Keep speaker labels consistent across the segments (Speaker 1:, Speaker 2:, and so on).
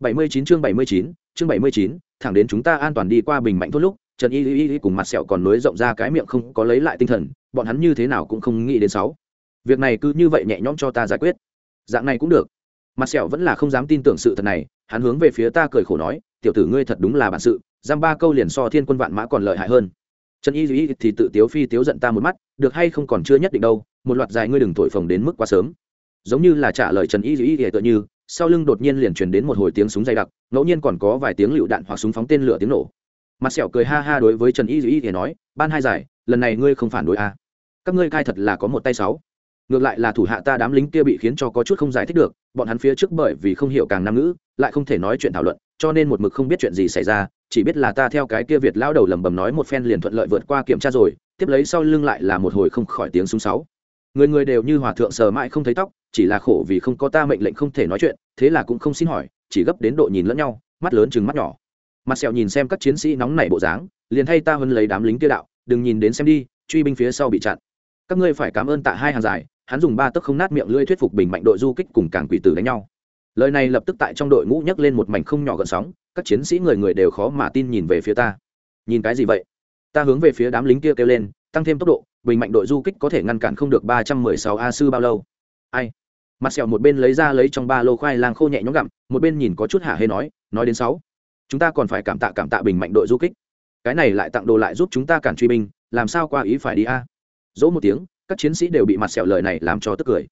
Speaker 1: 79 chương 79, chương 79, thẳng đến chúng ta an toàn đi qua bình mạnh thôn lúc trần y y y cùng mặt sẹo còn nối rộng ra cái miệng không có lấy lại tinh thần bọn hắn như thế nào cũng không nghĩ đến sáu. Việc này cứ như vậy nhẹ nhõm cho ta giải quyết. Dạng này cũng được. Mặt sẹo vẫn là không dám tin tưởng sự thật này hắn hướng về phía ta cười khổ nói tiểu tử ngươi thật đúng là bản sự giam ba câu liền so thiên quân vạn mã còn lợi hại hơn. Trần y y thì tự tiếu phi tiếu giận ta một mắt được hay không còn chưa nhất định đâu một loạt dài ngươi đừng thổi phồng đến mức quá sớm. Giống như là trả lời trần y y y tựa như sau lưng đột nhiên liền truyền đến một hồi tiếng súng dày đặc, ngẫu nhiên còn có vài tiếng lựu đạn hoặc súng phóng tên lửa tiếng nổ. Mặt sẹo cười ha ha đối với trần y y y nói, ban hai giải, lần này ngươi không phản đối à. các ngươi cai thật là có một tay sáu. Ngược lại là thủ hạ ta đám lính kia bị khiến cho có chút không giải thích được, bọn hắn phía trước bởi vì không hiểu càng nam ngữ, lại không thể nói chuyện thảo luận, cho nên một mực không biết chuyện gì xảy ra, chỉ biết là ta theo cái kia việt lao đầu lầm bầm nói một phen liền thuận lợi vượt qua kiểm tra rồi, tiếp lấy sau lưng lại là một hồi không khỏi tiếng súng sáu người người đều như hòa thượng sờ mãi không thấy tóc, chỉ là khổ vì không có ta mệnh lệnh không thể nói chuyện, thế là cũng không xin hỏi, chỉ gấp đến độ nhìn lẫn nhau, mắt lớn chừng mắt nhỏ. Mặt sẹo nhìn xem các chiến sĩ nóng nảy bộ dáng, liền thay ta hơn lấy đám lính kia đạo, đừng nhìn đến xem đi, truy binh phía sau bị chặn. Các ngươi phải cảm ơn tạ hai hàng dài hắn dùng ba tấc không nát miệng lưỡi thuyết phục bình mạnh đội du kích cùng cảng quỷ tử đánh nhau. Lời này lập tức tại trong đội ngũ nhấc lên một mảnh không nhỏ gợn sóng, các chiến sĩ người người đều khó mà tin nhìn về phía ta. Nhìn cái gì vậy? Ta hướng về phía đám lính kia kêu lên, tăng thêm tốc độ bình mạnh đội du kích có thể ngăn cản không được ba trăm mười sáu a sư bao lâu. Ai? Mặt sẹo một bên lấy ra lấy trong ba lô khoai lang khô nhẹ nhõm gặm, một bên nhìn có chút hả hê nói nói đến sáu. Chúng ta còn phải cảm tạ cảm tạ bình mạnh đội du kích. Cái này lại tặng đồ lại giúp chúng ta cản truy binh, làm sao qua ý phải đi a? Dỗ một tiếng, các chiến sĩ đều bị mặt sẹo lời này làm cho tức cười.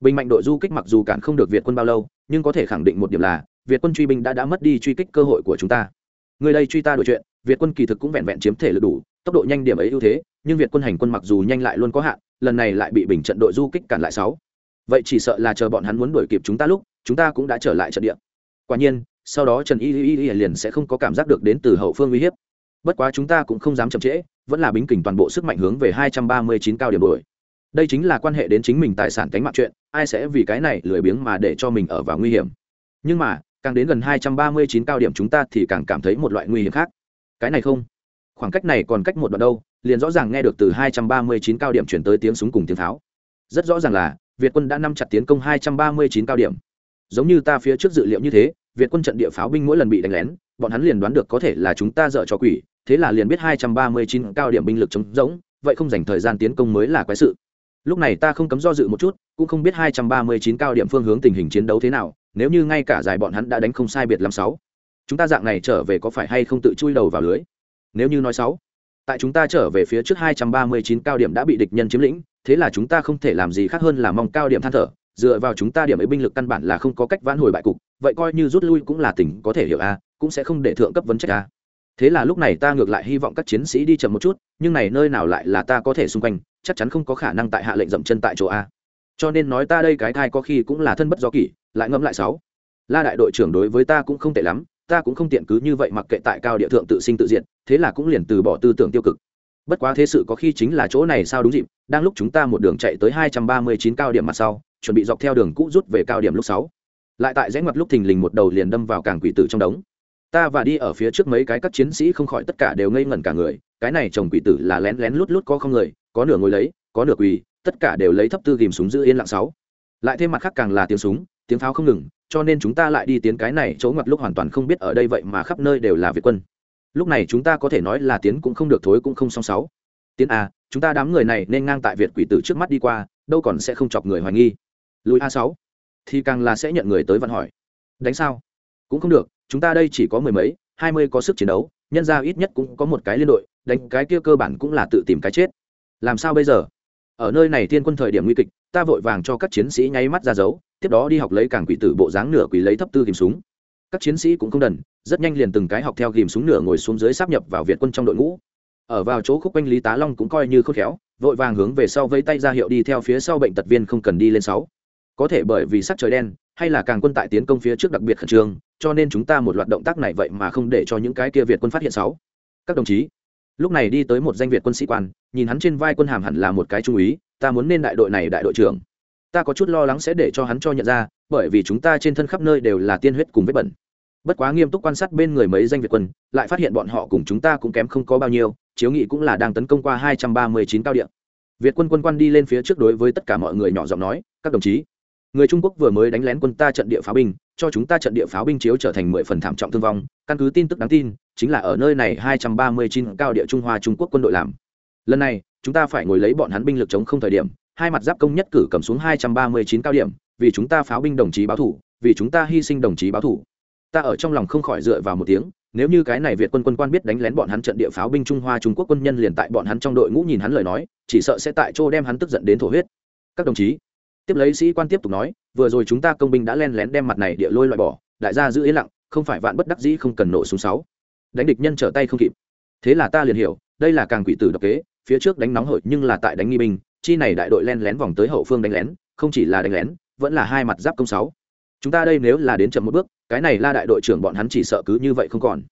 Speaker 1: Bình mạnh đội du kích mặc dù cản không được việt quân bao lâu, nhưng có thể khẳng định một điểm là, việt quân truy binh đã đã mất đi truy kích cơ hội của chúng ta. Người đây truy ta đổi chuyện, việt quân kỳ thực cũng vẹn vẹn chiếm thể lực đủ tốc độ nhanh điểm ấy ưu thế, nhưng việt quân hành quân mặc dù nhanh lại luôn có hạn, lần này lại bị bình trận đội du kích cản lại sáu. Vậy chỉ sợ là chờ bọn hắn muốn đuổi kịp chúng ta lúc, chúng ta cũng đã trở lại trận địa. Quả nhiên, sau đó trần y y y liền sẽ không có cảm giác được đến từ hậu phương uy hiếp. Bất quá chúng ta cũng không dám chậm trễ, vẫn là bính kình toàn bộ sức mạnh hướng về hai trăm ba mươi chín cao điểm đuổi. Đây chính là quan hệ đến chính mình tài sản cánh mạng chuyện, ai sẽ vì cái này lười biếng mà để cho mình ở vào nguy hiểm. Nhưng mà, càng đến gần hai trăm ba mươi chín cao điểm chúng ta thì càng cảm thấy một loại nguy hiểm khác. Cái này không khoảng cách này còn cách một đoạn đâu, liền rõ ràng nghe được từ hai trăm ba mươi chín cao điểm chuyển tới tiếng súng cùng tiếng pháo. Rất rõ ràng là, việt quân đã nắm chặt tiến công hai trăm ba mươi chín cao điểm. Giống như ta phía trước dự liệu như thế, việt quân trận địa pháo binh mỗi lần bị đánh lén, bọn hắn liền đoán được có thể là chúng ta dở cho quỷ, thế là liền biết hai trăm ba mươi chín cao điểm binh lực chống rỗng, vậy không dành thời gian tiến công mới là quái sự. Lúc này ta không cấm do dự một chút, cũng không biết hai trăm ba mươi chín cao điểm phương hướng tình hình chiến đấu thế nào, nếu như ngay cả giải bọn hắn đã đánh không sai biệt lắm sáu. Chúng ta dạng này trở về có phải hay không tự chui đầu vào lưới? Nếu như nói sáu, tại chúng ta trở về phía trước hai trăm ba mươi chín cao điểm đã bị địch nhân chiếm lĩnh, thế là chúng ta không thể làm gì khác hơn là mong cao điểm than thở, dựa vào chúng ta điểm ấy binh lực căn bản là không có cách vãn hồi bại cục, vậy coi như rút lui cũng là tỉnh có thể hiểu a, cũng sẽ không để thượng cấp vấn trách a. Thế là lúc này ta ngược lại hy vọng các chiến sĩ đi chậm một chút, nhưng này nơi nào lại là ta có thể xung quanh, chắc chắn không có khả năng tại hạ lệnh dậm chân tại chỗ a. Cho nên nói ta đây cái thai có khi cũng là thân bất do kỷ, lại ngẫm lại sáu. La đại đội trưởng đối với ta cũng không tệ lắm ta cũng không tiện cứ như vậy mặc kệ tại cao địa thượng tự sinh tự diện thế là cũng liền từ bỏ tư tưởng tiêu cực. Bất quá thế sự có khi chính là chỗ này sao đúng dịp, đang lúc chúng ta một đường chạy tới hai trăm ba mươi chín cao điểm mặt sau, chuẩn bị dọc theo đường cũ rút về cao điểm lúc sáu. Lại tại rẽ ngoặt lúc thình lình một đầu liền đâm vào càng quỷ tử trong đống. Ta và đi ở phía trước mấy cái các chiến sĩ không khỏi tất cả đều ngây ngẩn cả người, cái này chồng quỷ tử là lén lén lút lút có không người, có nửa ngồi lấy, có nửa quỳ, tất cả đều lấy thấp tư ghìm súng giữ yên lặng sáu. Lại thêm mặt khác càng là tiếng súng, tiếng pháo không ngừng cho nên chúng ta lại đi tiến cái này chỗ ngoặt lúc hoàn toàn không biết ở đây vậy mà khắp nơi đều là việt quân. Lúc này chúng ta có thể nói là tiến cũng không được, thối cũng không song sáu. Tiến a chúng ta đám người này nên ngang tại việt quỷ tử trước mắt đi qua, đâu còn sẽ không chọc người hoài nghi. Lùi a sáu. Thì càng là sẽ nhận người tới vận hỏi. Đánh sao? Cũng không được, chúng ta đây chỉ có mười mấy, hai mươi có sức chiến đấu, nhân ra ít nhất cũng có một cái liên đội, đánh cái kia cơ bản cũng là tự tìm cái chết. Làm sao bây giờ? Ở nơi này thiên quân thời điểm nguy kịch, ta vội vàng cho các chiến sĩ nháy mắt ra dấu tiếp đó đi học lấy càng quỷ tử bộ dáng nửa quỷ lấy thấp tư ghìm súng. Các chiến sĩ cũng không đần, rất nhanh liền từng cái học theo ghìm súng nửa ngồi xuống dưới sắp nhập vào việt quân trong đội ngũ. Ở vào chỗ khúc quanh lý tá long cũng coi như khôn khéo, vội vàng hướng về sau vẫy tay ra hiệu đi theo phía sau bệnh tật viên không cần đi lên sáu. Có thể bởi vì sắc trời đen, hay là càng quân tại tiến công phía trước đặc biệt khẩn trương, cho nên chúng ta một loạt động tác này vậy mà không để cho những cái kia việt quân phát hiện sáu. Các đồng chí, lúc này đi tới một danh việt quân sĩ quan, nhìn hắn trên vai quân hàm hẳn là một cái trung úy, ta muốn nên đại đội này đại đội trưởng ta có chút lo lắng sẽ để cho hắn cho nhận ra, bởi vì chúng ta trên thân khắp nơi đều là tiên huyết cùng vết bẩn. Bất quá nghiêm túc quan sát bên người mấy danh việt quân, lại phát hiện bọn họ cùng chúng ta cũng kém không có bao nhiêu, chiếu nghị cũng là đang tấn công qua hai trăm ba mươi chín cao điện việt quân quân quan đi lên phía trước đối với tất cả mọi người nhỏ giọng nói, các đồng chí, người trung quốc vừa mới đánh lén quân ta trận địa pháo binh, cho chúng ta trận địa pháo binh chiếu trở thành mười phần thảm trọng thương vong, căn cứ tin tức đáng tin, chính là ở nơi này hai trăm ba mươi chín cao địa trung hoa trung quốc quân đội làm. Lần này, chúng ta phải ngồi lấy bọn hắn binh lực chống không thời điểm hai mặt giáp công nhất cử cầm xuống hai trăm ba mươi chín cao điểm, vì chúng ta pháo binh đồng chí báo thủ, vì chúng ta hy sinh đồng chí báo thủ. Ta ở trong lòng không khỏi dựa vào một tiếng, nếu như cái này việt quân quân quan biết đánh lén bọn hắn trận địa pháo binh trung hoa trung quốc quân nhân liền tại bọn hắn trong đội ngũ nhìn hắn lời nói, chỉ sợ sẽ tại chỗ đem hắn tức giận đến thổ huyết. Các đồng chí, tiếp lấy sĩ quan tiếp tục nói, vừa rồi chúng ta công binh đã len lén đem mặt này địa lôi loại bỏ, đại gia giữ yên lặng, không phải vạn bất đắc dĩ không cần nổ súng sáu. Đánh địch nhân trở tay không kịp. Thế là ta liền hiểu, đây là càng quỷ tử độc kế, phía trước đánh nóng hổi nhưng là tại đánh nghi binh chi này đại đội len lén vòng tới hậu phương đánh lén, không chỉ là đánh lén, vẫn là hai mặt giáp công sáu. Chúng ta đây nếu là đến chậm một bước, cái này la đại đội trưởng bọn hắn chỉ sợ cứ như vậy không còn.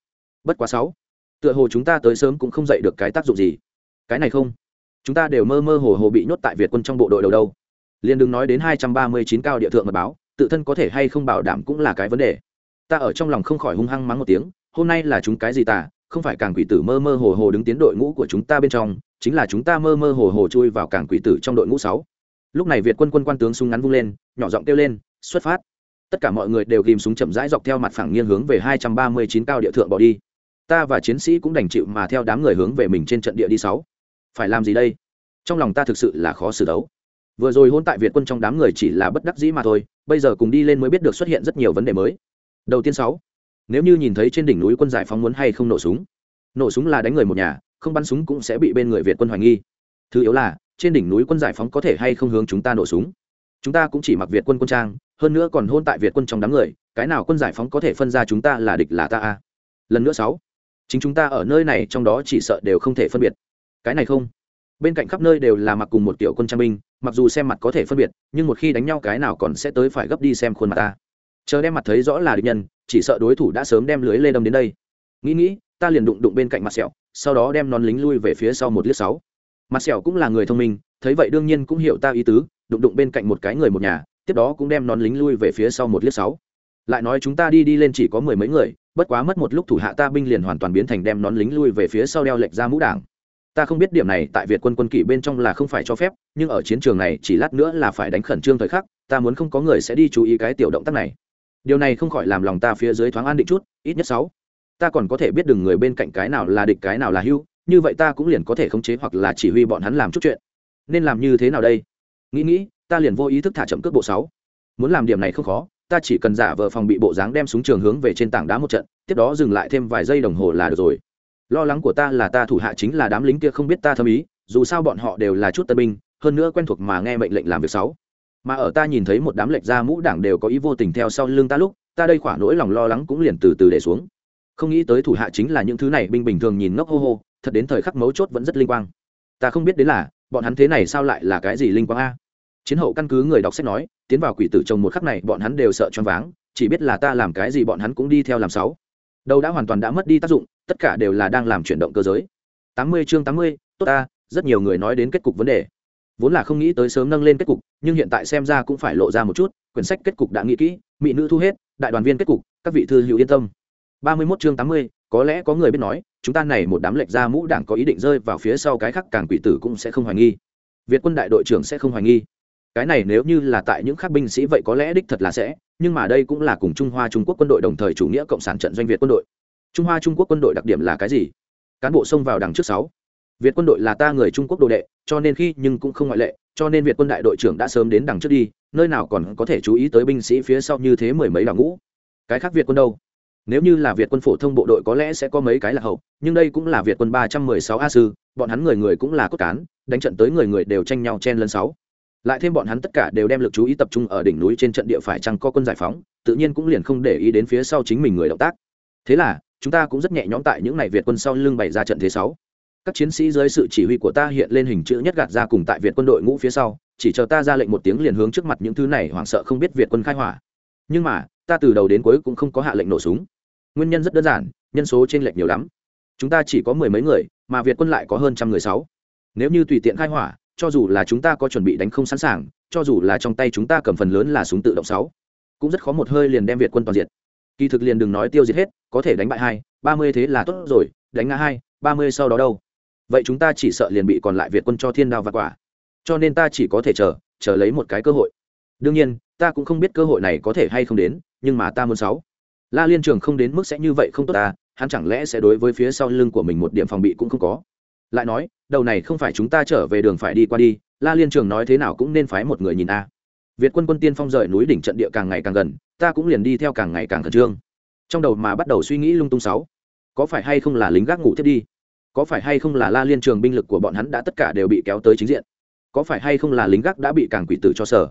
Speaker 1: Bất quá sáu. Tựa hồ chúng ta tới sớm cũng không dạy được cái tác dụng gì. Cái này không. Chúng ta đều mơ mơ hồ hồ bị nhốt tại việt quân trong bộ đội đầu đâu. Liền đừng nói đến hai trăm ba mươi chín cao địa thượng mật báo, tự thân có thể hay không bảo đảm cũng là cái vấn đề. Ta ở trong lòng không khỏi hung hăng mắng một tiếng, hôm nay là chúng cái gì ta không phải càng quỷ tử mơ mơ hồ hồ đứng tiến đội ngũ của chúng ta bên trong, chính là chúng ta mơ mơ hồ hồ chui vào càng quỷ tử trong đội ngũ sáu. Lúc này việt quân quân quan tướng súng ngắn vung lên, nhỏ giọng kêu lên, xuất phát. Tất cả mọi người đều ghìm súng chậm rãi dọc theo mặt phẳng nghiêng hướng về hai trăm ba mươi chín cao địa thượng bỏ đi. Ta và chiến sĩ cũng đành chịu mà theo đám người hướng về mình trên trận địa đi sáu. Phải làm gì đây? Trong lòng ta thực sự là khó xử đấu. Vừa rồi hôn tại việt quân trong đám người chỉ là bất đắc dĩ mà thôi, bây giờ cùng đi lên mới biết được xuất hiện rất nhiều vấn đề mới. Đầu tiên sáu nếu như nhìn thấy trên đỉnh núi quân giải phóng muốn hay không nổ súng. Nổ súng là đánh người một nhà, không bắn súng cũng sẽ bị bên người việt quân hoài nghi. Thứ yếu là, trên đỉnh núi quân giải phóng có thể hay không hướng chúng ta nổ súng. Chúng ta cũng chỉ mặc việt quân quân trang, hơn nữa còn hôn tại việt quân trong đám người, cái nào quân giải phóng có thể phân ra chúng ta là địch là ta a? Lần nữa sáu, chính chúng ta ở nơi này trong đó chỉ sợ đều không thể phân biệt. Cái này không. Bên cạnh khắp nơi đều là mặc cùng một tiểu quân trang binh, mặc dù xem mặt có thể phân biệt, nhưng một khi đánh nhau cái nào còn sẽ tới phải gấp đi xem khuôn mặt ta chờ đem mặt thấy rõ là địch nhân, chỉ sợ đối thủ đã sớm đem lưới lê đâm đến đây. Nghĩ nghĩ, ta liền đụng đụng bên cạnh mặt sẹo, sau đó đem nón lính lui về phía sau một liếc sáu. Mặt sẹo cũng là người thông minh, thấy vậy đương nhiên cũng hiểu ta ý tứ, đụng đụng bên cạnh một cái người một nhà, tiếp đó cũng đem nón lính lui về phía sau một liếc sáu. Lại nói chúng ta đi đi lên chỉ có mười mấy người, bất quá mất một lúc thủ hạ ta binh liền hoàn toàn biến thành đem nón lính lui về phía sau đeo lệch ra mũ đảng. Ta không biết điểm này tại việt quân quân kỷ bên trong là không phải cho phép, nhưng ở chiến trường này chỉ lát nữa là phải đánh khẩn trương thời khắc, ta muốn không có người sẽ đi chú ý cái tiểu động tác này điều này không khỏi làm lòng ta phía dưới thoáng an định chút, ít nhất sáu. Ta còn có thể biết đừng người bên cạnh cái nào là địch, cái nào là hưu, như vậy ta cũng liền có thể khống chế hoặc là chỉ huy bọn hắn làm chút chuyện. Nên làm như thế nào đây? Nghĩ nghĩ, ta liền vô ý thức thả chậm cước bộ sáu. Muốn làm điểm này không khó, ta chỉ cần giả vờ phòng bị bộ dáng đem súng trường hướng về trên tảng đá một trận, tiếp đó dừng lại thêm vài giây đồng hồ là được rồi. Lo lắng của ta là ta thủ hạ chính là đám lính kia không biết ta thâm ý, dù sao bọn họ đều là chút tân binh, hơn nữa quen thuộc mà nghe mệnh lệnh làm việc sáu mà ở ta nhìn thấy một đám lệch ra mũ đảng đều có ý vô tình theo sau lưng ta lúc, ta đây khỏa nỗi lòng lo lắng cũng liền từ từ để xuống. Không nghĩ tới thủ hạ chính là những thứ này binh bình thường nhìn ngốc hô hô, thật đến thời khắc mấu chốt vẫn rất linh quang. Ta không biết đến là, bọn hắn thế này sao lại là cái gì linh quang a? Chiến hậu căn cứ người đọc sách nói, tiến vào quỷ tử trồng một khắc này bọn hắn đều sợ choáng váng, chỉ biết là ta làm cái gì bọn hắn cũng đi theo làm sáu. Đầu đã hoàn toàn đã mất đi tác dụng, tất cả đều là đang làm chuyển động cơ giới. Tám mươi chương tám mươi, tốt ta, rất nhiều người nói đến kết cục vấn đề vốn là không nghĩ tới sớm nâng lên kết cục, nhưng hiện tại xem ra cũng phải lộ ra một chút, quyển sách kết cục đã nghĩ kỹ, mỹ nữ thu hết, đại đoàn viên kết cục, các vị thư hữu yên tâm. Ba mươi 31 chương tám mươi, có lẽ có người biết nói, chúng ta này một đám lệch ra mũ đảng có ý định rơi vào phía sau cái khác càng quỷ tử cũng sẽ không hoài nghi. Việt quân đại đội trưởng sẽ không hoài nghi. Cái này nếu như là tại những khác binh sĩ vậy có lẽ đích thật là sẽ, nhưng mà đây cũng là cùng trung hoa trung quốc quân đội đồng thời chủ nghĩa cộng sản trận doanh việt quân đội. Trung hoa trung quốc quân đội đặc điểm là cái gì? Cán bộ xông vào đằng trước sáu việt quân đội là ta người trung quốc đồ đệ, cho nên khi nhưng cũng không ngoại lệ, cho nên việt quân đại đội trưởng đã sớm đến đằng trước đi, nơi nào còn có thể chú ý tới binh sĩ phía sau như thế mười mấy là ngũ. Cái khác việt quân đâu? Nếu như là việt quân phổ thông bộ đội có lẽ sẽ có mấy cái là hậu, nhưng đây cũng là việt quân ba trăm mười sáu a sư, bọn hắn người người cũng là cốt cán, đánh trận tới người người đều tranh nhau chen lân sáu. Lại thêm bọn hắn tất cả đều đem lực chú ý tập trung ở đỉnh núi trên trận địa phải chăng có quân giải phóng, tự nhiên cũng liền không để ý đến phía sau chính mình người động tác. Thế là, chúng ta cũng rất nhẹ nhõm tại những ngày việt quân sau lưng bày ra trận thế sáu các chiến sĩ dưới sự chỉ huy của ta hiện lên hình chữ nhất gạt ra cùng tại việt quân đội ngũ phía sau, chỉ chờ ta ra lệnh một tiếng liền hướng trước mặt những thứ này hoảng sợ không biết việt quân khai hỏa. Nhưng mà, ta từ đầu đến cuối cũng không có hạ lệnh nổ súng. Nguyên nhân rất đơn giản, nhân số trên lệch nhiều lắm. Chúng ta chỉ có mười mấy người, mà việt quân lại có hơn trăm người sáu. Nếu như tùy tiện khai hỏa, cho dù là chúng ta có chuẩn bị đánh không sẵn sàng, cho dù là trong tay chúng ta cầm phần lớn là súng tự động sáu, cũng rất khó một hơi liền đem việt quân toàn diệt. Kỳ thực liền đừng nói tiêu diệt hết, có thể đánh bại hai, ba mươi thế là tốt rồi, đánh ngã hai, ba mươi sau đó đâu? Vậy chúng ta chỉ sợ liền bị còn lại việt quân cho thiên đao và quả. Cho nên ta chỉ có thể chờ chờ lấy một cái cơ hội. Đương nhiên, ta cũng không biết cơ hội này có thể hay không đến, nhưng mà ta muốn sáu. La liên trường không đến mức sẽ như vậy không tốt ta, hắn chẳng lẽ sẽ đối với phía sau lưng của mình một điểm phòng bị cũng không có. Lại nói, đầu này không phải chúng ta trở về đường phải đi qua đi, la liên trường nói thế nào cũng nên phái một người nhìn a. Việt quân quân tiên phong rời núi đỉnh trận địa càng ngày càng gần, ta cũng liền đi theo càng ngày càng khẩn trương. Trong đầu mà bắt đầu suy nghĩ lung tung sáu. Có phải hay không là lính gác ngủ thiết đi? Có phải hay không là la liên trường binh lực của bọn hắn đã tất cả đều bị kéo tới chính diện? Có phải hay không là lính gác đã bị càng quỷ tử cho sở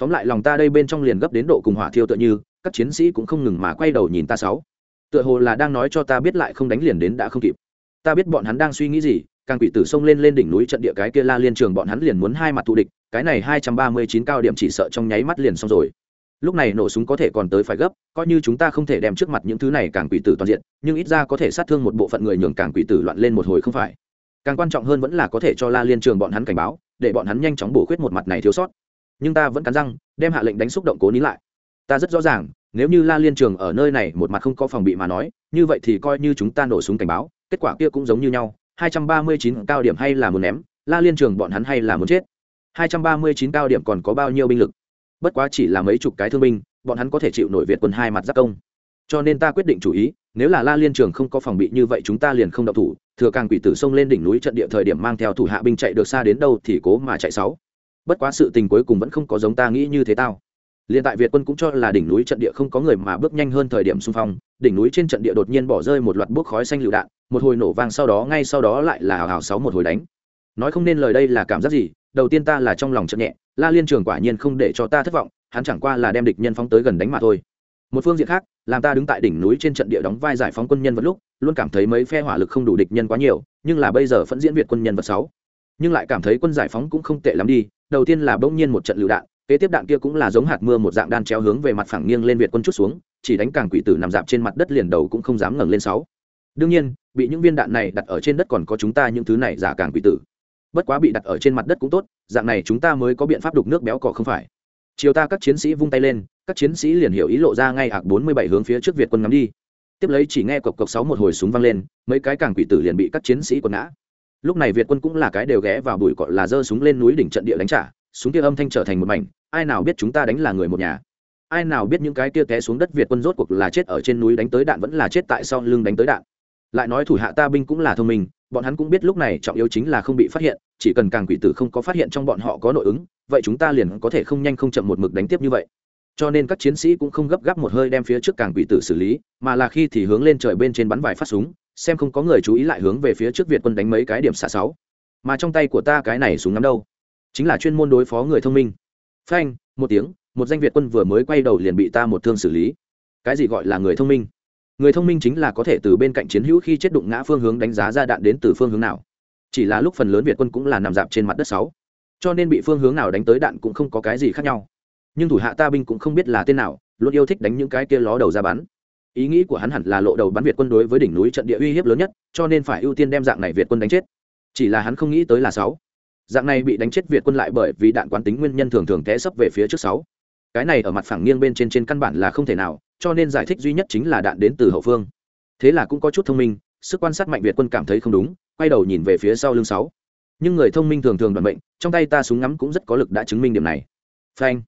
Speaker 1: tóm lại lòng ta đây bên trong liền gấp đến độ cùng hỏa thiêu tựa như, các chiến sĩ cũng không ngừng mà quay đầu nhìn ta sáu. Tựa hồ là đang nói cho ta biết lại không đánh liền đến đã không kịp. Ta biết bọn hắn đang suy nghĩ gì càng quỷ tử xông lên lên đỉnh núi trận địa cái kia la liên trường bọn hắn liền muốn hai mặt thù địch, cái này hai trăm ba mươi chín cao điểm chỉ sợ trong nháy mắt liền xong rồi lúc này nổ súng có thể còn tới phải gấp, coi như chúng ta không thể đem trước mặt những thứ này càng quỷ tử toàn diện, nhưng ít ra có thể sát thương một bộ phận người nhường càng quỷ tử loạn lên một hồi không phải. Càng quan trọng hơn vẫn là có thể cho la liên trường bọn hắn cảnh báo, để bọn hắn nhanh chóng bổ khuyết một mặt này thiếu sót. Nhưng ta vẫn cắn răng, đem hạ lệnh đánh xúc động cố ní lại. Ta rất rõ ràng, nếu như la liên trường ở nơi này một mặt không có phòng bị mà nói, như vậy thì coi như chúng ta nổ súng cảnh báo, kết quả kia cũng giống như nhau 239 cao điểm hay là muốn ném, la liên trường bọn hắn hay là muốn chết. 239 cao điểm còn có bao nhiêu binh lực? Bất quá chỉ là mấy chục cái thương binh, bọn hắn có thể chịu nổi việt quân hai mặt giáp công. Cho nên ta quyết định chủ ý, nếu là la liên trường không có phòng bị như vậy chúng ta liền không động thủ, thừa càng quỷ tử xông lên đỉnh núi trận địa thời điểm mang theo thủ hạ binh chạy được xa đến đâu thì cố mà chạy sáu. Bất quá sự tình cuối cùng vẫn không có giống ta nghĩ như thế tao. Liền tại việt quân cũng cho là đỉnh núi trận địa không có người mà bước nhanh hơn thời điểm xung phong, đỉnh núi trên trận địa đột nhiên bỏ rơi một loạt bước khói xanh lựu đạn, một hồi nổ vang sau đó ngay sau đó lại là hào hào sáu một hồi đánh. Nói không nên lời đây là cảm giác gì đầu tiên ta là trong lòng chậm nhẹ, la liên trường quả nhiên không để cho ta thất vọng, hắn chẳng qua là đem địch nhân phóng tới gần đánh mà thôi. Một phương diện khác, làm ta đứng tại đỉnh núi trên trận địa đóng vai giải phóng quân nhân vật lúc, luôn cảm thấy mấy phe hỏa lực không đủ địch nhân quá nhiều, nhưng là bây giờ vẫn diễn việt quân nhân vật sáu. Nhưng lại cảm thấy quân giải phóng cũng không tệ lắm đi, đầu tiên là bỗng nhiên một trận lựu đạn, kế tiếp đạn kia cũng là giống hạt mưa một dạng đan chéo hướng về mặt phẳng nghiêng lên việt quân chút xuống, chỉ đánh càng quỷ tử nằm dạp trên mặt đất liền đầu cũng không dám ngẩng lên sáu. Đương nhiên, bị những viên đạn này đặt ở trên đất còn có chúng ta những thứ này giả càng quỷ tử bất quá bị đặt ở trên mặt đất cũng tốt, dạng này chúng ta mới có biện pháp đục nước béo cỏ không phải. Chiều ta các chiến sĩ vung tay lên, các chiến sĩ liền hiểu ý lộ ra ngay hạc bốn mươi bảy hướng phía trước việt quân ngắm đi. Tiếp lấy chỉ nghe cộc cộc sáu một hồi súng văng lên, mấy cái càng quỷ tử liền bị các chiến sĩ quật ngã. Lúc này việt quân cũng là cái đều ghé vào bụi cọ là giơ súng lên núi đỉnh trận địa đánh trả, súng kia âm thanh trở thành một mảnh, ai nào biết chúng ta đánh là người một nhà. Ai nào biết những cái kia té xuống đất việt quân rốt cuộc là chết ở trên núi đánh tới đạn vẫn là chết tại sau lưng đánh tới đạn. Lại nói thủ hạ ta binh cũng là thông minh bọn hắn cũng biết lúc này trọng yếu chính là không bị phát hiện, chỉ cần càng quỷ tử không có phát hiện trong bọn họ có nội ứng, vậy chúng ta liền có thể không nhanh không chậm một mực đánh tiếp như vậy. Cho nên các chiến sĩ cũng không gấp gáp một hơi đem phía trước càng quỷ tử xử lý, mà là khi thì hướng lên trời bên trên bắn vài phát súng, xem không có người chú ý lại hướng về phía trước việt quân đánh mấy cái điểm xả sáu. Mà trong tay của ta cái này súng ngắm đâu? Chính là chuyên môn đối phó người thông minh. Phanh, một tiếng, một danh việt quân vừa mới quay đầu liền bị ta một thương xử lý. Cái gì gọi là người thông minh? Người thông minh chính là có thể từ bên cạnh chiến hữu khi chết đụng ngã phương hướng đánh giá ra đạn đến từ phương hướng nào. Chỉ là lúc phần lớn việt quân cũng là nằm dạp trên mặt đất sáu. Cho nên bị phương hướng nào đánh tới đạn cũng không có cái gì khác nhau. Nhưng thủ hạ ta binh cũng không biết là tên nào, luôn yêu thích đánh những cái kia ló đầu ra bắn. Ý nghĩ của hắn hẳn là lộ đầu bắn việt quân đối với đỉnh núi trận địa uy hiếp lớn nhất, cho nên phải ưu tiên đem dạng này việt quân đánh chết. Chỉ là hắn không nghĩ tới là sáu. Dạng này bị đánh chết việt quân lại bởi vì đạn quán tính nguyên nhân thường thường té sấp về phía trước sáu. Cái này ở mặt phẳng nghiêng bên trên trên căn bản là không thể nào cho nên giải thích duy nhất chính là đạn đến từ hậu phương. Thế là cũng có chút thông minh, sức quan sát mạnh việt quân cảm thấy không đúng, quay đầu nhìn về phía sau lưng sáu. Nhưng người thông minh thường thường đoàn bệnh trong tay ta súng ngắm cũng rất có lực đã chứng minh điểm này. Phanh.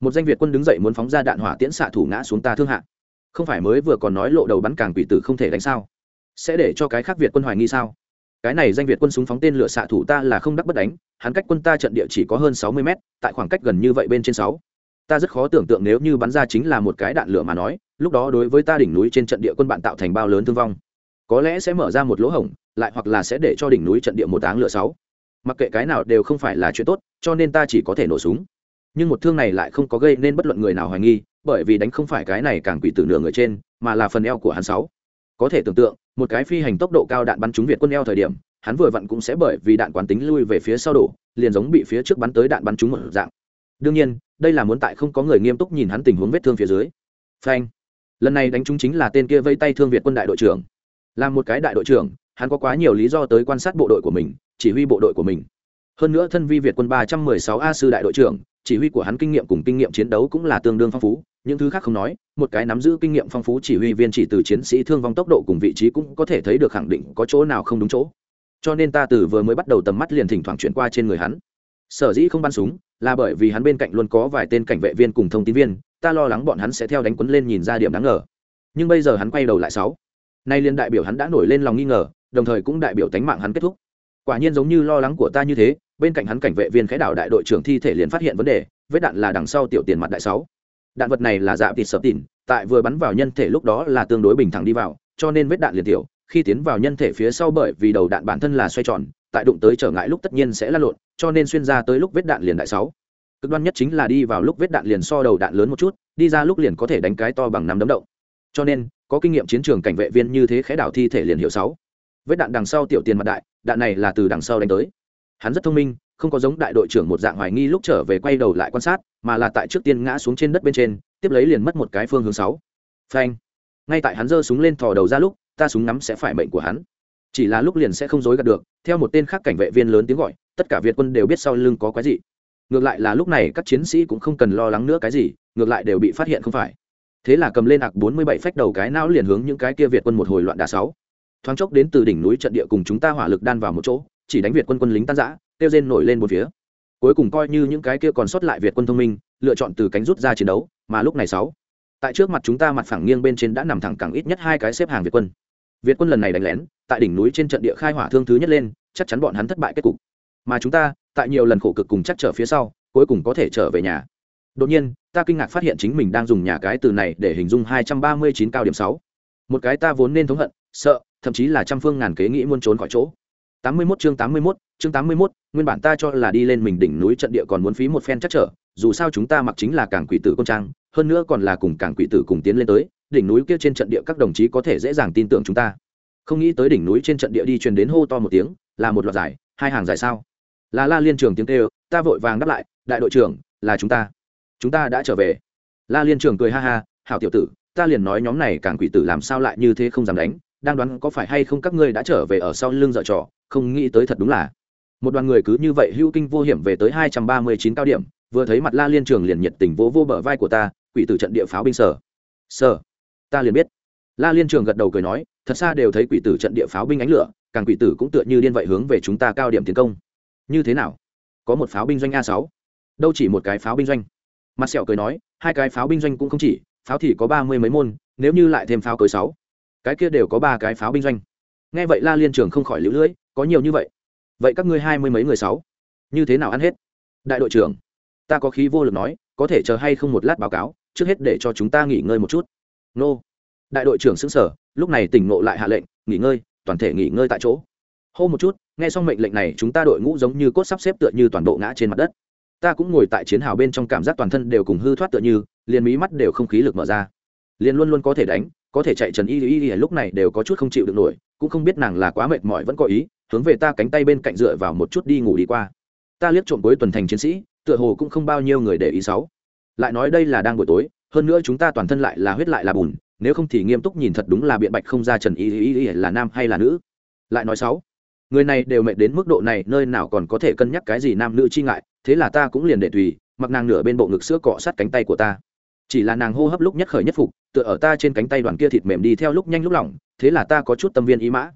Speaker 1: Một danh việt quân đứng dậy muốn phóng ra đạn hỏa tiễn xạ thủ ngã xuống ta thương hạ. Không phải mới vừa còn nói lộ đầu bắn càng quỷ tử không thể đánh sao? Sẽ để cho cái khác việt quân hoài nghi sao? Cái này danh việt quân súng phóng tên lửa xạ thủ ta là không đắc bất đánh, hắn cách quân ta trận địa chỉ có hơn sáu mươi mét, tại khoảng cách gần như vậy bên trên sáu ta rất khó tưởng tượng nếu như bắn ra chính là một cái đạn lửa mà nói, lúc đó đối với ta đỉnh núi trên trận địa quân bạn tạo thành bao lớn thương vong. Có lẽ sẽ mở ra một lỗ hổng, lại hoặc là sẽ để cho đỉnh núi trận địa một áng lửa sáu. Mặc kệ cái nào đều không phải là chuyện tốt, cho nên ta chỉ có thể nổ súng. Nhưng một thương này lại không có gây nên bất luận người nào hoài nghi, bởi vì đánh không phải cái này càng quỷ tử nửa người trên, mà là phần eo của hắn sáu. Có thể tưởng tượng, một cái phi hành tốc độ cao đạn bắn trúng việt quân eo thời điểm, hắn vừa vặn cũng sẽ bởi vì đạn quán tính lui về phía sau đổ, liền giống bị phía trước bắn tới đạn bắn trúng một dạng đương nhiên, đây là muốn tại không có người nghiêm túc nhìn hắn tình huống vết thương phía dưới. Phanh. Lần này đánh trúng chính là tên kia vây tay thương việt quân đại đội trưởng. Là một cái đại đội trưởng, hắn có quá nhiều lý do tới quan sát bộ đội của mình, chỉ huy bộ đội của mình. Hơn nữa thân vi việt quân ba trăm mười sáu a sư đại đội trưởng, chỉ huy của hắn kinh nghiệm cùng kinh nghiệm chiến đấu cũng là tương đương phong phú. Những thứ khác không nói, một cái nắm giữ kinh nghiệm phong phú chỉ huy viên chỉ từ chiến sĩ thương vong tốc độ cùng vị trí cũng có thể thấy được khẳng định có chỗ nào không đúng chỗ. Cho nên ta từ vừa mới bắt đầu tầm mắt liền thỉnh thoảng chuyển qua trên người hắn sở dĩ không bắn súng, là bởi vì hắn bên cạnh luôn có vài tên cảnh vệ viên cùng thông tin viên, ta lo lắng bọn hắn sẽ theo đánh quấn lên nhìn ra điểm đáng ngờ. Nhưng bây giờ hắn quay đầu lại sáu. Nay liên đại biểu hắn đã nổi lên lòng nghi ngờ, đồng thời cũng đại biểu tánh mạng hắn kết thúc. Quả nhiên giống như lo lắng của ta như thế, bên cạnh hắn cảnh vệ viên khái đảo đại đội trưởng thi thể liền phát hiện vấn đề, vết đạn là đằng sau tiểu tiền mặt đại sáu. Đạn vật này là dạ thịt sập tỉn tại vừa bắn vào nhân thể lúc đó là tương đối bình thẳng đi vào, cho nên vết đạn liền tiểu, khi tiến vào nhân thể phía sau bởi vì đầu đạn bản thân là xoay tròn tại đụng tới trở ngại lúc tất nhiên sẽ lăn lộn, cho nên xuyên ra tới lúc vết đạn liền đại sáu. Cực đoan nhất chính là đi vào lúc vết đạn liền so đầu đạn lớn một chút, đi ra lúc liền có thể đánh cái to bằng nắm đấm động. Cho nên, có kinh nghiệm chiến trường cảnh vệ viên như thế khẽ đảo thi thể liền hiệu sáu. Vết đạn đằng sau tiểu tiền mặt đại, đạn này là từ đằng sau đánh tới. Hắn rất thông minh, không có giống đại đội trưởng một dạng hoài nghi lúc trở về quay đầu lại quan sát, mà là tại trước tiên ngã xuống trên đất bên trên, tiếp lấy liền mất một cái phương hướng sáu. Phanh. Ngay tại hắn giơ súng lên thò đầu ra lúc, ta súng ngắm sẽ phải mệnh của hắn chỉ là lúc liền sẽ không dối gạt được, theo một tên khác cảnh vệ viên lớn tiếng gọi, tất cả việt quân đều biết sau lưng có cái gì ngược lại là lúc này các chiến sĩ cũng không cần lo lắng nữa cái gì, ngược lại đều bị phát hiện không phải. Thế là cầm lên ạc bốn mươi bảy phách đầu cái não liền hướng những cái kia việt quân một hồi loạn đà sáu. Thoáng chốc đến từ đỉnh núi trận địa cùng chúng ta hỏa lực đan vào một chỗ, chỉ đánh việt quân quân lính tan giã tiêu rên nổi lên một phía. Cuối cùng coi như những cái kia còn sót lại việt quân thông minh, lựa chọn từ cánh rút ra chiến đấu, mà lúc này sáu. Tại trước mặt chúng ta mặt phẳng nghiêng bên trên đã nằm thẳng cẳng ít nhất hai cái xếp hàng việt quân. Việt quân lần này đánh lén tại đỉnh núi trên trận địa khai hỏa thương thứ nhất lên chắc chắn bọn hắn thất bại kết cục. Mà chúng ta tại nhiều lần khổ cực cùng chắc trở phía sau cuối cùng có thể trở về nhà. Đột nhiên ta kinh ngạc phát hiện chính mình đang dùng nhà cái từ này để hình dung hai trăm ba mươi chín cao điểm sáu. Một cái ta vốn nên thống hận sợ thậm chí là trăm phương ngàn kế nghĩ muốn trốn khỏi chỗ. Tám mươi 81 chương tám mươi 81, chương tám mươi 81, nguyên bản ta cho là đi lên mình đỉnh núi trận địa còn muốn phí một phen chắc trở dù sao chúng ta mặc chính là cảng quỷ tử công trang hơn nữa còn là cùng cảng quỷ tử cùng tiến lên tới đỉnh núi kia trên trận địa các đồng chí có thể dễ dàng tin tưởng chúng ta không nghĩ tới đỉnh núi trên trận địa đi truyền đến hô to một tiếng là một loạt giải hai hàng giải sao? Là la liên trường tiếng kêu ta vội vàng đáp lại đại đội trưởng là chúng ta. Chúng ta đã trở về. La liên trường cười ha ha hảo tiểu tử ta liền nói nhóm này càng quỷ tử làm sao lại như thế không dám đánh đang đoán có phải hay không các ngươi đã trở về ở sau lưng dợ trò không nghĩ tới thật đúng là. Một đoàn người cứ như vậy hữu kinh vô hiểm về tới hai trăm ba mươi chín cao điểm vừa thấy mặt la liên trường liền nhiệt tình vỗ vô, vô bờ vai của ta quỷ tử trận địa pháo binh sở. Sở ta liền biết la liên trường gật đầu cười nói, thật xa đều thấy quỷ tử trận địa pháo binh ánh lửa, càng quỷ tử cũng tựa như điên vậy hướng về chúng ta cao điểm tiến công. Như thế nào? Có một pháo binh doanh a sáu? Đâu chỉ một cái pháo binh doanh. Mặt sẹo cười nói, hai cái pháo binh doanh cũng không chỉ, pháo thì có ba mươi mấy môn, nếu như lại thêm pháo cối sáu, cái kia đều có ba cái pháo binh doanh. Nghe vậy la liên trường không khỏi lũ lưỡi, có nhiều như vậy? Vậy các ngươi hai mươi mấy người sáu, như thế nào ăn hết? Đại đội trưởng, ta có khí vô lực nói, có thể chờ hay không một lát báo cáo, trước hết để cho chúng ta nghỉ ngơi một chút. Nô đại đội trưởng xứng sở, lúc này tỉnh ngộ lại hạ lệnh, nghỉ ngơi, toàn thể nghỉ ngơi tại chỗ. Hô một chút, nghe xong mệnh lệnh này, chúng ta đội ngũ giống như cốt sắp xếp tựa như toàn bộ ngã trên mặt đất. Ta cũng ngồi tại chiến hào bên trong cảm giác toàn thân đều cùng hư thoát tựa như, liền mí mắt đều không khí lực mở ra. Liền luôn luôn có thể đánh, có thể chạy trần y y y, lúc này đều có chút không chịu được nổi, cũng không biết nàng là quá mệt mỏi vẫn có ý, hướng về ta cánh tay bên cạnh dựa vào một chút đi ngủ đi qua. Ta liếc trộm cuối tuần thành chiến sĩ, tựa hồ cũng không bao nhiêu người để ý sáu. Lại nói đây là đang buổi tối hơn nữa chúng ta toàn thân lại là huyết lại là bùn, nếu không thì nghiêm túc nhìn thật đúng là biện bạch không ra trần y y y là nam hay là nữ. Lại nói sáu, người này đều mệt đến mức độ này, nơi nào còn có thể cân nhắc cái gì nam nữ chi ngại, thế là ta cũng liền để tùy, mặc nàng nửa bên bộ ngực sữa cọ sát cánh tay của ta. Chỉ là nàng hô hấp lúc nhất khởi nhất phục, tựa ở ta trên cánh tay đoàn kia thịt mềm đi theo lúc nhanh lúc lỏng, thế là ta có chút tâm viên ý mã.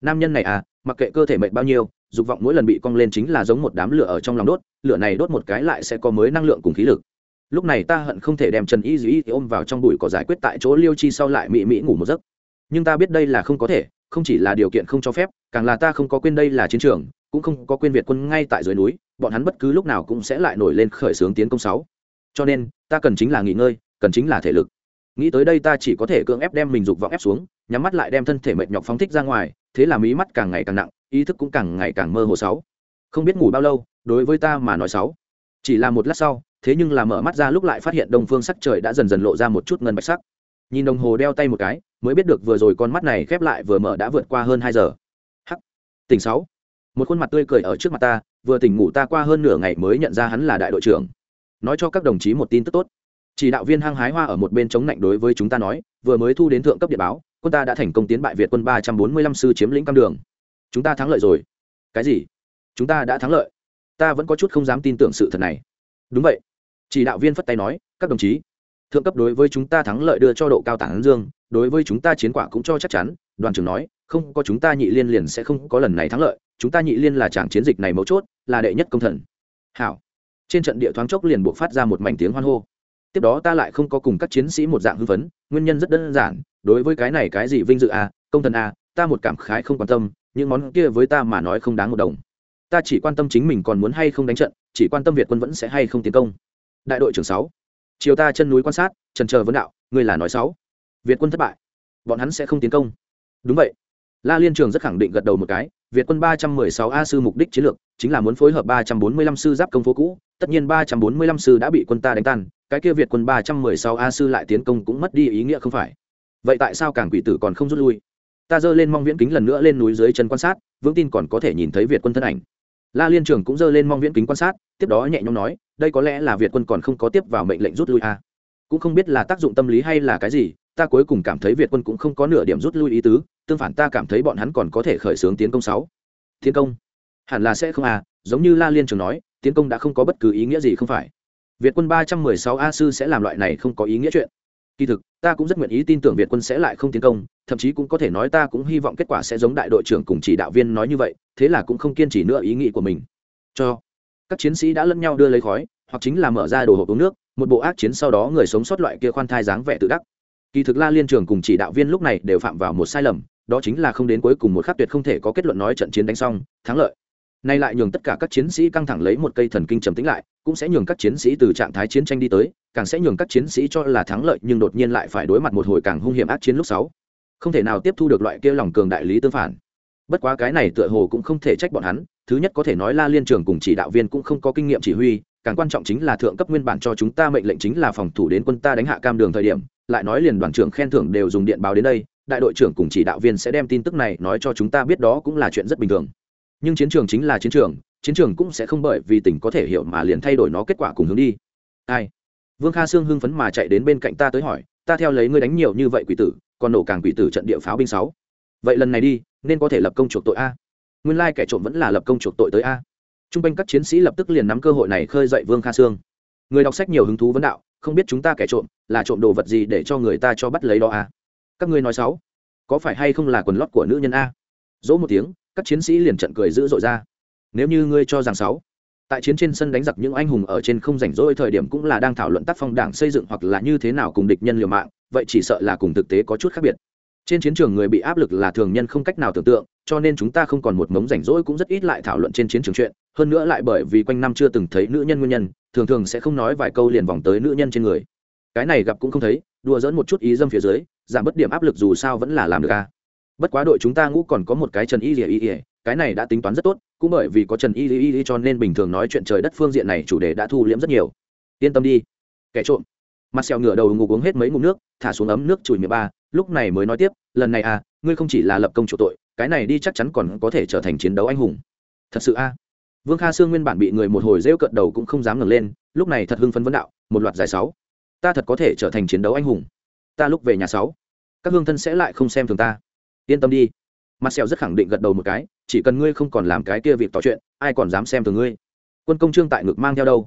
Speaker 1: Nam nhân này à mặc kệ cơ thể mệt bao nhiêu, dục vọng mỗi lần bị cong lên chính là giống một đám lửa ở trong lòng đốt, lửa này đốt một cái lại sẽ có mới năng lượng cùng khí lực lúc này ta hận không thể đem trần y dĩ ôm vào trong bụi cỏ giải quyết tại chỗ liêu chi sau lại mị mị ngủ một giấc. Nhưng ta biết đây là không có thể, không chỉ là điều kiện không cho phép, càng là ta không có quên đây là chiến trường, cũng không có quên việt quân ngay tại dưới núi, bọn hắn bất cứ lúc nào cũng sẽ lại nổi lên khởi xướng tiến công sáu. Cho nên, ta cần chính là nghỉ ngơi, cần chính là thể lực. Nghĩ tới đây ta chỉ có thể cưỡng ép đem mình dục vọng ép xuống, nhắm mắt lại đem thân thể mệt nhọc phóng thích ra ngoài, thế là mí mắt càng ngày càng nặng, ý thức cũng càng ngày càng mơ hồ sáu. Không biết ngủ bao lâu, đối với ta mà nói sáu. Chỉ là một lát sau thế nhưng là mở mắt ra lúc lại phát hiện đông phương sắc trời đã dần dần lộ ra một chút ngân bạch sắc. Nhìn đồng hồ đeo tay một cái, mới biết được vừa rồi con mắt này khép lại vừa mở đã vượt qua hơn hai giờ. Hắc. Tỉnh sáu. Một khuôn mặt tươi cười ở trước mặt ta, vừa tỉnh ngủ ta qua hơn nửa ngày mới nhận ra hắn là đại đội trưởng. Nói cho các đồng chí một tin tức tốt. Chỉ đạo viên hăng hái hoa ở một bên chống lạnh đối với chúng ta nói, vừa mới thu đến thượng cấp địa báo, quân ta đã thành công tiến bại việt quân ba trăm bốn mươi lăm sư chiếm lĩnh cam đường. Chúng ta thắng lợi rồi. Cái gì? Chúng ta đã thắng lợi. Ta vẫn có chút không dám tin tưởng sự thật này. Đúng vậy chỉ đạo viên phất tay nói, các đồng chí, thượng cấp đối với chúng ta thắng lợi đưa cho độ cao tản dương, đối với chúng ta chiến quả cũng cho chắc chắn. Đoàn trưởng nói, không có chúng ta nhị liên liền sẽ không có lần này thắng lợi, chúng ta nhị liên là chàng chiến dịch này mấu chốt, là đệ nhất công thần. Hảo. Trên trận địa thoáng chốc liền buộc phát ra một mảnh tiếng hoan hô. Tiếp đó ta lại không có cùng các chiến sĩ một dạng hưng phấn, nguyên nhân rất đơn giản, đối với cái này cái gì vinh dự à công thần à ta một cảm khái không quan tâm, những món kia với ta mà nói không đáng một đồng. Ta chỉ quan tâm chính mình còn muốn hay không đánh trận, chỉ quan tâm việt quân vẫn sẽ hay không tiến công đại đội trưởng sáu. Chiều ta chân núi quan sát, trần chờ vấn đạo, ngươi là nói sáu. Việt quân thất bại, bọn hắn sẽ không tiến công. Đúng vậy. La liên trường rất khẳng định gật đầu một cái, việt quân ba trăm mười sáu a sư mục đích chiến lược chính là muốn phối hợp ba trăm bốn mươi lăm sư giáp công phố cũ, tất nhiên ba trăm bốn mươi lăm sư đã bị quân ta đánh tan, cái kia việt quân ba trăm mười sáu a sư lại tiến công cũng mất đi ý nghĩa không phải. Vậy tại sao cảng quỷ tử còn không rút lui? Ta giơ lên mong viễn kính lần nữa lên núi dưới chân quan sát, vững tin còn có thể nhìn thấy việt quân thân ảnh la liên trường cũng giơ lên mong viễn kính quan sát, tiếp đó nhẹ nhõm nói, đây có lẽ là việt quân còn không có tiếp vào mệnh lệnh rút lui a cũng không biết là tác dụng tâm lý hay là cái gì, ta cuối cùng cảm thấy việt quân cũng không có nửa điểm rút lui ý tứ, tương phản ta cảm thấy bọn hắn còn có thể khởi xướng tiến công sáu. Tiến công? Hẳn là sẽ không à? Giống như la liên trường nói, tiến công đã không có bất cứ ý nghĩa gì không phải. Việt quân ba trăm mười sáu a sư sẽ làm loại này không có ý nghĩa chuyện. Kỳ thực, ta cũng rất nguyện ý tin tưởng việt quân sẽ lại không tiến công, thậm chí cũng có thể nói ta cũng hy vọng kết quả sẽ giống đại đội trưởng cùng chỉ đạo viên nói như vậy thế là cũng không kiên trì nữa ý nghĩ của mình. Cho các chiến sĩ đã lẫn nhau đưa lấy khói, hoặc chính là mở ra đồ hộp uống nước, một bộ ác chiến sau đó người sống sót loại kia khoan thai dáng vẻ tự đắc. Kỳ thực la liên trường cùng chỉ đạo viên lúc này đều phạm vào một sai lầm, đó chính là không đến cuối cùng một khắc tuyệt không thể có kết luận nói trận chiến đánh xong, thắng lợi. Nay lại nhường tất cả các chiến sĩ căng thẳng lấy một cây thần kinh trầm tĩnh lại, cũng sẽ nhường các chiến sĩ từ trạng thái chiến tranh đi tới, càng sẽ nhường các chiến sĩ cho là thắng lợi nhưng đột nhiên lại phải đối mặt một hồi càng hung hiểm ác chiến lúc sáu. Không thể nào tiếp thu được loại kia lòng cường đại lý tương phản bất quá cái này tựa hồ cũng không thể trách bọn hắn, thứ nhất có thể nói la liên trường cùng chỉ đạo viên cũng không có kinh nghiệm chỉ huy, càng quan trọng chính là thượng cấp nguyên bản cho chúng ta mệnh lệnh chính là phòng thủ đến quân ta đánh hạ cam đường thời điểm, lại nói liền đoàn trưởng khen thưởng đều dùng điện báo đến đây, đại đội trưởng cùng chỉ đạo viên sẽ đem tin tức này nói cho chúng ta biết đó cũng là chuyện rất bình thường. Nhưng chiến trường chính là chiến trường chiến trường cũng sẽ không bởi vì tỉnh có thể hiểu mà liền thay đổi nó kết quả cùng hướng đi. Ai? Vương kha sương hưng phấn mà chạy đến bên cạnh ta tới hỏi, ta theo lấy ngươi đánh nhiều như vậy quỷ tử, còn nổ càng quỷ tử trận địa pháo binh sáu vậy lần này đi, nên có thể lập công chuộc tội a. Nguyên lai kẻ trộm vẫn là lập công chuộc tội tới a. T r u n g quanh các chiến sĩ lập tức liền nắm cơ hội này khơi dậy vương kha sương. Người đọc sách nhiều hứng thú vấn đạo, không biết chúng ta kẻ trộm là trộm đồ vật gì để cho người ta cho bắt lấy đó a. Các ngươi nói sáu, có phải hay không là quần lót của nữ nhân a? Dỗ một tiếng, các chiến sĩ liền trận cười dữ dội ra. Nếu như ngươi cho rằng sáu, tại chiến trên sân đánh giặc những anh hùng ở trên không rảnh rỗi thời điểm cũng là đang thảo luận tác phong đảng xây dựng hoặc là như thế nào cùng địch nhân liều mạng, vậy chỉ sợ là cùng thực tế có chút khác biệt trên chiến trường người bị áp lực là thường nhân không cách nào tưởng tượng, cho nên chúng ta không còn một mống rảnh rỗi cũng rất ít lại thảo luận trên chiến trường chuyện, hơn nữa lại bởi vì quanh năm chưa từng thấy nữ nhân nguyên nhân, thường thường sẽ không nói vài câu liền vòng tới nữ nhân trên người. Cái này gặp cũng không thấy, đùa dẫn một chút ý dâm phía dưới, giảm bớt điểm áp lực dù sao vẫn là làm được a bất quá đội chúng ta ngũ còn có một cái trần y lìa y ỉa cái này đã tính toán rất tốt, cũng bởi vì có trần y lìa y cho nên bình thường nói chuyện trời đất phương diện này chủ đề đã thu liễm rất nhiều. Yên tâm đi. Kẻ trộm. Mặt xèo ngửa đầu ngủ uống hết mấy ngụm nước, thả xuống ấm nước chùi miệng ba lúc này mới nói tiếp, lần này à ngươi không chỉ là lập công chủ tội, cái này đi chắc chắn còn có thể trở thành chiến đấu anh hùng. Thật sự a vương kha sương nguyên bản bị người một hồi rêu cận đầu cũng không dám ngẩng lên, lúc này thật hưng phấn vấn đạo, một loạt giải sáu. Ta thật có thể trở thành chiến đấu anh hùng. Ta lúc về nhà sáu. Các hương thân sẽ lại không xem thường ta. Yên tâm đi. Mặt sẹo rất khẳng định gật đầu một cái, chỉ cần ngươi không còn làm cái kia việc tỏ chuyện, ai còn dám xem thường ngươi? Quân công trương tại ngực mang theo đâu?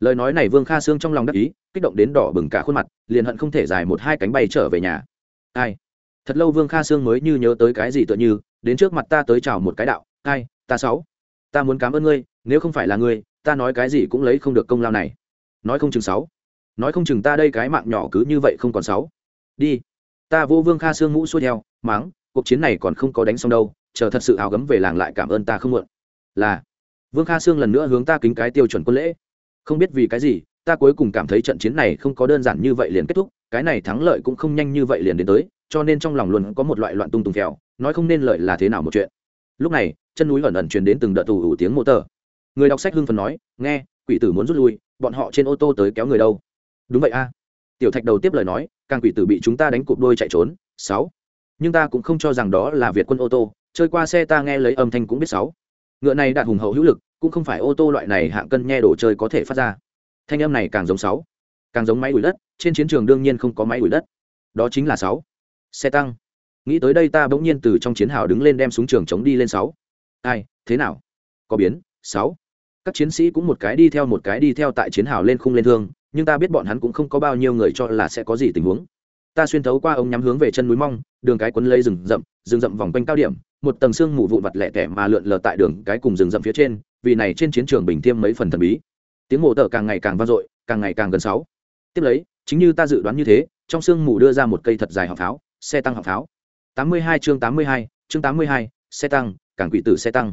Speaker 1: Lời nói này vương kha sương trong lòng đắc ý, kích động đến đỏ bừng cả khuôn mặt, liền hận không thể dài một hai cánh bay trở về nhà ai? Thật lâu vương kha sương mới như nhớ tới cái gì tựa như, đến trước mặt ta tới chào một cái đạo, ai, ta sáu, ta muốn cảm ơn ngươi, nếu không phải là ngươi, ta nói cái gì cũng lấy không được công lao này. Nói không chừng sáu, nói không chừng ta đây cái mạng nhỏ cứ như vậy không còn sáu. Đi. Ta vô vương kha sương ngũ xuôi theo máng cuộc chiến này còn không có đánh xong đâu, chờ thật sự áo gấm về làng lại cảm ơn ta không muộn. Là. Vương kha sương lần nữa hướng ta kính cái tiêu chuẩn quân lễ. Không biết vì cái gì, ta cuối cùng cảm thấy trận chiến này không có đơn giản như vậy liền kết thúc cái này thắng lợi cũng không nhanh như vậy liền đến tới, cho nên trong lòng luôn có một loại loạn tung tùng kèo nói không nên lợi là thế nào một chuyện. Lúc này, chân núi ẩn ẩn truyền đến từng đợt tù ủ tiếng mô tờ. Người đọc sách hưng phần nói, nghe, quỷ tử muốn rút lui, bọn họ trên ô tô tới kéo người đâu? Đúng vậy a. Tiểu thạch đầu tiếp lời nói, càng quỷ tử bị chúng ta đánh cụp đôi chạy trốn, sáu. Nhưng ta cũng không cho rằng đó là việt quân ô tô, chơi qua xe ta nghe lấy âm thanh cũng biết sáu. Ngựa này đạt hùng hậu hữu lực, cũng không phải ô tô loại này hạng cân nghe đồ chơi có thể phát ra. Thanh âm này càng giống sáu, càng giống máy đuổi đất trên chiến trường đương nhiên không có máy đuổi đất. Đó chính là sáu. Xe tăng. Nghĩ tới đây ta bỗng nhiên từ trong chiến hào đứng lên đem súng trường chống đi lên sáu. Ai, thế nào? Có biến, sáu. Các chiến sĩ cũng một cái đi theo một cái đi theo tại chiến hào lên khung lên thương, nhưng ta biết bọn hắn cũng không có bao nhiêu người cho là sẽ có gì tình huống. Ta xuyên thấu qua ống nhắm hướng về chân núi mong, đường cái quấn lấy rừng rậm rừng rậm vòng quanh cao điểm, một tầng xương mù vụn vặt lẻ tẻ mà lượn lờ tại đường cái cùng rừng rậm phía trên, vì này trên chiến trường bình thiêm mấy phần thần bí. Tiếng mộ tờ càng ngày càng vang dội, càng ngày càng gần sáu. Tiếp lấy chính như ta dự đoán như thế trong sương mù đưa ra một cây thật dài họng pháo xe tăng họng pháo. 82 chương 82, chương 82, xe tăng cảng quỷ tử xe tăng.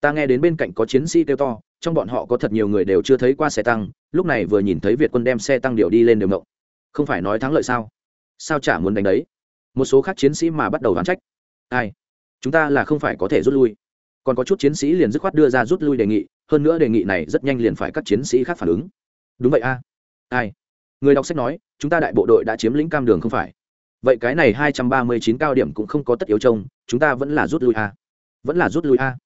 Speaker 1: Ta nghe đến bên cạnh có chiến sĩ kêu to trong bọn họ có thật nhiều người đều chưa thấy qua xe tăng lúc này vừa nhìn thấy việt quân đem xe tăng điệu đi lên đều mộng. Không phải nói thắng lợi sao? Sao chả muốn đánh đấy? Một số khác chiến sĩ mà bắt đầu đoán trách. Ai? Chúng ta là không phải có thể rút lui. Còn có chút chiến sĩ liền dứt khoát đưa ra rút lui đề nghị hơn nữa đề nghị này rất nhanh liền phải các chiến sĩ khác phản ứng. Đúng vậy a. Ai? Người đọc sách nói, chúng ta đại bộ đội đã chiếm lĩnh cam đường không phải. Vậy cái này hai trăm ba mươi chín cao điểm cũng không có tất yếu trông, chúng ta vẫn là rút lui a. Vẫn là rút lui a.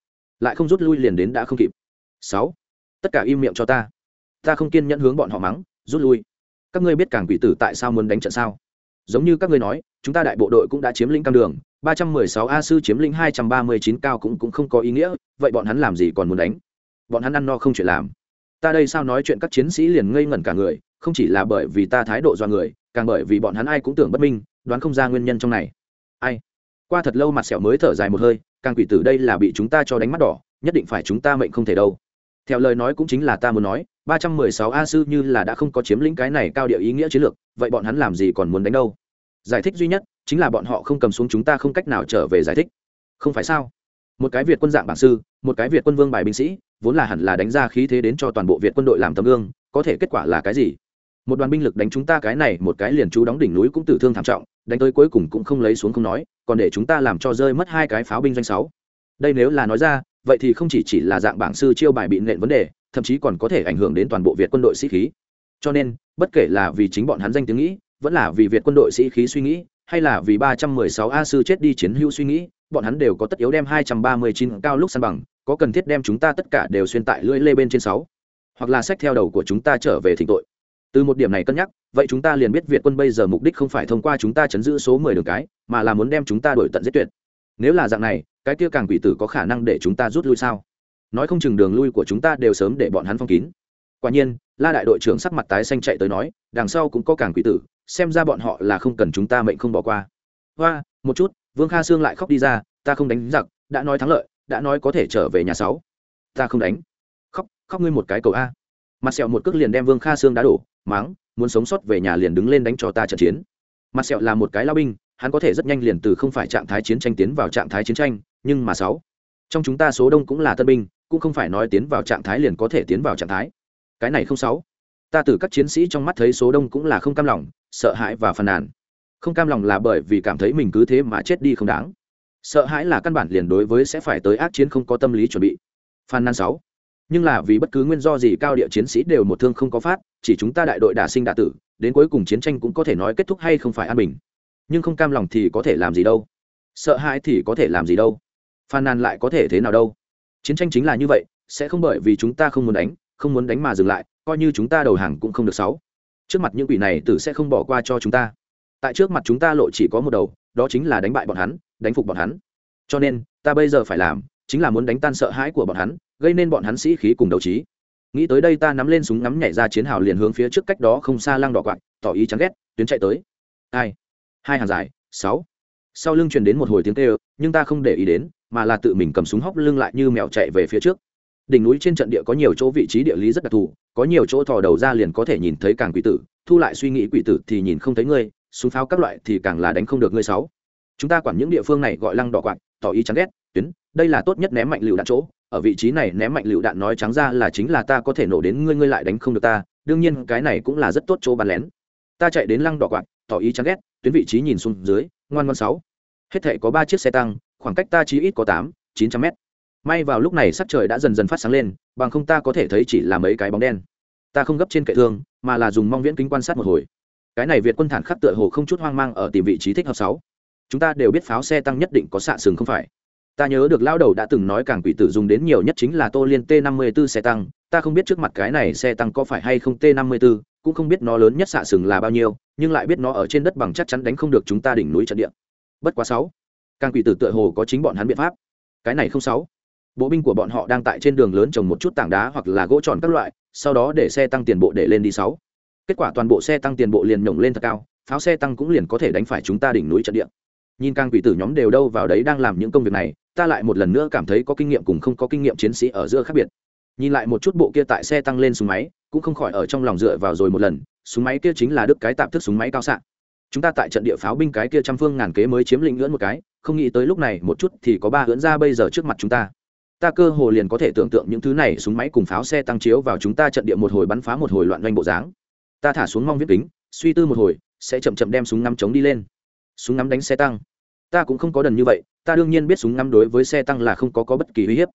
Speaker 1: Lại không rút lui liền đến đã không kịp. Sáu. Tất cả im miệng cho ta. Ta không kiên nhẫn hướng bọn họ mắng, rút lui. Các ngươi biết cảng quỷ tử tại sao muốn đánh trận sao? Giống như các ngươi nói, chúng ta đại bộ đội cũng đã chiếm lĩnh cam đường, ba trăm mười sáu a sư chiếm lĩnh hai trăm ba mươi chín cao cũng cũng không có ý nghĩa, vậy bọn hắn làm gì còn muốn đánh? Bọn hắn ăn no không chuyện làm. Ta đây sao nói chuyện các chiến sĩ liền ngây ngẩn cả người không chỉ là bởi vì ta thái độ do người, càng bởi vì bọn hắn ai cũng tưởng bất minh, đoán không ra nguyên nhân trong này. Ai? Qua thật lâu mặt sẹo mới thở dài một hơi, càng quỷ tử đây là bị chúng ta cho đánh mắt đỏ, nhất định phải chúng ta mệnh không thể đâu. Theo lời nói cũng chính là ta muốn nói, ba trăm mười sáu a sư như là đã không có chiếm lĩnh cái này cao địa ý nghĩa chiến lược, vậy bọn hắn làm gì còn muốn đánh đâu? Giải thích duy nhất, chính là bọn họ không cầm xuống chúng ta không cách nào trở về giải thích. Không phải sao? Một cái việt quân dạng bảng sư, một cái việt quân vương bài binh sĩ, vốn là hẳn là đánh ra khí thế đến cho toàn bộ việt quân đội làm tấm gương, có thể kết quả là cái gì? Một đoàn binh lực đánh chúng ta cái này, một cái liền chú đóng đỉnh núi cũng tử thương thảm trọng, đánh tới cuối cùng cũng không lấy xuống không nói, còn để chúng ta làm cho rơi mất hai cái pháo binh doanh sáu. Đây nếu là nói ra, vậy thì không chỉ chỉ là dạng bảng sư chiêu bài bị nện vấn đề, thậm chí còn có thể ảnh hưởng đến toàn bộ việt quân đội sĩ khí. Cho nên, bất kể là vì chính bọn hắn danh tiếng nghĩ, vẫn là vì việt quân đội sĩ khí suy nghĩ, hay là vì ba trăm mười sáu a sư chết đi chiến hữu suy nghĩ, bọn hắn đều có tất yếu đem hai trăm ba mươi chín cao lúc săn bằng, có cần thiết đem chúng ta tất cả đều xuyên tại lưỡi lê bên trên sáu. Hoặc là sách theo đầu của chúng ta trở về thỉnh tội từ một điểm này cân nhắc, vậy chúng ta liền biết việt quân bây giờ mục đích không phải thông qua chúng ta chấn giữ số mười đường cái, mà là muốn đem chúng ta đổi tận giết tuyệt. Nếu là dạng này, cái kia càng quỷ tử có khả năng để chúng ta rút lui sao? Nói không chừng đường lui của chúng ta đều sớm để bọn hắn phong kín. Quả nhiên, la đại đội trưởng sắc mặt tái xanh chạy tới nói, đằng sau cũng có càng quỷ tử, xem ra bọn họ là không cần chúng ta mệnh không bỏ qua. Hoa, một chút, vương kha sương lại khóc đi ra, ta không đánh giặc, đã nói thắng lợi, đã nói có thể trở về nhà sáu. Ta không đánh. Khóc khóc ngươi một cái cầu a. Mặt sẹo một cước liền đem vương kha sương đá đổ máng, muốn sống sót về nhà liền đứng lên đánh cho ta trận chiến. Mặt sẹo là một cái lao binh, hắn có thể rất nhanh liền từ không phải trạng thái chiến tranh tiến vào trạng thái chiến tranh, nhưng mà sáu, trong chúng ta số đông cũng là tân binh, cũng không phải nói tiến vào trạng thái liền có thể tiến vào trạng thái. Cái này không sáu, ta từ các chiến sĩ trong mắt thấy số đông cũng là không cam lòng, sợ hãi và phàn nàn. Không cam lòng là bởi vì cảm thấy mình cứ thế mà chết đi không đáng. Sợ hãi là căn bản liền đối với sẽ phải tới ác chiến không có tâm lý chuẩn bị. Phàn nàn sáu nhưng là vì bất cứ nguyên do gì cao địa chiến sĩ đều một thương không có phát, chỉ chúng ta đại đội đả sinh đả tử, đến cuối cùng chiến tranh cũng có thể nói kết thúc hay không phải an bình. Nhưng không cam lòng thì có thể làm gì đâu. Sợ hãi thì có thể làm gì đâu. Phàn nàn lại có thể thế nào đâu. Chiến tranh chính là như vậy, sẽ không bởi vì chúng ta không muốn đánh, không muốn đánh mà dừng lại, coi như chúng ta đầu hàng cũng không được sáu. Trước mặt những quỷ này tử sẽ không bỏ qua cho chúng ta. Tại trước mặt chúng ta lộ chỉ có một đầu, đó chính là đánh bại bọn hắn, đánh phục bọn hắn. Cho nên, ta bây giờ phải làm, chính là muốn đánh tan sợ hãi của bọn hắn gây nên bọn hắn sĩ khí cùng đấu trí. Nghĩ tới đây ta nắm lên súng ngắm nhảy ra chiến hào liền hướng phía trước cách đó không xa lăng đỏ quạt, tỏ ý chán ghét, tuyến chạy tới. Hai hai hàng dài, sáu. Sau lưng truyền đến một hồi tiếng kêu, nhưng ta không để ý đến, mà là tự mình cầm súng hóc lưng lại như mèo chạy về phía trước. Đỉnh núi trên trận địa có nhiều chỗ vị trí địa lý rất đặc thù, có nhiều chỗ thò đầu ra liền có thể nhìn thấy càng quỷ tử, thu lại suy nghĩ quỷ tử thì nhìn không thấy ngươi, súng pháo các loại thì càng là đánh không được ngươi sáu. Chúng ta quản những địa phương này gọi lăng đỏ quạt, tỏ ý chán ghét, tuyến, đây là tốt nhất ném mạnh lựu đạn chỗ ở vị trí này ném mạnh lựu đạn nói trắng ra là chính là ta có thể nổ đến ngươi ngươi lại đánh không được ta, đương nhiên cái này cũng là rất tốt chỗ bắn lén. Ta chạy đến lăng đỏ quạt, tỏ ý chán ghét, tuyến vị trí nhìn xuống dưới, ngoan ngoan sáu. Hết thể có ba chiếc xe tăng, khoảng cách ta chỉ ít có tám, chín trăm mét. May vào lúc này sắc trời đã dần dần phát sáng lên, bằng không ta có thể thấy chỉ là mấy cái bóng đen. Ta không gấp trên kệ thương, mà là dùng mong viễn kính quan sát một hồi. Cái này việt quân thản khắc tựa hồ không chút hoang mang ở tìm vị trí thích hợp sáu. Chúng ta đều biết pháo xe tăng nhất định có xạ sừng không phải ta nhớ được lao đầu đã từng nói càng quỷ tử dùng đến nhiều nhất chính là tô liên t 54 xe tăng. Ta không biết trước mặt cái này xe tăng có phải hay không t 54 cũng không biết nó lớn nhất xạ sừng là bao nhiêu, nhưng lại biết nó ở trên đất bằng chắc chắn đánh không được chúng ta đỉnh núi trận địa. Bất quá sáu. Càng quỷ tử tựa hồ có chính bọn hắn biện pháp. Cái này không sáu. Bộ binh của bọn họ đang tại trên đường lớn trồng một chút tảng đá hoặc là gỗ tròn các loại, sau đó để xe tăng tiền bộ để lên đi sáu. Kết quả toàn bộ xe tăng tiền bộ liền nhổng lên thật cao, pháo xe tăng cũng liền có thể đánh phải chúng ta đỉnh núi trận địa. Nhìn càng quỷ tử nhóm đều đâu vào đấy đang làm những công việc này ta lại một lần nữa cảm thấy có kinh nghiệm cùng không có kinh nghiệm chiến sĩ ở giữa khác biệt. Nhìn lại một chút bộ kia tại xe tăng lên súng máy, cũng không khỏi ở trong lòng dựa vào rồi một lần, súng máy kia chính là đức cái tạm thức súng máy cao xạ. Chúng ta tại trận địa pháo binh cái kia trăm phương ngàn kế mới chiếm lĩnh lưỡn một cái, không nghĩ tới lúc này một chút thì có ba lưỡn ra bây giờ trước mặt chúng ta. Ta cơ hồ liền có thể tưởng tượng những thứ này súng máy cùng pháo xe tăng chiếu vào chúng ta trận địa một hồi bắn phá một hồi loạn doanh bộ dáng. Ta thả xuống mong viết kính, suy tư một hồi, sẽ chậm chậm đem súng ngắm chống đi lên. Súng ngắm đánh xe tăng. Ta cũng không có đần như vậy ta đương nhiên biết súng ngắm đối với xe tăng là không có, có bất kỳ uy hiếp.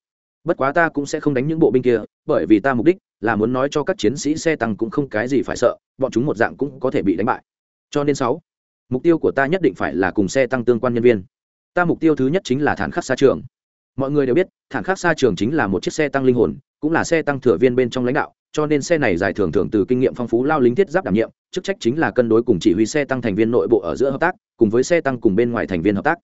Speaker 1: Bất quá ta cũng sẽ không đánh những bộ binh kia bởi vì ta mục đích là muốn nói cho các chiến sĩ xe tăng cũng không cái gì phải sợ bọn chúng một dạng cũng có thể bị đánh bại. Cho nên sáu mục tiêu của ta nhất định phải là cùng xe tăng tương quan nhân viên. Ta mục tiêu thứ nhất chính là thản khắc xa trường. Mọi người đều biết thản khắc xa trường chính là một chiếc xe tăng linh hồn cũng là xe tăng thừa viên bên trong lãnh đạo cho nên xe này giải thưởng thưởng từ kinh nghiệm phong phú lao lính thiết giáp đảm nhiệm chức trách chính là cân đối cùng chỉ huy xe tăng thành viên nội bộ ở giữa hợp tác cùng với xe tăng cùng bên ngoài thành viên hợp tác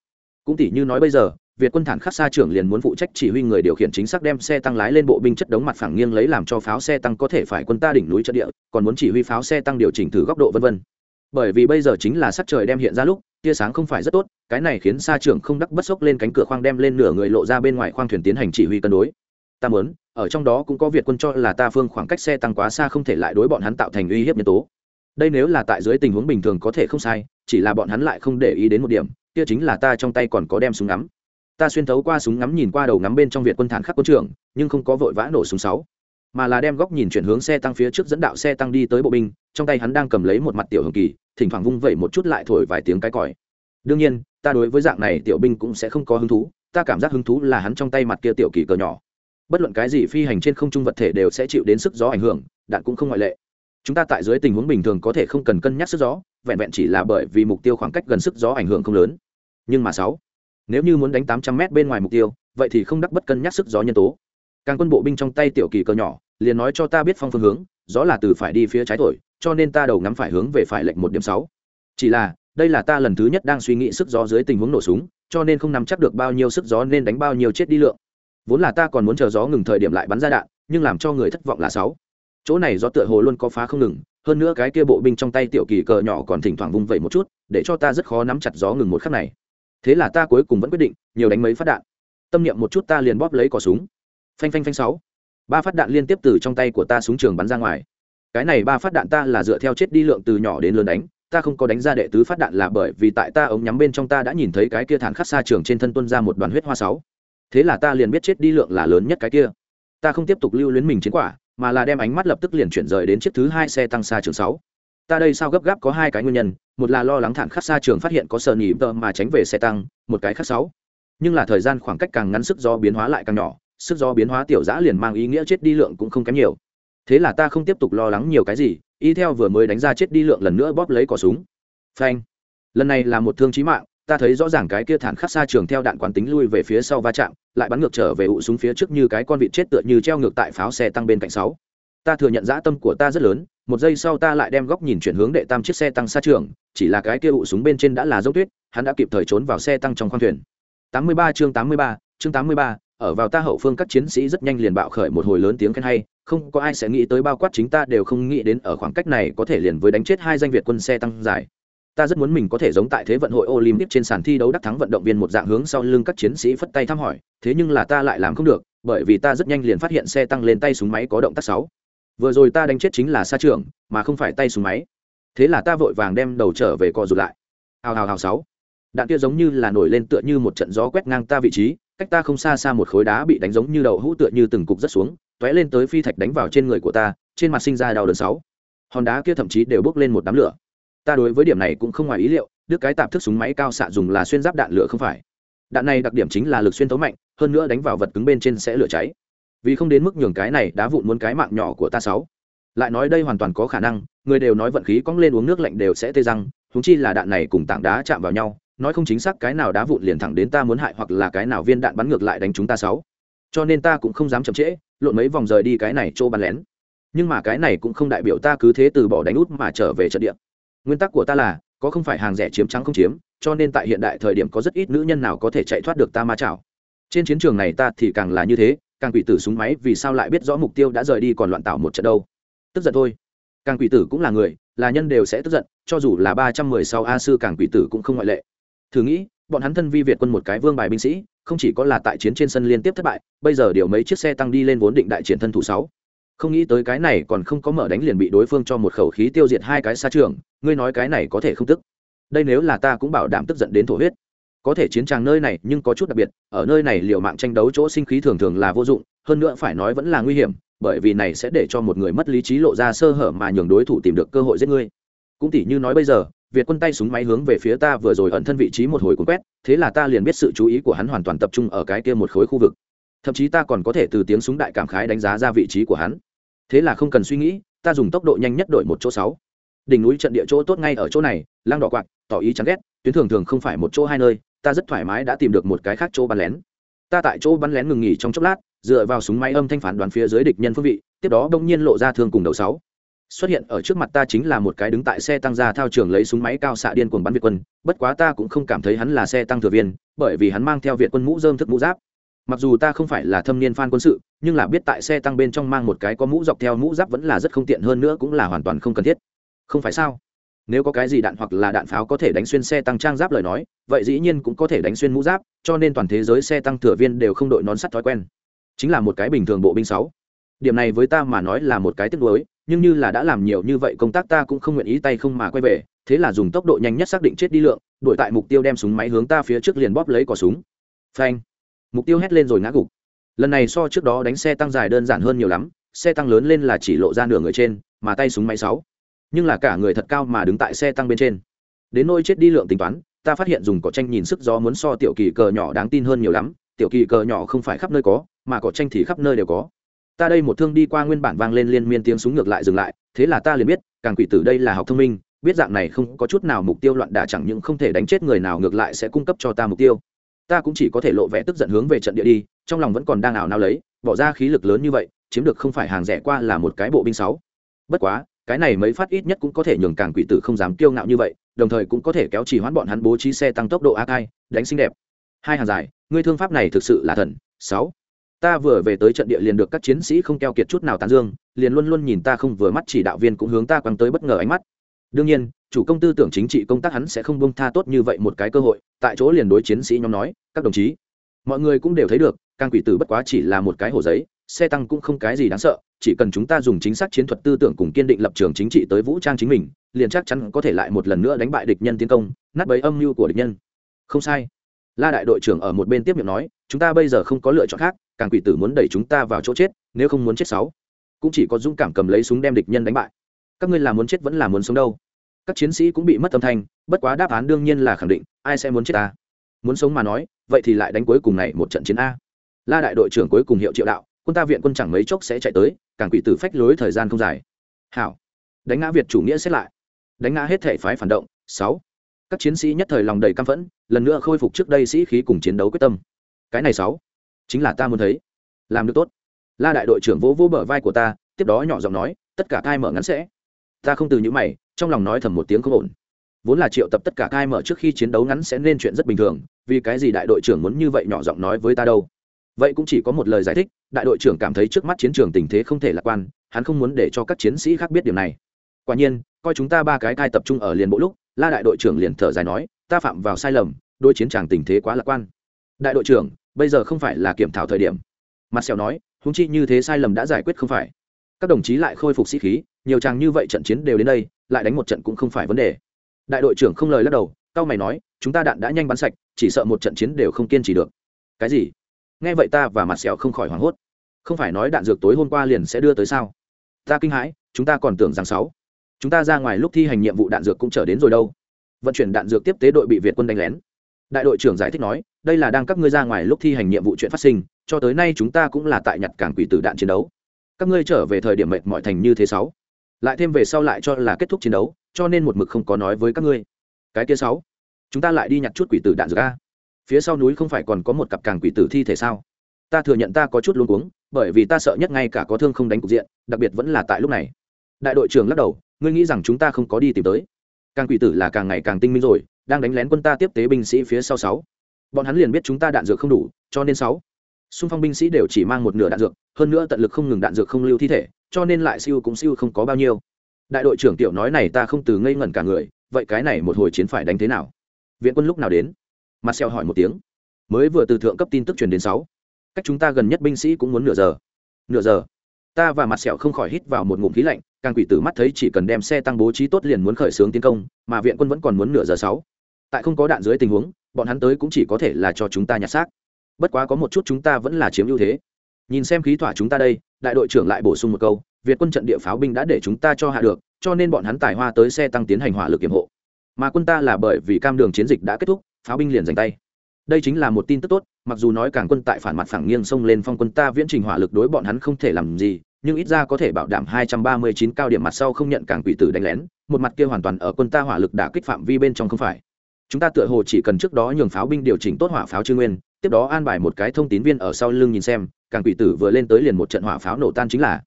Speaker 1: cũng tỷ như nói bây giờ, việt quân thản khắc xa trưởng liền muốn phụ trách chỉ huy người điều khiển chính xác đem xe tăng lái lên bộ binh chất đống mặt phẳng nghiêng lấy làm cho pháo xe tăng có thể phải quân ta đỉnh núi trận địa, còn muốn chỉ huy pháo xe tăng điều chỉnh thử góc độ vân vân. Bởi vì bây giờ chính là sắc trời đem hiện ra lúc, tia sáng không phải rất tốt, cái này khiến xa trưởng không đắc bất sốc lên cánh cửa khoang đem lên nửa người lộ ra bên ngoài khoang thuyền tiến hành chỉ huy cân đối. Ta muốn, ở trong đó cũng có việt quân cho là ta phương khoảng cách xe tăng quá xa không thể lại đối bọn hắn tạo thành uy hiếp nhân tố. Đây nếu là tại dưới tình huống bình thường có thể không sai, chỉ là bọn hắn lại không để ý đến một điểm kia chính là ta trong tay còn có đem súng ngắm. Ta xuyên thấu qua súng ngắm nhìn qua đầu ngắm bên trong việt quân thản khắc quân trưởng, nhưng không có vội vã nổ súng sáu, mà là đem góc nhìn chuyển hướng xe tăng phía trước dẫn đạo xe tăng đi tới bộ binh, trong tay hắn đang cầm lấy một mặt tiểu hồng kỳ, thỉnh thoảng vung vẩy một chút lại thổi vài tiếng cái còi. Đương nhiên, ta đối với dạng này tiểu binh cũng sẽ không có hứng thú, ta cảm giác hứng thú là hắn trong tay mặt kia tiểu kỳ cờ nhỏ. Bất luận cái gì phi hành trên không trung vật thể đều sẽ chịu đến sức gió ảnh hưởng, đạn cũng không ngoại lệ. Chúng ta tại dưới tình huống bình thường có thể không cần cân nhắc sức gió, vẹn vẹn chỉ là bởi vì mục tiêu khoảng cách gần sức gió ảnh hưởng không lớn nhưng mà sáu. Nếu như muốn đánh tám trăm m bên ngoài mục tiêu, vậy thì không đắc bất cân nhắc sức gió nhân tố. Càng quân bộ binh trong tay tiểu kỳ cờ nhỏ, liền nói cho ta biết phong phương hướng, gió là từ phải đi phía trái thổi, cho nên ta đầu ngắm phải hướng về phải lệnh một điểm sáu. Chỉ là, đây là ta lần thứ nhất đang suy nghĩ sức gió dưới tình huống nổ súng, cho nên không nắm chắc được bao nhiêu sức gió nên đánh bao nhiêu chết đi lượng. Vốn là ta còn muốn chờ gió ngừng thời điểm lại bắn ra đạn, nhưng làm cho người thất vọng là sáu. Chỗ này gió tựa hồ luôn có phá không ngừng, hơn nữa cái kia bộ binh trong tay tiểu kỳ cờ nhỏ còn thỉnh thoảng vung vẩy một chút, để cho ta rất khó nắm chặt gió ngừng một khắc này thế là ta cuối cùng vẫn quyết định, nhiều đánh mấy phát đạn. Tâm niệm một chút ta liền bóp lấy cỏ súng. Phanh phanh phanh sáu. Ba phát đạn liên tiếp từ trong tay của ta súng trường bắn ra ngoài. Cái này ba phát đạn ta là dựa theo chết đi lượng từ nhỏ đến lớn đánh, ta không có đánh ra đệ tứ phát đạn là bởi vì tại ta ống nhắm bên trong ta đã nhìn thấy cái kia thản khắc xa trường trên thân tuân ra một đoàn huyết hoa sáu. Thế là ta liền biết chết đi lượng là lớn nhất cái kia. Ta không tiếp tục lưu luyến mình chiến quả, mà là đem ánh mắt lập tức liền chuyển rời đến chiếc thứ hai xe tăng xa trường sáu ta đây sao gấp gáp có hai cái nguyên nhân, một là lo lắng thản khắc xa trường phát hiện có sợ nhỉ tờ mà tránh về xe tăng, một cái khác sáu. Nhưng là thời gian khoảng cách càng ngắn sức do biến hóa lại càng nhỏ, sức do biến hóa tiểu giã liền mang ý nghĩa chết đi lượng cũng không kém nhiều. Thế là ta không tiếp tục lo lắng nhiều cái gì, y theo vừa mới đánh ra chết đi lượng lần nữa bóp lấy cỏ súng. Phanh. Lần này là một thương chí mạng, ta thấy rõ ràng cái kia thản khắc xa trường theo đạn quán tính lui về phía sau va chạm, lại bắn ngược trở về ụ súng phía trước như cái con vịt chết tựa như treo ngược tại pháo xe tăng bên cạnh sáu. Ta thừa nhận dã tâm của ta rất lớn một giây sau ta lại đem góc nhìn chuyển hướng đệ tam chiếc xe tăng xa trường chỉ là cái kia ụ súng bên trên đã là dốc tuyết hắn đã kịp thời trốn vào xe tăng trong khoang thuyền. 83 chương 83, chương 83, ở vào ta hậu phương các chiến sĩ rất nhanh liền bạo khởi một hồi lớn tiếng khen hay không có ai sẽ nghĩ tới bao quát chính ta đều không nghĩ đến ở khoảng cách này có thể liền với đánh chết hai danh việt quân xe tăng dài ta rất muốn mình có thể giống tại thế vận hội olympic trên sàn thi đấu đắc thắng vận động viên một dạng hướng sau lưng các chiến sĩ phất tay thăm hỏi thế nhưng là ta lại làm không được bởi vì ta rất nhanh liền phát hiện xe tăng lên tay súng máy có động tác sáu vừa rồi ta đánh chết chính là xa trường mà không phải tay súng máy. Thế là ta vội vàng đem đầu trở về cò rụt lại. Hào hào hào, sáu. Đạn kia giống như là nổi lên tựa như một trận gió quét ngang ta vị trí, cách ta không xa xa một khối đá bị đánh giống như đầu hũ tựa như từng cục rất xuống t lên tới phi thạch đánh vào trên người của ta, trên mặt sinh ra đau đớn sáu. Hòn đá kia thậm chí đều bốc lên một đám lửa. Ta đối với điểm này cũng không ngoài ý liệu đứt cái tạp thức súng máy cao xạ dùng là xuyên giáp đạn lửa không phải. Đạn này đặc điểm chính là lực xuyên tấu mạnh, hơn nữa đánh vào vật cứng bên trên sẽ lửa cháy vì không đến mức nhường cái này đá vụn muốn cái mạng nhỏ của ta sáu. Lại nói đây hoàn toàn có khả năng, người đều nói vận khí cong lên uống nước lạnh đều sẽ tê răng húng chi là đạn này cùng tảng đá chạm vào nhau, nói không chính xác cái nào đá vụn liền thẳng đến ta muốn hại hoặc là cái nào viên đạn bắn ngược lại đánh chúng ta sáu. Cho nên ta cũng không dám chậm trễ, lộn mấy vòng rời đi cái này chỗ bắn lén. Nhưng mà cái này cũng không đại biểu ta cứ thế từ bỏ đánh út mà trở về trận địa. Nguyên tắc của ta là, có không phải hàng rẻ chiếm trắng không chiếm, cho nên tại hiện đại thời điểm có rất ít nữ nhân nào có thể chạy thoát được ta ma chảo. Trên chiến trường này ta thì càng là như thế càng quỷ tử súng máy vì sao lại biết rõ mục tiêu đã rời đi còn loạn tạo một trận đâu? Tức giận thôi. Càng quỷ tử cũng là người, là nhân đều sẽ tức giận, cho dù là ba trăm mười sáu a sư càng quỷ tử cũng không ngoại lệ. Thử nghĩ, bọn hắn thân vi việt quân một cái vương bài binh sĩ, không chỉ có là tại chiến trên sân liên tiếp thất bại, bây giờ điều mấy chiếc xe tăng đi lên vốn định đại triển thân thủ sáu. Không nghĩ tới cái này còn không có mở đánh liền bị đối phương cho một khẩu khí tiêu diệt hai cái xa trường, ngươi nói cái này có thể không tức? Đây nếu là ta cũng bảo đảm tức giận đến thổ huyết có thể chiến tràng nơi này nhưng có chút đặc biệt, ở nơi này liều mạng tranh đấu chỗ sinh khí thường thường là vô dụng, hơn nữa phải nói vẫn là nguy hiểm, bởi vì này sẽ để cho một người mất lý trí lộ ra sơ hở mà nhường đối thủ tìm được cơ hội giết ngươi. Cũng tỉ như nói bây giờ, việt quân tay súng máy hướng về phía ta vừa rồi ẩn thân vị trí một hồi cuốn quét, thế là ta liền biết sự chú ý của hắn hoàn toàn tập trung ở cái kia một khối khu vực. Thậm chí ta còn có thể từ tiếng súng đại cảm khái đánh giá ra vị trí của hắn. Thế là không cần suy nghĩ, ta dùng tốc độ nhanh nhất đổi một chỗ sáu. Đỉnh núi trận địa chỗ tốt ngay ở chỗ này lang đỏ quạt, tỏ ý chán ghét, tuyến thường thường không phải một chỗ hai nơi ta rất thoải mái đã tìm được một cái khác chỗ bắn lén. Ta tại chỗ bắn lén ngừng nghỉ trong chốc lát, dựa vào súng máy âm thanh phán đoán phía dưới địch nhân phương vị, tiếp đó bỗng nhiên lộ ra thương cùng đầu sáu. Xuất hiện ở trước mặt ta chính là một cái đứng tại xe tăng ra thao trường lấy súng máy cao xạ điên cuồng bắn việt quân, bất quá ta cũng không cảm thấy hắn là xe tăng thừa viên, bởi vì hắn mang theo việt quân mũ dơm thức mũ giáp. Mặc dù ta không phải là thâm niên phan quân sự, nhưng là biết tại xe tăng bên trong mang một cái có mũ dọc theo mũ giáp vẫn là rất không tiện hơn nữa cũng là hoàn toàn không cần thiết. Không phải sao? Nếu có cái gì đạn hoặc là đạn pháo có thể đánh xuyên xe tăng trang giáp lời nói, vậy dĩ nhiên cũng có thể đánh xuyên mũ giáp, cho nên toàn thế giới xe tăng thừa viên đều không đội nón sắt thói quen. Chính là một cái bình thường bộ binh sáu. Điểm này với ta mà nói là một cái tiếc nuối, nhưng như là đã làm nhiều như vậy công tác ta cũng không nguyện ý tay không mà quay về, thế là dùng tốc độ nhanh nhất xác định chết đi lượng đuổi tại mục tiêu đem súng máy hướng ta phía trước liền bóp lấy cò súng. Phanh. Mục tiêu hét lên rồi ngã gục. Lần này so trước đó đánh xe tăng dài đơn giản hơn nhiều lắm, xe tăng lớn lên là chỉ lộ ra nửa người trên, mà tay súng máy sáu nhưng là cả người thật cao mà đứng tại xe tăng bên trên. Đến nôi chết đi lượng tính toán, ta phát hiện dùng cỏ tranh nhìn sức gió muốn so tiểu kỳ cờ nhỏ đáng tin hơn nhiều lắm, tiểu kỳ cờ nhỏ không phải khắp nơi có, mà cỏ tranh thì khắp nơi đều có. Ta đây một thương đi qua nguyên bản vang lên liên miên tiếng súng ngược lại dừng lại, thế là ta liền biết, càng quỷ tử đây là học thông minh, biết dạng này không có chút nào mục tiêu loạn đả chẳng những không thể đánh chết người nào ngược lại sẽ cung cấp cho ta mục tiêu. Ta cũng chỉ có thể lộ vẻ tức giận hướng về trận địa đi, trong lòng vẫn còn đang ảo nào lấy, bỏ ra khí lực lớn như vậy, chiếm được không phải hàng rẻ qua là một cái bộ binh sáu. Bất quá cái này mấy phát ít nhất cũng có thể nhường càng quỷ tử không dám kiêu ngạo như vậy, đồng thời cũng có thể kéo chỉ hoãn bọn hắn bố trí xe tăng tốc độ a ai, đánh xinh đẹp. Hai hàng dài, ngươi thương pháp này thực sự là thần. Sáu. Ta vừa về tới trận địa liền được các chiến sĩ không keo kiệt chút nào tán dương, liền luôn luôn nhìn ta không vừa mắt chỉ đạo viên cũng hướng ta quăng tới bất ngờ ánh mắt. Đương nhiên, chủ công tư tưởng chính trị công tác hắn sẽ không bông tha tốt như vậy một cái cơ hội, tại chỗ liền đối chiến sĩ nhóm nói, các đồng chí, mọi người cũng đều thấy được, càng quỷ tử bất quá chỉ là một cái hồ giấy xe tăng cũng không cái gì đáng sợ, chỉ cần chúng ta dùng chính xác chiến thuật tư tưởng cùng kiên định lập trường chính trị tới vũ trang chính mình, liền chắc chắn có thể lại một lần nữa đánh bại địch nhân tiến công, nát bấy âm mưu của địch nhân. Không sai. La đại đội trưởng ở một bên tiếp miệng nói, chúng ta bây giờ không có lựa chọn khác, càng quỷ tử muốn đẩy chúng ta vào chỗ chết, nếu không muốn chết sáu. Cũng chỉ có dũng cảm cầm lấy súng đem địch nhân đánh bại. Các ngươi là muốn chết vẫn là muốn sống đâu? Các chiến sĩ cũng bị mất âm thanh, bất quá đáp án đương nhiên là khẳng định, ai sẽ muốn chết ta? Muốn sống mà nói, vậy thì lại đánh cuối cùng này một trận chiến a. La đại đội trưởng cuối cùng hiệu triệu đạo quân ta viện quân chẳng mấy chốc sẽ chạy tới, càng quỷ tử phách lối thời gian không dài. Hảo. Đánh ngã việt chủ nghĩa xét lại. Đánh ngã hết thể phái phản động. Sáu. Các chiến sĩ nhất thời lòng đầy căm phẫn, lần nữa khôi phục trước đây sĩ khí cùng chiến đấu quyết tâm. Cái này sáu. Chính là ta muốn thấy. Làm được tốt. La đại đội trưởng vỗ vỗ bờ vai của ta, tiếp đó nhỏ giọng nói, tất cả cai mở ngắn sẽ. Ta không từ những mày, trong lòng nói thầm một tiếng không ổn. Vốn là triệu tập tất cả cai mở trước khi chiến đấu ngắn sẽ nên chuyện rất bình thường, vì cái gì đại đội trưởng muốn như vậy nhỏ giọng nói với ta đâu? Vậy cũng chỉ có một lời giải thích, đại đội trưởng cảm thấy trước mắt chiến trường tình thế không thể lạc quan, hắn không muốn để cho các chiến sĩ khác biết điều này. Quả nhiên, coi chúng ta ba cái cai tập trung ở liền bộ lúc, la đại đội trưởng liền thở dài nói, ta phạm vào sai lầm đôi chiến tràng tình thế quá lạc quan. Đại đội trưởng, bây giờ không phải là kiểm thảo thời điểm. Mặt sẹo nói húng chi như thế sai lầm đã giải quyết không phải. Các đồng chí lại khôi phục sĩ khí, nhiều chàng như vậy trận chiến đều đến đây, lại đánh một trận cũng không phải vấn đề. Đại đội trưởng không lời lắc đầu cao mày nói, chúng ta đạn đã nhanh bắn sạch, chỉ sợ một trận chiến đều không kiên trì được. Cái gì? Nghe vậy ta và mặt sẹo không khỏi hoảng hốt. Không phải nói đạn dược tối hôm qua liền sẽ đưa tới sao? Ta kinh hãi, chúng ta còn tưởng rằng sáu. Chúng ta ra ngoài lúc thi hành nhiệm vụ đạn dược cũng trở đến rồi đâu. Vận chuyển đạn dược tiếp tế đội bị việt quân đánh lén. Đại đội trưởng giải thích nói, đây là đang các ngươi ra ngoài lúc thi hành nhiệm vụ chuyện phát sinh, cho tới nay chúng ta cũng là tại nhặt cảng quỷ tử đạn chiến đấu. Các ngươi trở về thời điểm mệt mọi thành như thế sáu. Lại thêm về sau lại cho là kết thúc chiến đấu, cho nên một mực không có nói với các ngươi. Cái kia sáu, chúng ta lại đi nhặt chút quỷ tử đạn dược a phía sau núi không phải còn có một cặp càng quỷ tử thi thể sao? Ta thừa nhận ta có chút luống cuống, bởi vì ta sợ nhất ngay cả có thương không đánh cục diện, đặc biệt vẫn là tại lúc này. Đại đội trưởng lắc đầu, ngươi nghĩ rằng chúng ta không có đi tìm tới. Càng quỷ tử là càng ngày càng tinh minh rồi, đang đánh lén quân ta tiếp tế binh sĩ phía sau sáu. Bọn hắn liền biết chúng ta đạn dược không đủ, cho nên sáu. Xung phong binh sĩ đều chỉ mang một nửa đạn dược, hơn nữa tận lực không ngừng đạn dược không lưu thi thể, cho nên lại siêu cũng siêu không có bao nhiêu. Đại đội trưởng tiểu nói này ta không từ ngây ngẩn cả người, vậy cái này một hồi chiến phải đánh thế nào? Viện quân lúc nào đến? Mặt xeo hỏi một tiếng. Mới vừa từ thượng cấp tin tức truyền đến sáu. Cách chúng ta gần nhất binh sĩ cũng muốn nửa giờ. Nửa giờ. Ta và mặt sẹo không khỏi hít vào một ngụm khí lạnh, càng quỷ tử mắt thấy chỉ cần đem xe tăng bố trí tốt liền muốn khởi xướng tiến công, mà viện quân vẫn còn muốn nửa giờ sáu. Tại không có đạn dưới tình huống, bọn hắn tới cũng chỉ có thể là cho chúng ta nhặt xác. Bất quá có một chút chúng ta vẫn là chiếm ưu thế. Nhìn xem khí thỏa chúng ta đây, đại đội trưởng lại bổ sung một câu, việt quân trận địa pháo binh đã để chúng ta cho hạ được, cho nên bọn hắn tài hoa tới xe tăng tiến hành hỏa lực kiểm hộ. Mà quân ta là bởi vì cam đường chiến dịch đã kết thúc pháo binh liền giành tay. Đây chính là một tin tức tốt, mặc dù nói càng quân tại phản mặt phẳng nghiêng xông lên phong quân ta viễn trình hỏa lực đối bọn hắn không thể làm gì, nhưng ít ra có thể bảo đảm 239 cao điểm mặt sau không nhận càng quỷ tử đánh lén, một mặt kia hoàn toàn ở quân ta hỏa lực đã kích phạm vi bên trong không phải. Chúng ta tựa hồ chỉ cần trước đó nhường pháo binh điều chỉnh tốt hỏa pháo chư nguyên, tiếp đó an bài một cái thông tín viên ở sau lưng nhìn xem, càng quỷ tử vừa lên tới liền một trận hỏa pháo nổ tan chính là.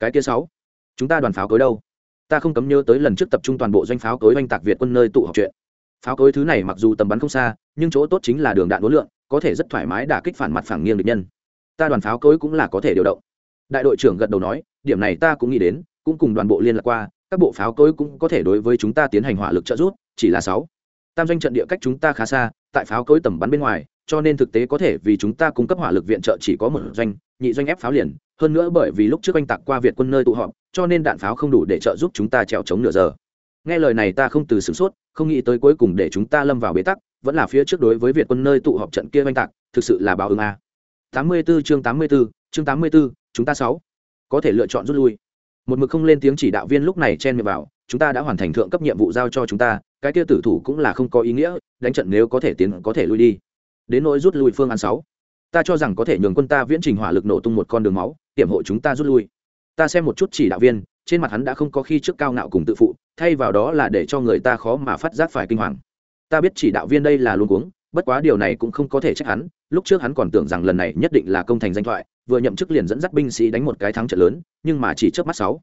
Speaker 1: Cái kia sáu, chúng ta đoàn pháo cối đâu? Ta không cấm nhớ tới lần trước tập trung toàn bộ doanh pháo cối oanh tạc việt quân nơi tụ họp chuyện pháo cối thứ này mặc dù tầm bắn không xa, nhưng chỗ tốt chính là đường đạn đối lượng có thể rất thoải mái đả kích phản mặt phẳng nghiêng địch nhân. Ta đoàn pháo cối cũng là có thể điều động. Đại đội trưởng gật đầu nói, điểm này ta cũng nghĩ đến, cũng cùng đoàn bộ liên lạc qua, các bộ pháo cối cũng có thể đối với chúng ta tiến hành hỏa lực trợ giúp, chỉ là sáu. Tam doanh trận địa cách chúng ta khá xa, tại pháo cối tầm bắn bên ngoài, cho nên thực tế có thể vì chúng ta cung cấp hỏa lực viện trợ chỉ có một doanh, nhị doanh ép pháo liền. Hơn nữa bởi vì lúc trước anh tạc qua việt quân nơi tụ họp, cho nên đạn pháo không đủ để trợ giúp chúng ta trèo chống nửa giờ nghe lời này ta không từ sửng sốt không nghĩ tới cuối cùng để chúng ta lâm vào bế tắc vẫn là phía trước đối với việt quân nơi tụ họp trận kia oanh tạc thực sự là báo ứng a. 84 chương 84, chương 84, chúng ta sáu. Có thể lựa chọn rút lui. Một mực không lên tiếng chỉ đạo viên lúc này chen miệng vào chúng ta đã hoàn thành thượng cấp nhiệm vụ giao cho chúng ta cái kia tử thủ cũng là không có ý nghĩa đánh trận nếu có thể tiến có thể lui đi. Đến nỗi rút lui phương án sáu. Ta cho rằng có thể nhường quân ta viễn trình hỏa lực nổ tung một con đường máu hiểm hộ chúng ta rút lui. Ta xem một chút chỉ đạo viên trên mặt hắn đã không có khi trước cao ngạo cùng tự phụ thay vào đó là để cho người ta khó mà phát giác phải kinh hoàng. Ta biết chỉ đạo viên đây là luôn cuống, bất quá điều này cũng không có thể trách hắn, lúc trước hắn còn tưởng rằng lần này nhất định là công thành danh thoại, vừa nhậm chức liền dẫn dắt binh sĩ đánh một cái thắng trận lớn, nhưng mà chỉ trước mắt sáu.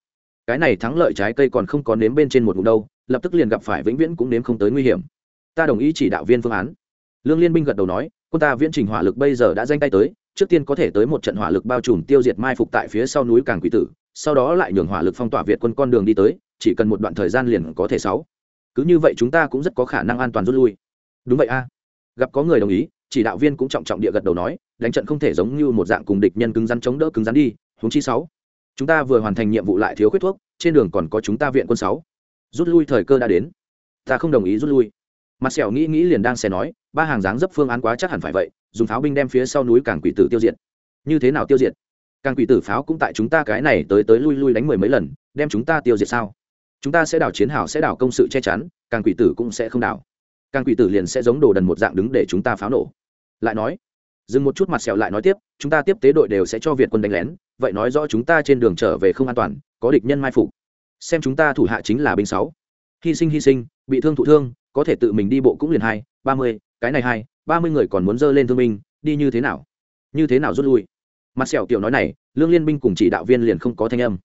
Speaker 1: Cái này thắng lợi trái cây còn không có nếm bên trên một ngụm đâu, lập tức liền gặp phải vĩnh viễn cũng nếm không tới nguy hiểm. Ta đồng ý chỉ đạo viên phương án. Lương liên binh gật đầu nói, quân ta viễn trình hỏa lực bây giờ đã danh tay tới, trước tiên có thể tới một trận hỏa lực bao trùm tiêu diệt mai phục tại phía sau núi càng quỷ tử, sau đó lại nhường hỏa lực phong tỏa việt quân con đường đi tới chỉ cần một đoạn thời gian liền có thể sáu. Cứ như vậy chúng ta cũng rất có khả năng an toàn rút lui. Đúng vậy a. Gặp có người đồng ý, chỉ đạo viên cũng trọng trọng địa gật đầu nói, đánh trận không thể giống như một dạng cùng địch nhân cứng rắn chống đỡ cứng rắn đi, huống chi sáu. Chúng ta vừa hoàn thành nhiệm vụ lại thiếu khuyết thuốc, trên đường còn có chúng ta viện quân sáu. Rút lui thời cơ đã đến. Ta không đồng ý rút lui. Mặt sẹo nghĩ nghĩ liền đang xé nói, ba hàng dáng dấp phương án quá chắc hẳn phải vậy, dùng pháo binh đem phía sau núi càng quỷ tử tiêu diệt. Như thế nào tiêu diệt? Càng quỷ tử pháo cũng tại chúng ta cái này tới tới lui lui đánh mười mấy lần, đem chúng ta tiêu diệt sao? Chúng ta sẽ đảo chiến hào, sẽ đảo công sự che chắn, càng quỷ tử cũng sẽ không đảo càng quỷ tử liền sẽ giống đồ đần một dạng đứng để chúng ta pháo nổ. Lại nói, dừng một chút mặt sẹo lại nói tiếp, chúng ta tiếp tế đội đều sẽ cho việt quân đánh lén, vậy nói rõ chúng ta trên đường trở về không an toàn, có địch nhân mai phục. Xem chúng ta thủ hạ chính là binh sáu. Hy sinh hy sinh, bị thương thụ thương, có thể tự mình đi bộ cũng liền hai, ba mươi, cái này hai, ba mươi người còn muốn dơ lên thương binh, đi như thế nào? Như thế nào rút lui? Mặt sẹo kiểu nói này, lương liên binh cùng chỉ đạo viên liền không có thanh âm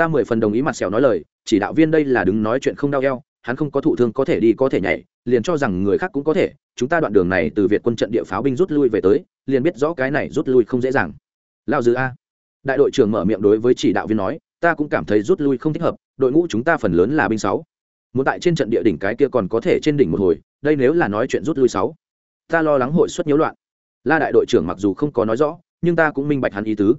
Speaker 1: ta mười phần đồng ý mặt sẹo nói lời, chỉ đạo viên đây là đứng nói chuyện không đau eo, hắn không có thụ thương có thể đi có thể nhảy, liền cho rằng người khác cũng có thể, chúng ta đoạn đường này từ việt quân trận địa pháo binh rút lui về tới, liền biết rõ cái này rút lui không dễ dàng. Lao dư a. Đại đội trưởng mở miệng đối với chỉ đạo viên nói, ta cũng cảm thấy rút lui không thích hợp, đội ngũ chúng ta phần lớn là binh sáu. Muốn tại trên trận địa đỉnh cái kia còn có thể trên đỉnh một hồi, đây nếu là nói chuyện rút lui sáu. Ta lo lắng hội suất nhiễu loạn. La đại đội trưởng mặc dù không có nói rõ, nhưng ta cũng minh bạch hắn ý tứ.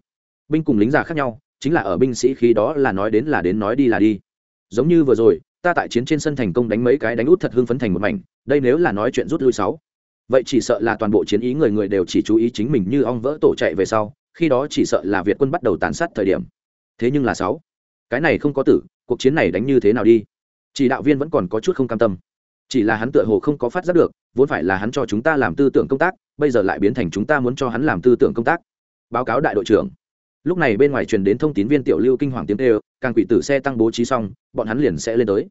Speaker 1: Binh cùng lính già khác nhau chính là ở binh sĩ khi đó là nói đến là đến nói đi là đi. Giống như vừa rồi, ta tại chiến trên sân thành công đánh mấy cái đánh út thật hưng phấn thành một mảnh, đây nếu là nói chuyện rút lui sáu. Vậy chỉ sợ là toàn bộ chiến ý người người đều chỉ chú ý chính mình như ong vỡ tổ chạy về sau, khi đó chỉ sợ là việt quân bắt đầu tàn sát thời điểm. Thế nhưng là sáu. Cái này không có tử, cuộc chiến này đánh như thế nào đi? Chỉ đạo viên vẫn còn có chút không cam tâm. Chỉ là hắn tựa hồ không có phát giác được, vốn phải là hắn cho chúng ta làm tư tưởng công tác, bây giờ lại biến thành chúng ta muốn cho hắn làm tư tưởng công tác. Báo cáo đại đội trưởng lúc này bên ngoài truyền đến thông tín viên tiểu lưu kinh hoàng tiếng tê càng quỷ tử xe tăng bố trí xong, bọn hắn liền sẽ lên tới.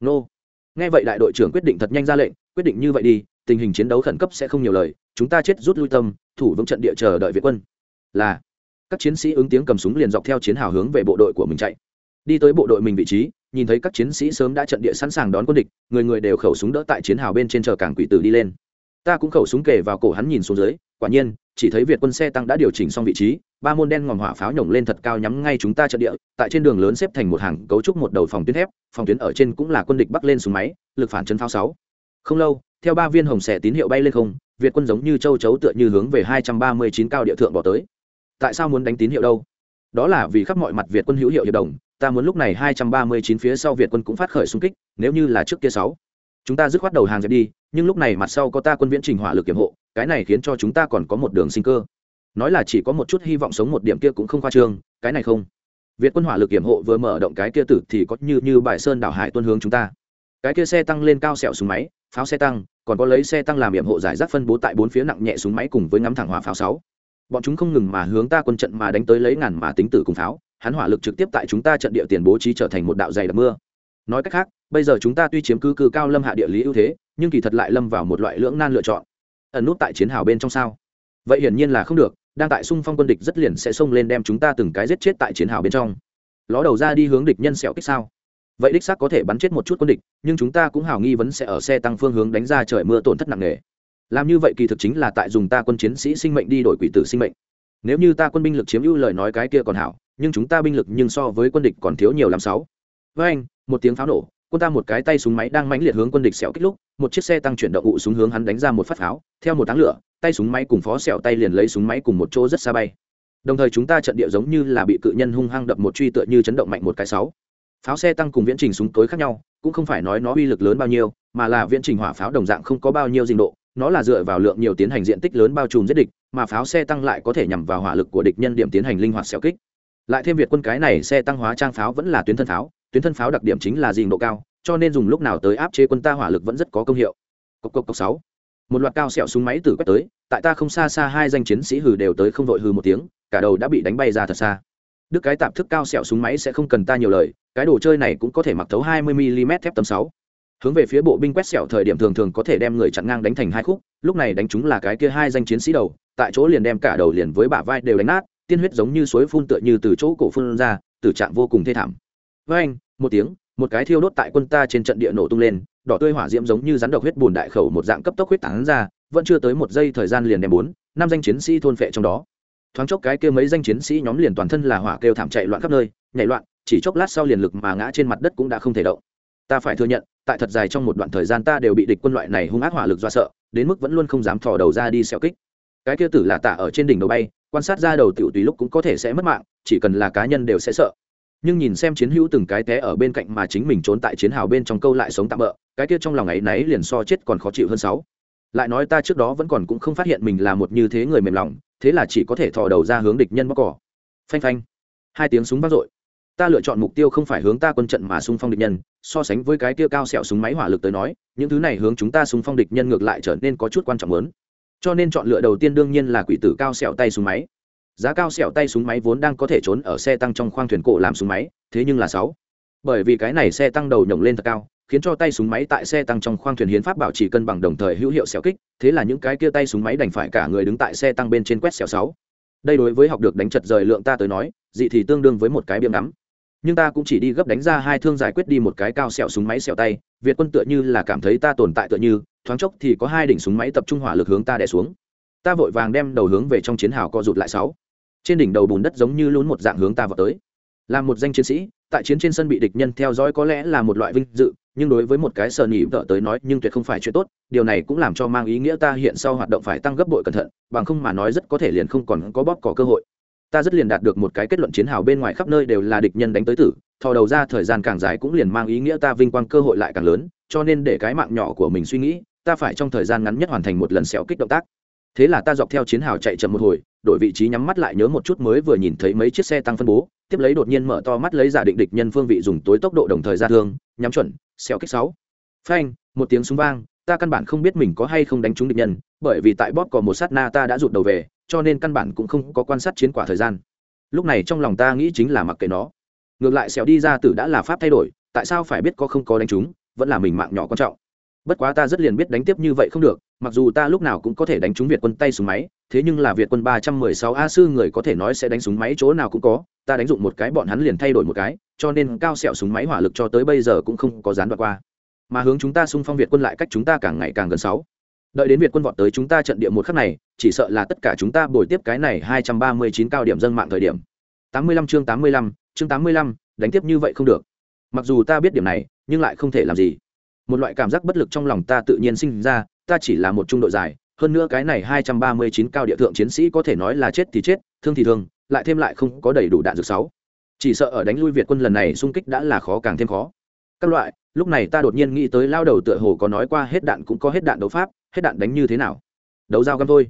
Speaker 1: Nô. Nghe vậy đại đội trưởng quyết định thật nhanh ra lệnh, quyết định như vậy đi, tình hình chiến đấu khẩn cấp sẽ không nhiều lời, chúng ta chết rút lui tâm, thủ vững trận địa chờ đợi việt quân. Là. Các chiến sĩ ứng tiếng cầm súng liền dọc theo chiến hào hướng về bộ đội của mình chạy. Đi tới bộ đội mình vị trí, nhìn thấy các chiến sĩ sớm đã trận địa sẵn sàng đón quân địch, người người đều khẩu súng đỡ tại chiến hào bên trên chờ cảng quỷ tử đi lên. Ta cũng khẩu súng kề vào cổ hắn nhìn xuống dưới quả nhiên, chỉ thấy việt quân xe tăng đã điều chỉnh xong vị trí, ba môn đen ngòm hỏa pháo nhổng lên thật cao nhắm ngay chúng ta trận địa, tại trên đường lớn xếp thành một hàng cấu trúc một đầu phòng tuyến thép, phòng tuyến ở trên cũng là quân địch bắc lên súng máy, lực phản chân pháo sáu. Không lâu, theo ba viên hồng xẻ tín hiệu bay lên không, việt quân giống như châu chấu tựa như hướng về hai trăm ba mươi chín cao địa thượng bỏ tới. Tại sao muốn đánh tín hiệu đâu? Đó là vì khắp mọi mặt việt quân hữu hiệu hiệp đồng, ta muốn lúc này hai trăm ba mươi chín phía sau việt quân cũng phát khởi xung kích, nếu như là trước kia sáu chúng ta dứt khoát đầu hàng dẹp đi, nhưng lúc này mặt sau có ta quân viễn trình hỏa lực kiểm hộ, cái này khiến cho chúng ta còn có một đường sinh cơ. Nói là chỉ có một chút hy vọng sống một điểm kia cũng không khoa trương, cái này không. Việt quân hỏa lực kiểm hộ vừa mở động cái kia tử thì có như như bài sơn đảo hải tuân hướng chúng ta. Cái kia xe tăng lên cao sẹo súng máy, pháo xe tăng, còn có lấy xe tăng làm nhiệm hộ giải rác phân bố tại bốn phía nặng nhẹ súng máy cùng với ngắm thẳng hỏa pháo sáu. Bọn chúng không ngừng mà hướng ta quân trận mà đánh tới lấy ngàn mà tính tử cùng pháo, hắn hỏa lực trực tiếp tại chúng ta trận địa tiền bố trí trở thành một đạo dày đặc mưa. Nói cách khác bây giờ chúng ta tuy chiếm cứ cư cao lâm hạ địa lý ưu thế, nhưng kỳ thật lại lâm vào một loại lưỡng nan lựa chọn. Ẩn nút tại chiến hào bên trong sao? Vậy hiển nhiên là không được, đang tại xung phong quân địch rất liền sẽ xông lên đem chúng ta từng cái giết chết tại chiến hào bên trong. Ló đầu ra đi hướng địch nhân sẹo kích sao? Vậy đích xác có thể bắn chết một chút quân địch, nhưng chúng ta cũng hào nghi vấn sẽ ở xe tăng phương hướng đánh ra trời mưa tổn thất nặng nề. Làm như vậy kỳ thực chính là tại dùng ta quân chiến sĩ sinh mệnh đi đổi quỷ tử sinh mệnh. Nếu như ta quân binh lực chiếm ưu lời nói cái kia còn hảo, nhưng chúng ta binh lực nhưng so với quân địch còn thiếu nhiều làm sáu. Với anh, một tiếng pháo nổ quân ta một cái tay súng máy đang mãnh liệt hướng quân địch xẻo kích lúc, một chiếc xe tăng chuyển động ụ súng hướng hắn đánh ra một phát pháo, theo một tháng lửa, tay súng máy cùng phó xẻo tay liền lấy súng máy cùng một chỗ rất xa bay. Đồng thời chúng ta trận địa giống như là bị cự nhân hung hăng đập một truy tựa như chấn động mạnh một cái sáu. Pháo xe tăng cùng viễn trình súng tối khác nhau, cũng không phải nói nó uy lực lớn bao nhiêu, mà là viễn trình hỏa pháo đồng dạng không có bao nhiêu dinh độ, nó là dựa vào lượng nhiều tiến hành diện tích lớn bao trùm giết địch, mà pháo xe tăng lại có thể nhằm vào hỏa lực của địch nhân điểm tiến hành linh hoạt xẻo kích. Lại thêm việt quân cái này xe tăng hóa trang pháo vẫn là tuyến thân pháo tuyến thân pháo đặc điểm chính là dình độ cao, cho nên dùng lúc nào tới áp chế quân ta hỏa lực vẫn rất có công hiệu. Cốc cốc cốc sáu. Một loạt cao sẹo súng máy từ quét tới, tại ta không xa xa hai danh chiến sĩ hừ đều tới không vội hừ một tiếng, cả đầu đã bị đánh bay ra thật xa. Đức cái tạp thức cao sẹo súng máy sẽ không cần ta nhiều lời, cái đồ chơi này cũng có thể mặc thấu 20 mm thép tầm 6. hướng về phía bộ binh quét sẹo thời điểm thường thường có thể đem người chặn ngang đánh thành hai khúc, lúc này đánh chúng là cái kia hai danh chiến sĩ đầu, tại chỗ liền đem cả đầu liền với bả vai đều đánh nát, tiên huyết giống như suối phun tựa như từ chỗ cổ phun ra, tử trạng vô cùng thê thảm. Với anh một tiếng, một cái thiêu đốt tại quân ta trên trận địa nổ tung lên, đỏ tươi hỏa diễm giống như rắn độc huyết bùn đại khẩu một dạng cấp tốc huyết tán ra, vẫn chưa tới một giây thời gian liền đem bốn, năm danh chiến sĩ thôn phệ trong đó. Thoáng chốc cái kia mấy danh chiến sĩ nhóm liền toàn thân là hỏa kêu thảm chạy loạn khắp nơi, nhảy loạn, chỉ chốc lát sau liền lực mà ngã trên mặt đất cũng đã không thể động. Ta phải thừa nhận, tại thật dài trong một đoạn thời gian ta đều bị địch quân loại này hung ác hỏa lực do sợ, đến mức vẫn luôn không dám thò đầu ra đi xẹo kích. Cái kia tử là tạ ở trên đỉnh đầu bay, quan sát ra đầu tiểu tùy lúc cũng có thể sẽ mất mạng, chỉ cần là cá nhân đều sẽ sợ nhưng nhìn xem chiến hữu từng cái té ở bên cạnh mà chính mình trốn tại chiến hào bên trong câu lại sống tạm bỡ cái kia trong lòng ấy náy liền so chết còn khó chịu hơn sáu. Lại nói ta trước đó vẫn còn cũng không phát hiện mình là một như thế người mềm lòng, thế là chỉ có thể thò đầu ra hướng địch nhân bóc cỏ. Phanh phanh. Hai tiếng súng vang dội. Ta lựa chọn mục tiêu không phải hướng ta quân trận mà xung phong địch nhân, so sánh với cái kia cao sẹo súng máy hỏa lực tới nói, những thứ này hướng chúng ta xung phong địch nhân ngược lại trở nên có chút quan trọng lớn. Cho nên chọn lựa đầu tiên đương nhiên là quỷ tử cao sẹo tay súng máy giá cao sẹo tay súng máy vốn đang có thể trốn ở xe tăng trong khoang thuyền cổ làm súng máy, thế nhưng là sáu. Bởi vì cái này xe tăng đầu nhổng lên thật cao, khiến cho tay súng máy tại xe tăng trong khoang thuyền hiến pháp bảo trì cân bằng đồng thời hữu hiệu xẻo kích, thế là những cái kia tay súng máy đành phải cả người đứng tại xe tăng bên trên quét xẻo sáu. Đây đối với học được đánh chật rời lượng ta tới nói, dị thì tương đương với một cái biếm ngắm. Nhưng ta cũng chỉ đi gấp đánh ra hai thương giải quyết đi một cái cao sẹo súng máy sẹo tay, việt quân tựa như là cảm thấy ta tồn tại tựa như, thoáng chốc thì có hai đỉnh súng máy tập trung hỏa lực hướng ta đè xuống. Ta vội vàng đem đầu hướng về trong chiến hào co rụt lại sáu trên đỉnh đầu bùn đất giống như lún một dạng hướng ta vào tới. Là một danh chiến sĩ, tại chiến trên sân bị địch nhân theo dõi có lẽ là một loại vinh dự, nhưng đối với một cái sờ nỉ vợ tới nói, nhưng tuyệt không phải chuyện tốt, điều này cũng làm cho mang ý nghĩa ta hiện sau hoạt động phải tăng gấp bội cẩn thận, bằng không mà nói rất có thể liền không còn có bóp cỏ cơ hội. Ta rất liền đạt được một cái kết luận chiến hào bên ngoài khắp nơi đều là địch nhân đánh tới tử, thò đầu ra thời gian càng dài cũng liền mang ý nghĩa ta vinh quang cơ hội lại càng lớn, cho nên để cái mạng nhỏ của mình suy nghĩ, ta phải trong thời gian ngắn nhất hoàn thành một lần xéo kích động tác. Thế là ta dọc theo chiến hào chạy chậm một hồi đổi vị trí nhắm mắt lại nhớ một chút mới vừa nhìn thấy mấy chiếc xe tăng phân bố, tiếp lấy đột nhiên mở to mắt lấy giả định địch nhân phương vị dùng tối tốc độ đồng thời ra thương, nhắm chuẩn xeo kích sáu. Phanh, một tiếng súng vang, ta căn bản không biết mình có hay không đánh trúng địch nhân, bởi vì tại bóp còn một sát na ta đã rụt đầu về, cho nên căn bản cũng không có quan sát chiến quả thời gian. Lúc này trong lòng ta nghĩ chính là mặc kệ nó. Ngược lại xẻo đi ra tử đã là pháp thay đổi, tại sao phải biết có không có đánh trúng, vẫn là mình mạng nhỏ quan trọng. Bất quá ta rất liền biết đánh tiếp như vậy không được, mặc dù ta lúc nào cũng có thể đánh trúng việt quân tay súng máy thế nhưng là việt quân ba trăm mười sáu a sư người có thể nói sẽ đánh súng máy chỗ nào cũng có, ta đánh dụng một cái bọn hắn liền thay đổi một cái, cho nên cao sẹo súng máy hỏa lực cho tới bây giờ cũng không có gián đoạn qua. Mà hướng chúng ta xung phong việt quân lại cách chúng ta càng ngày càng gần sáu. Đợi đến việt quân vọt tới chúng ta trận địa một khắc này, chỉ sợ là tất cả chúng ta bồi tiếp cái này hai trăm ba mươi chín cao điểm dân mạng thời điểm. Tám mươi lăm chương tám mươi lăm, chương tám mươi lăm, đánh tiếp như vậy không được. Mặc dù ta biết điểm này, nhưng lại không thể làm gì. Một loại cảm giác bất lực trong lòng ta tự nhiên sinh ra, ta chỉ là một trung đội dài hơn nữa cái này hai trăm ba mươi chín cao địa thượng chiến sĩ có thể nói là chết thì chết, thương thì thương, lại thêm lại không có đầy đủ đạn dược sáu. Chỉ sợ ở đánh lui việt quân lần này xung kích đã là khó càng thêm khó. Các loại, lúc này ta đột nhiên nghĩ tới lao đầu tựa hồ có nói qua hết đạn cũng có hết đạn đấu pháp, hết đạn đánh như thế nào? Đấu dao găm thôi.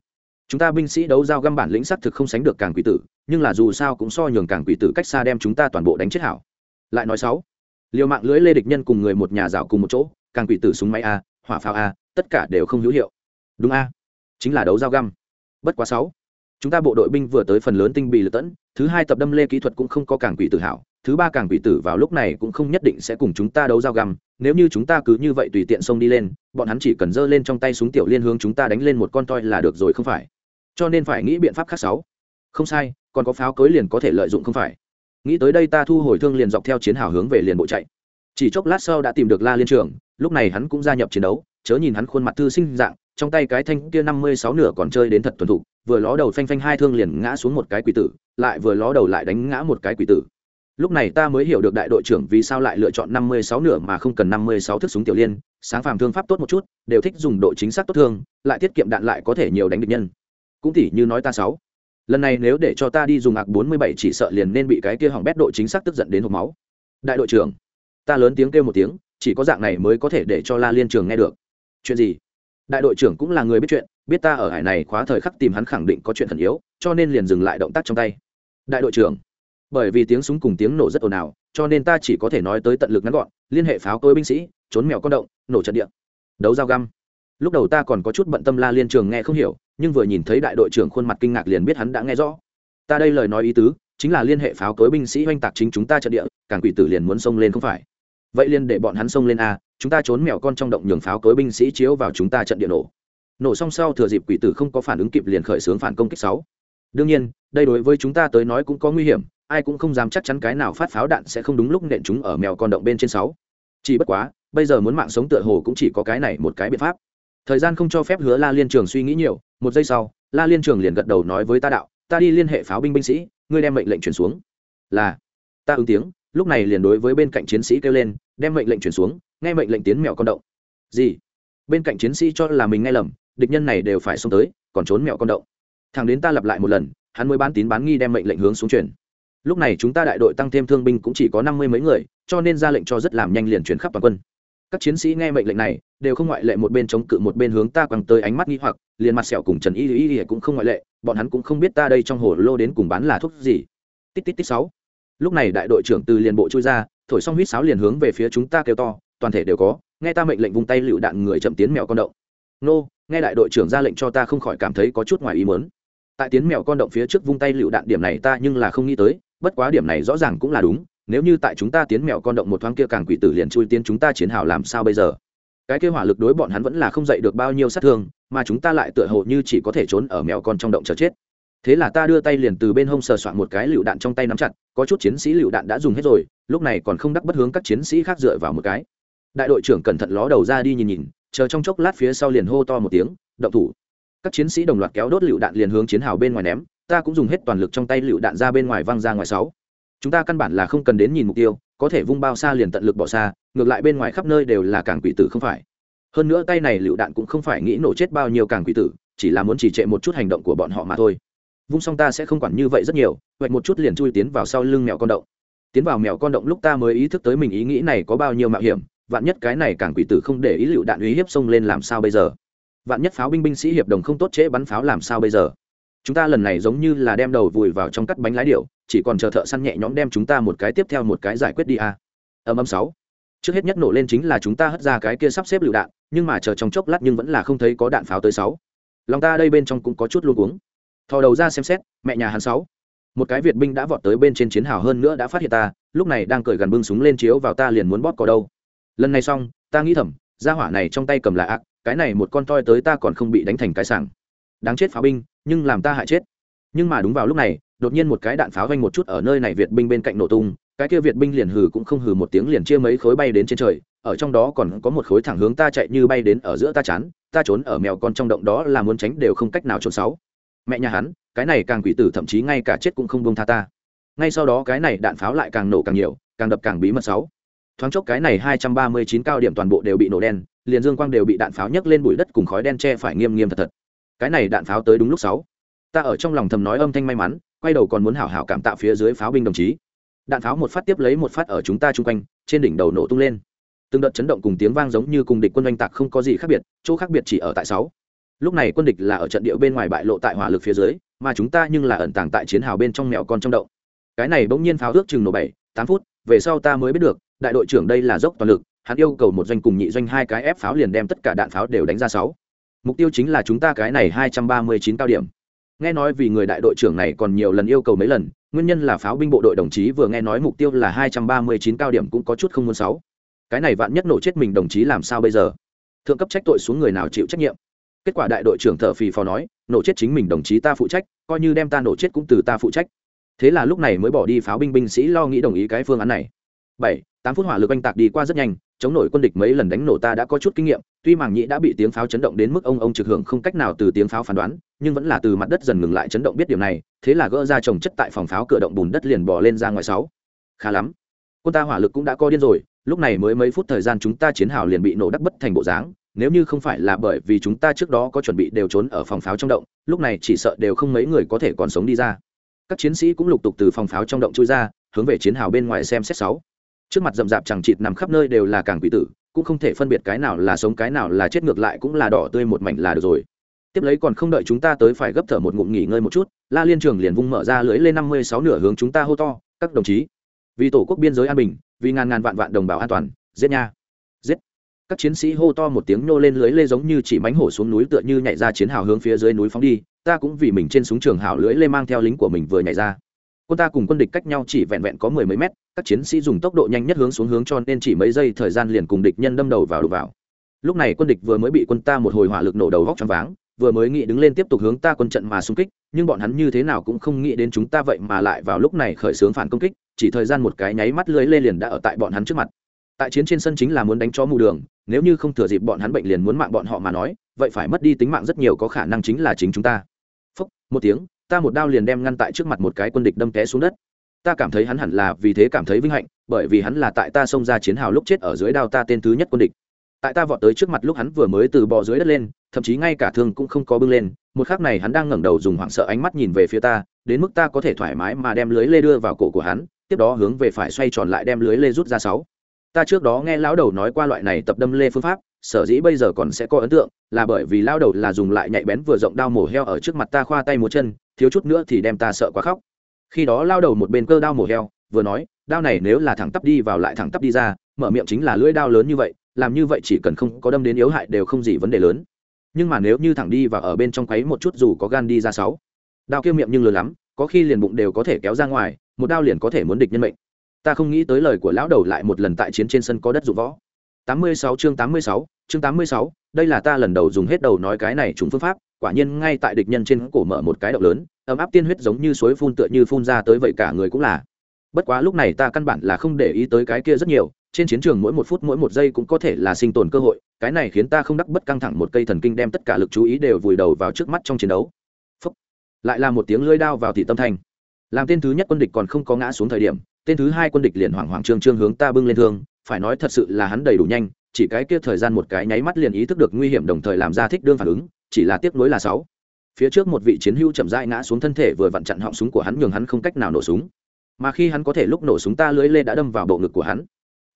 Speaker 1: Chúng ta binh sĩ đấu dao găm bản lĩnh sắc thực không sánh được càng quỷ tử, nhưng là dù sao cũng so nhường càng quỷ tử cách xa đem chúng ta toàn bộ đánh chết hảo. Lại nói sáu, liều mạng lưới lê địch nhân cùng người một nhà rào cùng một chỗ, càng quỷ tử súng máy a, hỏa pháo a, tất cả đều không hữu hiệu đúng a. Chính là đấu dao găm. Bất quá sáu. Chúng ta bộ đội binh vừa tới phần lớn tinh bị lật tẫn, thứ hai tập đâm lê kỹ thuật cũng không có càng quỷ tử hảo, thứ ba càng quỷ tử vào lúc này cũng không nhất định sẽ cùng chúng ta đấu dao găm, nếu như chúng ta cứ như vậy tùy tiện xông đi lên, bọn hắn chỉ cần giơ lên trong tay súng tiểu liên hướng chúng ta đánh lên một con toi là được rồi không phải. Cho nên phải nghĩ biện pháp khác sáu. Không sai, còn có pháo cối liền có thể lợi dụng không phải. Nghĩ tới đây ta thu hồi thương liền dọc theo chiến hào hướng về liền bộ chạy. Chỉ chốc lát sau đã tìm được la liên trường, lúc này hắn cũng gia nhập chiến đấu, chớ nhìn hắn khuôn mặt thư sinh dạng trong tay cái thanh kia năm mươi sáu nửa còn chơi đến thật thuần thục, vừa ló đầu phanh phanh hai thương liền ngã xuống một cái quỷ tử, lại vừa ló đầu lại đánh ngã một cái quỷ tử. Lúc này ta mới hiểu được đại đội trưởng vì sao lại lựa chọn năm mươi sáu nửa mà không cần năm mươi sáu thức súng tiểu liên, sáng phàm thương pháp tốt một chút, đều thích dùng độ chính xác tốt thương, lại tiết kiệm đạn lại có thể nhiều đánh địch nhân. Cũng tỉ như nói ta sáu. Lần này nếu để cho ta đi dùng ạc bốn mươi bảy chỉ sợ liền nên bị cái kia hỏng bét độ chính xác tức giận đến hộp máu. Đại đội trưởng, ta lớn tiếng kêu một tiếng, chỉ có dạng này mới có thể để cho la liên trường nghe được. Chuyện gì? Đại đội trưởng cũng là người biết chuyện, biết ta ở hải này khóa thời khắc tìm hắn khẳng định có chuyện khẩn yếu, cho nên liền dừng lại động tác trong tay. Đại đội trưởng, bởi vì tiếng súng cùng tiếng nổ rất ồn ào, cho nên ta chỉ có thể nói tới tận lực ngắn gọn, liên hệ pháo tôi binh sĩ, trốn mèo con động, nổ trận địa, đấu dao găm. Lúc đầu ta còn có chút bận tâm la liên trường nghe không hiểu, nhưng vừa nhìn thấy đại đội trưởng khuôn mặt kinh ngạc liền biết hắn đã nghe rõ. Ta đây lời nói ý tứ, chính là liên hệ pháo cối binh sĩ oanh tạc chính chúng ta trận địa càng quỷ tử liền muốn xông lên không phải. Vậy liền để bọn hắn xông lên a chúng ta trốn mèo con trong động nhường pháo cối binh sĩ chiếu vào chúng ta trận địa nổ. Nổ xong sau thừa dịp quỷ tử không có phản ứng kịp liền khởi xướng phản công kích sáu. Đương nhiên, đây đối với chúng ta tới nói cũng có nguy hiểm, ai cũng không dám chắc chắn cái nào phát pháo đạn sẽ không đúng lúc nện chúng ở mèo con động bên trên sáu. Chỉ bất quá, bây giờ muốn mạng sống tựa hồ cũng chỉ có cái này một cái biện pháp. Thời gian không cho phép hứa la liên trường suy nghĩ nhiều, một giây sau, la liên trường liền gật đầu nói với ta đạo, ta đi liên hệ pháo binh binh sĩ, ngươi đem mệnh lệnh chuyển xuống. Là. Ta ứng tiếng, lúc này liền đối với bên cạnh chiến sĩ kêu lên, đem mệnh lệnh chuyển xuống nghe mệnh lệnh tiến mèo con động. Gì? Bên cạnh chiến sĩ cho là mình nghe lầm, địch nhân này đều phải xông tới, còn trốn mèo con động. Thằng đến ta lặp lại một lần, hắn mới bán tín bán nghi đem mệnh lệnh hướng xuống chuyển lúc này chúng ta đại đội tăng thêm thương binh cũng chỉ có năm mươi mấy người, cho nên ra lệnh cho rất làm nhanh liền chuyển khắp toàn quân. Các chiến sĩ nghe mệnh lệnh này, đều không ngoại lệ một bên chống cự một bên hướng ta quăng tới ánh mắt nghi hoặc, liền mặt sẹo cùng trần y y y cũng không ngoại lệ, bọn hắn cũng không biết ta đây trong hồ lô đến cùng bán là thuốc gì. Tít tít tít sáu. Lúc này đại đội trưởng từ liền bộ chui ra, thổi xong huýt sáo liền hướng về phía chúng ta kêu to toàn thể đều có, nghe ta mệnh lệnh vung tay lựu đạn người chậm tiến mèo con động. Nô, nghe đại đội trưởng ra lệnh cho ta không khỏi cảm thấy có chút ngoài ý mớn tại tiến mèo con động phía trước vung tay lựu đạn điểm này ta nhưng là không nghĩ tới, bất quá điểm này rõ ràng cũng là đúng, nếu như tại chúng ta tiến mèo con động một thoáng kia càng quỷ tử liền chui tiến chúng ta chiến hào làm sao bây giờ? Cái kêu hỏa lực đối bọn hắn vẫn là không dậy được bao nhiêu sát thương, mà chúng ta lại tựa hồ như chỉ có thể trốn ở mèo con trong động chờ chết. Thế là ta đưa tay liền từ bên hông sờ soạn một cái lựu đạn trong tay nắm chặt, có chút chiến sĩ lựu đạn đã dùng hết rồi, lúc này còn không đắc bất hướng các chiến sĩ khác dựa vào một cái đại đội trưởng cẩn thận ló đầu ra đi nhìn nhìn, chờ trong chốc lát phía sau liền hô to một tiếng, động thủ. Các chiến sĩ đồng loạt kéo đốt lựu đạn liền hướng chiến hào bên ngoài ném, ta cũng dùng hết toàn lực trong tay lựu đạn ra bên ngoài văng ra ngoài sáu. Chúng ta căn bản là không cần đến nhìn mục tiêu, có thể vung bao xa liền tận lực bỏ xa, ngược lại bên ngoài khắp nơi đều là càng quỷ tử không phải. Hơn nữa tay này lựu đạn cũng không phải nghĩ nổ chết bao nhiêu càng quỷ tử, chỉ là muốn chỉ trệ một chút hành động của bọn họ mà thôi. Vung xong ta sẽ không quản như vậy rất nhiều vậy một chút liền chui tiến vào sau lưng mèo con động. Tiến vào mèo con động lúc ta mới ý thức tới mình ý nghĩ này có bao nhiêu mạo hiểm vạn nhất cái này càng quỷ tử không để ý lựu đạn uy hiếp xông lên làm sao bây giờ? Vạn nhất pháo binh binh sĩ hiệp đồng không tốt trễ bắn pháo làm sao bây giờ? Chúng ta lần này giống như là đem đầu vùi vào trong cắt bánh lái điệu, chỉ còn chờ thợ săn nhẹ nhõm đem chúng ta một cái tiếp theo một cái giải quyết đi a à. âm âm sáu. Trước hết nhất nổ lên chính là chúng ta hất ra cái kia sắp xếp lựu đạn, nhưng mà chờ trong chốc lát nhưng vẫn là không thấy có đạn pháo tới sáu. Lòng ta đây bên trong cũng có chút luôn uống thò đầu ra xem xét, mẹ nhà hắn sáu. Một cái việt binh đã vọt tới bên trên chiến hào hơn nữa đã phát hiện ta, lúc này đang cởi gần bưng súng lên chiếu vào ta liền muốn bóp cò đâu lần này xong ta nghĩ thầm ra hỏa này trong tay cầm là ác cái này một con toi tới ta còn không bị đánh thành cái sảng. Đáng chết pháo binh nhưng làm ta hại chết. Nhưng mà đúng vào lúc này đột nhiên một cái đạn pháo vanh một chút ở nơi này việt binh bên cạnh nổ tung cái kia việt binh liền hừ cũng không hừ một tiếng liền chia mấy khối bay đến trên trời ở trong đó còn có một khối thẳng hướng ta chạy như bay đến ở giữa ta chán, ta trốn ở mèo con trong động đó là muốn tránh đều không cách nào trốn sáu. Mẹ nhà hắn cái này càng quỷ tử thậm chí ngay cả chết cũng không buông tha ta. Ngay sau đó cái này đạn pháo lại càng nổ càng nhiều càng đập càng bí mật sáu thoáng chốc cái này hai trăm ba mươi chín cao điểm toàn bộ đều bị nổ đen, liền dương quang đều bị đạn pháo nhấc lên bụi đất cùng khói đen che phải nghiêm nghiêm thật thật. Cái này đạn pháo tới đúng lúc sáu. Ta ở trong lòng thầm nói âm thanh may mắn, quay đầu còn muốn hảo hảo cảm tạ phía dưới pháo binh đồng chí. Đạn pháo một phát tiếp lấy một phát ở chúng ta chung quanh, trên đỉnh đầu nổ tung lên. Từng đợt chấn động cùng tiếng vang giống như cùng địch quân oanh tạc không có gì khác biệt, chỗ khác biệt chỉ ở tại sáu. Lúc này quân địch là ở trận địa bên ngoài bại lộ tại hỏa lực phía dưới, mà chúng ta nhưng là ẩn tàng tại chiến hào bên trong mèo con trong động. Cái này bỗng nhiên pháo ước chừng nổ bảy, tám phút, về sau ta mới biết được đại đội trưởng đây là dốc toàn lực, hắn yêu cầu một doanh cùng nhị doanh hai cái ép pháo liền đem tất cả đạn pháo đều đánh ra sáu. Mục tiêu chính là chúng ta cái này hai trăm ba mươi chín cao điểm. Nghe nói vì người đại đội trưởng này còn nhiều lần yêu cầu mấy lần, nguyên nhân là pháo binh bộ đội đồng chí vừa nghe nói mục tiêu là hai trăm ba mươi chín cao điểm cũng có chút không muốn sáu. Cái này vạn nhất nổ chết mình đồng chí làm sao bây giờ? Thượng cấp trách tội xuống người nào chịu trách nhiệm? Kết quả đại đội trưởng thợ phì phò nói, nổ chết chính mình đồng chí ta phụ trách, coi như đem ta nổ chết cũng từ ta phụ trách. Thế là lúc này mới bỏ đi pháo binh binh sĩ lo nghĩ đồng ý cái phương án này. Bảy tám phút hỏa lực oanh tạc đi qua rất nhanh, chống nổi quân địch mấy lần đánh nổ ta đã có chút kinh nghiệm, tuy màng nhĩ đã bị tiếng pháo chấn động đến mức ông ông trực hưởng không cách nào từ tiếng pháo phán đoán, nhưng vẫn là từ mặt đất dần ngừng lại chấn động biết điều này, thế là gỡ ra trồng chất tại phòng pháo cửa động bùn đất liền bỏ lên ra ngoài sáu. Khá lắm. Quân ta hỏa lực cũng đã co điên rồi, lúc này mới mấy phút thời gian chúng ta chiến hào liền bị nổ đắc bất thành bộ dáng, nếu như không phải là bởi vì chúng ta trước đó có chuẩn bị đều trốn ở phòng pháo trong động, lúc này chỉ sợ đều không mấy người có thể còn sống đi ra. Các chiến sĩ cũng lục tục từ phòng pháo trong động chui ra, hướng về chiến hào bên ngoài xem xét sáu trước mặt rậm rạp chẳng chịt nằm khắp nơi đều là càng quỷ tử, cũng không thể phân biệt cái nào là sống cái nào là chết ngược lại cũng là đỏ tươi một mảnh là được rồi. Tiếp lấy còn không đợi chúng ta tới phải gấp thở một ngụm nghỉ ngơi một chút, la liên trường liền vung mở ra lưỡi lên năm mươi sáu nửa hướng chúng ta hô to, các đồng chí, vì tổ quốc biên giới an bình, vì ngàn ngàn vạn vạn đồng bào an toàn, giết nha, giết. Các chiến sĩ hô to một tiếng nô lên lưới lê giống như chỉ mánh hổ xuống núi tựa như nhảy ra chiến hào hướng phía dưới núi phóng đi, ta cũng vì mình trên súng trường hào lưới lê mang theo lính của mình vừa nhảy ra quân ta cùng quân địch cách nhau chỉ vẹn vẹn có mười mấy mét, các chiến sĩ dùng tốc độ nhanh nhất hướng xuống hướng cho nên chỉ mấy giây thời gian liền cùng địch nhân đâm đầu vào đục vào. Lúc này quân địch vừa mới bị quân ta một hồi hỏa lực nổ đầu vóc trong váng, vừa mới nghĩ đứng lên tiếp tục hướng ta quân trận mà xung kích, nhưng bọn hắn như thế nào cũng không nghĩ đến chúng ta vậy mà lại vào lúc này khởi xướng phản công kích, chỉ thời gian một cái nháy mắt lưới lê liền đã ở tại bọn hắn trước mặt. Tại chiến trên sân chính là muốn đánh chó mù đường, nếu như không thừa dịp bọn hắn bệnh liền muốn mạng bọn họ mà nói, vậy phải mất đi tính mạng rất nhiều có khả năng chính là chính chúng ta phúc, một tiếng, ta một đao liền đem ngăn tại trước mặt một cái quân địch đâm té xuống đất. Ta cảm thấy hắn hẳn là vì thế cảm thấy vinh hạnh, bởi vì hắn là tại ta xông ra chiến hào lúc chết ở dưới đao ta tên thứ nhất quân địch. Tại ta vọt tới trước mặt lúc hắn vừa mới từ bò dưới đất lên, thậm chí ngay cả thương cũng không có bưng lên, một khắc này hắn đang ngẩng đầu dùng hoảng sợ ánh mắt nhìn về phía ta, đến mức ta có thể thoải mái mà đem lưới lê đưa vào cổ của hắn, tiếp đó hướng về phải xoay tròn lại đem lưới lê rút ra sáu. Ta trước đó nghe lão đầu nói qua loại này tập đâm lê phương pháp sở dĩ bây giờ còn sẽ có ấn tượng là bởi vì lão đầu là dùng lại nhạy bén vừa rộng đao mổ heo ở trước mặt ta khoa tay một chân thiếu chút nữa thì đem ta sợ quá khóc. Khi đó lao đầu một bên cơ đao mổ heo vừa nói đao này nếu là thẳng tắp đi vào lại thẳng tắp đi ra mở miệng chính là lưỡi đao lớn như vậy làm như vậy chỉ cần không có đâm đến yếu hại đều không gì vấn đề lớn. Nhưng mà nếu như thẳng đi và ở bên trong quấy một chút dù có gan đi ra sáu. Đao kia miệng nhưng lớn lắm có khi liền bụng đều có thể kéo ra ngoài một đao liền có thể muốn địch nhân mệnh. Ta không nghĩ tới lời của lão đầu lại một lần tại chiến trên sân có đất dụng võ. 86 chương 86, chương 86, đây là ta lần đầu dùng hết đầu nói cái này trùng phương pháp quả nhiên ngay tại địch nhân trên cổ mở một cái động lớn ấm áp tiên huyết giống như suối phun tựa như phun ra tới vậy cả người cũng là. Bất quá lúc này ta căn bản là không để ý tới cái kia rất nhiều trên chiến trường mỗi một phút mỗi một giây cũng có thể là sinh tồn cơ hội cái này khiến ta không đắc bất căng thẳng một cây thần kinh đem tất cả lực chú ý đều vùi đầu vào trước mắt trong chiến đấu. Phúc. lại là một tiếng lưỡi đao vào thị tâm thành làm tên thứ nhất quân địch còn không có ngã xuống thời điểm tên thứ hai quân địch liền hoảng hoảng trương trương hướng ta bưng lên thương phải nói thật sự là hắn đầy đủ nhanh chỉ cái kia thời gian một cái nháy mắt liền ý thức được nguy hiểm đồng thời làm ra thích đương phản ứng, chỉ là tiếc nối là sáu. Phía trước một vị chiến hữu chậm rãi ngã xuống thân thể vừa vặn chặn họng súng của hắn nhường hắn không cách nào nổ súng. Mà khi hắn có thể lúc nổ súng ta lưới lê đã đâm vào bộ ngực của hắn.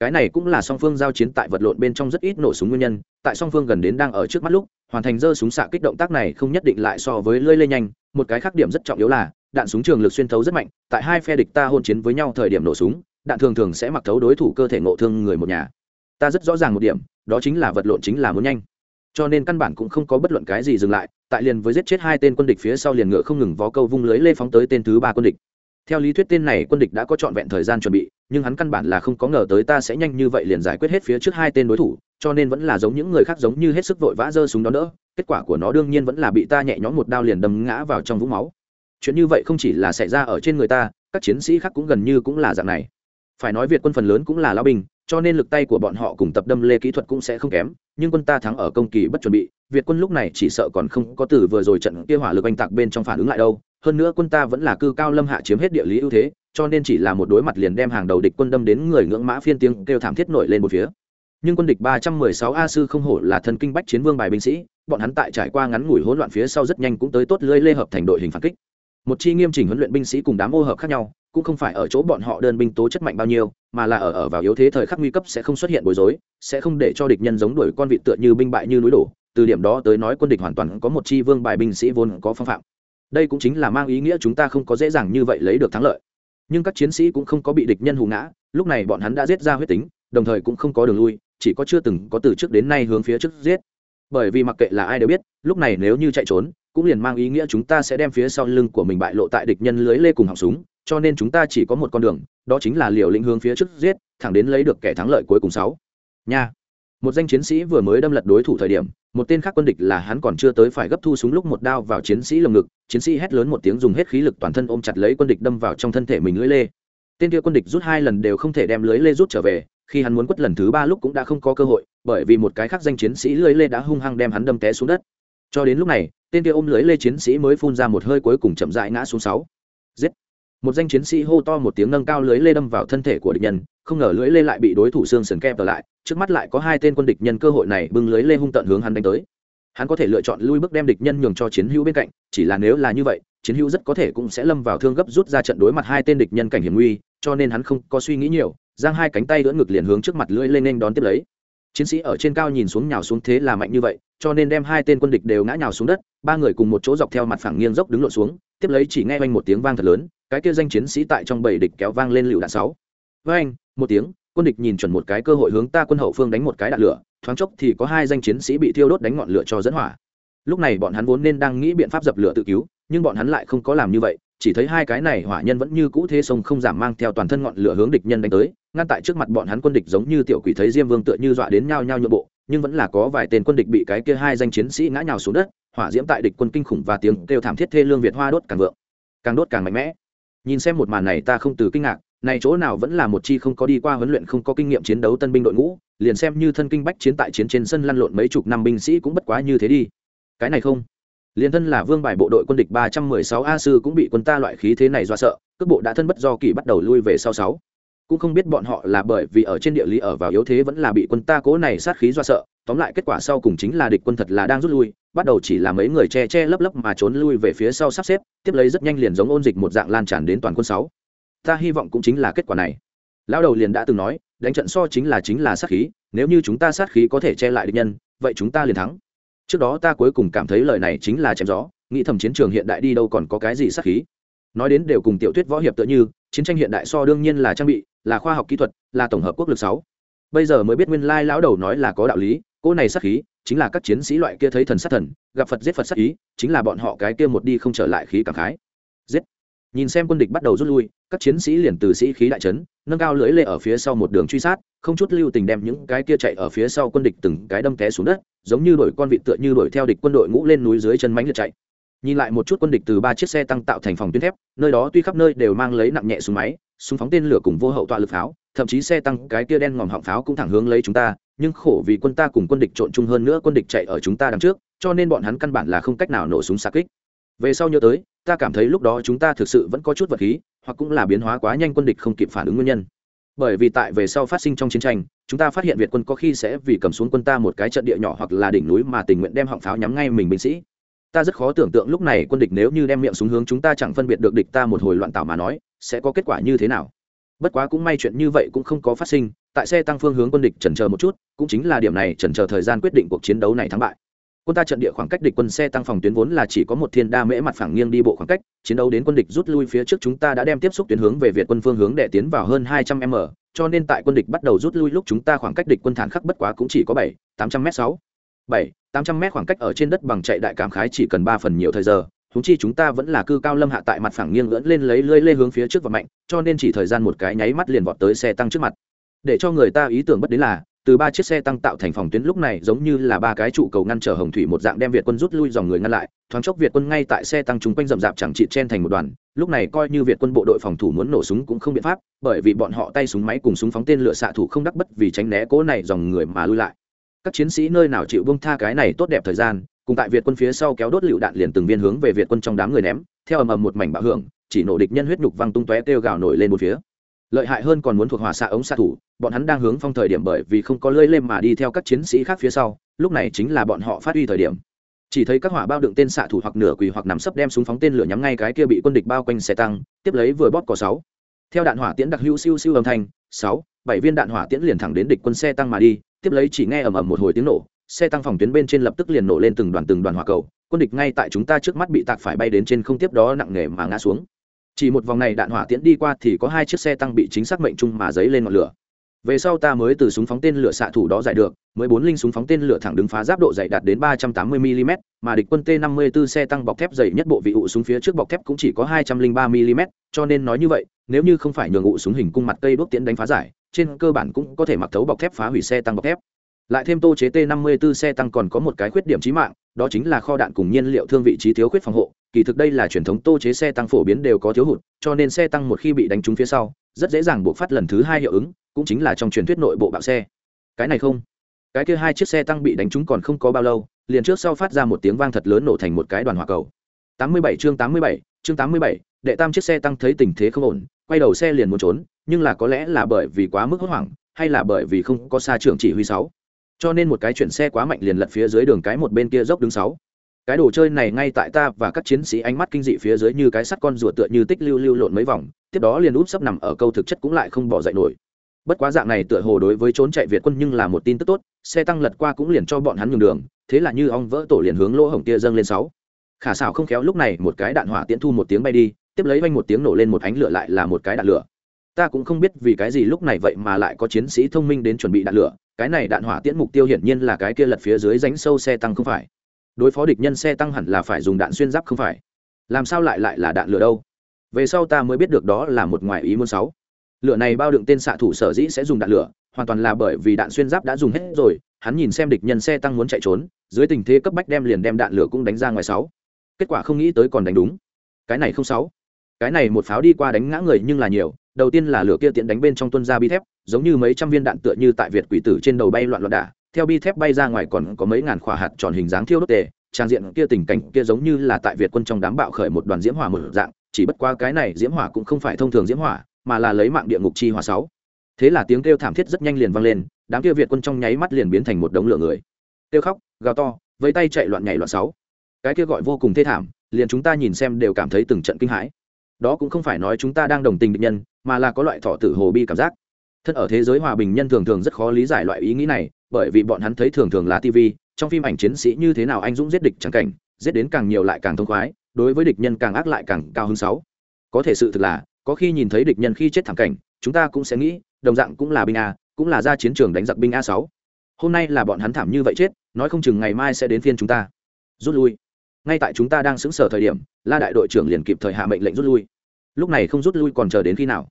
Speaker 1: Cái này cũng là song phương giao chiến tại vật lộn bên trong rất ít nổ súng nguyên nhân, tại song phương gần đến đang ở trước mắt lúc, hoàn thành dơ súng xạ kích động tác này không nhất định lại so với lưới lê nhanh, một cái khác điểm rất trọng yếu là, đạn súng trường lực xuyên thấu rất mạnh, tại hai phe địch ta hôn chiến với nhau thời điểm nổ súng, đạn thường thường sẽ mặc thấu đối thủ cơ thể ngộ thương người một nhà ta rất rõ ràng một điểm, đó chính là vật lộn chính là muốn nhanh. Cho nên căn bản cũng không có bất luận cái gì dừng lại, tại liền với giết chết hai tên quân địch phía sau liền ngựa không ngừng vó câu vung lưới lê phóng tới tên thứ ba quân địch. Theo lý thuyết tên này quân địch đã có trọn vẹn thời gian chuẩn bị, nhưng hắn căn bản là không có ngờ tới ta sẽ nhanh như vậy liền giải quyết hết phía trước hai tên đối thủ, cho nên vẫn là giống những người khác giống như hết sức vội vã giơ súng đó đỡ, kết quả của nó đương nhiên vẫn là bị ta nhẹ nhõm một đao liền đâm ngã vào trong vũng máu. Chuyện như vậy không chỉ là xảy ra ở trên người ta, các chiến sĩ khác cũng gần như cũng là dạng này. Phải nói việt quân phần lớn cũng là lao binh cho nên lực tay của bọn họ cùng tập đâm lê kỹ thuật cũng sẽ không kém, nhưng quân ta thắng ở công kỳ bất chuẩn bị, việt quân lúc này chỉ sợ còn không có từ vừa rồi trận kia hỏa lực oanh tạc bên trong phản ứng lại đâu. Hơn nữa quân ta vẫn là cư cao lâm hạ chiếm hết địa lý ưu thế, cho nên chỉ là một đối mặt liền đem hàng đầu địch quân đâm đến người ngưỡng mã phiên tiếng kêu thảm thiết nổi lên một phía. Nhưng quân địch ba trăm mười sáu a sư không hổ là thần kinh bách chiến vương bài binh sĩ, bọn hắn tại trải qua ngắn ngủi hỗn loạn phía sau rất nhanh cũng tới tốt lưới lê hợp thành đội hình phản kích. Một chi nghiêm chỉnh huấn luyện binh sĩ cùng đám ô hợp khác nhau cũng không phải ở chỗ bọn họ đơn binh tố chất mạnh bao nhiêu, mà là ở ở vào yếu thế thời khắc nguy cấp sẽ không xuất hiện bối rối, sẽ không để cho địch nhân giống đuổi con vị tựa như binh bại như núi đổ. Từ điểm đó tới nói quân địch hoàn toàn có một chi vương bài binh sĩ vốn có phong phạm. Đây cũng chính là mang ý nghĩa chúng ta không có dễ dàng như vậy lấy được thắng lợi. Nhưng các chiến sĩ cũng không có bị địch nhân hù ngã, lúc này bọn hắn đã giết ra huyết tính, đồng thời cũng không có đường lui, chỉ có chưa từng có từ trước đến nay hướng phía trước giết. Bởi vì mặc kệ là ai đều biết, lúc này nếu như chạy trốn, cũng liền mang ý nghĩa chúng ta sẽ đem phía sau lưng của mình bại lộ tại địch nhân lưới lê cùng họng súng cho nên chúng ta chỉ có một con đường, đó chính là liều lĩnh hướng phía trước giết, thẳng đến lấy được kẻ thắng lợi cuối cùng sáu. Nha. Một danh chiến sĩ vừa mới đâm lật đối thủ thời điểm, một tên khác quân địch là hắn còn chưa tới phải gấp thu súng lúc một đao vào chiến sĩ lồng ngực, chiến sĩ hét lớn một tiếng dùng hết khí lực toàn thân ôm chặt lấy quân địch đâm vào trong thân thể mình lưới lê. Tên kia quân địch rút hai lần đều không thể đem lưới lê rút trở về, khi hắn muốn quất lần thứ ba lúc cũng đã không có cơ hội, bởi vì một cái khác danh chiến sĩ lưới lê đã hung hăng đem hắn đâm té xuống đất. Cho đến lúc này, tên kia ôm lưới lê chiến sĩ mới phun ra một hơi cuối cùng chậm rãi ngã xuống sáu. Giết một danh chiến sĩ hô to một tiếng nâng cao lưới lê đâm vào thân thể của địch nhân, không ngờ lưới lê lại bị đối thủ xương sườn kẹp lại, trước mắt lại có hai tên quân địch nhân cơ hội này bưng lưới lê hung tận hướng hắn đánh tới. Hắn có thể lựa chọn lui bước đem địch nhân nhường cho chiến hữu bên cạnh, chỉ là nếu là như vậy, chiến hữu rất có thể cũng sẽ lâm vào thương gấp rút ra trận đối mặt hai tên địch nhân cảnh hiểm nguy, cho nên hắn không có suy nghĩ nhiều, giang hai cánh tay đỡ ngực liền hướng trước mặt lưỡi lên nên đón tiếp lấy. Chiến sĩ ở trên cao nhìn xuống nhào xuống thế là mạnh như vậy, cho nên đem hai tên quân địch đều ngã nhào xuống đất, ba người cùng một chỗ dọc theo mặt phẳng nghiêng dốc đứng lộn xuống, tiếp lấy chỉ nghe oanh một tiếng vang thật lớn cái kia danh chiến sĩ tại trong bầy địch kéo vang lên lựu đạn sáu. Với anh, một tiếng, quân địch nhìn chuẩn một cái cơ hội hướng ta quân hậu phương đánh một cái đạn lửa, thoáng chốc thì có hai danh chiến sĩ bị thiêu đốt đánh ngọn lửa cho dẫn hỏa. Lúc này bọn hắn vốn nên đang nghĩ biện pháp dập lửa tự cứu, nhưng bọn hắn lại không có làm như vậy, chỉ thấy hai cái này hỏa nhân vẫn như cũ thế sông không giảm mang theo toàn thân ngọn lửa hướng địch nhân đánh tới, ngăn tại trước mặt bọn hắn quân địch giống như tiểu quỷ thấy diêm vương tựa như dọa đến nhao nhao nhượng bộ, nhưng vẫn là có vài tên quân địch bị cái kia hai danh chiến sĩ ngã nhào xuống đất, hỏa diễm tại địch quân kinh khủng và tiếng kêu thảm thiết thê lương việt hoa đốt càng vượng, càng đốt càng mạnh mẽ nhìn xem một màn này ta không từ kinh ngạc, này chỗ nào vẫn là một chi không có đi qua huấn luyện không có kinh nghiệm chiến đấu tân binh đội ngũ, liền xem như thân kinh bách chiến tại chiến trên sân lăn lộn mấy chục năm binh sĩ cũng bất quá như thế đi. Cái này không. Liền thân là vương bài bộ đội quân địch ba trăm mười sáu, a sư cũng bị quân ta loại khí thế này do sợ, cước bộ đã thân bất do kỳ bắt đầu lui về sau sáu. Cũng không biết bọn họ là bởi vì ở trên địa lý ở vào yếu thế vẫn là bị quân ta cố này sát khí do sợ tóm lại kết quả sau cùng chính là địch quân thật là đang rút lui, bắt đầu chỉ là mấy người che che lấp lấp mà trốn lui về phía sau sắp xếp, tiếp lấy rất nhanh liền giống ôn dịch một dạng lan tràn đến toàn quân sáu. Ta hy vọng cũng chính là kết quả này. Lão đầu liền đã từng nói, đánh trận so chính là chính là sát khí, nếu như chúng ta sát khí có thể che lại địch nhân, vậy chúng ta liền thắng. Trước đó ta cuối cùng cảm thấy lời này chính là chém gió, nghĩ thầm chiến trường hiện đại đi đâu còn có cái gì sát khí. Nói đến đều cùng tiểu thuyết võ hiệp tựa như, chiến tranh hiện đại so đương nhiên là trang bị, là khoa học kỹ thuật, là tổng hợp quốc lực sáu. Bây giờ mới biết nguyên lai lão đầu nói là có đạo lý cô này sát khí, chính là các chiến sĩ loại kia thấy thần sát thần, gặp phật giết phật sát ý, chính là bọn họ cái kia một đi không trở lại khí cảm khái. Giết. Nhìn xem quân địch bắt đầu rút lui, các chiến sĩ liền từ sĩ khí đại trấn nâng cao lưỡi lê ở phía sau một đường truy sát, không chút lưu tình đem những cái kia chạy ở phía sau quân địch từng cái đâm té xuống đất, giống như đổi con vịt tựa như đuổi theo địch quân đội ngũ lên núi dưới chân mánh liệt chạy. Nhìn lại một chút quân địch từ ba chiếc xe tăng tạo thành phòng tuyến thép, nơi đó tuy khắp nơi đều mang lấy nặng nhẹ súng máy, súng phóng tên lửa cùng vô hậu tọa lực pháo, thậm chí xe tăng cái kia đen ngòm họng pháo cũng thẳng hướng lấy chúng ta nhưng khổ vì quân ta cùng quân địch trộn chung hơn nữa quân địch chạy ở chúng ta đằng trước, cho nên bọn hắn căn bản là không cách nào nổ súng xa kích. Về sau nhớ tới, ta cảm thấy lúc đó chúng ta thực sự vẫn có chút vật khí, hoặc cũng là biến hóa quá nhanh quân địch không kịp phản ứng nguyên nhân. Bởi vì tại về sau phát sinh trong chiến tranh, chúng ta phát hiện việt quân có khi sẽ vì cầm xuống quân ta một cái trận địa nhỏ hoặc là đỉnh núi mà tình nguyện đem họng pháo nhắm ngay mình binh sĩ. Ta rất khó tưởng tượng lúc này quân địch nếu như đem miệng xuống hướng chúng ta chẳng phân biệt được địch ta một hồi loạn tảo mà nói, sẽ có kết quả như thế nào. Bất quá cũng may chuyện như vậy cũng không có phát sinh tại xe tăng phương hướng quân địch chần chờ một chút, cũng chính là điểm này chần chờ thời gian quyết định cuộc chiến đấu này thắng bại. Quân ta trận địa khoảng cách địch quân xe tăng phòng tuyến vốn là chỉ có một thiên đa mễ mặt phẳng nghiêng đi bộ khoảng cách, chiến đấu đến quân địch rút lui phía trước chúng ta đã đem tiếp xúc tuyến hướng về việt quân phương hướng để tiến vào hơn hai trăm m, cho nên tại quân địch bắt đầu rút lui lúc chúng ta khoảng cách địch quân thản khắc bất quá cũng chỉ có bảy, tám trăm m sáu. Bảy, tám trăm m khoảng cách ở trên đất bằng chạy đại cảm khái chỉ cần ba phần nhiều thời giờ húng chi chúng ta vẫn là cư cao lâm hạ tại mặt phẳng nghiêng lưỡn lên lấy lơi lê hướng phía trước và mạnh, cho nên chỉ thời gian một cái nháy mắt liền vọt tới xe tăng trước mặt để cho người ta ý tưởng bất đến là, từ ba chiếc xe tăng tạo thành phòng tuyến lúc này giống như là ba cái trụ cầu ngăn trở hồng thủy một dạng đem việt quân rút lui dòng người ngăn lại, thoáng chốc việt quân ngay tại xe tăng chúng quanh rậm rạp chẳng trị chen thành một đoàn, lúc này coi như việt quân bộ đội phòng thủ muốn nổ súng cũng không biện pháp, bởi vì bọn họ tay súng máy cùng súng phóng tên lửa xạ thủ không đắc bất vì tránh né cố này dòng người mà lui lại. Các chiến sĩ nơi nào chịu bông tha cái này tốt đẹp thời gian, cùng tại việt quân phía sau kéo đốt lựu đạn liền từng viên hướng về việt quân trong đám người ném, theo ầm ầm một mảnh bạo hưởng, chỉ nổ địch nhân huyết nhục văng tung tóe kêu gào nổi lên một phía lợi hại hơn còn muốn thuộc hỏa xạ ống xạ thủ, bọn hắn đang hướng phong thời điểm bởi vì không có lưỡi lên mà đi theo các chiến sĩ khác phía sau, lúc này chính là bọn họ phát huy thời điểm. Chỉ thấy các hỏa bao đựng tên xạ thủ hoặc nửa quỳ hoặc nằm sấp đem súng phóng tên lửa nhắm ngay cái kia bị quân địch bao quanh xe tăng, tiếp lấy vừa bóp cò sáu. Theo đạn hỏa tiễn đặc hữu siêu siêu âm thanh, sáu, bảy viên đạn hỏa tiễn liền thẳng đến địch quân xe tăng mà đi, tiếp lấy chỉ nghe ầm ầm một hồi tiếng nổ, xe tăng phòng tuyến bên trên lập tức liền nổ lên từng đoàn từng đoàn hỏa cầu, quân địch ngay tại chúng ta trước mắt bị tạc phải bay đến trên không tiếp đó nặng nề mà ngã xuống chỉ một vòng này đạn hỏa tiễn đi qua thì có hai chiếc xe tăng bị chính xác mệnh chung mà dấy lên ngọn lửa. Về sau ta mới từ súng phóng tên lửa xạ thủ đó giải được, mới bốn linh súng phóng tên lửa thẳng đứng phá giáp độ dày đạt đến ba trăm tám mươi mm mà địch quân t 54 xe tăng bọc thép dày nhất bộ vị ụ súng phía trước bọc thép cũng chỉ có hai trăm linh ba mm cho nên nói như vậy, nếu như không phải nhường ụ súng hình cung mặt cây đốt tiễn đánh phá giải, trên cơ bản cũng có thể mặc thấu bọc thép phá hủy xe tăng bọc thép lại thêm tô chế t 54 xe tăng còn có một cái khuyết điểm chí mạng đó chính là kho đạn cùng nhiên liệu thương vị trí thiếu khuyết phòng hộ. Kỳ thực đây là truyền thống tô chế xe tăng phổ biến đều có thiếu hụt cho nên xe tăng một khi bị đánh trúng phía sau rất dễ dàng buộc phát lần thứ hai hiệu ứng cũng chính là trong truyền thuyết nội bộ bạo xe. Cái này không. Cái kia hai chiếc xe tăng bị đánh trúng còn không có bao lâu liền trước sau phát ra một tiếng vang thật lớn nổ thành một cái đoàn hỏa cầu. 87 chương 87, chương 87, đệ tam chiếc xe tăng thấy tình thế không ổn quay đầu xe liền muốn trốn nhưng là có lẽ là bởi vì quá mức hốt hoảng hay là bởi vì không có xa trưởng chỉ huy sáu cho nên một cái chuyển xe quá mạnh liền lật phía dưới đường cái một bên kia dốc đứng sáu. Cái đồ chơi này ngay tại ta và các chiến sĩ ánh mắt kinh dị phía dưới như cái sắt con rùa tựa như tích lưu lưu lộn mấy vòng, tiếp đó liền úp sấp nằm ở câu thực chất cũng lại không bỏ dậy nổi. Bất quá dạng này tựa hồ đối với trốn chạy việt quân nhưng là một tin tức tốt, xe tăng lật qua cũng liền cho bọn hắn nhường đường, thế là như ong vỡ tổ liền hướng lỗ hổng kia dâng lên sáu. Khả xảo không khéo lúc này một cái đạn hỏa tiễn thu một tiếng bay đi, tiếp lấy vanh một tiếng nổ lên một ánh lửa lại là một cái đạn lửa. Ta cũng không biết vì cái gì lúc này vậy mà lại có chiến sĩ thông minh đến chuẩn bị đạn lửa cái này đạn hỏa tiễn mục tiêu hiển nhiên là cái kia lật phía dưới ránh sâu xe tăng không phải. Đối phó địch nhân xe tăng hẳn là phải dùng đạn xuyên giáp không phải. Làm sao lại lại là đạn lửa đâu? Về sau ta mới biết được đó là một ngoài ý muốn sáu lửa này bao đựng tên xạ thủ sở dĩ sẽ dùng đạn lửa, hoàn toàn là bởi vì đạn xuyên giáp đã dùng hết rồi, hắn nhìn xem địch nhân xe tăng muốn chạy trốn, dưới tình thế cấp bách đem liền đem đạn lửa cũng đánh ra ngoài sáu. Kết quả không nghĩ tới còn đánh đúng. Cái này không sáu. Cái này một pháo đi qua đánh ngã người nhưng là nhiều đầu tiên là lửa kia tiện đánh bên trong tuân ra bi thép, giống như mấy trăm viên đạn tựa như tại việt quỷ tử trên đầu bay loạn loạn đả. Theo bi thép bay ra ngoài còn có mấy ngàn khỏa hạt tròn hình dáng thiêu đốt tề, trang diện kia tình cảnh kia giống như là tại việt quân trong đám bạo khởi một đoàn diễm hỏa mở dạng, chỉ bất qua cái này diễm hỏa cũng không phải thông thường diễm hỏa, mà là lấy mạng địa ngục chi hỏa sáu. Thế là tiếng kêu thảm thiết rất nhanh liền vang lên, đám kia việt quân trong nháy mắt liền biến thành một đống lửa người. Kêu khóc, gào to, vẫy tay chạy loạn nhảy loạn sáu. Cái kia gọi vô cùng thê thảm, liền chúng ta nhìn xem đều cảm thấy từng trận kinh hãi đó cũng không phải nói chúng ta đang đồng tình địch nhân, mà là có loại thọ tử hồ bi cảm giác. Thân ở thế giới hòa bình nhân thường thường rất khó lý giải loại ý nghĩ này, bởi vì bọn hắn thấy thường thường là tv trong phim ảnh chiến sĩ như thế nào anh dũng giết địch chẳng cảnh, giết đến càng nhiều lại càng thông khoái, đối với địch nhân càng ác lại càng cao hơn sáu. Có thể sự thực là, có khi nhìn thấy địch nhân khi chết thảm cảnh, chúng ta cũng sẽ nghĩ, đồng dạng cũng là binh a, cũng là ra chiến trường đánh giặc binh a sáu. Hôm nay là bọn hắn thảm như vậy chết, nói không chừng ngày mai sẽ đến phiên chúng ta. Rút lui ngay tại chúng ta đang xứng sở thời điểm, la đại đội trưởng liền kịp thời hạ mệnh lệnh rút lui. Lúc này không rút lui còn chờ đến khi nào?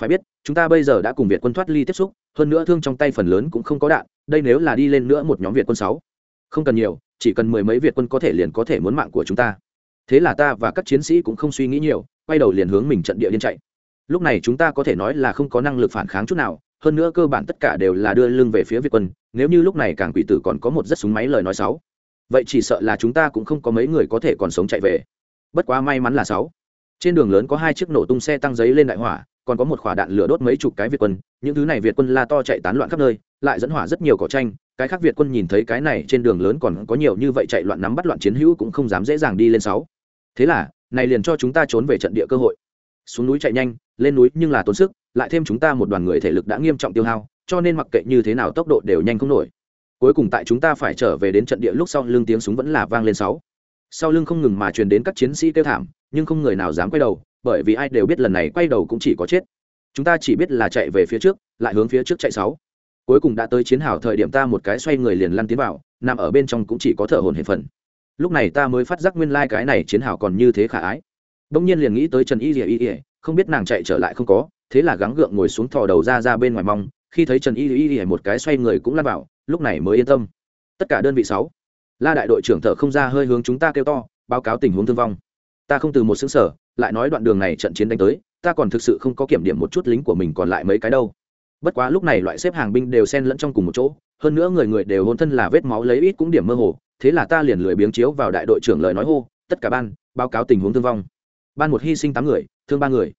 Speaker 1: Phải biết, chúng ta bây giờ đã cùng việt quân thoát ly tiếp xúc, hơn nữa thương trong tay phần lớn cũng không có đạn, đây nếu là đi lên nữa một nhóm việt quân sáu, không cần nhiều, chỉ cần mười mấy việt quân có thể liền có thể muốn mạng của chúng ta. Thế là ta và các chiến sĩ cũng không suy nghĩ nhiều, quay đầu liền hướng mình trận địa điên chạy. Lúc này chúng ta có thể nói là không có năng lực phản kháng chút nào, hơn nữa cơ bản tất cả đều là đưa lưng về phía việt quân, nếu như lúc này càng quỷ tử còn có một rất súng máy lời nói sáu vậy chỉ sợ là chúng ta cũng không có mấy người có thể còn sống chạy về. Bất quá may mắn là sáu. Trên đường lớn có hai chiếc nổ tung xe tăng giấy lên đại hỏa, còn có một quả đạn lửa đốt mấy chục cái việt quân. Những thứ này việt quân la to chạy tán loạn khắp nơi, lại dẫn hỏa rất nhiều cỏ tranh. Cái khác việt quân nhìn thấy cái này trên đường lớn còn có nhiều như vậy chạy loạn nắm bắt loạn chiến hữu cũng không dám dễ dàng đi lên sáu. Thế là, này liền cho chúng ta trốn về trận địa cơ hội. Xuống núi chạy nhanh, lên núi nhưng là tốn sức, lại thêm chúng ta một đoàn người thể lực đã nghiêm trọng tiêu hao, cho nên mặc kệ như thế nào tốc độ đều nhanh không nổi cuối cùng tại chúng ta phải trở về đến trận địa lúc sau lưng tiếng súng vẫn là vang lên sáu. Sau lưng không ngừng mà truyền đến các chiến sĩ kêu thảm, nhưng không người nào dám quay đầu, bởi vì ai đều biết lần này quay đầu cũng chỉ có chết. Chúng ta chỉ biết là chạy về phía trước, lại hướng phía trước chạy sáu. Cuối cùng đã tới chiến hào thời điểm ta một cái xoay người liền lăn tiến vào, nằm ở bên trong cũng chỉ có thở hồn hệ phần. Lúc này ta mới phát giác nguyên lai cái này chiến hào còn như thế khả ái. Bỗng nhiên liền nghĩ tới trần y ỉa y ỉa không biết nàng chạy trở lại không có, thế là gắng gượng ngồi xuống thò đầu ra ra bên ngoài mong khi thấy trần y y y một cái xoay người cũng lan vào, lúc này mới yên tâm. Tất cả đơn vị sáu, la đại đội trưởng thở không ra hơi hướng chúng ta kêu to, báo cáo tình huống thương vong. Ta không từ một xứng sở, lại nói đoạn đường này trận chiến đánh tới, ta còn thực sự không có kiểm điểm một chút lính của mình còn lại mấy cái đâu. Bất quá lúc này loại xếp hàng binh đều xen lẫn trong cùng một chỗ, hơn nữa người người đều hôn thân là vết máu lấy ít cũng điểm mơ hồ, thế là ta liền lười biếng chiếu vào đại đội trưởng lời nói hô, tất cả ban, báo cáo tình huống thương vong. Ban một hy sinh tám người, thương ba người.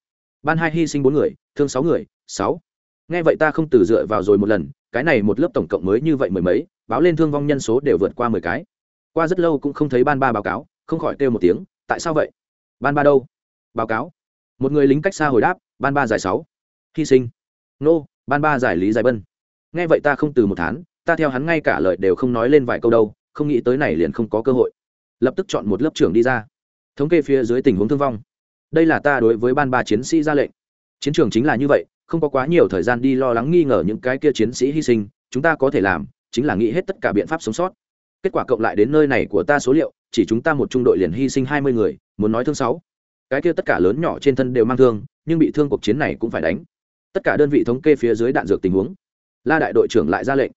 Speaker 1: Ban hai hy sinh bốn người, thương sáu người, sáu nghe vậy ta không từ dựa vào rồi một lần, cái này một lớp tổng cộng mới như vậy mười mấy, báo lên thương vong nhân số đều vượt qua mười cái. Qua rất lâu cũng không thấy ban ba báo cáo, không khỏi kêu một tiếng, tại sao vậy? Ban ba đâu? Báo cáo. Một người lính cách xa hồi đáp, ban ba giải sáu. Hy sinh. Nô, ban ba giải lý giải bân. Nghe vậy ta không từ một tháng ta theo hắn ngay cả lời đều không nói lên vài câu đâu, không nghĩ tới này liền không có cơ hội. Lập tức chọn một lớp trưởng đi ra. Thống kê phía dưới tình huống thương vong. Đây là ta đối với ban ba chiến sĩ ra lệnh. Chiến trường chính là như vậy không có quá nhiều thời gian đi lo lắng nghi ngờ những cái kia chiến sĩ hy sinh, chúng ta có thể làm chính là nghĩ hết tất cả biện pháp sống sót. Kết quả cộng lại đến nơi này của ta số liệu, chỉ chúng ta một trung đội liền hy sinh hai mươi người, muốn nói thương sáu. Cái kia tất cả lớn nhỏ trên thân đều mang thương, nhưng bị thương cuộc chiến này cũng phải đánh. Tất cả đơn vị thống kê phía dưới đạn dược tình huống. La đại đội trưởng lại ra lệnh.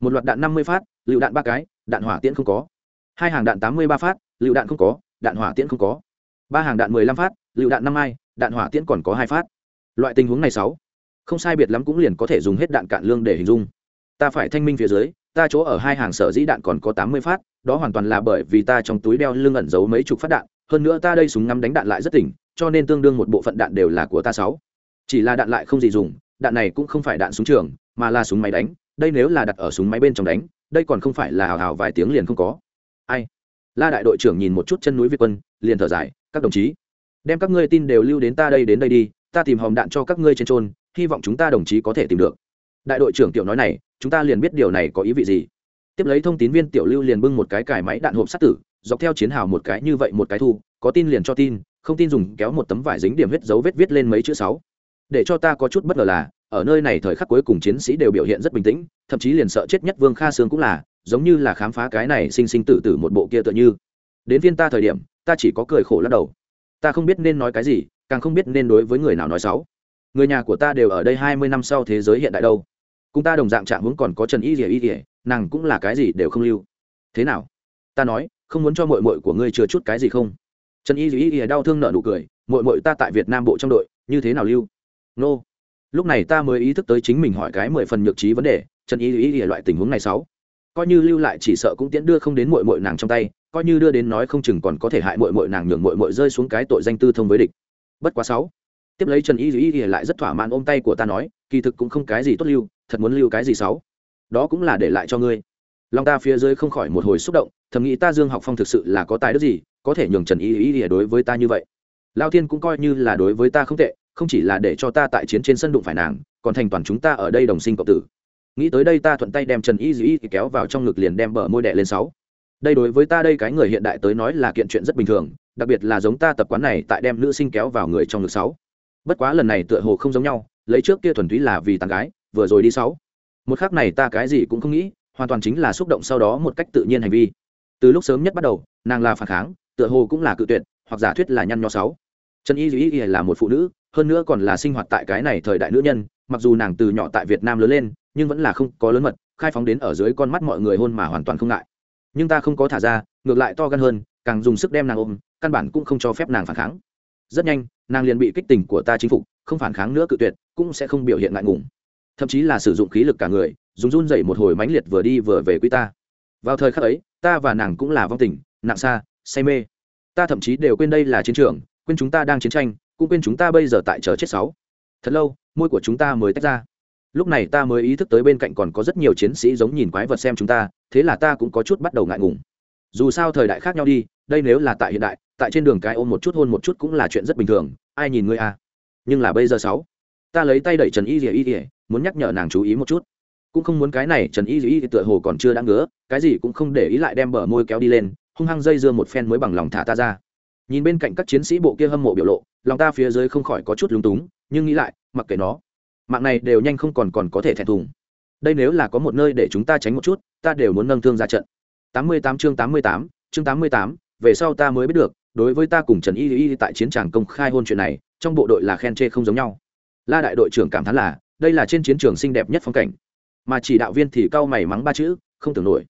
Speaker 1: Một loạt đạn năm mươi phát, lựu đạn ba cái, đạn hỏa tiễn không có. Hai hàng đạn tám mươi ba phát, lựu đạn không có, đạn hỏa tiễn không có. Ba hàng đạn mười lăm phát, lựu đạn năm ai đạn hỏa tiễn còn có hai phát. Loại tình huống này sáu không sai biệt lắm cũng liền có thể dùng hết đạn cạn lương để hình dung. Ta phải thanh minh phía dưới, ta chỗ ở hai hàng sở dĩ đạn còn có tám mươi phát, đó hoàn toàn là bởi vì ta trong túi đeo lưng ẩn giấu mấy chục phát đạn, hơn nữa ta đây súng ngắm đánh đạn lại rất tỉnh, cho nên tương đương một bộ phận đạn đều là của ta sáu. Chỉ là đạn lại không gì dùng, đạn này cũng không phải đạn súng trường, mà là súng máy đánh, đây nếu là đặt ở súng máy bên trong đánh, đây còn không phải là hào hào vài tiếng liền không có. Ai? La đại đội trưởng nhìn một chút chân núi việt quân, liền thở dài, các đồng chí, đem các ngươi tin đều lưu đến ta đây đến đây đi, ta tìm hòm đạn cho các ngươi trên trôn hy vọng chúng ta đồng chí có thể tìm được. Đại đội trưởng tiểu nói này, chúng ta liền biết điều này có ý vị gì. Tiếp lấy thông tín viên tiểu lưu liền bưng một cái cải máy đạn hộp sát tử, dọc theo chiến hào một cái như vậy một cái thu, có tin liền cho tin, không tin dùng kéo một tấm vải dính điểm huyết dấu vết viết lên mấy chữ sáu. Để cho ta có chút bất ngờ là, ở nơi này thời khắc cuối cùng chiến sĩ đều biểu hiện rất bình tĩnh, thậm chí liền sợ chết nhất vương kha sương cũng là, giống như là khám phá cái này sinh sinh tử tử một bộ kia tựa như. Đến viên ta thời điểm, ta chỉ có cười khổ lắc đầu. Ta không biết nên nói cái gì, càng không biết nên đối với người nào nói xấu người nhà của ta đều ở đây hai mươi năm sau thế giới hiện đại đâu. Cùng ta đồng dạng trạng hướng còn có trần y rỉa y rỉa nàng cũng là cái gì đều không lưu. Thế nào? Ta nói, không muốn cho mội mội của ngươi chừa chút cái gì không? Trần y rỉa y rỉa đau thương nợ nụ cười mội mội ta tại việt nam bộ trong đội, như thế nào lưu? Nô. Lúc này ta mới ý thức tới chính mình hỏi cái mười phần nhược trí vấn đề, trần y rỉa loại tình huống này sáu. Coi như lưu lại chỉ sợ cũng tiễn đưa không đến mội mội nàng trong tay, coi như đưa đến nói không chừng còn có thể hại mội mội nàng nhường mội mội rơi xuống cái tội danh tư thông với địch. Bất quá sáu tiếp lấy trần y dĩ y lại rất thỏa mãn ôm tay của ta nói kỳ thực cũng không cái gì tốt lưu thật muốn lưu cái gì xấu, đó cũng là để lại cho ngươi. Lòng ta phía dưới không khỏi một hồi xúc động thầm nghĩ ta dương học phong thực sự là có tài đức gì có thể nhường trần y Dĩ y đối với ta như vậy. Lao thiên cũng coi như là đối với ta không tệ không chỉ là để cho ta tại chiến trên sân đụng phải nàng còn thành toàn chúng ta ở đây đồng sinh cộng tử. Nghĩ tới đây ta thuận tay đem trần y dĩ kéo vào trong ngực liền đem bờ môi đẻ lên sáu. Đây đối với ta đây cái người hiện đại tới nói là kiện chuyện rất bình thường đặc biệt là giống ta tập quán này tại đem nữ sinh kéo vào người trong ngực sáu bất quá lần này tựa hồ không giống nhau, lấy trước kia thuần túy là vì tàn gái, vừa rồi đi sáu. Một khắc này ta cái gì cũng không nghĩ, hoàn toàn chính là xúc động sau đó một cách tự nhiên hành vi. Từ lúc sớm nhất bắt đầu, nàng là phản kháng, tựa hồ cũng là cự tuyệt, hoặc giả thuyết là nhăn nho sáu. Trần y duy là một phụ nữ, hơn nữa còn là sinh hoạt tại cái này thời đại nữ nhân, mặc dù nàng từ nhỏ tại việt nam lớn lên, nhưng vẫn là không có lớn mật, khai phóng đến ở dưới con mắt mọi người hôn mà hoàn toàn không ngại. Nhưng ta không có thả ra, ngược lại to gan hơn, càng dùng sức đem nàng ôm, căn bản cũng không cho phép nàng phản kháng rất nhanh, nàng liền bị kích tình của ta chinh phục, không phản kháng nữa cự tuyệt, cũng sẽ không biểu hiện ngại ngùng. Thậm chí là sử dụng khí lực cả người, dùng run dậy một hồi mãnh liệt vừa đi vừa về quý ta. Vào thời khắc ấy, ta và nàng cũng là vong tình, nặng xa, say mê. Ta thậm chí đều quên đây là chiến trường, quên chúng ta đang chiến tranh, cũng quên chúng ta bây giờ tại chờ chết sáu. Thật lâu, môi của chúng ta mới tách ra. Lúc này ta mới ý thức tới bên cạnh còn có rất nhiều chiến sĩ giống nhìn quái vật xem chúng ta, thế là ta cũng có chút bắt đầu ngại ngùng dù sao thời đại khác nhau đi, đây nếu là tại hiện đại, tại trên đường cái ôm một chút hôn một chút cũng là chuyện rất bình thường, ai nhìn ngươi à? Nhưng là bây giờ sáu, ta lấy tay đẩy trần y rỉa y rỉa muốn nhắc nhở nàng chú ý một chút. Cũng không muốn cái này trần y rỉa y tựa hồ còn chưa đã ngứa, cái gì cũng không để ý lại đem bờ môi kéo đi lên, hung hăng dây dưa một phen mới bằng lòng thả ta ra. Nhìn bên cạnh các chiến sĩ bộ kia hâm mộ biểu lộ, lòng ta phía dưới không khỏi có chút lúng túng, nhưng nghĩ lại, mặc kệ nó, mạng này đều nhanh không còn còn có thể thẹn thùng. Đây nếu là có một nơi để chúng ta tránh một chút, ta đều muốn nâng thương ra trận. 88 chương 88, chương 88, về sau ta mới biết được đối với ta cùng trần y y tại chiến trường công khai hôn chuyện này trong bộ đội là khen chê không giống nhau. La đại đội trưởng cảm thán là đây là trên chiến trường xinh đẹp nhất phong cảnh. Mà chỉ đạo viên thì cau mày mắng ba chữ không tưởng nổi.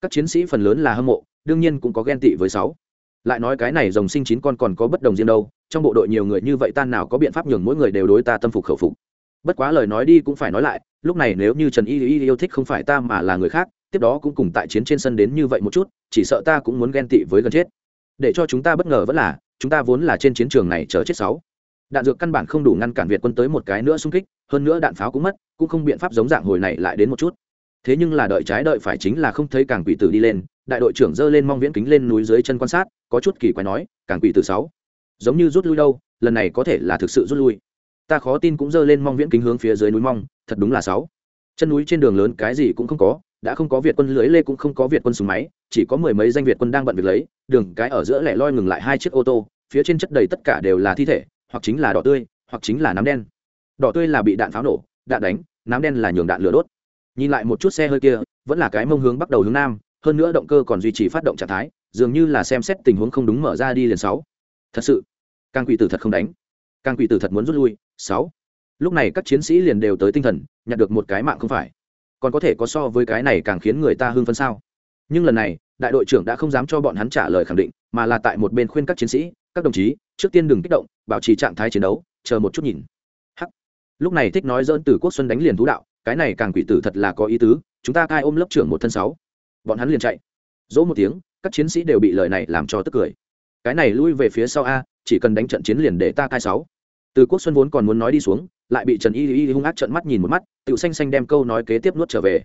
Speaker 1: Các chiến sĩ phần lớn là hâm mộ đương nhiên cũng có ghen tị với sáu. Lại nói cái này rồng sinh chín con còn có bất đồng riêng đâu trong bộ đội nhiều người như vậy tan nào có biện pháp nhường mỗi người đều đối ta tâm phục khẩu phục. Bất quá lời nói đi cũng phải nói lại lúc này nếu như trần y y yêu thích không phải ta mà là người khác tiếp đó cũng cùng tại chiến trên sân đến như vậy một chút, chỉ sợ ta cũng muốn ghen tị với gần chết. Để cho chúng ta bất ngờ vẫn là, chúng ta vốn là trên chiến trường này chờ chết sáu. Đạn dược căn bản không đủ ngăn cản việt quân tới một cái nữa xung kích, hơn nữa đạn pháo cũng mất, cũng không biện pháp giống dạng hồi này lại đến một chút. Thế nhưng là đợi trái đợi phải chính là không thấy càng quỷ tử đi lên, đại đội trưởng dơ lên mong viễn kính lên núi dưới chân quan sát, có chút kỳ quái nói càng quỷ tử sáu, giống như rút lui đâu, lần này có thể là thực sự rút lui. Ta khó tin cũng dơ lên mong viễn kính hướng phía dưới núi mong, thật đúng là sáu. Chân núi trên đường lớn cái gì cũng không có đã không có việt quân lưới lê cũng không có việt quân súng máy, chỉ có mười mấy danh việt quân đang bận việc lấy, đường cái ở giữa lẻ loi ngừng lại hai chiếc ô tô, phía trên chất đầy tất cả đều là thi thể, hoặc chính là đỏ tươi, hoặc chính là nám đen. Đỏ tươi là bị đạn pháo nổ, đạn đánh, nám đen là nhường đạn lửa đốt. Nhìn lại một chút xe hơi kia, vẫn là cái mông hướng bắt đầu hướng nam, hơn nữa động cơ còn duy trì phát động trạng thái, dường như là xem xét tình huống không đúng mở ra đi liền sáu. Thật sự càng quỷ tử thật không đánh. Càng quỷ tử thật muốn rút lui, sáu. Lúc này các chiến sĩ liền đều tới tinh thần, nhặt được một cái mạng không phải còn có thể có so với cái này càng khiến người ta hưng phấn sao? Nhưng lần này, đại đội trưởng đã không dám cho bọn hắn trả lời khẳng định, mà là tại một bên khuyên các chiến sĩ, các đồng chí, trước tiên đừng kích động, bảo trì trạng thái chiến đấu, chờ một chút nhìn. Hắc. Lúc này thích nói dỡn từ quốc xuân đánh liền thú đạo, cái này càng quỷ tử thật là có ý tứ, chúng ta cai ôm lớp trưởng một thân sáu. Bọn hắn liền chạy. Dỗ một tiếng, các chiến sĩ đều bị lời này làm cho tức cười. Cái này lui về phía sau a, chỉ cần đánh trận chiến liền để ta cai sáu từ quốc xuân vốn còn muốn nói đi xuống, lại bị trần y y hung ác trận mắt nhìn một mắt tựu xanh xanh đem câu nói kế tiếp nuốt trở về.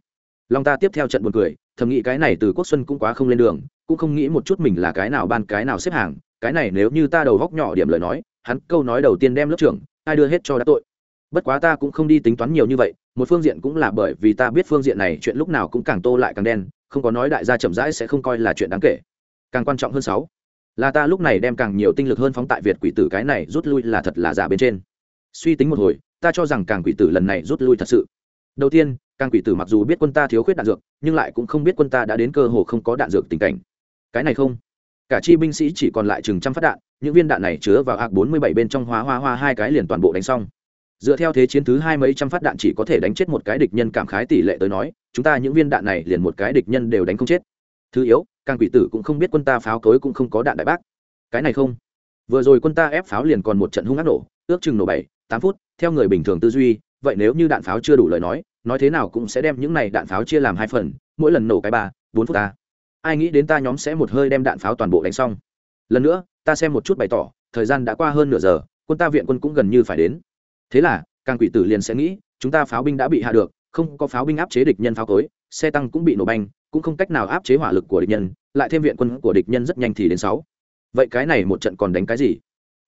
Speaker 1: Long ta tiếp theo trận buồn cười, thầm nghĩ cái này từ quốc xuân cũng quá không lên đường, cũng không nghĩ một chút mình là cái nào ban, cái nào xếp hàng, cái này nếu như ta đầu góc nhỏ điểm lời nói, hắn câu nói đầu tiên đem lớp trưởng, ai đưa hết cho đã tội. Bất quá ta cũng không đi tính toán nhiều như vậy, một phương diện cũng là bởi vì ta biết phương diện này chuyện lúc nào cũng càng tô lại càng đen, không có nói đại gia chậm rãi sẽ không coi là chuyện đáng kể. Càng quan trọng hơn sáu là ta lúc này đem càng nhiều tinh lực hơn phóng tại việt quỷ tử cái này rút lui là thật là giả bên trên. Suy tính một hồi, ta cho rằng càng quỷ tử lần này rút lui thật sự. Đầu tiên, càng quỷ tử mặc dù biết quân ta thiếu khuyết đạn dược, nhưng lại cũng không biết quân ta đã đến cơ hồ không có đạn dược tình cảnh. Cái này không. Cả chi binh sĩ chỉ còn lại chừng trăm phát đạn, những viên đạn này chứa vào hạc bốn mươi bảy bên trong hóa hoa hoa hai cái liền toàn bộ đánh xong. Dựa theo thế chiến thứ hai mấy trăm phát đạn chỉ có thể đánh chết một cái địch nhân cảm khái tỷ lệ tới nói, chúng ta những viên đạn này liền một cái địch nhân đều đánh không chết. Thứ yếu càng quỷ tử cũng không biết quân ta pháo cối cũng không có đạn đại bác. Cái này không. Vừa rồi quân ta ép pháo liền còn một trận hung ác nổ, ước chừng nổ bảy, tám phút, theo người bình thường tư duy, vậy nếu như đạn pháo chưa đủ lời nói nói thế nào cũng sẽ đem những này đạn pháo chia làm hai phần, mỗi lần nổ cái ba, bốn phút ta. Ai nghĩ đến ta nhóm sẽ một hơi đem đạn pháo toàn bộ đánh xong. Lần nữa, ta xem một chút bày tỏ, thời gian đã qua hơn nửa giờ, quân ta viện quân cũng gần như phải đến. Thế là, càng quỷ tử liền sẽ nghĩ, chúng ta pháo binh đã bị hạ được, không có pháo binh áp chế địch nhân pháo cối, xe tăng cũng bị nổ banh cũng không cách nào áp chế hỏa lực của địch nhân, lại thêm viện quân của địch nhân rất nhanh thì đến sáu. Vậy cái này một trận còn đánh cái gì?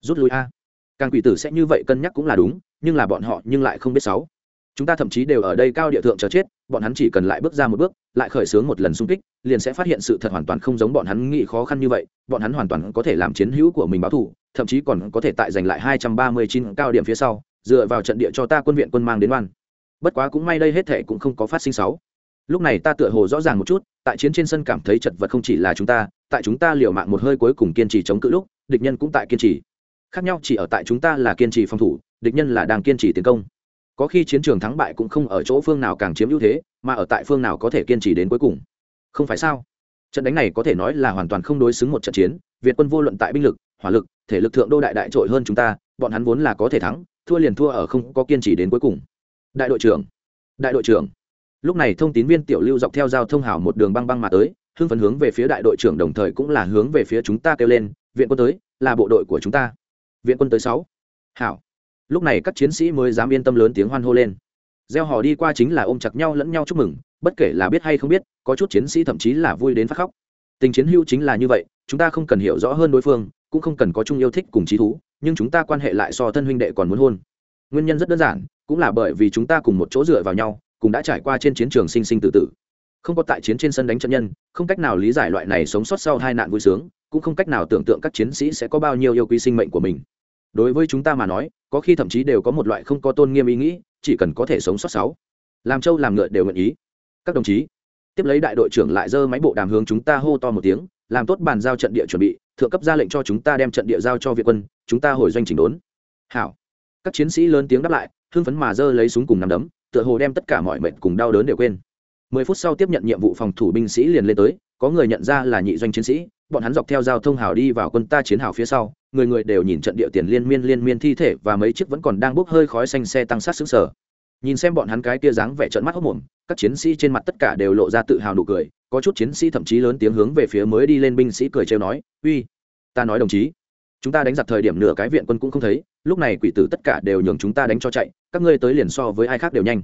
Speaker 1: Rút lui a. Càng quỷ tử sẽ như vậy cân nhắc cũng là đúng, nhưng là bọn họ nhưng lại không biết sáu. Chúng ta thậm chí đều ở đây cao địa thượng chờ chết, bọn hắn chỉ cần lại bước ra một bước, lại khởi xướng một lần xung kích, liền sẽ phát hiện sự thật hoàn toàn không giống bọn hắn nghĩ khó khăn như vậy, bọn hắn hoàn toàn có thể làm chiến hữu của mình báo thù, thậm chí còn có thể tại giành lại hai trăm ba mươi chín cao điểm phía sau, dựa vào trận địa cho ta quân viện quân mang đến oan. Bất quá cũng may đây hết thể cũng không có phát sinh sáu lúc này ta tựa hồ rõ ràng một chút, tại chiến trên sân cảm thấy chật vật không chỉ là chúng ta, tại chúng ta liều mạng một hơi cuối cùng kiên trì chống cự lúc, địch nhân cũng tại kiên trì. Khác nhau chỉ ở tại chúng ta là kiên trì phòng thủ, địch nhân là đang kiên trì tiến công. Có khi chiến trường thắng bại cũng không ở chỗ phương nào càng chiếm ưu thế, mà ở tại phương nào có thể kiên trì đến cuối cùng. Không phải sao? Trận đánh này có thể nói là hoàn toàn không đối xứng một trận chiến, việt quân vô luận tại binh lực, hỏa lực, thể lực thượng đô đại đại trội hơn chúng ta, bọn hắn vốn là có thể thắng, thua liền thua ở không có kiên trì đến cuối cùng. Đại đội trưởng, đại đội trưởng lúc này thông tín viên tiểu lưu dọc theo giao thông hảo một đường băng băng mà tới, hưng phấn hướng về phía đại đội trưởng đồng thời cũng là hướng về phía chúng ta kêu lên, viện quân tới, là bộ đội của chúng ta. Viện quân tới sáu. Hảo. Lúc này các chiến sĩ mới dám yên tâm lớn tiếng hoan hô lên. Gieo hò đi qua chính là ôm chặt nhau lẫn nhau chúc mừng, bất kể là biết hay không biết, có chút chiến sĩ thậm chí là vui đến phát khóc. Tình chiến hữu chính là như vậy, chúng ta không cần hiểu rõ hơn đối phương, cũng không cần có chung yêu thích cùng trí thú, nhưng chúng ta quan hệ lại so thân huynh đệ còn muốn hôn. Nguyên nhân rất đơn giản, cũng là bởi vì chúng ta cùng một chỗ dựa vào nhau cùng đã trải qua trên chiến trường sinh sinh tử tử. Không có tại chiến trên sân đánh trận nhân, không cách nào lý giải loại này sống sót sau hai nạn vui sướng, cũng không cách nào tưởng tượng các chiến sĩ sẽ có bao nhiêu yêu quý sinh mệnh của mình. Đối với chúng ta mà nói, có khi thậm chí đều có một loại không có tôn nghiêm ý nghĩ, chỉ cần có thể sống sót sáu. Làm châu làm ngựa đều nguyện ý. Các đồng chí, tiếp lấy đại đội trưởng lại giơ máy bộ đàm hướng chúng ta hô to một tiếng, làm tốt bàn giao trận địa chuẩn bị, thượng cấp ra lệnh cho chúng ta đem trận địa giao cho việt quân, chúng ta hồi doanh chỉnh đốn. Hảo. Các chiến sĩ lớn tiếng đáp lại, hưng phấn mà giơ lấy súng cùng nắm đấm tựa hồ đem tất cả mọi mệt cùng đau đớn đều quên. Mười phút sau tiếp nhận nhiệm vụ phòng thủ binh sĩ liền lên tới, có người nhận ra là nhị doanh chiến sĩ, bọn hắn dọc theo giao thông hào đi vào quân ta chiến hào phía sau, người người đều nhìn trận địa tiền liên miên liên miên thi thể và mấy chiếc vẫn còn đang bốc hơi khói xanh xe tăng sát xứng sở. Nhìn xem bọn hắn cái kia dáng vẻ trợn mắt hốc mồm, các chiến sĩ trên mặt tất cả đều lộ ra tự hào nụ cười, có chút chiến sĩ thậm chí lớn tiếng hướng về phía mới đi lên binh sĩ cười trêu nói, uy, ta nói đồng chí, chúng ta đánh giặc thời điểm nửa cái viện quân cũng không thấy lúc này quỷ tử tất cả đều nhường chúng ta đánh cho chạy, các ngươi tới liền so với ai khác đều nhanh.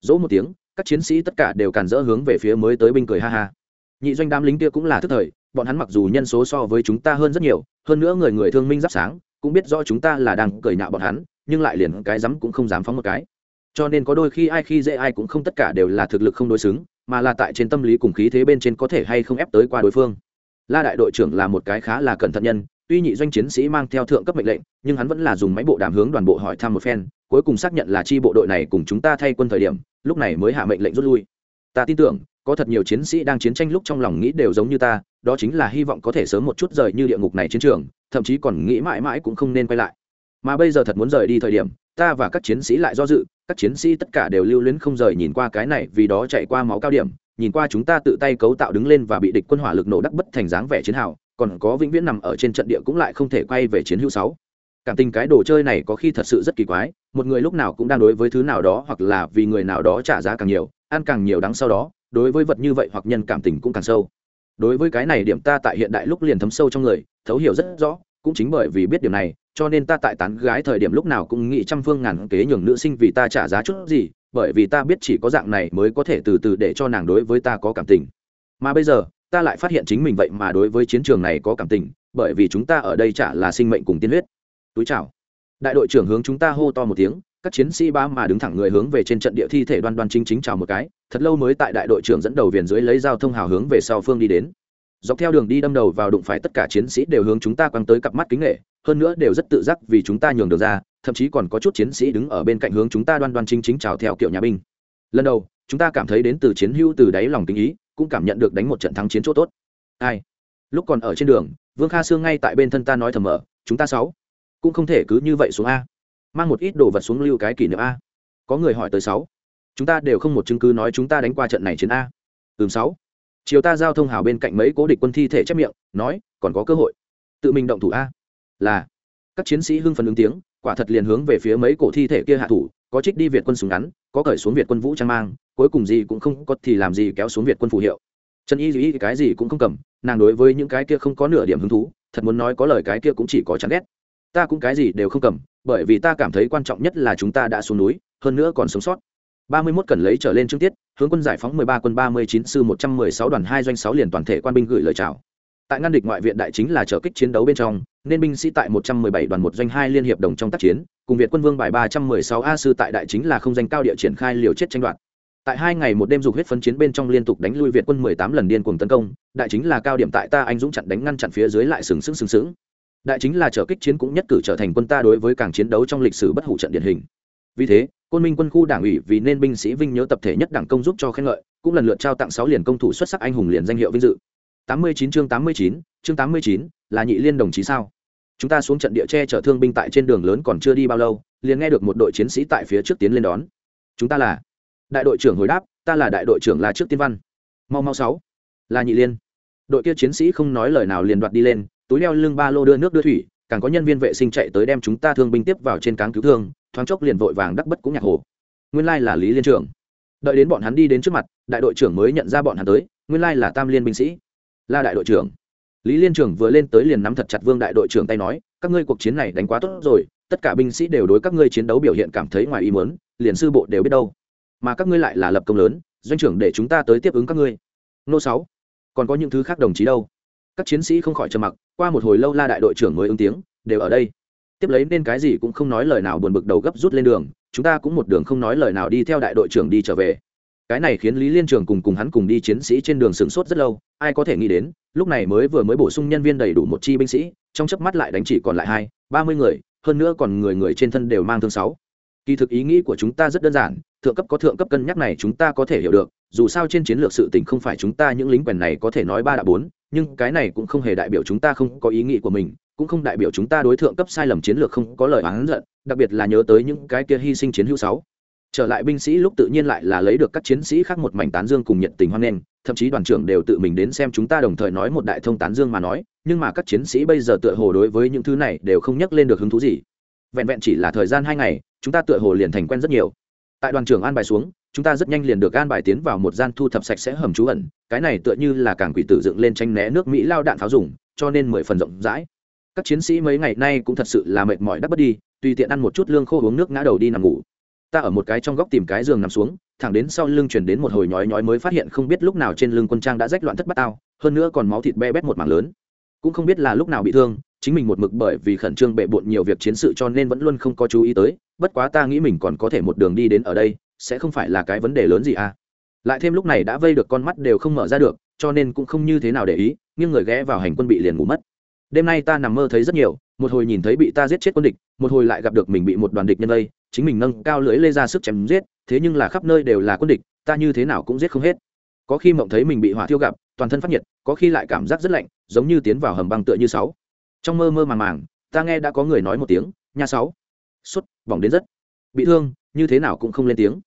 Speaker 1: Dỗ một tiếng, các chiến sĩ tất cả đều càn rỡ hướng về phía mới tới binh cười ha ha. Nhị doanh đám lính kia cũng là thức thời, bọn hắn mặc dù nhân số so với chúng ta hơn rất nhiều, hơn nữa người người thương minh giáp sáng, cũng biết rõ chúng ta là đang cười nhạo bọn hắn, nhưng lại liền cái rắm cũng không dám phóng một cái. Cho nên có đôi khi ai khi dễ ai cũng không tất cả đều là thực lực không đối xứng, mà là tại trên tâm lý cùng khí thế bên trên có thể hay không ép tới qua đối phương. La đại đội trưởng là một cái khá là cẩn thận nhân tuy nhị doanh chiến sĩ mang theo thượng cấp mệnh lệnh, nhưng hắn vẫn là dùng máy bộ đàm hướng đoàn bộ hỏi thăm một phen, cuối cùng xác nhận là chi bộ đội này cùng chúng ta thay quân thời điểm, lúc này mới hạ mệnh lệnh rút lui. Ta tin tưởng, có thật nhiều chiến sĩ đang chiến tranh lúc trong lòng nghĩ đều giống như ta, đó chính là hy vọng có thể sớm một chút rời như địa ngục này chiến trường, thậm chí còn nghĩ mãi mãi cũng không nên quay lại. Mà bây giờ thật muốn rời đi thời điểm, ta và các chiến sĩ lại do dự, các chiến sĩ tất cả đều lưu luyến không rời nhìn qua cái này vì đó chạy qua máu cao điểm, nhìn qua chúng ta tự tay cấu tạo đứng lên và bị địch quân hỏa lực nổ đắc bất thành dáng vẻ chiến hào còn có vĩnh viễn nằm ở trên trận địa cũng lại không thể quay về chiến hữu sáu. Cảm tình cái đồ chơi này có khi thật sự rất kỳ quái, một người lúc nào cũng đang đối với thứ nào đó hoặc là vì người nào đó trả giá càng nhiều, ăn càng nhiều đắng sau đó, đối với vật như vậy hoặc nhân cảm tình cũng càng sâu. Đối với cái này điểm ta tại hiện đại lúc liền thấm sâu trong người, thấu hiểu rất rõ, cũng chính bởi vì biết điều này, cho nên ta tại tán gái thời điểm lúc nào cũng nghĩ trăm phương ngàn kế nhường nữ sinh vì ta trả giá chút gì, bởi vì ta biết chỉ có dạng này mới có thể từ từ để cho nàng đối với ta có cảm tình. Mà bây giờ ta lại phát hiện chính mình vậy mà đối với chiến trường này có cảm tình, bởi vì chúng ta ở đây chả là sinh mệnh cùng tiên huyết. Túi chào. Đại đội trưởng hướng chúng ta hô to một tiếng, các chiến sĩ ba mà đứng thẳng người hướng về trên trận địa thi thể đoan đoan chính chính chào một cái, thật lâu mới tại đại đội trưởng dẫn đầu viền dưới lấy giao thông hào hướng về sau phương đi đến. Dọc theo đường đi đâm đầu vào đụng phải tất cả chiến sĩ đều hướng chúng ta quăng tới cặp mắt kính nghệ, hơn nữa đều rất tự giác vì chúng ta nhường đường ra, thậm chí còn có chút chiến sĩ đứng ở bên cạnh hướng chúng ta đoan đoan chính chính chào theo kiểu nhà binh. Lần đầu chúng ta cảm thấy đến từ chiến hữu từ đáy lòng tình ý, cũng cảm nhận được đánh một trận thắng chiến chỗ tốt. Ai? Lúc còn ở trên đường, vương kha sương ngay tại bên thân ta nói thầm mở, chúng ta sáu cũng không thể cứ như vậy xuống a. Mang một ít đồ vật xuống lưu cái kỷ niệm a. Có người hỏi tới sáu, chúng ta đều không một chứng cứ nói chúng ta đánh qua trận này chiến a. Ừm, sáu. Chiều ta giao thông hào bên cạnh mấy cố địch quân thi thể chép miệng, nói, còn có cơ hội. Tự mình động thủ a. Là, các chiến sĩ hưng phấn ứng tiếng, quả thật liền hướng về phía mấy cổ thi thể kia hạ thủ, có trích đi việt quân súng ngắn, có cởi xuống việt quân vũ trang mang cuối cùng gì cũng không có thì làm gì kéo xuống việt quân phù hiệu. Trần y duy cái gì cũng không cầm, nàng đối với những cái kia không có nửa điểm hứng thú, thật muốn nói có lời cái kia cũng chỉ có chán ghét. Ta cũng cái gì đều không cầm, bởi vì ta cảm thấy quan trọng nhất là chúng ta đã xuống núi, hơn nữa còn sống sót. Ba mươi 31 cần lấy trở lên chương tiết, hướng quân giải phóng mười ba quân ba mươi chín sư một trăm mười sáu đoàn hai doanh sáu liền toàn thể quan binh gửi lời chào. Tại ngăn địch ngoại viện đại chính là trở kích chiến đấu bên trong, nên binh sĩ tại một trăm mười bảy đoàn một doanh hai liên hiệp đồng trong tác chiến, cùng việt quân vương bài ba trăm mười sáu a sư tại đại chính là không danh cao địa triển khai liều chết tranh đoạt tại hai ngày một đêm dục huyết phấn chiến bên trong liên tục đánh lui việt quân mười tám lần điên cuồng tấn công, đại chính là cao điểm tại ta anh dũng chặn đánh ngăn chặn phía dưới lại sừng sững sừng sững. Đại chính là trở kích chiến cũng nhất cử trở thành quân ta đối với càng chiến đấu trong lịch sử bất hủ trận điển hình. Vì thế, côn minh quân khu đảng ủy vì nên binh sĩ vinh nhớ tập thể nhất đảng công giúp cho khen ngợi, cũng lần lượt trao tặng sáu liền công thủ xuất sắc anh hùng liền danh hiệu vinh dự. Tám mươi chín chương tám mươi chín, chương tám mươi chín, là nhị liên đồng chí sao? Chúng ta xuống trận địa che chở thương binh tại trên đường lớn còn chưa đi bao lâu, liền nghe được một đội chiến sĩ tại phía trước tiến lên đón. Chúng ta là đại đội trưởng hồi đáp, ta là đại đội trưởng là trước tiên văn. Mau mau sáu. Là nhị liên. Đội kia chiến sĩ không nói lời nào liền đoạt đi lên, túi đeo lưng ba lô đưa nước đưa thủy, càng có nhân viên vệ sinh chạy tới đem chúng ta thương binh tiếp vào trên cáng cứu thương, thoáng chốc liền vội vàng đắc bất cũng nhạc hồ. Nguyên lai là lý liên trưởng. Đợi đến bọn hắn đi đến trước mặt, đại đội trưởng mới nhận ra bọn hắn tới, nguyên lai là tam liên binh sĩ. Là đại đội trưởng. Lý liên trưởng vừa lên tới liền nắm thật chặt vương đại đội trưởng tay nói, các ngươi cuộc chiến này đánh quá tốt rồi, tất cả binh sĩ đều đối các ngươi chiến đấu biểu hiện cảm thấy ngoài ý muốn, liền sư bộ đều biết đâu mà các ngươi lại là lập công lớn, doanh trưởng để chúng ta tới tiếp ứng các ngươi. Nô sáu, còn có những thứ khác đồng chí đâu? Các chiến sĩ không khỏi trầm mặc, qua một hồi lâu la đại đội trưởng mới ứng tiếng, đều ở đây. Tiếp lấy nên cái gì cũng không nói lời nào buồn bực đầu gấp rút lên đường, chúng ta cũng một đường không nói lời nào đi theo đại đội trưởng đi trở về. Cái này khiến lý liên trường cùng cùng hắn cùng đi chiến sĩ trên đường sửng sốt rất lâu, ai có thể nghĩ đến, lúc này mới vừa mới bổ sung nhân viên đầy đủ một chi binh sĩ, trong chớp mắt lại đánh chỉ còn lại hai, ba mươi người, hơn nữa còn người người trên thân đều mang thương sáu kỳ thực ý nghĩ của chúng ta rất đơn giản, thượng cấp có thượng cấp cân nhắc này chúng ta có thể hiểu được. Dù sao trên chiến lược sự tình không phải chúng ta những lính quèn này có thể nói ba đã bốn, nhưng cái này cũng không hề đại biểu chúng ta không có ý nghĩ của mình, cũng không đại biểu chúng ta đối thượng cấp sai lầm chiến lược không có lời oán giận, đặc biệt là nhớ tới những cái kia hy sinh chiến hữu sáu. Trở lại binh sĩ lúc tự nhiên lại là lấy được các chiến sĩ khác một mảnh tán dương cùng nhiệt tình hoan nghênh, thậm chí đoàn trưởng đều tự mình đến xem chúng ta đồng thời nói một đại thông tán dương mà nói, nhưng mà các chiến sĩ bây giờ tựa hồ đối với những thứ này đều không nhắc lên được hứng thú gì. Vẹn vẹn chỉ là thời gian hai ngày chúng ta tựa hồ liền thành quen rất nhiều. Tại đoàn trưởng an bài xuống, chúng ta rất nhanh liền được an bài tiến vào một gian thu thập sạch sẽ hầm trú ẩn. Cái này tựa như là cảng quỷ tử dựng lên tranh né nước mỹ lao đạn pháo dùng, cho nên mười phần rộng rãi. Các chiến sĩ mấy ngày nay cũng thật sự là mệt mỏi đắp bất đi, tùy tiện ăn một chút lương khô uống nước ngã đầu đi nằm ngủ. Ta ở một cái trong góc tìm cái giường nằm xuống, thẳng đến sau lưng chuyển đến một hồi nhói nhói mới phát hiện không biết lúc nào trên lưng quân trang đã rách loạn thất bát ao hơn nữa còn máu thịt be bét một mảng lớn. Cũng không biết là lúc nào bị thương chính mình một mực bởi vì khẩn trương bệ bộn nhiều việc chiến sự cho nên vẫn luôn không có chú ý tới bất quá ta nghĩ mình còn có thể một đường đi đến ở đây sẽ không phải là cái vấn đề lớn gì à. Lại thêm lúc này đã vây được con mắt đều không mở ra được cho nên cũng không như thế nào để ý nhưng người ghé vào hành quân bị liền ngủ mất. Đêm nay ta nằm mơ thấy rất nhiều một hồi nhìn thấy bị ta giết chết quân địch một hồi lại gặp được mình bị một đoàn địch nhân đây, chính mình nâng cao lưỡi lê ra sức chém giết thế nhưng là khắp nơi đều là quân địch ta như thế nào cũng giết không hết. Có khi mộng thấy mình bị hỏa thiêu gặp toàn thân phát nhiệt có khi lại cảm giác rất lạnh giống như tiến vào hầm băng tựa như sáu trong mơ mơ màng màng, ta nghe đã có người nói một tiếng, nha sáu. Xuất vòng đến rất. Bị thương, như thế nào cũng không lên tiếng.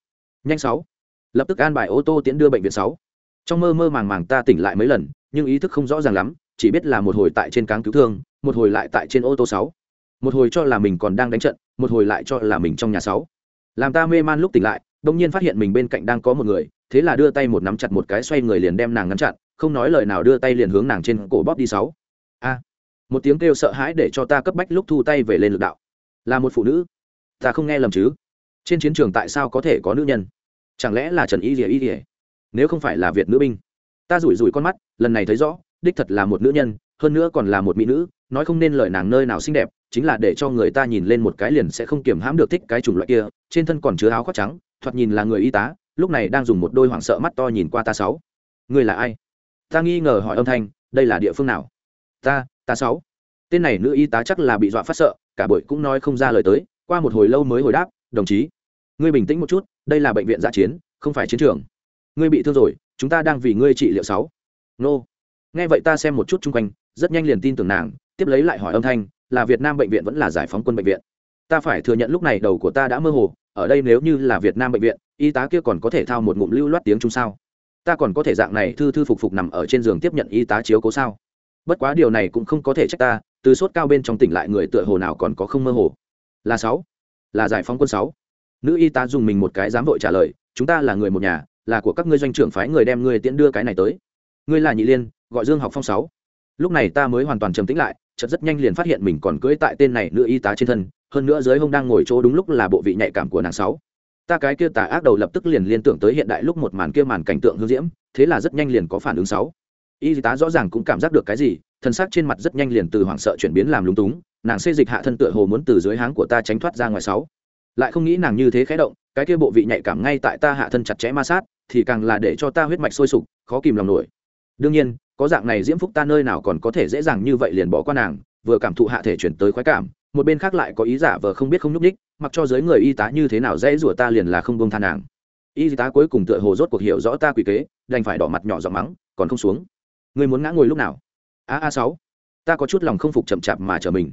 Speaker 1: Nhanh sáu. Lập tức an bài ô tô tiến đưa bệnh viện sáu. Trong mơ mơ màng màng ta tỉnh lại mấy lần, nhưng ý thức không rõ ràng lắm, chỉ biết là một hồi tại trên cáng cứu thương, một hồi lại tại trên ô tô sáu. Một hồi cho là mình còn đang đánh trận, một hồi lại cho là mình trong nhà sáu. Làm ta mê man lúc tỉnh lại đông nhiên phát hiện mình bên cạnh đang có một người, thế là đưa tay một nắm chặt một cái xoay người liền đem nàng ngăn chặn, không nói lời nào đưa tay liền hướng nàng trên cổ bóp đi sáu một tiếng kêu sợ hãi để cho ta cấp bách lúc thu tay về lên lực đạo. Là một phụ nữ. Ta không nghe lầm chứ? Trên chiến trường tại sao có thể có nữ nhân? Chẳng lẽ là trần y rỉa y rỉa nếu không phải là việt nữ binh. Ta rủi rủi con mắt, lần này thấy rõ, đích thật là một nữ nhân, hơn nữa còn là một mỹ nữ, nói không nên lời nàng nơi nào xinh đẹp, chính là để cho người ta nhìn lên một cái liền sẽ không kiểm hãm được thích cái chủng loại kia, trên thân còn chứa áo khoác trắng, thoạt nhìn là người y tá, lúc này đang dùng một đôi hoảng sợ mắt to nhìn qua ta sáu. Người là ai? Ta nghi ngờ hỏi âm thanh, đây là địa phương nào? Ta ta sáu. Tên này nữ y tá chắc là bị dọa phát sợ, cả bội cũng nói không ra lời tới, qua một hồi lâu mới hồi đáp, đồng chí, ngươi bình tĩnh một chút, đây là bệnh viện giã chiến, không phải chiến trường. Ngươi bị thương rồi, chúng ta đang vì ngươi trị liệu sáu. Nô. Nghe vậy ta xem một chút chung quanh, rất nhanh liền tin tưởng nàng, tiếp lấy lại hỏi âm thanh, là việt nam bệnh viện vẫn là giải phóng quân bệnh viện? Ta phải thừa nhận lúc này đầu của ta đã mơ hồ, ở đây nếu như là việt nam bệnh viện, y tá kia còn có thể thao một ngụm lưu loát tiếng chung sao? Ta còn có thể dạng này thư thư phục phục nằm ở trên giường tiếp nhận y tá chiếu cố sao? Bất quá điều này cũng không có thể trách ta, từ sốt cao bên trong tỉnh lại người tựa hồ nào còn có không mơ hồ. Là sáu. Là giải phóng quân sáu. Nữ y tá dùng mình một cái dám vội trả lời, chúng ta là người một nhà, là của các ngươi doanh trưởng phái người đem ngươi tiễn đưa cái này tới. Ngươi là nhị liên, gọi dương học phong sáu. Lúc này ta mới hoàn toàn trầm tĩnh lại, chợt rất nhanh liền phát hiện mình còn cưỡi tại tên này nữ y tá trên thân, hơn nữa dưới hông đang ngồi chỗ đúng lúc là bộ vị nhạy cảm của nàng sáu. Ta cái kia tà ác đầu lập tức liền liên tưởng tới hiện đại lúc một màn kia màn cảnh tượng hương diễm, thế là rất nhanh liền có phản ứng sáu y tá rõ ràng cũng cảm giác được cái gì, thân xác trên mặt rất nhanh liền từ hoảng sợ chuyển biến làm lúng túng, nàng xê dịch hạ thân tựa hồ muốn từ dưới háng của ta tránh thoát ra ngoài sáu. Lại không nghĩ nàng như thế khẽ động, cái kia bộ vị nhạy cảm ngay tại ta hạ thân chặt chẽ ma sát, thì càng là để cho ta huyết mạch sôi sục, khó kìm lòng nổi. Đương nhiên, có dạng này diễm phúc ta nơi nào còn có thể dễ dàng như vậy liền bỏ qua nàng, vừa cảm thụ hạ thể chuyển tới khoái cảm, một bên khác lại có ý giả vờ không biết không nhúc ních mặc cho giới người y tá như thế nào dễ rủa ta liền là không buông than nàng. Y tá cuối cùng tựa hồ rốt cuộc hiểu rõ ta quỷ kế, đành phải đỏ mặt nhỏ giọng mắng, còn không xuống. Ngươi muốn ngã ngồi lúc nào? A a sáu. Ta có chút lòng không phục chậm chạp mà trở mình.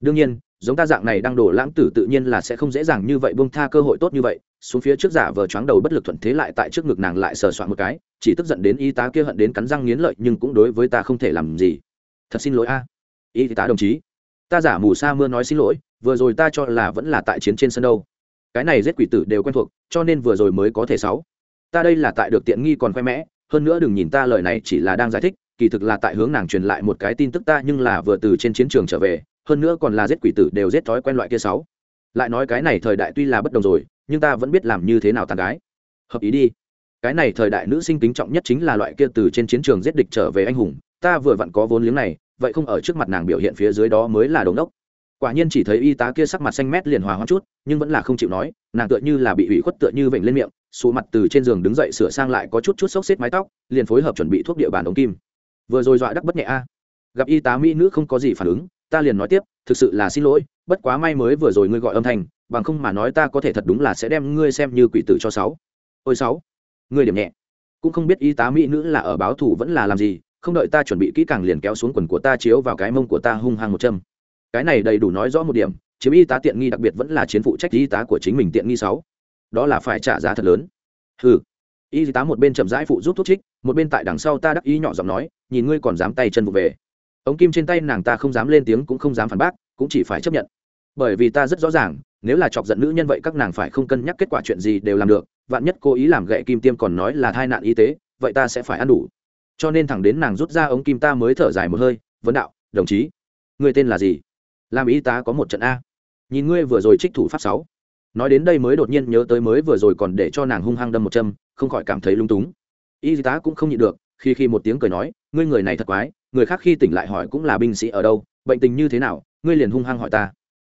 Speaker 1: Đương nhiên, giống ta dạng này đang đổ lãng tử tự nhiên là sẽ không dễ dàng như vậy buông tha cơ hội tốt như vậy. Xuống phía trước giả vờ choáng đầu bất lực thuận thế lại tại trước ngực nàng lại sờ soạn một cái, chỉ tức giận đến y tá kia hận đến cắn răng nghiến lợi, nhưng cũng đối với ta không thể làm gì. Thật xin lỗi a. Y tá đồng chí, ta giả mù sa mưa nói xin lỗi, vừa rồi ta cho là vẫn là tại chiến trên sân đâu. Cái này giết quỷ tử đều quen thuộc, cho nên vừa rồi mới có thể sáu. Ta đây là tại được tiện nghi còn khoe mẽ hơn nữa đừng nhìn ta lời này chỉ là đang giải thích, kỳ thực là tại hướng nàng truyền lại một cái tin tức ta nhưng là vừa từ trên chiến trường trở về, hơn nữa còn là giết quỷ tử đều giết thói quen loại kia sáu. Lại nói cái này thời đại tuy là bất đồng rồi, nhưng ta vẫn biết làm như thế nào tàn gái. Hợp ý đi. Cái này thời đại nữ sinh kính trọng nhất chính là loại kia từ trên chiến trường giết địch trở về anh hùng, ta vừa vặn có vốn liếng này, vậy không ở trước mặt nàng biểu hiện phía dưới đó mới là đống đốc. Quả nhiên chỉ thấy y tá kia sắc mặt xanh mét liền hòa hoa chút, nhưng vẫn là không chịu nói, nàng tựa như là bị ủy khuất tựa như vểnh lên miệng xù mặt từ trên giường đứng dậy sửa sang lại có chút chút xốc xếp mái tóc, liền phối hợp chuẩn bị thuốc địa bàn ống kim. Vừa rồi dọa đắc bất nhẹ a. Gặp y tá mỹ nữ không có gì phản ứng, ta liền nói tiếp, thực sự là xin lỗi, bất quá may mới vừa rồi ngươi gọi âm thanh, bằng không mà nói ta có thể thật đúng là sẽ đem ngươi xem như quỷ tử cho sáu. Ôi sáu, ngươi điểm nhẹ. Cũng không biết y tá mỹ nữ là ở báo thủ vẫn là làm gì, không đợi ta chuẩn bị kỹ càng liền kéo xuống quần của ta chiếu vào cái mông của ta hung hăng một châm. Cái này đầy đủ nói rõ một điểm, chiếm y tá tiện nghi đặc biệt vẫn là chiến phụ trách y tá của chính mình tiện nghi sáu đó là phải trả giá thật lớn. Ừ y tá một bên chậm rãi phụ giúp thuốc trích, một bên tại đằng sau ta đắc ý nhỏ giọng nói, nhìn ngươi còn dám tay chân vụ về. Ống kim trên tay nàng ta không dám lên tiếng cũng không dám phản bác, cũng chỉ phải chấp nhận. Bởi vì ta rất rõ ràng, nếu là chọc giận nữ nhân vậy các nàng phải không cân nhắc kết quả chuyện gì đều làm được, vạn nhất cố ý làm gậy kim tiêm còn nói là tai nạn y tế, vậy ta sẽ phải ăn đủ. Cho nên thẳng đến nàng rút ra ống kim ta mới thở dài một hơi, vấn đạo, đồng chí người tên là gì? Làm y tá có một trận a. Nhìn ngươi vừa rồi trích thủ pháp sáu nói đến đây mới đột nhiên nhớ tới mới vừa rồi còn để cho nàng hung hăng đâm một châm, không khỏi cảm thấy lung túng. Y tá cũng không nhịn được, khi khi một tiếng cười nói, ngươi người này thật quái, người khác khi tỉnh lại hỏi cũng là binh sĩ ở đâu, bệnh tình như thế nào, ngươi liền hung hăng hỏi ta.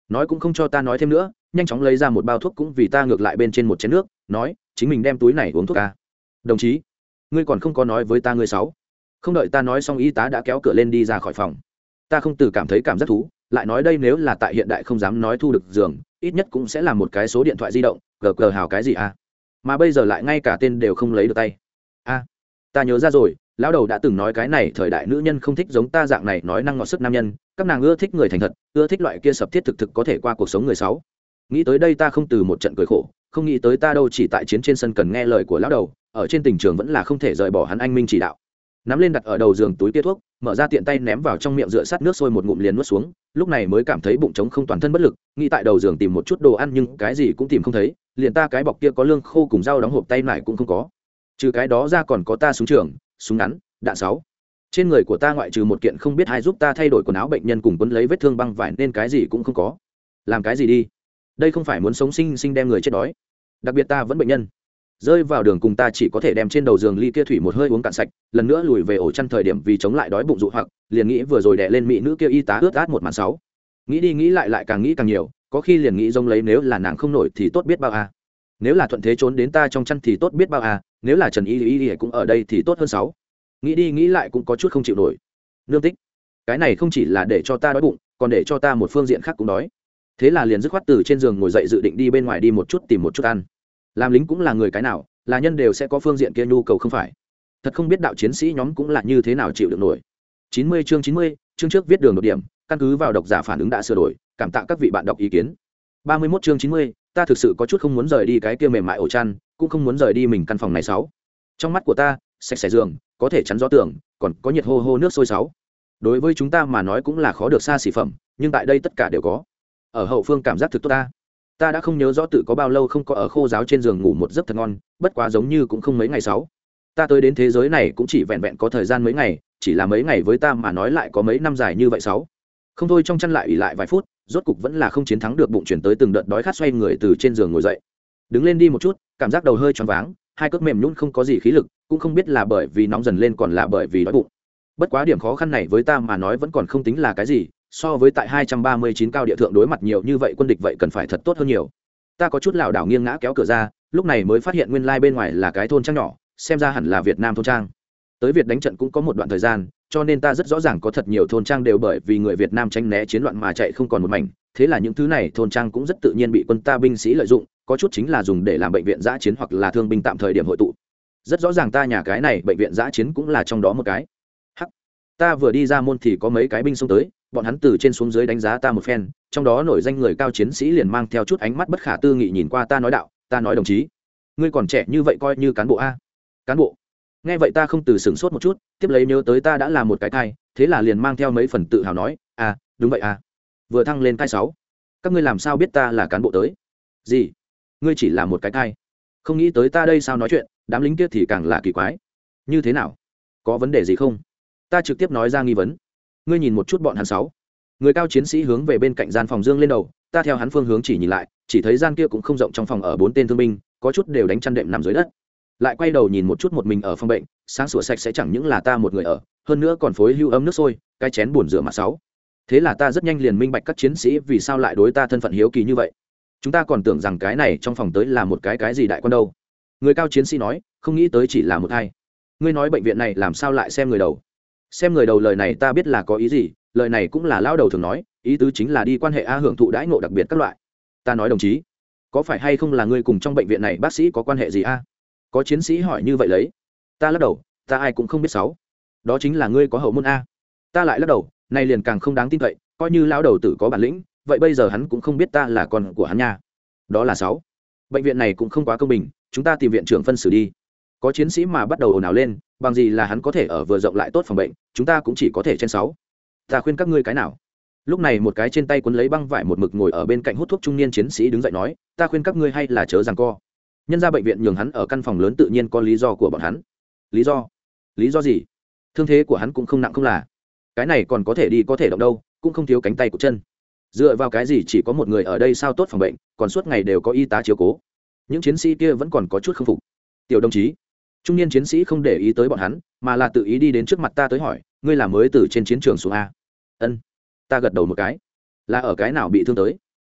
Speaker 1: Nói cũng không cho ta nói thêm nữa, nhanh chóng lấy ra một bao thuốc cũng vì ta ngược lại bên trên một chén nước, nói, chính mình đem túi này uống thuốc ca. Đồng chí, ngươi còn không có nói với ta ngươi sáu. Không đợi ta nói xong y tá đã kéo cửa lên đi ra khỏi phòng. Ta không từ cảm thấy cảm giác thú, lại nói đây nếu là tại hiện đại không dám nói thu được giường ít nhất cũng sẽ là một cái số điện thoại di động, gờ gờ hào cái gì à? Mà bây giờ lại ngay cả tên đều không lấy được tay. A ta nhớ ra rồi, lão đầu đã từng nói cái này, thời đại nữ nhân không thích giống ta dạng này nói năng ngọt sức nam nhân, các nàng ưa thích người thành thật, ưa thích loại kia sập thiết thực thực có thể qua cuộc sống người sáu nghĩ tới đây ta không từ một trận cười khổ, không nghĩ tới ta đâu chỉ tại chiến trên sân cần nghe lời của lão đầu, ở trên tình trường vẫn là không thể rời bỏ hắn anh minh chỉ đạo nắm lên đặt ở đầu giường túi tia thuốc, mở ra tiện tay ném vào trong miệng rửa sát nước sôi một ngụm liền nuốt xuống, lúc này mới cảm thấy bụng trống không toàn thân bất lực, nghĩ tại đầu giường tìm một chút đồ ăn nhưng cái gì cũng tìm không thấy, liền ta cái bọc kia có lương khô cùng dao đóng hộp tay lại cũng không có. Trừ cái đó ra còn có ta súng trường, súng ngắn, đạn sáu. Trên người của ta ngoại trừ một kiện không biết ai giúp ta thay đổi quần áo bệnh nhân cùng quấn lấy vết thương băng vải nên cái gì cũng không có. Làm cái gì đi? Đây không phải muốn sống sinh sinh đem người chết đói. Đặc biệt ta vẫn bệnh nhân rơi vào đường cùng ta chỉ có thể đem trên đầu giường ly kia thủy một hơi uống cạn sạch, lần nữa lùi về ổ chăn thời điểm vì chống lại đói bụng dụ hoặc, liền nghĩ vừa rồi đẻ lên mỹ nữ kia y tá ướt át một màn sáu. Nghĩ đi nghĩ lại lại càng nghĩ càng nhiều, có khi liền nghĩ rông lấy nếu là nàng không nổi thì tốt biết bao à. nếu là thuận thế trốn đến ta trong chăn thì tốt biết bao à. nếu là trần y y y cũng ở đây thì tốt hơn sáu. Nghĩ đi nghĩ lại cũng có chút không chịu nổi. Nương tích. Cái này không chỉ là để cho ta đói bụng, còn để cho ta một phương diện khác cũng đói. Thế là liền dứt khoát từ trên giường ngồi dậy dự định đi bên ngoài đi một chút tìm một chút ăn làm lính cũng là người cái nào là nhân đều sẽ có phương diện kia nhu cầu không phải. Thật không biết đạo chiến sĩ nhóm cũng là như thế nào chịu được nổi. 90 chương 90, chương trước viết đường đột điểm căn cứ vào độc giả phản ứng đã sửa đổi cảm tạ các vị bạn đọc ý kiến. 31 chương 90, ta thực sự có chút không muốn rời đi cái kia mềm mại ổ chăn cũng không muốn rời đi mình căn phòng này sáu. Trong mắt của ta sạch sẽ giường có thể chắn gió tường còn có nhiệt hô hô nước sôi sáu. Đối với chúng ta mà nói cũng là khó được xa xỉ phẩm nhưng tại đây tất cả đều có. Ở hậu phương cảm giác thực tốt ta ta đã không nhớ rõ tự có bao lâu không có ở khô giáo trên giường ngủ một giấc thật ngon, bất quá giống như cũng không mấy ngày sáu. Ta tới đến thế giới này cũng chỉ vẹn vẹn có thời gian mấy ngày, chỉ là mấy ngày với ta mà nói lại có mấy năm dài như vậy sáu. Không thôi trong chăn lại ủy lại vài phút, rốt cục vẫn là không chiến thắng được bụng chuyển tới từng đợt đói khát xoay người từ trên giường ngồi dậy. Đứng lên đi một chút, cảm giác đầu hơi choáng váng, hai cước mềm nhún không có gì khí lực, cũng không biết là bởi vì nóng dần lên còn là bởi vì đói bụng. Bất quá điểm khó khăn này với ta mà nói vẫn còn không tính là cái gì so với tại 239 cao địa thượng đối mặt nhiều như vậy quân địch vậy cần phải thật tốt hơn nhiều. Ta có chút lảo đảo nghiêng ngã kéo cửa ra, lúc này mới phát hiện nguyên lai bên ngoài là cái thôn trang nhỏ, xem ra hẳn là việt nam thôn trang. Tới việt đánh trận cũng có một đoạn thời gian, cho nên ta rất rõ ràng có thật nhiều thôn trang đều bởi vì người việt nam tránh né chiến loạn mà chạy không còn một mảnh. Thế là những thứ này thôn trang cũng rất tự nhiên bị quân ta binh sĩ lợi dụng, có chút chính là dùng để làm bệnh viện giã chiến hoặc là thương binh tạm thời điểm hội tụ. Rất rõ ràng ta nhà cái này bệnh viện giã chiến cũng là trong đó một cái. Hắc, ta vừa đi ra môn thì có mấy cái binh xông tới bọn hắn từ trên xuống dưới đánh giá ta một phen, trong đó nổi danh người cao chiến sĩ liền mang theo chút ánh mắt bất khả tư nghị nhìn qua ta nói đạo, ta nói đồng chí, ngươi còn trẻ như vậy coi như cán bộ a. Cán bộ? Nghe vậy ta không từ sửng sốt một chút, tiếp lấy nhớ tới ta đã là một cái thai, thế là liền mang theo mấy phần tự hào nói à đúng vậy à. Vừa thăng lên thai sáu, các ngươi làm sao biết ta là cán bộ tới? Gì? Ngươi chỉ là một cái thai. Không nghĩ tới ta đây sao nói chuyện, đám lính kia thì càng là kỳ quái. Như thế nào? Có vấn đề gì không? Ta trực tiếp nói ra nghi vấn ngươi nhìn một chút bọn hắn sáu. Người cao chiến sĩ hướng về bên cạnh gian phòng dương lên đầu, ta theo hắn phương hướng chỉ nhìn lại, chỉ thấy gian kia cũng không rộng trong phòng ở bốn tên thương binh, có chút đều đánh chăn đệm nằm dưới đất. Lại quay đầu nhìn một chút một mình ở phòng bệnh, sáng sủa sạch sẽ chẳng những là ta một người ở, hơn nữa còn phối hưu ấm nước sôi, cái chén buồn rửa mặt sáu. Thế là ta rất nhanh liền minh bạch các chiến sĩ vì sao lại đối ta thân phận hiếu kỳ như vậy. Chúng ta còn tưởng rằng cái này trong phòng tới là một cái cái gì đại quan đâu. Người cao chiến sĩ nói, không nghĩ tới chỉ là một hai ngươi nói bệnh viện này làm sao lại xem người đầu? Xem người đầu lời này ta biết là có ý gì, lời này cũng là lao đầu thường nói, ý tứ chính là đi quan hệ a hưởng thụ đãi ngộ đặc biệt các loại. Ta nói đồng chí, có phải hay không là ngươi cùng trong bệnh viện này bác sĩ có quan hệ gì a? Có chiến sĩ hỏi như vậy lấy. Ta lắc đầu, ta ai cũng không biết sáu. Đó chính là ngươi có hậu môn a. Ta lại lắc đầu, nay liền càng không đáng tin cậy, coi như lao đầu tử có bản lĩnh, vậy bây giờ hắn cũng không biết ta là con của hắn nha. Đó là sáu. Bệnh viện này cũng không quá công bình, chúng ta tìm viện trưởng phân xử đi có chiến sĩ mà bắt đầu ồn ào lên, bằng gì là hắn có thể ở vừa rộng lại tốt phòng bệnh, chúng ta cũng chỉ có thể trên sáu. Ta khuyên các ngươi cái nào? Lúc này một cái trên tay quấn lấy băng vải một mực ngồi ở bên cạnh hút thuốc trung niên chiến sĩ đứng dậy nói, ta khuyên các ngươi hay là chớ rằng co. Nhân ra bệnh viện nhường hắn ở căn phòng lớn tự nhiên có lý do của bọn hắn. Lý do? Lý do gì? Thương thế của hắn cũng không nặng không là. Cái này còn có thể đi có thể động đâu, cũng không thiếu cánh tay của chân. Dựa vào cái gì chỉ có một người ở đây sao tốt phòng bệnh, còn suốt ngày đều có y tá chiếu cố. Những chiến sĩ kia vẫn còn có chút k phục. Tiểu đồng chí trung niên chiến sĩ không để ý tới bọn hắn, mà là tự ý đi đến trước mặt ta tới hỏi, ngươi là mới từ trên chiến trường xuống a? Ân, ta gật đầu một cái. Là ở cái nào bị thương tới?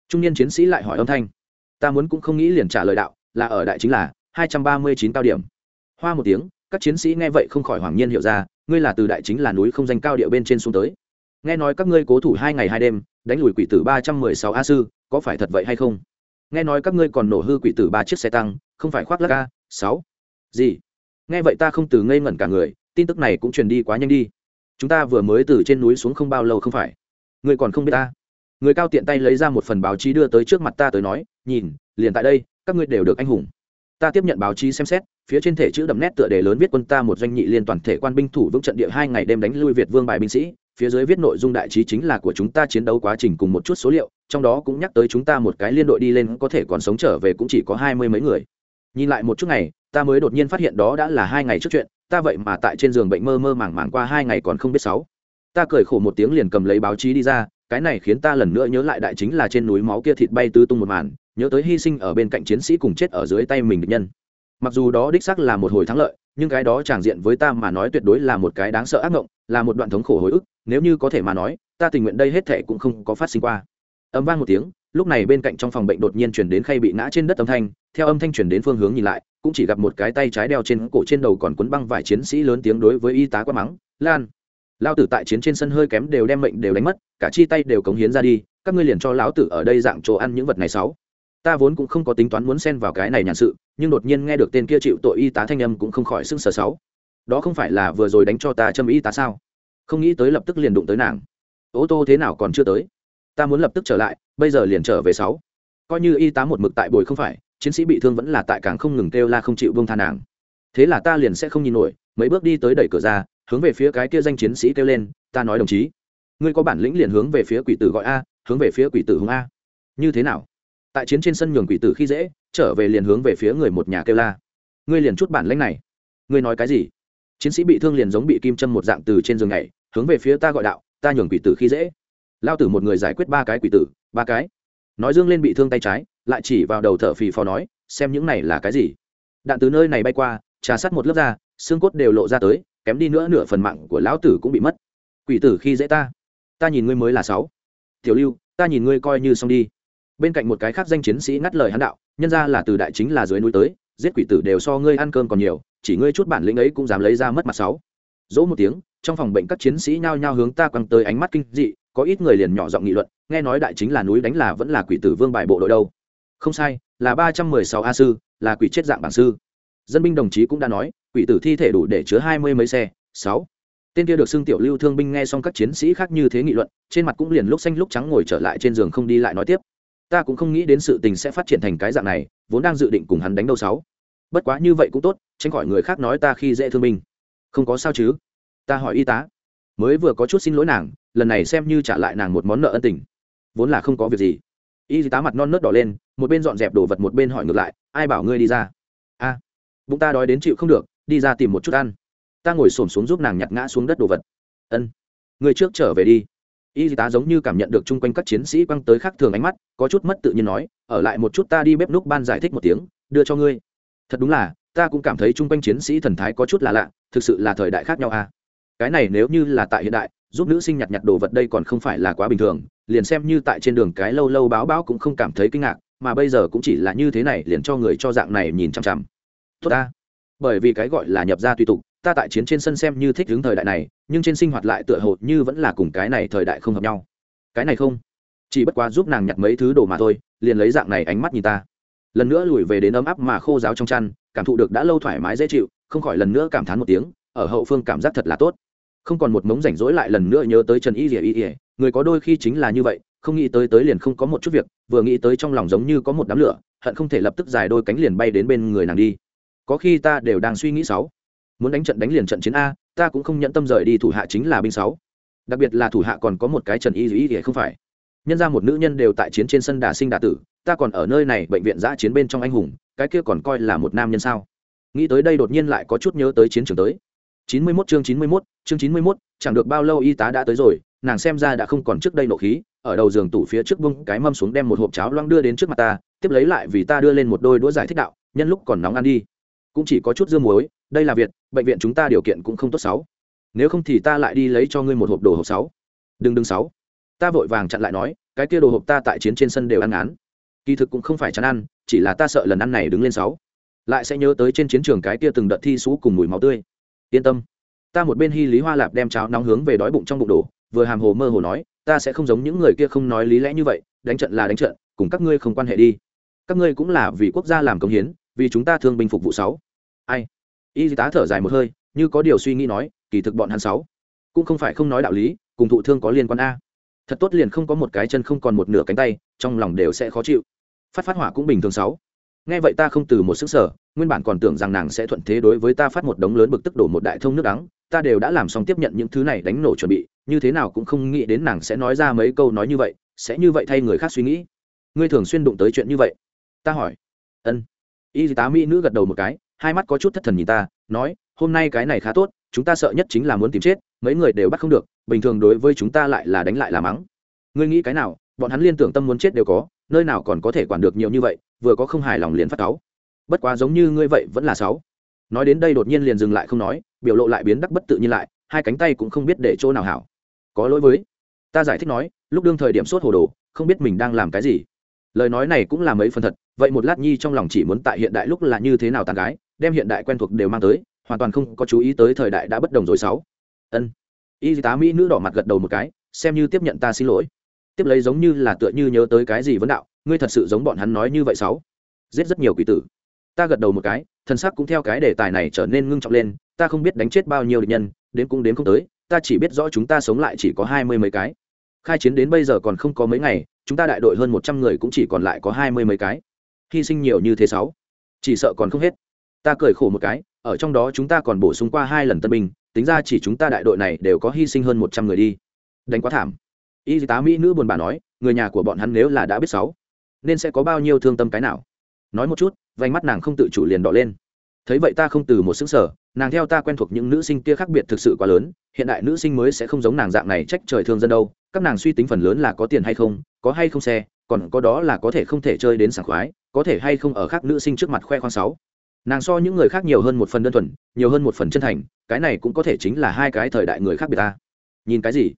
Speaker 1: Trung niên chiến sĩ lại hỏi âm thanh. Ta muốn cũng không nghĩ liền trả lời đạo, là ở đại chính là hai trăm ba mươi chín cao điểm. Hoa một tiếng, các chiến sĩ nghe vậy không khỏi hoàng nhiên hiểu ra, ngươi là từ đại chính là núi không danh cao địa bên trên xuống tới. Nghe nói các ngươi cố thủ hai ngày hai đêm, đánh lùi quỷ tử ba trăm mười sáu a sư, có phải thật vậy hay không? Nghe nói các ngươi còn nổ hư quỷ tử ba chiếc xe tăng, không phải khoác lắc a, sáu. Gì? Nghe vậy ta không từ ngây ngẩn cả người, tin tức này cũng truyền đi quá nhanh đi. Chúng ta vừa mới từ trên núi xuống không bao lâu không phải? Người còn không biết ta. Người cao tiện tay lấy ra một phần báo chí đưa tới trước mặt ta tới nói, nhìn, liền tại đây, các ngươi đều được anh hùng. Ta tiếp nhận báo chí xem xét, phía trên thể chữ đậm nét tựa đề lớn viết quân ta một doanh nhị liên toàn thể quan binh thủ vững trận địa hai ngày đêm đánh lui việt vương bài binh sĩ, phía dưới viết nội dung đại trí chính là của chúng ta chiến đấu quá trình cùng một chút số liệu, trong đó cũng nhắc tới chúng ta một cái liên đội đi lên có thể còn sống trở về cũng chỉ có hai mươi mấy người. Nhìn lại một chút này ta mới đột nhiên phát hiện đó đã là hai ngày trước chuyện, ta vậy mà tại trên giường bệnh mơ mơ màng màng qua hai ngày còn không biết sáu. Ta cười khổ một tiếng liền cầm lấy báo chí đi ra, cái này khiến ta lần nữa nhớ lại đại chính là trên núi máu kia thịt bay tứ tung một màn, nhớ tới hy sinh ở bên cạnh chiến sĩ cùng chết ở dưới tay mình địch nhân. Mặc dù đó đích xác là một hồi thắng lợi, nhưng cái đó tràng diện với ta mà nói tuyệt đối là một cái đáng sợ ác ngộng là một đoạn thống khổ hồi ức, nếu như có thể mà nói, ta tình nguyện đây hết thệ cũng không có phát sinh qua âm vang một tiếng, lúc này bên cạnh trong phòng bệnh đột nhiên chuyển đến khay bị ngã trên đất âm thanh, theo âm thanh chuyển đến phương hướng nhìn lại, cũng chỉ gặp một cái tay trái đeo trên cổ trên đầu còn quấn băng vài chiến sĩ lớn tiếng đối với y tá quát mắng, lan lao tử tại chiến trên sân hơi kém đều đem mệnh đều đánh mất, cả chi tay đều cống hiến ra đi, các ngươi liền cho lão tử ở đây dạng chỗ ăn những vật này sáu. Ta vốn cũng không có tính toán muốn xen vào cái này nhàn sự, nhưng đột nhiên nghe được tên kia chịu tội y tá thanh âm cũng không khỏi sưng sờ sáu. Đó không phải là vừa rồi đánh cho ta châm y tá sao? Không nghĩ tới lập tức liền đụng tới nàng. Ô tô thế nào còn chưa tới? Ta muốn lập tức trở lại, bây giờ liền trở về sáu. Coi như y tá một mực tại bồi không phải, chiến sĩ bị thương vẫn là tại càng không ngừng kêu la không chịu bông tha nàng. Thế là ta liền sẽ không nhìn nổi, mấy bước đi tới đẩy cửa ra, hướng về phía cái kia danh chiến sĩ kêu lên, ta nói đồng chí, ngươi có bản lĩnh liền hướng về phía quỷ tử gọi a, hướng về phía quỷ tử hướng a. Như thế nào? Tại chiến trên sân nhường quỷ tử khi dễ, trở về liền hướng về phía người một nhà kêu la. Ngươi liền chút bản lĩnh này. Ngươi nói cái gì? Chiến sĩ bị thương liền giống bị kim châm một dạng từ trên giường này hướng về phía ta gọi đạo, ta nhường quỷ tử khi dễ lao tử một người giải quyết ba cái quỷ tử, ba cái. Nói dương lên bị thương tay trái, lại chỉ vào đầu thở phì phò nói, xem những này là cái gì. Đạn từ nơi này bay qua, trà sắt một lớp da xương cốt đều lộ ra tới, kém đi nữa nửa phần mạng của lão tử cũng bị mất. Quỷ tử khi dễ ta ta nhìn ngươi mới là sáu. Tiểu lưu, ta nhìn ngươi coi như xong đi. Bên cạnh một cái khác danh chiến sĩ ngắt lời hắn đạo, nhân ra là từ đại chính là dưới núi tới, giết quỷ tử đều so ngươi ăn cơm còn nhiều, chỉ ngươi chút bản lĩnh ấy cũng dám lấy ra mất mặt sáu. Dỗ một tiếng, trong phòng bệnh các chiến sĩ nhao nhao hướng ta quăng tới ánh mắt kinh dị có ít người liền nhỏ giọng nghị luận, nghe nói đại chính là núi đánh là vẫn là quỷ tử vương bài bộ đội đâu. Không sai, là ba trăm mười sáu a sư, là quỷ chết dạng bản sư. Dân binh đồng chí cũng đã nói, quỷ tử thi thể đủ để chứa hai mươi mấy xe, sáu. Tên kia được xưng tiểu lưu thương binh nghe xong các chiến sĩ khác như thế nghị luận, trên mặt cũng liền lúc xanh lúc trắng ngồi trở lại trên giường không đi lại nói tiếp. Ta cũng không nghĩ đến sự tình sẽ phát triển thành cái dạng này, vốn đang dự định cùng hắn đánh đâu sáu. Bất quá như vậy cũng tốt, tránh khỏi người khác nói ta khi dễ thương binh. Không có sao chứ? Ta hỏi y tá. Mới vừa có chút xin lỗi nàng lần này xem như trả lại nàng một món nợ ân tình. Vốn là không có việc gì. Y tá mặt non nớt đỏ lên, một bên dọn dẹp đồ vật một bên hỏi ngược lại, ai bảo ngươi đi ra? A, bụng ta đói đến chịu không được, đi ra tìm một chút ăn. Ta ngồi xổm xuống giúp nàng nhặt ngã xuống đất đồ vật. Ân người trước trở về đi. Y tá giống như cảm nhận được chung quanh các chiến sĩ quăng tới khác thường ánh mắt, có chút mất tự nhiên nói, ở lại một chút ta đi bếp núc ban giải thích một tiếng, đưa cho ngươi. Thật đúng là, ta cũng cảm thấy chung quanh chiến sĩ thần thái có chút là lạ, thực sự là thời đại khác nhau à cái này nếu như là tại hiện đại giúp nữ sinh nhặt nhặt đồ vật đây còn không phải là quá bình thường, liền xem như tại trên đường cái lâu lâu báo báo cũng không cảm thấy kinh ngạc, mà bây giờ cũng chỉ là như thế này liền cho người cho dạng này nhìn chằm chằm. Tốt ta. Bởi vì cái gọi là nhập ra tùy tục, ta tại chiến trên sân xem như thích hướng thời đại này, nhưng trên sinh hoạt lại tựa hồ như vẫn là cùng cái này thời đại không hợp nhau. Cái này không. Chỉ bất quá giúp nàng nhặt mấy thứ đồ mà thôi, liền lấy dạng này ánh mắt nhìn ta. Lần nữa lùi về đến ấm áp mà khô giáo trong chăn, cảm thụ được đã lâu thoải mái dễ chịu, không khỏi lần nữa cảm thán một tiếng, ở hậu phương cảm giác thật là tốt không còn một mống rảnh rỗi lại lần nữa nhớ tới trần y ỉa y ỉa người có đôi khi chính là như vậy, không nghĩ tới tới liền không có một chút việc, vừa nghĩ tới trong lòng giống như có một đám lửa, hận không thể lập tức dài đôi cánh liền bay đến bên người nàng đi. Có khi ta đều đang suy nghĩ sáu. Muốn đánh trận đánh liền trận chiến a, ta cũng không nhận tâm rời đi thủ hạ chính là binh sáu. Đặc biệt là thủ hạ còn có một cái trần y y thì không phải. Nhân ra một nữ nhân đều tại chiến trên sân đà sinh đà tử, ta còn ở nơi này bệnh viện giã chiến bên trong anh hùng, cái kia còn coi là một nam nhân sao? Nghĩ tới đây đột nhiên lại có chút nhớ tới chiến trường tới chín mươi 91 chương chín mươi 91, chương chín mươi 91, chẳng được bao lâu y tá đã tới rồi nàng xem ra đã không còn trước đây nộ khí ở đầu giường tủ phía trước bung cái mâm xuống đem một hộp cháo loang đưa đến trước mặt ta tiếp lấy lại vì ta đưa lên một đôi đũa giải thích đạo nhân lúc còn nóng ăn đi. Cũng chỉ có chút dưa muối đây là việc, bệnh viện chúng ta điều kiện cũng không tốt sáu. Nếu không thì ta lại đi lấy cho ngươi một hộp đồ hộp sáu. Đừng đừng sáu. Ta vội vàng chặn lại nói cái kia đồ hộp ta tại chiến trên sân đều ăn án kỳ thực cũng không phải chán ăn chỉ là ta sợ lần ăn này đứng lên sáu. Lại sẽ nhớ tới trên chiến trường cái kia từng đợt thi sú cùng mùi máu tươi yên tâm. Ta một bên hy lý hoa lạp đem cháo nóng hướng về đói bụng trong bụng đổ, vừa hàm hồ mơ hồ nói, ta sẽ không giống những người kia không nói lý lẽ như vậy, đánh trận là đánh trận, cùng các ngươi không quan hệ đi. Các ngươi cũng là vì quốc gia làm công hiến, vì chúng ta thương binh phục vụ sáu. Ai? Y tá thở dài một hơi, như có điều suy nghĩ nói, kỳ thực bọn hắn sáu cũng không phải không nói đạo lý, cùng thụ thương có liên quan a. Thật tốt liền không có một cái chân không còn một nửa cánh tay, trong lòng đều sẽ khó chịu. Phát phát hỏa cũng bình thường sáu. Nghe vậy ta không từ một sức sở nguyên bản còn tưởng rằng nàng sẽ thuận thế đối với ta phát một đống lớn bực tức đổ một đại thông nước đắng, ta đều đã làm xong tiếp nhận những thứ này đánh nổ chuẩn bị, như thế nào cũng không nghĩ đến nàng sẽ nói ra mấy câu nói như vậy, sẽ như vậy thay người khác suy nghĩ. Ngươi thường xuyên đụng tới chuyện như vậy? Ta hỏi. Ân. Y tá mỹ nữ gật đầu một cái, hai mắt có chút thất thần nhìn ta, nói, hôm nay cái này khá tốt, chúng ta sợ nhất chính là muốn tìm chết, mấy người đều bắt không được, bình thường đối với chúng ta lại là đánh lại là mắng. Ngươi nghĩ cái nào, bọn hắn liên tưởng tâm muốn chết đều có, nơi nào còn có thể quản được nhiều như vậy, vừa có không hài lòng liền phát cáu bất quá giống như ngươi vậy vẫn là sáu. Nói đến đây đột nhiên liền dừng lại không nói, biểu lộ lại biến đắc bất tự nhiên lại, hai cánh tay cũng không biết để chỗ nào hảo. Có lỗi với. Ta giải thích nói, lúc đương thời điểm sốt hồ đồ, không biết mình đang làm cái gì. Lời nói này cũng là mấy phần thật, vậy một lát nhi trong lòng chỉ muốn tại hiện đại lúc là như thế nào tàn gái, đem hiện đại quen thuộc đều mang tới, hoàn toàn không có chú ý tới thời đại đã bất đồng rồi sáu. Ân. Y tá mỹ nữ đỏ mặt gật đầu một cái, xem như tiếp nhận ta xin lỗi. Tiếp lấy giống như là tựa như nhớ tới cái gì vấn đạo, ngươi thật sự giống bọn hắn nói như vậy sáu. Giết rất nhiều quỷ tử ta gật đầu một cái thân xác cũng theo cái đề tài này trở nên ngưng trọng lên, ta không biết đánh chết bao nhiêu địch nhân, đến cũng đến không tới, ta chỉ biết rõ chúng ta sống lại chỉ có hai mươi mấy cái. Khai chiến đến bây giờ còn không có mấy ngày, chúng ta đại đội hơn một trăm người cũng chỉ còn lại có hai mươi mấy cái. Hy sinh nhiều như thế sáu. Chỉ sợ còn không hết. Ta cười khổ một cái, ở trong đó chúng ta còn bổ sung qua hai lần tân binh, tính ra chỉ chúng ta đại đội này đều có hy sinh hơn một trăm người đi. Đánh quá thảm. Y tá mỹ nữ buồn bà nói, người nhà của bọn hắn nếu là đã biết sáu, nên sẽ có bao nhiêu thương tâm cái nào? Nói một chút, vành mắt nàng không tự chủ liền đỏ lên. Thấy vậy ta không từ một xứng sở nàng theo ta quen thuộc những nữ sinh kia khác biệt thực sự quá lớn, hiện đại nữ sinh mới sẽ không giống nàng dạng này trách trời thương dân đâu, các nàng suy tính phần lớn là có tiền hay không, có hay không xe, còn có đó là có thể không thể chơi đến sảng khoái, có thể hay không ở khác nữ sinh trước mặt khoe khoang sáu. Nàng so những người khác nhiều hơn một phần đơn thuần, nhiều hơn một phần chân thành, cái này cũng có thể chính là hai cái thời đại người khác biệt ta. Nhìn cái gì?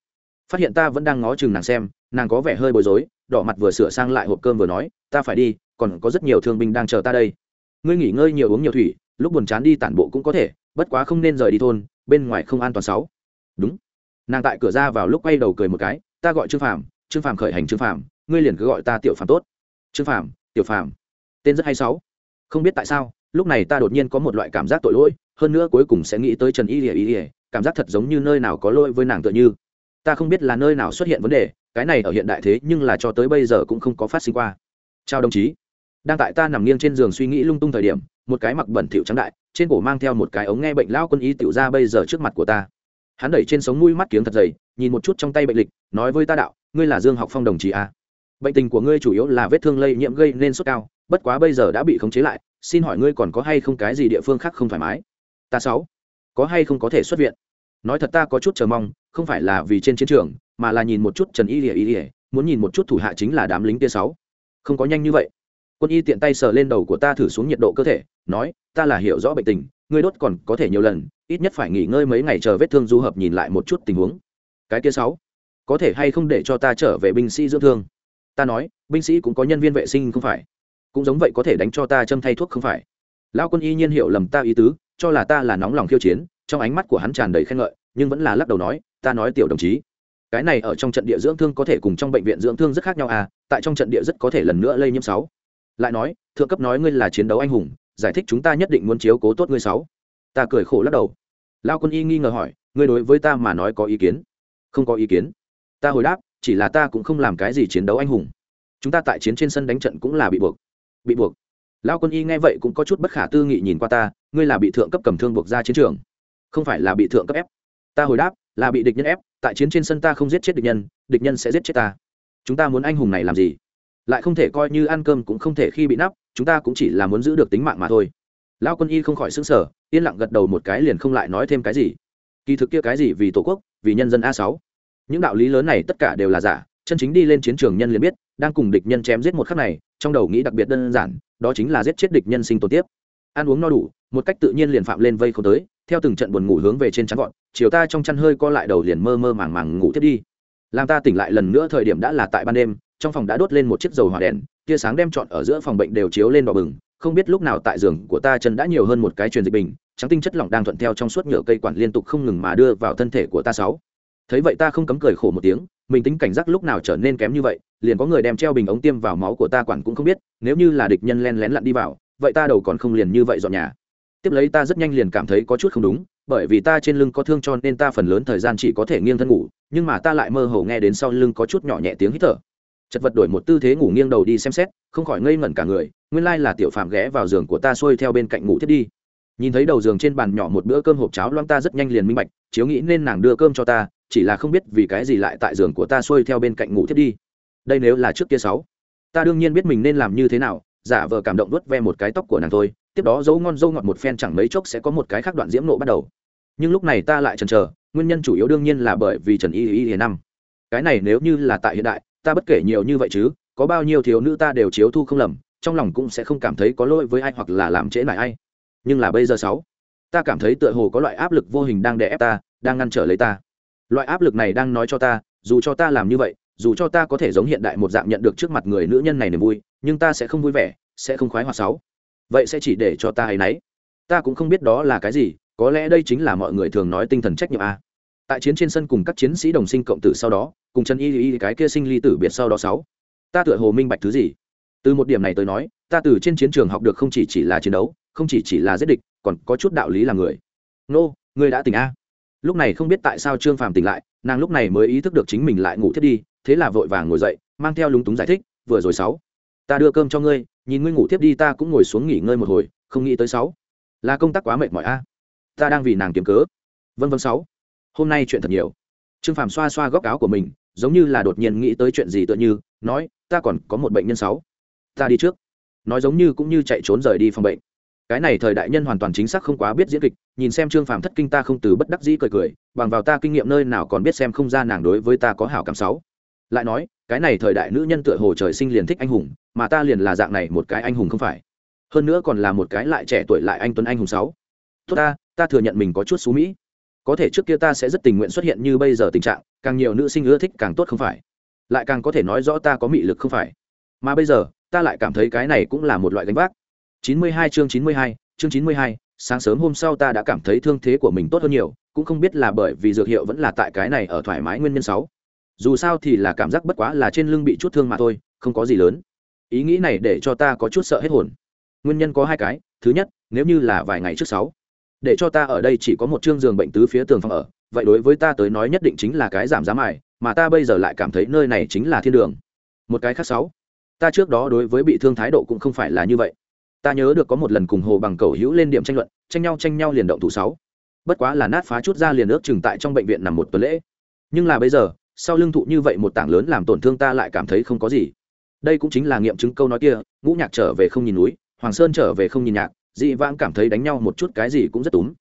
Speaker 1: Phát hiện ta vẫn đang ngó chừng nàng xem nàng có vẻ hơi bối rối, đỏ mặt vừa sửa sang lại hộp cơm vừa nói, ta phải đi, còn có rất nhiều thương binh đang chờ ta đây. Ngươi nghỉ ngơi nhiều uống nhiều thủy, lúc buồn chán đi tản bộ cũng có thể, bất quá không nên rời đi thôn, bên ngoài không an toàn sáu. Đúng. Nàng tại cửa ra vào lúc quay đầu cười một cái, ta gọi trương phàm trương phàm khởi hành trương phàm, ngươi liền cứ gọi ta tiểu phàm tốt. Trương phàm, tiểu phàm. Tên rất hay sáu. Không biết tại sao, lúc này ta đột nhiên có một loại cảm giác tội lỗi, hơn nữa cuối cùng sẽ nghĩ tới trần y ỉa y ỉa cảm giác thật giống như nơi nào có lỗi với nàng tựa như. Ta không biết là nơi nào xuất hiện vấn đề cái này ở hiện đại thế nhưng là cho tới bây giờ cũng không có phát sinh qua. Chào đồng chí. Đang tại ta nằm nghiêng trên giường suy nghĩ lung tung thời điểm, một cái mặc bẩn thỉu trắng đại, trên cổ mang theo một cái ống nghe bệnh lao quân y tiểu ra bây giờ trước mặt của ta. Hắn đẩy trên sống mũi mắt kiếng thật dày, nhìn một chút trong tay bệnh lịch, nói với ta đạo, ngươi là dương học phong đồng chí a bệnh tình của ngươi chủ yếu là vết thương lây nhiễm gây nên sốt cao, bất quá bây giờ đã bị khống chế lại, xin hỏi ngươi còn có hay không cái gì địa phương khác không thoải mái? Ta sáu. Có hay không có thể xuất viện? Nói thật ta có chút chờ mong, không phải là vì trên chiến trường mà là nhìn một chút trần y lìa y lìa, muốn nhìn một chút thủ hạ chính là đám lính tia sáu. Không có nhanh như vậy. Quân y tiện tay sờ lên đầu của ta thử xuống nhiệt độ cơ thể, nói, ta là hiểu rõ bệnh tình, ngươi đốt còn có thể nhiều lần, ít nhất phải nghỉ ngơi mấy ngày chờ vết thương du hợp nhìn lại một chút tình huống. Cái kia sáu, có thể hay không để cho ta trở về binh sĩ dưỡng thương? Ta nói, binh sĩ cũng có nhân viên vệ sinh không phải? Cũng giống vậy có thể đánh cho ta châm thay thuốc không phải? Lao quân y nhiên hiểu lầm ta ý tứ, cho là ta là nóng lòng khiêu chiến, trong ánh mắt của hắn tràn đầy khen ngợi, nhưng vẫn là lắc đầu nói, ta nói tiểu đồng chí cái này ở trong trận địa dưỡng thương có thể cùng trong bệnh viện dưỡng thương rất khác nhau à tại trong trận địa rất có thể lần nữa lây nhiễm sáu. Lại nói, thượng cấp nói ngươi là chiến đấu anh hùng, giải thích chúng ta nhất định muốn chiếu cố tốt ngươi sáu. Ta cười khổ lắc đầu. Lao quân y nghi ngờ hỏi, ngươi đối với ta mà nói có ý kiến? Không có ý kiến. Ta hồi đáp, chỉ là ta cũng không làm cái gì chiến đấu anh hùng. Chúng ta tại chiến trên sân đánh trận cũng là bị buộc. Bị buộc. Lao quân y nghe vậy cũng có chút bất khả tư nghị nhìn qua ta, ngươi là bị thượng cấp cầm thương buộc ra chiến trường. Không phải là bị thượng cấp ép. Ta hồi đáp là bị địch nhân ép, tại chiến trên sân ta không giết chết địch nhân địch nhân sẽ giết chết ta. Chúng ta muốn anh hùng này làm gì? Lại không thể coi như ăn cơm cũng không thể khi bị nắp, chúng ta cũng chỉ là muốn giữ được tính mạng mà thôi. Lao quân y không khỏi xứng sở yên lặng gật đầu một cái liền không lại nói thêm cái gì. Kỳ thực kia cái gì vì tổ quốc, vì nhân dân a sáu. Những đạo lý lớn này tất cả đều là giả, chân chính đi lên chiến trường nhân liền biết, đang cùng địch nhân chém giết một khắc này, trong đầu nghĩ đặc biệt đơn giản, đó chính là giết chết địch nhân sinh tồn tiếp. Ăn uống no đủ, một cách tự nhiên liền phạm lên vây không tới theo từng trận buồn ngủ hướng về trên trắng gọn chiều ta trong chăn hơi co lại đầu liền mơ mơ màng màng ngủ tiếp đi. Làm ta tỉnh lại lần nữa thời điểm đã là tại ban đêm, trong phòng đã đốt lên một chiếc dầu hỏa đèn, tia sáng đem trọn ở giữa phòng bệnh đều chiếu lên đỏ bừng, không biết lúc nào tại giường của ta chân đã nhiều hơn một cái truyền dịch bình, trắng tinh chất lỏng đang thuận theo trong suốt nhựa cây quản liên tục không ngừng mà đưa vào thân thể của ta sáu. Thấy vậy ta không cấm cười khổ một tiếng, mình tính cảnh giác lúc nào trở nên kém như vậy, liền có người đem treo bình ống tiêm vào máu của ta quản cũng không biết, nếu như là địch nhân len lén lặn đi vào, vậy ta đầu còn không liền như vậy dọn nhà tiếp lấy ta rất nhanh liền cảm thấy có chút không đúng, bởi vì ta trên lưng có thương cho nên ta phần lớn thời gian chỉ có thể nghiêng thân ngủ, nhưng mà ta lại mơ hồ nghe đến sau lưng có chút nhỏ nhẹ tiếng hít thở. Chật vật đổi một tư thế ngủ nghiêng đầu đi xem xét, không khỏi ngây ngẩn cả người, nguyên lai là tiểu phạm ghé vào giường của ta xuôi theo bên cạnh ngủ thiết đi. Nhìn thấy đầu giường trên bàn nhỏ một bữa cơm hộp cháo loang ta rất nhanh liền minh bạch, chiếu nghĩ nên nàng đưa cơm cho ta, chỉ là không biết vì cái gì lại tại giường của ta xuôi theo bên cạnh ngủ thiết đi. Đây nếu là trước kia sáu, ta đương nhiên biết mình nên làm như thế nào, giả vờ cảm động đuốt ve một cái tóc của nàng thôi tiếp đó dấu ngon dâu ngọt một phen chẳng mấy chốc sẽ có một cái khác đoạn diễm nộ bắt đầu. Nhưng lúc này ta lại chần chờ, nguyên nhân chủ yếu đương nhiên là bởi vì trần y y hiền năm. Cái này nếu như là tại hiện đại, ta bất kể nhiều như vậy chứ, có bao nhiêu thiếu nữ ta đều chiếu thu không lầm, trong lòng cũng sẽ không cảm thấy có lỗi với ai hoặc là làm trễ lại ai. Nhưng là bây giờ sáu, ta cảm thấy tựa hồ có loại áp lực vô hình đang đè ép ta, đang ngăn trở lấy ta. Loại áp lực này đang nói cho ta, dù cho ta làm như vậy, dù cho ta có thể giống hiện đại một dạng nhận được trước mặt người nữ nhân này niềm vui, nhưng ta sẽ không vui vẻ, sẽ không khoái hoạt sáu vậy sẽ chỉ để cho ta hay nấy. Ta cũng không biết đó là cái gì, có lẽ đây chính là mọi người thường nói tinh thần trách nhiệm a. Tại chiến trên sân cùng các chiến sĩ đồng sinh cộng tử sau đó, cùng chân y y cái kia sinh ly tử biệt sau đó sáu. Ta tựa hồ minh bạch thứ gì? Từ một điểm này tới nói, ta từ trên chiến trường học được không chỉ chỉ là chiến đấu, không chỉ chỉ là giết địch, còn có chút đạo lý là người. Nô, ngươi đã tỉnh a? Lúc này không biết tại sao trương phàm tỉnh lại, nàng lúc này mới ý thức được chính mình lại ngủ thiết đi, thế là vội vàng ngồi dậy, mang theo lúng túng giải thích, vừa rồi sáu ta đưa cơm cho ngươi, nhìn ngươi ngủ tiếp đi, ta cũng ngồi xuống nghỉ ngơi một hồi, không nghĩ tới sáu. Là công tác quá mệt mỏi a. Ta đang vì nàng kiếm cớ. Vân vân sáu. Hôm nay chuyện thật nhiều. Trương phàm xoa xoa góc áo của mình, giống như là đột nhiên nghĩ tới chuyện gì tựa như, nói, ta còn có một bệnh nhân sáu. Ta đi trước. Nói giống như cũng như chạy trốn rời đi phòng bệnh. Cái này thời đại nhân hoàn toàn chính xác không quá biết diễn kịch, nhìn xem trương phàm thất kinh ta không từ bất đắc dĩ cười cười, bằng vào ta kinh nghiệm nơi nào còn biết xem không ra nàng đối với ta có hảo cảm sáu lại nói cái này thời đại nữ nhân tựa hồ trời sinh liền thích anh hùng mà ta liền là dạng này một cái anh hùng không phải. Hơn nữa còn là một cái lại trẻ tuổi lại anh tuấn anh hùng sáu. Tốt ta ta thừa nhận mình có chút xú mỹ. Có thể trước kia ta sẽ rất tình nguyện xuất hiện như bây giờ tình trạng càng nhiều nữ sinh ưa thích càng tốt không phải. Lại càng có thể nói rõ ta có mị lực không phải. Mà bây giờ ta lại cảm thấy cái này cũng là một loại gánh vác. 92 chương 92, chương 92, sáng sớm hôm sau ta đã cảm thấy thương thế của mình tốt hơn nhiều cũng không biết là bởi vì dược hiệu vẫn là tại cái này ở thoải mái nguyên nhân sáu dù sao thì là cảm giác bất quá là trên lưng bị chút thương mà thôi, không có gì lớn. Ý nghĩ này để cho ta có chút sợ hết hồn. Nguyên nhân có hai cái, thứ nhất, nếu như là vài ngày trước sáu, để cho ta ở đây chỉ có một chương giường bệnh tứ phía tường phòng ở, vậy đối với ta tới nói nhất định chính là cái giảm giá mài, mà ta bây giờ lại cảm thấy nơi này chính là thiên đường. Một cái khác sáu, ta trước đó đối với bị thương thái độ cũng không phải là như vậy. Ta nhớ được có một lần cùng hồ bằng cầu hữu lên điểm tranh luận, tranh nhau tranh nhau liền động thủ sáu. Bất quá là nát phá chút ra liền ước chừng tại trong bệnh viện nằm một tuần lễ. Nhưng là bây giờ sau lưng thụ như vậy một tảng lớn làm tổn thương ta lại cảm thấy không có gì. Đây cũng chính là nghiệm chứng câu nói kia, ngũ nhạc trở về không nhìn núi, hoàng sơn trở về không nhìn nhạc, dị vãng cảm thấy đánh nhau một chút cái gì cũng rất túm.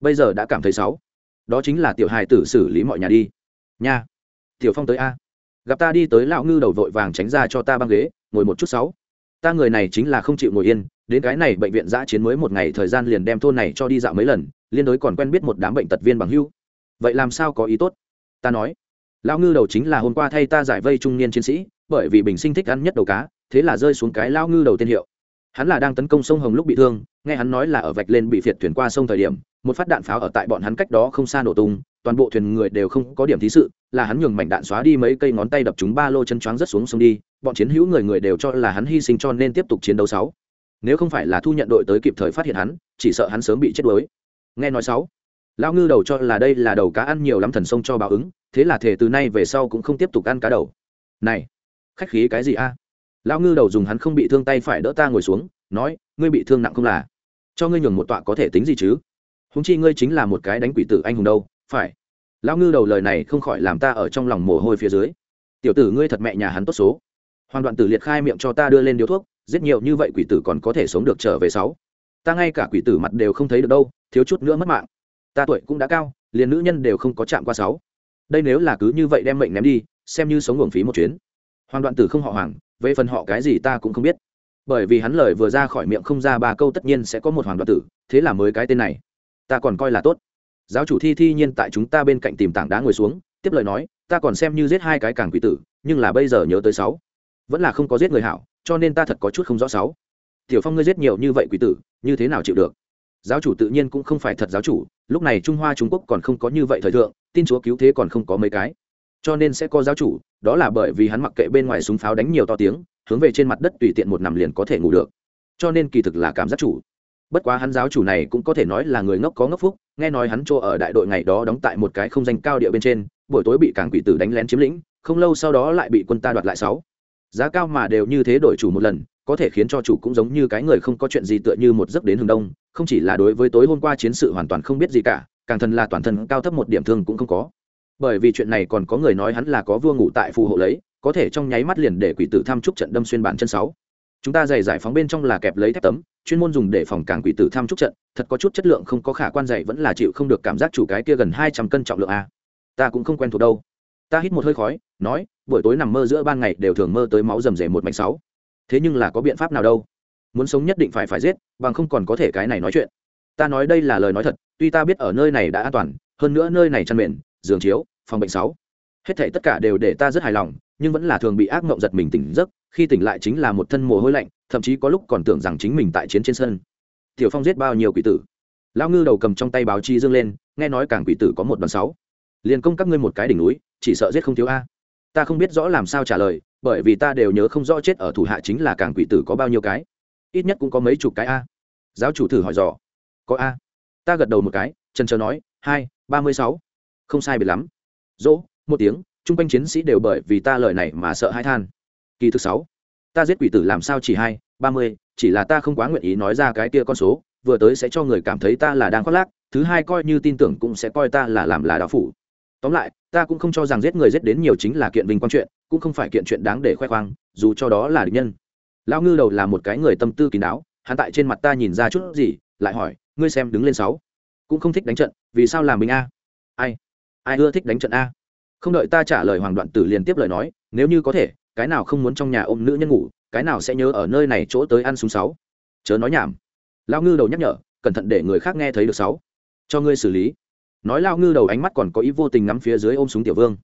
Speaker 1: Bây giờ đã cảm thấy sáu. Đó chính là tiểu hài tử xử lý mọi nhà đi. Nha. Tiểu phong tới a. Gặp ta đi tới lão ngư đầu vội vàng tránh ra cho ta băng ghế, ngồi một chút sáu. Ta người này chính là không chịu ngồi yên, đến cái này bệnh viện giã chiến mới một ngày thời gian liền đem thôn này cho đi dạo mấy lần, liên đối còn quen biết một đám bệnh tật viên bằng hưu. Vậy làm sao có ý tốt? Ta nói lão ngư đầu chính là hôm qua thay ta giải vây trung niên chiến sĩ, bởi vì bình sinh thích ăn nhất đầu cá, thế là rơi xuống cái lão ngư đầu tên hiệu. Hắn là đang tấn công sông hồng lúc bị thương, nghe hắn nói là ở vạch lên bị phiệt thuyền qua sông thời điểm, một phát đạn pháo ở tại bọn hắn cách đó không xa nổ tung, toàn bộ thuyền người đều không có điểm thí sự, là hắn nhường mảnh đạn xóa đi mấy cây ngón tay đập chúng ba lô chân choáng rất xuống sông đi, bọn chiến hữu người người đều cho là hắn hy sinh cho nên tiếp tục chiến đấu sáu. Nếu không phải là thu nhận đội tới kịp thời phát hiện hắn, chỉ sợ hắn sớm bị chết đuối. Nghe nói sáu lão ngư đầu cho là đây là đầu cá ăn nhiều lắm thần sông cho báo ứng, thế là thể từ nay về sau cũng không tiếp tục ăn cá đầu. Này, khách khí cái gì a? Lão ngư đầu dùng hắn không bị thương tay phải đỡ ta ngồi xuống, nói, ngươi bị thương nặng không là? Cho ngươi nhường một tọa có thể tính gì chứ? Húng chi ngươi chính là một cái đánh quỷ tử anh hùng đâu, phải. Lão ngư đầu lời này không khỏi làm ta ở trong lòng mồ hôi phía dưới. Tiểu tử ngươi thật mẹ nhà hắn tốt số. Hoàn đoạn tử liệt khai miệng cho ta đưa lên điếu thuốc, giết nhiều như vậy quỷ tử còn có thể sống được trở về sáu. Ta ngay cả quỷ tử mặt đều không thấy được đâu, thiếu chút nữa mất mạng ta tuổi cũng đã cao, liền nữ nhân đều không có chạm qua sáu. Đây nếu là cứ như vậy đem mệnh ném đi, xem như sống uổng phí một chuyến. Hoàng đoạn tử không họ hoàng, về phần họ cái gì ta cũng không biết. Bởi vì hắn lời vừa ra khỏi miệng không ra ba câu tất nhiên sẽ có một hoàng đoạn tử, thế là mới cái tên này. Ta còn coi là tốt. Giáo chủ thi thi nhiên tại chúng ta bên cạnh tìm tảng đá ngồi xuống, tiếp lời nói, ta còn xem như giết hai cái càng quỷ tử, nhưng là bây giờ nhớ tới sáu. Vẫn là không có giết người hảo, cho nên ta thật có chút không rõ sáu. Tiểu phong ngươi giết nhiều như vậy quỷ tử, như thế nào chịu được? Giáo chủ tự nhiên cũng không phải thật giáo chủ, lúc này trung hoa trung quốc còn không có như vậy thời thượng, tin chúa cứu thế còn không có mấy cái. Cho nên sẽ có giáo chủ, đó là bởi vì hắn mặc kệ bên ngoài súng pháo đánh nhiều to tiếng, hướng về trên mặt đất tùy tiện một nằm liền có thể ngủ được. Cho nên kỳ thực là cảm giác chủ. Bất quá hắn giáo chủ này cũng có thể nói là người ngốc có ngốc phúc, nghe nói hắn chỗ ở đại đội ngày đó đóng tại một cái không danh cao địa bên trên, buổi tối bị cảng quỷ tử đánh lén chiếm lĩnh, không lâu sau đó lại bị quân ta đoạt lại sáu. Giá cao mà đều như thế đổi chủ một lần có thể khiến cho chủ cũng giống như cái người không có chuyện gì tựa như một giấc đến hướng đông, không chỉ là đối với tối hôm qua chiến sự hoàn toàn không biết gì cả, càng thân là toàn thân cao thấp một điểm thương cũng không có. Bởi vì chuyện này còn có người nói hắn là có vua ngủ tại phù hộ lấy, có thể trong nháy mắt liền để quỷ tử tham trúc trận đâm xuyên bản chân sáu. Chúng ta giày giải phóng bên trong là kẹp lấy thép tấm, chuyên môn dùng để phòng càng quỷ tử tham trúc trận, thật có chút chất lượng không có khả quan dạy vẫn là chịu không được cảm giác chủ cái kia gần hai trăm cân trọng lượng a. Ta cũng không quen thuộc đâu. Ta hít một hơi khói, nói, buổi tối nằm mơ giữa ban ngày đều thường mơ tới máu rầm rề một mảnh sáu thế nhưng là có biện pháp nào đâu. Muốn sống nhất định phải phải giết, bằng không còn có thể cái này nói chuyện. Ta nói đây là lời nói thật, tuy ta biết ở nơi này đã an toàn, hơn nữa nơi này chăn mền, giường chiếu, phòng bệnh sáu. Hết thảy tất cả đều để ta rất hài lòng, nhưng vẫn là thường bị ác mộng giật mình tỉnh giấc, khi tỉnh lại chính là một thân mồ hôi lạnh, thậm chí có lúc còn tưởng rằng chính mình tại chiến trên sân. Tiểu phong giết bao nhiêu quỷ tử? Lão ngư đầu cầm trong tay báo chi dương lên, nghe nói càng quỷ tử có một đoàn sáu. Liền công các ngươi một cái đỉnh núi, chỉ sợ giết không thiếu a. Ta không biết rõ làm sao trả lời bởi vì ta đều nhớ không rõ chết ở thủ hạ chính là càng quỷ tử có bao nhiêu cái. Ít nhất cũng có mấy chục cái a. Giáo chủ thử hỏi dò. Có a. Ta gật đầu một cái, trần trờ nói, hai, ba mươi sáu. Không sai biệt lắm. Dỗ, một tiếng, chung quanh chiến sĩ đều bởi vì ta lời này mà sợ hãi than. Kỳ thứ sáu, ta giết quỷ tử làm sao chỉ hai, ba mươi, chỉ là ta không quá nguyện ý nói ra cái kia con số, vừa tới sẽ cho người cảm thấy ta là đang khoác lác, thứ hai coi như tin tưởng cũng sẽ coi ta là làm là đạo phủ. Tóm lại, ta cũng không cho rằng giết người giết đến nhiều chính là kiện vinh quang chuyện cũng không phải kiện chuyện đáng để khoe khoang, dù cho đó là địch nhân. Lao ngư đầu là một cái người tâm tư kín đáo, hắn tại trên mặt ta nhìn ra chút gì, lại hỏi, ngươi xem đứng lên sáu, cũng không thích đánh trận, vì sao làm mình a? Ai ai ưa thích đánh trận a? Không đợi ta trả lời hoàng đoạn tử liền tiếp lời nói, nếu như có thể, cái nào không muốn trong nhà ôm nữ nhân ngủ, cái nào sẽ nhớ ở nơi này chỗ tới ăn súng sáu? Chớ nói nhảm. Lao ngư đầu nhắc nhở, cẩn thận để người khác nghe thấy được sáu, cho ngươi xử lý. Nói lao ngư đầu ánh mắt còn có ý vô tình ngắm phía dưới ôm súng tiểu vương.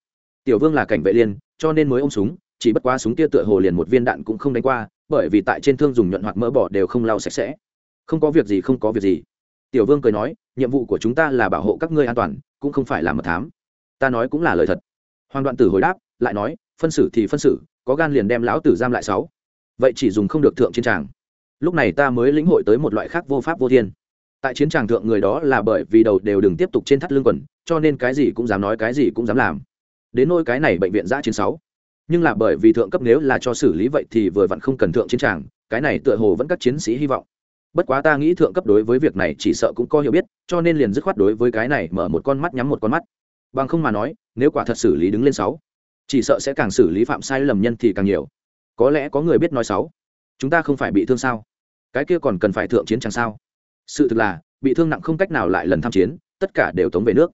Speaker 1: Tiểu vương là cảnh vệ liên cho nên mới ôm súng, chỉ bất quá súng kia tựa hồ liền một viên đạn cũng không đánh qua, bởi vì tại trên thương dùng nhuận hoặc mỡ bỏ đều không lau sạch sẽ. Không có việc gì, không có việc gì. Tiểu vương cười nói, nhiệm vụ của chúng ta là bảo hộ các ngươi an toàn, cũng không phải là mật thám. Ta nói cũng là lời thật. Hoàng đoạn tử hồi đáp, lại nói, phân xử thì phân xử, có gan liền đem lão tử giam lại sáu. Vậy chỉ dùng không được thượng chiến tràng. Lúc này ta mới lĩnh hội tới một loại khác vô pháp vô thiên. Tại chiến tràng thượng người đó là bởi vì đầu đều đừng tiếp tục trên thắt lưng quần, cho nên cái gì cũng dám nói, cái gì cũng dám làm đến nôi cái này bệnh viện giã chiến sáu. Nhưng là bởi vì thượng cấp nếu là cho xử lý vậy thì vừa vặn không cần thượng chiến tràng, cái này tựa hồ vẫn các chiến sĩ hy vọng. Bất quá ta nghĩ thượng cấp đối với việc này chỉ sợ cũng có hiểu biết, cho nên liền dứt khoát đối với cái này mở một con mắt nhắm một con mắt. Bằng không mà nói, nếu quả thật xử lý đứng lên sáu, chỉ sợ sẽ càng xử lý phạm sai lầm nhân thì càng nhiều. Có lẽ có người biết nói sáu, chúng ta không phải bị thương sao? Cái kia còn cần phải thượng chiến chẳng sao? Sự thực là, bị thương nặng không cách nào lại lần tham chiến, tất cả đều tống về nước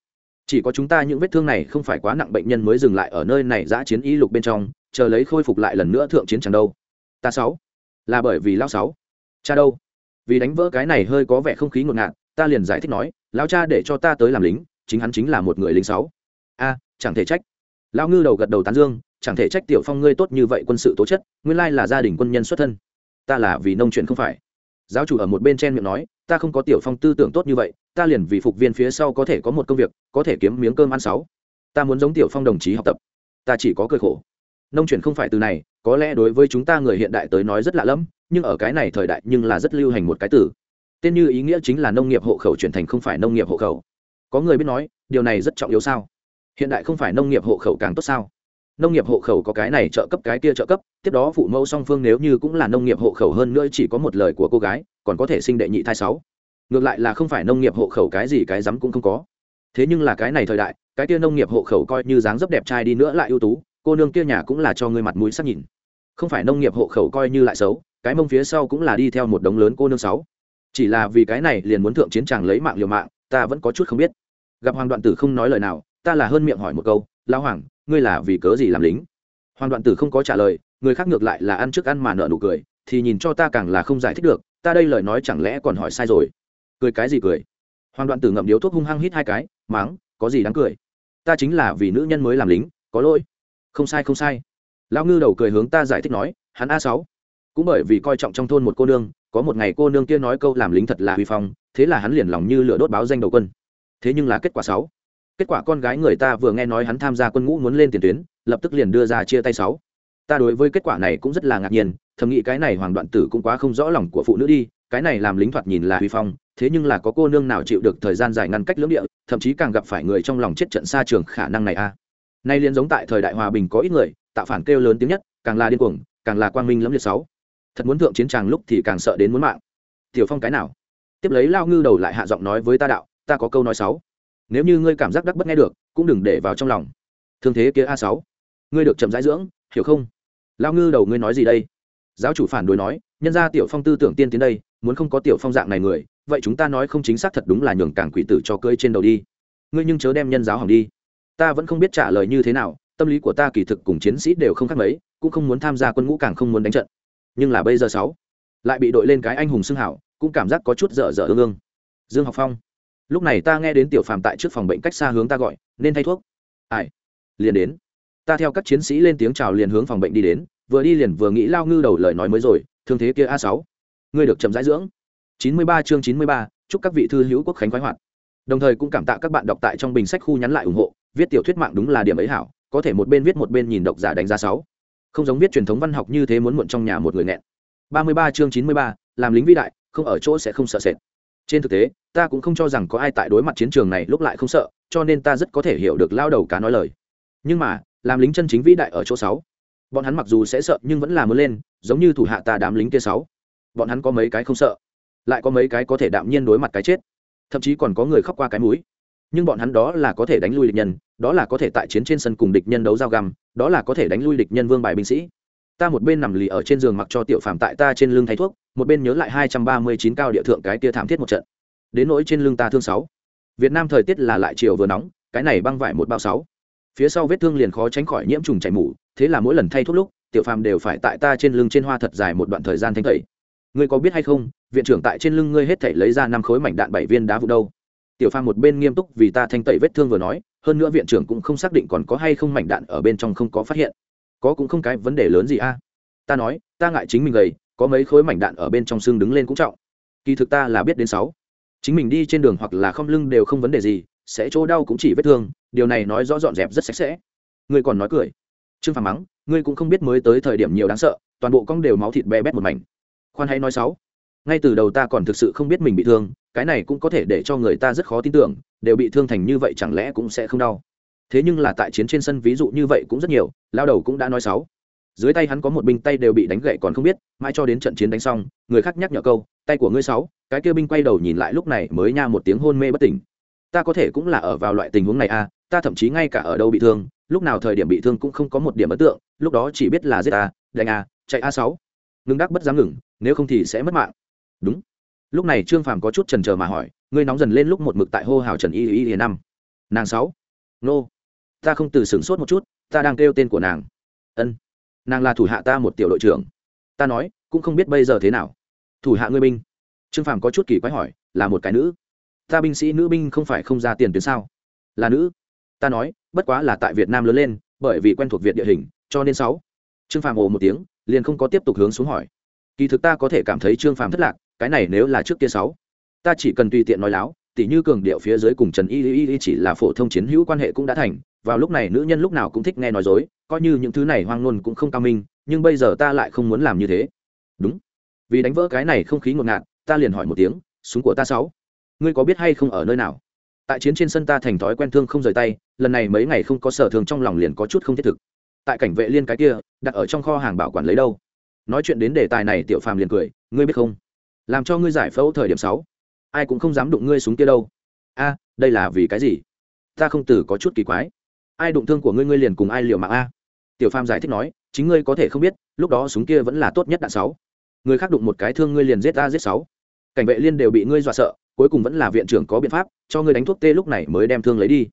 Speaker 1: chỉ có chúng ta những vết thương này không phải quá nặng bệnh nhân mới dừng lại ở nơi này giã chiến y lục bên trong, chờ lấy khôi phục lại lần nữa thượng chiến chẳng đâu. Ta sáu. Là bởi vì lao sáu. Cha đâu? Vì đánh vỡ cái này hơi có vẻ không khí ngột ngạt, ta liền giải thích nói lao cha để cho ta tới làm lính, chính hắn chính là một người lính sáu. A, chẳng thể trách. Lao ngư đầu gật đầu tán dương, chẳng thể trách tiểu phong ngươi tốt như vậy quân sự tố chất, nguyên lai là gia đình quân nhân xuất thân. Ta là vì nông chuyện không phải giáo chủ ở một bên chen miệng nói, ta không có tiểu phong tư tưởng tốt như vậy, ta liền vì phục viên phía sau có thể có một công việc, có thể kiếm miếng cơm ăn sáu. Ta muốn giống tiểu phong đồng chí học tập. Ta chỉ có cười khổ. Nông chuyển không phải từ này, có lẽ đối với chúng ta người hiện đại tới nói rất lạ lẫm, nhưng ở cái này thời đại nhưng là rất lưu hành một cái từ. Tên như ý nghĩa chính là nông nghiệp hộ khẩu chuyển thành không phải nông nghiệp hộ khẩu. Có người biết nói, điều này rất trọng yếu sao? Hiện đại không phải nông nghiệp hộ khẩu càng tốt sao? Nông nghiệp hộ khẩu có cái này trợ cấp, cái kia trợ cấp, tiếp đó phụ mẫu song phương nếu như cũng là nông nghiệp hộ khẩu hơn nữa chỉ có một lời của cô gái, còn có thể sinh đệ nhị thai sáu. Ngược lại là không phải nông nghiệp hộ khẩu cái gì cái rắm cũng không có. Thế nhưng là cái này thời đại, cái kia nông nghiệp hộ khẩu coi như dáng dấp đẹp trai đi nữa lại ưu tú, cô nương kia nhà cũng là cho ngươi mặt mũi sắc nhìn. Không phải nông nghiệp hộ khẩu coi như lại xấu, cái mông phía sau cũng là đi theo một đống lớn cô nương sáu. Chỉ là vì cái này liền muốn thượng chiến tràng lấy mạng liều mạng, ta vẫn có chút không biết. Gặp hoàng đoạn tử không nói lời nào, ta là hơn miệng hỏi một câu, lão hoàng ngươi là vì cớ gì làm lính? Hoàng đoạn tử không có trả lời, người khác ngược lại là ăn trước ăn mà nợ nụ cười, thì nhìn cho ta càng là không giải thích được, ta đây lời nói chẳng lẽ còn hỏi sai rồi? Cười cái gì cười? Hoàng đoạn tử ngậm điếu thuốc hung hăng hít hai cái, máng, có gì đáng cười? Ta chính là vì nữ nhân mới làm lính, có lỗi. Không sai không sai. Lão ngư đầu cười hướng ta giải thích nói, hắn a sáu. Cũng bởi vì coi trọng trong thôn một cô nương, có một ngày cô nương kia nói câu làm lính thật là huy phong, thế là hắn liền lòng như lửa đốt báo danh đầu quân. Thế nhưng là kết quả sáu kết quả con gái người ta vừa nghe nói hắn tham gia quân ngũ muốn lên tiền tuyến, lập tức liền đưa ra chia tay sáu. Ta đối với kết quả này cũng rất là ngạc nhiên, thầm nghĩ cái này hoàng đoạn tử cũng quá không rõ lòng của phụ nữ đi, cái này làm lính thoạt nhìn là huy phong, thế nhưng là có cô nương nào chịu được thời gian dài ngăn cách lưỡng địa, thậm chí càng gặp phải người trong lòng chết trận xa trường khả năng này a nay liên giống tại thời đại hòa bình có ít người, tạo phản kêu lớn tiếng nhất, càng là điên cuồng, càng là quang minh lẫm liệt sáu. Thật muốn thượng chiến tràng lúc thì càng sợ đến muốn mạng. Tiểu phong cái nào? Tiếp lấy lao ngư đầu lại hạ giọng nói với ta đạo, ta có câu nói sáu nếu như ngươi cảm giác đắc bất nghe được, cũng đừng để vào trong lòng. Thương thế kia a sáu, ngươi được chậm rãi dưỡng, hiểu không? Lao ngư đầu ngươi nói gì đây? Giáo chủ phản đối nói, nhân ra tiểu phong tư tưởng tiên tiến đây, muốn không có tiểu phong dạng này người, vậy chúng ta nói không chính xác thật đúng là nhường cảng quỷ tử cho cưỡi trên đầu đi. Ngươi nhưng chớ đem nhân giáo hỏng đi. Ta vẫn không biết trả lời như thế nào, tâm lý của ta kỳ thực cùng chiến sĩ đều không khác mấy, cũng không muốn tham gia quân ngũ càng không muốn đánh trận. Nhưng là bây giờ sáu, lại bị đội lên cái anh hùng xưng hảo, cũng cảm giác có chút dở dở ương ương. Dương học phong lúc này ta nghe đến tiểu phàm tại trước phòng bệnh cách xa hướng ta gọi, nên thay thuốc. Ai? Liền đến. Ta theo các chiến sĩ lên tiếng chào liền hướng phòng bệnh đi đến, vừa đi liền vừa nghĩ lao ngư đầu lời nói mới rồi, thương thế kia a sáu, ngươi được chậm rãi dưỡng. Chín mươi ba chương chín mươi ba, chúc các vị thư hữu quốc khánh khoái hoạt. Đồng thời cũng cảm tạ các bạn đọc tại trong bình sách khu nhắn lại ủng hộ, viết tiểu thuyết mạng đúng là điểm ấy hảo, có thể một bên viết một bên nhìn độc giả đánh giá sáu. Không giống viết truyền thống văn học như thế muốn muộn trong nhà một người nghẹn. Ba mươi ba chương chín mươi ba, làm lính vĩ đại, không ở chỗ sẽ không sợ sệt trên thực tế, ta cũng không cho rằng có ai tại đối mặt chiến trường này lúc lại không sợ, cho nên ta rất có thể hiểu được lao đầu cá nói lời. Nhưng mà, làm lính chân chính vĩ đại ở chỗ sáu. Bọn hắn mặc dù sẽ sợ nhưng vẫn là muốn lên, giống như thủ hạ ta đám lính kia sáu. Bọn hắn có mấy cái không sợ, lại có mấy cái có thể đạm nhiên đối mặt cái chết. Thậm chí còn có người khóc qua cái mũi. Nhưng bọn hắn đó là có thể đánh lui địch nhân, đó là có thể tại chiến trên sân cùng địch nhân đấu giao găm, đó là có thể đánh lui địch nhân vương bài binh sĩ ta một bên nằm lì ở trên giường mặc cho tiểu phàm tại ta trên lưng thay thuốc, một bên nhớ lại hai trăm ba mươi chín cao địa thượng cái tia thảm thiết một trận. Đến nỗi trên lưng ta thương sáu. Việt nam thời tiết là lại chiều vừa nóng, cái này băng vải một bao sáu. Phía sau vết thương liền khó tránh khỏi nhiễm trùng chảy mủ thế là mỗi lần thay thuốc lúc, tiểu phàm đều phải tại ta trên lưng trên hoa thật dài một đoạn thời gian thanh tẩy. Ngươi có biết hay không, viện trưởng tại trên lưng ngươi hết thảy lấy ra năm khối mảnh đạn bảy viên đá vụ đâu? Tiểu phàm một bên nghiêm túc vì ta thanh tẩy vết thương vừa nói, hơn nữa viện trưởng cũng không xác định còn có hay không mảnh đạn ở bên trong không có phát hiện có cũng không cái vấn đề lớn gì a. Ta nói, ta ngại chính mình gầy, có mấy khối mảnh đạn ở bên trong xương đứng lên cũng trọng. Kỳ thực ta là biết đến sáu. Chính mình đi trên đường hoặc là không lưng đều không vấn đề gì, sẽ chỗ đau cũng chỉ vết thương, điều này nói rõ dọn dẹp rất sạch sẽ. Ngươi còn nói cười. Trương phàm mắng, ngươi cũng không biết mới tới thời điểm nhiều đáng sợ, toàn bộ cong đều máu thịt be bét một mảnh. Khoan hãy nói sáu. Ngay từ đầu ta còn thực sự không biết mình bị thương, cái này cũng có thể để cho người ta rất khó tin tưởng, đều bị thương thành như vậy chẳng lẽ cũng sẽ không đau thế nhưng là tại chiến trên sân ví dụ như vậy cũng rất nhiều lao đầu cũng đã nói sáu. Dưới tay hắn có một binh tay đều bị đánh gậy còn không biết mãi cho đến trận chiến đánh xong người khác nhắc nhở câu tay của ngươi sáu. Cái kia binh quay đầu nhìn lại lúc này mới nha một tiếng hôn mê bất tỉnh. Ta có thể cũng là ở vào loại tình huống này à, ta thậm chí ngay cả ở đâu bị thương lúc nào thời điểm bị thương cũng không có một điểm ấn tượng lúc đó chỉ biết là giết ta, đánh a chạy a sáu. Ngưng đắc bất dám ngừng nếu không thì sẽ mất mạng. Đúng. Lúc này trương phàm có chút trần trờ mà hỏi ngươi nóng dần lên lúc một mực tại hô hào trần y y y năm. Nàng sáu. Nô ta không từ sửng sốt một chút, ta đang kêu tên của nàng. Ân. Nàng là thủ hạ ta một tiểu đội trưởng. Ta nói, cũng không biết bây giờ thế nào. Thủ hạ ngươi binh. Trương phàm có chút kỳ quái hỏi, là một cái nữ. Ta binh sĩ nữ binh không phải không ra tiền tuyến sao? Là nữ. Ta nói, bất quá là tại việt nam lớn lên, bởi vì quen thuộc việt địa hình, cho nên sáu. Trương phàm ồ một tiếng, liền không có tiếp tục hướng xuống hỏi. Kỳ thực ta có thể cảm thấy trương phàm thất lạc, cái này nếu là trước kia sáu. Ta chỉ cần tùy tiện nói láo tỉ như cường điệu phía dưới cùng trần y y y chỉ là phổ thông chiến hữu quan hệ cũng đã thành, vào lúc này nữ nhân lúc nào cũng thích nghe nói dối, coi như những thứ này hoang ngôn cũng không cao minh, nhưng bây giờ ta lại không muốn làm như thế. Đúng. Vì đánh vỡ cái này không khí ngột ngạt, ta liền hỏi một tiếng, súng của ta sáu, ngươi có biết hay không ở nơi nào? Tại chiến trên sân ta thành thói quen thương không rời tay, lần này mấy ngày không có sở thương trong lòng liền có chút không thiết thực. Tại cảnh vệ liên cái kia, đặt ở trong kho hàng bảo quản lấy đâu? Nói chuyện đến đề tài này, tiểu phàm liền cười, ngươi biết không? Làm cho ngươi giải phẫu thời điểm sáu ai cũng không dám đụng ngươi súng kia đâu. A, đây là vì cái gì? Ta không từ có chút kỳ quái. Ai đụng thương của ngươi ngươi liền cùng ai liều mạng a. Tiểu phàm giải thích nói, chính ngươi có thể không biết, lúc đó súng kia vẫn là tốt nhất đạn sáu. Người khác đụng một cái thương ngươi liền giết ta giết sáu. Cảnh vệ liên đều bị ngươi dọa sợ, cuối cùng vẫn là viện trưởng có biện pháp, cho ngươi đánh thuốc tê lúc này mới đem thương lấy đi.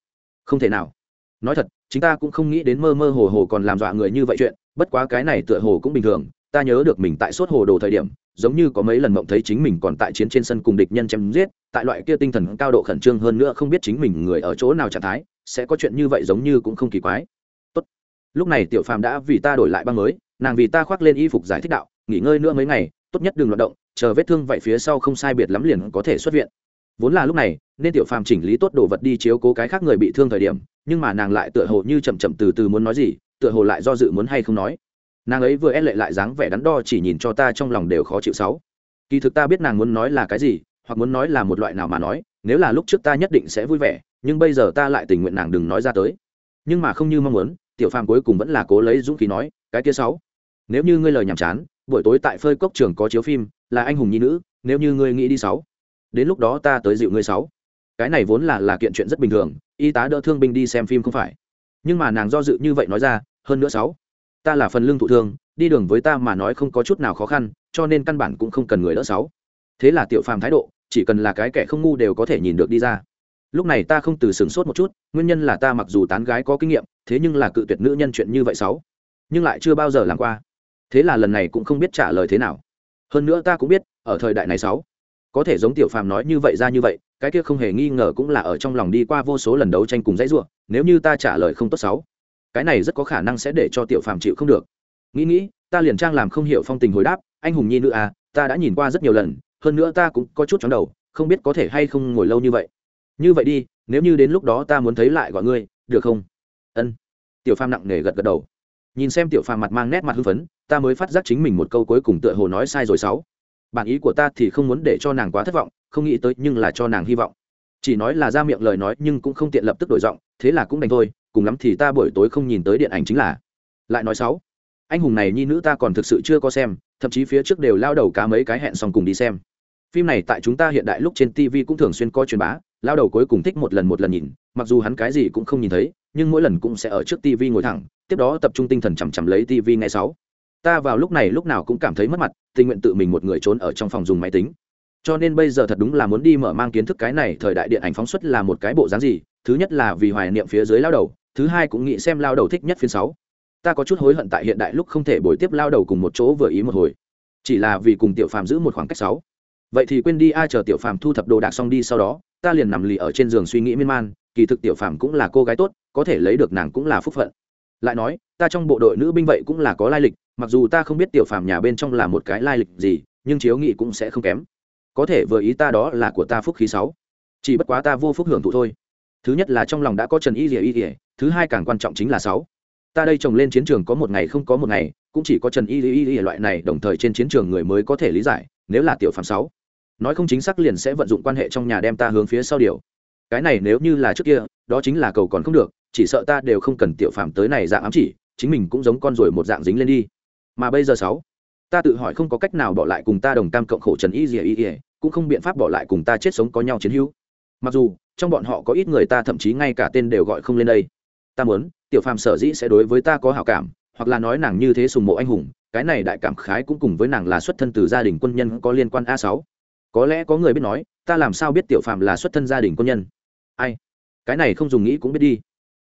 Speaker 1: Không thể nào. Nói thật chúng ta cũng không nghĩ đến mơ mơ hồ hồ còn làm dọa người như vậy chuyện, bất quá cái này tựa hồ cũng bình thường, ta nhớ được mình tại suốt hồ đồ thời điểm giống như có mấy lần mộng thấy chính mình còn tại chiến trên sân cùng địch nhân chém giết, tại loại kia tinh thần cao độ khẩn trương hơn nữa không biết chính mình người ở chỗ nào trạng thái, sẽ có chuyện như vậy giống như cũng không kỳ quái. Tốt. lúc này tiểu phàm đã vì ta đổi lại băng mới, nàng vì ta khoác lên y phục giải thích đạo, nghỉ ngơi nữa mấy ngày, tốt nhất đừng loạt động, chờ vết thương vậy phía sau không sai biệt lắm liền có thể xuất viện. Vốn là lúc này, nên tiểu phàm chỉnh lý tốt đồ vật đi chiếu cố cái khác người bị thương thời điểm, nhưng mà nàng lại tựa hồ như chậm chậm từ từ muốn nói gì, tựa hồ lại do dự muốn hay không nói nàng ấy vừa e lệ lại dáng vẻ đắn đo chỉ nhìn cho ta trong lòng đều khó chịu sáu. Kỳ thực ta biết nàng muốn nói là cái gì, hoặc muốn nói là một loại nào mà nói, nếu là lúc trước ta nhất định sẽ vui vẻ, nhưng bây giờ ta lại tình nguyện nàng đừng nói ra tới. Nhưng mà không như mong muốn, tiểu phàm cuối cùng vẫn là cố lấy dũng khí nói, cái kia sáu, nếu như ngươi lời nhàm chán, buổi tối tại phơi cốc trường có chiếu phim, là anh hùng nhi nữ, nếu như ngươi nghĩ đi sáu, đến lúc đó ta tới dịu ngươi sáu. Cái này vốn là là kiện chuyện rất bình thường, y tá đỡ thương binh đi xem phim không phải. Nhưng mà nàng do dự như vậy nói ra, hơn nữa sáu ta là phần lương thụ thương, đi đường với ta mà nói không có chút nào khó khăn, cho nên căn bản cũng không cần người đỡ sáu. Thế là tiểu phàm thái độ, chỉ cần là cái kẻ không ngu đều có thể nhìn được đi ra. Lúc này ta không từ sửng sốt một chút, nguyên nhân là ta mặc dù tán gái có kinh nghiệm, thế nhưng là cự tuyệt nữ nhân chuyện như vậy sáu. Nhưng lại chưa bao giờ làm qua. Thế là lần này cũng không biết trả lời thế nào. Hơn nữa ta cũng biết, ở thời đại này sáu, có thể giống tiểu phàm nói như vậy ra như vậy, cái kia không hề nghi ngờ cũng là ở trong lòng đi qua vô số lần đấu tranh cùng dãy ruộng nếu như ta trả lời không tốt sáu cái này rất có khả năng sẽ để cho tiểu phàm chịu không được. Nghĩ nghĩ, ta liền trang làm không hiểu phong tình hồi đáp, anh hùng nhi nữ à ta đã nhìn qua rất nhiều lần, hơn nữa ta cũng có chút chóng đầu, không biết có thể hay không ngồi lâu như vậy. Như vậy đi, nếu như đến lúc đó ta muốn thấy lại gọi ngươi, được không? Ân. Tiểu phàm nặng nề gật gật đầu. Nhìn xem tiểu phàm mặt mang nét mặt hưng phấn, ta mới phát giác chính mình một câu cuối cùng tựa hồ nói sai rồi sáu. Bản ý của ta thì không muốn để cho nàng quá thất vọng, không nghĩ tới nhưng là cho nàng hy vọng. Chỉ nói là ra miệng lời nói nhưng cũng không tiện lập tức đổi giọng, thế là cũng đành thôi cùng lắm thì ta buổi tối không nhìn tới điện ảnh chính là. Lại nói sáu, anh hùng này nhi nữ ta còn thực sự chưa có xem, thậm chí phía trước đều lao đầu cá mấy cái hẹn xong cùng đi xem. Phim này tại chúng ta hiện đại lúc trên tv cũng thường xuyên coi truyền bá, lao đầu cuối cùng thích một lần một lần nhìn, mặc dù hắn cái gì cũng không nhìn thấy, nhưng mỗi lần cũng sẽ ở trước tv ngồi thẳng, tiếp đó tập trung tinh thần chằm chằm lấy tv ngay sáu. Ta vào lúc này lúc nào cũng cảm thấy mất mặt, tình nguyện tự mình một người trốn ở trong phòng dùng máy tính. Cho nên bây giờ thật đúng là muốn đi mở mang kiến thức cái này, thời đại điện ảnh phóng xuất là một cái bộ dáng gì, thứ nhất là vì hoài niệm phía dưới lao đầu thứ hai cũng nghĩ xem lao đầu thích nhất phiên sáu. Ta có chút hối hận tại hiện đại lúc không thể bồi tiếp lao đầu cùng một chỗ vừa ý một hồi. Chỉ là vì cùng tiểu phàm giữ một khoảng cách sáu. Vậy thì quên đi, ai chờ tiểu phàm thu thập đồ đạc xong đi sau đó, ta liền nằm lì ở trên giường suy nghĩ miên man, kỳ thực tiểu phàm cũng là cô gái tốt, có thể lấy được nàng cũng là phúc phận. Lại nói, ta trong bộ đội nữ binh vậy cũng là có lai lịch, mặc dù ta không biết tiểu phàm nhà bên trong là một cái lai lịch gì, nhưng chiếu nghị cũng sẽ không kém. Có thể vừa ý ta đó là của ta phúc khí sáu. Chỉ bất quá ta vô phúc hưởng thụ thôi thứ nhất là trong lòng đã có trần y rỉa y rỉa thứ hai càng quan trọng chính là sáu. Ta đây trồng lên chiến trường có một ngày không có một ngày, cũng chỉ có trần y y rỉa loại này đồng thời trên chiến trường người mới có thể lý giải, nếu là tiểu phạm sáu. Nói không chính xác liền sẽ vận dụng quan hệ trong nhà đem ta hướng phía sau điều. Cái này nếu như là trước kia, đó chính là cầu còn không được, chỉ sợ ta đều không cần tiểu phạm tới này dạng ám chỉ, chính mình cũng giống con rồi một dạng dính lên đi. Mà bây giờ sáu, ta tự hỏi không có cách nào bỏ lại cùng ta đồng tam cộng khổ trần y rỉa y rỉa cũng không biện pháp bỏ lại cùng ta chết sống có nhau chiến hữu. Mặc dù trong bọn họ có ít người ta thậm chí ngay cả tên đều gọi không lên đây. Ta muốn, tiểu phàm sở dĩ sẽ đối với ta có hảo cảm, hoặc là nói nàng như thế sùng mộ anh hùng, cái này đại cảm khái cũng cùng với nàng là xuất thân từ gia đình quân nhân có liên quan a sáu. Có lẽ có người biết nói, ta làm sao biết tiểu phàm là xuất thân gia đình quân nhân? Ai? Cái này không dùng nghĩ cũng biết đi.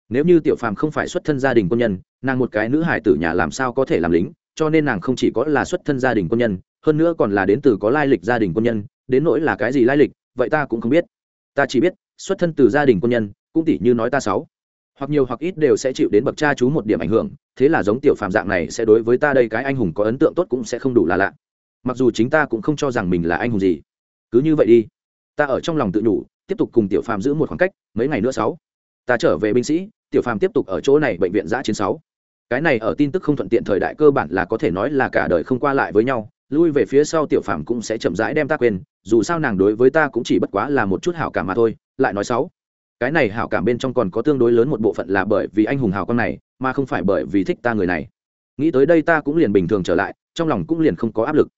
Speaker 1: Nếu như tiểu phàm không phải xuất thân gia đình quân nhân, nàng một cái nữ hải tử nhà làm sao có thể làm lính, cho nên nàng không chỉ có là xuất thân gia đình quân nhân, hơn nữa còn là đến từ có lai lịch gia đình quân nhân, đến nỗi là cái gì lai lịch, vậy ta cũng không biết. Ta chỉ biết xuất thân từ gia đình quân nhân, cũng tỷ như nói ta sáu. Hoặc nhiều hoặc ít đều sẽ chịu đến bậc cha chú một điểm ảnh hưởng, thế là giống tiểu phàm dạng này sẽ đối với ta đây cái anh hùng có ấn tượng tốt cũng sẽ không đủ là lạ. Mặc dù chính ta cũng không cho rằng mình là anh hùng gì. Cứ như vậy đi. Ta ở trong lòng tự nhủ, tiếp tục cùng tiểu phàm giữ một khoảng cách, mấy ngày nữa sáu. Ta trở về binh sĩ, tiểu phàm tiếp tục ở chỗ này bệnh viện giã chiến sáu. Cái này ở tin tức không thuận tiện thời đại cơ bản là có thể nói là cả đời không qua lại với nhau, lui về phía sau tiểu phàm cũng sẽ chậm rãi đem ta quên, dù sao nàng đối với ta cũng chỉ bất quá là một chút hảo cảm mà thôi lại nói sáu. Cái này hảo cảm bên trong còn có tương đối lớn một bộ phận là bởi vì anh hùng hào con này mà không phải bởi vì thích ta người này. Nghĩ tới đây ta cũng liền bình thường trở lại trong lòng cũng liền không có áp lực.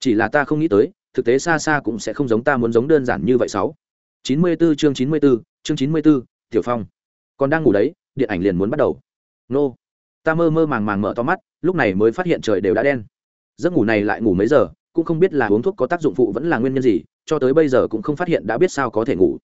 Speaker 1: Chỉ là ta không nghĩ tới thực tế xa xa cũng sẽ không giống ta muốn giống đơn giản như vậy sáu. Chín mươi 94 chương chín mươi 94, chương chín mươi 94, tiểu phong. Còn đang ngủ đấy điện ảnh liền muốn bắt đầu. Nô. Ta mơ mơ màng màng mở to mắt lúc này mới phát hiện trời đều đã đen. Giấc ngủ này lại ngủ mấy giờ cũng không biết là uống thuốc có tác dụng phụ vẫn là nguyên nhân gì cho tới bây giờ cũng không phát hiện đã biết sao có thể ngủ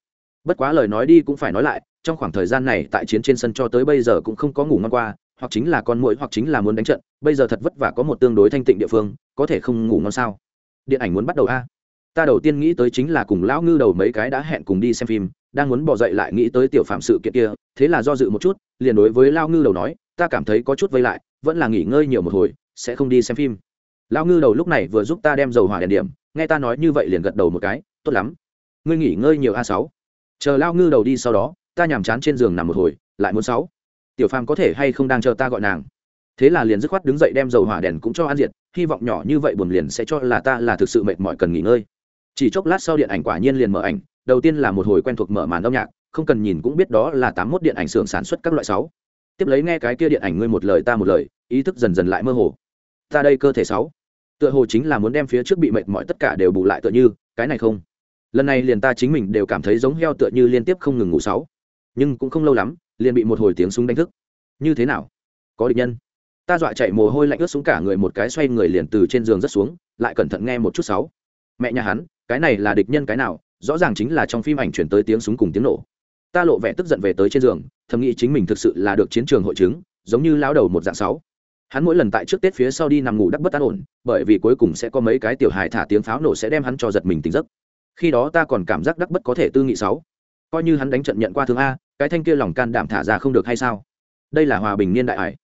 Speaker 1: bất quá lời nói đi cũng phải nói lại, trong khoảng thời gian này tại chiến trên sân cho tới bây giờ cũng không có ngủ ngon qua, hoặc chính là con mũi hoặc chính là muốn đánh trận, bây giờ thật vất vả có một tương đối thanh tịnh địa phương, có thể không ngủ ngon sao? Điện ảnh muốn bắt đầu a. Ta đầu tiên nghĩ tới chính là cùng lão ngư đầu mấy cái đã hẹn cùng đi xem phim, đang muốn bỏ dậy lại nghĩ tới tiểu phạm sự kiện kia, thế là do dự một chút, liền đối với lao ngư đầu nói, ta cảm thấy có chút vây lại, vẫn là nghỉ ngơi nhiều một hồi, sẽ không đi xem phim. Lao ngư đầu lúc này vừa giúp ta đem dầu hỏa đèn điểm, nghe ta nói như vậy liền gật đầu một cái, tốt lắm. Ngươi nghỉ ngơi nhiều a sáu chờ lao ngư đầu đi sau đó, ta nhàm chán trên giường nằm một hồi, lại muốn sáu. Tiểu phàm có thể hay không đang chờ ta gọi nàng? Thế là liền dứt khoát đứng dậy đem dầu hỏa đèn cũng cho ăn diệt, hy vọng nhỏ như vậy buồn liền sẽ cho là ta là thực sự mệt mỏi cần nghỉ ngơi. Chỉ chốc lát sau điện ảnh quả nhiên liền mở ảnh, đầu tiên là một hồi quen thuộc mở màn âm nhạc, không cần nhìn cũng biết đó là tám mốt điện ảnh xưởng sản xuất các loại sáu. Tiếp lấy nghe cái kia điện ảnh ngươi một lời ta một lời, ý thức dần dần lại mơ hồ. Ta đây cơ thể sáu. Tựa hồ chính là muốn đem phía trước bị mệt mỏi tất cả đều bù lại tựa như, cái này không lần này liền ta chính mình đều cảm thấy giống heo tựa như liên tiếp không ngừng ngủ sáu. Nhưng cũng không lâu lắm, liền bị một hồi tiếng súng đánh thức. Như thế nào? Có địch nhân. Ta dọa chạy mồ hôi lạnh ướt xuống cả người một cái xoay người liền từ trên giường rất xuống, lại cẩn thận nghe một chút sáu. Mẹ nhà hắn, cái này là địch nhân cái nào? Rõ ràng chính là trong phim ảnh chuyển tới tiếng súng cùng tiếng nổ. Ta lộ vẻ tức giận về tới trên giường, thầm nghĩ chính mình thực sự là được chiến trường hội chứng, giống như lao đầu một dạng sáu. Hắn mỗi lần tại trước tết phía sau đi nằm ngủ đắc bất an ổn, bởi vì cuối cùng sẽ có mấy cái tiểu hài thả tiếng pháo nổ sẽ đem hắn cho giật mình tỉnh giấc khi đó ta còn cảm giác đắc bất có thể tư nghị sáu. Coi như hắn đánh trận nhận qua thương a cái thanh kia lòng can đảm thả ra không được hay sao? Đây là hòa bình niên đại ải,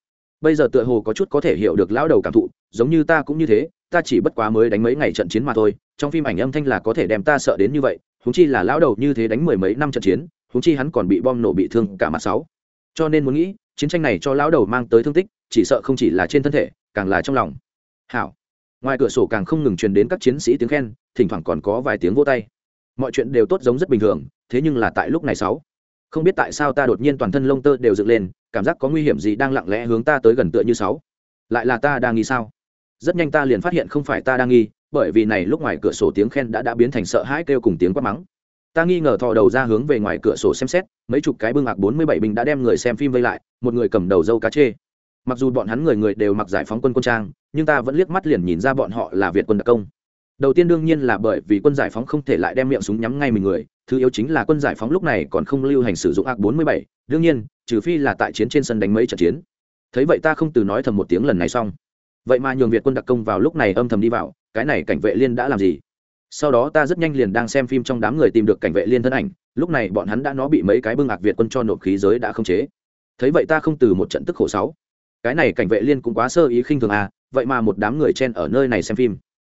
Speaker 1: bây giờ tựa hồ có chút có thể hiểu được lão đầu cảm thụ giống như ta cũng như thế ta chỉ bất quá mới đánh mấy ngày trận chiến mà thôi trong phim ảnh âm thanh là có thể đem ta sợ đến như vậy húng chi là lão đầu như thế đánh mười mấy năm trận chiến húng chi hắn còn bị bom nổ bị thương cả mặt sáu. Cho nên muốn nghĩ chiến tranh này cho lão đầu mang tới thương tích chỉ sợ không chỉ là trên thân thể càng là trong lòng. Hảo ngoài cửa sổ càng không ngừng truyền đến các chiến sĩ tiếng khen, thỉnh thoảng còn có vài tiếng vô tay. Mọi chuyện đều tốt giống rất bình thường, thế nhưng là tại lúc này sáu. Không biết tại sao ta đột nhiên toàn thân lông tơ đều dựng lên, cảm giác có nguy hiểm gì đang lặng lẽ hướng ta tới gần tựa như sáu. Lại là ta đang nghi sao? Rất nhanh ta liền phát hiện không phải ta đang nghi, bởi vì này lúc ngoài cửa sổ tiếng khen đã đã biến thành sợ hãi kêu cùng tiếng quát mắng. Ta nghi ngờ thò đầu ra hướng về ngoài cửa sổ xem xét, mấy chục cái bưng ạc bốn mươi bảy bình đã đem người xem phim vây lại, một người cầm đầu dâu cá chê mặc dù bọn hắn người người đều mặc giải phóng quân quân trang, nhưng ta vẫn liếc mắt liền nhìn ra bọn họ là việt quân đặc công. Đầu tiên đương nhiên là bởi vì quân giải phóng không thể lại đem miệng súng nhắm ngay mình người, thứ yếu chính là quân giải phóng lúc này còn không lưu hành sử dụng ạc bốn mươi bảy. Đương nhiên, trừ phi là tại chiến trên sân đánh mấy trận chiến. Thấy vậy ta không từ nói thầm một tiếng lần này xong. Vậy mà nhường việt quân đặc công vào lúc này âm thầm đi vào, cái này cảnh vệ liên đã làm gì? Sau đó ta rất nhanh liền đang xem phim trong đám người tìm được cảnh vệ liên thân ảnh, lúc này bọn hắn đã nó bị mấy cái bưng ạc việt quân cho nộp khí giới đã không chế. Thấy vậy ta không từ một trận tức khổ sáu cái này cảnh vệ liên cũng quá sơ ý khinh thường à vậy mà một đám người chen ở nơi này xem phim.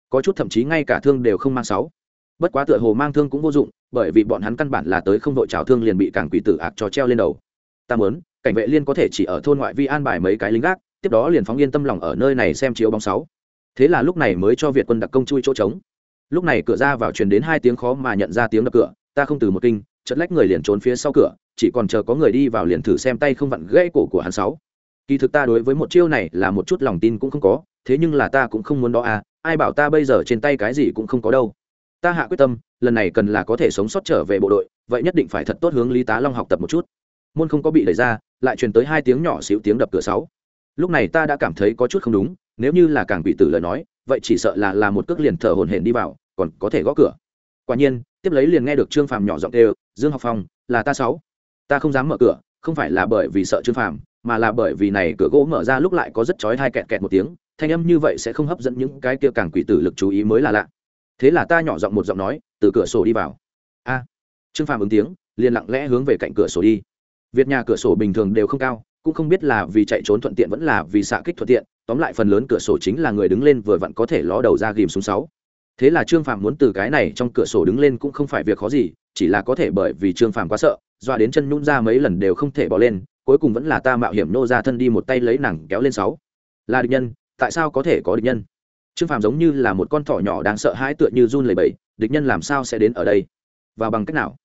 Speaker 1: Có chút thậm chí ngay cả thương đều không mang sáu. Bất quá tựa hồ mang thương cũng vô dụng, bởi vì bọn hắn căn bản là tới không đội trào thương liền bị cảng quỷ tử ạc cho treo lên đầu. Ta muốn, cảnh vệ liên có thể chỉ ở thôn ngoại vi an bài mấy cái lính gác, tiếp đó liền phóng yên tâm lòng ở nơi này xem chiếu bóng sáu. Thế là lúc này mới cho việt quân đặc công chui chỗ trống. Lúc này cửa ra vào truyền đến hai tiếng khó mà nhận ra tiếng đập cửa, ta không từ một kinh chật lách người liền trốn phía sau cửa, chỉ còn chờ có người đi vào liền thử xem tay không vặn gãy cổ của hắn sáu kỳ thực ta đối với một chiêu này là một chút lòng tin cũng không có, thế nhưng là ta cũng không muốn đó à ai bảo ta bây giờ trên tay cái gì cũng không có đâu. Ta hạ quyết tâm, lần này cần là có thể sống sót trở về bộ đội, vậy nhất định phải thật tốt hướng lý tá long học tập một chút. Môn không có bị đẩy ra, lại truyền tới hai tiếng nhỏ xíu tiếng đập cửa sáu. Lúc này ta đã cảm thấy có chút không đúng, nếu như là càng bị tử lời nói, vậy chỉ sợ là là một cước liền thở hổn hển đi vào, còn có thể gõ cửa. Quả nhiên, tiếp lấy liền nghe được trương phàm nhỏ giọng đều dương học phong, là ta sáu. Ta không dám mở cửa, không phải là bởi vì sợ trương phàm mà là bởi vì này cửa gỗ mở ra lúc lại có rất chói hai kẹt kẹt một tiếng, thanh âm như vậy sẽ không hấp dẫn những cái kia càng quỷ tử lực chú ý mới là lạ. Thế là ta nhỏ giọng một giọng nói, từ cửa sổ đi vào. A. Trương phàm ứng tiếng, liền lặng lẽ hướng về cạnh cửa sổ đi. Việt nhà cửa sổ bình thường đều không cao, cũng không biết là vì chạy trốn thuận tiện vẫn là vì xạ kích thuận tiện, tóm lại phần lớn cửa sổ chính là người đứng lên vừa vặn có thể ló đầu ra ghìm xuống sáu. Thế là trương phàm muốn từ cái này trong cửa sổ đứng lên cũng không phải việc khó gì, chỉ là có thể bởi vì trương phàm quá sợ, doa đến chân nhún ra mấy lần đều không thể bỏ lên cuối cùng vẫn là ta mạo hiểm nô ra thân đi một tay lấy nàng kéo lên sáu. Là địch nhân, tại sao có thể có địch nhân? Trương phàm giống như là một con thỏ nhỏ đang sợ hãi tựa như run lầy bẫy địch nhân làm sao sẽ đến ở đây? Và bằng cách nào?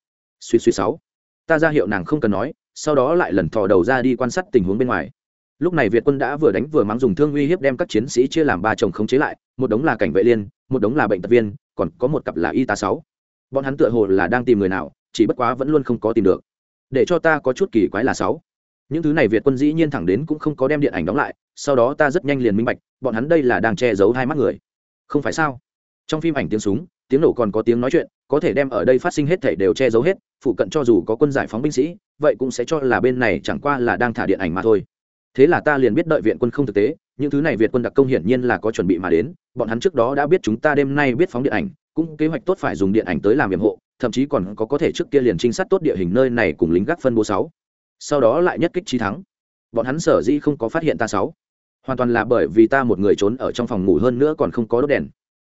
Speaker 1: Suy suy sáu. Ta ra hiệu nàng không cần nói, sau đó lại lần thò đầu ra đi quan sát tình huống bên ngoài. Lúc này việt quân đã vừa đánh vừa mắng dùng thương uy hiếp đem các chiến sĩ chia làm ba chồng khống chế lại, một đống là cảnh vệ liên, một đống là bệnh tật viên, còn có một cặp là y tá sáu. Bọn hắn tựa hồ là đang tìm người nào, chỉ bất quá vẫn luôn không có tìm được. Để cho ta có chút kỳ quái là sáu những thứ này việt quân dĩ nhiên thẳng đến cũng không có đem điện ảnh đóng lại, sau đó ta rất nhanh liền minh bạch, bọn hắn đây là đang che giấu hai mắt người. Không phải sao? Trong phim ảnh tiếng súng, tiếng nổ còn có tiếng nói chuyện, có thể đem ở đây phát sinh hết thể đều che giấu hết, phụ cận cho dù có quân giải phóng binh sĩ, vậy cũng sẽ cho là bên này chẳng qua là đang thả điện ảnh mà thôi. Thế là ta liền biết đợi viện quân không thực tế, những thứ này việt quân đặc công hiển nhiên là có chuẩn bị mà đến, bọn hắn trước đó đã biết chúng ta đêm nay biết phóng điện ảnh, cũng kế hoạch tốt phải dùng điện ảnh tới làm nhiệm hộ, thậm chí còn có có thể trước kia liền trinh sát tốt địa hình nơi này cùng lính gác phân bố sáu sau đó lại nhất kích trí thắng. Bọn hắn sở dĩ không có phát hiện ta sáu. Hoàn toàn là bởi vì ta một người trốn ở trong phòng ngủ hơn nữa còn không có đốt đèn.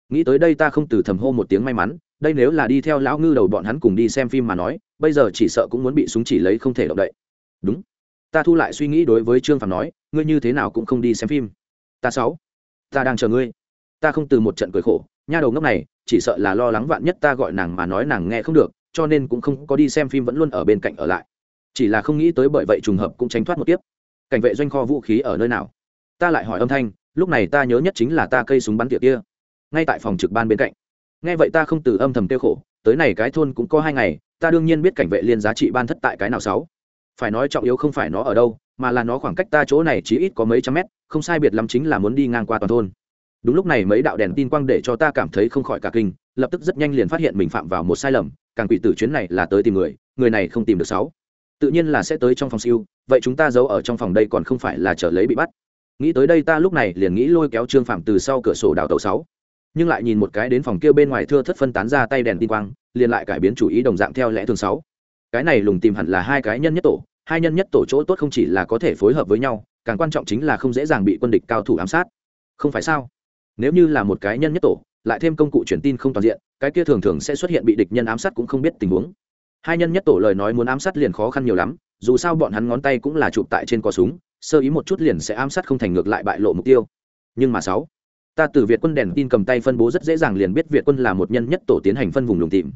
Speaker 1: Nghĩ tới đây ta không từ thầm hô một tiếng may mắn, đây nếu là đi theo lão ngư đầu bọn hắn cùng đi xem phim mà nói, bây giờ chỉ sợ cũng muốn bị súng chỉ lấy không thể động đậy. Đúng. Ta thu lại suy nghĩ đối với trương phàm nói, ngươi như thế nào cũng không đi xem phim. Ta sáu. Ta đang chờ ngươi. Ta không từ một trận cười khổ, nha đầu ngốc này, chỉ sợ là lo lắng vạn nhất ta gọi nàng mà nói nàng nghe không được, cho nên cũng không có đi xem phim vẫn luôn ở bên cạnh ở lại chỉ là không nghĩ tới bởi vậy trùng hợp cũng tránh thoát một tiếp cảnh vệ doanh kho vũ khí ở nơi nào? Ta lại hỏi âm thanh, lúc này ta nhớ nhất chính là ta cây súng bắn tiệc kia, ngay tại phòng trực ban bên cạnh. Nghe vậy ta không từ âm thầm tiêu khổ, tới này cái thôn cũng có hai ngày, ta đương nhiên biết cảnh vệ liên giá trị ban thất tại cái nào sáu. Phải nói trọng yếu không phải nó ở đâu, mà là nó khoảng cách ta chỗ này chỉ ít có mấy trăm mét, không sai biệt lắm chính là muốn đi ngang qua toàn thôn. Đúng lúc này mấy đạo đèn tin quang để cho ta cảm thấy không khỏi cả kinh, lập tức rất nhanh liền phát hiện mình phạm vào một sai lầm, càng quỷ tử chuyến này là tới tìm người người này không tìm được sáu tự nhiên là sẽ tới trong phòng siêu, vậy chúng ta giấu ở trong phòng đây còn không phải là trở lấy bị bắt. Nghĩ tới đây ta lúc này liền nghĩ lôi kéo trương phạm từ sau cửa sổ đào tàu sáu. Nhưng lại nhìn một cái đến phòng kia bên ngoài thưa thất phân tán ra tay đèn tin quang, liền lại cải biến chủ ý đồng dạng theo lẽ thường sáu. Cái này lùng tìm hẳn là hai cái nhân nhất tổ, hai nhân nhất tổ chỗ tốt không chỉ là có thể phối hợp với nhau, càng quan trọng chính là không dễ dàng bị quân địch cao thủ ám sát. Không phải sao? Nếu như là một cái nhân nhất tổ, lại thêm công cụ truyền tin không toàn diện, cái kia thường thường sẽ xuất hiện bị địch nhân ám sát cũng không biết tình huống hai nhân nhất tổ lời nói muốn ám sát liền khó khăn nhiều lắm, dù sao bọn hắn ngón tay cũng là chụp tại trên cò súng, sơ ý một chút liền sẽ ám sát không thành ngược lại bại lộ mục tiêu. Nhưng mà sáu, ta từ việt quân đèn tin cầm tay phân bố rất dễ dàng liền biết việt quân là một nhân nhất tổ tiến hành phân vùng lùng tìm.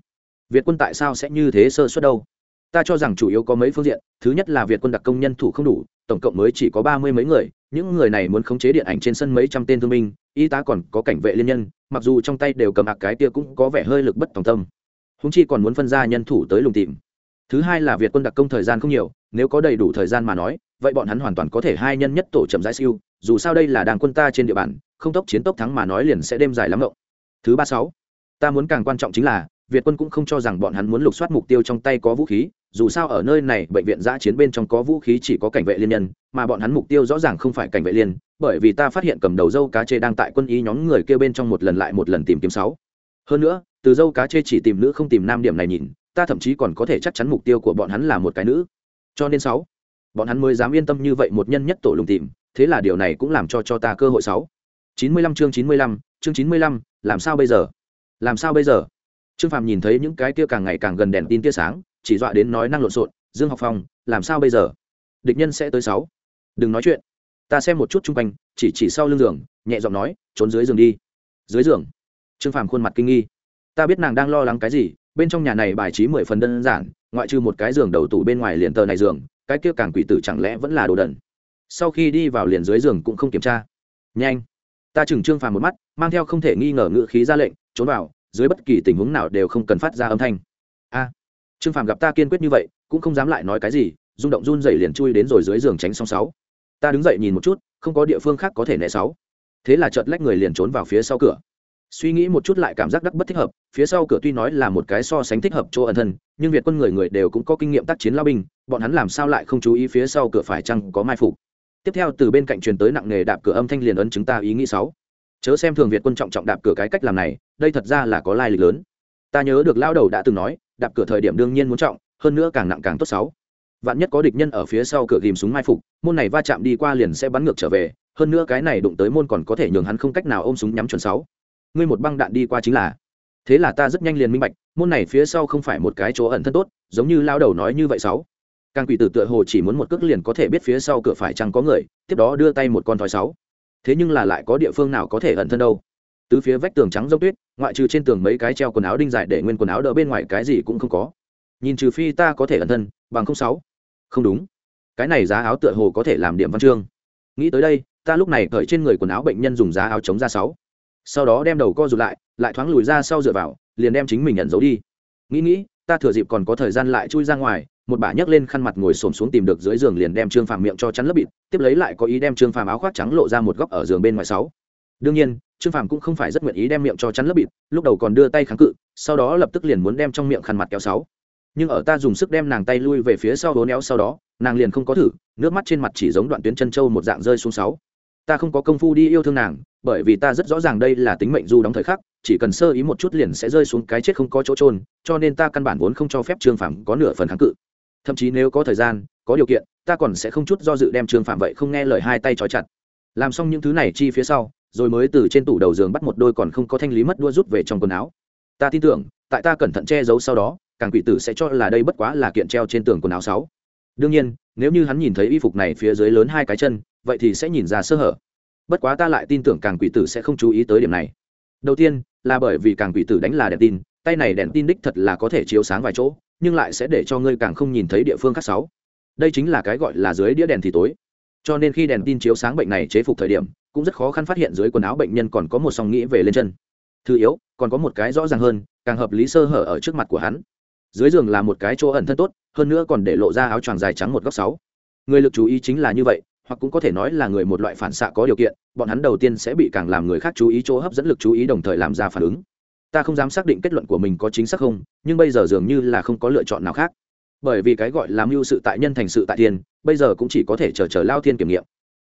Speaker 1: Việt quân tại sao sẽ như thế sơ suất đâu? Ta cho rằng chủ yếu có mấy phương diện, thứ nhất là việt quân đặc công nhân thủ không đủ, tổng cộng mới chỉ có ba mươi mấy người, những người này muốn khống chế điện ảnh trên sân mấy trăm tên thương binh, y tá còn có cảnh vệ liên nhân, mặc dù trong tay đều cầm ạc cái kia cũng có vẻ hơi lực bất tòng tâm húng chi còn muốn phân ra nhân thủ tới lùng tìm. Thứ hai là việt quân đặc công thời gian không nhiều, nếu có đầy đủ thời gian mà nói, vậy bọn hắn hoàn toàn có thể hai nhân nhất tổ chậm rãi siêu, dù sao đây là đảng quân ta trên địa bàn, không tốc chiến tốc thắng mà nói liền sẽ đêm dài lắm rộng thứ ba sáu, ta muốn càng quan trọng chính là, việt quân cũng không cho rằng bọn hắn muốn lục soát mục tiêu trong tay có vũ khí, dù sao ở nơi này bệnh viện giã chiến bên trong có vũ khí chỉ có cảnh vệ liên nhân, mà bọn hắn mục tiêu rõ ràng không phải cảnh vệ liên, bởi vì ta phát hiện cầm đầu dâu cá chê đang tại quân ý nhóm người kêu bên trong một lần lại một lần tìm kiếm sáu hơn nữa, từ dâu cá chê chỉ tìm nữ không tìm nam điểm này nhìn, ta thậm chí còn có thể chắc chắn mục tiêu của bọn hắn là một cái nữ. Cho nên sáu, bọn hắn mới dám yên tâm như vậy một nhân nhất tổ lùng tìm, thế là điều này cũng làm cho cho ta cơ hội sáu. Chín mươi lăm chương chín mươi lăm, chương chín mươi lăm, làm sao bây giờ? Làm sao bây giờ? Trương phàm nhìn thấy những cái kia càng ngày càng gần đèn tin tia sáng, chỉ dọa đến nói năng lộn xộn, dương học phong, làm sao bây giờ? Địch nhân sẽ tới sáu. Đừng nói chuyện. Ta xem một chút chung quanh, chỉ chỉ sau lưng giường, nhẹ giọng nói, trốn dưới giường đi. Dưới giường trương phàm khuôn mặt kinh nghi. Ta biết nàng đang lo lắng cái gì, bên trong nhà này bài trí mười phần đơn giản, ngoại trừ một cái giường đầu tủ bên ngoài liền tờ này giường, cái kia càng quỷ tử chẳng lẽ vẫn là đồ đần. Sau khi đi vào liền dưới giường cũng không kiểm tra. Nhanh. Ta chừng trương phàm một mắt, mang theo không thể nghi ngờ ngự khí ra lệnh, trốn vào, dưới bất kỳ tình huống nào đều không cần phát ra âm thanh. A. Trương phàm gặp ta kiên quyết như vậy, cũng không dám lại nói cái gì, rung động run dậy liền chui đến rồi dưới giường tránh song sáu. Ta đứng dậy nhìn một chút, không có địa phương khác có thể né sáu. Thế là chợt lách người liền trốn vào phía sau cửa suy nghĩ một chút lại cảm giác đắc bất thích hợp, phía sau cửa tuy nói là một cái so sánh thích hợp chỗ ẩn thân, nhưng việt quân người người đều cũng có kinh nghiệm tác chiến lao binh, bọn hắn làm sao lại không chú ý phía sau cửa phải chăng có mai phục. Tiếp theo từ bên cạnh truyền tới nặng nghề đạp cửa âm thanh liền ấn chứng ta ý nghĩ sáu. Chớ xem thường việt quân trọng trọng đạp cửa cái cách làm này, đây thật ra là có lai lịch lớn. Ta nhớ được lao đầu đã từng nói, đạp cửa thời điểm đương nhiên muốn trọng, hơn nữa càng nặng càng tốt sáu. Vạn nhất có địch nhân ở phía sau cửa ghìm súng mai phục, môn này va chạm đi qua liền sẽ bắn ngược trở về, hơn nữa cái này đụng tới môn còn có thể nhường hắn không cách nào ôm súng nhắm chuẩn sáu ngươi một băng đạn đi qua chính là. Thế là ta rất nhanh liền minh bạch, môn này phía sau không phải một cái chỗ ẩn thân tốt, giống như lao đầu nói như vậy sáu. Càng quỷ tử tựa hồ chỉ muốn một cước liền có thể biết phía sau cửa phải chăng có người, tiếp đó đưa tay một con thói sáu. Thế nhưng là lại có địa phương nào có thể ẩn thân đâu? Tứ phía vách tường trắng dốc tuyết, ngoại trừ trên tường mấy cái treo quần áo đinh dài để nguyên quần áo đỡ bên ngoài cái gì cũng không có. Nhìn trừ phi ta có thể ẩn thân, bằng không sáu. Không đúng. Cái này giá áo tựa hồ có thể làm điểm văn chương. Nghĩ tới đây, ta lúc này cởi trên người quần áo bệnh nhân dùng giá áo chống ra sáu sau đó đem đầu co rụt lại lại thoáng lùi ra sau dựa vào, liền đem chính mình nhận giấu đi. Nghĩ nghĩ, ta thừa dịp còn có thời gian lại chui ra ngoài, một bà nhấc lên khăn mặt ngồi xổm xuống tìm được dưới giường liền đem trương phàm miệng cho chắn lớp bịt, tiếp lấy lại có ý đem trương phàm áo khoác trắng lộ ra một góc ở giường bên ngoài sáu. Đương nhiên, trương phàm cũng không phải rất nguyện ý đem miệng cho chắn lớp bịt, lúc đầu còn đưa tay kháng cự, sau đó lập tức liền muốn đem trong miệng khăn mặt kéo sáu. Nhưng ở ta dùng sức đem nàng tay lui về phía sau hố néo sau đó, nàng liền không có thử, nước mắt trên mặt chỉ giống đoạn tuyến chân trâu một dạng rơi xuống sáu ta không có công phu đi yêu thương nàng, bởi vì ta rất rõ ràng đây là tính mệnh du đóng thời khắc, chỉ cần sơ ý một chút liền sẽ rơi xuống cái chết không có chỗ trôn cho nên ta căn bản vốn không cho phép trương Phạm có nửa phần kháng cự. Thậm chí nếu có thời gian, có điều kiện, ta còn sẽ không chút do dự đem trương Phạm vậy không nghe lời hai tay trói chặt. Làm xong những thứ này chi phía sau, rồi mới từ trên tủ đầu giường bắt một đôi còn không có thanh lý mất đua rút về trong quần áo. Ta tin tưởng, tại ta cẩn thận che giấu sau đó, càng quỷ tử sẽ cho là đây bất quá là kiện treo trên tường quần áo sáu. Đương nhiên nếu như hắn nhìn thấy y phục này phía dưới lớn hai cái chân, vậy thì sẽ nhìn ra sơ hở. Bất quá ta lại tin tưởng càng quỷ tử sẽ không chú ý tới điểm này. Đầu tiên, là bởi vì càng quỷ tử đánh là đèn tin, tay này đèn tin đích thật là có thể chiếu sáng vài chỗ, nhưng lại sẽ để cho ngươi càng không nhìn thấy địa phương khác sáu. Đây chính là cái gọi là dưới đĩa đèn thì tối. Cho nên khi đèn tin chiếu sáng bệnh này chế phục thời điểm, cũng rất khó khăn phát hiện dưới quần áo bệnh nhân còn có một song nghĩ về lên chân. Thứ yếu, còn có một cái rõ ràng hơn, càng hợp lý sơ hở ở trước mặt của hắn dưới giường là một cái chỗ ẩn thân tốt, hơn nữa còn để lộ ra áo choàng dài trắng một góc sáu. Người lực chú ý chính là như vậy, hoặc cũng có thể nói là người một loại phản xạ có điều kiện, bọn hắn đầu tiên sẽ bị càng làm người khác chú ý chỗ hấp dẫn lực chú ý đồng thời làm ra phản ứng. Ta không dám xác định kết luận của mình có chính xác không, nhưng bây giờ dường như là không có lựa chọn nào khác. Bởi vì cái gọi làm mưu sự tại nhân thành sự tại thiên, bây giờ cũng chỉ có thể chờ chờ lao thiên kiểm nghiệm.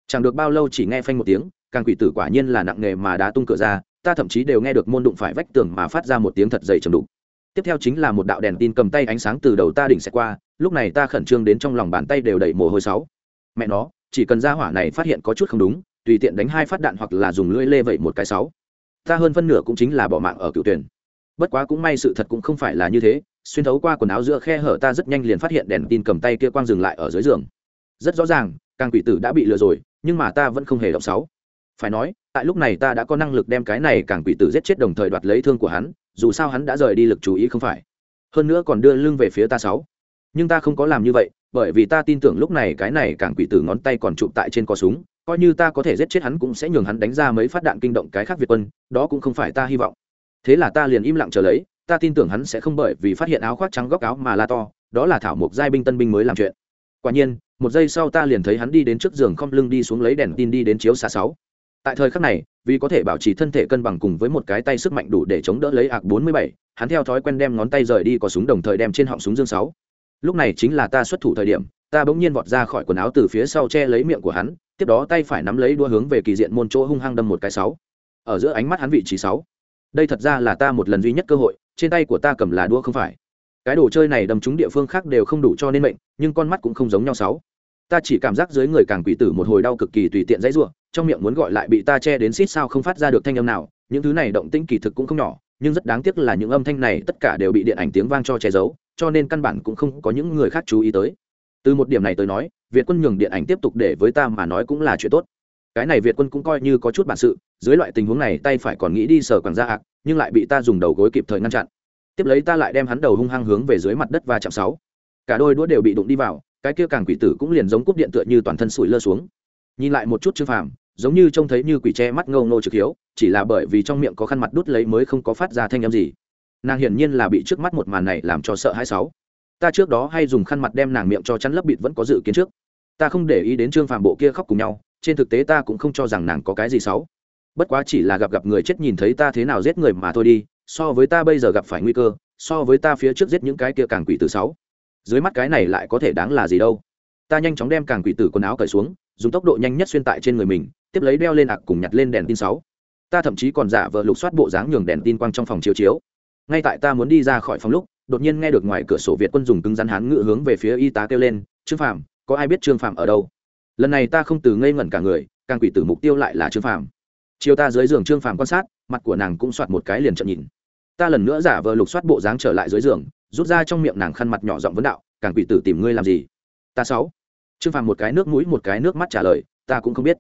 Speaker 1: Chẳng được bao lâu chỉ nghe phanh một tiếng, càng quỷ tử quả nhiên là nặng nghề mà đã tung cửa ra, ta thậm chí đều nghe được môn đụng phải vách tường mà phát ra một tiếng thật dày trầm đục tiếp theo chính là một đạo đèn tin cầm tay ánh sáng từ đầu ta đỉnh sẽ qua, lúc này ta khẩn trương đến trong lòng bàn tay đều đầy mồ hôi sáu. Mẹ nó, chỉ cần ra hỏa này phát hiện có chút không đúng, tùy tiện đánh hai phát đạn hoặc là dùng lưỡi lê vậy một cái sáu. Ta hơn phân nửa cũng chính là bỏ mạng ở cựu tuyển. Bất quá cũng may sự thật cũng không phải là như thế, xuyên thấu qua quần áo giữa khe hở ta rất nhanh liền phát hiện đèn tin cầm tay kia quang dừng lại ở dưới giường. Rất rõ ràng, càng quỷ tử đã bị lừa rồi, nhưng mà ta vẫn không hề động sáu. Phải nói, tại lúc này ta đã có năng lực đem cái này càng quỷ tử giết chết đồng thời đoạt lấy thương của hắn dù sao hắn đã rời đi lực chú ý không phải. Hơn nữa còn đưa lưng về phía ta sáu. Nhưng ta không có làm như vậy, bởi vì ta tin tưởng lúc này cái này càng quỷ tử ngón tay còn chụp tại trên cò súng, coi như ta có thể giết chết hắn cũng sẽ nhường hắn đánh ra mấy phát đạn kinh động cái khác việt quân, đó cũng không phải ta hy vọng. Thế là ta liền im lặng chờ lấy, ta tin tưởng hắn sẽ không bởi vì phát hiện áo khoác trắng góc áo mà la to, đó là thảo mộc giai binh tân binh mới làm chuyện. Quả nhiên, một giây sau ta liền thấy hắn đi đến trước giường không lưng đi xuống lấy đèn tin đi đến chiếu xa sáu. Tại thời khắc này vì có thể bảo trì thân thể cân bằng cùng với một cái tay sức mạnh đủ để chống đỡ lấy ạc bốn mươi bảy, hắn theo thói quen đem ngón tay rời đi có súng đồng thời đem trên họng súng dương sáu. Lúc này chính là ta xuất thủ thời điểm, ta bỗng nhiên vọt ra khỏi quần áo từ phía sau che lấy miệng của hắn, tiếp đó tay phải nắm lấy đua hướng về kỳ diện môn chỗ hung hăng đâm một cái sáu. Ở giữa ánh mắt hắn vị trí sáu. Đây thật ra là ta một lần duy nhất cơ hội, trên tay của ta cầm là đua không phải. Cái đồ chơi này đâm trúng địa phương khác đều không đủ cho nên mệnh, nhưng con mắt cũng không giống nhau sáu. Ta chỉ cảm giác dưới người càng quỷ tử một hồi đau cực kỳ tùy tiện dãy rủa trong miệng muốn gọi lại bị ta che đến xít sao không phát ra được thanh âm nào, những thứ này động tĩnh kỳ thực cũng không nhỏ, nhưng rất đáng tiếc là những âm thanh này tất cả đều bị điện ảnh tiếng vang cho che giấu, cho nên căn bản cũng không có những người khác chú ý tới. Từ một điểm này tới nói, việt quân nhường điện ảnh tiếp tục để với ta mà nói cũng là chuyện tốt. Cái này việt quân cũng coi như có chút bản sự, dưới loại tình huống này tay phải còn nghĩ đi sờ quảng gia hạc nhưng lại bị ta dùng đầu gối kịp thời ngăn chặn. Tiếp lấy ta lại đem hắn đầu hung hăng hướng về dưới mặt đất và chạm sáu. Cả đôi đũa đều bị đụng đi vào, cái kia càng quỷ tử cũng liền giống cúp điện tựa như toàn thân sủi lơ xuống. Nhìn lại một chút chư phàm giống như trông thấy như quỷ che mắt ngâu nô trực hiếu, chỉ là bởi vì trong miệng có khăn mặt đút lấy mới không có phát ra thanh âm gì. Nàng hiển nhiên là bị trước mắt một màn này làm cho sợ hãi sáu. Ta trước đó hay dùng khăn mặt đem nàng miệng cho chắn lấp bịt vẫn có dự kiến trước. Ta không để ý đến trương phàm bộ kia khóc cùng nhau, trên thực tế ta cũng không cho rằng nàng có cái gì xấu bất quá chỉ là gặp gặp người chết nhìn thấy ta thế nào giết người mà thôi đi, so với ta bây giờ gặp phải nguy cơ, so với ta phía trước giết những cái kia càng quỷ tử sáu. Dưới mắt cái này lại có thể đáng là gì đâu. Ta nhanh chóng đem càng quỷ tử quần áo cởi xuống, dùng tốc độ nhanh nhất xuyên tại trên người mình tiếp lấy đeo lên ạc cùng nhặt lên đèn tin sáu. Ta thậm chí còn giả vờ lục soát bộ dáng nhường đèn tin quang trong phòng chiếu chiếu. Ngay tại ta muốn đi ra khỏi phòng lúc, đột nhiên nghe được ngoài cửa sổ việt quân dùng cứng rắn hán ngự hướng về phía y tá kêu lên, trương phạm có ai biết trương phạm ở đâu? Lần này ta không từ ngây ngẩn cả người, càng quỷ tử mục tiêu lại là trương phạm chiều ta dưới giường trương phạm quan sát, mặt của nàng cũng soạt một cái liền chậm nhìn. Ta lần nữa giả vờ lục soát bộ dáng trở lại dưới giường, rút ra trong miệng nàng khăn mặt nhỏ giọng vấn đạo, càng quỷ tử tìm ngươi làm gì? Ta sáu. Trương phàm một cái nước mũi một cái nước mắt trả lời, ta cũng không biết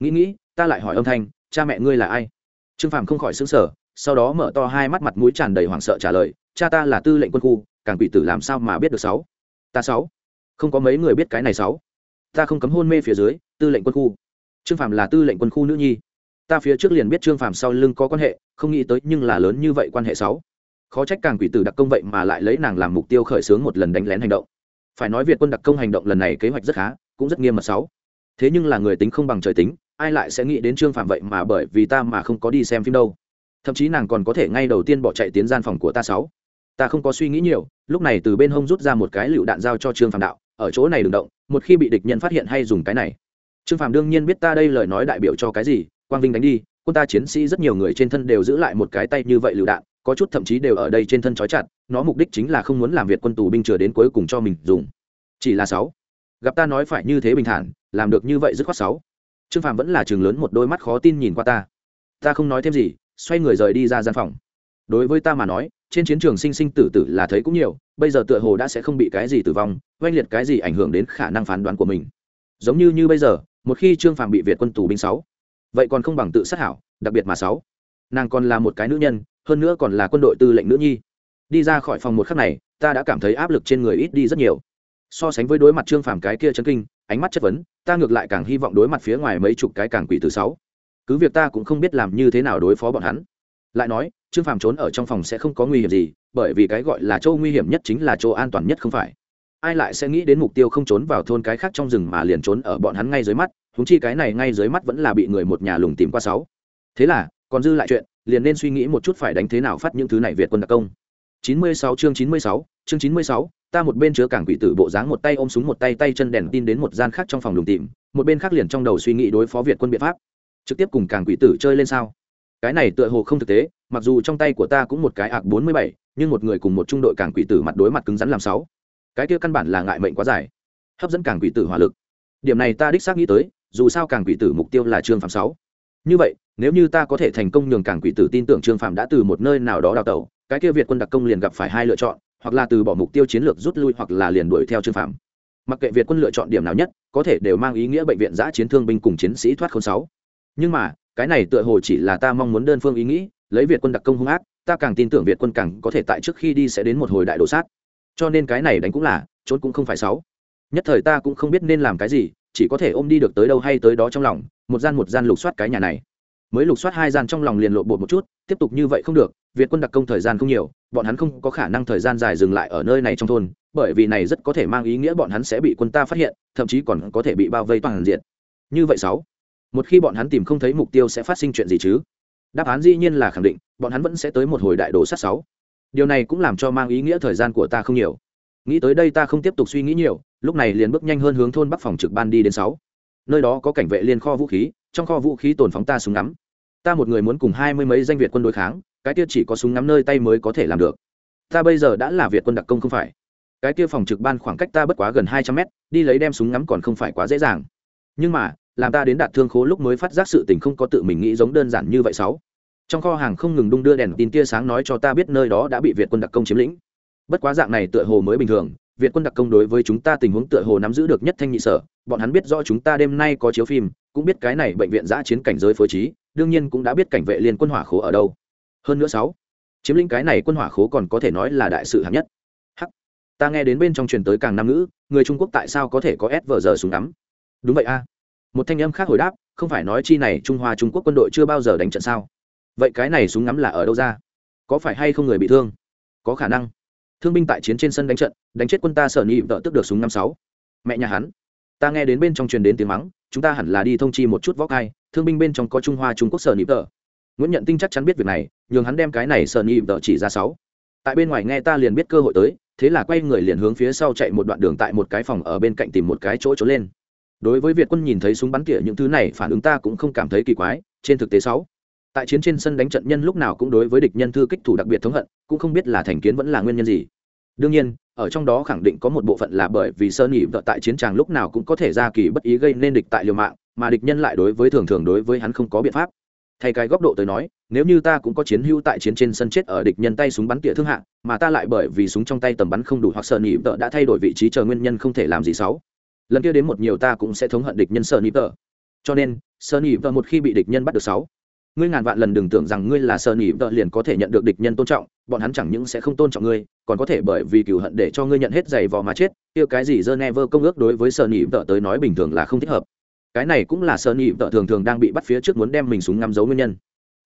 Speaker 1: nghĩ nghĩ, ta lại hỏi âm thanh, cha mẹ ngươi là ai? Trương phàm không khỏi xứng sở sau đó mở to hai mắt mặt mũi tràn đầy hoảng sợ trả lời, cha ta là tư lệnh quân khu, càng quỷ tử làm sao mà biết được sáu? Ta sáu? Không có mấy người biết cái này sáu. Ta không cấm hôn mê phía dưới, tư lệnh quân khu. Trương phàm là tư lệnh quân khu nữ nhi. Ta phía trước liền biết trương phàm sau lưng có quan hệ, không nghĩ tới nhưng là lớn như vậy quan hệ sáu. Khó trách càng quỷ tử đặc công vậy mà lại lấy nàng làm mục tiêu khởi xướng một lần đánh lén hành động. Phải nói việt quân đặc công hành động lần này kế hoạch rất khá, cũng rất nghiêm mật sáu. Thế nhưng là người tính không bằng trời tính ai lại sẽ nghĩ đến trương phạm vậy mà bởi vì ta mà không có đi xem phim đâu? Thậm chí nàng còn có thể ngay đầu tiên bỏ chạy tiến gian phòng của ta sáu. Ta không có suy nghĩ nhiều, lúc này từ bên hông rút ra một cái lựu đạn giao cho trương phạm đạo, ở chỗ này đừng động, một khi bị địch nhân phát hiện hay dùng cái này. Trương phạm đương nhiên biết ta đây lời nói đại biểu cho cái gì, quang vinh đánh đi, quân ta chiến sĩ rất nhiều người trên thân đều giữ lại một cái tay như vậy lựu đạn, có chút thậm chí đều ở đây trên thân trói chặt, nó mục đích chính là không muốn làm việc quân tù binh chờ đến cuối cùng cho mình dùng. Chỉ là sáu. Gặp ta nói phải như thế bình thản, làm được như vậy dứt khoát sáu trương phạm vẫn là trường lớn một đôi mắt khó tin nhìn qua ta. Ta không nói thêm gì, xoay người rời đi ra gian phòng. Đối với ta mà nói, trên chiến trường sinh sinh tử tử là thấy cũng nhiều, bây giờ tựa hồ đã sẽ không bị cái gì tử vong, oanh liệt cái gì ảnh hưởng đến khả năng phán đoán của mình. Giống như như bây giờ, một khi trương phạm bị việt quân tù binh sáu, vậy còn không bằng tự sát hảo, đặc biệt mà sáu. Nàng còn là một cái nữ nhân, hơn nữa còn là quân đội tư lệnh nữ nhi. Đi ra khỏi phòng một khắc này, ta đã cảm thấy áp lực trên người ít đi rất nhiều so sánh với đối mặt trương phàm cái kia chân kinh ánh mắt chất vấn ta ngược lại càng hy vọng đối mặt phía ngoài mấy chục cái càng quỷ từ sáu. Cứ việc ta cũng không biết làm như thế nào đối phó bọn hắn. Lại nói trương phàm trốn ở trong phòng sẽ không có nguy hiểm gì bởi vì cái gọi là chỗ nguy hiểm nhất chính là chỗ an toàn nhất không phải. Ai lại sẽ nghĩ đến mục tiêu không trốn vào thôn cái khác trong rừng mà liền trốn ở bọn hắn ngay dưới mắt húng chi cái này ngay dưới mắt vẫn là bị người một nhà lùng tìm qua sáu. Thế là còn dư lại chuyện liền nên suy nghĩ một chút phải đánh thế nào phát những thứ này việt quân đặc công. 96 chương 96, chương 96, ta một bên chứa cảng quỷ tử bộ dáng một tay ôm súng một tay tay chân đèn tin đến một gian khác trong phòng lùng tìm một bên khác liền trong đầu suy nghĩ đối phó việt quân biện pháp. Trực tiếp cùng cảng quỷ tử chơi lên sao? Cái này tựa hồ không thực tế mặc dù trong tay của ta cũng một cái ạc 47, nhưng một người cùng một trung đội cảng quỷ tử mặt đối mặt cứng rắn làm sáu. Cái kia căn bản là ngại mệnh quá dài. Hấp dẫn cảng quỷ tử hỏa lực. Điểm này ta đích xác nghĩ tới dù sao cảng quỷ tử mục tiêu là trương phạm sáu. Như vậy nếu như ta có thể thành công nhường cảng quỷ tử tin tưởng trương phạm đã từ một nơi nào đó đào tẩu cái kia việt quân đặc công liền gặp phải hai lựa chọn hoặc là từ bỏ mục tiêu chiến lược rút lui hoặc là liền đuổi theo trương phạm mặc kệ việt quân lựa chọn điểm nào nhất, có thể đều mang ý nghĩa bệnh viện giã chiến thương binh cùng chiến sĩ thoát không sáu. Nhưng mà, cái này tựa hồ chỉ là ta mong muốn đơn phương ý nghĩ, lấy việt quân đặc công hung ác, ta càng tin tưởng việt quân càng có thể tại trước khi đi sẽ đến một hồi đại đổ sát. Cho nên cái này đánh cũng là, trốn cũng không phải sáu. Nhất thời ta cũng không biết nên làm cái gì, chỉ có thể ôm đi được tới đâu hay tới đó trong lòng, một gian một gian lục soát cái nhà này mới lục soát hai gian trong lòng liền lộ bột một chút, tiếp tục như vậy không được, việt quân đặc công thời gian không nhiều, bọn hắn không có khả năng thời gian dài dừng lại ở nơi này trong thôn, bởi vì này rất có thể mang ý nghĩa bọn hắn sẽ bị quân ta phát hiện, thậm chí còn có thể bị bao vây toàn diện. Như vậy sáu, một khi bọn hắn tìm không thấy mục tiêu sẽ phát sinh chuyện gì chứ? Đáp án dĩ nhiên là khẳng định, bọn hắn vẫn sẽ tới một hồi đại đồ sát sáu. Điều này cũng làm cho mang ý nghĩa thời gian của ta không nhiều. Nghĩ tới đây ta không tiếp tục suy nghĩ nhiều, lúc này liền bước nhanh hơn hướng thôn bắc phòng trực ban đi đến sáu. Nơi đó có cảnh vệ liên kho vũ khí trong kho vũ khí tồn phóng ta súng ngắm. Ta một người muốn cùng hai mươi mấy danh việt quân đối kháng, cái kia chỉ có súng ngắm nơi tay mới có thể làm được. Ta bây giờ đã là việt quân đặc công không phải. Cái kia phòng trực ban khoảng cách ta bất quá gần hai trăm mét, đi lấy đem súng ngắm còn không phải quá dễ dàng. Nhưng mà, làm ta đến đạt thương khố lúc mới phát giác sự tình không có tự mình nghĩ giống đơn giản như vậy sáu. Trong kho hàng không ngừng đung đưa đèn tin tia sáng nói cho ta biết nơi đó đã bị việt quân đặc công chiếm lĩnh. Bất quá dạng này tựa hồ mới bình thường việt quân đặc công đối với chúng ta tình huống tựa hồ nắm giữ được nhất thanh nhị sở, bọn hắn biết rõ chúng ta đêm nay có chiếu phim, cũng biết cái này bệnh viện giã chiến cảnh giới phối trí, đương nhiên cũng đã biết cảnh vệ liên quân hỏa khố ở đâu. Hơn nữa sáu, chiếm lĩnh cái này quân hỏa khố còn có thể nói là đại sự hạng nhất. Hắc ta nghe đến bên trong truyền tới càng nam ngữ, người trung quốc tại sao có thể có S vờ giờ súng đắm đúng vậy a. Một thanh âm khác hồi đáp, không phải nói chi này trung hoa trung quốc quân đội chưa bao giờ đánh trận sao? Vậy cái này súng ngắm là ở đâu ra? Có phải hay không người bị thương? Có khả năng thương binh tại chiến trên sân đánh trận, đánh chết quân ta sở nhị vợ tức được súng năm sáu. Mẹ nhà hắn, ta nghe đến bên trong truyền đến tiếng mắng, chúng ta hẳn là đi thông chi một chút vóc hai thương binh bên trong có trung hoa trung quốc sở nhị vợ. Nguyễn nhận tinh chắc chắn biết việc này, nhường hắn đem cái này sở nhị vợ chỉ ra sáu. Tại bên ngoài nghe ta liền biết cơ hội tới, thế là quay người liền hướng phía sau chạy một đoạn đường tại một cái phòng ở bên cạnh tìm một cái chỗ trốn lên. Đối với việt quân nhìn thấy súng bắn tỉa những thứ này, phản ứng ta cũng không cảm thấy kỳ quái, trên thực tế sáu tại chiến trên sân đánh trận nhân lúc nào cũng đối với địch nhân thư kích thủ đặc biệt thống hận, cũng không biết là thành kiến vẫn là nguyên nhân gì. Đương nhiên, ở trong đó khẳng định có một bộ phận là bởi vì sơn nhị vợ tại chiến tràng lúc nào cũng có thể ra kỳ bất ý gây nên địch tại liều mạng, mà địch nhân lại đối với thường thường đối với hắn không có biện pháp. Thay cái góc độ tới nói, nếu như ta cũng có chiến hữu tại chiến trên sân chết ở địch nhân tay súng bắn tỉa thương hạng, mà ta lại bởi vì súng trong tay tầm bắn không đủ hoặc sợ nhị tợ đã thay đổi vị trí chờ nguyên nhân không thể làm gì xấu. Lần kia đến một nhiều ta cũng sẽ thống hận địch nhân sợ nhị tợ. cho nên sợ nhị tợ một khi bị địch nhân bắt được sáu ngươi ngàn vạn lần đừng tưởng rằng ngươi là sợ nhị vợ liền có thể nhận được địch nhân tôn trọng bọn hắn chẳng những sẽ không tôn trọng ngươi còn có thể bởi vì cựu hận để cho ngươi nhận hết giày vò mà chết yêu cái gì Geneva công ước đối với Sở Nhị vợ tới nói bình thường là không thích hợp. Cái này cũng là Sở Nhị vợ thường thường đang bị bắt phía trước muốn đem mình súng ngắm giấu nguyên nhân.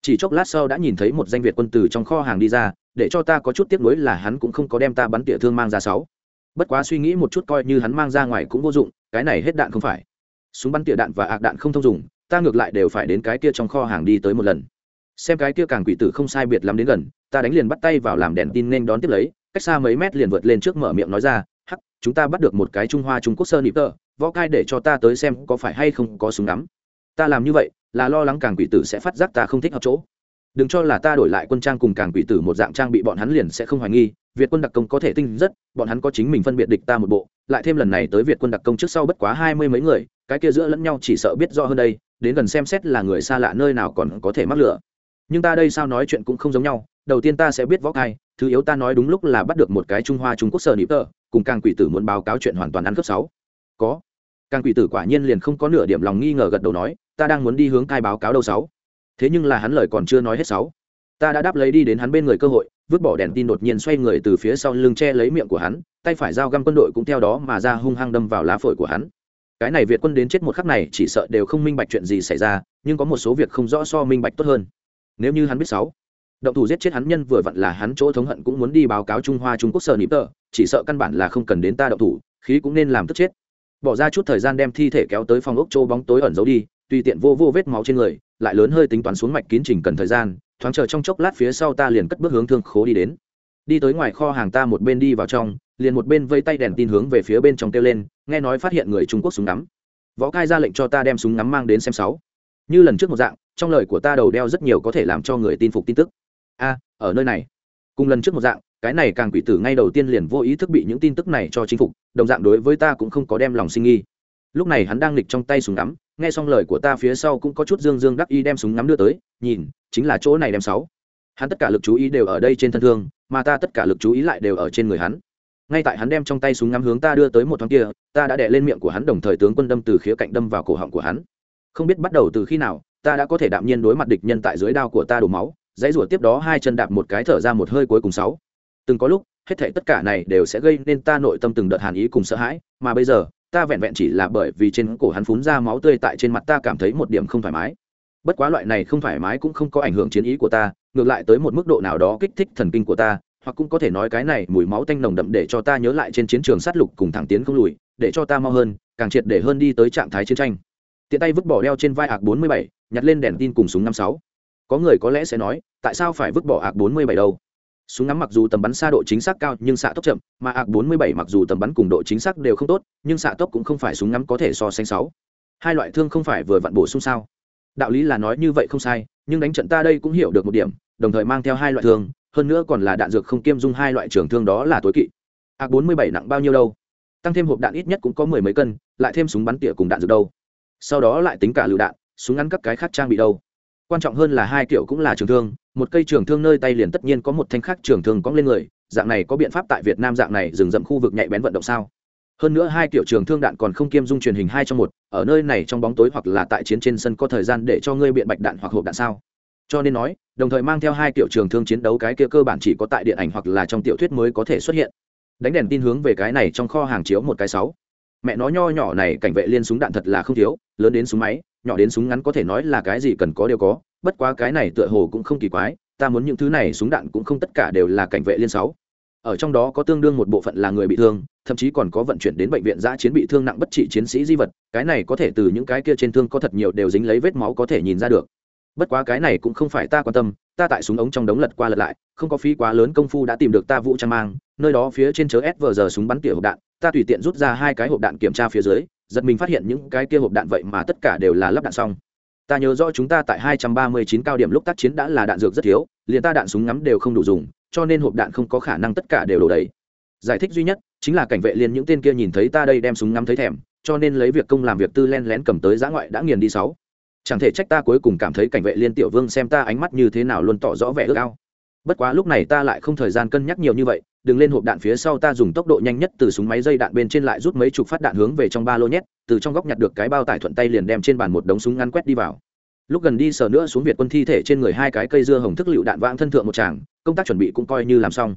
Speaker 1: Chỉ chốc lát sau đã nhìn thấy một danh Việt quân từ trong kho hàng đi ra, để cho ta có chút tiếc nuối là hắn cũng không có đem ta bắn tỉa thương mang ra sáu. Bất quá suy nghĩ một chút coi như hắn mang ra ngoài cũng vô dụng, cái này hết đạn không phải. Súng bắn tỉa đạn và ạc đạn không thông dụng, ta ngược lại đều phải đến cái kia trong kho hàng đi tới một lần. Xem cái kia càng quỷ tử không sai biệt lắm đến gần, ta đánh liền bắt tay vào làm đèn tin nên đón tiếp lấy, cách xa mấy mét liền vượt lên trước mở miệng nói ra hắc chúng ta bắt được một cái trung hoa trung quốc sơ nịp tơ võ cai để cho ta tới xem có phải hay không có súng ngắm ta làm như vậy là lo lắng càng quỷ tử sẽ phát giác ta không thích hợp chỗ đừng cho là ta đổi lại quân trang cùng càng quỷ tử một dạng trang bị bọn hắn liền sẽ không hoài nghi việt quân đặc công có thể tinh rất bọn hắn có chính mình phân biệt địch ta một bộ lại thêm lần này tới việt quân đặc công trước sau bất quá hai mươi mấy người cái kia giữa lẫn nhau chỉ sợ biết rõ hơn đây đến gần xem xét là người xa lạ nơi nào còn có thể mắc lửa. Nhưng ta đây sao nói chuyện cũng không giống nhau, đầu tiên ta sẽ biết võ cai, thứ yếu ta nói đúng lúc là bắt được một cái trung hoa trung quốc sờ nịp tờ, cùng càng quỷ tử muốn báo cáo chuyện hoàn toàn ăn cấp sáu. Có. Càng quỷ tử quả nhiên liền không có nửa điểm lòng nghi ngờ gật đầu nói, ta đang muốn đi hướng cai báo cáo đâu sáu. Thế nhưng là hắn lời còn chưa nói hết sáu. Ta đã đáp lấy đi đến hắn bên người cơ hội, vứt bỏ đèn tin đột nhiên xoay người từ phía sau lưng che lấy miệng của hắn, tay phải dao găm quân đội cũng theo đó mà ra hung hăng đâm vào lá phổi của hắn cái này việt quân đến chết một khắc này, chỉ sợ đều không minh bạch chuyện gì xảy ra, nhưng có một số việc không rõ so minh bạch tốt hơn. Nếu như hắn biết sáu, động thủ giết chết hắn nhân vừa vặn là hắn chỗ thống hận cũng muốn đi báo cáo trung hoa trung quốc sở nịp tờ, chỉ sợ căn bản là không cần đến ta động thủ, khí cũng nên làm tức chết. Bỏ ra chút thời gian đem thi thể kéo tới phòng ốc chỗ bóng tối ẩn giấu đi, tùy tiện vô vô vết máu trên người, lại lớn hơi tính toán xuống mạch kín trình cần thời gian, thoáng chờ trong chốc lát phía sau ta liền cất bước hướng thương khố đi đến. Đi tới ngoài kho hàng ta một bên đi vào trong liền một bên vây tay đèn tin hướng về phía bên trong kêu lên, nghe nói phát hiện người trung quốc súng ngắm. Võ cai ra lệnh cho ta đem súng ngắm mang đến xem sáu. Như lần trước một dạng, trong lời của ta đầu đeo rất nhiều có thể làm cho người tin phục tin tức. A, ở nơi này. Cùng lần trước một dạng, cái này càng quỷ tử ngay đầu tiên liền vô ý thức bị những tin tức này cho chinh phục, đồng dạng đối với ta cũng không có đem lòng sinh nghi. Lúc này hắn đang nghịch trong tay súng ngắm, nghe xong lời của ta phía sau cũng có chút dương dương đắc y đem súng ngắm đưa tới, nhìn, chính là chỗ này đem sáu. Hắn tất cả lực chú ý đều ở đây trên thân thương, mà ta tất cả lực chú ý lại đều ở trên người hắn ngay tại hắn đem trong tay súng ngắm hướng ta đưa tới một thoáng kia, ta đã đè lên miệng của hắn đồng thời tướng quân đâm từ khía cạnh đâm vào cổ họng của hắn. Không biết bắt đầu từ khi nào, ta đã có thể đạm nhiên đối mặt địch nhân tại dưới đao của ta đổ máu, dãy rủa tiếp đó hai chân đạp một cái thở ra một hơi cuối cùng sáu. Từng có lúc, hết thảy tất cả này đều sẽ gây nên ta nội tâm từng đợt hàn ý cùng sợ hãi, mà bây giờ, ta vẹn vẹn chỉ là bởi vì trên cổ hắn phun ra máu tươi tại trên mặt ta cảm thấy một điểm không thoải mái. Bất quá loại này không thoải mái cũng không có ảnh hưởng chiến ý của ta, ngược lại tới một mức độ nào đó kích thích thần kinh của ta hoặc cũng có thể nói cái này mùi máu tanh nồng đậm để cho ta nhớ lại trên chiến trường sát lục cùng thẳng tiến không lùi để cho ta mau hơn càng triệt để hơn đi tới trạng thái chiến tranh. Tiện tay vứt bỏ đeo trên vai ạc 47, nhặt lên đèn tin cùng súng năm sáu. Có người có lẽ sẽ nói tại sao phải vứt bỏ ạc 47 đâu? Súng ngắm mặc dù tầm bắn xa độ chính xác cao nhưng xạ tốc chậm mà ạc 47 mặc dù tầm bắn cùng độ chính xác đều không tốt nhưng xạ tốc cũng không phải súng ngắm có thể so sánh sáu. Hai loại thương không phải vừa vặn bổ sung sao? Đạo lý là nói như vậy không sai nhưng đánh trận ta đây cũng hiểu được một điểm đồng thời mang theo hai loại thương hơn nữa còn là đạn dược không kiêm dung hai loại trường thương đó là tối kỵ. Ạc 47 nặng bao nhiêu đâu? Tăng thêm hộp đạn ít nhất cũng có mười mấy cân, lại thêm súng bắn tỉa cùng đạn dược đâu. Sau đó lại tính cả lựu đạn, súng ngắn các cái khác trang bị đâu. Quan trọng hơn là hai kiểu cũng là trường thương, một cây trường thương nơi tay liền tất nhiên có một thanh khác trường thương cóng lên người, dạng này có biện pháp tại việt nam dạng này dừng dậm khu vực nhạy bén vận động sao? Hơn nữa hai kiểu trường thương đạn còn không kiêm dung truyền hình hai trong một, ở nơi này trong bóng tối hoặc là tại chiến trên sân có thời gian để cho ngươi biện bạch đạn hoặc hộp đạn sao? Cho nên nói, đồng thời mang theo hai kiểu trường thương chiến đấu cái kia cơ bản chỉ có tại điện ảnh hoặc là trong tiểu thuyết mới có thể xuất hiện. Đánh đèn tin hướng về cái này trong kho hàng chiếu một cái sáu. Mẹ nó nho nhỏ này cảnh vệ liên súng đạn thật là không thiếu, lớn đến súng máy, nhỏ đến súng ngắn có thể nói là cái gì cần có đều có, bất quá cái này tựa hồ cũng không kỳ quái, ta muốn những thứ này súng đạn cũng không tất cả đều là cảnh vệ liên sáu. Ở trong đó có tương đương một bộ phận là người bị thương, thậm chí còn có vận chuyển đến bệnh viện giã chiến bị thương nặng bất trị chiến sĩ di vật, cái này có thể từ những cái kia trên thương có thật nhiều đều dính lấy vết máu có thể nhìn ra được bất quá cái này cũng không phải ta quan tâm, ta tại súng ống trong đống lật qua lật lại, không có phí quá lớn công phu đã tìm được ta vũ trang mang, nơi đó phía trên chớ s vờ giờ súng bắn tỉa hộp đạn, ta tùy tiện rút ra hai cái hộp đạn kiểm tra phía dưới, giật mình phát hiện những cái kia hộp đạn vậy mà tất cả đều là lắp đạn xong. Ta nhớ rõ chúng ta tại 239 cao điểm lúc tác chiến đã là đạn dược rất thiếu, liền ta đạn súng ngắm đều không đủ dùng, cho nên hộp đạn không có khả năng tất cả đều đổ đầy. Giải thích duy nhất, chính là cảnh vệ liền những tên kia nhìn thấy ta đây đem súng ngắm thấy thèm, cho nên lấy việc công làm việc tư len lén cầm tới giã ngoại đã nghiền đi sáu chẳng thể trách ta cuối cùng cảm thấy cảnh vệ liên tiểu vương xem ta ánh mắt như thế nào luôn tỏ rõ vẻ ước ao. Bất quá lúc này ta lại không thời gian cân nhắc nhiều như vậy, đừng lên hộp đạn phía sau ta dùng tốc độ nhanh nhất từ súng máy dây đạn bên trên lại rút mấy chục phát đạn hướng về trong ba lô nhét, từ trong góc nhặt được cái bao tải thuận tay liền đem trên bàn một đống súng ngắn quét đi vào. Lúc gần đi sờ nữa xuống việt quân thi thể trên người hai cái cây dưa hồng thức lựu đạn vãng thân thượng một tràng, công tác chuẩn bị cũng coi như làm xong.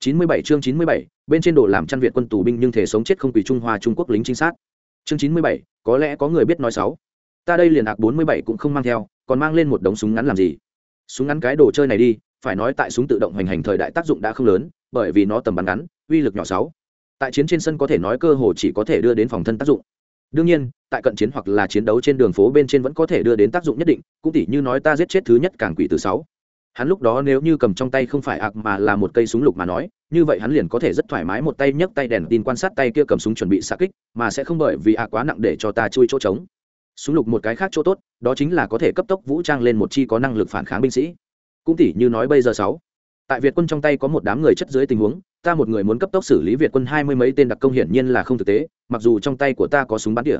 Speaker 1: Chín mươi bảy chương chín mươi bảy, bên trên đồ làm chăn việt quân tù binh nhưng thể sống chết không quỳ trung hoa trung quốc lính trinh sát. Chương chín mươi bảy, có lẽ có người biết nói sáu ta đây liền ạc bốn mươi bảy cũng không mang theo, còn mang lên một đống súng ngắn làm gì? Súng ngắn cái đồ chơi này đi, phải nói tại súng tự động hoành hành thời đại tác dụng đã không lớn, bởi vì nó tầm bắn ngắn, uy lực nhỏ sáu. Tại chiến trên sân có thể nói cơ hồ chỉ có thể đưa đến phòng thân tác dụng. Đương nhiên, tại cận chiến hoặc là chiến đấu trên đường phố bên trên vẫn có thể đưa đến tác dụng nhất định, cũng tỉ như nói ta giết chết thứ nhất càng quỷ từ sáu. Hắn lúc đó nếu như cầm trong tay không phải ạc mà là một cây súng lục mà nói, như vậy hắn liền có thể rất thoải mái một tay nhấc tay đèn tin quan sát tay kia cầm súng chuẩn bị xạ kích, mà sẽ không bởi vì ạc quá nặng để cho ta chui chỗ trống súng lục một cái khác chỗ tốt, đó chính là có thể cấp tốc vũ trang lên một chi có năng lực phản kháng binh sĩ. Cũng tỉ như nói bây giờ sáu, tại việt quân trong tay có một đám người chất dưới tình huống, ta một người muốn cấp tốc xử lý việt quân hai mươi mấy tên đặc công hiển nhiên là không thực tế, mặc dù trong tay của ta có súng bắn tỉa.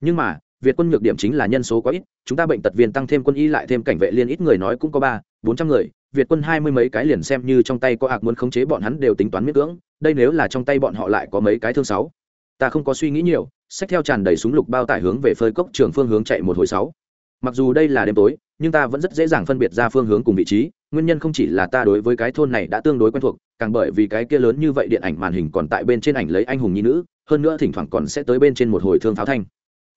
Speaker 1: Nhưng mà, việt quân nhược điểm chính là nhân số quá ít, chúng ta bệnh tật viên tăng thêm quân y lại thêm cảnh vệ liên ít người nói cũng có ba, bốn trăm người, việt quân hai mươi mấy cái liền xem như trong tay có ạc muốn khống chế bọn hắn đều tính toán miễn cưỡng, đây nếu là trong tay bọn họ lại có mấy cái thương sáu. Ta không có suy nghĩ nhiều xách theo tràn đầy súng lục bao tải hướng về phơi cốc trường phương hướng chạy một hồi sáu. Mặc dù đây là đêm tối, nhưng ta vẫn rất dễ dàng phân biệt ra phương hướng cùng vị trí, nguyên nhân không chỉ là ta đối với cái thôn này đã tương đối quen thuộc, càng bởi vì cái kia lớn như vậy điện ảnh màn hình còn tại bên trên ảnh lấy anh hùng nhi nữ, hơn nữa thỉnh thoảng còn sẽ tới bên trên một hồi thương pháo thanh.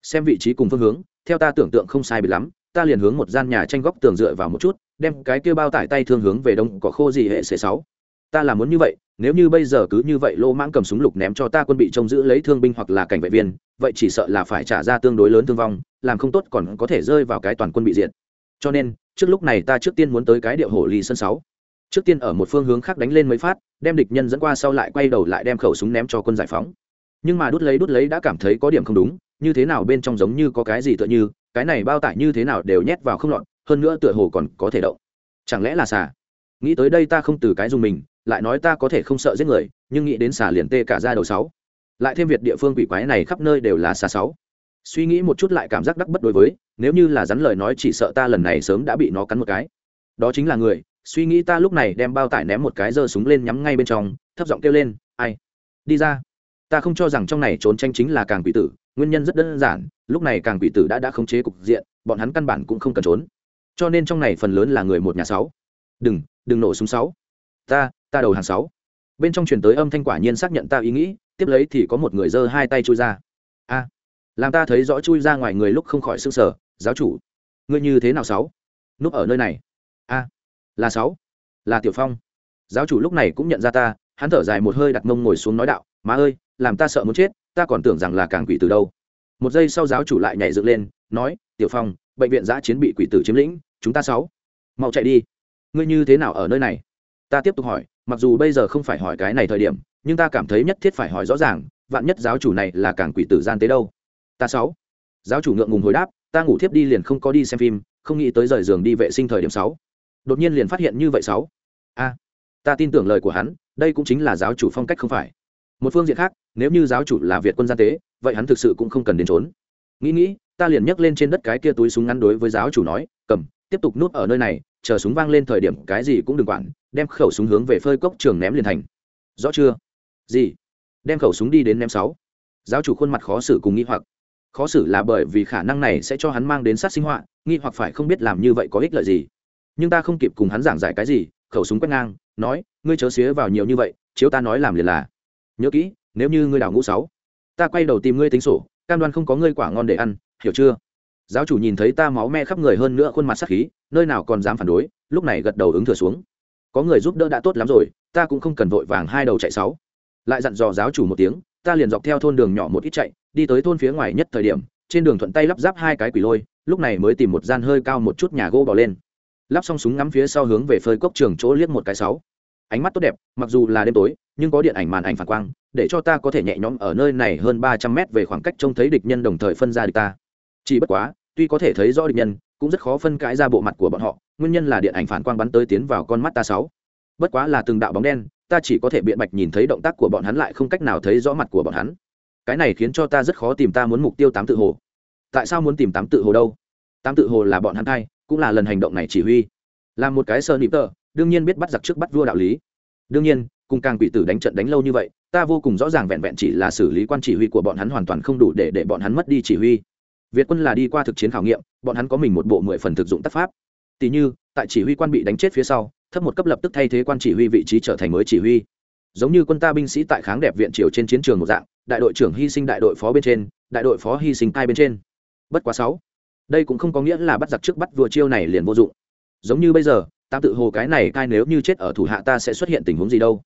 Speaker 1: Xem vị trí cùng phương hướng, theo ta tưởng tượng không sai bị lắm, ta liền hướng một gian nhà tranh góc tường dựa vào một chút, đem cái kia bao tải tay thương hướng về đông có khô gì hệ c sáu ta là muốn như vậy, nếu như bây giờ cứ như vậy lô mãng cầm súng lục ném cho ta quân bị trông giữ lấy thương binh hoặc là cảnh vệ viên, vậy chỉ sợ là phải trả ra tương đối lớn thương vong, làm không tốt còn có thể rơi vào cái toàn quân bị diệt. Cho nên, trước lúc này ta trước tiên muốn tới cái điệu hổ ly sân sáu. Trước tiên ở một phương hướng khác đánh lên mấy phát, đem địch nhân dẫn qua sau lại quay đầu lại đem khẩu súng ném cho quân giải phóng. Nhưng mà đút lấy đút lấy đã cảm thấy có điểm không đúng, như thế nào bên trong giống như có cái gì tựa như, cái này bao tải như thế nào đều nhét vào không lọt, hơn nữa tựa hồ còn có thể động. Chẳng lẽ là xả nghĩ tới đây ta không từ cái dùng mình lại nói ta có thể không sợ giết người, nhưng nghĩ đến xà liền tê cả ra đầu sáu. Lại thêm việc địa phương quỷ quái này khắp nơi đều là xà sáu. Suy nghĩ một chút lại cảm giác đắc bất đối với, nếu như là rắn lời nói chỉ sợ ta lần này sớm đã bị nó cắn một cái. Đó chính là người, suy nghĩ ta lúc này đem bao tải ném một cái giơ súng lên nhắm ngay bên trong, thấp giọng kêu lên, ai? Đi ra. Ta không cho rằng trong này trốn tranh chính là càng quỷ tử, nguyên nhân rất đơn giản, lúc này càng quỷ tử đã đã khống chế cục diện, bọn hắn căn bản cũng không cần trốn. Cho nên trong này phần lớn là người một nhà sáu. Đừng đừng nổ súng sáu. Ta ta đầu hàng sáu. Bên trong truyền tới âm thanh quả nhiên xác nhận ta ý nghĩ, tiếp lấy thì có một người giơ hai tay chui ra. A, làm ta thấy rõ chui ra ngoài người lúc không khỏi s ư sở giáo chủ, ngươi như thế nào sáu? Núp ở nơi này. A, là sáu, là tiểu phong. Giáo chủ lúc này cũng nhận ra ta, hắn thở dài một hơi đặt mông ngồi xuống nói đạo, má ơi, làm ta sợ muốn chết, ta còn tưởng rằng là càng quỷ từ đâu. Một giây sau giáo chủ lại nhảy dựng lên, nói, tiểu phong, bệnh viện giã chiến bị quỷ tử chiếm lĩnh, chúng ta sáu, mau chạy đi. Ngươi như thế nào ở nơi này? Ta tiếp tục hỏi mặc dù bây giờ không phải hỏi cái này thời điểm, nhưng ta cảm thấy nhất thiết phải hỏi rõ ràng, vạn nhất giáo chủ này là càng quỷ tử gian tế đâu. Ta sáu. Giáo chủ ngượng ngùng hồi đáp, ta ngủ thiếp đi liền không có đi xem phim, không nghĩ tới rời giường đi vệ sinh thời điểm sáu. Đột nhiên liền phát hiện như vậy sáu. A. Ta tin tưởng lời của hắn, đây cũng chính là giáo chủ phong cách không phải. Một phương diện khác, nếu như giáo chủ là việt quân gian tế, vậy hắn thực sự cũng không cần đến trốn. Nghĩ nghĩ, ta liền nhấc lên trên đất cái kia túi súng ngắn đối với giáo chủ nói, cầm tiếp tục nút ở nơi này, chờ súng vang lên thời điểm cái gì cũng đừng quản, đem khẩu súng hướng về phơi cốc trường ném liền thành. Rõ chưa? Gì? Đem khẩu súng đi đến ném sáu. Giáo chủ khuôn mặt khó xử cùng nghĩ hoặc. Khó xử là bởi vì khả năng này sẽ cho hắn mang đến sát sinh họa, nghi hoặc phải không biết làm như vậy có ích lợi gì. Nhưng ta không kịp cùng hắn giảng giải cái gì, khẩu súng quét ngang, nói, ngươi chớ xía vào nhiều như vậy, chiếu ta nói làm liền là. Nhớ kỹ, nếu như ngươi đào ngũ sáu, ta quay đầu tìm ngươi tính sổ, cam đoan không có ngươi quả ngon để ăn, hiểu chưa? Giáo chủ nhìn thấy ta máu me khắp người hơn nữa khuôn mặt sắc khí, nơi nào còn dám phản đối, lúc này gật đầu ứng thừa xuống. Có người giúp đỡ đã tốt lắm rồi, ta cũng không cần vội vàng hai đầu chạy sáu. Lại dặn dò giáo chủ một tiếng, ta liền dọc theo thôn đường nhỏ một ít chạy, đi tới thôn phía ngoài nhất thời điểm, trên đường thuận tay lắp ráp hai cái quỷ lôi, lúc này mới tìm một gian hơi cao một chút nhà gỗ bỏ lên. Lắp xong súng ngắm phía sau hướng về phơi cốc trường chỗ liếc một cái sáu. Ánh mắt tốt đẹp, mặc dù là đêm tối, nhưng có điện ảnh màn ảnh phản quang, để cho ta có thể nhẹ nhõm ở nơi này hơn ba trăm mét về khoảng cách trông thấy địch nhân đồng thời phân ra địch ta chỉ bất quá, tuy có thể thấy rõ địch nhân, cũng rất khó phân cãi ra bộ mặt của bọn họ, nguyên nhân là điện ảnh phản quang bắn tới tiến vào con mắt ta sáu. Bất quá là từng đạo bóng đen, ta chỉ có thể biện bạch nhìn thấy động tác của bọn hắn lại không cách nào thấy rõ mặt của bọn hắn. Cái này khiến cho ta rất khó tìm ta muốn mục tiêu tám tự hồ. Tại sao muốn tìm tám tự hồ đâu? Tám tự hồ là bọn hắn thay, cũng là lần hành động này chỉ huy. Là một cái sơ nịp tờ, đương nhiên biết bắt giặc trước bắt vua đạo lý. Đương nhiên, cùng càng quỷ tử đánh trận đánh lâu như vậy, ta vô cùng rõ ràng vẹn vẹn chỉ là xử lý quan chỉ huy của bọn hắn hoàn toàn không đủ để để bọn hắn mất đi chỉ huy việt quân là đi qua thực chiến khảo nghiệm, bọn hắn có mình một bộ mười phần thực dụng tác pháp. Tỷ như, tại chỉ huy quan bị đánh chết phía sau, thấp một cấp lập tức thay thế quan chỉ huy vị trí trở thành mới chỉ huy. Giống như quân ta binh sĩ tại kháng đẹp viện triều trên chiến trường một dạng, đại đội trưởng hy sinh đại đội phó bên trên, đại đội phó hy sinh hai bên trên. Bất quá sáu. Đây cũng không có nghĩa là bắt giặc trước bắt vừa chiêu này liền vô dụng. Giống như bây giờ, ta tự hồ cái này cai nếu như chết ở thủ hạ ta sẽ xuất hiện tình huống gì đâu.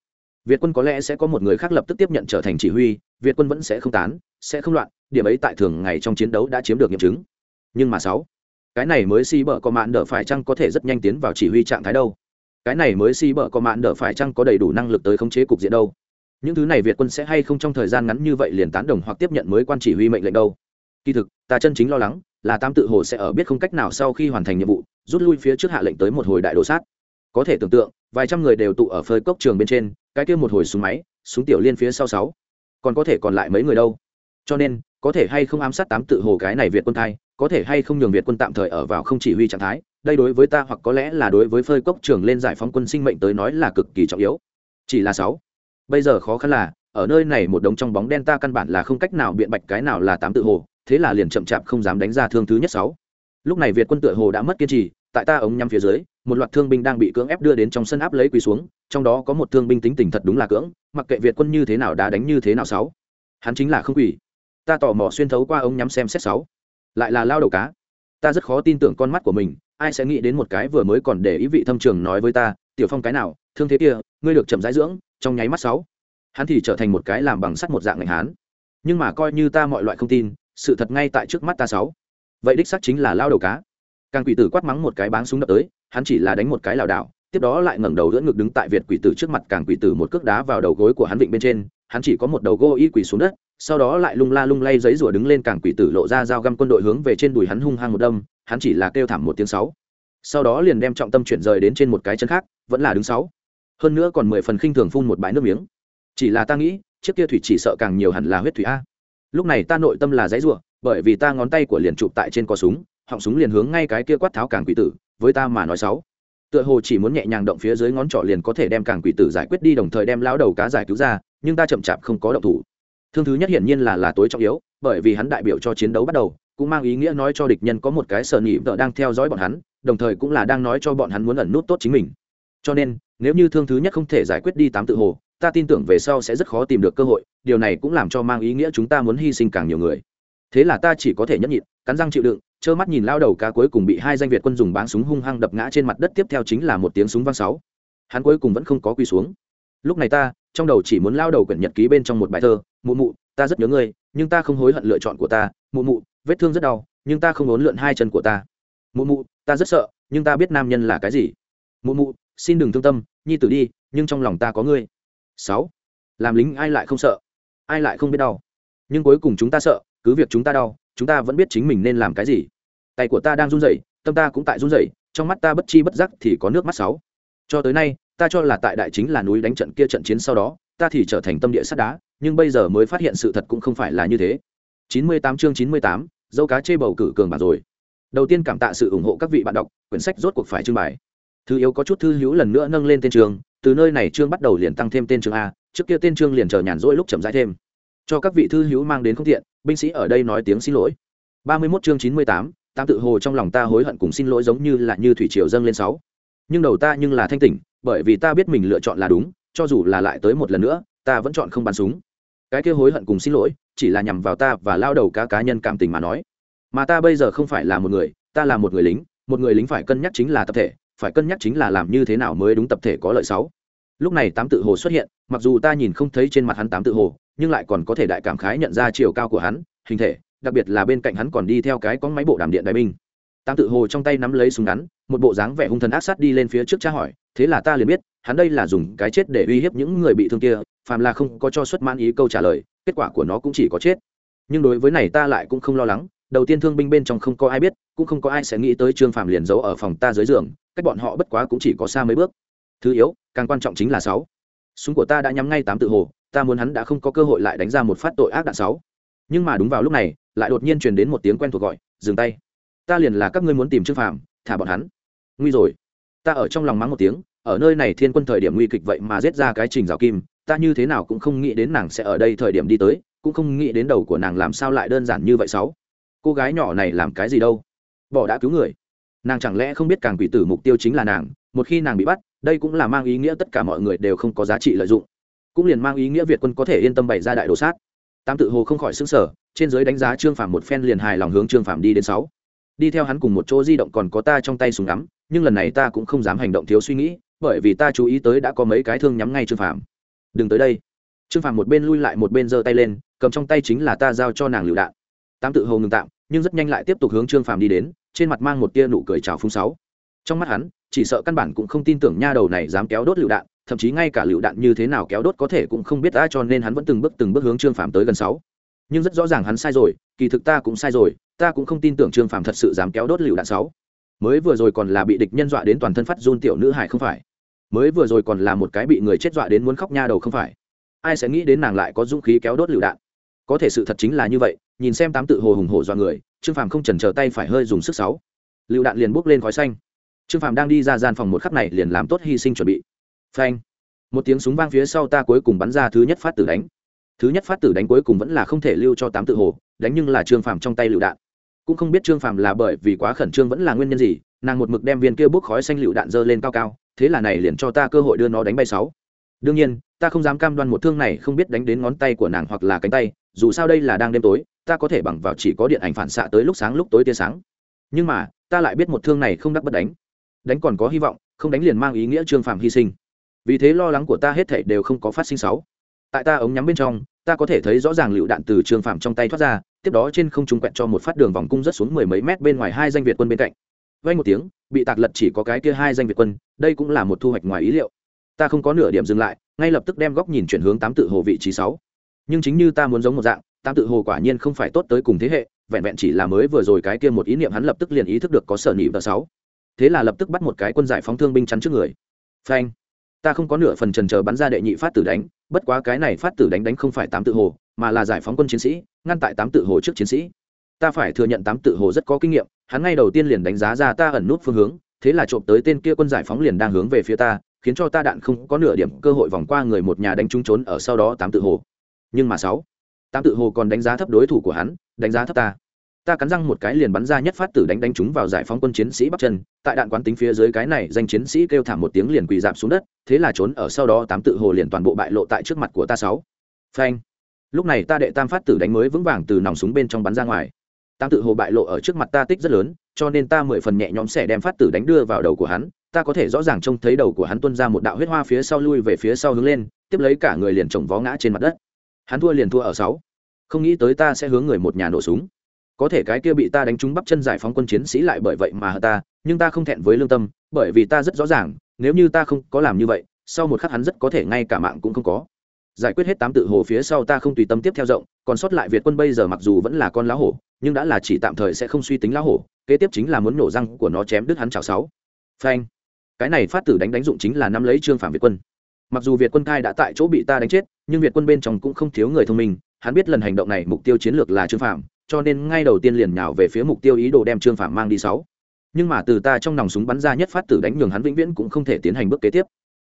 Speaker 1: Việt quân có lẽ sẽ có một người khác lập tức tiếp nhận trở thành chỉ huy, việt quân vẫn sẽ không tán, sẽ không loạn điểm ấy tại thường ngày trong chiến đấu đã chiếm được nghiệm chứng. Nhưng mà sáu, cái này mới si bờ có mạn đỡ phải chăng có thể rất nhanh tiến vào chỉ huy trạng thái đâu? Cái này mới si bờ có mạn đỡ phải chăng có đầy đủ năng lực tới khống chế cục diện đâu? Những thứ này việt quân sẽ hay không trong thời gian ngắn như vậy liền tán đồng hoặc tiếp nhận mới quan chỉ huy mệnh lệnh đâu? Kỳ thực, ta chân chính lo lắng là tam tự hồ sẽ ở biết không cách nào sau khi hoàn thành nhiệm vụ, rút lui phía trước hạ lệnh tới một hồi đại đồ sát. Có thể tưởng tượng, vài trăm người đều tụ ở phơi cốc trường bên trên, cái kia một hồi súng máy, súng tiểu liên phía sau sáu. Còn có thể còn lại mấy người đâu? Cho nên có thể hay không ám sát tám tự hồ cái này việt quân thai, có thể hay không nhường việt quân tạm thời ở vào không chỉ huy trạng thái, đây đối với ta hoặc có lẽ là đối với phơi cốc trường lên giải phóng quân sinh mệnh tới nói là cực kỳ trọng yếu. Chỉ là sáu. Bây giờ khó khăn là, ở nơi này một đống trong bóng đen ta căn bản là không cách nào biện bạch cái nào là tám tự hồ, thế là liền chậm chạp không dám đánh ra thương thứ nhất sáu. Lúc này việt quân tựa hồ đã mất kiên trì, tại ta ống nhắm phía dưới, một loạt thương binh đang bị cưỡng ép đưa đến trong sân áp lấy quỳ xuống, trong đó có một thương binh tính tình thật đúng là cưỡng, mặc kệ việt quân như thế nào đã đánh như thế nào sáu. Hắn chính là không quỳ ta tò mò xuyên thấu qua ống nhắm xem xét sáu. Lại là lao đầu cá. Ta rất khó tin tưởng con mắt của mình, ai sẽ nghĩ đến một cái vừa mới còn để ý vị thâm trường nói với ta, tiểu phong cái nào, thương thế kia, ngươi được chậm rãi dưỡng, trong nháy mắt sáu. Hắn thì trở thành một cái làm bằng sắt một dạng ngành hán. Nhưng mà coi như ta mọi loại không tin, sự thật ngay tại trước mắt ta sáu. Vậy đích xác chính là lao đầu cá. Càng quỷ tử quát mắng một cái báng súng đập tới, hắn chỉ là đánh một cái lảo đảo, tiếp đó lại ngẩng đầu đỡ ngực đứng tại việt quỷ tử trước mặt càng quỷ tử một cước đá vào đầu gối của hắn vịnh bên trên, hắn chỉ có một đầu gô y quỷ xuống đất sau đó lại lung la lung lay giấy rủa đứng lên càng quỷ tử lộ ra dao găm quân đội hướng về trên đùi hắn hung hăng một đâm, hắn chỉ là kêu thảm một tiếng sáu. Sau đó liền đem trọng tâm chuyển rời đến trên một cái chân khác, vẫn là đứng sáu. Hơn nữa còn mười phần khinh thường phun một bãi nước miếng. Chỉ là ta nghĩ, chiếc kia thủy chỉ sợ càng nhiều hẳn là huyết thủy a. Lúc này ta nội tâm là giấy rủa, bởi vì ta ngón tay của liền chụp tại trên cò súng, họng súng liền hướng ngay cái kia quát tháo càng quỷ tử, với ta mà nói sáu. Tựa hồ chỉ muốn nhẹ nhàng động phía dưới ngón trỏ liền có thể đem càng quỷ tử giải quyết đi, đồng thời đem lão đầu cá giải cứu ra, nhưng ta chậm chạp không có động thủ thương thứ nhất hiển nhiên là là tối trọng yếu, bởi vì hắn đại biểu cho chiến đấu bắt đầu, cũng mang ý nghĩa nói cho địch nhân có một cái sợ nỉ vợ đang theo dõi bọn hắn, đồng thời cũng là đang nói cho bọn hắn muốn ẩn nút tốt chính mình. Cho nên, nếu như thương thứ nhất không thể giải quyết đi tám tự hồ, ta tin tưởng về sau sẽ rất khó tìm được cơ hội, điều này cũng làm cho mang ý nghĩa chúng ta muốn hy sinh càng nhiều người. Thế là ta chỉ có thể nhẫn nhịn, cắn răng chịu đựng, trơ mắt nhìn lao đầu cá cuối cùng bị hai danh việt quân dùng báng súng hung hăng đập ngã trên mặt đất, tiếp theo chính là một tiếng súng vang sáu. Hắn cuối cùng vẫn không có quy xuống lúc này ta, trong đầu chỉ muốn lao đầu quyển nhật ký bên trong một bài thơ, mụ mụ, ta rất nhớ ngươi, nhưng ta không hối hận lựa chọn của ta. Mụ mụ, vết thương rất đau, nhưng ta không ốn lượn hai chân của ta. Mụ mụ, ta rất sợ, nhưng ta biết nam nhân là cái gì. Mụ mụ, xin đừng thương tâm, nhi tử đi, nhưng trong lòng ta có ngươi. Sáu. Làm lính ai lại không sợ? Ai lại không biết đau? Nhưng cuối cùng chúng ta sợ, cứ việc chúng ta đau, chúng ta vẫn biết chính mình nên làm cái gì. Tay của ta đang run rẩy, tâm ta cũng tại run rẩy, trong mắt ta bất chi bất giác thì có nước mắt sáu. Cho tới nay ta cho là tại đại chính là núi đánh trận kia trận chiến sau đó ta thì trở thành tâm địa sắt đá nhưng bây giờ mới phát hiện sự thật cũng không phải là như thế. 98 chương 98, dâu cá chê bầu cử cường bản rồi. Đầu tiên cảm tạ sự ủng hộ các vị bạn đọc quyển sách rốt cuộc phải trưng bày. Thư yếu có chút thư hữu lần nữa nâng lên tên trường từ nơi này chương bắt đầu liền tăng thêm tên trường a trước kia tên chương liền chờ nhàn rỗi lúc chậm rãi thêm. Cho các vị thư hữu mang đến không tiện binh sĩ ở đây nói tiếng xin lỗi. Ba mươi 31 chương chín mươi tám tam tự hồ trong lòng ta hối hận cùng xin lỗi giống như là như thủy triều dâng lên sáu nhưng đầu ta nhưng là thanh tỉnh, bởi vì ta biết mình lựa chọn là đúng, cho dù là lại tới một lần nữa, ta vẫn chọn không bắn súng. Cái kia hối hận cùng xin lỗi, chỉ là nhằm vào ta và lao đầu cá cá nhân cảm tình mà nói. Mà ta bây giờ không phải là một người, ta là một người lính, một người lính phải cân nhắc chính là tập thể, phải cân nhắc chính là làm như thế nào mới đúng tập thể có lợi sáu. Lúc này tám tự hồ xuất hiện, mặc dù ta nhìn không thấy trên mặt hắn tám tự hồ, nhưng lại còn có thể đại cảm khái nhận ra chiều cao của hắn, hình thể, đặc biệt là bên cạnh hắn còn đi theo cái có máy bộ đàm điện đại binh tam tự hồ trong tay nắm lấy súng ngắn, một bộ dáng vẻ hung thần ác sát đi lên phía trước tra hỏi, thế là ta liền biết, hắn đây là dùng cái chết để uy hiếp những người bị thương kia, phàm là không có cho xuất mãn ý câu trả lời, kết quả của nó cũng chỉ có chết. Nhưng đối với này ta lại cũng không lo lắng, đầu tiên thương binh bên trong không có ai biết, cũng không có ai sẽ nghĩ tới trương phàm liền giấu ở phòng ta dưới giường, cách bọn họ bất quá cũng chỉ có xa mấy bước. Thứ yếu, càng quan trọng chính là sáu. Súng của ta đã nhắm ngay tám tự hồ, ta muốn hắn đã không có cơ hội lại đánh ra một phát tội ác đạn sáu. Nhưng mà đúng vào lúc này, lại đột nhiên truyền đến một tiếng quen thuộc gọi, dừng tay ta liền là các ngươi muốn tìm trương phàm, thả bọn hắn. Nguy rồi. Ta ở trong lòng mắng một tiếng, ở nơi này thiên quân thời điểm nguy kịch vậy mà giết ra cái trình rào kim, ta như thế nào cũng không nghĩ đến nàng sẽ ở đây thời điểm đi tới, cũng không nghĩ đến đầu của nàng làm sao lại đơn giản như vậy sáu. Cô gái nhỏ này làm cái gì đâu? Bỏ đã cứu người. Nàng chẳng lẽ không biết càng quỷ tử mục tiêu chính là nàng, một khi nàng bị bắt, đây cũng là mang ý nghĩa tất cả mọi người đều không có giá trị lợi dụng. Cũng liền mang ý nghĩa việt quân có thể yên tâm bày ra đại đồ sát. Tam tự hồ không khỏi xứng sở trên giới đánh giá trương phàm một phen liền hài lòng hướng trương phàm đi đến sáu đi theo hắn cùng một chỗ di động còn có ta trong tay súng ngắm, nhưng lần này ta cũng không dám hành động thiếu suy nghĩ, bởi vì ta chú ý tới đã có mấy cái thương nhắm ngay trương phàm. Đừng tới đây. Trương phàm một bên lui lại một bên giơ tay lên, cầm trong tay chính là ta giao cho nàng lựu đạn. Tam tự hầu ngừng tạm, nhưng rất nhanh lại tiếp tục hướng trương phàm đi đến, trên mặt mang một tia nụ cười chào phung sáu. Trong mắt hắn, chỉ sợ căn bản cũng không tin tưởng nha đầu này dám kéo đốt lựu đạn, thậm chí ngay cả lựu đạn như thế nào kéo đốt có thể cũng không biết đã cho nên hắn vẫn từng bước từng bước hướng trương phàm tới gần sáu. Nhưng rất rõ ràng hắn sai rồi, kỳ thực ta cũng sai rồi ta cũng không tin tưởng trương phàm thật sự dám kéo đốt lựu đạn sáu. Mới vừa rồi còn là bị địch nhân dọa đến toàn thân phát run tiểu nữ hải không phải. Mới vừa rồi còn là một cái bị người chết dọa đến muốn khóc nha đầu không phải. Ai sẽ nghĩ đến nàng lại có dũng khí kéo đốt lựu đạn? Có thể sự thật chính là như vậy, nhìn xem tám tự hồ hùng hổ dọa người, trương phàm không chần chờ tay phải hơi dùng sức sáu. Lựu đạn liền bốc lên khói xanh. Trương phàm đang đi ra gian phòng một khắc này liền làm tốt hy sinh chuẩn bị. Phanh. Một tiếng súng vang phía sau ta cuối cùng bắn ra thứ nhất phát tử đánh. Thứ nhất phát tử đánh cuối cùng vẫn là không thể lưu cho tám tự hồ, đánh nhưng là trương phàm trong tay lựu đạn cũng không biết trương phàm là bởi vì quá khẩn trương vẫn là nguyên nhân gì, nàng một mực đem viên kia bốc khói xanh lựu đạn dơ lên cao cao, thế là này liền cho ta cơ hội đưa nó đánh bay sáu. Đương nhiên, ta không dám cam đoan một thương này không biết đánh đến ngón tay của nàng hoặc là cánh tay, dù sao đây là đang đêm tối, ta có thể bằng vào chỉ có điện ảnh phản xạ tới lúc sáng lúc tối tia sáng. Nhưng mà, ta lại biết một thương này không đắc bất đánh. Đánh còn có hy vọng, không đánh liền mang ý nghĩa trương phàm hy sinh. Vì thế lo lắng của ta hết thảy đều không có phát sinh sáu. Tại ta ống nhắm bên trong, ta có thể thấy rõ ràng lựu đạn từ trương phàm trong tay thoát ra tiếp đó trên không trung quẹt cho một phát đường vòng cung rất xuống mười mấy mét bên ngoài hai danh việt quân bên cạnh. Vay một tiếng, bị tạc lật chỉ có cái kia hai danh việt quân, đây cũng là một thu hoạch ngoài ý liệu. Ta không có nửa điểm dừng lại, ngay lập tức đem góc nhìn chuyển hướng tám tự hồ vị trí sáu. Nhưng chính như ta muốn giống một dạng, tám tự hồ quả nhiên không phải tốt tới cùng thế hệ, vẹn vẹn chỉ là mới vừa rồi cái kia một ý niệm hắn lập tức liền ý thức được có sở nhị và sáu. Thế là lập tức bắt một cái quân giải phóng thương binh chắn trước người. Phanh. Ta không có nửa phần trần chờ bắn ra đệ nhị phát tử đánh, bất quá cái này phát tử đánh đánh không phải tám tự hồ mà là giải phóng quân chiến sĩ, ngăn tại tám tự hồ trước chiến sĩ. Ta phải thừa nhận tám tự hồ rất có kinh nghiệm, hắn ngay đầu tiên liền đánh giá ra ta ẩn nút phương hướng, thế là trộm tới tên kia quân giải phóng liền đang hướng về phía ta, khiến cho ta đạn không có nửa điểm cơ hội vòng qua người một nhà đánh trúng trốn ở sau đó tám tự hồ. Nhưng mà sáu, tám tự hồ còn đánh giá thấp đối thủ của hắn, đánh giá thấp ta. Ta cắn răng một cái liền bắn ra nhất phát tử đánh đánh chúng vào giải phóng quân chiến sĩ bắc chân tại đạn quán tính phía dưới cái này danh chiến sĩ kêu thảm một tiếng liền quỳ dạp xuống đất, thế là trốn ở sau đó tám tự hồ liền toàn bộ bại lộ tại trước mặt của ta sáu. Phanh lúc này ta đệ tam phát tử đánh mới vững vàng từ nòng súng bên trong bắn ra ngoài. Tam tự hồ bại lộ ở trước mặt ta tích rất lớn, cho nên ta mười phần nhẹ nhõm sẽ đem phát tử đánh đưa vào đầu của hắn. Ta có thể rõ ràng trông thấy đầu của hắn tuôn ra một đạo huyết hoa phía sau lui về phía sau hướng lên, tiếp lấy cả người liền chồng vó ngã trên mặt đất. Hắn thua liền thua ở sáu. Không nghĩ tới ta sẽ hướng người một nhà nổ súng. Có thể cái kia bị ta đánh trúng bắp chân giải phóng quân chiến sĩ lại bởi vậy mà hờ ta, nhưng ta không thẹn với lương tâm, bởi vì ta rất rõ ràng, nếu như ta không có làm như vậy, sau một khắc hắn rất có thể ngay cả mạng cũng không có giải quyết hết tám tự hồ phía sau ta không tùy tâm tiếp theo rộng, còn sót lại việt quân bây giờ mặc dù vẫn là con lá hổ, nhưng đã là chỉ tạm thời sẽ không suy tính lá hổ, kế tiếp chính là muốn nổ răng của nó chém đứt hắn chảo sáu. Phanh. Cái này phát tử đánh đánh dụng chính là năm lấy trương phạm việt quân. Mặc dù việt quân cai đã tại chỗ bị ta đánh chết, nhưng việt quân bên trong cũng không thiếu người thông minh, hắn biết lần hành động này mục tiêu chiến lược là trương phạm cho nên ngay đầu tiên liền nhào về phía mục tiêu ý đồ đem trương phạm mang đi sáu. Nhưng mà từ ta trong nòng súng bắn ra nhất phát tử đánh nhường hắn vĩnh viễn cũng không thể tiến hành bước kế tiếp.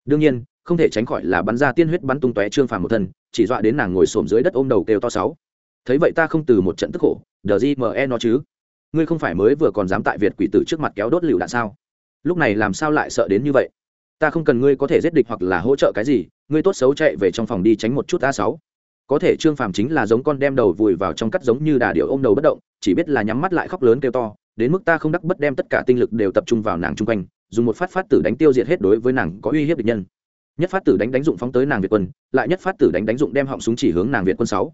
Speaker 1: Đương nhiên không thể tránh khỏi là bắn ra tiên huyết bắn tung tóe trương phàm một thân, chỉ dọa đến nàng ngồi xổm dưới đất ôm đầu kêu to sáu. Thấy vậy ta không từ một trận tức khổ, đờ gì mờ e nó chứ? Ngươi không phải mới vừa còn dám tại việt quỷ tử trước mặt kéo đốt lựu đạn sao? Lúc này làm sao lại sợ đến như vậy? Ta không cần ngươi có thể giết địch hoặc là hỗ trợ cái gì, ngươi tốt xấu chạy về trong phòng đi tránh một chút a sáu. Có thể trương phàm chính là giống con đem đầu vùi vào trong cắt giống như đà điệu ôm đầu bất động, chỉ biết là nhắm mắt lại khóc lớn kêu to, đến mức ta không đắc bất đem tất cả tinh lực đều tập trung vào nàng chung quanh, dùng một phát phát tử đánh tiêu diệt hết đối với nàng có uy hiếp địch nhân nhất phát tử đánh đánh dụng phóng tới nàng việt quân, lại nhất phát tử đánh đánh dụng đem họng súng chỉ hướng nàng việt quân sáu.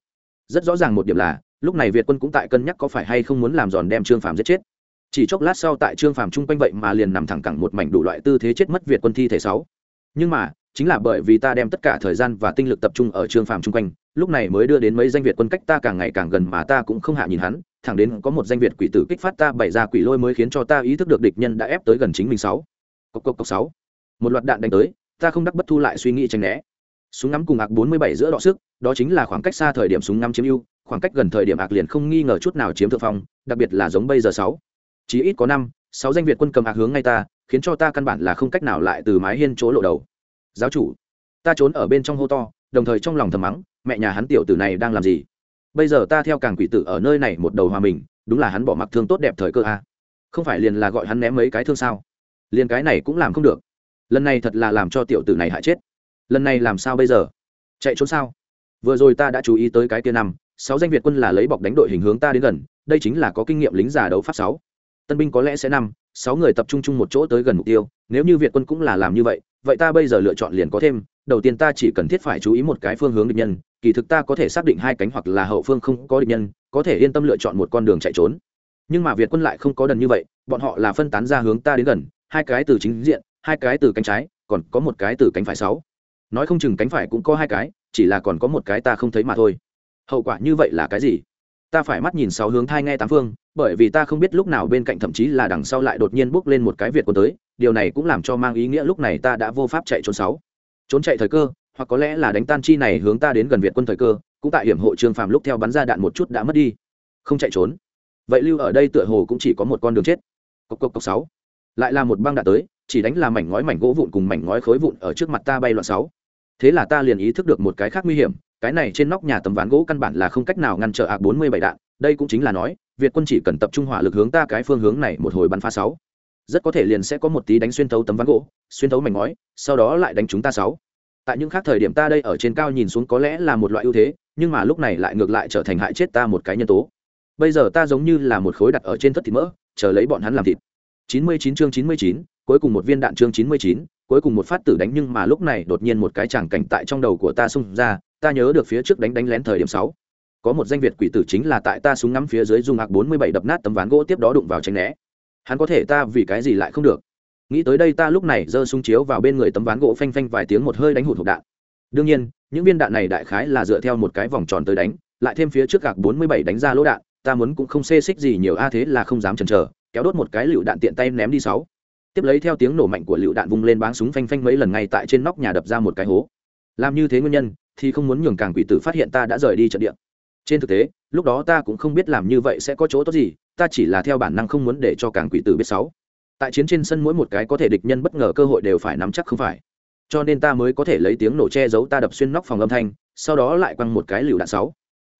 Speaker 1: Rất rõ ràng một điểm là, lúc này việt quân cũng tại cân nhắc có phải hay không muốn làm giòn đem trương phàm giết chết. Chỉ chốc lát sau tại trương phàm chung quanh vậy mà liền nằm thẳng cẳng một mảnh đủ loại tư thế chết mất việt quân thi thể sáu. Nhưng mà, chính là bởi vì ta đem tất cả thời gian và tinh lực tập trung ở trương phàm chung quanh, lúc này mới đưa đến mấy danh việt quân cách ta càng ngày càng gần mà ta cũng không hạ nhìn hắn, thẳng đến có một danh việt quỷ tử kích phát ta bày ra quỷ lôi mới khiến cho ta ý thức được địch nhân đã ép tới gần chính mình sáu. Cốc cốc cốc sáu. Một loạt đạn đánh tới ta không đắc bất thu lại suy nghĩ tránh né. Súng ngắm cùng ạc 47 giữa đọ sức, đó chính là khoảng cách xa thời điểm súng ngắm chiếm ưu, khoảng cách gần thời điểm ạc liền không nghi ngờ chút nào chiếm thượng phong, đặc biệt là giống bây giờ sáu. Chỉ ít có năm, sáu danh việt quân cầm ạc hướng ngay ta, khiến cho ta căn bản là không cách nào lại từ mái hiên chỗ lộ đầu. Giáo chủ, ta trốn ở bên trong hô to, đồng thời trong lòng thầm mắng, mẹ nhà hắn tiểu tử này đang làm gì? Bây giờ ta theo càng quỷ tử ở nơi này một đầu hòa mình, đúng là hắn bỏ mặc thương tốt đẹp thời cơ a. À? không phải liền là gọi hắn ném mấy cái thương sao? Liền cái này cũng làm không được lần này thật là làm cho tiểu tử này hại chết. Lần này làm sao bây giờ? Chạy trốn sao? Vừa rồi ta đã chú ý tới cái kia năm, sáu danh việt quân là lấy bọc đánh đội hình hướng ta đến gần, đây chính là có kinh nghiệm lính giả đấu pháp sáu. Tân binh có lẽ sẽ năm, sáu người tập trung chung một chỗ tới gần mục tiêu, nếu như việt quân cũng là làm như vậy vậy ta bây giờ lựa chọn liền có thêm, đầu tiên ta chỉ cần thiết phải chú ý một cái phương hướng địch nhân, kỳ thực ta có thể xác định hai cánh hoặc là hậu phương không có địch nhân, có thể yên tâm lựa chọn một con đường chạy trốn. Nhưng mà việt quân lại không có đần như vậy, bọn họ là phân tán ra hướng ta đến gần, hai cái từ chính diện hai cái từ cánh trái, còn có một cái từ cánh phải sáu. Nói không chừng cánh phải cũng có hai cái, chỉ là còn có một cái ta không thấy mà thôi. Hậu quả như vậy là cái gì? Ta phải mắt nhìn sáu hướng thai nghe tám phương, bởi vì ta không biết lúc nào bên cạnh thậm chí là đằng sau lại đột nhiên bước lên một cái việt quân tới, điều này cũng làm cho mang ý nghĩa lúc này ta đã vô pháp chạy trốn sáu. Trốn chạy thời cơ, hoặc có lẽ là đánh tan chi này hướng ta đến gần việt quân thời cơ, cũng tại hiểm hộ trương phàm lúc theo bắn ra đạn một chút đã mất đi. Không chạy trốn. Vậy lưu ở đây tựa hồ cũng chỉ có một con đường chết. Cốc cốc cốc sáu lại là một băng đạn tới, chỉ đánh là mảnh ngói mảnh gỗ vụn cùng mảnh ngói khối vụn ở trước mặt ta bay loạn sáu. Thế là ta liền ý thức được một cái khác nguy hiểm, cái này trên nóc nhà tấm ván gỗ căn bản là không cách nào ngăn trở ạc bốn mươi bảy đạn, đây cũng chính là nói, việt quân chỉ cần tập trung hỏa lực hướng ta cái phương hướng này một hồi bắn phá sáu. Rất có thể liền sẽ có một tí đánh xuyên thấu tấm ván gỗ, xuyên thấu mảnh ngói, sau đó lại đánh chúng ta sáu. Tại những khác thời điểm ta đây ở trên cao nhìn xuống có lẽ là một loại ưu thế, nhưng mà lúc này lại ngược lại trở thành hại chết ta một cái nhân tố. Bây giờ ta giống như là một khối đặt ở trên thất thịt mỡ, chờ lấy bọn hắn làm thịt. 99 chương 99, cuối cùng một viên đạn chương 99, cuối cùng một phát tử đánh nhưng mà lúc này đột nhiên một cái tràng cảnh tại trong đầu của ta xung ra ta nhớ được phía trước đánh đánh lén thời điểm sáu. Có một danh việt quỷ tử chính là tại ta súng ngắm phía dưới dùng ạc 47 đập nát tấm ván gỗ tiếp đó đụng vào tránh né. Hắn có thể ta vì cái gì lại không được? Nghĩ tới đây ta lúc này giơ súng chiếu vào bên người tấm ván gỗ phanh phanh vài tiếng một hơi đánh hụt hộp đạn. Đương nhiên những viên đạn này đại khái là dựa theo một cái vòng tròn tới đánh lại thêm phía trước gạc 47 đánh ra lỗ đạn ta muốn cũng không xê xích gì nhiều a thế là không dám chần chờ kéo đốt một cái lựu đạn tiện tay ném đi sáu. Tiếp lấy theo tiếng nổ mạnh của lựu đạn vung lên báng súng phanh phanh mấy lần ngay tại trên nóc nhà đập ra một cái hố. Làm như thế nguyên nhân, thì không muốn nhường càng quỷ tử phát hiện ta đã rời đi trận địa. Trên thực tế, lúc đó ta cũng không biết làm như vậy sẽ có chỗ tốt gì, ta chỉ là theo bản năng không muốn để cho càng quỷ tử biết sáu. Tại chiến trên sân mỗi một cái có thể địch nhân bất ngờ cơ hội đều phải nắm chắc không phải. Cho nên ta mới có thể lấy tiếng nổ che giấu ta đập xuyên nóc phòng âm thanh, sau đó lại quăng một cái lựu đạn sáu.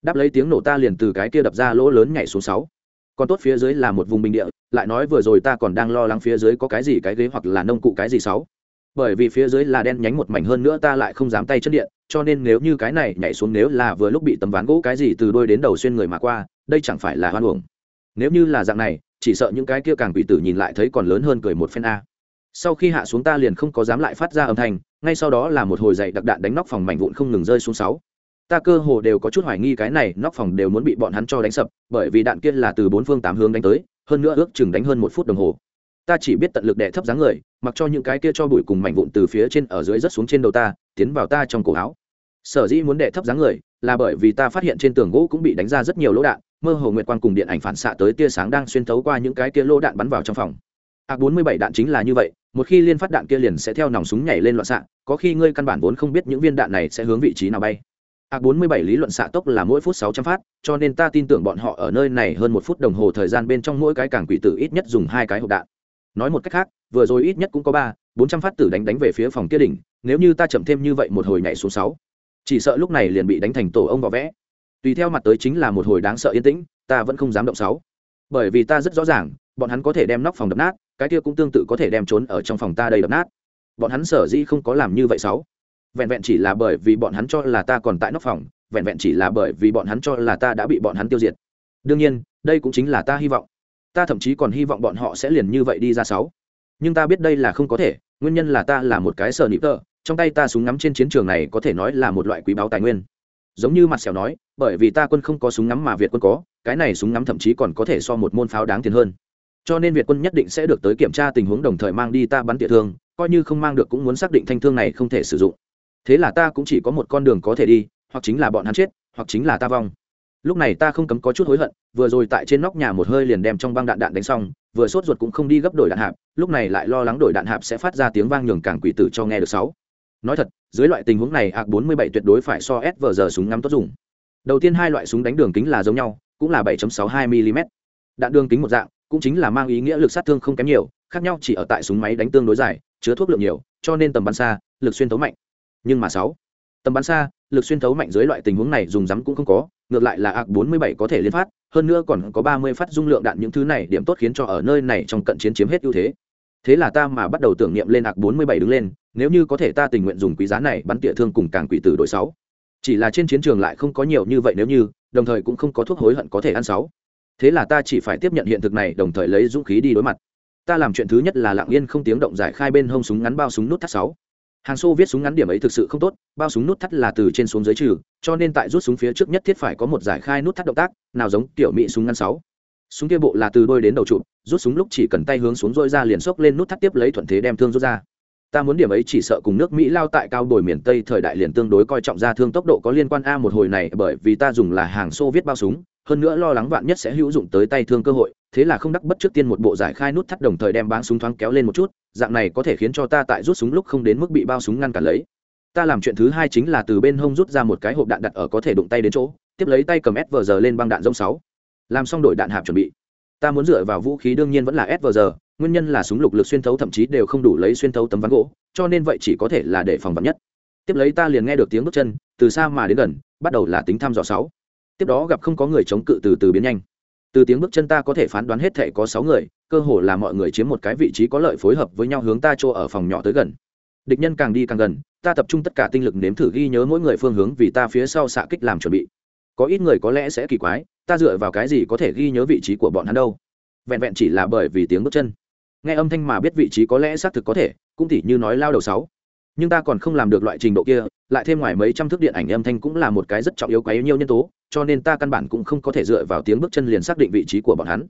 Speaker 1: Đáp lấy tiếng nổ ta liền từ cái kia đập ra lỗ lớn nhảy xuống sáu còn tốt phía dưới là một vùng bình địa, lại nói vừa rồi ta còn đang lo lắng phía dưới có cái gì cái ghế hoặc là nông cụ cái gì sáu. Bởi vì phía dưới là đen nhánh một mảnh hơn nữa ta lại không dám tay chân điện, cho nên nếu như cái này nhảy xuống nếu là vừa lúc bị tấm ván gỗ cái gì từ đôi đến đầu xuyên người mà qua, đây chẳng phải là hoan uổng. Nếu như là dạng này, chỉ sợ những cái kia càng bị tử nhìn lại thấy còn lớn hơn cười một phen a. Sau khi hạ xuống ta liền không có dám lại phát ra âm thanh, ngay sau đó là một hồi dậy đặc đạn đánh nóc phòng mảnh vụn không ngừng rơi xuống sáu ta cơ hồ đều có chút hoài nghi cái này, nóc phòng đều muốn bị bọn hắn cho đánh sập, bởi vì đạn kia là từ bốn phương tám hướng đánh tới, hơn nữa ước chừng đánh hơn một phút đồng hồ. Ta chỉ biết tận lực đè thấp dáng người, mặc cho những cái kia cho bụi cùng mảnh vụn từ phía trên ở dưới rất xuống trên đầu ta, tiến vào ta trong cổ áo. Sở dĩ muốn đè thấp dáng người, là bởi vì ta phát hiện trên tường gỗ cũng bị đánh ra rất nhiều lỗ đạn, mơ hồ nguyệt quang cùng điện ảnh phản xạ tới tia sáng đang xuyên thấu qua những cái kia lỗ đạn bắn vào trong phòng. Ạc bốn mươi bảy đạn chính là như vậy, một khi liên phát đạn kia liền sẽ theo nòng súng nhảy lên loạn xạ, có khi ngươi căn bản vốn không biết những viên đạn này sẽ hướng vị trí nào bay ạc bốn mươi bảy lý luận xạ tốc là mỗi phút sáu trăm phát, cho nên ta tin tưởng bọn họ ở nơi này hơn một phút đồng hồ thời gian bên trong mỗi cái cảng quỷ tử ít nhất dùng hai cái hộp đạn. Nói một cách khác, vừa rồi ít nhất cũng có ba, bốn trăm phát tử đánh đánh về phía phòng kia đỉnh, nếu như ta chậm thêm như vậy một hồi nhảy xuống sáu. Chỉ sợ lúc này liền bị đánh thành tổ ông vỏ vẽ. Tùy theo mặt tới chính là một hồi đáng sợ yên tĩnh, ta vẫn không dám động sáu. Bởi vì ta rất rõ ràng, bọn hắn có thể đem nóc phòng đập nát, cái kia cũng tương tự có thể đem trốn ở trong phòng ta đây đập nát. Bọn hắn sở dĩ không có làm như vậy sáu vẹn vẹn chỉ là bởi vì bọn hắn cho là ta còn tại nóc phòng, vẹn vẹn chỉ là bởi vì bọn hắn cho là ta đã bị bọn hắn tiêu diệt. Đương nhiên, đây cũng chính là ta hy vọng. Ta thậm chí còn hy vọng bọn họ sẽ liền như vậy đi ra sáu. Nhưng ta biết đây là không có thể, nguyên nhân là ta là một cái sờ nịp tơ, trong tay ta súng ngắm trên chiến trường này có thể nói là một loại quý báu tài nguyên. Giống như mặt sẹo nói, bởi vì ta quân không có súng ngắm mà việt quân có, cái này súng ngắm thậm chí còn có thể so một môn pháo đáng tiền hơn. Cho nên việt quân nhất định sẽ được tới kiểm tra tình huống đồng thời mang đi ta bắn tỉa thương, coi như không mang được cũng muốn xác định thanh thương này không thể sử dụng thế là ta cũng chỉ có một con đường có thể đi, hoặc chính là bọn hắn chết, hoặc chính là ta vong. Lúc này ta không cấm có chút hối hận, vừa rồi tại trên nóc nhà một hơi liền đem trong băng đạn đạn đánh xong, vừa sốt ruột cũng không đi gấp đổi đạn hạp, lúc này lại lo lắng đổi đạn hạp sẽ phát ra tiếng vang nhường càng quỷ tử cho nghe được sáu. Nói thật, dưới loại tình huống này, ạc 47 tuyệt đối phải so s vờ giờ súng ngắm tốt dùng. Đầu tiên hai loại súng đánh đường kính là giống nhau, cũng là 7.62 mm đạn đường kính một dạng, cũng chính là mang ý nghĩa lực sát thương không kém nhiều, khác nhau chỉ ở tại súng máy đánh tương đối dài, chứa thuốc lượng nhiều, cho nên tầm bắn xa, lực xuyên tấu mạnh nhưng mà sáu. Tầm bắn xa, lực xuyên thấu mạnh dưới loại tình huống này dùng rắm cũng không có, ngược lại là ạc 47 có thể liên phát, hơn nữa còn có 30 phát dung lượng đạn những thứ này, điểm tốt khiến cho ở nơi này trong cận chiến chiếm hết ưu thế. Thế là ta mà bắt đầu tưởng niệm lên ạc 47 đứng lên, nếu như có thể ta tình nguyện dùng quý giá này bắn tỉa thương cùng càng quỷ tử đội sáu. Chỉ là trên chiến trường lại không có nhiều như vậy nếu như, đồng thời cũng không có thuốc hối hận có thể ăn sáu. Thế là ta chỉ phải tiếp nhận hiện thực này, đồng thời lấy dũng khí đi đối mặt. Ta làm chuyện thứ nhất là lặng yên không tiếng động giải khai bên hông súng ngắn bao súng nút thắt sáu hàng xô viết súng ngắn điểm ấy thực sự không tốt, bao súng nút thắt là từ trên xuống dưới trừ, cho nên tại rút súng phía trước nhất thiết phải có một giải khai nút thắt động tác, nào giống tiểu mỹ súng ngắn sáu. Súng kia bộ là từ đôi đến đầu trụ rút súng lúc chỉ cần tay hướng xuống dôi ra liền xốc lên nút thắt tiếp lấy thuận thế đem thương rút ra. Ta muốn điểm ấy chỉ sợ cùng nước mỹ lao tại cao đồi miền tây thời đại liền tương đối coi trọng ra thương tốc độ có liên quan a một hồi này bởi vì ta dùng là hàng xô viết bao súng, hơn nữa lo lắng vạn nhất sẽ hữu dụng tới tay thương cơ hội thế là không đắc bất trước tiên một bộ giải khai nút thắt đồng thời đem báng súng thoáng kéo lên một chút, dạng này có thể khiến cho ta tại rút súng lúc không đến mức bị bao súng ngăn cản lấy. Ta làm chuyện thứ hai chính là từ bên hông rút ra một cái hộp đạn đặt ở có thể đụng tay đến chỗ, tiếp lấy tay cầm s giờ lên băng đạn rông sáu. Làm xong đổi đạn hạp chuẩn bị. Ta muốn dựa vào vũ khí đương nhiên vẫn là s giờ nguyên nhân là súng lục lực xuyên thấu thậm chí đều không đủ lấy xuyên thấu tấm ván gỗ, cho nên vậy chỉ có thể là để phòng vật nhất. Tiếp lấy ta liền nghe được tiếng bước chân, từ xa mà đến gần, bắt đầu là tính thăm dò sáu. Tiếp đó gặp không có người chống cự từ từ biến nhanh từ tiếng bước chân ta có thể phán đoán hết thể có sáu người, cơ hồ là mọi người chiếm một cái vị trí có lợi phối hợp với nhau hướng ta chỗ ở phòng nhỏ tới gần. Địch nhân càng đi càng gần, ta tập trung tất cả tinh lực nếm thử ghi nhớ mỗi người phương hướng vì ta phía sau xạ kích làm chuẩn bị. Có ít người có lẽ sẽ kỳ quái, ta dựa vào cái gì có thể ghi nhớ vị trí của bọn hắn đâu? Vẹn vẹn chỉ là bởi vì tiếng bước chân. Nghe âm thanh mà biết vị trí có lẽ xác thực có thể, cũng tỉ như nói lao đầu sáu nhưng ta còn không làm được loại trình độ kia, lại thêm ngoài mấy trăm thước điện ảnh âm thanh cũng là một cái rất trọng yếu quá yếu nhiều nhân tố, cho nên ta căn bản cũng không có thể dựa vào tiếng bước chân liền xác định vị trí của bọn hắn.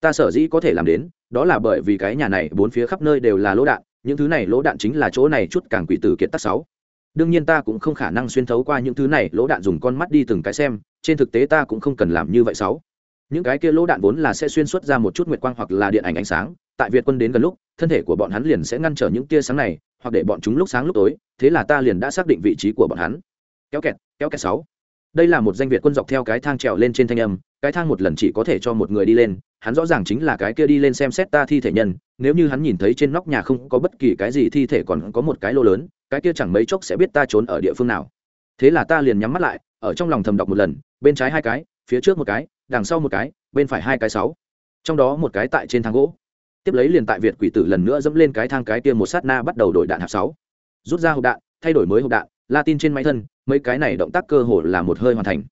Speaker 1: Ta sở dĩ có thể làm đến, đó là bởi vì cái nhà này, bốn phía khắp nơi đều là lỗ đạn, những thứ này lỗ đạn chính là chỗ này chút càng quỷ tử kiệt tác sáu. Đương nhiên ta cũng không khả năng xuyên thấu qua những thứ này, lỗ đạn dùng con mắt đi từng cái xem, trên thực tế ta cũng không cần làm như vậy sáu những cái kia lỗ đạn vốn là sẽ xuyên xuất ra một chút nguyệt quang hoặc là điện ảnh ánh sáng, tại việt quân đến gần lúc, thân thể của bọn hắn liền sẽ ngăn trở những tia sáng này, hoặc để bọn chúng lúc sáng lúc tối, thế là ta liền đã xác định vị trí của bọn hắn. Kéo kẹt kéo kẹt sáu. Đây là một danh việt quân dọc theo cái thang trèo lên trên thanh âm, cái thang một lần chỉ có thể cho một người đi lên, hắn rõ ràng chính là cái kia đi lên xem xét ta thi thể nhân, nếu như hắn nhìn thấy trên nóc nhà không có bất kỳ cái gì thi thể còn có một cái lô lớn, cái kia chẳng mấy chốc sẽ biết ta trốn ở địa phương nào. Thế là ta liền nhắm mắt lại, ở trong lòng thầm đọc một lần, bên trái hai cái, phía trước một cái đằng sau một cái, bên phải hai cái sáu. Trong đó một cái tại trên thang gỗ. Tiếp lấy liền tại việt quỷ tử lần nữa dẫm lên cái thang cái kia một sát na bắt đầu đổi đạn hạp sáu. Rút ra hộp đạn, thay đổi mới hộp đạn, latin trên máy thân, mấy cái này động tác cơ hồ là một hơi hoàn thành.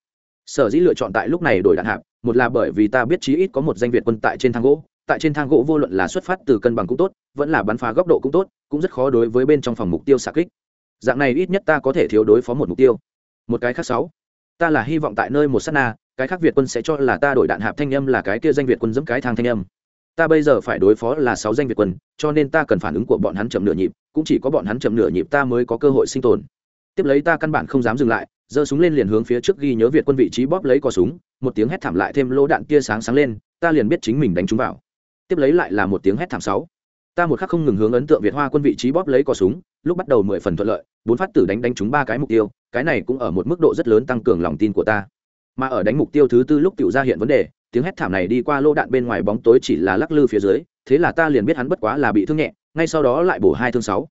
Speaker 1: Sở dĩ lựa chọn tại lúc này đổi đạn hạp một là bởi vì ta biết chí ít có một danh việt quân tại trên thang gỗ, tại trên thang gỗ vô luận là xuất phát từ cân bằng cũng tốt, vẫn là bắn phá góc độ cũng tốt, cũng rất khó đối với bên trong phòng mục tiêu xạ kích. Dạng này ít nhất ta có thể thiếu đối phó một mục tiêu. Một cái khác sáu. Ta là hy vọng tại nơi một sát na cái khác việt quân sẽ cho là ta đổi đạn hạp thanh âm là cái kia danh việt quân dẫm cái thang thanh âm. Ta bây giờ phải đối phó là sáu danh việt quân, cho nên ta cần phản ứng của bọn hắn chậm nửa nhịp, cũng chỉ có bọn hắn chậm nửa nhịp ta mới có cơ hội sinh tồn. Tiếp lấy ta căn bản không dám dừng lại, giơ súng lên liền hướng phía trước ghi nhớ việt quân vị trí bóp lấy cò súng, một tiếng hét thảm lại thêm lỗ đạn kia sáng sáng lên, ta liền biết chính mình đánh trúng vào. Tiếp lấy lại là một tiếng hét thảm sáu. Ta một khắc không ngừng hướng ấn tượng việt hoa quân vị trí bóp lấy cò súng, lúc bắt đầu mười phần thuận lợi, bốn phát tử đánh đánh trúng ba cái mục tiêu, cái này cũng ở một mức độ rất lớn tăng cường lòng tin của ta mà ở đánh mục tiêu thứ tư lúc tiểu ra hiện vấn đề, tiếng hét thảm này đi qua lô đạn bên ngoài bóng tối chỉ là lắc lư phía dưới, thế là ta liền biết hắn bất quá là bị thương nhẹ, ngay sau đó lại bổ hai thương sáu.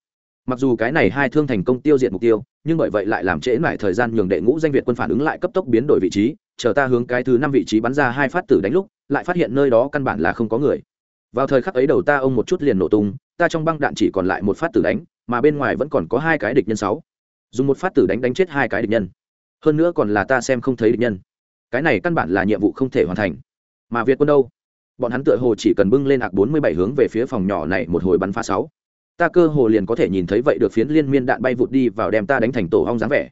Speaker 1: Mặc dù cái này hai thương thành công tiêu diệt mục tiêu, nhưng bởi vậy lại làm trễ mãi thời gian nhường đệ ngũ danh việt quân phản ứng lại cấp tốc biến đổi vị trí, chờ ta hướng cái thứ năm vị trí bắn ra hai phát tử đánh lúc, lại phát hiện nơi đó căn bản là không có người. Vào thời khắc ấy đầu ta ông một chút liền nổ tung, ta trong băng đạn chỉ còn lại một phát tử đánh, mà bên ngoài vẫn còn có hai cái địch nhân sáu. Dùng một phát tử đánh đánh chết hai cái địch nhân. Hơn nữa còn là ta xem không thấy địch nhân cái này căn bản là nhiệm vụ không thể hoàn thành. Mà việt quân đâu? Bọn hắn tựa hồ chỉ cần bưng lên hạc bốn mươi bảy hướng về phía phòng nhỏ này một hồi bắn phá sáu. Ta cơ hồ liền có thể nhìn thấy vậy được phiến liên miên đạn bay vụt đi vào đem ta đánh thành tổ hong dáng vẻ.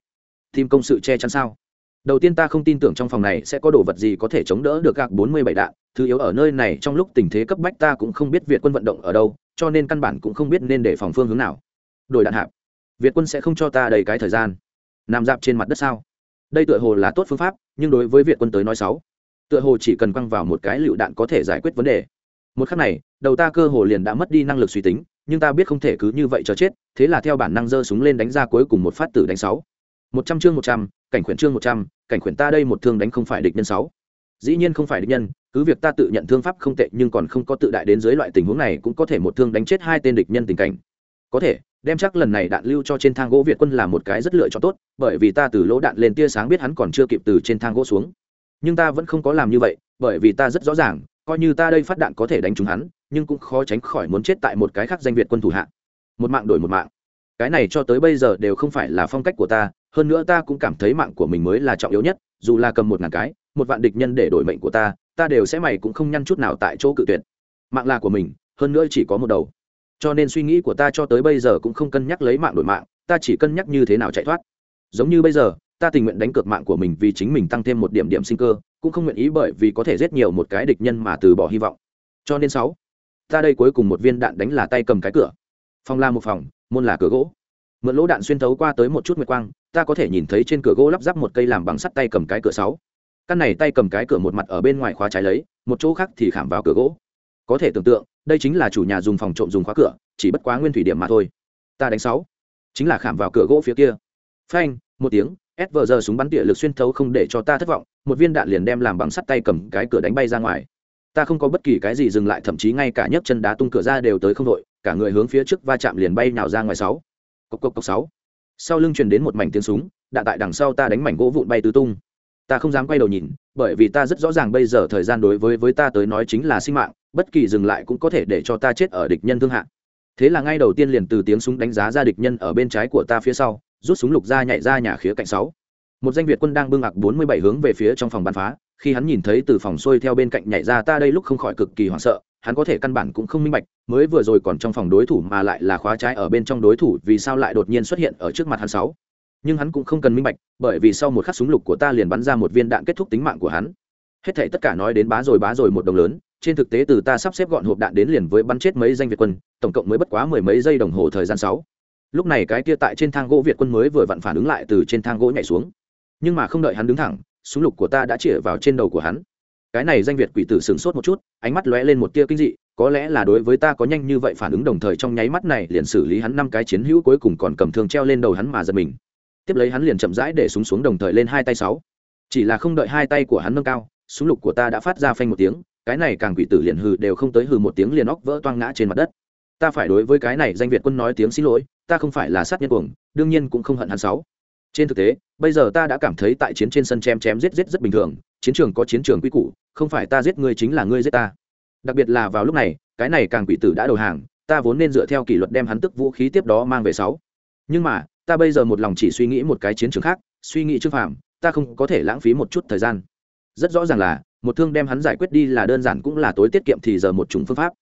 Speaker 1: Tìm công sự che chắn sao? Đầu tiên ta không tin tưởng trong phòng này sẽ có đồ vật gì có thể chống đỡ được gạc bốn mươi bảy đạn. Thứ yếu ở nơi này trong lúc tình thế cấp bách ta cũng không biết việt quân vận động ở đâu, cho nên căn bản cũng không biết nên để phòng phương hướng nào. Đổi đạn hạp việt quân sẽ không cho ta đầy cái thời gian. Nằm dạp trên mặt đất sao? Đây tựa hồ là tốt phương pháp, nhưng đối với việt quân tới nói sáu tựa hồ chỉ cần quăng vào một cái lựu đạn có thể giải quyết vấn đề. Một khắc này, đầu ta cơ hồ liền đã mất đi năng lực suy tính, nhưng ta biết không thể cứ như vậy cho chết, thế là theo bản năng giơ súng lên đánh ra cuối cùng một phát tử đánh sáu. Một trăm chương một trăm, cảnh khuyển chương một trăm, cảnh khuyển ta đây một thương đánh không phải địch nhân sáu. Dĩ nhiên không phải địch nhân, cứ việc ta tự nhận thương pháp không tệ, nhưng còn không có tự đại đến dưới loại tình huống này cũng có thể một thương đánh chết hai tên địch nhân tình cảnh có thể, đem chắc lần này đạn lưu cho trên thang gỗ việt quân là một cái rất lựa chọn tốt, bởi vì ta từ lỗ đạn lên tia sáng biết hắn còn chưa kịp từ trên thang gỗ xuống. Nhưng ta vẫn không có làm như vậy, bởi vì ta rất rõ ràng, coi như ta đây phát đạn có thể đánh trúng hắn, nhưng cũng khó tránh khỏi muốn chết tại một cái khác danh việt quân thủ hạ. Một mạng đổi một mạng. Cái này cho tới bây giờ đều không phải là phong cách của ta, hơn nữa ta cũng cảm thấy mạng của mình mới là trọng yếu nhất, dù là cầm một ngàn cái, một vạn địch nhân để đổi mệnh của ta ta đều sẽ mày cũng không nhăn chút nào tại chỗ cự tuyệt. Mạng là của mình, hơn nữa chỉ có một đầu cho nên suy nghĩ của ta cho tới bây giờ cũng không cân nhắc lấy mạng đổi mạng, ta chỉ cân nhắc như thế nào chạy thoát. Giống như bây giờ, ta tình nguyện đánh cược mạng của mình vì chính mình tăng thêm một điểm điểm sinh cơ, cũng không nguyện ý bởi vì có thể giết nhiều một cái địch nhân mà từ bỏ hy vọng. Cho nên sáu, ta đây cuối cùng một viên đạn đánh là tay cầm cái cửa. Phòng la một phòng, môn là cửa gỗ. Mượn lỗ đạn xuyên thấu qua tới một chút nguyệt quang, ta có thể nhìn thấy trên cửa gỗ lắp ráp một cây làm bằng sắt tay cầm cái cửa sáu. Căn này tay cầm cái cửa một mặt ở bên ngoài khóa trái lấy, một chỗ khác thì khảm vào cửa gỗ. Có thể tưởng tượng đây chính là chủ nhà dùng phòng trộm dùng khóa cửa, chỉ bất quá nguyên thủy điểm mà thôi. Ta đánh sáu. Chính là khảm vào cửa gỗ phía kia. Phanh, một tiếng s vờ giờ súng bắn tỉa lực xuyên thấu không để cho ta thất vọng, một viên đạn liền đem làm bằng sắt tay cầm cái cửa đánh bay ra ngoài. Ta không có bất kỳ cái gì dừng lại, thậm chí ngay cả nhấc chân đá tung cửa ra đều tới không đội, cả người hướng phía trước va chạm liền bay nào ra ngoài sáu. Cốc cốc cốc sáu. Sau lưng truyền đến một mảnh tiếng súng, đạn tại đằng sau ta đánh mảnh gỗ vụn bay tứ tung ta không dám quay đầu nhìn, bởi vì ta rất rõ ràng bây giờ thời gian đối với với ta tới nói chính là sinh mạng, bất kỳ dừng lại cũng có thể để cho ta chết ở địch nhân thương hạng. Thế là ngay đầu tiên liền từ tiếng súng đánh giá ra địch nhân ở bên trái của ta phía sau, rút súng lục ra nhảy ra nhà khía cạnh sáu. Một danh việt quân đang bưng ạc bốn mươi bảy hướng về phía trong phòng bắn phá, khi hắn nhìn thấy từ phòng xuôi theo bên cạnh nhảy ra ta đây lúc không khỏi cực kỳ hoảng sợ, hắn có thể căn bản cũng không minh bạch, mới vừa rồi còn trong phòng đối thủ mà lại là khóa trái ở bên trong đối thủ vì sao lại đột nhiên xuất hiện ở trước mặt hắn sáu nhưng hắn cũng không cần minh bạch, bởi vì sau một khắc súng lục của ta liền bắn ra một viên đạn kết thúc tính mạng của hắn. Hết thảy tất cả nói đến bá rồi bá rồi một đồng lớn, trên thực tế từ ta sắp xếp gọn hộp đạn đến liền với bắn chết mấy danh việt quân, tổng cộng mới bất quá mười mấy giây đồng hồ thời gian sáu. Lúc này cái kia tại trên thang gỗ việt quân mới vừa vặn phản ứng lại từ trên thang gỗ nhảy xuống. Nhưng mà không đợi hắn đứng thẳng, súng lục của ta đã chĩa vào trên đầu của hắn. Cái này danh việt quỷ tử sửng sốt một chút, ánh mắt lóe lên một tia kinh dị, có lẽ là đối với ta có nhanh như vậy phản ứng đồng thời trong nháy mắt này liền xử lý hắn năm cái chiến hữu cuối cùng còn cầm thương treo lên đầu hắn mà giật mình tiếp lấy hắn liền chậm rãi để súng xuống đồng thời lên hai tay sáu. Chỉ là không đợi hai tay của hắn nâng cao, súng lục của ta đã phát ra phanh một tiếng, cái này càng quỷ tử liền hừ đều không tới hừ một tiếng liền óc vỡ toang ngã trên mặt đất. Ta phải đối với cái này danh việt quân nói tiếng xin lỗi, ta không phải là sát nhân cuồng, đương nhiên cũng không hận hắn sáu. Trên thực tế, bây giờ ta đã cảm thấy tại chiến trên sân chém chém giết giết rất bình thường, chiến trường có chiến trường quy củ, không phải ta giết ngươi chính là ngươi giết ta. Đặc biệt là vào lúc này, cái này càng quỷ tử đã đầu hàng, ta vốn nên dựa theo kỷ luật đem hắn tức vũ khí tiếp đó mang về sáu. Nhưng mà ta bây giờ một lòng chỉ suy nghĩ một cái chiến trường khác, suy nghĩ trương phạm ta không có thể lãng phí một chút thời gian. Rất rõ ràng là, một thương đem hắn giải quyết đi là đơn giản cũng là tối tiết kiệm thì giờ một chủng phương pháp.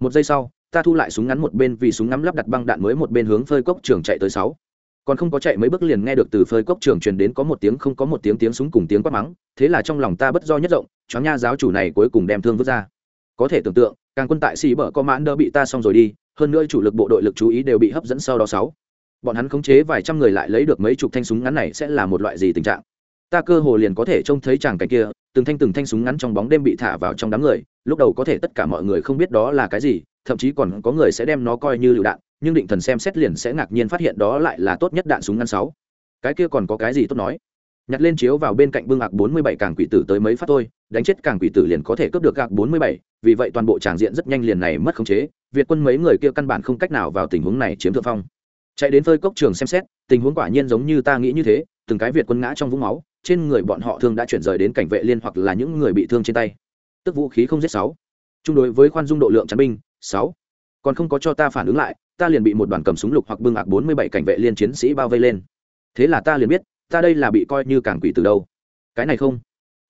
Speaker 1: Một giây sau, ta thu lại súng ngắn một bên vì súng ngắm lắp đặt băng đạn mới một bên hướng phơi cốc trường chạy tới sáu. Còn không có chạy mấy bước liền nghe được từ phơi cốc trường truyền đến có một tiếng không có một tiếng tiếng súng cùng tiếng quát mắng, thế là trong lòng ta bất do nhất rộng chó nha giáo chủ này cuối cùng đem thương vứt ra. Có thể tưởng tượng, càng quân tại xì bở có mãn đỡ bị ta xong rồi đi, hơn nữa chủ lực bộ đội lực chú ý đều bị hấp dẫn sau đó sáu bọn hắn khống chế vài trăm người lại lấy được mấy chục thanh súng ngắn này sẽ là một loại gì tình trạng? Ta cơ hồ liền có thể trông thấy chàng cảnh kia, từng thanh từng thanh súng ngắn trong bóng đêm bị thả vào trong đám người, lúc đầu có thể tất cả mọi người không biết đó là cái gì, thậm chí còn có người sẽ đem nó coi như lựu đạn, nhưng định thần xem xét liền sẽ ngạc nhiên phát hiện đó lại là tốt nhất đạn súng ngắn sáu. Cái kia còn có cái gì tốt nói? Nhặt lên chiếu vào bên cạnh bưng ạc bốn mươi bảy càng quỷ tử tới mấy phát thôi, đánh chết càng quỷ tử liền có thể cướp được gạc bốn mươi bảy, vì vậy toàn bộ tràng diện rất nhanh liền này mất khống chế, việt quân mấy người kia căn bản không cách nào vào tình huống này chiếm thượng phong chạy đến phơi cốc trường xem xét, tình huống quả nhiên giống như ta nghĩ như thế, từng cái việt quân ngã trong vũng máu, trên người bọn họ thương đã chuyển rời đến cảnh vệ liên hoặc là những người bị thương trên tay. Tức vũ khí không giết sáu. Chung đối với khoan dung độ lượng chắn binh, sáu. Còn không có cho ta phản ứng lại, ta liền bị một đoàn cầm súng lục hoặc bưng ạc bốn mươi bảy cảnh vệ liên chiến sĩ bao vây lên. Thế là ta liền biết, ta đây là bị coi như cảng quỷ từ đâu. Cái này không.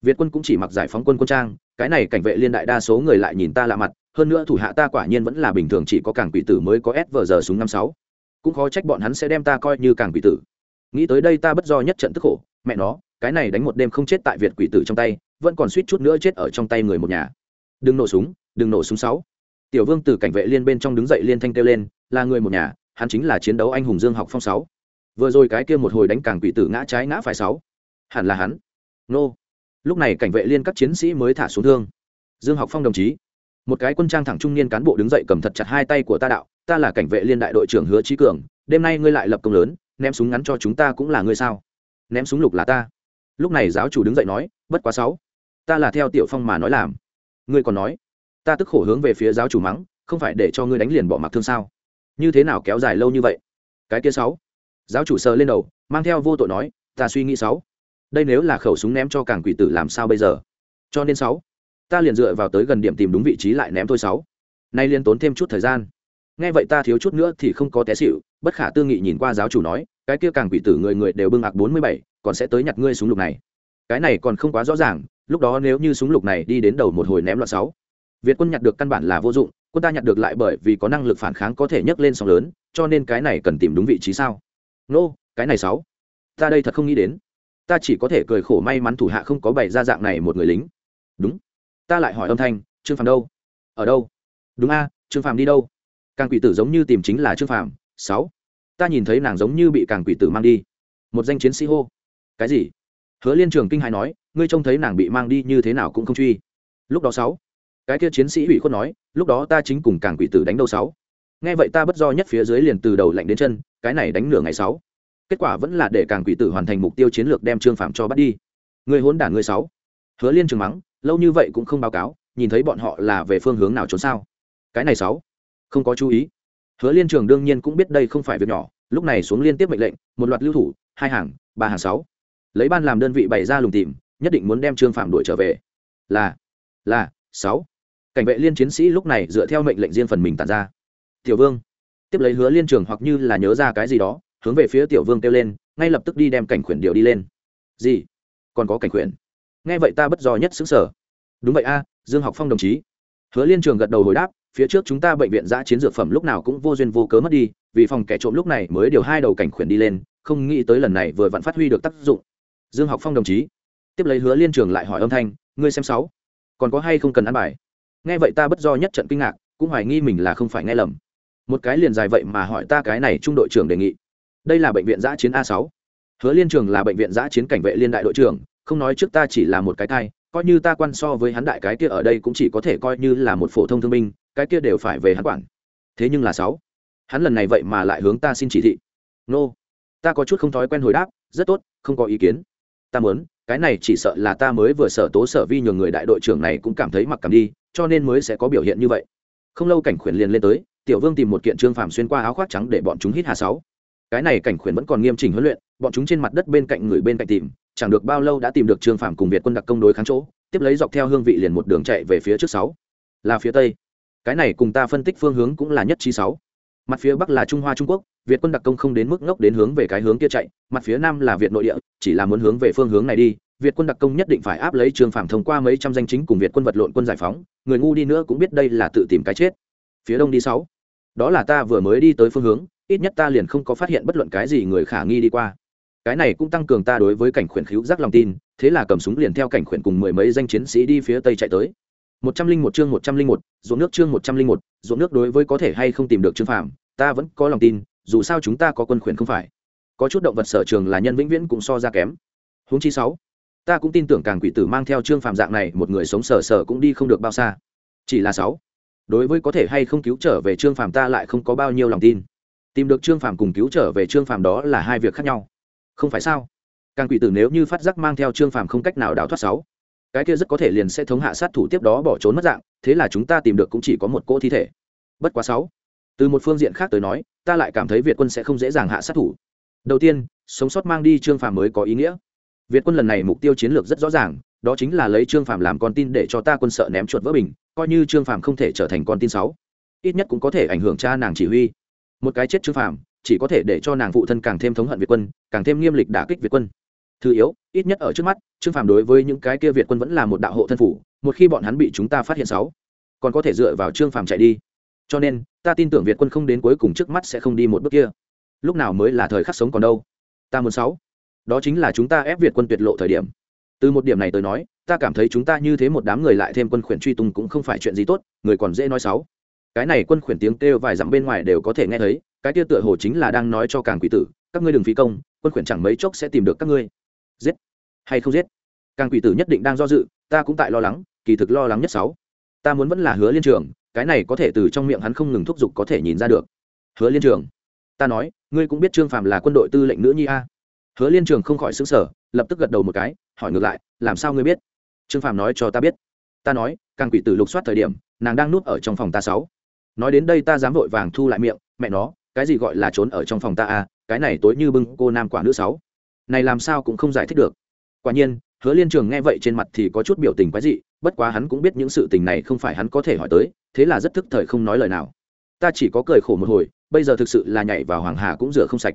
Speaker 1: Việt quân cũng chỉ mặc giải phóng quân quân trang, cái này cảnh vệ liên đại đa số người lại nhìn ta lạ mặt, hơn nữa thủ hạ ta quả nhiên vẫn là bình thường chỉ có cảng quỷ tử mới có s vờ giờ súng năm sáu cũng khó trách bọn hắn sẽ đem ta coi như cảng quỷ tử. Nghĩ tới đây ta bất do nhất trận tức khổ, mẹ nó, cái này đánh một đêm không chết tại việt quỷ tử trong tay, vẫn còn suýt chút nữa chết ở trong tay người một nhà. Đừng nổ súng, đừng nổ súng sáu. Tiểu vương từ cảnh vệ liên bên trong đứng dậy liên thanh kêu lên, là người một nhà, hắn chính là chiến đấu anh hùng dương học phong sáu. Vừa rồi cái kia một hồi đánh càng quỷ tử ngã trái ngã phải sáu. Hẳn là hắn. Nô. Lúc này cảnh vệ liên các chiến sĩ mới thả xuống thương. Dương học phong đồng chí. Một cái quân trang thẳng trung niên cán bộ đứng dậy cầm thật chặt hai tay của ta đạo ta là cảnh vệ liên đại đội trưởng hứa trí cường, đêm nay ngươi lại lập công lớn, ném súng ngắn cho chúng ta cũng là ngươi sao? Ném súng lục là ta. Lúc này giáo chủ đứng dậy nói, bất quá sáu, ta là theo tiểu phong mà nói làm. Ngươi còn nói, ta tức khổ hướng về phía giáo chủ mắng, không phải để cho ngươi đánh liền bỏ mặc thương sao? Như thế nào kéo dài lâu như vậy? Cái kia sáu, giáo chủ sờ lên đầu, mang theo vô tội nói, ta suy nghĩ sáu, đây nếu là khẩu súng ném cho càng quỷ tử làm sao bây giờ? Cho nên sáu, ta liền dựa vào tới gần điểm tìm đúng vị trí lại ném thôi sáu. Nay liên tốn thêm chút thời gian nghe vậy ta thiếu chút nữa thì không có té xịu bất khả tư nghị nhìn qua giáo chủ nói cái kia càng quỷ tử người người đều bưng ạc bốn mươi bảy còn sẽ tới nhặt ngươi súng lục này. Cái này còn không quá rõ ràng lúc đó nếu như súng lục này đi đến đầu một hồi ném loạn sáu. Việt quân nhặt được căn bản là vô dụng quân ta nhặt được lại bởi vì có năng lực phản kháng có thể nhấc lên sóng lớn cho nên cái này cần tìm đúng vị trí sao? Nô、no, cái này sáu. Ta đây thật không nghĩ đến. Ta chỉ có thể cười khổ may mắn thủ hạ không có bày ra dạng này một người lính. Đúng. Ta lại hỏi âm thanh trương phàm đâu? Ở đâu? Đúng a trương phàm đi đâu? Càng quỷ tử giống như tìm chính là trương phàm. Sáu. Ta nhìn thấy nàng giống như bị càng quỷ tử mang đi. Một danh chiến sĩ hô. Cái gì? Hứa liên trường kinh hài nói, ngươi trông thấy nàng bị mang đi như thế nào cũng không truy. Lúc đó sáu. Cái kia chiến sĩ ủy khuất nói, lúc đó ta chính cùng càng quỷ tử đánh đâu sáu. Nghe vậy ta bất do nhất phía dưới liền từ đầu lạnh đến chân, cái này đánh nửa ngày sáu. Kết quả vẫn là để càng quỷ tử hoàn thành mục tiêu chiến lược đem trương phạm cho bắt đi. Người hỗn đản người sáu. Hứa liên trường mắng, lâu như vậy cũng không báo cáo, nhìn thấy bọn họ là về phương hướng nào trốn sao? Cái này sáu không có chú ý. Hứa liên trường đương nhiên cũng biết đây không phải việc nhỏ, lúc này xuống liên tiếp mệnh lệnh, một loạt lưu thủ, hai hàng, ba hàng sáu. Lấy ban làm đơn vị bày ra lùng tìm, nhất định muốn đem trương phạm đuổi trở về. Là là, sáu. Cảnh vệ liên chiến sĩ lúc này dựa theo mệnh lệnh riêng phần mình tàn ra. Tiểu vương. Tiếp lấy hứa liên trường hoặc như là nhớ ra cái gì đó, hướng về phía tiểu vương kêu lên, ngay lập tức đi đem cảnh khuyển điều đi lên. Gì? Còn có cảnh khuyển? Nghe vậy ta bất do nhất xứng sở. Đúng vậy a, dương học phong đồng chí. Hứa liên trường gật đầu hồi đáp phía trước chúng ta bệnh viện giã chiến dược phẩm lúc nào cũng vô duyên vô cớ mất đi, vì phòng kẻ trộm lúc này mới điều hai đầu cảnh khuyển đi lên, không nghĩ tới lần này vừa vặn phát huy được tác dụng. Dương học phong đồng chí. Tiếp lấy hứa liên trường lại hỏi âm thanh, ngươi xem sáu, còn có hay không cần ăn bài? Nghe vậy ta bất do nhất trận kinh ngạc, cũng hoài nghi mình là không phải nghe lầm. Một cái liền dài vậy mà hỏi ta cái này trung đội trưởng đề nghị. Đây là bệnh viện giã chiến a sáu. Hứa liên trường là bệnh viện giã chiến cảnh vệ liên đại đội trưởng, không nói trước ta chỉ là một cái thai, coi như ta quan so với hắn đại cái kia ở đây cũng chỉ có thể coi như là một phổ thông thương binh cái kia đều phải về hắn quản. Thế nhưng là sáu. Hắn lần này vậy mà lại hướng ta xin chỉ thị. Nô. Ta có chút không thói quen hồi đáp, rất tốt, không có ý kiến. Ta muốn, cái này chỉ sợ là ta mới vừa sở tố sở vi nhường người đại đội trưởng này cũng cảm thấy mặc cảm đi, cho nên mới sẽ có biểu hiện như vậy. Không lâu cảnh khuyển liền lên tới, tiểu vương tìm một kiện trương phàm xuyên qua áo khoác trắng để bọn chúng hít hà sáu. Cái này cảnh khuyển vẫn còn nghiêm chỉnh huấn luyện, bọn chúng trên mặt đất bên cạnh người bên cạnh tìm, chẳng được bao lâu đã tìm được trương phàm cùng việt quân đặc công đối kháng chỗ, tiếp lấy dọc theo hương vị liền một đường chạy về phía trước sáu. Là phía tây cái này cùng ta phân tích phương hướng cũng là nhất trí sáu. Mặt phía bắc là trung hoa trung quốc, việt quân đặc công không đến mức ngốc đến hướng về cái hướng kia chạy, mặt phía nam là việt nội địa, chỉ là muốn hướng về phương hướng này đi. Việt quân đặc công nhất định phải áp lấy trường phạm thông qua mấy trăm danh chính cùng việt quân vật lộn quân giải phóng, người ngu đi nữa cũng biết đây là tự tìm cái chết. Phía đông đi sáu. Đó là ta vừa mới đi tới phương hướng, ít nhất ta liền không có phát hiện bất luận cái gì người khả nghi đi qua. Cái này cũng tăng cường ta đối với cảnh khuyển khíu giác lòng tin, thế là cầm súng liền theo cảnh khuyển cùng mười mấy danh chiến sĩ đi phía tây chạy tới một trăm linh một chương một trăm linh một, ruộng nước chương một trăm linh một, ruộng nước đối với có thể hay không tìm được trương phàm, ta vẫn có lòng tin, dù sao chúng ta có quân khuyển không phải. Có chút động vật sở trường là nhân vĩnh viễn cũng so ra kém. Huống chi sáu, ta cũng tin tưởng càng quỷ tử mang theo trương phàm dạng này, một người sống sờ sờ cũng đi không được bao xa. Chỉ là sáu, đối với có thể hay không cứu trở về trương phàm ta lại không có bao nhiêu lòng tin. Tìm được trương phàm cùng cứu trở về trương phàm đó là hai việc khác nhau. Không phải sao? Càng quỷ tử nếu như phát giác mang theo trương phàm không cách nào đào thoát sáu cái kia rất có thể liền sẽ thống hạ sát thủ tiếp đó bỏ trốn mất dạng, thế là chúng ta tìm được cũng chỉ có một cỗ thi thể. Bất quá sáu. Từ một phương diện khác tới nói, ta lại cảm thấy việt quân sẽ không dễ dàng hạ sát thủ. Đầu tiên, sống sót mang đi trương phàm mới có ý nghĩa. Việt quân lần này mục tiêu chiến lược rất rõ ràng, đó chính là lấy trương phàm làm con tin để cho ta quân sợ ném chuột vỡ bình, coi như trương phàm không thể trở thành con tin sáu. Ít nhất cũng có thể ảnh hưởng cha nàng chỉ huy. Một cái chết trương phàm, chỉ có thể để cho nàng phụ thân càng thêm thống hận việt quân, càng thêm nghiêm lịch đả kích việt quân thứ yếu, ít nhất ở trước mắt, trương phàm đối với những cái kia việt quân vẫn là một đạo hộ thân phủ, một khi bọn hắn bị chúng ta phát hiện sáu, còn có thể dựa vào trương phàm chạy đi. Cho nên, ta tin tưởng việt quân không đến cuối cùng trước mắt sẽ không đi một bước kia. Lúc nào mới là thời khắc sống còn đâu? Ta muốn sáu. Đó chính là chúng ta ép việt quân tuyệt lộ thời điểm. Từ một điểm này tới nói, ta cảm thấy chúng ta như thế một đám người lại thêm quân khuyển truy tung cũng không phải chuyện gì tốt, người còn dễ nói sáu. Cái này quân khuyển tiếng kêu vài dặm bên ngoài đều có thể nghe thấy, cái kia tựa hồ chính là đang nói cho càng quỷ tử, các ngươi đừng phí công, quân khuyển chẳng mấy chốc sẽ tìm được các ngươi giết. Hay không giết? Càng quỷ tử nhất định đang do dự, ta cũng tại lo lắng, kỳ thực lo lắng nhất sáu. Ta muốn vẫn là hứa liên trường, cái này có thể từ trong miệng hắn không ngừng thúc giục có thể nhìn ra được. Hứa liên trường. Ta nói, ngươi cũng biết trương phạm là quân đội tư lệnh nữ nhi a. Hứa liên trường không khỏi xứng sở lập tức gật đầu một cái, hỏi ngược lại, làm sao ngươi biết? Trương phạm nói cho ta biết. Ta nói, càng quỷ tử lục soát thời điểm, nàng đang núp ở trong phòng ta sáu. Nói đến đây ta dám vội vàng thu lại miệng, mẹ nó, cái gì gọi là trốn ở trong phòng ta a? cái này tối như bưng cô nam quả nữ sáu này làm sao cũng không giải thích được. Quả nhiên, hứa liên trường nghe vậy trên mặt thì có chút biểu tình quái dị, bất quá hắn cũng biết những sự tình này không phải hắn có thể hỏi tới, thế là rất thức thời không nói lời nào. Ta chỉ có cười khổ một hồi, bây giờ thực sự là nhảy vào hoàng hà cũng rửa không sạch.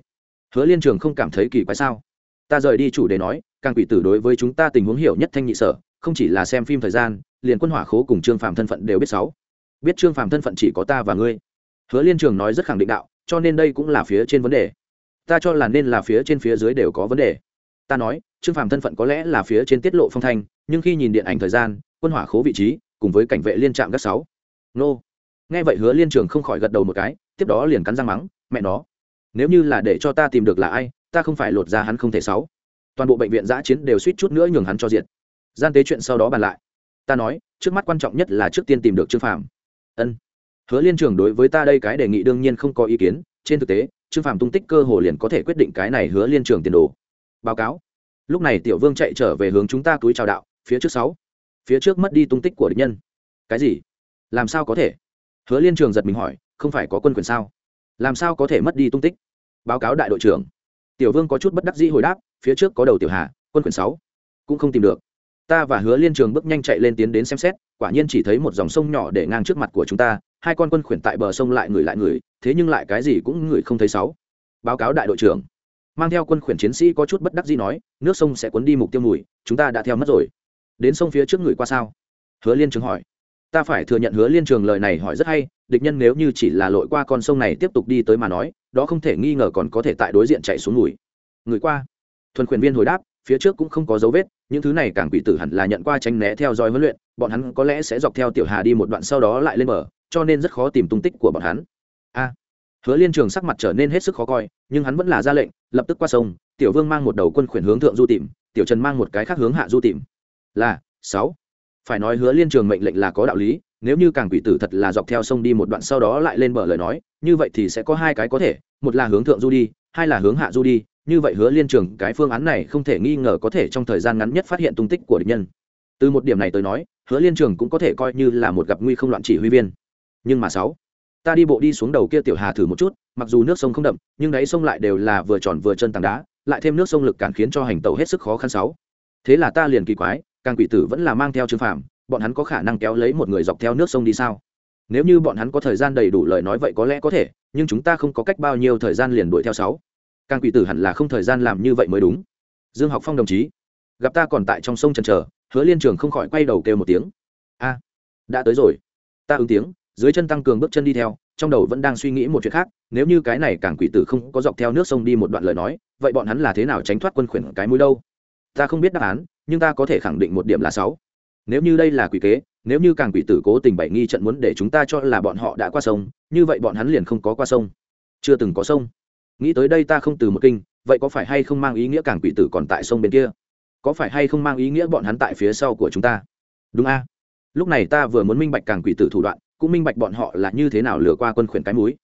Speaker 1: Hứa liên trường không cảm thấy kỳ quái sao? Ta rời đi chủ đề nói, càng quỷ tử đối với chúng ta tình huống hiểu nhất thanh nhị sở, không chỉ là xem phim thời gian, liền quân hỏa khố cùng trương phàm thân phận đều biết sáu. Biết trương phàm thân phận chỉ có ta và ngươi. Hứa liên trường nói rất khẳng định đạo, cho nên đây cũng là phía trên vấn đề ta cho là nên là phía trên phía dưới đều có vấn đề. Ta nói, trương phàm thân phận có lẽ là phía trên tiết lộ phong thanh, nhưng khi nhìn điện ảnh thời gian, quân hỏa khố vị trí, cùng với cảnh vệ liên trạm gác sáu. Nô. Nghe vậy hứa liên trường không khỏi gật đầu một cái, tiếp đó liền cắn răng mắng, mẹ nó. Nếu như là để cho ta tìm được là ai, ta không phải lột ra hắn không thể sáu. Toàn bộ bệnh viện giã chiến đều suýt chút nữa nhường hắn cho diệt. Gian tế chuyện sau đó bàn lại. Ta nói, trước mắt quan trọng nhất là trước tiên tìm được trương phàm. Ân. Hứa liên trường đối với ta đây cái đề nghị đương nhiên không có ý kiến, trên thực tế trương phàm tung tích cơ hồ liền có thể quyết định cái này hứa liên trường tiền đồ. Báo cáo. Lúc này tiểu vương chạy trở về hướng chúng ta túi chào đạo, phía trước sáu. Phía trước mất đi tung tích của địch nhân. Cái gì? Làm sao có thể? Hứa liên trường giật mình hỏi, không phải có quân quyền sao? Làm sao có thể mất đi tung tích? Báo cáo đại đội trưởng. Tiểu vương có chút bất đắc dĩ hồi đáp, phía trước có đầu tiểu hà, quân quyền sáu. Cũng không tìm được ta và hứa liên trường bước nhanh chạy lên tiến đến xem xét quả nhiên chỉ thấy một dòng sông nhỏ để ngang trước mặt của chúng ta hai con quân khuyển tại bờ sông lại ngửi lại ngửi, thế nhưng lại cái gì cũng ngửi không thấy sáu. Báo cáo đại đội trưởng. Mang theo quân khuyển chiến sĩ có chút bất đắc gì nói nước sông sẽ cuốn đi mục tiêu mùi chúng ta đã theo mất rồi. Đến sông phía trước người qua sao? Hứa liên trường hỏi. Ta phải thừa nhận hứa liên trường lời này hỏi rất hay địch nhân nếu như chỉ là lội qua con sông này tiếp tục đi tới mà nói đó không thể nghi ngờ còn có thể tại đối diện chạy xuống mùi. Người qua. Thuần khuyển viên hồi đáp phía trước cũng không có dấu vết những thứ này càng quỷ tử hẳn là nhận qua tránh né theo dõi huấn luyện, bọn hắn có lẽ sẽ dọc theo tiểu hà đi một đoạn sau đó lại lên bờ, cho nên rất khó tìm tung tích của bọn hắn. A. Hứa liên trường sắc mặt trở nên hết sức khó coi, nhưng hắn vẫn là ra lệnh, lập tức qua sông, tiểu vương mang một đầu quân khuyển hướng thượng du tìm, tiểu trần mang một cái khác hướng hạ du tìm. Là, sáu. Phải nói hứa liên trường mệnh lệnh là có đạo lý, nếu như càng quỷ tử thật là dọc theo sông đi một đoạn sau đó lại lên bờ lời nói, như vậy thì sẽ có hai cái có thể, một là hướng thượng du đi, hai là hướng hạ du đi như vậy hứa liên trường cái phương án này không thể nghi ngờ có thể trong thời gian ngắn nhất phát hiện tung tích của địch nhân. Từ một điểm này tới nói, hứa liên trường cũng có thể coi như là một gặp nguy không loạn chỉ huy viên. Nhưng mà sáu, ta đi bộ đi xuống đầu kia tiểu hà thử một chút, mặc dù nước sông không đậm, nhưng đáy sông lại đều là vừa tròn vừa chân tảng đá, lại thêm nước sông lực cản khiến cho hành tàu hết sức khó khăn sáu. Thế là ta liền kỳ quái, càng quỷ tử vẫn là mang theo trương phạm bọn hắn có khả năng kéo lấy một người dọc theo nước sông đi sao? Nếu như bọn hắn có thời gian đầy đủ lời nói vậy có lẽ có thể, nhưng chúng ta không có cách bao nhiêu thời gian liền đuổi theo sáu càng quỷ tử hẳn là không thời gian làm như vậy mới đúng. Dương học phong đồng chí, gặp ta còn tại trong sông trần trờ hứa liên trường không khỏi quay đầu kêu một tiếng. A, đã tới rồi. Ta ứng tiếng, dưới chân tăng cường bước chân đi theo, trong đầu vẫn đang suy nghĩ một chuyện khác, nếu như cái này càng quỷ tử không có dọc theo nước sông đi một đoạn lời nói, vậy bọn hắn là thế nào tránh thoát quân khuyển cái mũi đâu? Ta không biết đáp án, nhưng ta có thể khẳng định một điểm là sáu. Nếu như đây là quỷ kế, nếu như càng quỷ tử cố tình bày nghi trận muốn để chúng ta cho là bọn họ đã qua sông, như vậy bọn hắn liền không có qua sông. Chưa từng có sông nghĩ tới đây ta không từ một kinh, vậy có phải hay không mang ý nghĩa càng quỷ tử còn tại sông bên kia? Có phải hay không mang ý nghĩa bọn hắn tại phía sau của chúng ta? Đúng a. Lúc này ta vừa muốn minh bạch càng quỷ tử thủ đoạn, cũng minh bạch bọn họ là như thế nào lừa qua quân khuyển cái múi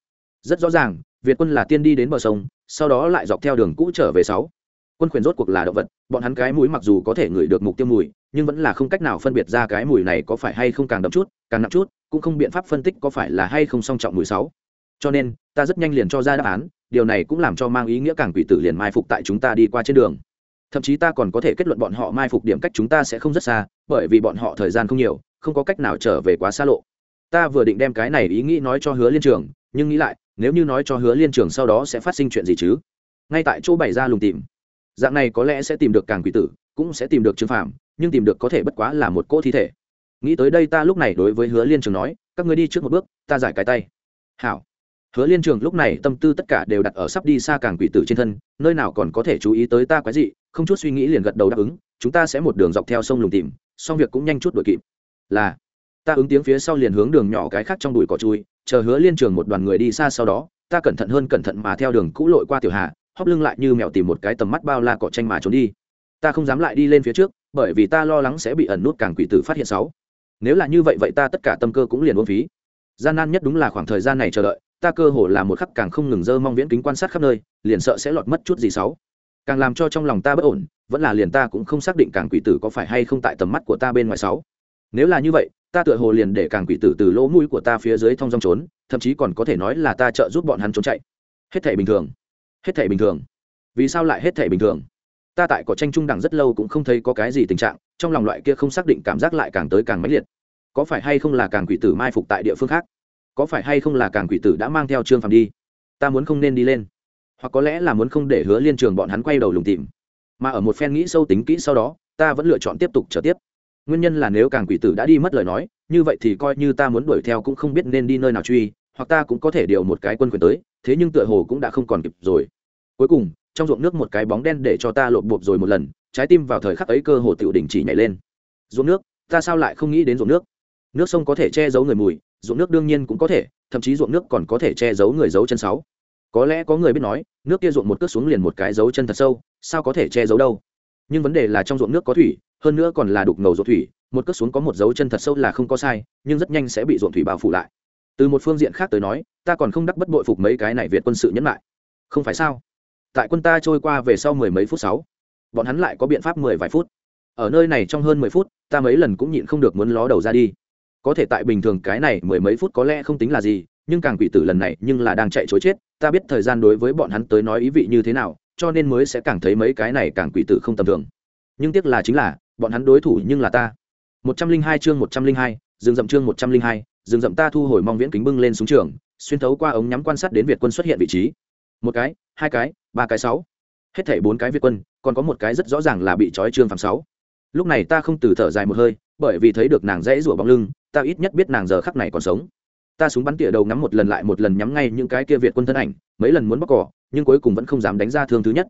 Speaker 1: rất rõ ràng, việt quân là tiên đi đến bờ sông, sau đó lại dọc theo đường cũ trở về sáu. Quân khuyển rốt cuộc là động vật, bọn hắn cái mũi mặc dù có thể ngửi được mục tiêu mùi, nhưng vẫn là không cách nào phân biệt ra cái mùi này có phải hay không càng đậm chút, càng nặng chút, cũng không biện pháp phân tích có phải là hay không song trọng mùi sáu. Cho nên, ta rất nhanh liền cho ra đáp án điều này cũng làm cho mang ý nghĩa càng quỷ tử liền mai phục tại chúng ta đi qua trên đường. Thậm chí ta còn có thể kết luận bọn họ mai phục điểm cách chúng ta sẽ không rất xa, bởi vì bọn họ thời gian không nhiều, không có cách nào trở về quá xa lộ. Ta vừa định đem cái này ý nghĩ nói cho hứa liên trường, nhưng nghĩ lại, nếu như nói cho hứa liên trường sau đó sẽ phát sinh chuyện gì chứ? Ngay tại chỗ bày ra lùng tìm. Dạng này có lẽ sẽ tìm được càng quỷ tử, cũng sẽ tìm được trương phạm nhưng tìm được có thể bất quá là một cỗ thi thể. Nghĩ tới đây ta lúc này đối với hứa liên trường nói, các người đi trước một bước, ta giải cái tay. Hảo hứa liên trường lúc này tâm tư tất cả đều đặt ở sắp đi xa càng quỷ tử trên thân nơi nào còn có thể chú ý tới ta quái gì không chút suy nghĩ liền gật đầu đáp ứng chúng ta sẽ một đường dọc theo sông lùng tìm xong việc cũng nhanh chút đuổi kịp. Là ta ứng tiếng phía sau liền hướng đường nhỏ cái khác trong đùi cỏ chui chờ hứa liên trường một đoàn người đi xa sau đó ta cẩn thận hơn cẩn thận mà theo đường cũ lội qua tiểu hạ, hóp lưng lại như mèo tìm một cái tầm mắt bao la cỏ tranh mà trốn đi. Ta không dám lại đi lên phía trước bởi vì ta lo lắng sẽ bị ẩn nút càng quỷ tử phát hiện sáu. Nếu là như vậy vậy ta tất cả tâm cơ cũng liền uổng phí. Gian nan nhất đúng là khoảng thời gian này chờ đợi ta cơ hồ là một khắc càng không ngừng dơ mong viễn kính quan sát khắp nơi liền sợ sẽ lọt mất chút gì xấu, càng làm cho trong lòng ta bất ổn vẫn là liền ta cũng không xác định càng quỷ tử có phải hay không tại tầm mắt của ta bên ngoài sáu nếu là như vậy ta tựa hồ liền để càng quỷ tử từ lỗ mũi của ta phía dưới thông dong trốn thậm chí còn có thể nói là ta trợ giúp bọn hắn trốn chạy. Hết thể bình thường. Hết thể bình thường. Vì sao lại hết thể bình thường? Ta tại cỏ tranh trung đẳng rất lâu cũng không thấy có cái gì tình trạng trong lòng loại kia không xác định cảm giác lại càng tới càng mãnh liệt. Có phải hay không là càng quỷ tử mai phục tại địa phương khác? Có phải hay không là càng quỷ tử đã mang theo trương phàm đi? Ta muốn không nên đi lên. Hoặc có lẽ là muốn không để hứa liên trường bọn hắn quay đầu lùng tìm. Mà ở một phen nghĩ sâu tính kỹ sau đó, ta vẫn lựa chọn tiếp tục trở tiếp. Nguyên nhân là nếu càng quỷ tử đã đi mất lời nói, như vậy thì coi như ta muốn đuổi theo cũng không biết nên đi nơi nào truy, hoặc ta cũng có thể điều một cái quân quyền tới, thế nhưng tựa hồ cũng đã không còn kịp rồi. Cuối cùng, trong ruộng nước một cái bóng đen để cho ta lộp bộp rồi một lần, trái tim vào thời khắc ấy cơ hồ tựu đình chỉ nhảy lên. Ruộng nước, ta sao lại không nghĩ đến ruộng nước? Nước sông có thể che giấu người mùi ruộng nước đương nhiên cũng có thể, thậm chí ruộng nước còn có thể che giấu người giấu chân sáu. Có lẽ có người biết nói, nước kia ruộng một cước xuống liền một cái dấu chân thật sâu, sao có thể che giấu đâu? Nhưng vấn đề là trong ruộng nước có thủy, hơn nữa còn là đục ngầu ruộng thủy, một cước xuống có một dấu chân thật sâu là không có sai, nhưng rất nhanh sẽ bị ruộng thủy bao phủ lại. Từ một phương diện khác tới nói, ta còn không đắc bất bội phục mấy cái này việt quân sự nhẫn lại. Không phải sao? Tại quân ta trôi qua về sau mười mấy phút sáu, bọn hắn lại có biện pháp mười vài phút. Ở nơi này trong hơn mười phút, ta mấy lần cũng nhịn không được muốn ló đầu ra đi có thể tại bình thường cái này mười mấy phút có lẽ không tính là gì, nhưng càng quỷ tử lần này nhưng là đang chạy chối chết, ta biết thời gian đối với bọn hắn tới nói ý vị như thế nào, cho nên mới sẽ càng thấy mấy cái này càng quỷ tử không tầm thường. Nhưng tiếc là chính là, bọn hắn đối thủ nhưng là ta. Một trăm linh hai chương một trăm linh hai, rừng rậm chương một trăm linh hai, rừng rậm ta thu hồi mong viễn kính bưng lên xuống trường, xuyên thấu qua ống nhắm quan sát đến việt quân xuất hiện vị trí. Một cái, hai cái, ba cái sáu. Hết thảy bốn cái việt quân, còn có một cái rất rõ ràng là bị trói trương phạm sáu. Lúc này ta không từ thở dài một hơi, bởi vì thấy được nàng dãy rủa bóng lưng ta ít nhất biết nàng giờ khắc này còn sống. Ta súng bắn tỉa đầu ngắm một lần lại một lần nhắm ngay những cái kia việt quân thân ảnh mấy lần muốn bóc cỏ nhưng cuối cùng vẫn không dám đánh ra thương thứ nhất.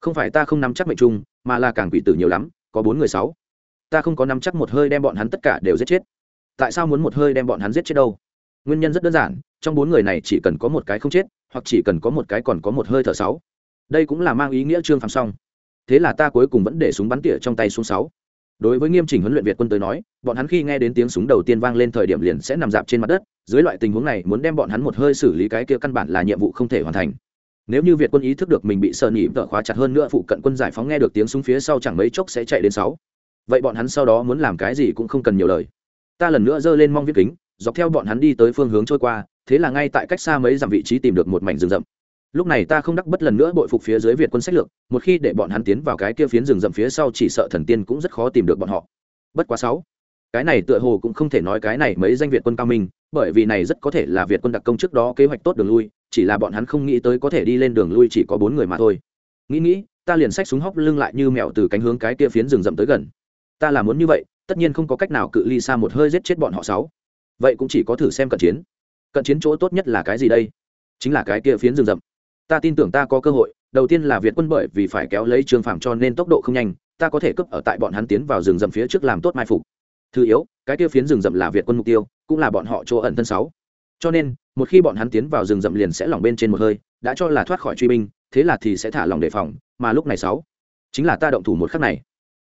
Speaker 1: Không phải ta không nắm chắc mệnh trung, mà là càng quỷ tử nhiều lắm có bốn người sáu. Ta không có nắm chắc một hơi đem bọn hắn tất cả đều giết chết. Tại sao muốn một hơi đem bọn hắn giết chết đâu? Nguyên nhân rất đơn giản trong bốn người này chỉ cần có một cái không chết hoặc chỉ cần có một cái còn có một hơi thở sáu. Đây cũng là mang ý nghĩa trương phạm xong. Thế là ta cuối cùng vẫn để súng bắn tỉa trong tay xuống sáu đối với nghiêm chỉnh huấn luyện việt quân tới nói, bọn hắn khi nghe đến tiếng súng đầu tiên vang lên thời điểm liền sẽ nằm dạp trên mặt đất, dưới loại tình huống này muốn đem bọn hắn một hơi xử lý cái kia căn bản là nhiệm vụ không thể hoàn thành. Nếu như việt quân ý thức được mình bị sợ nhị vợ khóa chặt hơn nữa phụ cận quân giải phóng nghe được tiếng súng phía sau chẳng mấy chốc sẽ chạy đến sáu. Vậy bọn hắn sau đó muốn làm cái gì cũng không cần nhiều lời. Ta lần nữa giơ lên mong viết kính, dọc theo bọn hắn đi tới phương hướng trôi qua, thế là ngay tại cách xa mấy dặm vị trí tìm được một mảnh rừng rậm lúc này ta không đắc bất lần nữa bội phục phía dưới việt quân sách lược, một khi để bọn hắn tiến vào cái kia phiến rừng rậm phía sau chỉ sợ thần tiên cũng rất khó tìm được bọn họ. Bất quá sáu. Cái này tựa hồ cũng không thể nói cái này mấy danh việt quân cao minh, bởi vì này rất có thể là việt quân đặc công trước đó kế hoạch tốt đường lui, chỉ là bọn hắn không nghĩ tới có thể đi lên đường lui chỉ có bốn người mà thôi. Nghĩ nghĩ, ta liền xách súng hóc lưng lại như mèo từ cánh hướng cái kia phiến rừng rậm tới gần. Ta là muốn như vậy, tất nhiên không có cách nào cự ly xa một hơi giết chết bọn họ sáu. Vậy cũng chỉ có thử xem cận chiến. Cận chiến chỗ tốt nhất là cái gì đây? Chính là cái kia phiến rừng rậm ta tin tưởng ta có cơ hội, đầu tiên là việt quân bởi vì phải kéo lấy trương phàm cho nên tốc độ không nhanh, ta có thể cướp ở tại bọn hắn tiến vào rừng rậm phía trước làm tốt mai phục. Thứ yếu, cái kia phiến rừng rậm là việt quân mục tiêu, cũng là bọn họ chỗ ẩn thân sáu. Cho nên, một khi bọn hắn tiến vào rừng rậm liền sẽ lỏng bên trên một hơi, đã cho là thoát khỏi truy binh, thế là thì sẽ thả lòng đề phòng, mà lúc này sáu, chính là ta động thủ một khắc này.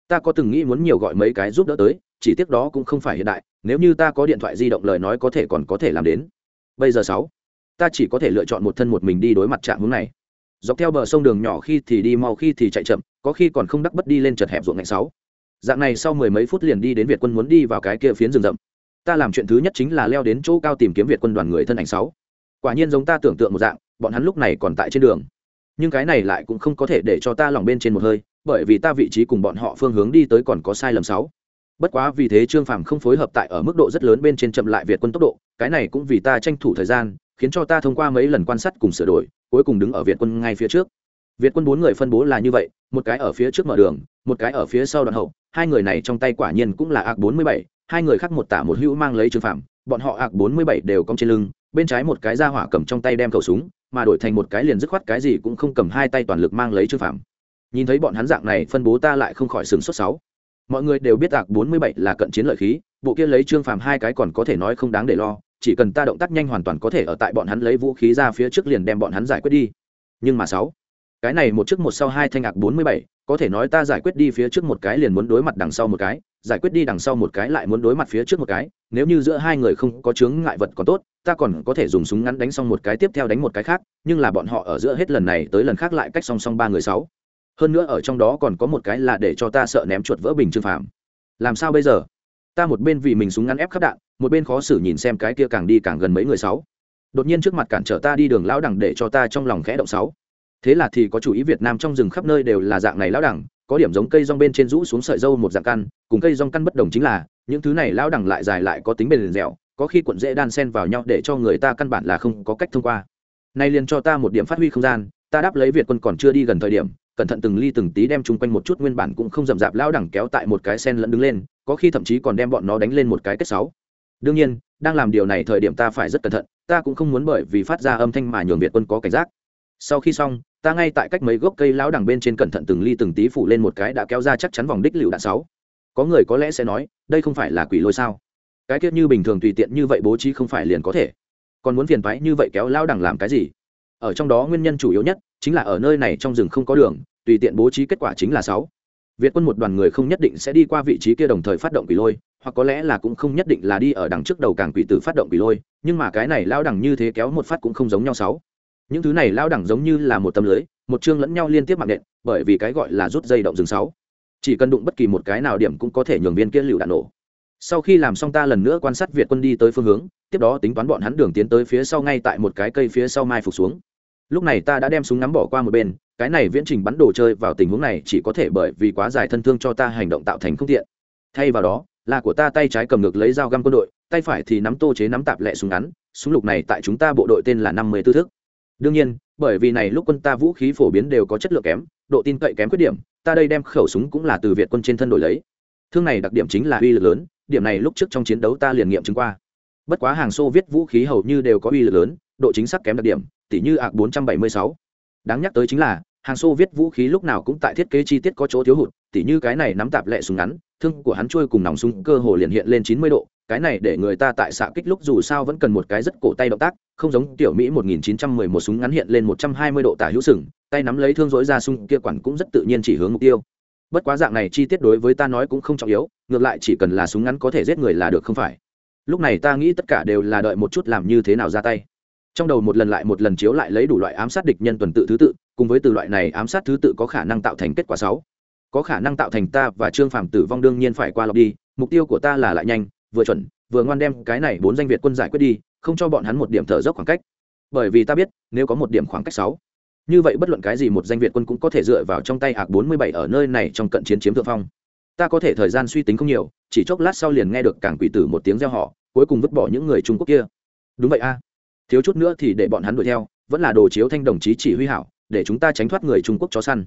Speaker 1: Ta có từng nghĩ muốn nhiều gọi mấy cái giúp đỡ tới, chỉ tiếc đó cũng không phải hiện đại, nếu như ta có điện thoại di động lời nói có thể còn có thể làm đến. Bây giờ sáu ta chỉ có thể lựa chọn một thân một mình đi đối mặt trạng hướng này. Dọc theo bờ sông đường nhỏ khi thì đi, mau khi thì chạy chậm, có khi còn không đắc bất đi lên chật hẹp ruộng ngạnh sáu. Dạng này sau mười mấy phút liền đi đến việt quân muốn đi vào cái kia phiến rừng rậm. Ta làm chuyện thứ nhất chính là leo đến chỗ cao tìm kiếm việt quân đoàn người thân ảnh sáu. Quả nhiên giống ta tưởng tượng một dạng, bọn hắn lúc này còn tại trên đường. Nhưng cái này lại cũng không có thể để cho ta lỏng bên trên một hơi, bởi vì ta vị trí cùng bọn họ phương hướng đi tới còn có sai lầm sáu. Bất quá vì thế trương phàm không phối hợp tại ở mức độ rất lớn bên trên chậm lại việt quân tốc độ, cái này cũng vì ta tranh thủ thời gian khiến cho ta thông qua mấy lần quan sát cùng sửa đổi, cuối cùng đứng ở việt quân ngay phía trước. Việt quân bốn người phân bố là như vậy, một cái ở phía trước mở đường, một cái ở phía sau đoạn hậu. Hai người này trong tay quả nhiên cũng là ạc bốn mươi bảy, hai người khác một tả một hữu mang lấy trương phạm. Bọn họ ạc bốn mươi bảy đều cong trên lưng, bên trái một cái ra hỏa cầm trong tay đem khẩu súng, mà đổi thành một cái liền dứt khoát cái gì cũng không cầm, hai tay toàn lực mang lấy trương phạm. Nhìn thấy bọn hắn dạng này, phân bố ta lại không khỏi sừng sốt sáu. Mọi người đều biết ạc bốn mươi bảy là cận chiến lợi khí, bộ kia lấy trương phàm hai cái còn có thể nói không đáng để lo chỉ cần ta động tác nhanh hoàn toàn có thể ở tại bọn hắn lấy vũ khí ra phía trước liền đem bọn hắn giải quyết đi. Nhưng mà sáu, cái này một trước một sau hai thanh ngạc bốn mươi bảy, có thể nói ta giải quyết đi phía trước một cái liền muốn đối mặt đằng sau một cái, giải quyết đi đằng sau một cái lại muốn đối mặt phía trước một cái, nếu như giữa hai người không có chướng ngại vật còn tốt, ta còn có thể dùng súng ngắn đánh xong một cái tiếp theo đánh một cái khác, nhưng là bọn họ ở giữa hết lần này tới lần khác lại cách song song ba người sáu. Hơn nữa ở trong đó còn có một cái là để cho ta sợ ném chuột vỡ bình trương phàm. Làm sao bây giờ? Ta một bên vì mình súng ngắn ép khắp đạn một bên khó xử nhìn xem cái kia càng đi càng gần mấy người sáu. Đột nhiên trước mặt cản trở ta đi đường lão đẳng để cho ta trong lòng khẽ động sáu. Thế là thì có chủ ý việt nam trong rừng khắp nơi đều là dạng này lão đẳng, có điểm giống cây rong bên trên rũ xuống sợi dâu một dạng căn, cùng cây rong căn bất đồng chính là, những thứ này lão đẳng lại dài lại có tính bền dẻo, có khi cuộn dễ đan sen vào nhau để cho người ta căn bản là không có cách thông qua. Nay liền cho ta một điểm phát huy không gian, ta đáp lấy việt quân còn chưa đi gần thời điểm, cẩn thận từng ly từng tí đem chung quanh một chút nguyên bản cũng không rậm rạp lão đẳng kéo tại một cái sen lẫn đứng lên, có khi thậm chí còn đem bọn nó đánh lên một cái kết sáu đương nhiên, đang làm điều này thời điểm ta phải rất cẩn thận, ta cũng không muốn bởi vì phát ra âm thanh mà nhường việt quân có cảnh giác. Sau khi xong, ta ngay tại cách mấy gốc cây lão đằng bên trên cẩn thận từng ly từng tí phủ lên một cái đã kéo ra chắc chắn vòng đích lựu đạn sáu. Có người có lẽ sẽ nói, đây không phải là quỷ lôi sao? Cái tiết như bình thường tùy tiện như vậy bố trí không phải liền có thể. Còn muốn phiền phái như vậy kéo lão đằng làm cái gì? Ở trong đó nguyên nhân chủ yếu nhất chính là ở nơi này trong rừng không có đường, tùy tiện bố trí kết quả chính là sáu việt quân một đoàn người không nhất định sẽ đi qua vị trí kia đồng thời phát động quỷ lôi, hoặc có lẽ là cũng không nhất định là đi ở đằng trước đầu càng quỷ tử phát động quỷ lôi, nhưng mà cái này lao đẳng như thế kéo một phát cũng không giống nhau sáu. Những thứ này lao đẳng giống như là một tấm lưới, một chương lẫn nhau liên tiếp mạng nện, bởi vì cái gọi là rút dây động rừng sáu. Chỉ cần đụng bất kỳ một cái nào điểm cũng có thể nhường viên kia lưu đạn nổ. Sau khi làm xong ta lần nữa quan sát việt quân đi tới phương hướng, tiếp đó tính toán bọn hắn đường tiến tới phía sau ngay tại một cái cây phía sau mai phục xuống. Lúc này ta đã đem súng ngắm bỏ qua một bên cái này viễn trình bắn đồ chơi vào tình huống này chỉ có thể bởi vì quá dài thân thương cho ta hành động tạo thành không tiện. Thay vào đó, là của ta tay trái cầm ngược lấy dao găm quân đội, tay phải thì nắm tô chế nắm tạp lệ súng ngắn, súng lục này tại chúng ta bộ đội tên là năm mươi tư thức. Đương nhiên, bởi vì này lúc quân ta vũ khí phổ biến đều có chất lượng kém, độ tin cậy kém khuyết điểm, ta đây đem khẩu súng cũng là từ việt quân trên thân đổi lấy. Thương này đặc điểm chính là uy lực lớn, điểm này lúc trước trong chiến đấu ta liền nghiệm chứng qua. Bất quá hàng xô viết vũ khí hầu như đều có uy lực lớn, độ chính xác kém đặc điểm tỷ như ạc 476. đáng nhắc tới chính là hàng xô viết vũ khí lúc nào cũng tại thiết kế chi tiết có chỗ thiếu hụt tỷ như cái này nắm tạp lệ súng ngắn, thương của hắn trôi cùng nòng súng cơ hồ liền hiện lên 90 độ, cái này để người ta tại xạ kích lúc dù sao vẫn cần một cái rất cổ tay động tác, không giống tiểu mỹ 1911 súng ngắn hiện lên 120 độ tả hữu sừng, tay nắm lấy thương dối ra súng, kia quản cũng rất tự nhiên chỉ hướng mục tiêu. Bất quá dạng này chi tiết đối với ta nói cũng không trọng yếu, ngược lại chỉ cần là súng ngắn có thể giết người là được không phải. Lúc này ta nghĩ tất cả đều là đợi một chút làm như thế nào ra tay. Trong đầu một lần lại một lần chiếu lại lấy đủ loại ám sát địch nhân tuần tự thứ tự cùng với từ loại này ám sát thứ tự có khả năng tạo thành kết quả sáu. Có khả năng tạo thành ta và trương phàm tử vong đương nhiên phải qua lọc đi, mục tiêu của ta là lại nhanh, vừa chuẩn, vừa ngoan đem cái này bốn danh việt quân giải quyết đi, không cho bọn hắn một điểm thở dốc khoảng cách. Bởi vì ta biết, nếu có một điểm khoảng cách sáu, như vậy bất luận cái gì một danh việt quân cũng có thể dựa vào trong tay hạc bốn mươi bảy ở nơi này trong cận chiến chiếm thượng phong. Ta có thể thời gian suy tính không nhiều, chỉ chốc lát sau liền nghe được cảng quỷ tử một tiếng reo họ cuối cùng vứt bỏ những người trung quốc kia. Đúng vậy a. Thiếu chút nữa thì để bọn hắn đuổi theo, vẫn là đồ chiếu thanh đồng chí chỉ huy hảo để chúng ta tránh thoát người trung quốc chó săn.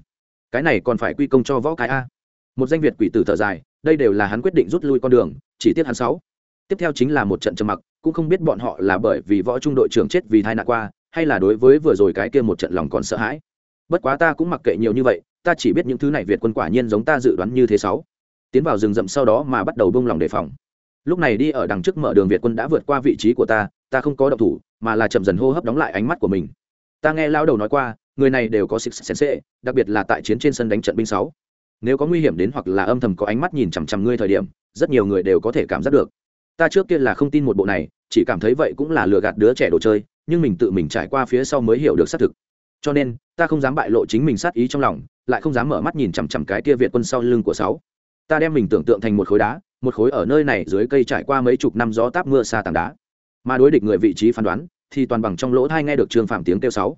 Speaker 1: Cái này còn phải quy công cho võ cái a. Một danh việt quỷ tử thở dài, đây đều là hắn quyết định rút lui con đường, chỉ tiếc hắn sáu. Tiếp theo chính là một trận trầm mặc, cũng không biết bọn họ là bởi vì võ trung đội trưởng chết vì tai nạn qua, hay là đối với vừa rồi cái kia một trận lòng còn sợ hãi. Bất quá ta cũng mặc kệ nhiều như vậy, ta chỉ biết những thứ này việt quân quả nhiên giống ta dự đoán như thế sáu. Tiến vào rừng rậm sau đó mà bắt đầu bông lòng đề phòng. Lúc này đi ở đằng trước mở đường việt quân đã vượt qua vị trí của ta ta không có động thủ, mà là chậm dần hô hấp đóng lại ánh mắt của mình. Ta nghe lao đầu nói qua người này đều có six sense đặc biệt là tại chiến trên sân đánh trận binh sáu. Nếu có nguy hiểm đến hoặc là âm thầm có ánh mắt nhìn chằm chằm ngươi thời điểm, rất nhiều người đều có thể cảm giác được. Ta trước kia là không tin một bộ này, chỉ cảm thấy vậy cũng là lừa gạt đứa trẻ đồ chơi, nhưng mình tự mình trải qua phía sau mới hiểu được xác thực. Cho nên, ta không dám bại lộ chính mình sát ý trong lòng, lại không dám mở mắt nhìn chằm chằm cái kia việt quân sau lưng của sáu. Ta đem mình tưởng tượng thành một khối đá, một khối ở nơi này dưới cây trải qua mấy chục năm gió táp mưa xa tảng đá. Mà đối địch người vị trí phán đoán, thì toàn bằng trong lỗ thai nghe được trương phạm tiếng kêu sáu.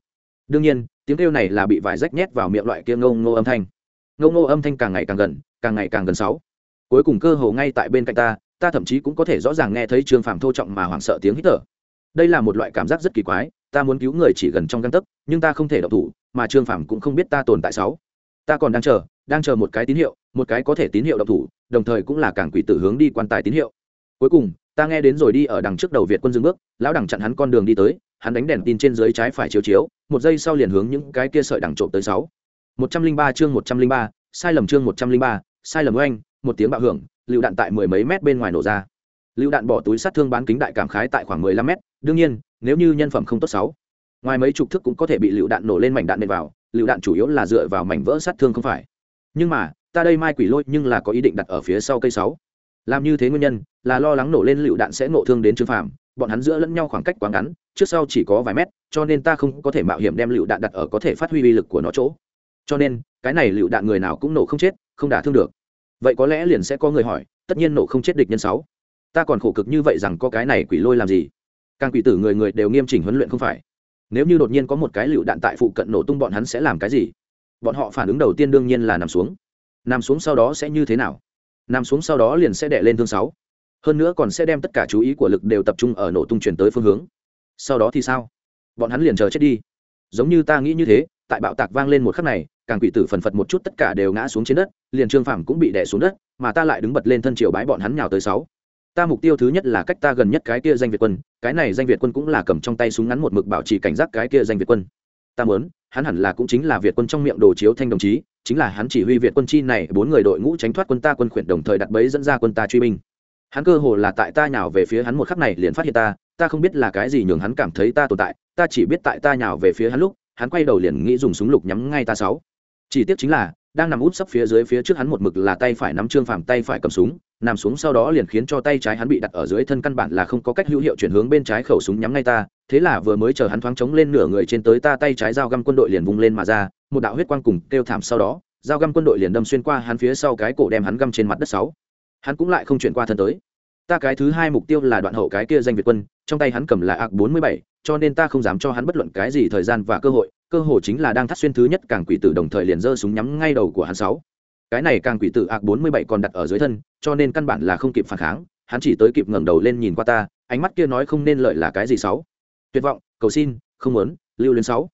Speaker 1: Đương nhiên tiếng kêu này là bị vải rách nhét vào miệng loại kia ngông ngô âm thanh. Ngông ngô âm thanh càng ngày càng gần, càng ngày càng gần sáu. Cuối cùng cơ hồ ngay tại bên cạnh ta ta thậm chí cũng có thể rõ ràng nghe thấy trương phàm thô trọng mà hoảng sợ tiếng hít thở. Đây là một loại cảm giác rất kỳ quái, ta muốn cứu người chỉ gần trong găng tấc, nhưng ta không thể độc thủ, mà trương phàm cũng không biết ta tồn tại sáu. Ta còn đang chờ đang chờ một cái tín hiệu, một cái có thể tín hiệu độc thủ, đồng thời cũng là cảng quỷ tử hướng đi quan tài tín hiệu. Cuối cùng ta nghe đến rồi đi ở đằng trước đầu việt quân dừng bước, lão đẳng chặn hắn con đường đi tới, hắn đánh đèn tin trên dưới trái phải chiếu chiếu, một giây sau liền hướng những cái kia sợi đằng trộm tới sáu. Một trăm linh ba chương một trăm linh ba, sai lầm chương một trăm linh ba, sai lầm oanh, một tiếng bạo hưởng, lựu đạn tại mười mấy mét bên ngoài nổ ra. Lựu đạn bỏ túi sát thương bán kính đại cảm khái tại khoảng mười lăm mét, đương nhiên, nếu như nhân phẩm không tốt sáu, ngoài mấy chục thức cũng có thể bị lựu đạn nổ lên mảnh đạn nền vào, lựu đạn chủ yếu là dựa vào mảnh vỡ sát thương không phải. Nhưng mà, ta đây mai quỷ lôi nhưng là có ý định đặt ở phía sau cây sáu làm như thế nguyên nhân, là lo lắng nổ lên lựu đạn sẽ nổ thương đến trương phàm. Bọn hắn giữa lẫn nhau khoảng cách quá ngắn, trước sau chỉ có vài mét, cho nên ta không có thể mạo hiểm đem lựu đạn đặt ở có thể phát huy uy lực của nó chỗ. Cho nên, cái này lựu đạn người nào cũng nổ không chết, không đả thương được. Vậy có lẽ liền sẽ có người hỏi, tất nhiên nổ không chết địch nhân sáu. Ta còn khổ cực như vậy rằng có cái này quỷ lôi làm gì? Càng quỷ tử người người đều nghiêm chỉnh huấn luyện không phải. Nếu như đột nhiên có một cái lựu đạn tại phụ cận nổ tung bọn hắn sẽ làm cái gì? Bọn họ phản ứng đầu tiên đương nhiên là nằm xuống. Nằm xuống sau đó sẽ như thế nào? Nằm xuống sau đó liền sẽ đè lên thương sáu. Hơn nữa còn sẽ đem tất cả chú ý của lực đều tập trung ở nổ tung chuyển tới phương hướng. Sau đó thì sao? Bọn hắn liền chờ chết đi. Giống như ta nghĩ như thế, tại bạo tạc vang lên một khắc này, càng quỷ tử phần phật một chút tất cả đều ngã xuống trên đất, liền trương phàm cũng bị đè xuống đất, mà ta lại đứng bật lên thân chiều bái bọn hắn nhào tới sáu. Ta mục tiêu thứ nhất là cách ta gần nhất cái kia danh việt quân, cái này danh việt quân cũng là cầm trong tay súng ngắn một mực bảo trì cảnh giác cái kia danh việt quân ta muốn, hắn hẳn là cũng chính là việt quân trong miệng đồ chiếu thanh đồng chí, chính là hắn chỉ huy việt quân chi này, bốn người đội ngũ tránh thoát quân ta quân khuyển đồng thời đặt bẫy dẫn ra quân ta truy binh. Hắn cơ hồ là tại ta nhào về phía hắn một khắc này liền phát hiện ta ta không biết là cái gì nhường hắn cảm thấy ta tồn tại, ta chỉ biết tại ta nhào về phía hắn lúc, hắn quay đầu liền nghĩ dùng súng lục nhắm ngay ta sáu. Chỉ tiếc chính là, đang nằm út sấp phía dưới phía trước hắn một mực là tay phải nắm trương phàm tay phải cầm súng, nằm xuống sau đó liền khiến cho tay trái hắn bị đặt ở dưới thân căn bản là không có cách hữu hiệu chuyển hướng bên trái khẩu súng nhắm ngay ta thế là vừa mới chờ hắn thoáng chống lên nửa người trên tới ta tay trái dao găm quân đội liền vung lên mà ra, một đạo huyết quang cùng kêu thảm sau đó, dao găm quân đội liền đâm xuyên qua hắn phía sau cái cổ đem hắn găm trên mặt đất sáu. Hắn cũng lại không chuyển qua thân tới. Ta cái thứ hai mục tiêu là đoạn hậu cái kia danh việt quân, trong tay hắn cầm là ạc bốn mươi bảy, cho nên ta không dám cho hắn bất luận cái gì thời gian và cơ hội cơ hội chính là đang thắt xuyên thứ nhất càng quỷ tử đồng thời liền giơ súng nhắm ngay đầu của hắn sáu. Cái này càng quỷ tử ạc bốn mươi bảy còn đặt ở dưới thân, cho nên căn bản là không kịp phản kháng, hắn chỉ tới kịp ngẩng đầu lên nhìn qua ta, ánh mắt kia nói không nên lợi là cái gì sáu tuyệt vọng, cầu xin, không muốn, lưu lên sáu.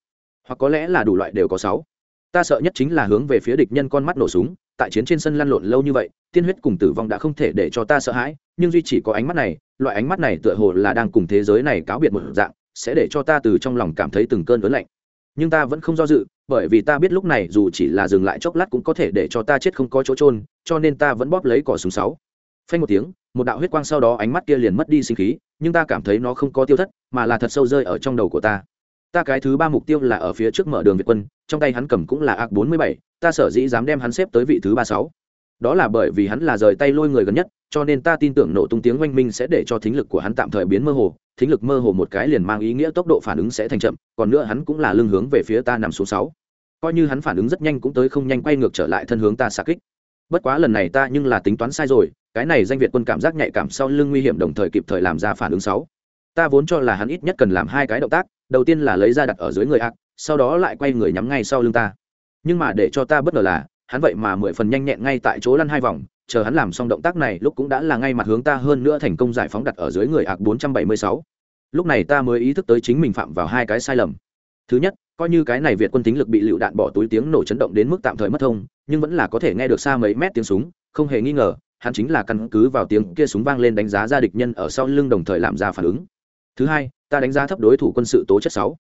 Speaker 1: Hoặc có lẽ là đủ loại đều có sáu. Ta sợ nhất chính là hướng về phía địch nhân con mắt nổ súng, tại chiến trên sân lăn lộn lâu như vậy, tiên huyết cùng tử vong đã không thể để cho ta sợ hãi, nhưng duy chỉ có ánh mắt này, loại ánh mắt này tựa hồ là đang cùng thế giới này cáo biệt một dạng, sẽ để cho ta từ trong lòng cảm thấy từng cơn ớn lạnh. Nhưng ta vẫn không do dự, bởi vì ta biết lúc này dù chỉ là dừng lại chốc lát cũng có thể để cho ta chết không có chỗ trôn cho nên ta vẫn bóp lấy cỏ súng sáu. Phanh một tiếng, một đạo huyết quang sau đó ánh mắt kia liền mất đi sinh khí nhưng ta cảm thấy nó không có tiêu thất, mà là thật sâu rơi ở trong đầu của ta. Ta cái thứ ba mục tiêu là ở phía trước mở đường việt quân, trong tay hắn cầm cũng là ạc bốn mươi bảy, ta sở dĩ dám đem hắn xếp tới vị thứ ba sáu. Đó là bởi vì hắn là rời tay lôi người gần nhất, cho nên ta tin tưởng nổ tung tiếng oanh minh sẽ để cho thính lực của hắn tạm thời biến mơ hồ, thính lực mơ hồ một cái liền mang ý nghĩa tốc độ phản ứng sẽ thành chậm, còn nữa hắn cũng là lưng hướng về phía ta nằm số sáu. Coi như hắn phản ứng rất nhanh cũng tới không nhanh quay ngược trở lại thân hướng ta xạ kích bất quá lần này ta nhưng là tính toán sai rồi, cái này danh việt quân cảm giác nhạy cảm sau lưng nguy hiểm đồng thời kịp thời làm ra phản ứng sáu. Ta vốn cho là hắn ít nhất cần làm hai cái động tác, đầu tiên là lấy ra đặt ở dưới người ác, sau đó lại quay người nhắm ngay sau lưng ta. Nhưng mà để cho ta bất ngờ là, hắn vậy mà mười phần nhanh nhẹn ngay tại chỗ lăn hai vòng, chờ hắn làm xong động tác này lúc cũng đã là ngay mặt hướng ta hơn nữa thành công giải phóng đặt ở dưới người ạc bốn trăm bảy mươi sáu. Lúc này ta mới ý thức tới chính mình phạm vào hai cái sai lầm. Thứ nhất coi như cái này việt quân tính lực bị lựu đạn bỏ túi tiếng nổ chấn động đến mức tạm thời mất thông, nhưng vẫn là có thể nghe được xa mấy mét tiếng súng, không hề nghi ngờ, hắn chính là căn cứ vào tiếng kia súng vang lên đánh giá ra địch nhân ở sau lưng đồng thời làm ra phản ứng. Thứ hai, ta đánh giá thấp đối thủ quân sự tố chất sáu.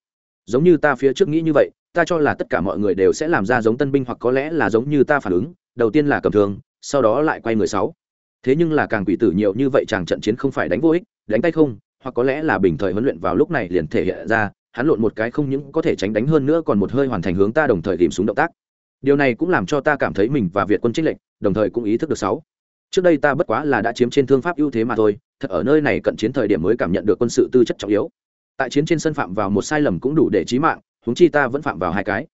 Speaker 1: Giống như ta phía trước nghĩ như vậy, ta cho là tất cả mọi người đều sẽ làm ra giống tân binh hoặc có lẽ là giống như ta phản ứng, đầu tiên là cầm thường sau đó lại quay người sáu. Thế nhưng là càng quỷ tử nhiều như vậy chàng trận chiến không phải đánh vô ích, đánh tay không, hoặc có lẽ là bình thời huấn luyện vào lúc này liền thể hiện ra hắn lộn một cái không những có thể tránh đánh hơn nữa còn một hơi hoàn thành hướng ta đồng thời tìm súng động tác. Điều này cũng làm cho ta cảm thấy mình và việt quân trích lệnh đồng thời cũng ý thức được sáu. Trước đây ta bất quá là đã chiếm trên thương pháp ưu thế mà thôi, thật ở nơi này cận chiến thời điểm mới cảm nhận được quân sự tư chất trọng yếu. Tại chiến trên sân phạm vào một sai lầm cũng đủ để chí mạng, huống chi ta vẫn phạm vào hai cái.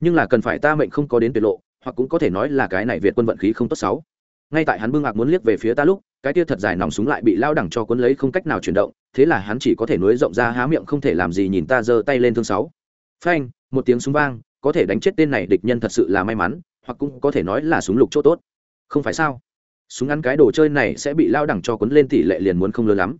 Speaker 1: Nhưng là cần phải ta mệnh không có đến tuyệt lộ, hoặc cũng có thể nói là cái này việt quân vận khí không tốt sáu. Ngay tại hắn bưng ngạc muốn liếc về phía ta lúc cái tia thật dài nòng súng lại bị lao đẳng cho cuốn lấy không cách nào chuyển động, thế là hắn chỉ có thể nối rộng ra há miệng không thể làm gì nhìn ta giơ tay lên thương sáu. Phanh, một tiếng súng vang, có thể đánh chết tên này địch nhân thật sự là may mắn, hoặc cũng có thể nói là súng lục chỗ tốt. Không phải sao? Súng ngắn cái đồ chơi này sẽ bị lao đẳng cho cuốn lên tỷ lệ liền muốn không lớn lắm.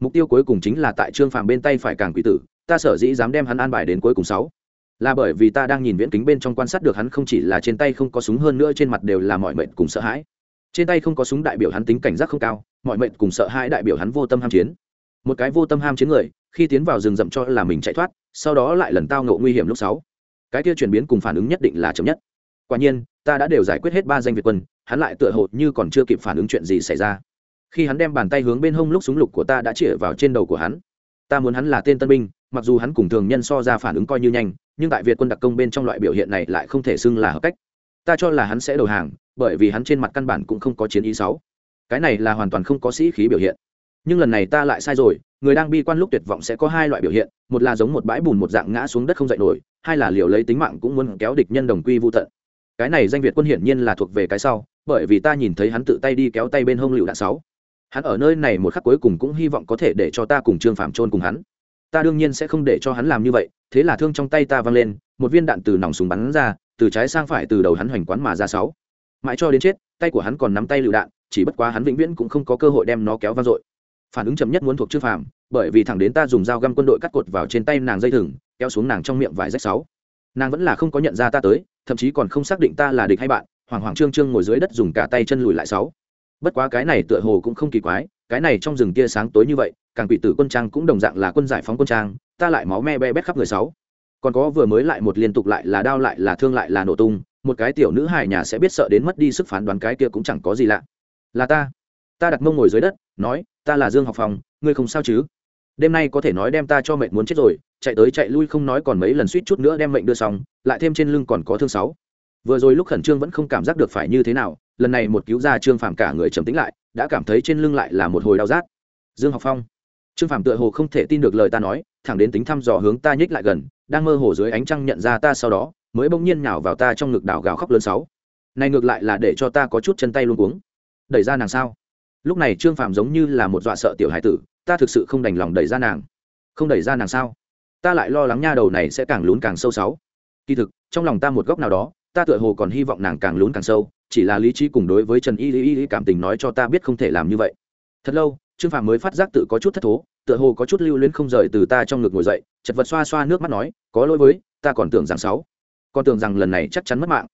Speaker 1: Mục tiêu cuối cùng chính là tại trương phàm bên tay phải càng quỷ tử, ta sở dĩ dám đem hắn an bài đến cuối cùng sáu. Là bởi vì ta đang nhìn viễn kính bên trong quan sát được hắn không chỉ là trên tay không có súng hơn nữa trên mặt đều là mọi mệnh cùng sợ hãi trên tay không có súng đại biểu hắn tính cảnh giác không cao, mọi mệnh cùng sợ hãi đại biểu hắn vô tâm ham chiến. Một cái vô tâm ham chiến người, khi tiến vào rừng rậm cho là mình chạy thoát, sau đó lại lần tao ngộ nguy hiểm lúc sáu. Cái kia chuyển biến cùng phản ứng nhất định là chậm nhất. Quả nhiên, ta đã đều giải quyết hết ba danh việt quân, hắn lại tựa hồ như còn chưa kịp phản ứng chuyện gì xảy ra. Khi hắn đem bàn tay hướng bên hông lúc súng lục của ta đã chĩa vào trên đầu của hắn. Ta muốn hắn là tên tân binh, mặc dù hắn cùng thường nhân so ra phản ứng coi như nhanh, nhưng tại việt quân đặc công bên trong loại biểu hiện này lại không thể xưng là hợp cách. Ta cho là hắn sẽ đầu hàng bởi vì hắn trên mặt căn bản cũng không có chiến ý sáu. Cái này là hoàn toàn không có sĩ khí biểu hiện. Nhưng lần này ta lại sai rồi, người đang bi quan lúc tuyệt vọng sẽ có hai loại biểu hiện, một là giống một bãi bùn một dạng ngã xuống đất không dậy nổi, hai là liều lấy tính mạng cũng muốn kéo địch nhân đồng quy vô tận. Cái này danh việt quân hiển nhiên là thuộc về cái sau, bởi vì ta nhìn thấy hắn tự tay đi kéo tay bên hông lựu đạn sáu. Hắn ở nơi này một khắc cuối cùng cũng hy vọng có thể để cho ta cùng trương phạm trôn cùng hắn. Ta đương nhiên sẽ không để cho hắn làm như vậy, thế là thương trong tay ta văng lên, một viên đạn từ nòng súng bắn ra, từ trái sang phải từ đầu hắn hoành quán mà ra sáu mãi cho đến chết, tay của hắn còn nắm tay lựu đạn, chỉ bất quá hắn vĩnh viễn cũng không có cơ hội đem nó kéo vang dội. Phản ứng chậm nhất muốn thuộc trương phàm, bởi vì thẳng đến ta dùng dao găm quân đội cắt cột vào trên tay nàng dây thừng, kéo xuống nàng trong miệng vài rách sáu. Nàng vẫn là không có nhận ra ta tới, thậm chí còn không xác định ta là địch hay bạn, hoàng hoàng trương trương ngồi dưới đất dùng cả tay chân lùi lại sáu. Bất quá cái này tựa hồ cũng không kỳ quái, cái này trong rừng kia sáng tối như vậy, càng quỷ tử quân trang cũng đồng dạng là quân giải phóng quân trang, ta lại máu me be bét khắp người sáu. Còn có vừa mới lại một liên tục lại là đao lại là thương lại là nổ tung một cái tiểu nữ hài nhà sẽ biết sợ đến mất đi sức phán đoán cái kia cũng chẳng có gì lạ. Là ta. Ta đặt mông ngồi dưới đất, nói, ta là dương học phòng ngươi không sao chứ? Đêm nay có thể nói đem ta cho mệnh muốn chết rồi, chạy tới chạy lui không nói còn mấy lần suýt chút nữa đem mệnh đưa xong, lại thêm trên lưng còn có thương sáu. Vừa rồi lúc khẩn trương vẫn không cảm giác được phải như thế nào, lần này một cứu ra trương phàm cả người trầm tĩnh lại, đã cảm thấy trên lưng lại là một hồi đau rát. Dương học phong. Trương phàm tựa hồ không thể tin được lời ta nói, thẳng đến tính thăm dò hướng ta nhích lại gần, đang mơ hồ dưới ánh trăng nhận ra ta sau đó mới bỗng nhiên nhào vào ta trong ngực đảo gào khóc lớn sáu. Này ngược lại là để cho ta có chút chân tay luôn cuống. Đẩy ra nàng sao? Lúc này trương phạm giống như là một dọa sợ tiểu hải tử, ta thực sự không đành lòng đẩy ra nàng. Không đẩy ra nàng sao? Ta lại lo lắng nha đầu này sẽ càng lún càng sâu sáu. Kỳ thực, trong lòng ta một góc nào đó, ta tựa hồ còn hy vọng nàng càng lún càng sâu, chỉ là lý trí cùng đối với trần y y y cảm tình nói cho ta biết không thể làm như vậy. Thật lâu, trương phạm mới phát giác tự có chút thất thố, tựa hồ có chút lưu luyến không rời từ ta trong ngực ngồi dậy, chật vật xoa xoa nước mắt nói, có lỗi với, ta còn tưởng rằng sáu còn tưởng rằng lần này chắc chắn mất mạng.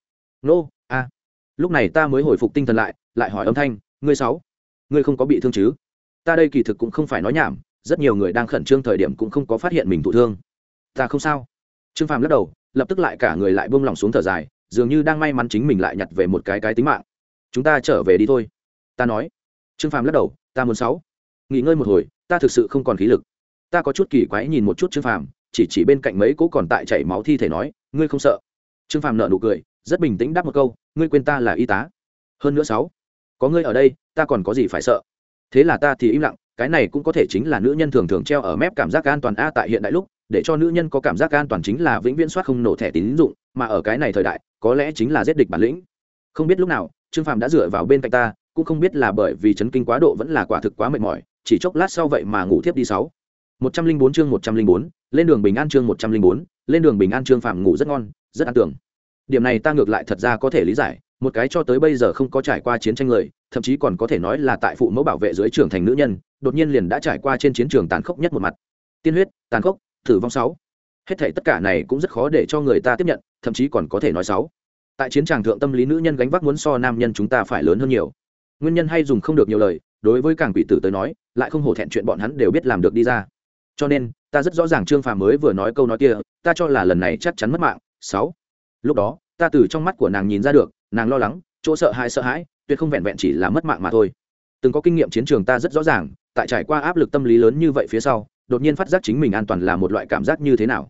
Speaker 1: Nô, a. Lúc này ta mới hồi phục tinh thần lại lại hỏi âm thanh, ngươi sáu, ngươi không có bị thương chứ? Ta đây kỳ thực cũng không phải nói nhảm, rất nhiều người đang khẩn trương thời điểm cũng không có phát hiện mình thụ thương. Ta không sao. Trương phàm lắc đầu, lập tức lại cả người lại buông lỏng xuống thở dài, dường như đang may mắn chính mình lại nhặt về một cái cái tính mạng. Chúng ta trở về đi thôi. Ta nói. Trương phàm lắc đầu, ta muốn sáu. Nghỉ ngơi một hồi, ta thực sự không còn khí lực. Ta có chút kỳ quái nhìn một chút trương phàm, chỉ chỉ bên cạnh mấy cỗ còn tại chảy máu thi thể nói, ngươi không sợ? Trương phàm nợ nụ cười, rất bình tĩnh đáp một câu, ngươi quên ta là y tá. Hơn nữa sáu, có ngươi ở đây, ta còn có gì phải sợ? Thế là ta thì im lặng, cái này cũng có thể chính là nữ nhân thường thường treo ở mép cảm giác an toàn a tại hiện đại lúc, để cho nữ nhân có cảm giác an toàn chính là vĩnh viễn soát không nổ thẻ tín dụng, mà ở cái này thời đại, có lẽ chính là giết địch bản lĩnh. Không biết lúc nào, trương phàm đã dựa vào bên cạnh ta, cũng không biết là bởi vì chấn kinh quá độ vẫn là quả thực quá mệt mỏi, chỉ chốc lát sau vậy mà ngủ thiếp đi sáu một trăm linh bốn chương một trăm linh bốn, lên đường bình an chương một trăm linh bốn, lên đường bình an chương phạm ngủ rất ngon, rất an tưởng. Điểm này ta ngược lại thật ra có thể lý giải, một cái cho tới bây giờ không có trải qua chiến tranh người, thậm chí còn có thể nói là tại phụ mẫu bảo vệ dưới trưởng thành nữ nhân, đột nhiên liền đã trải qua trên chiến trường tàn khốc nhất một mặt. Tiên huyết, tàn khốc thử vong sáu. Hết thảy tất cả này cũng rất khó để cho người ta tiếp nhận, thậm chí còn có thể nói sáu. Tại chiến trường thượng tâm lý nữ nhân gánh vác muốn so nam nhân chúng ta phải lớn hơn nhiều. Nguyên nhân hay dùng không được nhiều lời, đối với càng quỷ tử tới nói, lại không hổ thẹn chuyện bọn hắn đều biết làm được đi ra cho nên, ta rất rõ ràng trương phàm mới vừa nói câu nói kia, ta cho là lần này chắc chắn mất mạng. Sáu. Lúc đó, ta từ trong mắt của nàng nhìn ra được, nàng lo lắng, chỗ sợ hãi sợ hãi, tuyệt không vẹn vẹn chỉ là mất mạng mà thôi. Từng có kinh nghiệm chiến trường ta rất rõ ràng, tại trải qua áp lực tâm lý lớn như vậy phía sau, đột nhiên phát giác chính mình an toàn là một loại cảm giác như thế nào.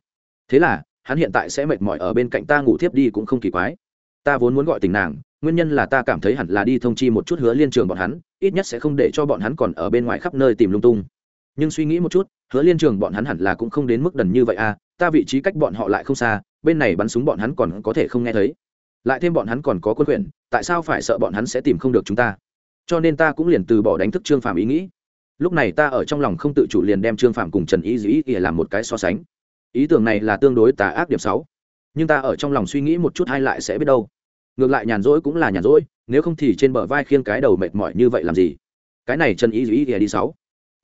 Speaker 1: Thế là, hắn hiện tại sẽ mệt mỏi ở bên cạnh ta ngủ thiếp đi cũng không kỳ quái. Ta vốn muốn gọi tình nàng, nguyên nhân là ta cảm thấy hẳn là đi thông chi một chút hứa liên trường bọn hắn, ít nhất sẽ không để cho bọn hắn còn ở bên ngoài khắp nơi tìm lung tung nhưng suy nghĩ một chút, hứa liên trường bọn hắn hẳn là cũng không đến mức đần như vậy à ta vị trí cách bọn họ lại không xa, bên này bắn súng bọn hắn còn có thể không nghe thấy. Lại thêm bọn hắn còn có quân quyền, tại sao phải sợ bọn hắn sẽ tìm không được chúng ta? Cho nên ta cũng liền từ bỏ đánh thức trương phạm ý nghĩ. Lúc này ta ở trong lòng không tự chủ liền đem trương phạm cùng trần ý dĩ ỉa làm một cái so sánh. Ý tưởng này là tương đối tà ác điểm sáu. Nhưng ta ở trong lòng suy nghĩ một chút hay lại sẽ biết đâu. Ngược lại nhàn rỗi cũng là nhàn rỗi, nếu không thì trên bờ vai khiêng cái đầu mệt mỏi như vậy làm gì? Cái này trần ý dĩ ỉa đi sáu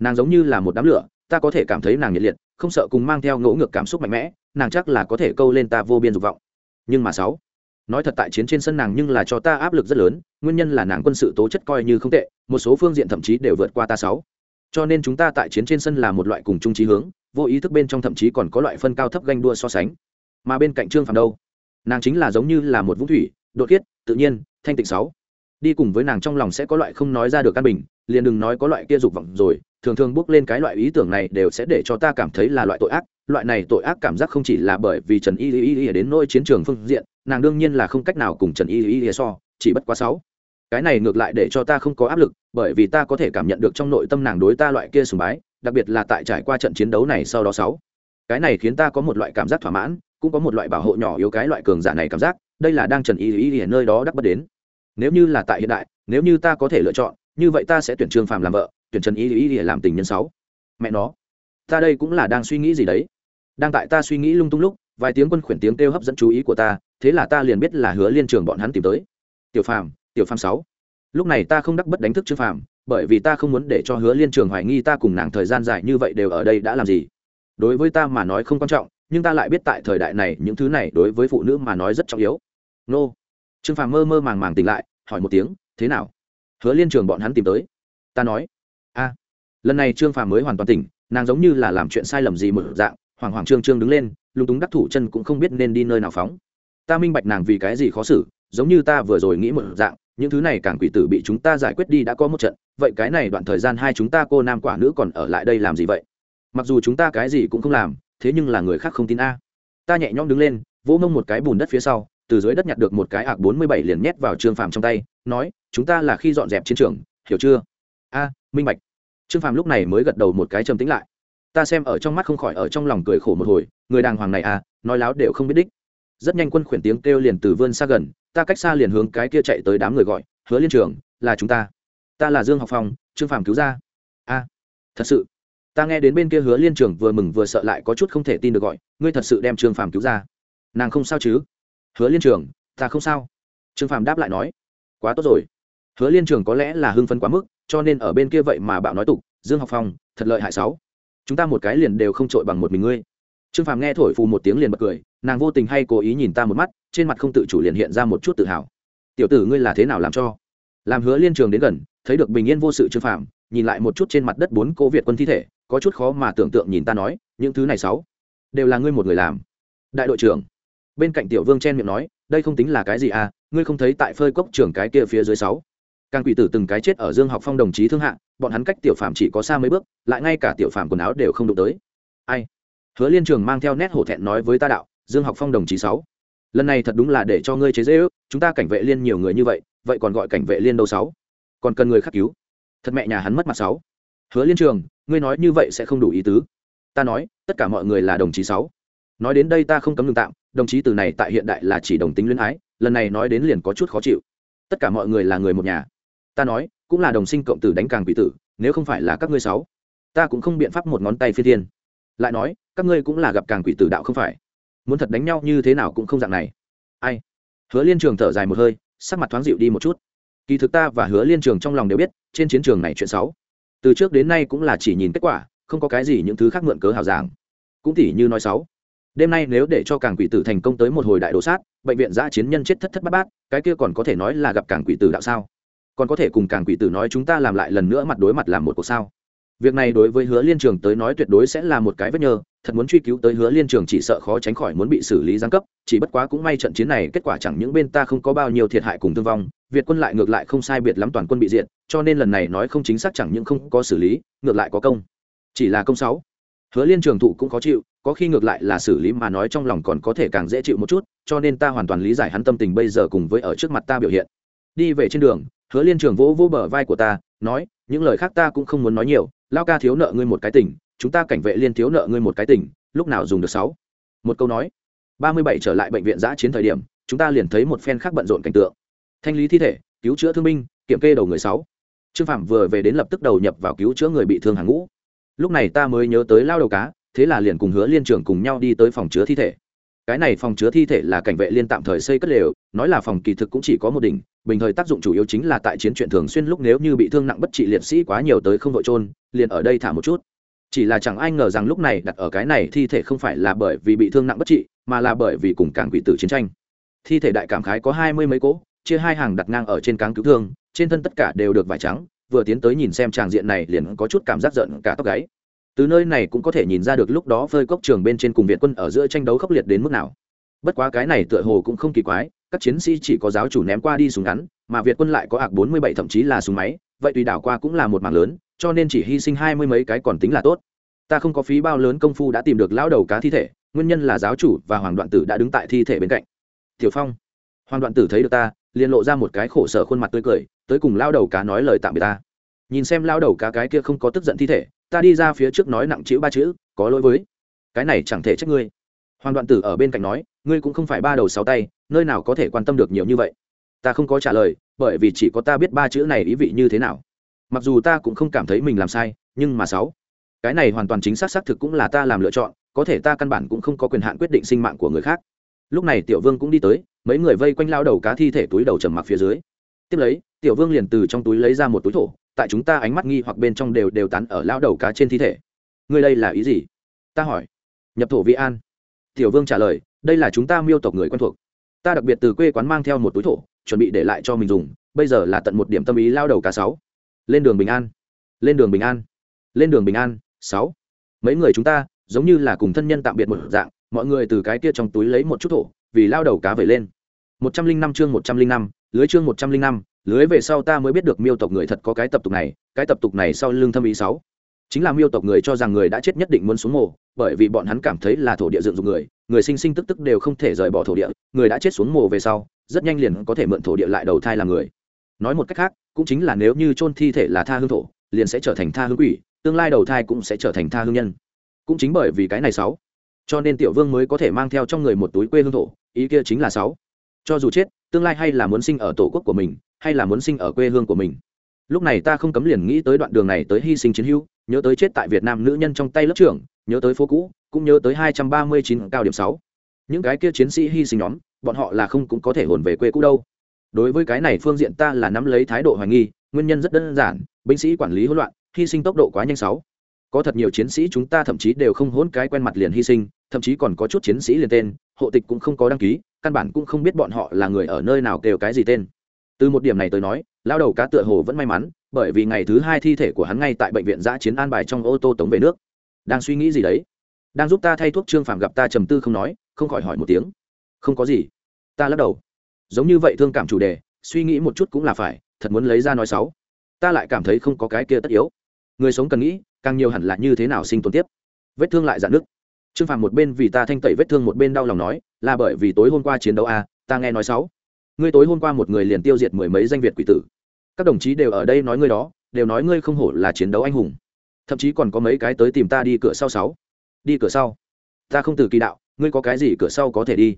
Speaker 1: nàng giống như là một đám lửa, ta có thể cảm thấy nàng nhiệt liệt, không sợ cùng mang theo ngỗ ngược cảm xúc mạnh mẽ, nàng chắc là có thể câu lên ta vô biên dục vọng. Nhưng mà sáu, nói thật tại chiến trên sân nàng nhưng là cho ta áp lực rất lớn, nguyên nhân là nàng quân sự tố chất coi như không tệ, một số phương diện thậm chí đều vượt qua ta sáu. Cho nên chúng ta tại chiến trên sân là một loại cùng chung trí hướng, vô ý thức bên trong thậm chí còn có loại phân cao thấp ganh đua so sánh. Mà bên cạnh trương phàm đâu? Nàng chính là giống như là một vũng thủy, đột khiết tự nhiên, thanh tịnh sáu. Đi cùng với nàng trong lòng sẽ có loại không nói ra được căn bình, liền đừng nói có loại kia dục vọng rồi thường thường bước lên cái loại ý tưởng này đều sẽ để cho ta cảm thấy là loại tội ác. Loại này tội ác cảm giác không chỉ là bởi vì trần y y y đến nỗi chiến trường phương diện, nàng đương nhiên là không cách nào cùng trần y y y so, chỉ bất quá sáu. Cái này ngược lại để cho ta không có áp lực, bởi vì ta có thể cảm nhận được trong nội tâm nàng đối ta loại kia sùng bái, đặc biệt là tại trải qua trận chiến đấu này sau đó sáu. Cái này khiến ta có một loại cảm giác thỏa mãn, cũng có một loại bảo hộ nhỏ yếu cái loại cường giả này cảm giác, đây là đang trần y y y ở nơi đó đắc bất đến. Nếu như là tại hiện đại, nếu như ta có thể lựa chọn, như vậy ta sẽ tuyển trương phàm làm vợ tuyển trần y y y làm tình nhân sáu. Mẹ nó, ta đây cũng là đang suy nghĩ gì đấy? Đang tại ta suy nghĩ lung tung lúc, vài tiếng quân khuyển tiếng kêu hấp dẫn chú ý của ta, thế là ta liền biết là hứa liên trường bọn hắn tìm tới. Tiểu phàm tiểu phàm sáu. Lúc này ta không đắc bất đánh thức trương phàm, bởi vì ta không muốn để cho hứa liên trường hoài nghi ta cùng nàng thời gian dài như vậy đều ở đây đã làm gì. Đối với ta mà nói không quan trọng, nhưng ta lại biết tại thời đại này những thứ này đối với phụ nữ mà nói rất trọng yếu. Nô. Trương phàm mơ mơ màng màng tỉnh lại, hỏi một tiếng, thế nào? Hứa liên trường bọn hắn tìm tới? Ta nói lần này trương phàm mới hoàn toàn tỉnh, nàng giống như là làm chuyện sai lầm gì mở dạng hoàng hoàng trương trương đứng lên, lúng túng đắc thủ chân cũng không biết nên đi nơi nào phóng. Ta minh bạch nàng vì cái gì khó xử, giống như ta vừa rồi nghĩ một dạng, những thứ này càng quỷ tử bị chúng ta giải quyết đi đã có một trận, vậy cái này đoạn thời gian hai chúng ta cô nam quả nữ còn ở lại đây làm gì vậy? Mặc dù chúng ta cái gì cũng không làm, thế nhưng là người khác không tin a. Ta nhẹ nhõm đứng lên, vỗ mông một cái bùn đất phía sau, từ dưới đất nhặt được một cái ạc bốn mươi bảy liền nhét vào trương phàm trong tay, nói, chúng ta là khi dọn dẹp chiến trường, hiểu chưa? A, minh bạch trương phàm lúc này mới gật đầu một cái trầm tĩnh lại. Ta xem ở trong mắt không khỏi ở trong lòng cười khổ một hồi, người đàng hoàng này à nói láo đều không biết đích. Rất nhanh quân khuyển tiếng kêu liền từ vươn xa gần, ta cách xa liền hướng cái kia chạy tới đám người gọi, hứa liên trường, là chúng ta. Ta là dương học phong, trương phàm cứu ra. A, thật sự? Ta nghe đến bên kia hứa liên trường vừa mừng vừa sợ lại có chút không thể tin được gọi, ngươi thật sự đem trương phàm cứu ra? Nàng không sao chứ? Hứa liên trường, ta không sao. Trương phàm đáp lại nói, quá tốt rồi. Hứa liên trường có lẽ là hưng phấn quá mức cho nên ở bên kia vậy mà bạo nói tục, dương học phong, thật lợi hại sáu. Chúng ta một cái liền đều không trội bằng một mình ngươi. Trương phàm nghe thổi phù một tiếng liền bật cười, nàng vô tình hay cố ý nhìn ta một mắt, trên mặt không tự chủ liền hiện ra một chút tự hào. Tiểu tử ngươi là thế nào làm cho? Làm hứa liên trường đến gần, thấy được bình yên vô sự trương phàm, nhìn lại một chút trên mặt đất bốn cô việt quân thi thể, có chút khó mà tưởng tượng nhìn ta nói, những thứ này sáu, đều là ngươi một người làm. Đại đội trưởng, bên cạnh tiểu vương chen miệng nói, đây không tính là cái gì à ngươi không thấy tại phơi cốc trưởng cái kia phía dưới sáu càng quỷ tử từng cái chết ở dương học phong đồng chí thương hạ, bọn hắn cách tiểu phạm chỉ có xa mấy bước, lại ngay cả tiểu phạm quần áo đều không đụng tới. Ai? Hứa liên trường mang theo nét hổ thẹn nói với ta đạo, dương học phong đồng chí sáu, lần này thật đúng là để cho ngươi chế dễ ước chúng ta cảnh vệ liên nhiều người như vậy vậy còn gọi cảnh vệ liên đâu sáu? Còn cần người khắc cứu. Thật mẹ nhà hắn mất mặt sáu. Hứa liên trường, ngươi nói như vậy sẽ không đủ ý tứ. Ta nói, tất cả mọi người là đồng chí sáu. Nói đến đây ta không cấm ngừng tạm, đồng chí từ này tại hiện đại là chỉ đồng tính luyến ái, lần này nói đến liền có chút khó chịu. Tất cả mọi người là người một nhà ta nói, cũng là đồng sinh cộng tử đánh càng quỷ tử, nếu không phải là các ngươi sáu, ta cũng không biện pháp một ngón tay phi thiên. Lại nói, các ngươi cũng là gặp càng quỷ tử đạo không phải? Muốn thật đánh nhau như thế nào cũng không dạng này. Ai? Hứa liên trường thở dài một hơi, sắc mặt thoáng dịu đi một chút. Kỳ thực ta và hứa liên trường trong lòng đều biết, trên chiến trường này chuyện xấu, từ trước đến nay cũng là chỉ nhìn kết quả, không có cái gì những thứ khác mượn cớ hào giảng. Cũng tỉ như nói xấu, đêm nay nếu để cho càng quỷ tử thành công tới một hồi đại đồ sát, bệnh viện giã chiến nhân chết thất thất bát bát, cái kia còn có thể nói là gặp càng quỷ tử đạo sao? Còn có thể cùng càng quỷ tử nói chúng ta làm lại lần nữa mặt đối mặt làm một cuộc sao? Việc này đối với hứa liên trường tới nói tuyệt đối sẽ là một cái vết nhơ, thật muốn truy cứu tới hứa liên trường chỉ sợ khó tránh khỏi muốn bị xử lý giáng cấp, chỉ bất quá cũng may trận chiến này kết quả chẳng những bên ta không có bao nhiêu thiệt hại cùng thương vong, việt quân lại ngược lại không sai biệt lắm toàn quân bị diện cho nên lần này nói không chính xác chẳng những không có xử lý, ngược lại có công. Chỉ là công sáu. Hứa liên trường thụ cũng khó chịu, có khi ngược lại là xử lý mà nói trong lòng còn có thể càng dễ chịu một chút, cho nên ta hoàn toàn lý giải hắn tâm tình bây giờ cùng với ở trước mặt ta biểu hiện. Đi về trên đường hứa liên trường vỗ vỗ bờ vai của ta, nói, những lời khác ta cũng không muốn nói nhiều, lao ca thiếu nợ ngươi một cái tỉnh, chúng ta cảnh vệ liên thiếu nợ ngươi một cái tỉnh, lúc nào dùng được sáu? Một câu nói. Ba mươi bảy trở lại bệnh viện giã chiến thời điểm, chúng ta liền thấy một phen khác bận rộn cảnh tượng. Thanh lý thi thể, cứu chữa thương binh, kiểm kê đầu người sáu. Trương phạm vừa về đến lập tức đầu nhập vào cứu chữa người bị thương hàng ngũ. Lúc này ta mới nhớ tới lao đầu cá, thế là liền cùng hứa liên trưởng cùng nhau đi tới phòng chứa thi thể cái này phòng chứa thi thể là cảnh vệ liên tạm thời xây cất lều, nói là phòng kỳ thực cũng chỉ có một đỉnh, bình thời tác dụng chủ yếu chính là tại chiến chuyện thường xuyên lúc nếu như bị thương nặng bất trị liệt sĩ quá nhiều tới không vội trôn liền ở đây thả một chút. Chỉ là chẳng ai ngờ rằng lúc này đặt ở cái này thi thể không phải là bởi vì bị thương nặng bất trị, mà là bởi vì cùng cảng quỷ tử chiến tranh. Thi thể đại cảm khái có hai mươi mấy cỗ, chia hai hàng đặt ngang ở trên cáng cứu thương, trên thân tất cả đều được vải trắng, vừa tiến tới nhìn xem tràng diện này liền có chút cảm giác giận cả tóc gáy từ nơi này cũng có thể nhìn ra được lúc đó phơi cốc trường bên trên cùng việt quân ở giữa tranh đấu khốc liệt đến mức nào. Bất quá cái này tựa hồ cũng không kỳ quái, các chiến sĩ chỉ có giáo chủ ném qua đi súng ngắn, mà việt quân lại có ạc bốn mươi bảy thậm chí là súng máy, vậy tùy đảo qua cũng là một mảng lớn, cho nên chỉ hy sinh hai mươi mấy cái còn tính là tốt. Ta không có phí bao lớn công phu đã tìm được lão đầu cá thi thể, nguyên nhân là giáo chủ và hoàng đoạn tử đã đứng tại thi thể bên cạnh. Tiểu phong, hoàng đoạn tử thấy được ta, liền lộ ra một cái khổ sở khuôn mặt tươi cười, tới cùng lao đầu cá nói lời tạm biệt ta. Nhìn xem lao đầu cá cái kia không có tức giận thi thể ta đi ra phía trước nói nặng chữ ba chữ, có lỗi với. Cái này chẳng thể trách ngươi. Hoàng đoạn tử ở bên cạnh nói, ngươi cũng không phải ba đầu sáu tay, nơi nào có thể quan tâm được nhiều như vậy. Ta không có trả lời, bởi vì chỉ có ta biết ba chữ này ý vị như thế nào. Mặc dù ta cũng không cảm thấy mình làm sai, nhưng mà sáu. Cái này hoàn toàn chính xác xác thực cũng là ta làm lựa chọn, có thể ta căn bản cũng không có quyền hạn quyết định sinh mạng của người khác. Lúc này tiểu vương cũng đi tới, mấy người vây quanh lao đầu cá thi thể túi đầu trầm mặc phía dưới. Tiếp lấy, tiểu vương liền từ trong túi lấy ra một túi thổ tại chúng ta ánh mắt nghi hoặc bên trong đều đều tán ở lao đầu cá trên thi thể. Ngươi đây là ý gì? Ta hỏi. Nhập thổ Vi an. Tiểu vương trả lời, đây là chúng ta miêu tộc người quen thuộc. Ta đặc biệt từ quê quán mang theo một túi thổ, chuẩn bị để lại cho mình dùng, bây giờ là tận một điểm tâm ý lao đầu cá sáu. Lên đường bình an. Lên đường bình an. Lên đường bình an, sáu. Mấy người chúng ta, giống như là cùng thân nhân tạm biệt một dạng, mọi người từ cái kia trong túi lấy một chút thổ, vì lao đầu cá về lên. Một trăm linh năm chương một trăm linh năm, lưới chương một trăm linh năm lưới về sau ta mới biết được miêu tộc người thật có cái tập tục này, cái tập tục này sau lưng thâm ý sáu. Chính là miêu tộc người cho rằng người đã chết nhất định muốn xuống mồ, bởi vì bọn hắn cảm thấy là thổ địa dựng dụng người người sinh sinh tức tức đều không thể rời bỏ thổ địa, người đã chết xuống mồ về sau, rất nhanh liền có thể mượn thổ địa lại đầu thai làm người. Nói một cách khác, cũng chính là nếu như chôn thi thể là tha hương thổ, liền sẽ trở thành tha hương quỷ, tương lai đầu thai cũng sẽ trở thành tha hương nhân. Cũng chính bởi vì cái này sáu. Cho nên tiểu vương mới có thể mang theo trong người một túi quê hương thổ, ý kia chính là sáu. Cho dù chết tương lai hay là muốn sinh ở tổ quốc của mình, hay là muốn sinh ở quê hương của mình? Lúc này ta không cấm liền nghĩ tới đoạn đường này tới hy sinh chiến hữu, nhớ tới chết tại việt nam nữ nhân trong tay lớp trưởng, nhớ tới phố cũ, cũng nhớ tới hai trăm ba mươi chín cao điểm sáu. Những cái kia chiến sĩ hy sinh nhóm, bọn họ là không cũng có thể hồn về quê cũ đâu. Đối với cái này phương diện ta là nắm lấy thái độ hoài nghi, nguyên nhân rất đơn giản, binh sĩ quản lý hỗn loạn, hy sinh tốc độ quá nhanh sáu. Có thật nhiều chiến sĩ chúng ta thậm chí đều không hỗn cái quen mặt liền hy sinh, thậm chí còn có chút chiến sĩ liền tên, hộ tịch cũng không có đăng ký căn bản cũng không biết bọn họ là người ở nơi nào kêu cái gì tên. Từ một điểm này tới nói lao đầu cá tựa hồ vẫn may mắn, bởi vì ngày thứ hai thi thể của hắn ngay tại bệnh viện giã chiến an bài trong ô tô tống về nước. Đang suy nghĩ gì đấy? Đang giúp ta thay thuốc trương phạm gặp ta trầm tư không nói, không khỏi hỏi một tiếng. Không có gì. Ta lắc đầu. Giống như vậy thương cảm chủ đề, suy nghĩ một chút cũng là phải, thật muốn lấy ra nói sáu ta lại cảm thấy không có cái kia tất yếu. Người sống cần nghĩ, càng nhiều hẳn là như thế nào sinh tồn tiếp. Vết thương lại dạn nứt trương phàm một bên vì ta thanh tẩy vết thương một bên đau lòng nói là bởi vì tối hôm qua chiến đấu a à, ta nghe nói sáu. Ngươi tối hôm qua một người liền tiêu diệt mười mấy danh việt quỷ tử. Các đồng chí đều ở đây nói ngươi đó đều nói ngươi không hổ là chiến đấu anh hùng. Thậm chí còn có mấy cái tới tìm ta đi cửa sau sáu. Đi cửa sau. Ta không từ kỳ đạo ngươi có cái gì cửa sau có thể đi.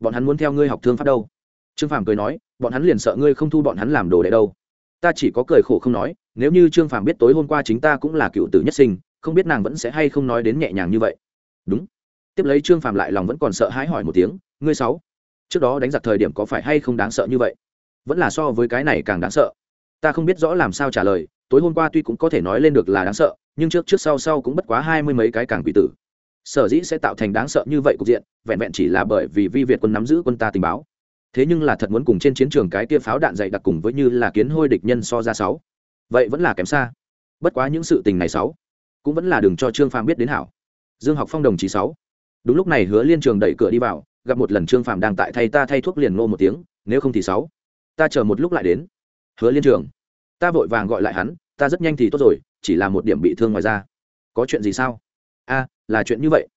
Speaker 1: Bọn hắn muốn theo ngươi học thương pháp đâu. Trương phàm cười nói bọn hắn liền sợ ngươi không thu bọn hắn làm đồ đệ đâu. Ta chỉ có cười khổ không nói nếu như trương phàm biết tối hôm qua chính ta cũng là cựu tử nhất sinh không biết nàng vẫn sẽ hay không nói đến nhẹ nhàng như vậy đúng. Tiếp lấy trương phàm lại lòng vẫn còn sợ hãi hỏi một tiếng, ngươi sáu, trước đó đánh giặc thời điểm có phải hay không đáng sợ như vậy? Vẫn là so với cái này càng đáng sợ. Ta không biết rõ làm sao trả lời, tối hôm qua tuy cũng có thể nói lên được là đáng sợ, nhưng trước trước sau sau cũng bất quá hai mươi mấy cái càng quỷ tử. Sở dĩ sẽ tạo thành đáng sợ như vậy cục diện, vẹn vẹn chỉ là bởi vì vi việt quân nắm giữ quân ta tình báo. Thế nhưng là thật muốn cùng trên chiến trường cái kia pháo đạn dày đặc cùng với như là kiến hôi địch nhân so ra sáu. Vậy vẫn là kém xa. Bất quá những sự tình này sáu, cũng vẫn là đừng cho trương phàm biết đến hảo dương học phong đồng chí sáu. Đúng lúc này hứa liên trường đẩy cửa đi vào, gặp một lần trương phàm đang tại thay ta thay thuốc liền ngô một tiếng, nếu không thì sáu. Ta chờ một lúc lại đến. Hứa liên trường. Ta vội vàng gọi lại hắn, ta rất nhanh thì tốt rồi, chỉ là một điểm bị thương ngoài ra có chuyện gì sao? A, là chuyện như vậy.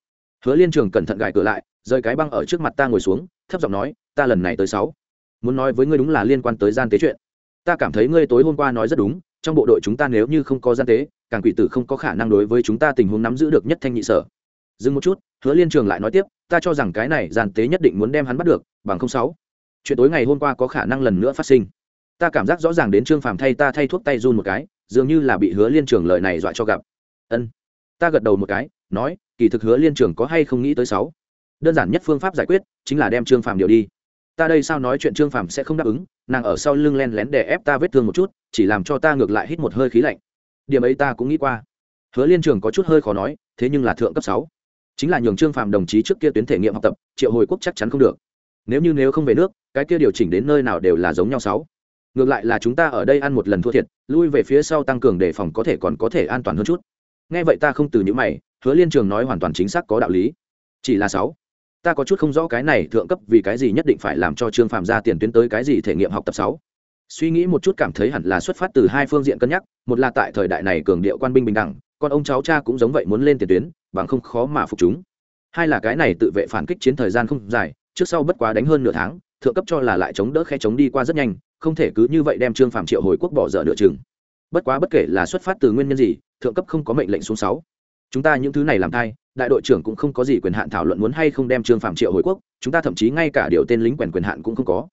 Speaker 1: Hứa liên trường cẩn thận gài cửa lại rơi cái băng ở trước mặt ta ngồi xuống, thấp giọng nói, ta lần này tới sáu. Muốn nói với ngươi đúng là liên quan tới gian tế chuyện. Ta cảm thấy ngươi tối hôm qua nói rất đúng trong bộ đội chúng ta nếu như không có gian tế, càng quỷ tử không có khả năng đối với chúng ta tình huống nắm giữ được nhất thanh nhị sở. Dừng một chút, hứa liên trường lại nói tiếp, ta cho rằng cái này gian tế nhất định muốn đem hắn bắt được, bằng không sáu. Chuyện tối ngày hôm qua có khả năng lần nữa phát sinh. Ta cảm giác rõ ràng đến trương phàm thay ta thay thuốc tay run một cái, dường như là bị hứa liên trường lời này dọa cho gặp. Ân. Ta gật đầu một cái, nói, kỳ thực hứa liên trường có hay không nghĩ tới sáu. Đơn giản nhất phương pháp giải quyết, chính là đem trương phàm điều đi. Ta đây sao nói chuyện trương phàm sẽ không đáp ứng nàng ở sau lưng len lén để ép ta vết thương một chút, chỉ làm cho ta ngược lại hít một hơi khí lạnh. Điểm ấy ta cũng nghĩ qua. Hứa liên trường có chút hơi khó nói, thế nhưng là thượng cấp sáu. Chính là nhường trương phàm đồng chí trước kia tuyến thể nghiệm học tập, triệu hồi quốc chắc chắn không được. Nếu như nếu không về nước, cái kia điều chỉnh đến nơi nào đều là giống nhau sáu. Ngược lại là chúng ta ở đây ăn một lần thua thiệt, lui về phía sau tăng cường đề phòng có thể còn có thể an toàn hơn chút. Nghe vậy ta không từ những mày, hứa liên trường nói hoàn toàn chính xác có đạo lý. Chỉ là sáu ta có chút không rõ cái này thượng cấp vì cái gì nhất định phải làm cho trương phàm ra tiền tuyến tới cái gì thể nghiệm học tập sáu. Suy nghĩ một chút cảm thấy hẳn là xuất phát từ hai phương diện cân nhắc, một là tại thời đại này cường điệu quan binh bình đẳng, còn ông cháu cha cũng giống vậy muốn lên tiền tuyến, bằng không khó mà phục chúng. Hai là cái này tự vệ phản kích chiến thời gian không dài, trước sau bất quá đánh hơn nửa tháng, thượng cấp cho là lại chống đỡ khe chống đi qua rất nhanh, không thể cứ như vậy đem trương phạm triệu hồi quốc bỏ dở nửa chừng. Bất quá bất kể là xuất phát từ nguyên nhân gì, thượng cấp không có mệnh lệnh xuống sáu chúng ta những thứ này làm thay đại đội trưởng cũng không có gì quyền hạn thảo luận muốn hay không đem trương phạm triệu hồi quốc, chúng ta thậm chí ngay cả điều tên lính quèn quyền hạn cũng không có.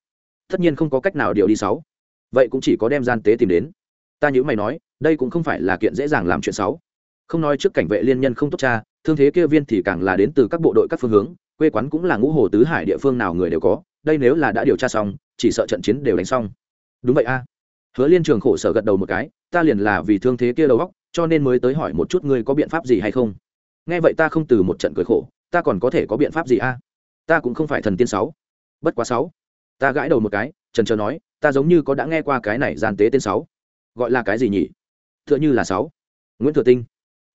Speaker 1: Tất nhiên không có cách nào điều đi sáu. Vậy cũng chỉ có đem gian tế tìm đến. Ta nhữ mày nói, đây cũng không phải là kiện dễ dàng làm chuyện sáu. Không nói trước cảnh vệ liên nhân không tốt cha, thương thế kia viên thì càng là đến từ các bộ đội các phương hướng, quê quán cũng là ngũ hồ tứ hải địa phương nào người đều có, đây nếu là đã điều tra xong, chỉ sợ trận chiến đều đánh xong. Đúng vậy a. Hứa liên trường khổ sở gật đầu một cái, ta liền là vì thương thế kia đầu góc cho nên mới tới hỏi một chút ngươi có biện pháp gì hay không. Nghe vậy ta không từ một trận cười khổ, ta còn có thể có biện pháp gì a? Ta cũng không phải thần tiên sáu. Bất quá sáu. Ta gãi đầu một cái, trần trờ nói, ta giống như có đã nghe qua cái này gian tế tên sáu. Gọi là cái gì nhỉ? T h ư ợ n h ư là sáu. Nguyễn thừa tinh.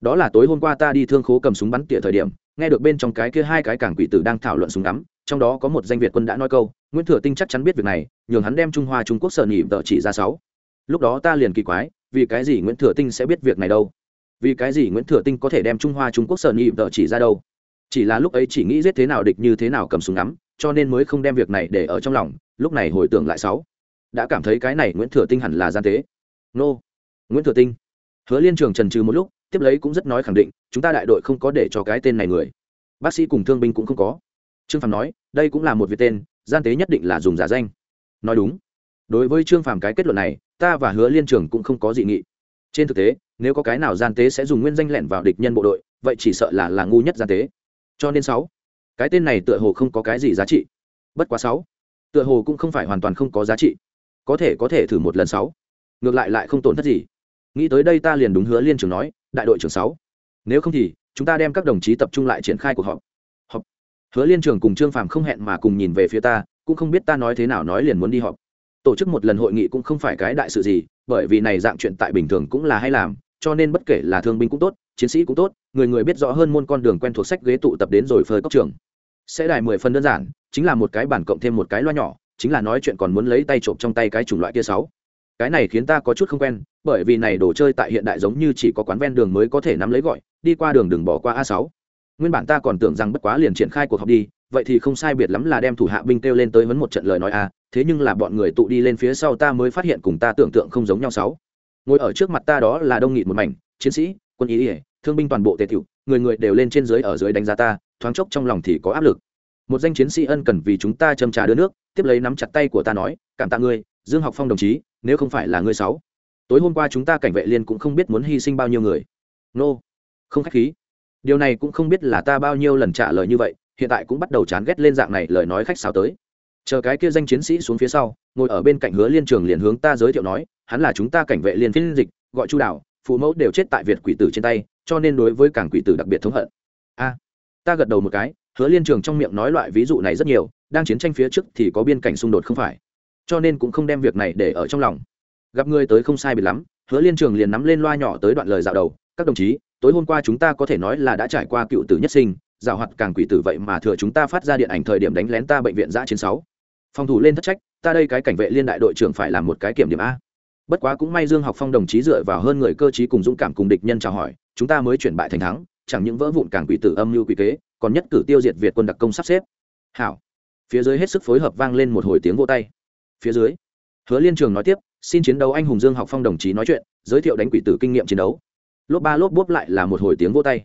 Speaker 1: Đó là tối hôm qua ta đi thương khố cầm súng bắn tỉa thời điểm, nghe được bên trong cái kia hai cái cảng quỷ tử đang thảo luận súng đắm trong đó có một danh việt quân đã nói câu, nguyễn thừa tinh chắc chắn biết việc này, nhường hắn đem trung hoa trung quốc sợ nhị vợ chỉ ra sáu. Lúc đó ta liền kỳ quái vì cái gì nguyễn thừa tinh sẽ biết việc này đâu? Vì cái gì nguyễn thừa tinh có thể đem trung hoa trung quốc sợ nhị vợ chỉ ra đâu? Chỉ là lúc ấy chỉ nghĩ giết thế nào địch như thế nào cầm súng ngắm, cho nên mới không đem việc này để ở trong lòng, lúc này hồi tưởng lại sáu, đã cảm thấy cái này nguyễn thừa tinh hẳn là gian tế. Nô, nguyễn thừa tinh. Hứa liên trường trần trừ một lúc, tiếp lấy cũng rất nói khẳng định, chúng ta đại đội không có để cho cái tên này người. Bác sĩ cùng thương binh cũng không có. Trương phàm nói, đây cũng là một việc tên, gian tế nhất định là dùng giả danh. Nói đúng đối với trương phàm cái kết luận này, ta và hứa liên trường cũng không có dị nghị. Trên thực tế, nếu có cái nào gian tế sẽ dùng nguyên danh lẹn vào địch nhân bộ đội, vậy chỉ sợ là là ngu nhất gian tế. Cho nên sáu, cái tên này tựa hồ không có cái gì giá trị. Bất quá sáu, tựa hồ cũng không phải hoàn toàn không có giá trị. Có thể có thể thử một lần sáu. Ngược lại lại không tổn thất gì. Nghĩ tới đây ta liền đúng hứa liên trưởng nói, đại đội trưởng sáu, nếu không thì chúng ta đem các đồng chí tập trung lại triển khai cuộc họp. Họp. Hứa liên trưởng cùng trương phàm không hẹn mà cùng nhìn về phía ta, cũng không biết ta nói thế nào nói liền muốn đi họp tổ chức một lần hội nghị cũng không phải cái đại sự gì, bởi vì này dạng chuyện tại bình thường cũng là hay làm, cho nên bất kể là thương binh cũng tốt, chiến sĩ cũng tốt, người người biết rõ hơn môn con đường quen thuộc sách ghế tụ tập đến rồi phơi cốc trường. Sẽ đài mười phần đơn giản, chính là một cái bản cộng thêm một cái loa nhỏ, chính là nói chuyện còn muốn lấy tay trộm trong tay cái chủng loại kia sáu. Cái này khiến ta có chút không quen, bởi vì này đồ chơi tại hiện đại giống như chỉ có quán ven đường mới có thể nắm lấy gọi, đi qua đường đừng bỏ qua a sáu. Nguyên bản ta còn tưởng rằng bất quá liền triển khai cuộc họp đi, vậy thì không sai biệt lắm là đem thủ hạ binh kêu lên tới vấn một trận lời nói a thế nhưng là bọn người tụ đi lên phía sau ta mới phát hiện cùng ta tưởng tượng không giống nhau sáu. Ngồi ở trước mặt ta đó là đông nghịt một mảnh, chiến sĩ, quân ý ỉa thương binh toàn bộ tề tiểu, người người đều lên trên dưới ở dưới đánh giá ta, thoáng chốc trong lòng thì có áp lực. Một danh chiến sĩ ân cần vì chúng ta châm trà đưa nước, tiếp lấy nắm chặt tay của ta nói, cảm tạ ngươi, dương học phong đồng chí, nếu không phải là ngươi sáu. Tối hôm qua chúng ta cảnh vệ liên cũng không biết muốn hy sinh bao nhiêu người. Nô、no. không khách khí. Điều này cũng không biết là ta bao nhiêu lần trả lời như vậy, hiện tại cũng bắt đầu chán ghét lên dạng này lời nói khách sao tới chờ cái kia danh chiến sĩ xuống phía sau ngồi ở bên cạnh hứa liên trường liền hướng ta giới thiệu nói hắn là chúng ta cảnh vệ liên phiên dịch gọi chu đảo, phụ mẫu đều chết tại việt quỷ tử trên tay cho nên đối với cảng quỷ tử đặc biệt thống hận. A ta gật đầu một cái hứa liên trường trong miệng nói loại ví dụ này rất nhiều đang chiến tranh phía trước thì có biên cảnh xung đột không phải. Cho nên cũng không đem việc này để ở trong lòng. Gặp người tới không sai biệt lắm hứa liên trường liền nắm lên loa nhỏ tới đoạn lời dạo đầu các đồng chí tối hôm qua chúng ta có thể nói là đã trải qua cựu tử nhất sinh dạo hoạt càng quỷ tử vậy mà thừa chúng ta phát ra điện ảnh thời điểm đánh lén ta bệnh viện giã chiến sáu phòng thủ lên thất trách, ta đây cái cảnh vệ liên đại đội trưởng phải làm một cái kiểm điểm a. Bất quá cũng may dương học phong đồng chí dựa vào hơn người cơ chí cùng dũng cảm cùng địch nhân chào hỏi, chúng ta mới chuyển bại thành thắng, chẳng những vỡ vụn càng quỷ tử âm mưu quỷ kế, còn nhất cử tiêu diệt việt quân đặc công sắp xếp. Hảo. Phía dưới hết sức phối hợp vang lên một hồi tiếng vô tay. Phía dưới, hứa liên trường nói tiếp, xin chiến đấu anh hùng dương học phong đồng chí nói chuyện, giới thiệu đánh quỷ tử kinh nghiệm chiến đấu. Lốp ba lốp bốp lại là một hồi tiếng vô tay.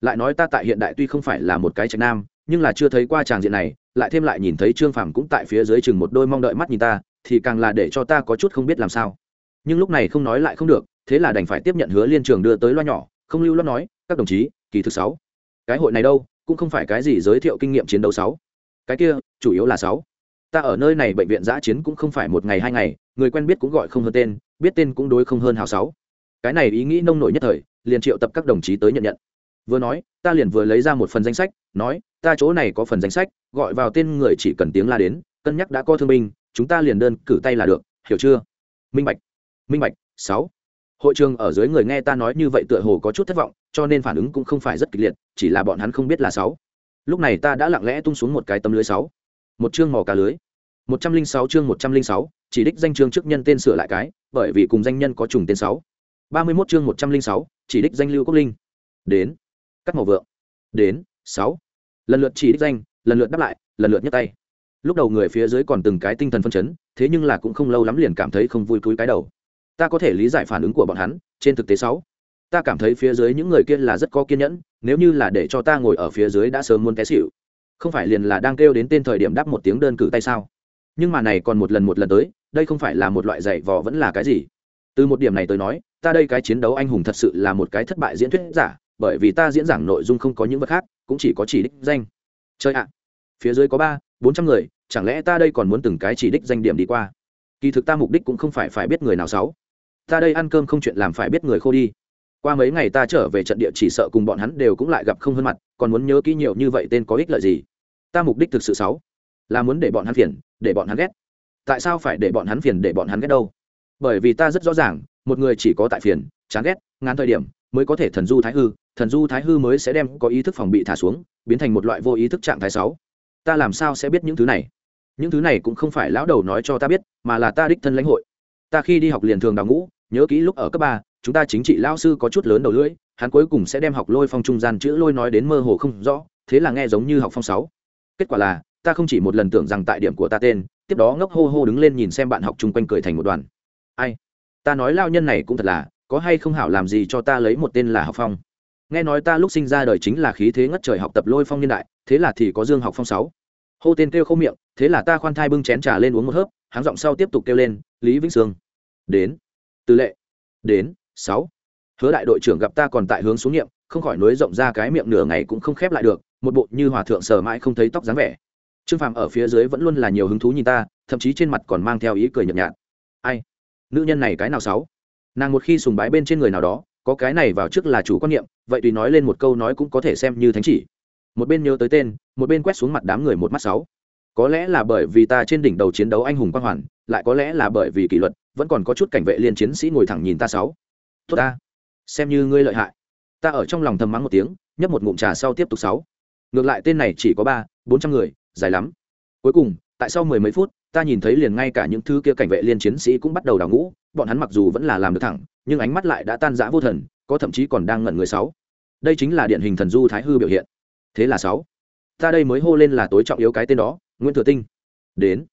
Speaker 1: Lại nói ta tại hiện đại tuy không phải là một cái trạch nam, nhưng là chưa thấy qua tràng diện này lại thêm lại nhìn thấy trương phàm cũng tại phía dưới chừng một đôi mong đợi mắt nhìn ta, thì càng là để cho ta có chút không biết làm sao. Nhưng lúc này không nói lại không được, thế là đành phải tiếp nhận hứa liên trường đưa tới loa nhỏ, không lưu lo nói, các đồng chí, kỳ thứ sáu. Cái hội này đâu, cũng không phải cái gì giới thiệu kinh nghiệm chiến đấu sáu. Cái kia, chủ yếu là sáu. Ta ở nơi này bệnh viện giã chiến cũng không phải một ngày hai ngày, người quen biết cũng gọi không hơn tên, biết tên cũng đối không hơn hào sáu. Cái này ý nghĩ nông nổi nhất thời, liền triệu tập các đồng chí tới nhận nhận vừa nói, ta liền vừa lấy ra một phần danh sách, nói, ta chỗ này có phần danh sách, gọi vào tên người chỉ cần tiếng la đến, cân nhắc đã có thương binh, chúng ta liền đơn cử tay là được, hiểu chưa? Minh bạch minh bạch, sáu. Hội trường ở dưới người nghe ta nói như vậy tựa hồ có chút thất vọng, cho nên phản ứng cũng không phải rất kịch liệt, chỉ là bọn hắn không biết là sáu. Lúc này ta đã lặng lẽ tung xuống một cái tấm lưới sáu. Một chương mò cá lưới. Một trăm linh sáu chương một trăm linh sáu, chỉ đích danh chương trước nhân tên sửa lại cái, bởi vì cùng danh nhân có trùng tên sáu. Ba mươi mốt chương một trăm linh sáu, chỉ đích danh lưu quốc linh. Đến cắt màu vượng. Đến, sáu. Lần lượt chỉ đích danh, lần lượt đáp lại, lần lượt nhấc tay. Lúc đầu người phía dưới còn từng cái tinh thần phân chấn, thế nhưng là cũng không lâu lắm liền cảm thấy không vui cúi cái đầu. Ta có thể lý giải phản ứng của bọn hắn, trên thực tế sáu. Ta cảm thấy phía dưới những người kia là rất có kiên nhẫn, nếu như là để cho ta ngồi ở phía dưới đã sớm muốn té xịu không phải liền là đang kêu đến tên thời điểm đáp một tiếng đơn cử tay sao? Nhưng mà này còn một lần một lần tới, đây không phải là một loại dạy vò vẫn là cái gì? Từ một điểm này tới nói, ta đây cái chiến đấu anh hùng thật sự là một cái thất bại diễn thuyết giả bởi vì ta diễn giảng nội dung không có những vật khác, cũng chỉ có chỉ đích danh. Chơi ạ, phía dưới có ba, bốn trăm người, chẳng lẽ ta đây còn muốn từng cái chỉ đích danh điểm đi qua? Kỳ thực ta mục đích cũng không phải phải biết người nào sáu. Ta đây ăn cơm không chuyện làm phải biết người khô đi. Qua mấy ngày ta trở về trận địa chỉ sợ cùng bọn hắn đều cũng lại gặp không hơn mặt, còn muốn nhớ kỹ nhiều như vậy tên có ích lợi gì? Ta mục đích thực sự xấu là muốn để bọn hắn phiền, để bọn hắn ghét. Tại sao phải để bọn hắn phiền, để bọn hắn ghét đâu? Bởi vì ta rất rõ ràng, một người chỉ có tại phiền, chán ghét, ngán thời điểm, mới có thể thần du thái hư thần du thái hư mới sẽ đem có ý thức phòng bị thả xuống, biến thành một loại vô ý thức trạng thái sáu. Ta làm sao sẽ biết những thứ này? Những thứ này cũng không phải lão đầu nói cho ta biết, mà là ta đích thân lãnh hội. Ta khi đi học liền thường đào ngũ, nhớ kỹ lúc ở cấp ba, chúng ta chính trị lao sư có chút lớn đầu lưỡi, hắn cuối cùng sẽ đem học lôi phong trung gian chữ lôi nói đến mơ hồ không rõ, thế là nghe giống như học phong sáu. Kết quả là, ta không chỉ một lần tưởng rằng tại điểm của ta tên, tiếp đó ngốc hô hô đứng lên nhìn xem bạn học chung quanh cười thành một đoàn. Ai? Ta nói lao nhân này cũng thật là, có hay không hảo làm gì cho ta lấy một tên là học phong? Nghe nói ta lúc sinh ra đời chính là khí thế ngất trời học tập lôi phong niên đại, thế là thì có dương học phong sáu. Hô tên kêu không miệng, thế là ta khoan thai bưng chén trà lên uống một hớp háng giọng sau tiếp tục kêu lên, lý vĩnh sương. Đến. Tư lệ. Đến. Sáu. Hứa đại đội trưởng gặp ta còn tại hướng xuống nghiệm, không khỏi nối rộng ra cái miệng nửa ngày cũng không khép lại được, một bộ như hòa thượng sờ mãi không thấy tóc dáng vẻ. Trương phàm ở phía dưới vẫn luôn là nhiều hứng thú nhìn ta, thậm chí trên mặt còn mang theo ý cười nhợt nhạt. Ai? Nữ nhân này cái nào sáu? Nàng một khi sùng bái bên trên người nào đó có cái này vào trước là chủ quan niệm, vậy tùy nói lên một câu nói cũng có thể xem như thánh chỉ. Một bên nhớ tới tên, một bên quét xuống mặt đám người một mắt sáu. Có lẽ là bởi vì ta trên đỉnh đầu chiến đấu anh hùng quang hoàn, lại có lẽ là bởi vì kỷ luật, vẫn còn có chút cảnh vệ liên chiến sĩ ngồi thẳng nhìn ta sáu. Tốt ta. Xem như ngươi lợi hại. Ta ở trong lòng thầm mắng một tiếng, nhấp một ngụm trà sau tiếp tục sáu. Ngược lại tên này chỉ có ba, bốn trăm người, dài lắm. Cuối cùng, tại sau mười mấy phút, ta nhìn thấy liền ngay cả những thứ kia cảnh vệ liên chiến sĩ cũng bắt đầu đào ngũ bọn hắn mặc dù vẫn là làm được thẳng, nhưng ánh mắt lại đã tan rã vô thần, có thậm chí còn đang ngẩn người sáu. Đây chính là điển hình thần du thái hư biểu hiện. Thế là sáu, ta đây mới hô lên là tối trọng yếu cái tên đó, nguyễn thừa tinh. Đến,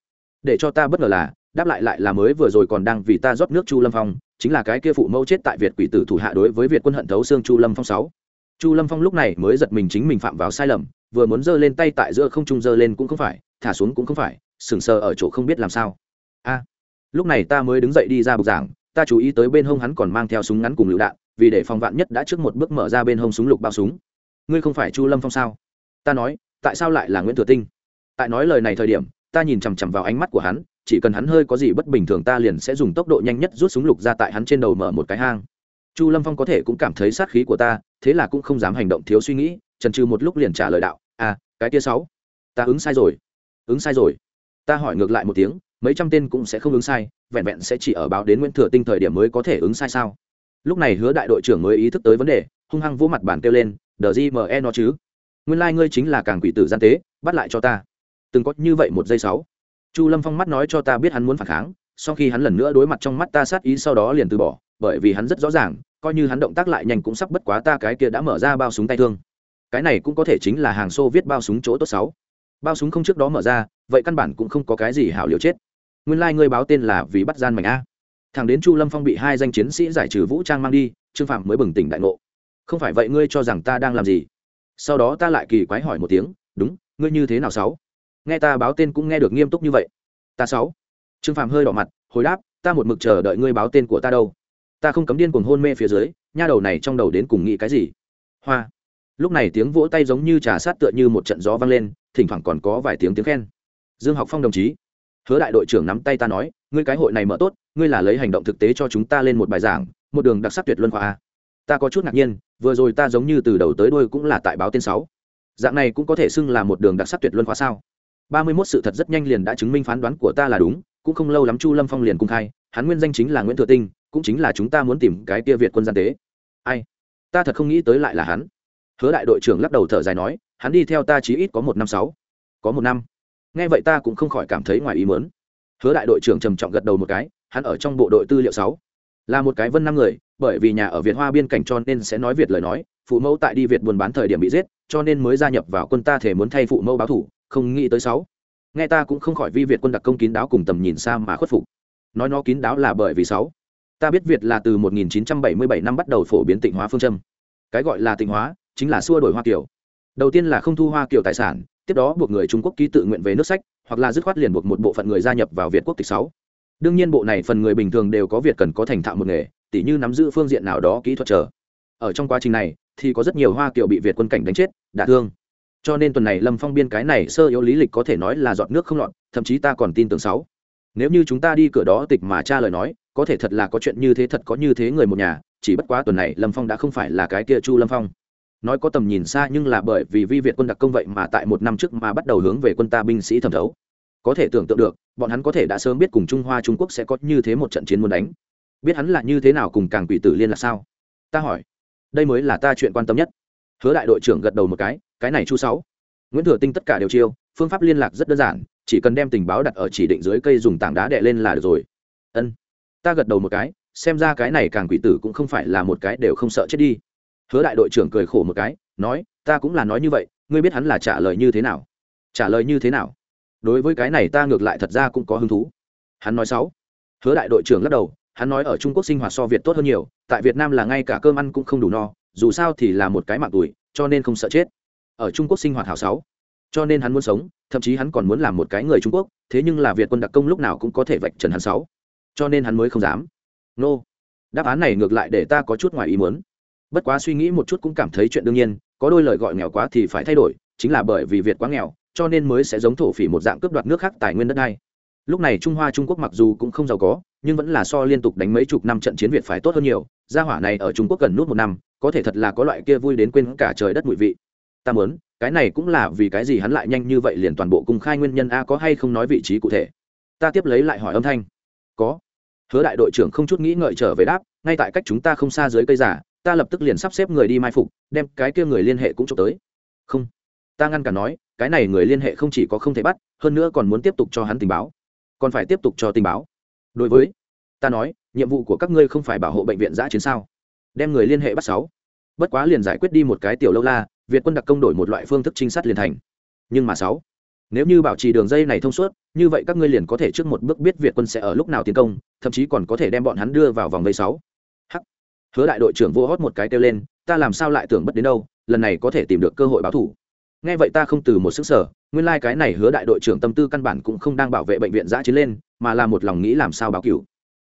Speaker 1: để cho ta bất ngờ là, đáp lại lại là mới vừa rồi còn đang vì ta rót nước chu lâm phong, chính là cái kia phụ mẫu chết tại việt quỷ tử thủ hạ đối với việt quân hận thấu xương chu lâm phong sáu. Chu lâm phong lúc này mới giật mình chính mình phạm vào sai lầm, vừa muốn giơ lên tay tại giữa không trung giơ lên cũng không phải, thả xuống cũng không phải, sừng sờ ở chỗ không biết làm sao. A lúc này ta mới đứng dậy đi ra bục giảng, ta chú ý tới bên hông hắn còn mang theo súng ngắn cùng lựu đạn, vì để phòng vạn nhất đã trước một bước mở ra bên hông súng lục bao súng. Ngươi không phải chu lâm phong sao? Ta nói, tại sao lại là nguyễn thừa tinh? Tại nói lời này thời điểm, ta nhìn chằm chằm vào ánh mắt của hắn, chỉ cần hắn hơi có gì bất bình thường ta liền sẽ dùng tốc độ nhanh nhất rút súng lục ra tại hắn trên đầu mở một cái hang. Chu lâm phong có thể cũng cảm thấy sát khí của ta, thế là cũng không dám hành động thiếu suy nghĩ trần trừ một lúc liền trả lời đạo à cái tia sáu, ta ứng sai rồi, ứng sai rồi. Ta hỏi ngược lại một tiếng mấy trăm tên cũng sẽ không ứng sai, vẹn vẹn sẽ chỉ ở báo đến nguyễn thừa tinh thời điểm mới có thể ứng sai sao? Lúc này hứa đại đội trưởng mới ý thức tới vấn đề, hung hăng vỗ mặt bàn kêu lên, đờ gì mờ e nó chứ? Nguyên lai、like、ngươi chính là càng quỷ tử gian tế, bắt lại cho ta. Từng có như vậy một giây sáu. Chu lâm phong mắt nói cho ta biết hắn muốn phản kháng, sau khi hắn lần nữa đối mặt trong mắt ta sát ý sau đó liền từ bỏ, bởi vì hắn rất rõ ràng, coi như hắn động tác lại nhanh cũng sắp bất quá ta cái kia đã mở ra bao súng tay thương. Cái này cũng có thể chính là hàng xô viết bao súng chỗ tốt sáu. Bao súng không trước đó mở ra, vậy căn bản cũng không có cái gì hảo liều chết nguyên lai、like、ngươi báo tên là vì bắt gian mảnh a. Thằng đến chu lâm phong bị hai danh chiến sĩ giải trừ vũ trang mang đi, trương phạm mới bừng tỉnh đại ngộ. Không phải vậy ngươi cho rằng ta đang làm gì? Sau đó ta lại kỳ quái hỏi một tiếng, đúng, ngươi như thế nào sáu? Nghe ta báo tên cũng nghe được nghiêm túc như vậy. Ta sáu? Trương phạm hơi đỏ mặt, hồi đáp, ta một mực chờ đợi ngươi báo tên của ta đâu. Ta không cấm điên cuồng hôn mê phía dưới, nha đầu này trong đầu đến cùng nghĩ cái gì? Hoa. Lúc này tiếng vỗ tay giống như trà sát tựa như một trận gió vang lên, thỉnh thoảng còn có vài tiếng tiếng khen. Dương học phong đồng chí hứa đại đội trưởng nắm tay ta nói, ngươi cái hội này mở tốt, ngươi là lấy hành động thực tế cho chúng ta lên một bài giảng, một đường đặc sắc tuyệt luân khoa ta có chút ngạc nhiên, vừa rồi ta giống như từ đầu tới đuôi cũng là tại báo tên sáu. Dạng này cũng có thể xưng là một đường đặc sắc tuyệt luân khoa sao? Ba mươi mốt sự thật rất nhanh liền đã chứng minh phán đoán của ta là đúng, cũng không lâu lắm chu lâm phong liền cung khai, hắn nguyên danh chính là nguyễn thừa tinh, cũng chính là chúng ta muốn tìm cái kia việt quân gian tế. Ai? Ta thật không nghĩ tới lại là hắn. Hứa đại đội trưởng lắc đầu thở dài nói, hắn đi theo ta chí ít có một năm sáu. Có một năm? Nghe vậy ta cũng không khỏi cảm thấy ngoài ý mớn hứa đại đội trưởng trầm trọng gật đầu một cái, hắn ở trong bộ đội tư liệu sáu. Là một cái vân năm người, bởi vì nhà ở việt hoa biên cảnh cho nên sẽ nói việt lời nói, phụ mẫu tại đi việt buôn bán thời điểm bị giết, cho nên mới gia nhập vào quân ta thể muốn thay phụ mẫu báo thủ, không nghĩ tới sáu. Nghe ta cũng không khỏi vi việt quân đặc công kín đáo cùng tầm nhìn xa mà khuất phục. Nói nó kín đáo là bởi vì sáu. Ta biết việt là từ 1977 năm bắt đầu phổ biến tịnh hóa phương châm. Cái gọi là tịnh hóa, chính là xua đổi hoa kiểu. Đầu tiên là không thu hoa kiểu tài sản tiếp đó buộc người trung quốc ký tự nguyện về nước sách, hoặc là dứt khoát liền buộc một bộ phận người gia nhập vào việt quốc tịch sáu. Đương nhiên bộ này phần người bình thường đều có việc cần có thành thạo một nghề, tỉ như nắm giữ phương diện nào đó kỹ thuật trở ở trong quá trình này, thì có rất nhiều hoa kiều bị việt quân cảnh đánh chết, đả thương. Cho nên tuần này lâm phong biên cái này sơ yếu lý lịch có thể nói là giọt nước không lọt, thậm chí ta còn tin tưởng sáu. Nếu như chúng ta đi cửa đó tịch mà tra lời nói, có thể thật là có chuyện như thế thật có như thế người một nhà, chỉ bất quá tuần này lâm phong đã không phải là cái kia chu lâm phong nói có tầm nhìn xa nhưng là bởi vì vi việt quân đặc công vậy mà tại một năm trước mà bắt đầu hướng về quân ta binh sĩ thẩm thấu. Có thể tưởng tượng được, bọn hắn có thể đã sớm biết cùng trung hoa trung quốc sẽ có như thế một trận chiến muốn đánh. Biết hắn là như thế nào cùng càng quỷ tử liên là sao? Ta hỏi. Đây mới là ta chuyện quan tâm nhất. Hứa đại đội trưởng gật đầu một cái cái này chu sáu. Nguyễn thừa tinh tất cả đều chiêu, phương pháp liên lạc rất đơn giản, chỉ cần đem tình báo đặt ở chỉ định dưới cây dùng tảng đá đè lên là được rồi. Ân. Ta gật đầu một cái, xem ra cái này càng quỷ tử cũng không phải là một cái đều không sợ chết đi hứa đại đội trưởng cười khổ một cái, nói, ta cũng là nói như vậy, ngươi biết hắn là trả lời như thế nào? Trả lời như thế nào? Đối với cái này ta ngược lại thật ra cũng có hứng thú. Hắn nói sáu. Hứa đại đội trưởng lắc đầu, hắn nói ở trung quốc sinh hoạt so việt tốt hơn nhiều, tại việt nam là ngay cả cơm ăn cũng không đủ no, dù sao thì là một cái mạng tuổi, cho nên không sợ chết. Ở trung quốc sinh hoạt hảo sáu. Cho nên hắn muốn sống, thậm chí hắn còn muốn làm một cái người trung quốc, thế nhưng là việt quân đặc công lúc nào cũng có thể vạch trần hắn sáu. Cho nên hắn mới không dám. Nô. Đáp án này ngược lại để ta có chút ngoài ý muốn bất quá suy nghĩ một chút cũng cảm thấy chuyện đương nhiên, có đôi lời gọi nghèo quá thì phải thay đổi, chính là bởi vì việt quá nghèo, cho nên mới sẽ giống thổ phỉ một dạng cướp đoạt nước khác tài nguyên đất này lúc này trung hoa trung quốc mặc dù cũng không giàu có, nhưng vẫn là so liên tục đánh mấy chục năm trận chiến việt phải tốt hơn nhiều, gia hỏa này ở trung quốc gần nút một năm, có thể thật là có loại kia vui đến quên cả trời đất mùi vị. Ta muốn, cái này cũng là vì cái gì hắn lại nhanh như vậy liền toàn bộ cung khai nguyên nhân a có hay không nói vị trí cụ thể? Ta tiếp lấy lại hỏi âm thanh. Có. Hứa đại đội trưởng không chút nghĩ ngợi trở về đáp, ngay tại cách chúng ta không xa dưới cây giả ta lập tức liền sắp xếp người đi mai phục, đem cái kia người liên hệ cũng trộm tới. Không. Ta ngăn cản nói, cái này người liên hệ không chỉ có không thể bắt, hơn nữa còn muốn tiếp tục cho hắn tình báo. Còn phải tiếp tục cho tình báo. Đối với, ta nói, nhiệm vụ của các ngươi không phải bảo hộ bệnh viện giã chiến sao? Đem người liên hệ bắt sáu. Bất quá liền giải quyết đi một cái tiểu lâu la, việt quân đặc công đổi một loại phương thức trinh sát liền thành. Nhưng mà sáu, nếu như bảo trì đường dây này thông suốt, như vậy các ngươi liền có thể trước một bước biết việt quân sẽ ở lúc nào tiến công, thậm chí còn có thể đem bọn hắn đưa vào vòng vây sáu hứa đại đội trưởng vô hót một cái kêu lên, ta làm sao lại tưởng bất đến đâu, lần này có thể tìm được cơ hội báo thủ. Nghe vậy ta không từ một sức sở nguyên lai、like、cái này hứa đại đội trưởng tâm tư căn bản cũng không đang bảo vệ bệnh viện giã chiến lên, mà là một lòng nghĩ làm sao báo cửu.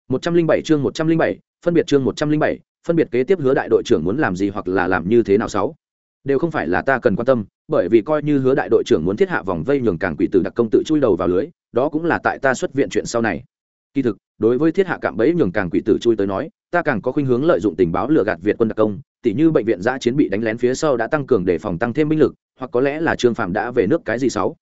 Speaker 1: Một trăm linh bảy chương một trăm linh bảy, phân biệt chương một trăm linh bảy, phân biệt kế tiếp hứa đại đội trưởng muốn làm gì hoặc là làm như thế nào sáu. Đều không phải là ta cần quan tâm, bởi vì coi như hứa đại đội trưởng muốn thiết hạ vòng vây nhường càng quỷ tử đặc công tự chui đầu vào lưới, đó cũng là tại ta xuất viện chuyện sau này. Kỳ thực, đối với thiết hạ cạm bẫy nhường càng quỷ tử chui tới nói ta càng có khuynh hướng lợi dụng tình báo lừa gạt việt quân đặc công, tỉ như bệnh viện giã chiến bị đánh lén phía sau đã tăng cường để phòng tăng thêm binh lực, hoặc có lẽ là trương phạm đã về nước cái gì sáu.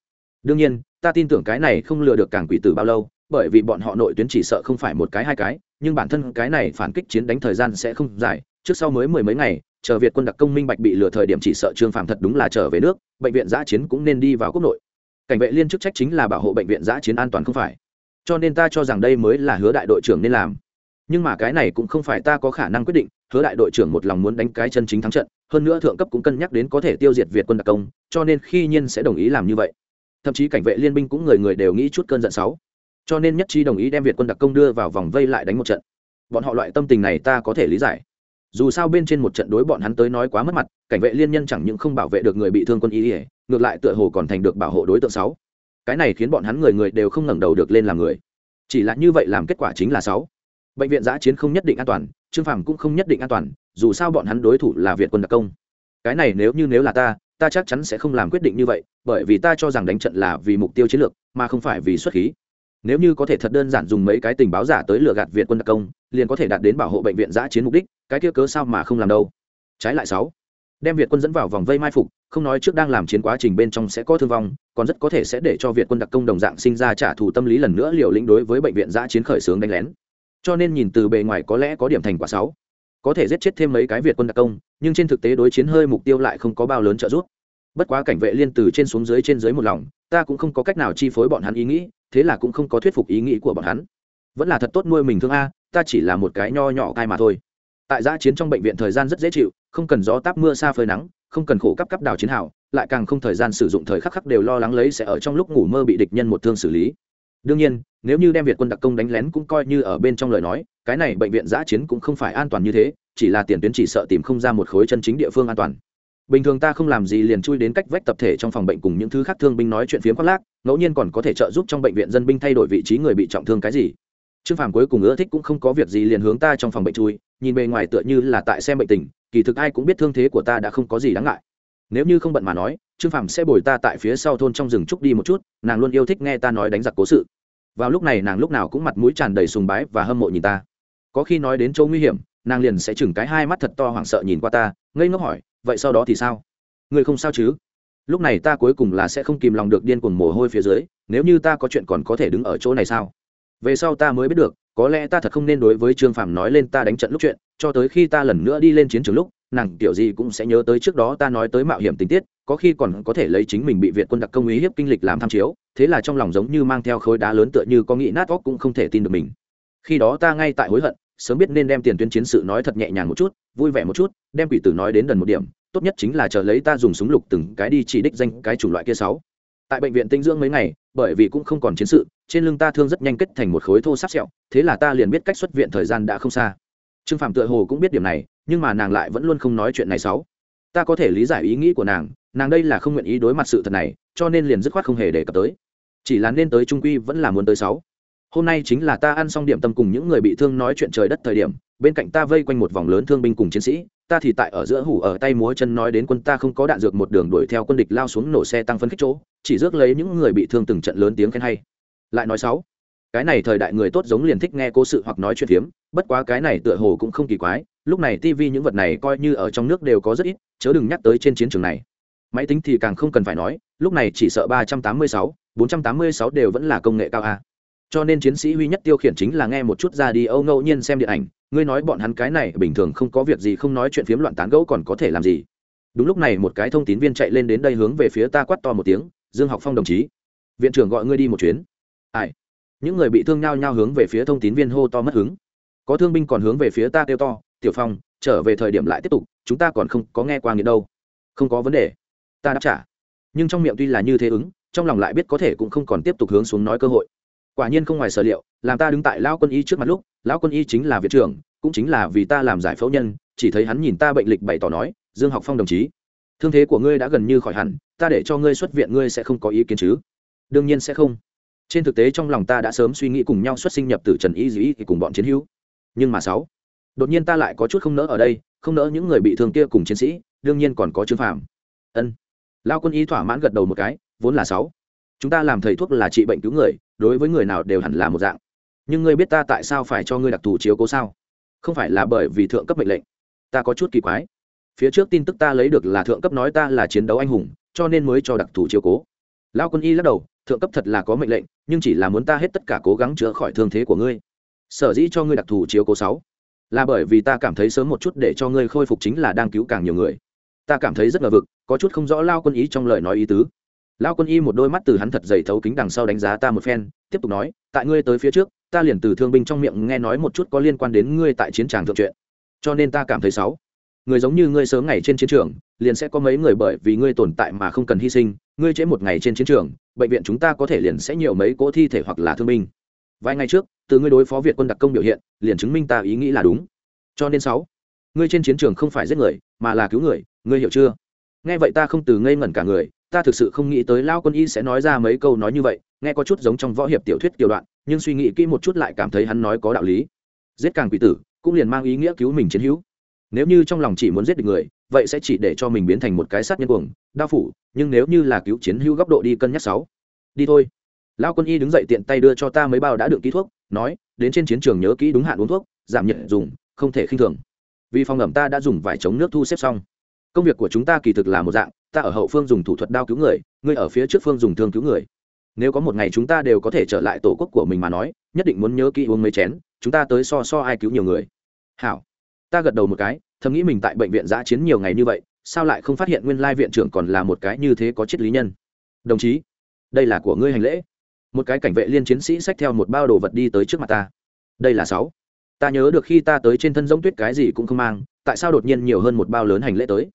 Speaker 1: Đương nhiên, ta tin tưởng cái này không lừa được càng quỷ tử bao lâu, bởi vì bọn họ nội tuyến chỉ sợ không phải một cái hai cái, nhưng bản thân cái này phản kích chiến đánh thời gian sẽ không dài, trước sau mới mười mấy ngày, chờ việt quân đặc công minh bạch bị lừa thời điểm chỉ sợ trương phạm thật đúng là trở về nước, bệnh viện giã chiến cũng nên đi vào quốc nội. Cảnh vệ liên chức trách chính là bảo hộ bệnh viện giã chiến an toàn không phải. Cho nên ta cho rằng đây mới là hứa đại đội trưởng nên làm nhưng mà cái này cũng không phải ta có khả năng quyết định, hứa đại đội trưởng một lòng muốn đánh cái chân chính thắng trận, hơn nữa thượng cấp cũng cân nhắc đến có thể tiêu diệt việt quân đặc công, cho nên khi nhiên sẽ đồng ý làm như vậy. Thậm chí cảnh vệ liên binh cũng người người đều nghĩ chút cơn giận sáu cho nên nhất chi đồng ý đem việt quân đặc công đưa vào vòng vây lại đánh một trận. Bọn họ loại tâm tình này ta có thể lý giải. Dù sao bên trên một trận đối bọn hắn tới nói quá mất mặt, cảnh vệ liên nhân chẳng những không bảo vệ được người bị thương quân ý ỉa ngược lại tựa hồ còn thành được bảo hộ đối tượng sáu cái này khiến bọn hắn người người đều không ngẩng đầu được lên làm người. Chỉ là như vậy làm kết quả chính là sáu bệnh viện giã chiến không nhất định an toàn, trương phàm cũng không nhất định an toàn, dù sao bọn hắn đối thủ là việt quân đặc công. Cái này nếu như nếu là ta ta chắc chắn sẽ không làm quyết định như vậy, bởi vì ta cho rằng đánh trận là vì mục tiêu chiến lược, mà không phải vì xuất khí. Nếu như có thể thật đơn giản dùng mấy cái tình báo giả tới lừa gạt việt quân đặc công, liền có thể đạt đến bảo hộ bệnh viện giã chiến mục đích, cái kia cớ sao mà không làm đâu. Trái lại sáu, đem việt quân dẫn vào vòng vây mai phục, không nói trước đang làm chiến quá trình bên trong sẽ có thương vong, còn rất có thể sẽ để cho việt quân đặc công đồng dạng sinh ra trả thù tâm lý lần nữa liều lĩnh đối với bệnh viện giã chiến khởi xướng đánh lén cho nên nhìn từ bề ngoài có lẽ có điểm thành quả sáu. Có thể giết chết thêm mấy cái việt quân đặc công, nhưng trên thực tế đối chiến hơi mục tiêu lại không có bao lớn trợ giúp. Bất quá cảnh vệ liên từ trên xuống dưới trên dưới một lòng, ta cũng không có cách nào chi phối bọn hắn ý nghĩ, thế là cũng không có thuyết phục ý nghĩ của bọn hắn. Vẫn là thật tốt nuôi mình thương a, ta chỉ là một cái nho nhỏ tai mà thôi. Tại giã chiến trong bệnh viện thời gian rất dễ chịu, không cần gió táp mưa xa phơi nắng, không cần khổ cấp cấp đào chiến hào, lại càng không thời gian sử dụng thời khắc khắc đều lo lắng lấy sẽ ở trong lúc ngủ mơ bị địch nhân một thương xử lý đương nhiên, nếu như đem việt quân đặc công đánh lén cũng coi như ở bên trong lời nói, cái này bệnh viện giã chiến cũng không phải an toàn như thế, chỉ là tiền tuyến chỉ sợ tìm không ra một khối chân chính địa phương an toàn. Bình thường ta không làm gì liền chui đến cách vách tập thể trong phòng bệnh cùng những thứ khác thương binh nói chuyện phiếm khoác lác, ngẫu nhiên còn có thể trợ giúp trong bệnh viện dân binh thay đổi vị trí người bị trọng thương cái gì. Trương phàm cuối cùng ưa thích cũng không có việc gì liền hướng ta trong phòng bệnh chui, nhìn bề ngoài tựa như là tại xem bệnh tình, kỳ thực ai cũng biết thương thế của ta đã không có gì đáng ngại. Nếu như không bận mà nói trương phàm sẽ bồi ta tại phía sau thôn trong rừng trúc đi một chút, nàng luôn yêu thích nghe ta nói đánh giặc cố sự. Vào lúc này nàng lúc nào cũng mặt mũi tràn đầy sùng bái và hâm mộ nhìn ta. Có khi nói đến chỗ nguy hiểm, nàng liền sẽ chừng cái hai mắt thật to hoảng sợ nhìn qua ta, ngây ngốc hỏi, vậy sau đó thì sao? Người không sao chứ? Lúc này ta cuối cùng là sẽ không kìm lòng được điên cuồng mồ hôi phía dưới, nếu như ta có chuyện còn có thể đứng ở chỗ này sao? Về sau ta mới biết được, có lẽ ta thật không nên đối với trương phàm nói lên ta đánh trận lúc chuyện, cho tới khi ta lần nữa đi lên chiến trường lúc nàng kiểu gì cũng sẽ nhớ tới trước đó ta nói tới mạo hiểm tình tiết, có khi còn có thể lấy chính mình bị việt quân đặc công ý hiếp kinh lịch làm tham chiếu, thế là trong lòng giống như mang theo khối đá lớn tựa như có nghĩ nát óc cũng không thể tin được mình. Khi đó ta ngay tại hối hận, sớm biết nên đem tiền tuyến chiến sự nói thật nhẹ nhàng một chút, vui vẻ một chút, đem quỷ tử nói đến đần một điểm, tốt nhất chính là chờ lấy ta dùng súng lục từng cái đi chỉ đích danh cái chủng loại kia sáu. Tại bệnh viện tinh dưỡng mấy ngày, bởi vì cũng không còn chiến sự, trên lưng ta thương rất nhanh kết thành một khối thô sáp sẹo, thế là ta liền biết cách xuất viện thời gian đã không xa. Trương phạm tựa hồ cũng biết điểm này nhưng mà nàng lại vẫn luôn không nói chuyện này sáu. Ta có thể lý giải ý nghĩ của nàng nàng đây là không nguyện ý đối mặt sự thật này, cho nên liền dứt khoát không hề đề cập tới. Chỉ là nên tới trung quy vẫn là muốn tới sáu. Hôm nay chính là ta ăn xong điểm tâm cùng những người bị thương nói chuyện trời đất thời điểm, bên cạnh ta vây quanh một vòng lớn thương binh cùng chiến sĩ, ta thì tại ở giữa hủ ở tay múa chân nói đến quân ta không có đạn dược một đường đuổi theo quân địch lao xuống nổ xe tăng phân kích chỗ, chỉ rước lấy những người bị thương từng trận lớn tiếng khen hay. Lại nói sáu, cái này thời đại người tốt giống liền thích nghe cố sự hoặc nói chuyện phiếm, bất quá cái này tựa hồ cũng không kỳ quái lúc này tv những vật này coi như ở trong nước đều có rất ít, chớ đừng nhắc tới trên chiến trường này. Máy tính thì càng không cần phải nói, lúc này chỉ sợ ba trăm tám mươi sáu, bốn trăm tám mươi sáu đều vẫn là công nghệ cao a. Cho nên chiến sĩ huy nhất tiêu khiển chính là nghe một chút ra đi, âu ngẫu nhiên xem điện ảnh. Ngươi nói bọn hắn cái này bình thường không có việc gì, không nói chuyện phiếm loạn tán gẫu còn có thể làm gì? Đúng lúc này một cái thông tín viên chạy lên đến đây hướng về phía ta quát to một tiếng, dương học phong đồng chí. Viện trưởng gọi ngươi đi một chuyến. Ai? Những người bị thương nhao nhao hướng về phía thông tín viên hô to mất hứng. Có thương binh còn hướng về phía ta kêu to tiểu phong, trở về thời điểm lại tiếp tục, chúng ta còn không có nghe qua nghĩa đâu. Không có vấn đề. Ta đáp trả. Nhưng trong miệng tuy là như thế ứng, trong lòng lại biết có thể cũng không còn tiếp tục hướng xuống nói cơ hội. Quả nhiên không ngoài sở liệu, làm ta đứng tại lao quân y trước mặt lúc, lão quân y chính là viện trưởng, cũng chính là vì ta làm giải phẫu nhân, chỉ thấy hắn nhìn ta bệnh lịch bày tỏ nói, dương học phong đồng chí, thương thế của ngươi đã gần như khỏi hẳn, ta để cho ngươi xuất viện ngươi sẽ không có ý kiến chứ? Đương nhiên sẽ không. Trên thực tế trong lòng ta đã sớm suy nghĩ cùng nhau xuất sinh nhập từ trần y dĩ cùng bọn chiến hữu. Nhưng mà sáu đột nhiên ta lại có chút không nỡ ở đây, không nỡ những người bị thương kia cùng chiến sĩ, đương nhiên còn có trương phạm ân. Lao quân y thỏa mãn gật đầu một cái, vốn là sáu. Chúng ta làm thầy thuốc là trị bệnh cứu người, đối với người nào đều hẳn là một dạng. Nhưng ngươi biết ta tại sao phải cho ngươi đặc thù chiếu cố sao? Không phải là bởi vì thượng cấp mệnh lệnh. Ta có chút kỳ quái. Phía trước tin tức ta lấy được là thượng cấp nói ta là chiến đấu anh hùng, cho nên mới cho đặc thù chiếu cố. Lao quân y lắc đầu, thượng cấp thật là có mệnh lệnh, nhưng chỉ là muốn ta hết tất cả cố gắng chữa khỏi thương thế của ngươi. Sở dĩ cho ngươi đặc thù chiếu cố sáu là bởi vì ta cảm thấy sớm một chút để cho ngươi khôi phục chính là đang cứu càng nhiều người. Ta cảm thấy rất ngờ vực, có chút không rõ lao quân ý trong lời nói ý tứ. Lao quân y một đôi mắt từ hắn thật dày thấu kính đằng sau đánh giá ta một phen, tiếp tục nói, tại ngươi tới phía trước, ta liền từ thương binh trong miệng nghe nói một chút có liên quan đến ngươi tại chiến trường thượng truyện cho nên ta cảm thấy xấu người giống như ngươi sớm ngày trên chiến trường, liền sẽ có mấy người bởi vì ngươi tồn tại mà không cần hy sinh, ngươi trễ một ngày trên chiến trường, bệnh viện chúng ta có thể liền sẽ nhiều mấy cỗ thi thể hoặc là thương binh vài ngày trước, từ ngươi đối phó việt quân đặc công biểu hiện, liền chứng minh ta ý nghĩ là đúng. Cho nên sáu, ngươi trên chiến trường không phải giết người, mà là cứu người, ngươi hiểu chưa? Nghe vậy ta không từ ngây ngẩn cả người, ta thực sự không nghĩ tới lao quân y sẽ nói ra mấy câu nói như vậy, nghe có chút giống trong võ hiệp tiểu thuyết kiểu đoạn, nhưng suy nghĩ kỹ một chút lại cảm thấy hắn nói có đạo lý. Giết càng quỷ tử, cũng liền mang ý nghĩa cứu mình chiến hữu. Nếu như trong lòng chỉ muốn giết được người, vậy sẽ chỉ để cho mình biến thành một cái sát nhân cuồng, đao phủ, nhưng nếu như là cứu chiến hữu góc độ đi cân nhắc sáu, đi thôi lao quân y đứng dậy tiện tay đưa cho ta mấy bao đã được ký thuốc, nói, đến trên chiến trường nhớ kỹ đúng hạn uống thuốc, giảm nhiệt dùng, không thể khinh thường. Vì phòng ẩm ta đã dùng vải chống nước thu xếp xong. Công việc của chúng ta kỳ thực là một dạng, ta ở hậu phương dùng thủ thuật đao cứu người, ngươi ở phía trước phương dùng thương cứu người. Nếu có một ngày chúng ta đều có thể trở lại tổ quốc của mình mà nói, nhất định muốn nhớ kỹ uống mấy chén, chúng ta tới so so ai cứu nhiều người. Hảo. Ta gật đầu một cái, thầm nghĩ mình tại bệnh viện giã chiến nhiều ngày như vậy, sao lại không phát hiện nguyên lai viện trưởng còn là một cái như thế có triết lý nhân? Đồng chí, đây là của ngươi hành lễ một cái cảnh vệ liên chiến sĩ xách theo một bao đồ vật đi tới trước mặt ta. Đây là sáu. Ta nhớ được khi ta tới trên thân giống tuyết cái gì cũng không mang, tại sao đột nhiên nhiều hơn một bao lớn hành lễ tới?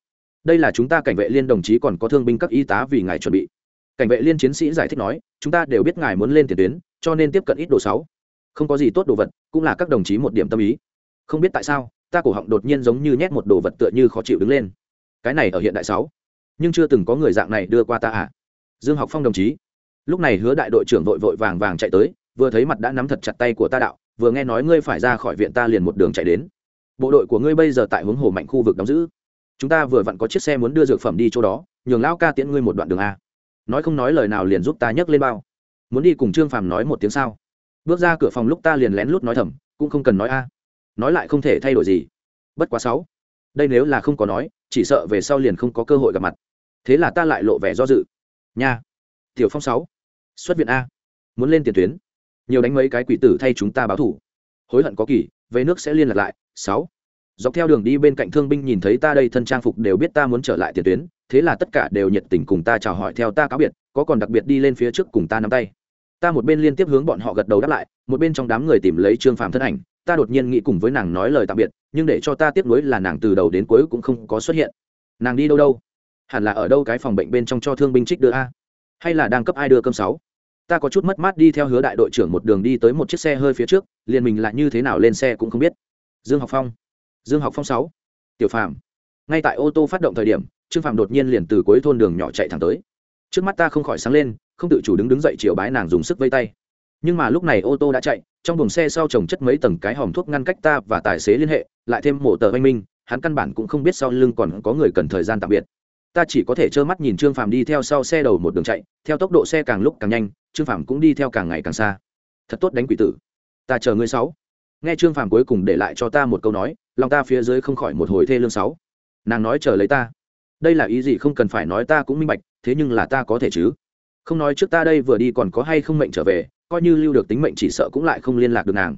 Speaker 1: Đây là chúng ta cảnh vệ liên đồng chí còn có thương binh các y tá vì ngài chuẩn bị. Cảnh vệ liên chiến sĩ giải thích nói, chúng ta đều biết ngài muốn lên tiền tuyến, cho nên tiếp cận ít đồ sáu. Không có gì tốt đồ vật, cũng là các đồng chí một điểm tâm ý. Không biết tại sao, ta cổ họng đột nhiên giống như nhét một đồ vật tựa như khó chịu đứng lên. Cái này ở hiện đại sáu. Nhưng chưa từng có người dạng này đưa qua ta à? Dương học phong đồng chí lúc này hứa đại đội trưởng vội vội vàng vàng chạy tới, vừa thấy mặt đã nắm thật chặt tay của ta đạo, vừa nghe nói ngươi phải ra khỏi viện ta liền một đường chạy đến. Bộ đội của ngươi bây giờ tại hướng hồ mạnh khu vực đóng giữ. Chúng ta vừa vặn có chiếc xe muốn đưa dược phẩm đi chỗ đó, nhường lão ca tiễn ngươi một đoạn đường a. Nói không nói lời nào liền giúp ta nhấc lên bao. Muốn đi cùng trương phàm nói một tiếng sao? Bước ra cửa phòng lúc ta liền lén lút nói thầm, cũng không cần nói a. Nói lại không thể thay đổi gì. Bất quá sáu. Đây nếu là không có nói, chỉ sợ về sau liền không có cơ hội gặp mặt. Thế là ta lại lộ vẻ do dự. Nha. Tiểu phong sáu xuất viện a. Muốn lên tiền tuyến. Nhiều đánh mấy cái quỷ tử thay chúng ta báo thủ. Hối hận có kỳ, về nước sẽ liên lạc lại. Sáu. Dọc theo đường đi bên cạnh thương binh nhìn thấy ta đây thân trang phục đều biết ta muốn trở lại tiền tuyến, thế là tất cả đều nhiệt tình cùng ta chào hỏi theo ta cáo biệt, có còn đặc biệt đi lên phía trước cùng ta nắm tay. Ta một bên liên tiếp hướng bọn họ gật đầu đáp lại, một bên trong đám người tìm lấy trương phàm thân ảnh, ta đột nhiên nghĩ cùng với nàng nói lời tạm biệt, nhưng để cho ta tiếp nối là nàng từ đầu đến cuối cũng không có xuất hiện. Nàng đi đâu đâu? Hẳn là ở đâu cái phòng bệnh bên trong cho thương binh trích đưa a? Hay là đang cấp ai đưa cơm sáu? Ta có chút mất mát đi theo hứa đại đội trưởng một đường đi tới một chiếc xe hơi phía trước, liền mình lại như thế nào lên xe cũng không biết. Dương học phong. Dương học phong sáu. Tiểu phạm ngay tại ô tô phát động thời điểm, trương phạm đột nhiên liền từ cuối thôn đường nhỏ chạy thẳng tới. Trước mắt ta không khỏi sáng lên, không tự chủ đứng đứng dậy chiều bái nàng dùng sức vây tay. Nhưng mà lúc này ô tô đã chạy, trong buồng xe sau trồng chất mấy tầng cái hòm thuốc ngăn cách ta và tài xế liên hệ, lại thêm mổ tờ oanh minh, hắn căn bản cũng không biết sau lưng còn có người cần thời gian tạm biệt ta chỉ có thể trơ mắt nhìn trương phàm đi theo sau xe đầu một đường chạy, theo tốc độ xe càng lúc càng nhanh, trương phàm cũng đi theo càng ngày càng xa. Thật tốt đánh quỷ tử. Ta chờ ngươi sáu. Nghe trương phàm cuối cùng để lại cho ta một câu nói, lòng ta phía dưới không khỏi một hồi thê lương sáu. Nàng nói chờ lấy ta. Đây là ý gì không cần phải nói ta cũng minh bạch, thế nhưng là ta có thể chứ. Không nói trước ta đây vừa đi còn có hay không mệnh trở về, coi như lưu được tính mệnh chỉ sợ cũng lại không liên lạc được nàng.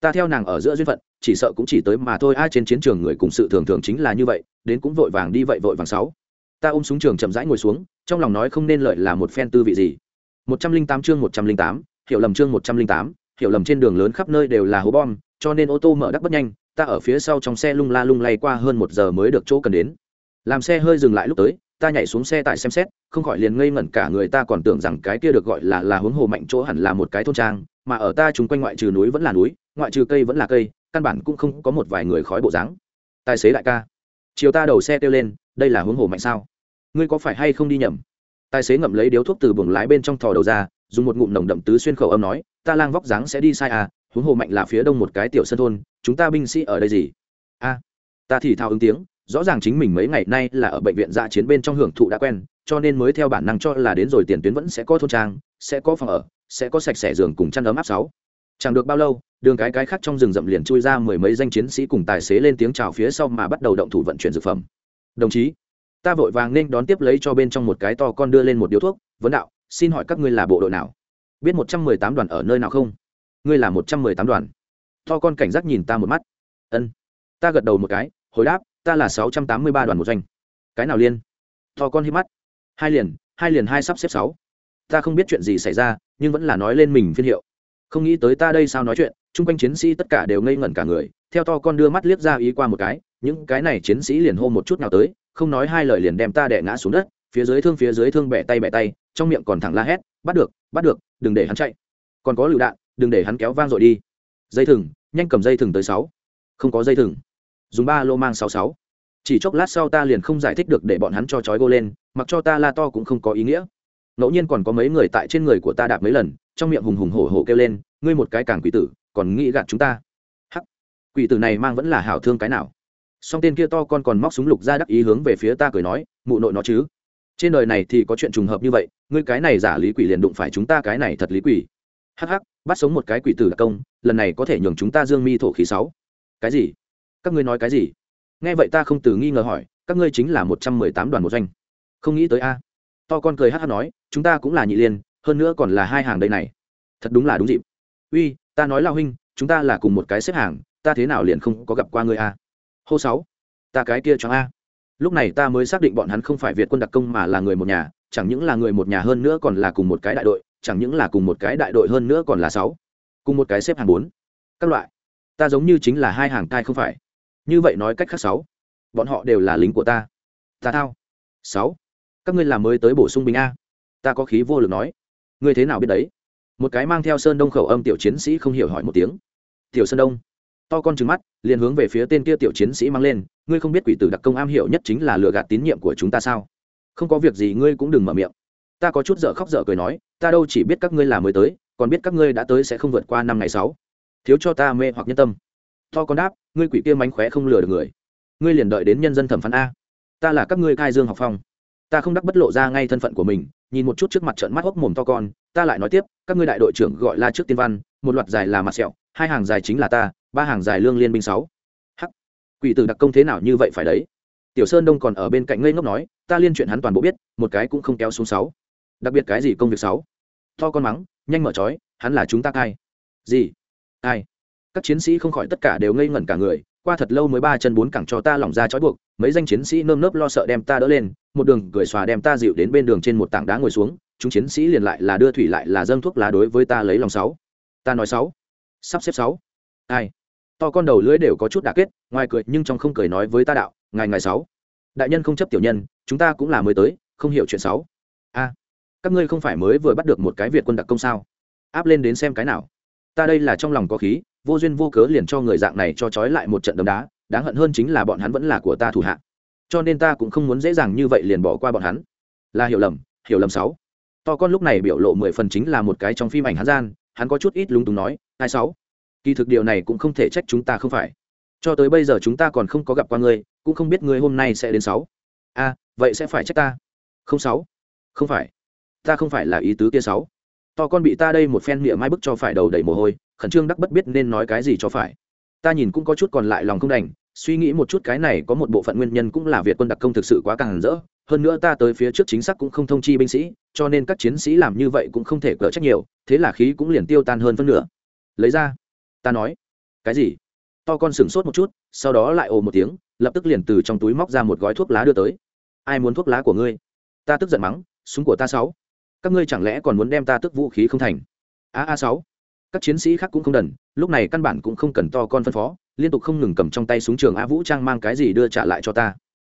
Speaker 1: Ta theo nàng ở giữa duyên phận, chỉ sợ cũng chỉ tới mà thôi. Ai trên chiến trường người cùng sự thường thường chính là như vậy, đến cũng vội vàng đi vậy vội vàng sáu ta ôm súng trường chậm rãi ngồi xuống, trong lòng nói không nên lợi là một phen tư vị gì. Một trăm linh tám chương một trăm linh tám, hiểu lầm chương một trăm linh tám, hiểu lầm trên đường lớn khắp nơi đều là hố bom, cho nên ô tô mở đắc bất nhanh, ta ở phía sau trong xe lung la lung lay qua hơn một giờ mới được chỗ cần đến. Làm xe hơi dừng lại lúc tới, ta nhảy xuống xe tại xem xét, không khỏi liền ngây ngẩn cả người ta còn tưởng rằng cái kia được gọi là là hướng hồ mạnh chỗ hẳn là một cái thôn trang, mà ở ta chung quanh ngoại trừ núi vẫn là núi, ngoại trừ cây vẫn là cây, căn bản cũng không có một vài người khói bộ dáng. Tài xế đại ca, chiều ta đầu xe kêu lên, đây là hướng hồ mạnh sao? Ngươi có phải hay không đi nhầm? Tài xế ngậm lấy điếu thuốc từ buồng lái bên trong thò đầu ra, dùng một ngụm nồng đậm tứ xuyên khẩu âm nói, ta lang vóc dáng sẽ đi sai à huống hồ mạnh là phía đông một cái tiểu sân thôn, chúng ta binh sĩ ở đây gì? A, ta thì thao ứng tiếng, rõ ràng chính mình mấy ngày nay là ở bệnh viện dạ chiến bên trong hưởng thụ đã quen, cho nên mới theo bản năng cho là đến rồi tiền tuyến vẫn sẽ có thôn trang, sẽ có phòng ở, sẽ có sạch sẽ giường cùng chăn ấm áp sáu. Chẳng được bao lâu, đường cái cái khác trong rừng rậm liền chui ra mười mấy danh chiến sĩ cùng tài xế lên tiếng chào phía sau mà bắt đầu động thủ vận chuyển dược phẩm. Đồng chí ta vội vàng nên đón tiếp lấy cho bên trong một cái to con đưa lên một điếu thuốc, vấn đạo, xin hỏi các ngươi là bộ đội nào? Biết một trăm mười tám đoàn ở nơi nào không? Ngươi là một trăm mười tám đoàn. To con cảnh giác nhìn ta một mắt. Ân. Ta gật đầu một cái, hồi đáp, ta là sáu trăm tám mươi ba đoàn một doanh. Cái nào liên? To con hít mắt. Hai liền hai liền hai sắp xếp sáu. Ta không biết chuyện gì xảy ra, nhưng vẫn là nói lên mình phiên hiệu. Không nghĩ tới ta đây sao nói chuyện, chung quanh chiến sĩ tất cả đều ngây ngẩn cả người, theo to con đưa mắt liếc ra ý qua một cái, những cái này chiến sĩ liền hô một chút nào tới không nói hai lời liền đem ta đè ngã xuống đất, phía dưới thương phía dưới thương bẻ tay bẻ tay, trong miệng còn thẳng la hét, bắt được bắt được, đừng để hắn chạy. Còn có lựu đạn, đừng để hắn kéo vang rồi đi. Dây thừng, nhanh cầm dây thừng tới sáu. Không có dây thừng. Dùng ba lô mang sáu sáu. Chỉ chốc lát sau ta liền không giải thích được để bọn hắn cho chói gô lên, mặc cho ta la to cũng không có ý nghĩa. Ngẫu nhiên còn có mấy người tại trên người của ta đạp mấy lần, trong miệng hùng hùng hổ hổ kêu lên, ngươi một cái càng quỷ tử, còn nghĩ gạt chúng ta. Hắc. Quỷ tử này mang vẫn là hảo thương cái nào? Song tên kia to con còn móc súng lục ra đắc ý hướng về phía ta cười nói, mụ nội nó chứ? Trên đời này thì có chuyện trùng hợp như vậy, ngươi cái này giả lý quỷ liền đụng phải chúng ta cái này thật lý quỷ. Hắc hắc, bắt sống một cái quỷ tử đặc công, lần này có thể nhường chúng ta dương mi thổ khí sáu. Cái gì? Các ngươi nói cái gì? Nghe vậy ta không từ nghi ngờ hỏi, các ngươi chính là một trăm mười tám đoàn một doanh. Không nghĩ tới a. To con cười hát hát nói, chúng ta cũng là nhị liên, hơn nữa còn là hai hàng đây này. Thật đúng là đúng dịp. Uy, ta nói lao huynh, chúng ta là cùng một cái xếp hàng, ta thế nào liền không có gặp qua ngươi a? Hô sáu. Ta cái kia cho a. Lúc này ta mới xác định bọn hắn không phải việt quân đặc công mà là người một nhà, chẳng những là người một nhà hơn nữa còn là cùng một cái đại đội, chẳng những là cùng một cái đại đội hơn nữa còn là sáu. Cùng một cái xếp hàng bốn. Các loại. Ta giống như chính là hai hàng tai không phải. Như vậy nói cách khác sáu. Bọn họ đều là lính của ta. Ta thao. Sáu. Các ngươi làm mới tới bổ sung bình a. Ta có khí vô lực nói. Ngươi thế nào biết đấy? Một cái mang theo sơn đông khẩu âm tiểu chiến sĩ không hiểu hỏi một tiếng. Tiểu sơn đông to con trừng mắt, liền hướng về phía tên kia tiểu chiến sĩ mang lên, ngươi không biết quỷ tử đặc công am hiểu nhất chính là lừa gạt tín nhiệm của chúng ta sao? Không có việc gì, ngươi cũng đừng mở miệng. Ta có chút dở khóc dở cười nói, ta đâu chỉ biết các ngươi là mới tới, còn biết các ngươi đã tới sẽ không vượt qua năm ngày sáu. Thiếu cho ta mê hoặc nhân tâm. To con đáp, ngươi quỷ kia mánh khóe không lừa được người. Ngươi liền đợi đến nhân dân thẩm phán a. Ta là các ngươi cai dương học phong. Ta không đắc bất lộ ra ngay thân phận của mình, nhìn một chút trước mặt trận mắt hốc mồm to con, ta lại nói tiếp, các ngươi đại đội trưởng gọi là trước tiên văn, một loạt dài là mặt sẹo, hai hàng dài chính là ta ba hàng dài lương liên binh sáu. Hắc. Quỷ tử đặc công thế nào như vậy phải đấy? Tiểu sơn đông còn ở bên cạnh ngây ngốc nói, ta liên chuyện hắn toàn bộ biết, một cái cũng không kéo xuống sáu. Đặc biệt cái gì công việc sáu? To con mắng, nhanh mở trói, hắn là chúng ta ai gì? Ai các chiến sĩ không khỏi tất cả đều ngây ngẩn cả người, qua thật lâu mới ba chân bốn cẳng cho ta lỏng ra trói buộc, mấy danh chiến sĩ nơm nớp lo sợ đem ta đỡ lên, một đường cười xòa đem ta dịu đến bên đường trên một tảng đá ngồi xuống, chúng chiến sĩ liền lại là đưa thủy lại là dâng thuốc lá đối với ta lấy lòng sáu. Ta nói sáu. Sắp xếp sáu. Ai? To con đầu lưỡi đều có chút đà kết, ngoài cười, nhưng trong không cười nói với ta đạo ngày ngày sáu, đại nhân không chấp tiểu nhân, chúng ta cũng là mới tới, không hiểu chuyện sáu. A, các ngươi không phải mới vừa bắt được một cái việt quân đặc công sao? Áp lên đến xem cái nào. Ta đây là trong lòng có khí, vô duyên vô cớ liền cho người dạng này cho trói lại một trận đấm đá, đáng hận hơn chính là bọn hắn vẫn là của ta thủ hạ. Cho nên ta cũng không muốn dễ dàng như vậy liền bỏ qua bọn hắn. Là hiểu lầm hiểu lầm sáu. To con lúc này biểu lộ mười phần chính là một cái trong phim ảnh hắn gian, hắn có chút ít lúng túng nói hai sáu kỳ thực điều này cũng không thể trách chúng ta không phải. Cho tới bây giờ chúng ta còn không có gặp qua ngươi, cũng không biết ngươi hôm nay sẽ đến sáu. A vậy sẽ phải trách ta? Không sáu. Không phải. Ta không phải là ý tứ kia sáu. To con bị ta đây một phen miệng mai bức cho phải đầu đầy mồ hôi, khẩn trương đắc bất biết nên nói cái gì cho phải. Ta nhìn cũng có chút còn lại lòng không đành, suy nghĩ một chút cái này có một bộ phận nguyên nhân cũng là việt quân đặc công thực sự quá càng rỡ. Hơn nữa ta tới phía trước chính xác cũng không thông chi binh sĩ, cho nên các chiến sĩ làm như vậy cũng không thể cỡ trách nhiều, thế là khí cũng liền tiêu tan hơn phân nửa. Lấy ra ta nói. Cái gì? To con sửng sốt một chút, sau đó lại ồ một tiếng, lập tức liền từ trong túi móc ra một gói thuốc lá đưa tới. Ai muốn thuốc lá của ngươi? Ta tức giận mắng, súng của ta sáu. Các ngươi chẳng lẽ còn muốn đem ta tức vũ khí không thành? A a sáu. Các chiến sĩ khác cũng không đần, lúc này căn bản cũng không cần to con phân phó, liên tục không ngừng cầm trong tay súng trường a vũ trang mang cái gì đưa trả lại cho ta.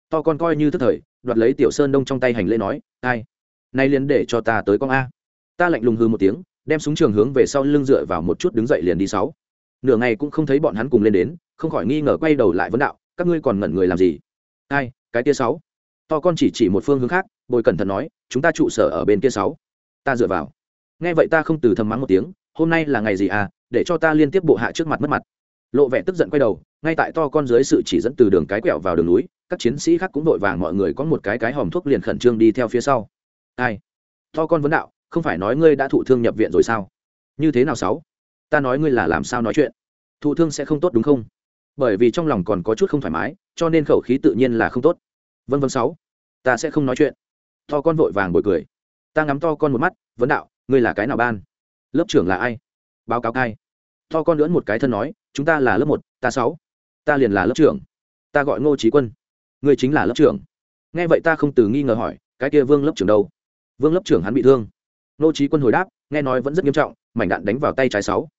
Speaker 1: To con coi như thức thời, đoạt lấy tiểu sơn đông trong tay hành lễ nói, ai? Nay liền để cho ta tới con a. Ta lạnh lùng hư một tiếng, đem súng trường hướng về sau lưng dựa vào một chút đứng dậy liền đi sáu nửa ngày cũng không thấy bọn hắn cùng lên đến, không khỏi nghi ngờ quay đầu lại vấn đạo, các ngươi còn ngẩn người làm gì? Ai, cái kia sáu? To con chỉ chỉ một phương hướng khác, bồi cẩn thận nói, chúng ta trụ sở ở bên kia sáu. Ta dựa vào. Nghe vậy ta không từ thầm mắng một tiếng, hôm nay là ngày gì à để cho ta liên tiếp bộ hạ trước mặt mất mặt. Lộ vẻ tức giận quay đầu, ngay tại to con dưới sự chỉ dẫn từ đường cái quẹo vào đường núi, các chiến sĩ khác cũng vội vàng mọi người có một cái cái hòm thuốc liền khẩn trương đi theo phía sau. Ai? To con vấn đạo, không phải nói ngươi đã thụ thương nhập viện rồi sao? Như thế nào sáu? Ta nói ngươi là làm sao nói chuyện? Thụ thương sẽ không tốt đúng không? Bởi vì trong lòng còn có chút không thoải mái, cho nên khẩu khí tự nhiên là không tốt. Vân vân sáu, ta sẽ không nói chuyện. To con vội vàng bồi cười. Ta ngắm to con một mắt, vấn đạo, ngươi là cái nào ban? Lớp trưởng là ai? Báo cáo ai? To con lưỡn một cái thân nói, chúng ta là lớp một, ta sáu. Ta liền là lớp trưởng. Ta gọi ngô trí quân. Ngươi chính là lớp trưởng. Nghe vậy ta không từ nghi ngờ hỏi, cái kia vương lớp trưởng đâu? Vương lớp trưởng hắn bị thương. Ngô trí quân hồi đáp, nghe nói vẫn rất nghiêm trọng, mảnh đạn đánh vào tay trái sáu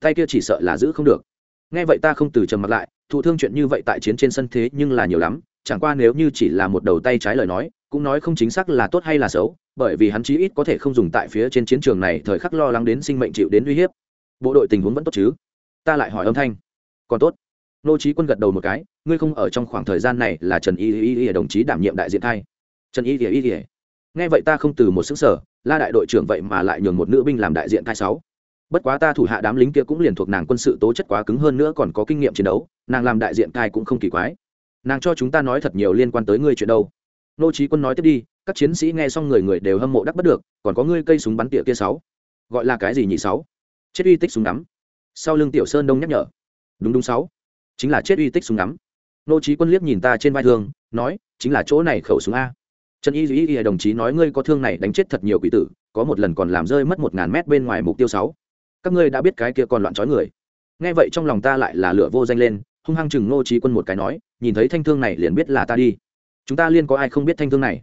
Speaker 1: tay kia chỉ sợ là giữ không được. Nghe vậy ta không từ trầm mặt lại, thụ thương chuyện như vậy tại chiến trên sân thế nhưng là nhiều lắm, chẳng qua nếu như chỉ là một đầu tay trái lời nói, cũng nói không chính xác là tốt hay là xấu, bởi vì hắn chí ít có thể không dùng tại phía trên chiến trường này, thời khắc lo lắng đến sinh mệnh chịu đến uy hiếp. Bộ đội tình huống vẫn tốt chứ? Ta lại hỏi âm thanh. Còn tốt. Nô trí quân gật đầu một cái, ngươi không ở trong khoảng thời gian này là trần y y y đồng chí đảm nhiệm đại diện thay. Trần y y y nghe vậy ta không từ một xứng sở la đại đội trưởng vậy mà lại nhường một nữ binh làm đại diện thay sáu bất quá ta thủ hạ đám lính kia cũng liền thuộc nàng quân sự tố chất quá cứng hơn nữa còn có kinh nghiệm chiến đấu, nàng làm đại diện cai cũng không kỳ quái. Nàng cho chúng ta nói thật nhiều liên quan tới ngươi chuyện đâu. Nô trí quân nói tiếp đi, các chiến sĩ nghe xong người người đều hâm mộ đắc bất được, còn có ngươi cây súng bắn tỉa kia sáu. Gọi là cái gì nhỉ sáu? Chết uy tích súng ngắm. Sau lưng tiểu sơn đông nhắc nhở. Đúng đúng sáu. Chính là chết uy tích súng ngắm. Nô trí quân liếc nhìn ta trên vai thương, nói, chính là chỗ này khẩu súng a. Trần y duy y đồng chí nói ngươi có thương này đánh chết thật nhiều quỷ tử, có một lần còn làm rơi mất một ngàn mét bên ngoài mục tiêu sáu các ngươi đã biết cái kia còn loạn trói người. Nghe vậy trong lòng ta lại là lửa vô danh lên, hung hăng chừng nô trí quân một cái nói, nhìn thấy thanh thương này liền biết là ta đi. Chúng ta liên có ai không biết thanh thương này?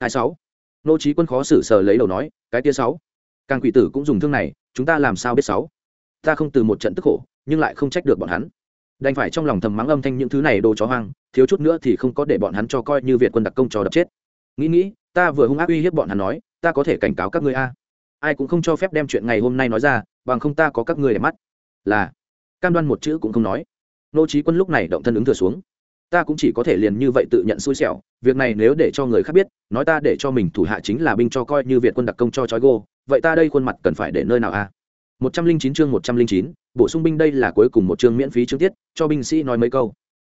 Speaker 1: Hai sáu. Nô trí quân khó xử sờ lấy đầu nói, cái kia sáu. Càng quỷ tử cũng dùng thương này, chúng ta làm sao biết sáu? Ta không từ một trận tức khổ, nhưng lại không trách được bọn hắn. Đành phải trong lòng thầm mắng âm thanh những thứ này đồ chó hoang, thiếu chút nữa thì không có để bọn hắn cho coi như việt quân đặc công cho đập chết. Nghĩ nghĩ, ta vừa hung ác uy hiếp bọn hắn nói, ta có thể cảnh cáo các ngươi a ai cũng không cho phép đem chuyện ngày hôm nay nói ra, bằng không ta có các người để mắt. Là, cam đoan một chữ cũng không nói. Nô trí quân lúc này động thân ứng thừa xuống. Ta cũng chỉ có thể liền như vậy tự nhận xui xẻo, việc này nếu để cho người khác biết, nói ta để cho mình thủ hạ chính là binh cho coi như việt quân đặc công cho trói gô, vậy ta đây khuôn mặt cần phải để nơi nào a một trăm linh chín chương một trăm linh chín, bổ sung binh đây là cuối cùng một chương miễn phí chương tiết, cho binh sĩ nói mấy câu.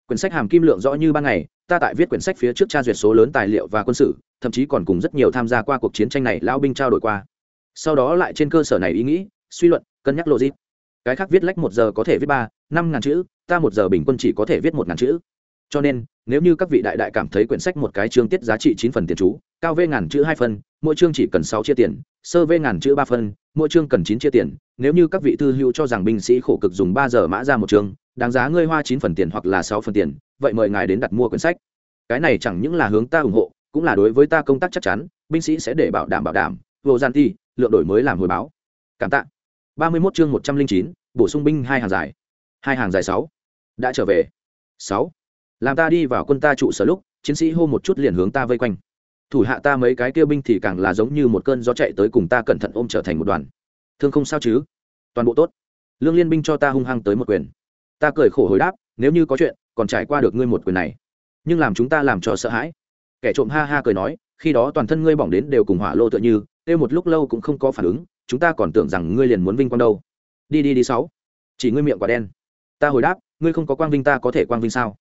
Speaker 1: Quyển sách hàm kim lượng rõ như ban ngày, ta tại viết quyển sách phía trước tra duyệt số lớn tài liệu và quân sự, thậm chí còn cùng rất nhiều tham gia qua cuộc chiến tranh này lao binh trao đổi qua sau đó lại trên cơ sở này ý nghĩ, suy luận, cân nhắc logic. Cái khác viết lách một giờ có thể viết ba, năm ngàn chữ, ta một giờ bình quân chỉ có thể viết một ngàn chữ. Cho nên, nếu như các vị đại đại cảm thấy quyển sách một cái chương tiết giá trị chín phần tiền chú, cao v ngàn chữ hai phân mỗi chương chỉ cần sáu chia tiền, sơ v ngàn chữ ba phân mỗi chương cần chín chia tiền, nếu như các vị thư hữu cho rằng binh sĩ khổ cực dùng ba giờ mã ra một chương, đáng giá ngươi hoa chín phần tiền hoặc là sáu phần tiền, vậy mời ngài đến đặt mua quyển sách. Cái này chẳng những là hướng ta ủng hộ, cũng là đối với ta công tác chắc chắn, binh sĩ sẽ để bảo đảm bảo đảm. Vô gian thi lượng đổi mới làm hồi báo. Cảm tạ. ba mươi 31 chương một trăm linh chín, bổ sung binh hai hàng dài. Hai hàng dài sáu. Đã trở về. Sáu. Làm ta đi vào quân ta trụ sở lúc, chiến sĩ hô một chút liền hướng ta vây quanh. Thủ hạ ta mấy cái kêu binh thì càng là giống như một cơn gió chạy tới cùng ta cẩn thận ôm trở thành một đoàn. Thương không sao chứ? Toàn bộ tốt. Lương liên binh cho ta hung hăng tới một quyền. Ta cười khổ hồi đáp, nếu như có chuyện, còn trải qua được ngươi một quyền này. Nhưng làm chúng ta làm cho sợ hãi. Kẻ trộm ha ha cười nói khi đó toàn thân ngươi bỏng đến đều cùng hỏa lô tựa như têu một lúc lâu cũng không có phản ứng, chúng ta còn tưởng rằng ngươi liền muốn vinh quang đâu. Đi đi đi sáu. Chỉ ngươi miệng quả đen. Ta hồi đáp, ngươi không có quang vinh ta có thể quang vinh sao?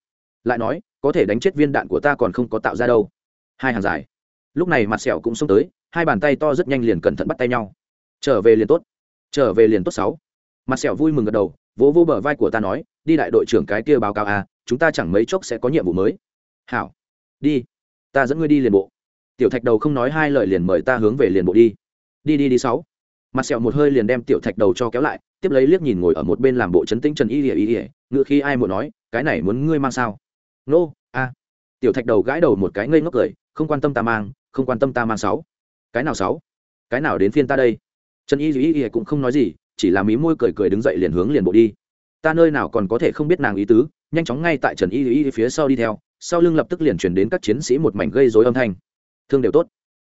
Speaker 1: Lại nói, có thể đánh chết viên đạn của ta còn không có tạo ra đâu. Hai hàng dài. Lúc này mặt sẹo cũng xông tới, hai bàn tay to rất nhanh liền cẩn thận bắt tay nhau. Trở về liền tốt. Trở về liền tốt sáu. Mặt sẹo vui mừng gật đầu, vỗ vỗ bờ vai của ta nói, đi đại đội trưởng cái kia báo cáo à chúng ta chẳng mấy chốc sẽ có nhiệm vụ mới. Hảo. Đi. Ta dẫn ngươi đi liền bộ tiểu thạch đầu không nói hai lời liền mời ta hướng về liền bộ đi. Đi đi đi sáu. Mặt sẹo một hơi liền đem tiểu thạch đầu cho kéo lại, tiếp lấy liếc nhìn ngồi ở một bên làm bộ chấn tĩnh trần y ỉa y ỉa ngựa khi ai muốn nói, cái này muốn ngươi mang sao? Nô, a. Tiểu thạch đầu gãi đầu một cái ngây ngốc cười, không quan tâm ta mang, không quan tâm ta mang sáu. Cái nào sáu? Cái nào đến phiên ta đây? Trần y y y cũng không nói gì, chỉ là mí môi cười cười đứng dậy liền hướng liền bộ đi. Ta nơi nào còn có thể không biết nàng ý tứ, nhanh chóng ngay tại trần y y phía sau đi theo, sau lưng lập tức liền chuyển đến các chiến sĩ một mảnh gây dối âm thanh thương đều tốt.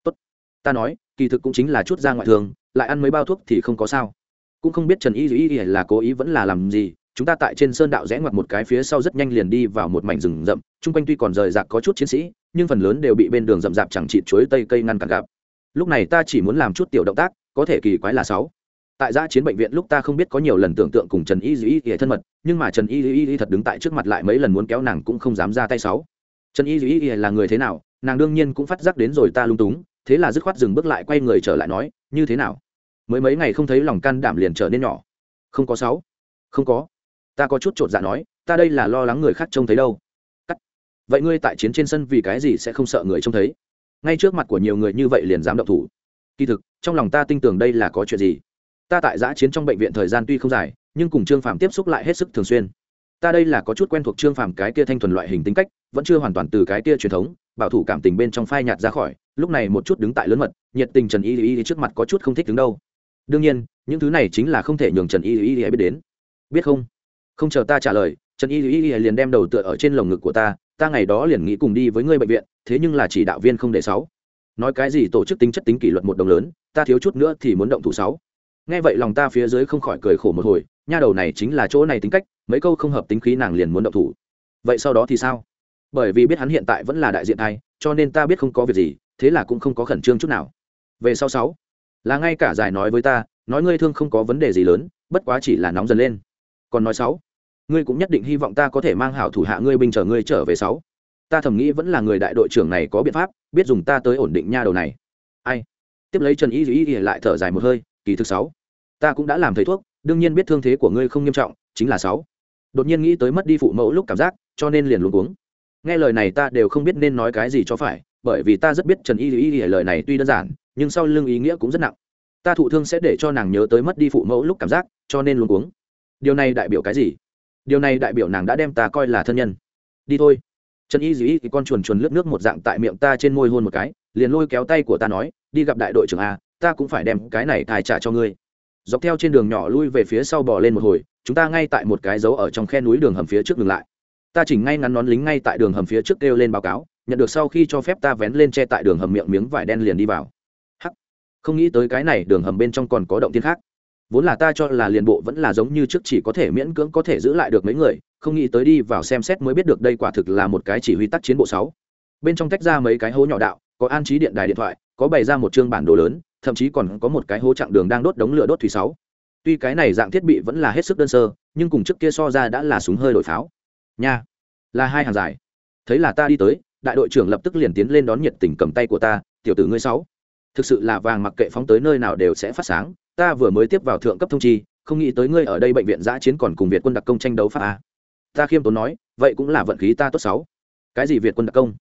Speaker 1: Tốt. Ta nói kỳ thực cũng chính là chút ra ngoại thường, lại ăn mấy bao thuốc thì không có sao. Cũng không biết trần y y là cố ý vẫn là làm gì chúng ta tại trên sơn đạo rẽ ngoặt một cái phía sau rất nhanh liền đi vào một mảnh rừng rậm chung quanh tuy còn rời rạc có chút chiến sĩ nhưng phần lớn đều bị bên đường rậm rạp chẳng chịt chuối tây cây ngăn cản gặp. Lúc này ta chỉ muốn làm chút tiểu động tác có thể kỳ quái là sáu. Tại giã chiến bệnh viện lúc ta không biết có nhiều lần tưởng tượng cùng trần y dĩ y thân mật nhưng mà trần y dĩ y thật đứng tại trước mặt lại mấy lần muốn kéo nàng cũng không dám ra tay sáu. Trần y dĩ y là người thế nào nàng đương nhiên cũng phát giác đến rồi ta lung túng, thế là dứt khoát dừng bước lại quay người trở lại nói, như thế nào? Mới mấy ngày không thấy lòng can đảm liền trở nên nhỏ. Không có sáu. Không có. Ta có chút t r ộ t dạ nói, ta đây là lo lắng người khác trông thấy đâu. Cắt. Vậy ngươi tại chiến trên sân vì cái gì sẽ không sợ người trông thấy? Ngay trước mặt của nhiều người như vậy liền dám động thủ. Kỳ thực, trong lòng ta tin tưởng đây là có chuyện gì. Ta tại giã chiến trong bệnh viện thời gian tuy không dài, nhưng cùng trương phạm tiếp xúc lại hết sức thường xuyên ta đây là có chút quen thuộc trương phàm cái kia thanh thuần loại hình tính cách, vẫn chưa hoàn toàn từ cái kia truyền thống, bảo thủ cảm tình bên trong phai nhạt ra khỏi, lúc này một chút đứng tại lớn mật, nhiệt tình trần y y trước mặt có chút không thích đứng đâu. Đương nhiên, những thứ này chính là không thể nhường trần y y biết đến. Biết không? Không chờ ta trả lời, trần y y liền đem đầu tựa ở trên lồng ngực của ta ta ngày đó liền nghĩ cùng đi với ngươi bệnh viện, thế nhưng là chỉ đạo viên không để sáu. Nói cái gì tổ chức tính chất tính kỷ luật một đồng lớn, ta thiếu chút nữa thì muốn động thủ sáu. Nghe vậy lòng ta phía dưới không khỏi cười khổ một hồi, nha đầu này chính là chỗ này tính cách mấy câu không hợp tính khí nàng liền muốn động thủ. Vậy sau đó thì sao? Bởi vì biết hắn hiện tại vẫn là đại diện ai, cho nên ta biết không có việc gì, thế là cũng không có khẩn trương chút nào. Về sau sáu, là ngay cả giải nói với ta, nói ngươi thương không có vấn đề gì lớn, bất quá chỉ là nóng dần lên. Còn nói sáu, ngươi cũng nhất định hy vọng ta có thể mang hảo thủ hạ ngươi binh chờ ngươi trở về sáu. Ta thầm nghĩ vẫn là người đại đội trưởng này có biện pháp, biết dùng ta tới ổn định nha đầu này. Ai? Tiếp lấy trần y y y lại thở dài một hơi, kỳ thực sáu, ta cũng đã làm thầy thuốc, đương nhiên biết thương thế của ngươi không nghiêm trọng, chính là sáu đột nhiên nghĩ tới mất đi phụ mẫu lúc cảm giác, cho nên liền luôn cuống. Nghe lời này ta đều không biết nên nói cái gì cho phải, bởi vì ta rất biết trần y y y lời này tuy đơn giản, nhưng sau lưng ý nghĩa cũng rất nặng. Ta thụ thương sẽ để cho nàng nhớ tới mất đi phụ mẫu lúc cảm giác, cho nên luôn cuống. Điều này đại biểu cái gì? Điều này đại biểu nàng đã đem ta coi là thân nhân. Đi thôi. Trần y dĩ thì con chuồn chuồn lướt nước một dạng tại miệng ta trên môi hôn một cái, liền lôi kéo tay của ta nói, đi gặp đại đội trưởng a, ta cũng phải đem cái này thải trả cho ngươi. Dọc theo trên đường nhỏ lui về phía sau bỏ lên một hồi chúng ta ngay tại một cái dấu ở trong khe núi đường hầm phía trước ngừng lại. Ta chỉnh ngay ngắn nón lính ngay tại đường hầm phía trước kêu lên báo cáo, nhận được sau khi cho phép ta vén lên che tại đường hầm miệng miếng vải đen liền đi vào. Hắc. Không nghĩ tới cái này, đường hầm bên trong còn có động tiên khác. Vốn là ta cho là liền bộ vẫn là giống như trước chỉ có thể miễn cưỡng có thể giữ lại được mấy người, không nghĩ tới đi vào xem xét mới biết được đây quả thực là một cái chỉ huy tác chiến bộ sáu. Bên trong tách ra mấy cái hố nhỏ đạo, có an trí điện đài điện thoại, có bày ra một chương bản đồ lớn, thậm chí còn có một cái hố chặng đường đang đốt đống lửa đốt thủy sáu tuy cái này dạng thiết bị vẫn là hết sức đơn sơ, nhưng cùng trước kia so ra đã là súng hơi đổi pháo. Nha, là hai hàng dài. Thấy là ta đi tới, đại đội trưởng lập tức liền tiến lên đón nhiệt tình cầm tay của ta, tiểu tử ngươi sáu, thực sự là vàng mặc kệ phóng tới nơi nào đều sẽ phát sáng, ta vừa mới tiếp vào thượng cấp thông chi, không nghĩ tới ngươi ở đây bệnh viện giã chiến còn cùng việt quân đặc công tranh đấu pháp a ta khiêm tốn nói, vậy cũng là vận khí ta tốt sáu. Cái gì việt quân đặc công?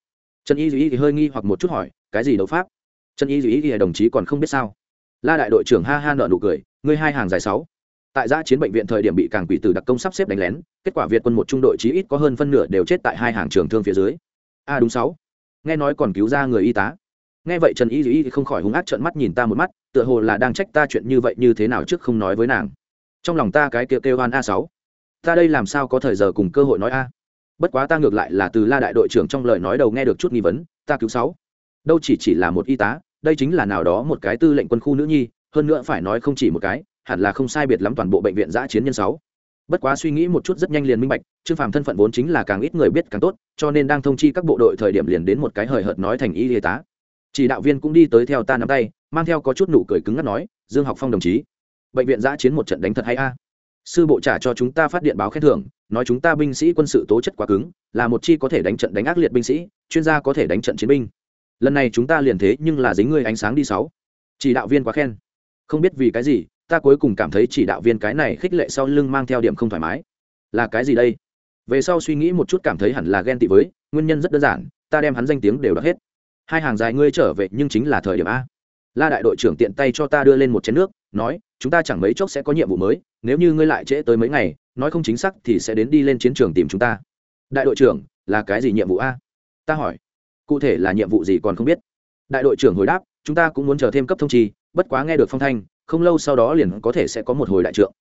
Speaker 1: Trần y duy thì hơi nghi hoặc một chút hỏi, cái gì đấu pháp? Trần y duy thì đồng chí còn không biết sao. La đại đội trưởng ha ha nợ nụ cười ngươi hai hàng dài sáu. Tại giã chiến bệnh viện thời điểm bị càng quỷ tử đặc công sắp xếp đánh lén, kết quả việt quân một trung đội chí ít có hơn phân nửa đều chết tại hai hàng trường thương phía dưới. A, đúng sáu. Nghe nói còn cứu ra người y tá. Nghe vậy trần y duy không khỏi hung ác trợn mắt nhìn ta một mắt, tựa hồ là đang trách ta chuyện như vậy như thế nào trước không nói với nàng. Trong lòng ta cái kêu kêu hoan a sáu. Ta đây làm sao có thời giờ cùng cơ hội nói a? Bất quá ta ngược lại là từ la đại đội trưởng trong lời nói đầu nghe được chút nghi vấn, ta cứu sáu. Đâu chỉ chỉ là một y tá, đây chính là nào đó một cái tư lệnh quân khu nữ nhi hơn nữa phải nói không chỉ một cái, hẳn là không sai biệt lắm toàn bộ bệnh viện giã chiến nhân sáu. Bất quá suy nghĩ một chút rất nhanh liền minh bạch, trương phàm thân phận vốn chính là càng ít người biết càng tốt, cho nên đang thông chi các bộ đội thời điểm liền đến một cái hời hợt nói thành y y tá. Chỉ đạo viên cũng đi tới theo ta nắm tay, mang theo có chút nụ cười cứng ngắt nói, dương học phong đồng chí, bệnh viện giã chiến một trận đánh thật hay a? Sư bộ trả cho chúng ta phát điện báo khen thưởng, nói chúng ta binh sĩ quân sự tố chất quá cứng, là một chi có thể đánh trận đánh ác liệt binh sĩ, chuyên gia có thể đánh trận chiến binh. Lần này chúng ta liền thế nhưng là dính người ánh sáng đi sáu. Chỉ đạo viên quá khen không biết vì cái gì, ta cuối cùng cảm thấy chỉ đạo viên cái này khích lệ sau lưng mang theo điểm không thoải mái. Là cái gì đây? Về sau suy nghĩ một chút cảm thấy hẳn là ghen tị với, nguyên nhân rất đơn giản, ta đem hắn danh tiếng đều đ hết. Hai hàng dài ngươi trở về nhưng chính là thời điểm a. La đại đội trưởng tiện tay cho ta đưa lên một chén nước, nói, chúng ta chẳng mấy chốc sẽ có nhiệm vụ mới, nếu như ngươi lại trễ tới mấy ngày, nói không chính xác thì sẽ đến đi lên chiến trường tìm chúng ta. Đại đội trưởng, là cái gì nhiệm vụ a? Ta hỏi. Cụ thể là nhiệm vụ gì còn không biết. Đại đội trưởng hồi đáp, chúng ta cũng muốn chờ thêm cấp thông chi bất quá nghe được phong thanh, không lâu sau đó liền có thể sẽ có một hồi đại trượng.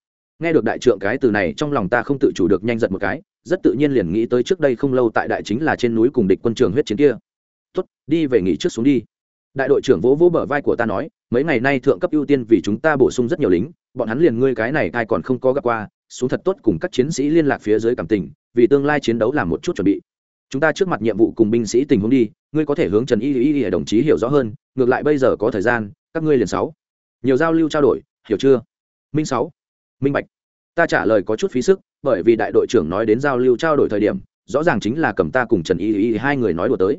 Speaker 1: Nghe được đại trượng cái từ này, trong lòng ta không tự chủ được nhanh giật một cái, rất tự nhiên liền nghĩ tới trước đây không lâu tại đại chính là trên núi cùng địch quân trường huyết chiến kia. Tốt, đi về nghỉ trước xuống đi. Đại đội trưởng vỗ vỗ bờ vai của ta nói, mấy ngày nay thượng cấp ưu tiên vì chúng ta bổ sung rất nhiều lính, bọn hắn liền ngươi cái này ai còn không có gặp qua, xuống thật tốt cùng các chiến sĩ liên lạc phía dưới cảm tình, vì tương lai chiến đấu làm một chút chuẩn bị. Chúng ta trước mặt nhiệm vụ cùng binh sĩ tình huống đi, ngươi có thể hướng trần y y y đồng chí hiểu rõ hơn, ngược lại bây giờ có thời gian các ngươi liền sáu. Nhiều giao lưu trao đổi, hiểu chưa? Minh sáu. Minh bạch. Ta trả lời có chút phí sức, bởi vì đại đội trưởng nói đến giao lưu trao đổi thời điểm, rõ ràng chính là cầm ta cùng trần y y hai người nói đùa tới.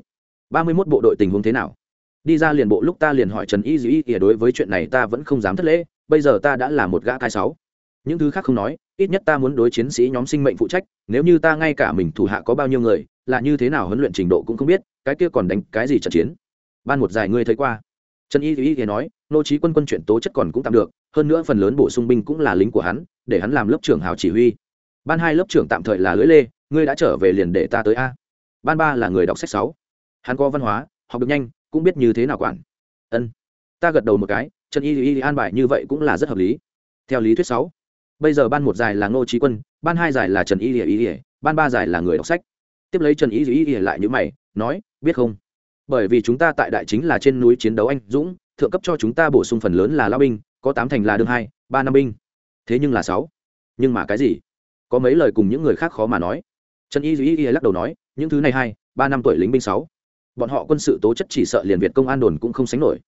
Speaker 1: Ba mươi mốt bộ đội tình huống thế nào? Đi ra liền bộ lúc ta liền hỏi trần y dĩ y đối với chuyện này ta vẫn không dám thất lễ, bây giờ ta đã là một gã cai sáu. Những thứ khác không nói, ít nhất ta muốn đối chiến sĩ nhóm sinh mệnh phụ trách, nếu như ta ngay cả mình thủ hạ có bao nhiêu người, là như thế nào huấn luyện trình độ cũng không biết, cái kia còn đánh cái gì trận chiến? Ban một giải ngươi thấy qua trần y y ỉa nói, nô trí quân quân chuyện tố chất còn cũng tạm được, hơn nữa phần lớn bổ sung binh cũng là lính của hắn, để hắn làm lớp trưởng hào chỉ huy. Ban hai lớp trưởng tạm thời là lưỡi lê, ngươi đã trở về liền để ta tới a. Ban ba là người đọc sách sáu. Hắn có văn hóa, học được nhanh, cũng biết như thế nào quản. Ân. Ta gật đầu một cái, trần y y an bài như vậy cũng là rất hợp lý. Theo lý thuyết sáu. Bây giờ ban một giải là ngô trí quân, ban hai giải là trần y y y ban ba giải là người đọc sách. Tiếp lấy trần y y y lại như mày, nói, biết không? Bởi vì chúng ta tại đại chính là trên núi chiến đấu anh dũng, thượng cấp cho chúng ta bổ sung phần lớn là lao binh, có tám thành là đương hai, ba năm binh. Thế nhưng là sáu. Nhưng mà cái gì? Có mấy lời cùng những người khác khó mà nói. Trần y duy y lắc đầu nói, những thứ này hai, ba năm tuổi lính binh sáu. Bọn họ quân sự tố chất chỉ sợ liền việt công an đồn cũng không sánh nổi.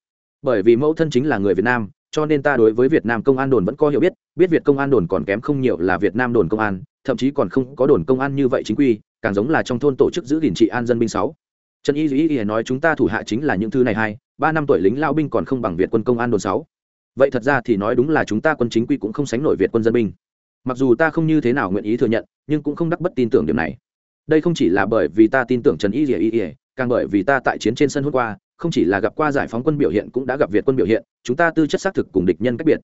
Speaker 1: Bởi vì mẫu thân chính là người việt nam, cho nên ta đối với việt nam công an đồn vẫn có hiểu biết biết việt công an đồn còn kém không nhiều là việt nam đồn công an, thậm chí còn không có đồn công an như vậy chính quy, càng giống là trong thôn tổ chức giữ gìn trị an dân binh sáu trần y duy y nói chúng ta thủ hạ chính là những thứ này hai, ba năm tuổi lính lao binh còn không bằng việt quân công an đồn sáu. Vậy thật ra thì nói đúng là chúng ta quân chính quy cũng không sánh nổi việt quân dân binh. Mặc dù ta không như thế nào nguyện ý thừa nhận, nhưng cũng không đắc bất tin tưởng điểm này. Đây không chỉ là bởi vì ta tin tưởng trần y y y, càng bởi vì ta tại chiến trên sân hôm qua, không chỉ là gặp qua giải phóng quân biểu hiện cũng đã gặp việt quân biểu hiện, chúng ta tư chất xác thực cùng địch nhân cách biệt.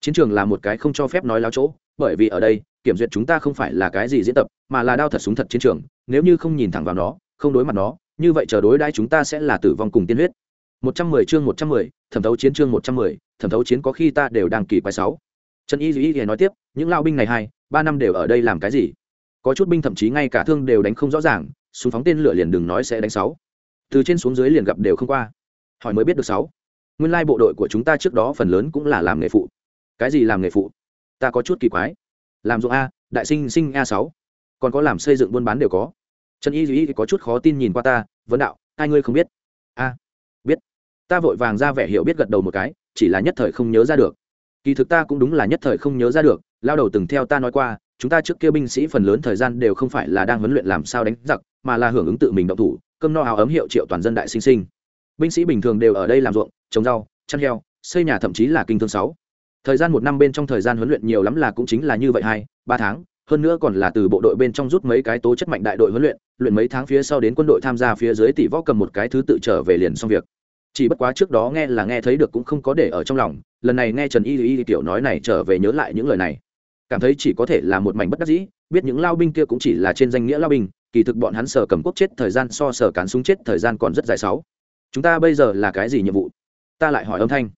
Speaker 1: Chiến trường là một cái không cho phép nói láo chỗ, bởi vì ở đây, kiểm duyệt chúng ta không phải là cái gì diễn tập, mà là đao thật súng thật chiến trường, nếu như không nhìn thẳng vào nó, không đối mặt nó như vậy chờ đối đãi chúng ta sẽ là tử vong cùng tiên huyết. Một trăm mười chương một trăm mười, thẩm thấu chiến chương một trăm mười, thẩm thấu chiến có khi ta đều đang kỳ quái sáu. Trần y duy nói tiếp, những lao binh này hai, ba năm đều ở đây làm cái gì? Có chút binh thậm chí ngay cả thương đều đánh không rõ ràng, súng phóng tên lửa liền đừng nói sẽ đánh sáu. Từ trên xuống dưới liền gặp đều không qua. Hỏi mới biết được sáu. Nguyên lai bộ đội của chúng ta trước đó phần lớn cũng là làm nghề phụ. Cái gì làm nghề phụ? Ta có chút kỳ quái. Làm ruộng a, đại sinh sinh a sáu. Còn có làm xây dựng buôn bán đều có trần y duy có chút khó tin nhìn qua ta, vấn đạo, hai ngươi không biết? A, biết. Ta vội vàng ra vẻ hiểu biết gật đầu một cái, chỉ là nhất thời không nhớ ra được. Kỳ thực ta cũng đúng là nhất thời không nhớ ra được, lao đầu từng theo ta nói qua, chúng ta trước kia binh sĩ phần lớn thời gian đều không phải là đang huấn luyện làm sao đánh giặc, mà là hưởng ứng tự mình động thủ, cơm no áo ấm hiệu triệu toàn dân đại sinh sinh. Binh sĩ bình thường đều ở đây làm ruộng, trồng rau, chăn heo, xây nhà thậm chí là kinh thương sáu. Thời gian một năm bên trong thời gian huấn luyện nhiều lắm là cũng chính là như vậy hai, ba tháng hơn nữa còn là từ bộ đội bên trong rút mấy cái tố chất mạnh đại đội huấn luyện luyện mấy tháng phía sau đến quân đội tham gia phía dưới tỷ võ cầm một cái thứ tự trở về liền xong việc. Chỉ bất quá trước đó nghe là nghe thấy được cũng không có để ở trong lòng, lần này nghe trần y y tiểu nói này trở về nhớ lại những lời này. Cảm thấy chỉ có thể là một mảnh bất đắc dĩ, biết những lao binh kia cũng chỉ là trên danh nghĩa lao binh, kỳ thực bọn hắn sở cầm quốc chết thời gian so sở cán súng chết thời gian còn rất dài sáu. Chúng ta bây giờ là cái gì nhiệm vụ? Ta lại hỏi âm thanh.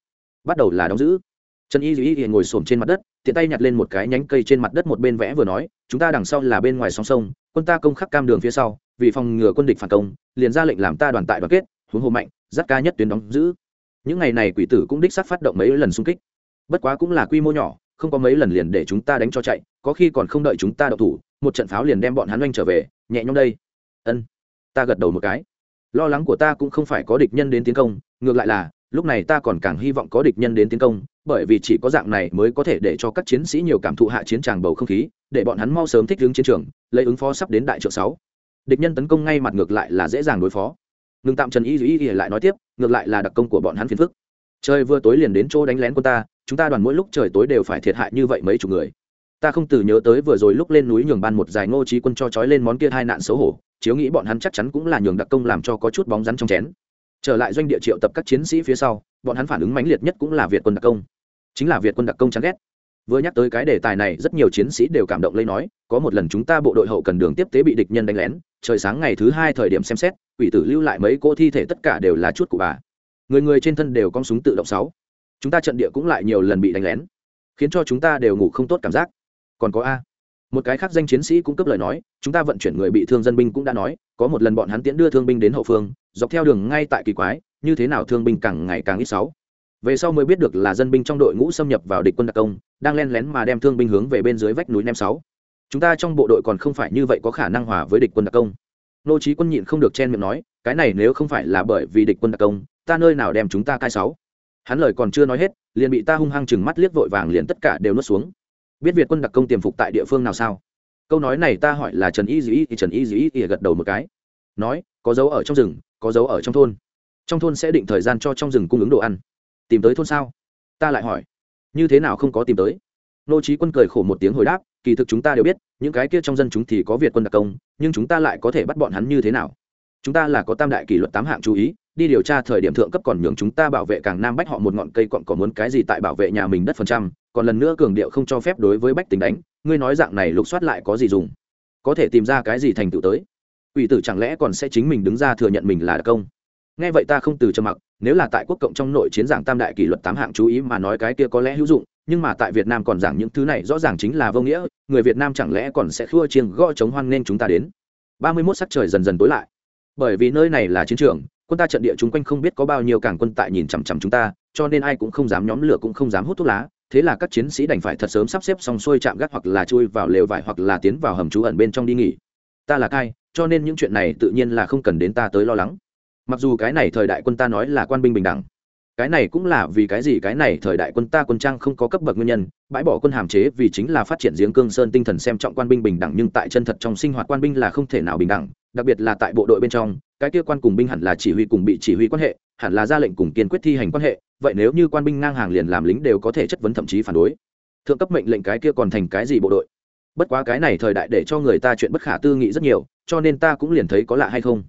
Speaker 1: Bắt đầu là đóng giữ. Trần y y ngồi xổm trên mặt đất tiện tay nhặt lên một cái nhánh cây trên mặt đất một bên vẽ vừa nói, chúng ta đằng sau là bên ngoài sóng sông, quân ta công khắc cam đường phía sau, vì phòng ngừa quân địch phản công, liền ra lệnh làm ta đoàn tại đoàn kết, huống hồ mạnh giắt ca nhất tuyến đóng giữ. Những ngày này quỷ tử cũng đích xác phát động mấy lần xung kích. Bất quá cũng là quy mô nhỏ, không có mấy lần liền để chúng ta đánh cho chạy, có khi còn không đợi chúng ta đậu thủ, một trận pháo liền đem bọn hắn oanh trở về, nhẹ nhõm đây. Ân, ta gật đầu một cái. Lo lắng của ta cũng không phải có địch nhân đến tiến công, ngược lại là, lúc này ta còn càng hy vọng có địch nhân đến tiến công bởi vì chỉ có dạng này mới có thể để cho các chiến sĩ nhiều cảm thụ hạ chiến tràng bầu không khí, để bọn hắn mau sớm thích ứng chiến trường, lấy ứng phó sắp đến đại trượng sáu. Địch nhân tấn công ngay mặt ngược lại là dễ dàng đối phó. Ngừng tạm trần y y y lại nói tiếp, ngược lại là đặc công của bọn hắn phiền phức. Trời vừa tối liền đến chỗ đánh lén quân ta, chúng ta đoàn mỗi lúc trời tối đều phải thiệt hại như vậy mấy chục người. Ta không từ nhớ tới vừa rồi lúc lên núi nhường ban một dài ngô trí quân cho trói lên món kia hai nạn xấu hổ, chiếu nghĩ bọn hắn chắc chắn cũng là nhường đặc công làm cho có chút bóng rắn trong chén. Trở lại doanh địa triệu tập các chiến sĩ phía sau, bọn hắn phản ứng mãnh liệt nhất cũng là việt quân đặc công chính là việt quân đặc công chán ghét. Vừa nhắc tới cái đề tài này, rất nhiều chiến sĩ đều cảm động lấy nói, có một lần chúng ta bộ đội hậu cần đường tiếp tế bị địch nhân đánh lén, trời sáng ngày thứ hai thời điểm xem xét, quỷ tử lưu lại mấy cô thi thể tất cả đều là chút của bà. Người người trên thân đều con súng tự động sáu. Chúng ta trận địa cũng lại nhiều lần bị đánh lén, khiến cho chúng ta đều ngủ không tốt cảm giác. Còn có a. Một cái khác danh chiến sĩ cũng cấp lời nói, chúng ta vận chuyển người bị thương dân binh cũng đã nói, có một lần bọn hắn tiễn đưa thương binh đến hậu phương, dọc theo đường ngay tại kỳ quái, như thế nào thương binh càng ngày càng ít sáu về sau mới biết được là dân binh trong đội ngũ xâm nhập vào địch quân đặc công, đang len lén mà đem thương binh hướng về bên dưới vách núi nem sáu. Chúng ta trong bộ đội còn không phải như vậy có khả năng hòa với địch quân đặc công. Nô trí quân nhịn không được chen miệng nói, cái này nếu không phải là bởi vì địch quân đặc công, ta nơi nào đem chúng ta cai sáu. Hắn lời còn chưa nói hết, liền bị ta hung hăng chừng mắt liếc vội vàng liền tất cả đều nuốt xuống. Biết việt quân đặc công tiềm phục tại địa phương nào sao? Câu nói này ta hỏi là trần y dĩ thì trần y dĩ thì gật đầu một cái. Nói, có dấu ở trong rừng, có dấu ở trong thôn. Trong thôn sẽ định thời gian cho trong rừng cung ứng đồ ăn tìm tới thôn sao? Ta lại hỏi. Như thế nào không có tìm tới? Nô trí quân cười khổ một tiếng hồi đáp, kỳ thực chúng ta đều biết, những cái kia trong dân chúng thì có việt quân đặc công, nhưng chúng ta lại có thể bắt bọn hắn như thế nào? Chúng ta là có tam đại kỷ luật tám hạng chú ý, đi điều tra thời điểm thượng cấp còn nhường chúng ta bảo vệ càng nam bách họ một ngọn cây còn có muốn cái gì tại bảo vệ nhà mình đất phần trăm, còn lần nữa cường điệu không cho phép đối với bách tính đánh, ngươi nói dạng này lục soát lại có gì dùng? Có thể tìm ra cái gì thành tựu tới? Ủy tử chẳng lẽ còn sẽ chính mình đứng ra thừa nhận mình là đặc công? Nghe vậy ta không từ trầm mặc, nếu là tại quốc cộng trong nội chiến giảng tam đại kỷ luật tám hạng chú ý mà nói cái kia có lẽ hữu dụng, nhưng mà tại việt nam còn giảng những thứ này rõ ràng chính là vô nghĩa, người việt nam chẳng lẽ còn sẽ khua chiêng gõ chống hoan nên chúng ta đến? Ba mươi mốt sắc trời dần dần tối lại. Bởi vì nơi này là chiến trường, quân ta trận địa chúng quanh không biết có bao nhiêu cảng quân tại nhìn chằm chằm chúng ta, cho nên ai cũng không dám nhóm lửa cũng không dám hút thuốc lá. Thế là các chiến sĩ đành phải thật sớm sắp xếp xong xuôi chạm gác hoặc là chui vào lều vải hoặc là tiến vào hầm trú ẩn bên trong đi nghỉ. Ta là cai cho nên những chuyện này tự nhiên là không cần đến ta tới lo lắng mặc dù cái này thời đại quân ta nói là quan binh bình đẳng, cái này cũng là vì cái gì cái này thời đại quân ta quân trang không có cấp bậc nguyên nhân, bãi bỏ quân hàm chế vì chính là phát triển giếng cương sơn tinh thần xem trọng quan binh bình đẳng nhưng tại chân thật trong sinh hoạt quan binh là không thể nào bình đẳng, đặc biệt là tại bộ đội bên trong, cái kia quan cùng binh hẳn là chỉ huy cùng bị chỉ huy quan hệ, hẳn là ra lệnh cùng kiên quyết thi hành quan hệ, vậy nếu như quan binh ngang hàng liền làm lính đều có thể chất vấn thậm chí phản đối. Thượng cấp mệnh lệnh cái kia còn thành cái gì bộ đội? Bất quá cái này thời đại để cho người ta chuyện bất khả tư nghị rất nhiều, cho nên ta cũng liền thấy có lạ hay không.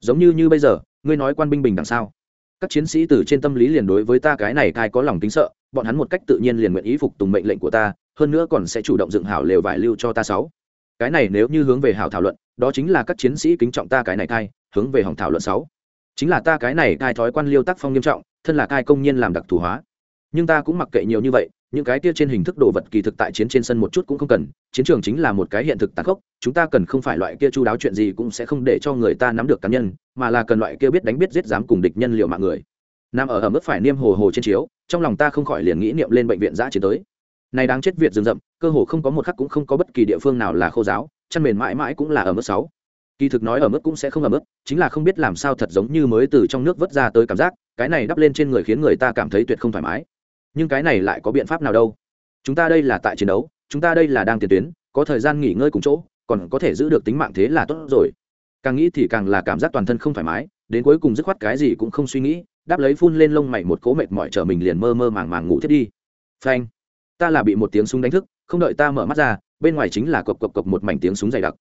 Speaker 1: Giống như như bây giờ ngươi nói quan binh bình đẳng sao? Các chiến sĩ từ trên tâm lý liền đối với ta cái này cai có lòng tính sợ, bọn hắn một cách tự nhiên liền nguyện ý phục tùng mệnh lệnh của ta, hơn nữa còn sẽ chủ động dựng hảo lều vải lưu cho ta sáu. Cái này nếu như hướng về hảo thảo luận, đó chính là các chiến sĩ kính trọng ta cái này cai, hướng về hỏng thảo luận sáu. Chính là ta cái này cai thói quan liêu tác phong nghiêm trọng, thân là cai công nhân làm đặc thù hóa. Nhưng ta cũng mặc kệ nhiều như vậy những cái kia trên hình thức đồ vật kỳ thực tại chiến trên sân một chút cũng không cần, chiến trường chính là một cái hiện thực tàn khốc, chúng ta cần không phải loại kia chu đáo chuyện gì cũng sẽ không để cho người ta nắm được cá nhân, mà là cần loại kia biết đánh biết giết dám cùng địch nhân liệu mạng người. Nằm ở ở mức phải niêm hồ hồ trên chiếu, trong lòng ta không khỏi liền nghĩ niệm lên bệnh viện giã chiến tới. Này đáng chết việt rừng rậm, cơ hồ không có một khắc cũng không có bất kỳ địa phương nào là khô giáo, chăn mền mãi mãi cũng là ở mức sáu. Kỳ thực nói ở mức cũng sẽ không ở mức, chính là không biết làm sao thật giống như mới từ trong nước vớt ra tới cảm giác, cái này đắp lên trên người khiến người ta cảm thấy tuyệt không thoải mái nhưng cái này lại có biện pháp nào đâu? Chúng ta đây là tại chiến đấu, chúng ta đây là đang tiền tuyến, có thời gian nghỉ ngơi cùng chỗ, còn có thể giữ được tính mạng thế là tốt rồi. Càng nghĩ thì càng là cảm giác toàn thân không thoải mái, đến cuối cùng dứt khoát cái gì cũng không suy nghĩ, đáp lấy phun lên lông mày một cố mệt mỏi trở mình liền mơ mơ màng màng ngủ thiết đi. Phanh. Ta là bị một tiếng súng đánh thức, không đợi ta mở mắt ra, bên ngoài chính là cộc cộc cộc một mảnh tiếng súng dày đặc.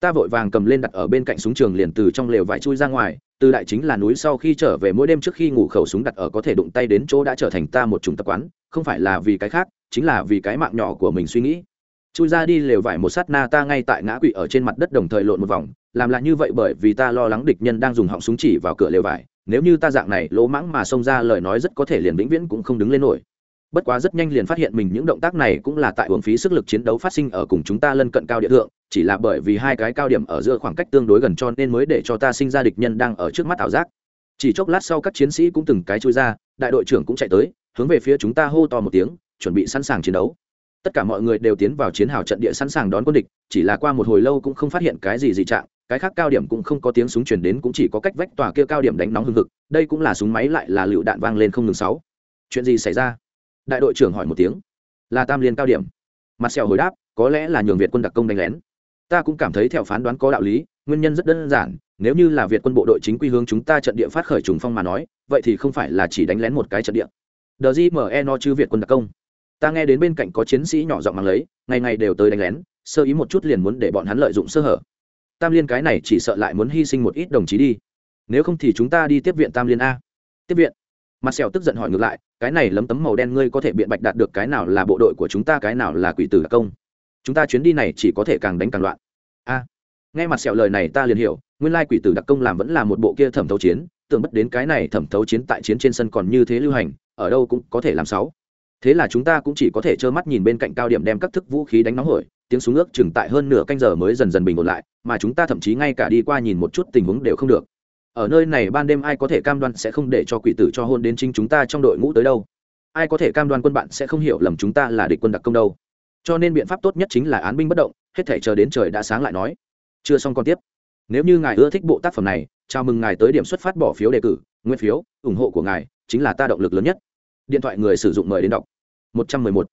Speaker 1: Ta vội vàng cầm lên đặt ở bên cạnh súng trường liền từ trong lều vải chui ra ngoài từ đại chính là núi sau khi trở về mỗi đêm trước khi ngủ khẩu súng đặt ở có thể đụng tay đến chỗ đã trở thành ta một chủng tập quán, không phải là vì cái khác, chính là vì cái mạng nhỏ của mình suy nghĩ. Chui ra đi lều vải một sát na ta ngay tại ngã quỵ ở trên mặt đất đồng thời lộn một vòng, làm lại như vậy bởi vì ta lo lắng địch nhân đang dùng họng súng chỉ vào cửa lều vải, nếu như ta dạng này lỗ mãng mà xông ra lời nói rất có thể liền vĩnh viễn cũng không đứng lên nổi. Bất quá rất nhanh liền phát hiện mình những động tác này cũng là tại uống phí sức lực chiến đấu phát sinh ở cùng chúng ta lân cận cao địa thượng chỉ là bởi vì hai cái cao điểm ở giữa khoảng cách tương đối gần cho nên mới để cho ta sinh ra địch nhân đang ở trước mắt ảo giác. Chỉ chốc lát sau các chiến sĩ cũng từng cái chui ra, đại đội trưởng cũng chạy tới, hướng về phía chúng ta hô to một tiếng, chuẩn bị sẵn sàng chiến đấu. Tất cả mọi người đều tiến vào chiến hào trận địa sẵn sàng đón quân địch, chỉ là qua một hồi lâu cũng không phát hiện cái gì dị trạng, cái khác cao điểm cũng không có tiếng súng chuyển đến cũng chỉ có cách vách tòa kia cao điểm đánh nóng hưng hực, đây cũng là súng máy lại là lựu đạn vang lên không ngừng sáu. Chuyện gì xảy ra? Đại đội trưởng hỏi một tiếng. Là tam liên cao điểm. Mặt sẹo hồi đáp, có lẽ là nhường việt quân đặc công đánh lén ta cũng cảm thấy theo phán đoán có đạo lý, nguyên nhân rất đơn giản, nếu như là việt quân bộ đội chính quy hướng chúng ta trận địa phát khởi trùng phong mà nói, vậy thì không phải là chỉ đánh lén một cái trận địa. Đờ gì me no chứ việt quân đặc công. Ta nghe đến bên cạnh có chiến sĩ nhỏ giọng mang lấy, ngày ngày đều tới đánh lén, sơ ý một chút liền muốn để bọn hắn lợi dụng sơ hở. Tam liên cái này chỉ sợ lại muốn hy sinh một ít đồng chí đi. Nếu không thì chúng ta đi tiếp viện tam liên a. Tiếp viện. Mặt sẹo tức giận hỏi ngược lại, cái này lấm tấm màu đen ngươi có thể biện bạch đạt được cái nào là bộ đội của chúng ta, cái nào là quỷ tử đặc công? Chúng ta chuyến đi này chỉ có thể càng đánh càng loạn. A. Nghe mặt sẹo lời này ta liền hiểu, nguyên lai quỷ tử đặc công làm vẫn là một bộ kia thẩm thấu chiến, tưởng bất đến cái này thẩm thấu chiến tại chiến trên sân còn như thế lưu hành, ở đâu cũng có thể làm sáu. Thế là chúng ta cũng chỉ có thể trơ mắt nhìn bên cạnh cao điểm đem các thức vũ khí đánh nóng hổi, tiếng súng ước chừng tại hơn nửa canh giờ mới dần dần bình ổn lại, mà chúng ta thậm chí ngay cả đi qua nhìn một chút tình huống đều không được. Ở nơi này ban đêm ai có thể cam đoan sẽ không để cho quỷ tử cho hôn đến chính chúng ta trong đội ngũ tới đâu? Ai có thể cam đoan quân bạn sẽ không hiểu lầm chúng ta là địch quân đặc công đâu? Cho nên biện pháp tốt nhất chính là án binh bất động, hết thể chờ đến trời đã sáng lại nói. Chưa xong còn tiếp. Nếu như ngài ưa thích bộ tác phẩm này, chào mừng ngài tới điểm xuất phát bỏ phiếu đề cử, nguyên phiếu, ủng hộ của ngài chính là ta động lực lớn nhất. Điện thoại người sử dụng mời đến đọc. 111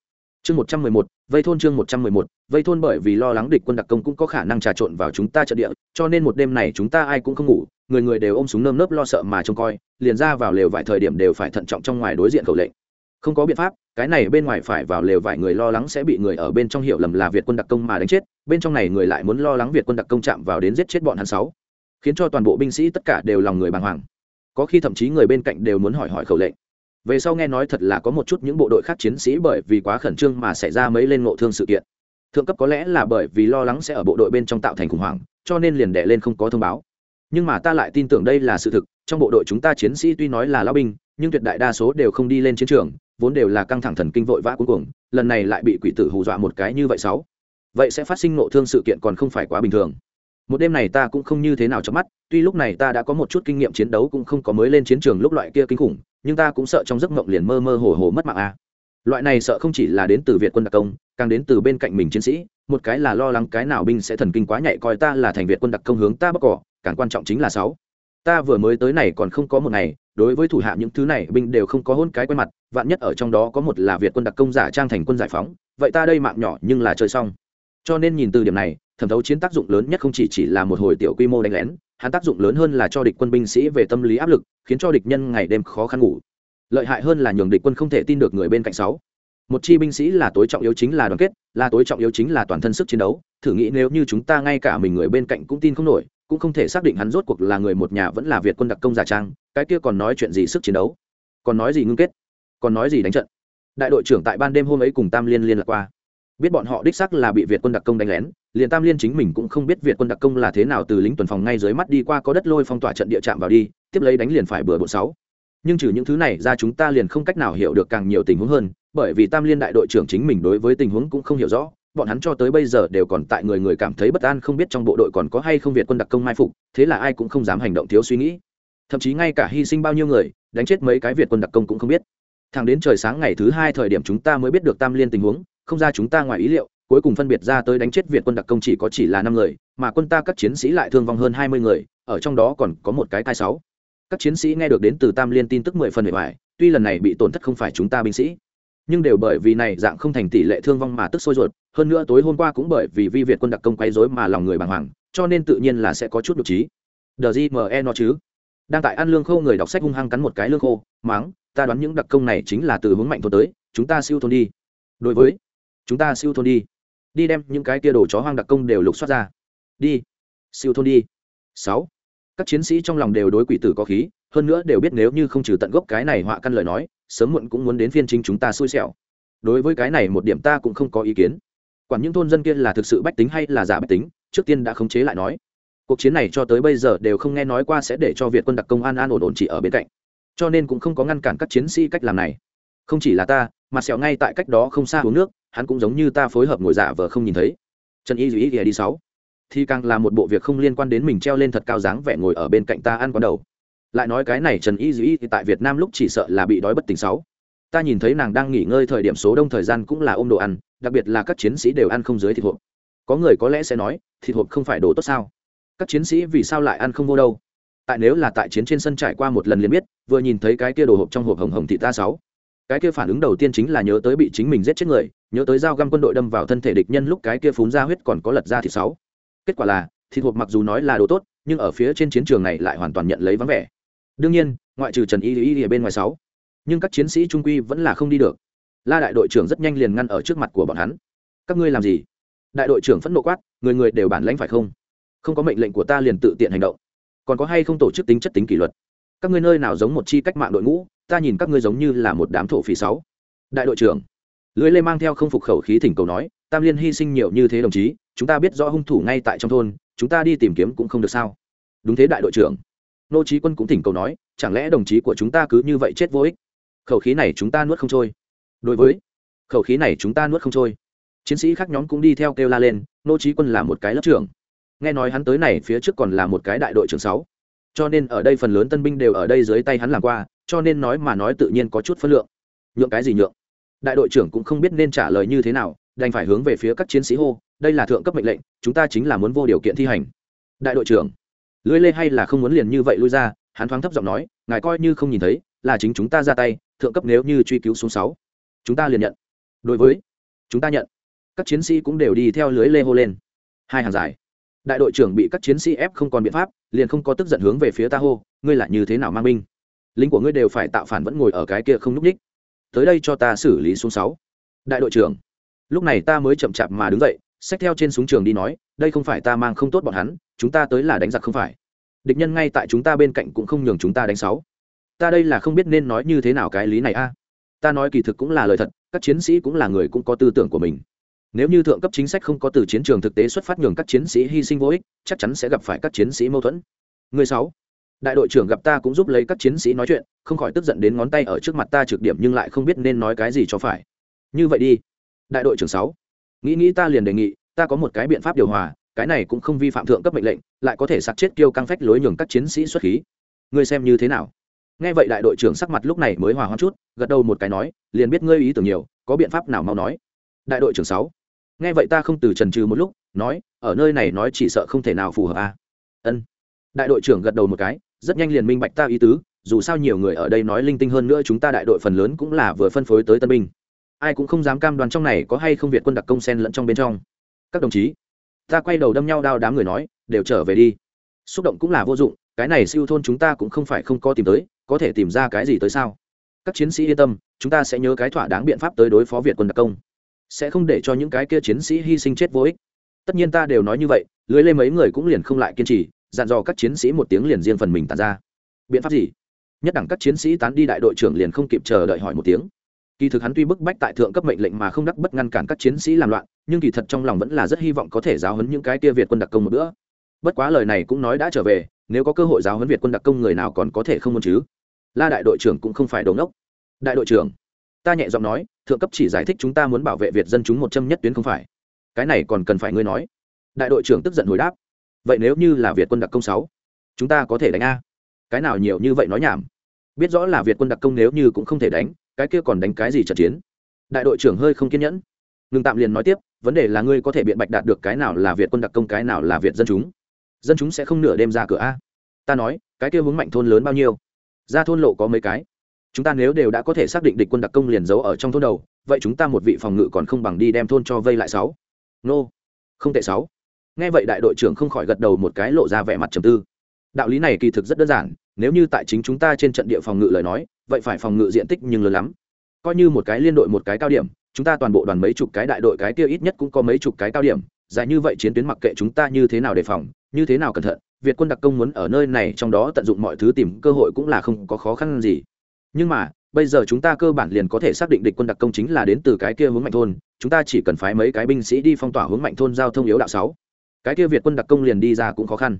Speaker 1: chương 111 vây thôn chương 111 vây thôn bởi vì lo lắng địch quân đặc công cũng có khả năng trà trộn vào chúng ta trận địa, cho nên một đêm này chúng ta ai cũng không ngủ, người người đều ôm súng nơm nớp lo sợ mà trông coi, liền ra vào lều vài thời điểm đều phải thận trọng trong ngoài đối diện khẩu lệnh không có biện pháp, cái này bên ngoài phải vào lều vài người lo lắng sẽ bị người ở bên trong hiểu lầm là việt quân đặc công mà đánh chết, bên trong này người lại muốn lo lắng việt quân đặc công chạm vào đến giết chết bọn hắn sáu. Khiến cho toàn bộ binh sĩ tất cả đều lòng người bàng hoàng. Có khi thậm chí người bên cạnh đều muốn hỏi hỏi khẩu lệnh. Về sau nghe nói thật là có một chút những bộ đội khác chiến sĩ bởi vì quá khẩn trương mà xảy ra mấy lên ngộ thương sự kiện. Thượng cấp có lẽ là bởi vì lo lắng sẽ ở bộ đội bên trong tạo thành khủng hoảng, cho nên liền đẻ lên không có thông báo. Nhưng mà ta lại tin tưởng đây là sự thực, trong bộ đội chúng ta chiến sĩ tuy nói là lao binh, nhưng tuyệt đại đa số đều không đi lên chiến trường vốn đều là căng thẳng thần kinh vội vã cuối cùng, lần này lại bị quỷ tử hù dọa một cái như vậy sáu. Vậy sẽ phát sinh nộ thương sự kiện còn không phải quá bình thường. Một đêm này ta cũng không như thế nào cho mắt, tuy lúc này ta đã có một chút kinh nghiệm chiến đấu cũng không có mới lên chiến trường lúc loại kia kinh khủng, nhưng ta cũng sợ trong giấc mộng liền mơ mơ hồ hồ mất mạng a loại này sợ không chỉ là đến từ việt quân đặc công, càng đến từ bên cạnh mình chiến sĩ, một cái là lo lắng cái nào binh sẽ thần kinh quá nhạy coi ta là thành việt quân đặc công hướng ta bóc cỏ, càng quan trọng chính là sáu. Ta vừa mới tới này còn không có một ngày đối với thủ hạ những thứ này, binh đều không có hôn cái quen mặt, vạn nhất ở trong đó có một là việt quân đặc công giả trang thành quân giải phóng, vậy ta đây mạng nhỏ nhưng là chơi xong. Cho nên nhìn từ điểm này, thẩm thấu chiến tác dụng lớn nhất không chỉ chỉ là một hồi tiểu quy mô đánh lén, hắn tác dụng lớn hơn là cho địch quân binh sĩ về tâm lý áp lực, khiến cho địch nhân ngày đêm khó khăn ngủ. Lợi hại hơn là nhường địch quân không thể tin được người bên cạnh sáu. Một chi binh sĩ là tối trọng yếu chính là đoàn kết, là tối trọng yếu chính là toàn thân sức chiến đấu, thử nghĩ nếu như chúng ta ngay cả mình người bên cạnh cũng tin không nổi cũng không thể xác định hắn rốt cuộc là người một nhà vẫn là việt quân đặc công giả trang, cái kia còn nói chuyện gì sức chiến đấu? Còn nói gì ngưng kết? Còn nói gì đánh trận? Đại đội trưởng tại ban đêm hôm ấy cùng tam liên liên lạc qua. Biết bọn họ đích sắc là bị việt quân đặc công đánh lén, liền tam liên chính mình cũng không biết việt quân đặc công là thế nào từ lính tuần phòng ngay dưới mắt đi qua có đất lôi phong tỏa trận địa chạm vào đi, tiếp lấy đánh liền phải bừa bộ sáu. Nhưng trừ những thứ này ra chúng ta liền không cách nào hiểu được càng nhiều tình huống hơn, bởi vì tam liên đại đội trưởng chính mình đối với tình huống cũng không hiểu rõ bọn hắn cho tới bây giờ đều còn tại người người cảm thấy bất an không biết trong bộ đội còn có hay không việt quân đặc công mai phục, thế là ai cũng không dám hành động thiếu suy nghĩ. Thậm chí ngay cả hy sinh bao nhiêu người, đánh chết mấy cái việt quân đặc công cũng không biết. Thẳng đến trời sáng ngày thứ hai thời điểm chúng ta mới biết được tam liên tình huống, không ra chúng ta ngoài ý liệu, cuối cùng phân biệt ra tới đánh chết việt quân đặc công chỉ có chỉ là năm người, mà quân ta các chiến sĩ lại thương vong hơn hai mươi người, ở trong đó còn có một cái tai sáu. Các chiến sĩ nghe được đến từ tam liên tin tức mười phần bề ngoài tuy lần này bị tổn thất không phải chúng ta binh sĩ nhưng đều bởi vì này dạng không thành tỷ lệ thương vong mà tức sôi ruột, hơn nữa tối hôm qua cũng bởi vì vi việt quân đặc công quấy rối mà lòng người bàng hoàng, cho nên tự nhiên là sẽ có chút nhục trí. Đờ gì mẹ e nó chứ? Đang tại ăn lương khô người đọc sách hung hăng cắn một cái lương khô, máng, ta đoán những đặc công này chính là từ hướng mạnh thôn tới, chúng ta siêu thôn đi. Đối với, chúng ta siêu thôn đi. Đi đem những cái kia đồ chó hoang đặc công đều lục soát ra. Đi, siêu thôn đi. Sáu, các chiến sĩ trong lòng đều đối quỷ tử có khí, hơn nữa đều biết nếu như không trừ tận gốc cái này họa căn lời nói sớm muộn cũng muốn đến phiên chính chúng ta xui xẻo. Đối với cái này một điểm ta cũng không có ý kiến. Quản những thôn dân kia là thực sự bách tính hay là giả bách tính, trước tiên đã khống chế lại nói. Cuộc chiến này cho tới bây giờ đều không nghe nói qua sẽ để cho việt quân đặc công an an ổn ổn chỉ ở bên cạnh. Cho nên cũng không có ngăn cản các chiến sĩ cách làm này. Không chỉ là ta mà sẹo ngay tại cách đó không xa uống nước, hắn cũng giống như ta phối hợp ngồi giả vờ không nhìn thấy. Trần y dù ý đi sáu. Thì càng là một bộ việc không liên quan đến mình treo lên thật cao dáng vẻ ngồi ở bên cạnh ta ăn con đầu lại nói cái này trần y dĩ thì tại việt nam lúc chỉ sợ là bị đói bất tỉnh sáu. Ta nhìn thấy nàng đang nghỉ ngơi thời điểm số đông thời gian cũng là ôm đồ ăn, đặc biệt là các chiến sĩ đều ăn không dưới thịt hộp. Có người có lẽ sẽ nói, thịt hộp không phải đồ tốt sao? Các chiến sĩ vì sao lại ăn không vô đâu? Tại nếu là tại chiến trên sân trải qua một lần liền biết, vừa nhìn thấy cái kia đồ hộp trong hộp hồng hồng thị ta sáu. Cái kia phản ứng đầu tiên chính là nhớ tới bị chính mình giết chết người, nhớ tới dao găm quân đội đâm vào thân thể địch nhân lúc cái kia phún ra huyết còn có lật ra thịt sáu. Kết quả là, thịt hộp mặc dù nói là đồ tốt, nhưng ở phía trên chiến trường này lại hoàn toàn nhận lấy vắng vẻ đương nhiên, ngoại trừ trần y y ở bên ngoài sáu, nhưng các chiến sĩ trung quy vẫn là không đi được. La đại đội trưởng rất nhanh liền ngăn ở trước mặt của bọn hắn. Các ngươi làm gì? Đại đội trưởng phẫn nộ quát, người người đều bản lãnh phải không? Không có mệnh lệnh của ta liền tự tiện hành động. Còn có hay không tổ chức tính chất tính kỷ luật? Các ngươi nơi nào giống một chi cách mạng đội ngũ, ta nhìn các ngươi giống như là một đám thổ phỉ sáu. Đại đội trưởng lưới lê mang theo không phục khẩu khí thỉnh cầu nói, tam liên hy sinh nhiều như thế đồng chí, chúng ta biết rõ hung thủ ngay tại trong thôn, chúng ta đi tìm kiếm cũng không được sao? Đúng thế đại đội trưởng nô trí quân cũng thỉnh cầu nói, chẳng lẽ đồng chí của chúng ta cứ như vậy chết vô ích? Khẩu khí này chúng ta nuốt không trôi. Đối với, khẩu khí này chúng ta nuốt không trôi. Chiến sĩ khác nhóm cũng đi theo kêu la lên, nô trí quân là một cái lớp trưởng. Nghe nói hắn tới này phía trước còn là một cái đại đội trưởng sáu. Cho nên ở đây phần lớn tân binh đều ở đây dưới tay hắn làm qua, cho nên nói mà nói tự nhiên có chút phân lượng. Nhượng cái gì nhượng? Đại đội trưởng cũng không biết nên trả lời như thế nào, đành phải hướng về phía các chiến sĩ hô, đây là thượng cấp mệnh lệnh, chúng ta chính là muốn vô điều kiện thi hành. Đại đội trưởng lưới lê hay là không muốn liền như vậy lui ra, hắn thoáng thấp giọng nói, ngài coi như không nhìn thấy, là chính chúng ta ra tay, thượng cấp nếu như truy cứu xuống sáu, chúng ta liền nhận. Đối với, chúng ta nhận. Các chiến sĩ cũng đều đi theo lưới lê hô lên. Hai hàng dài. Đại đội trưởng bị các chiến sĩ ép không còn biện pháp, liền không có tức giận hướng về phía ta hô, ngươi là như thế nào mang binh? Lính của ngươi đều phải tạo phản vẫn ngồi ở cái kia không n ú c ních tới đây cho ta xử lý xuống sáu. Đại đội trưởng. Lúc này ta mới chậm chạp mà đứng dậy xách theo trên súng trường đi nói, đây không phải ta mang không tốt bọn hắn, chúng ta tới là đánh giặc không phải. Địch nhân ngay tại chúng ta bên cạnh cũng không nhường chúng ta đánh sáu. Ta đây là không biết nên nói như thế nào cái lý này a. Ta nói kỳ thực cũng là lời thật, các chiến sĩ cũng là người cũng có tư tưởng của mình. Nếu như thượng cấp chính sách không có từ chiến trường thực tế xuất phát nhường các chiến sĩ hy sinh vô ích, chắc chắn sẽ gặp phải các chiến sĩ mâu thuẫn. Người sáu. Đại đội trưởng gặp ta cũng giúp lấy các chiến sĩ nói chuyện, không khỏi tức giận đến ngón tay ở trước mặt ta trực điểm nhưng lại không biết nên nói cái gì cho phải. Như vậy đi. Đại đội trưởng sáu nghĩ nghĩ ta liền đề nghị, ta có một cái biện pháp điều hòa, cái này cũng không vi phạm thượng cấp mệnh lệnh, lại có thể sạc chết kêu căng phách lối nhường các chiến sĩ xuất khí. Ngươi xem như thế nào? Nghe vậy đại đội trưởng sắc mặt lúc này mới hòa hoãn chút, gật đầu một cái nói, liền biết ngươi ý tưởng nhiều, có biện pháp nào mau nói. Đại đội trưởng sáu. Nghe vậy ta không từ trần trừ một lúc, nói, ở nơi này nói chỉ sợ không thể nào phù hợp a à? ân. Đại đội trưởng gật đầu một cái, rất nhanh liền minh bạch ta ý tứ, dù sao nhiều người ở đây nói linh tinh hơn nữa chúng ta đại đội phần lớn cũng là vừa phân phối tới tân binh ai cũng không dám cam đoan trong này có hay không việt quân đặc công sen lẫn trong bên trong. Các đồng chí, ta quay đầu đâm nhau đao đám người nói, đều trở về đi. Xúc động cũng là vô dụng, cái này siêu thôn chúng ta cũng không phải không có tìm tới, có thể tìm ra cái gì tới sao? Các chiến sĩ yên tâm, chúng ta sẽ nhớ cái thỏa đáng biện pháp tới đối phó việt quân đặc công. Sẽ không để cho những cái kia chiến sĩ hy sinh chết vô ích. Tất nhiên ta đều nói như vậy, lưới lê mấy người cũng liền không lại kiên trì, dặn dò các chiến sĩ một tiếng liền riêng phần mình tàn ra. Biện pháp gì? Nhất đẳng các chiến sĩ tán đi đại đội trưởng liền không kịp chờ đợi hỏi một tiếng kỳ thực hắn tuy bức bách tại thượng cấp mệnh lệnh mà không đắc bất ngăn cản các chiến sĩ làm loạn, nhưng kỳ thật trong lòng vẫn là rất hy vọng có thể giáo huấn những cái kia việt quân đặc công một bữa. Bất quá lời này cũng nói đã trở về, nếu có cơ hội giáo huấn việt quân đặc công người nào còn có thể không muốn chứ? La đại đội trưởng cũng không phải đồ ngốc. Đại đội trưởng, ta nhẹ giọng nói, thượng cấp chỉ giải thích chúng ta muốn bảo vệ việt dân chúng một trăm nhất tuyến không phải. Cái này còn cần phải ngươi nói. Đại đội trưởng tức giận hồi đáp. Vậy nếu như là việt quân đặc công sáu, chúng ta có thể đánh a. Cái nào nhiều như vậy nói nhảm. Biết rõ là việt quân đặc công nếu như cũng không thể đánh cái kia còn đánh cái gì trận chiến? Đại đội trưởng hơi không kiên nhẫn. Ngừng tạm liền nói tiếp, vấn đề là ngươi có thể biện bạch đạt được cái nào là việt quân đặc công, cái nào là việt dân chúng. Dân chúng sẽ không nửa đêm ra cửa a. Ta nói, cái kia hướng mạnh thôn lớn bao nhiêu? Ra thôn lộ có mấy cái? Chúng ta nếu đều đã có thể xác định địch quân đặc công liền giấu ở trong thôn đầu, vậy chúng ta một vị phòng ngự còn không bằng đi đem thôn cho vây lại sáu. Nô. Không tệ sáu. Nghe vậy đại đội trưởng không khỏi gật đầu một cái lộ ra vẻ mặt trầm tư đạo lý này kỳ thực rất đơn giản, nếu như tại chính chúng ta trên trận địa phòng ngự lời nói, vậy phải phòng ngự diện tích nhưng lớn lắm. Coi như một cái liên đội một cái cao điểm, chúng ta toàn bộ đoàn mấy chục cái đại đội cái kia ít nhất cũng có mấy chục cái cao điểm, dài như vậy chiến tuyến mặc kệ chúng ta như thế nào đề phòng, như thế nào cẩn thận, việt quân đặc công muốn ở nơi này trong đó tận dụng mọi thứ tìm cơ hội cũng là không có khó khăn gì. Nhưng mà, bây giờ chúng ta cơ bản liền có thể xác định địch quân đặc công chính là đến từ cái kia hướng mạnh thôn, chúng ta chỉ cần phái mấy cái binh sĩ đi phong tỏa hướng mạnh thôn giao thông yếu đạo sáu. Cái kia việt quân đặc công liền đi ra cũng khó khăn.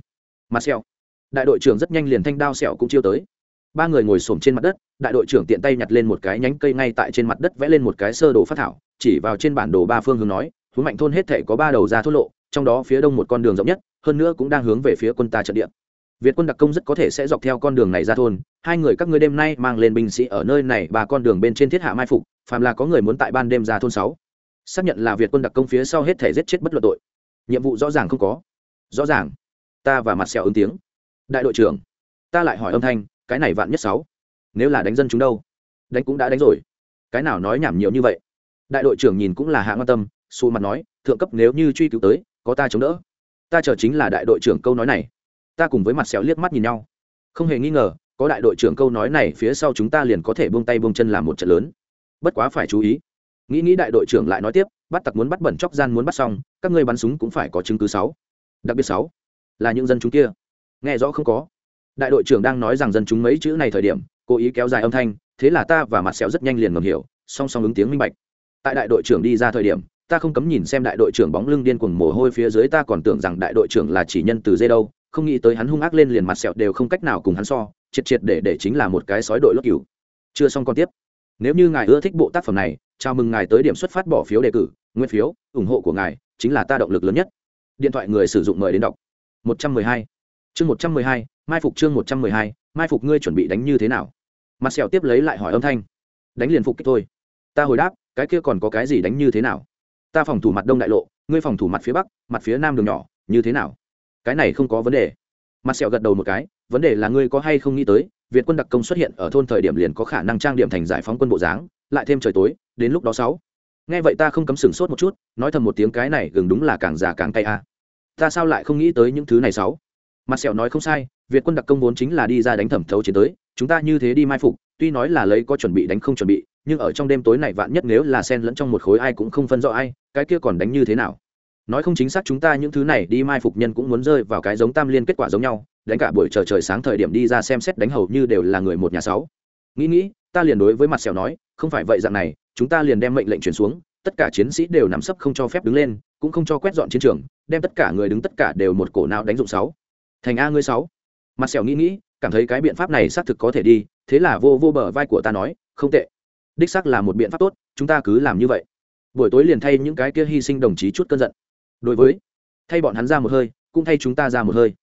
Speaker 1: Marcel sẹo đại đội trưởng rất nhanh liền thanh đao sẹo cũng chiêu tới. Ba người ngồi xổm trên mặt đất, đại đội trưởng tiện tay nhặt lên một cái nhánh cây ngay tại trên mặt đất vẽ lên một cái sơ đồ phát thảo, chỉ vào trên bản đồ ba phương hướng nói, hướng mạnh thôn hết thể có ba đầu ra thốt lộ, trong đó phía đông một con đường rộng nhất, hơn nữa cũng đang hướng về phía quân ta trận địa. Việt quân đặc công rất có thể sẽ dọc theo con đường này ra thôn, hai người các ngươi đêm nay mang lên binh sĩ ở nơi này, ba con đường bên trên thiết hạ mai phục, phàm là có người muốn tại ban đêm ra thôn sáu, xác nhận là việt quân đặc công phía sau hết thể giết chết bất luận tội. Nhiệm vụ rõ ràng không có. Rõ ràng. Ta và mặt sẹo ứng tiếng đại đội trưởng, ta lại hỏi âm thanh, cái này vạn nhất sáu. Nếu là đánh dân chúng đâu? Đánh cũng đã đánh rồi. Cái nào nói nhảm nhiều như vậy? Đại đội trưởng nhìn cũng là hạ quan tâm, xù mặt nói, thượng cấp nếu như truy cứu tới, có ta chống đỡ. Ta chờ chính là đại đội trưởng câu nói này. Ta cùng với mặt sẹo liếc mắt nhìn nhau. Không hề nghi ngờ, có đại đội trưởng câu nói này phía sau chúng ta liền có thể buông tay buông chân làm một trận lớn. Bất quá phải chú ý. Nghĩ nghĩ đại đội trưởng lại nói tiếp, bắt tặc muốn bắt bẩn chóc gian muốn bắt xong, các ngươi bắn súng cũng phải có chứng cứ sáu. Đặc biệt sáu, là những dân chúng kia nghe rõ không có. Đại đội trưởng đang nói rằng dân chúng mấy chữ này thời điểm, cố ý kéo dài âm thanh, thế là ta và mặt sẹo rất nhanh liền ngầm hiểu, song song ứng tiếng minh bạch. Tại đại đội trưởng đi ra thời điểm, ta không cấm nhìn xem đại đội trưởng bóng lưng điên cuồng mồ hôi phía dưới, ta còn tưởng rằng đại đội trưởng là chỉ nhân từ dây đâu, không nghĩ tới hắn hung ác lên liền mặt sẹo đều không cách nào cùng hắn so, triệt triệt để để chính là một cái sói đội lốt cửu chưa xong còn tiếp. Nếu như ngài ưa thích bộ tác phẩm này, chào mừng ngài tới điểm xuất phát bỏ phiếu đề cử, nguyên phiếu, ủng hộ của ngài chính là ta động lực lớn nhất. Điện thoại người sử dụng mời đến đọc. 112 chương 112, mai phục chương 112, mai phục ngươi chuẩn bị đánh như thế nào? Mặt sẹo tiếp lấy lại hỏi âm thanh. Đánh liền phục kích thôi. Ta hồi đáp cái kia còn có cái gì đánh như thế nào? Ta phòng thủ mặt đông đại lộ ngươi phòng thủ mặt phía bắc mặt phía nam đường nhỏ như thế nào? Cái này không có vấn đề. Mặt sẹo gật đầu một cái vấn đề là ngươi có hay không nghĩ tới việt quân đặc công xuất hiện ở thôn thời điểm liền có khả năng trang điểm thành giải phóng quân bộ dáng lại thêm trời tối đến lúc đó sáu. Nghe vậy ta không cấm sừng sốt một chút nói thầm một tiếng cái này gừng đúng là càng già càng cay a ta sao lại không nghĩ tới những thứ này sáu? Mặt sẹo nói không sai, việt quân đặc công vốn chính là đi ra đánh thẩm thấu chiến tới, chúng ta như thế đi mai phục, tuy nói là lấy có chuẩn bị đánh không chuẩn bị, nhưng ở trong đêm tối này vạn nhất nếu là sen lẫn trong một khối ai cũng không phân rõ ai, cái kia còn đánh như thế nào? Nói không chính xác chúng ta những thứ này đi mai phục nhân cũng muốn rơi vào cái giống tam liên kết quả giống nhau, đánh cả buổi chờ trời sáng thời điểm đi ra xem xét đánh hầu như đều là người một nhà sáu. Nghĩ nghĩ, ta liền đối với mặt sẹo nói, không phải vậy dạng này, chúng ta liền đem mệnh lệnh chuyển xuống, tất cả chiến sĩ đều nằm sấp không cho phép đứng lên, cũng không cho quét dọn chiến trường, đem tất cả người đứng tất cả đều một cổ nào đánh dụng sáu thành a ngươi sáu. Mặt sẹo nghĩ nghĩ, cảm thấy cái biện pháp này xác thực có thể đi, thế là vô vô bờ vai của ta nói, không tệ. Đích xác là một biện pháp tốt, chúng ta cứ làm như vậy. Buổi tối liền thay những cái kia hy sinh đồng chí chút cơn giận. Đối với, thay bọn hắn ra một hơi, cũng thay chúng ta ra một hơi.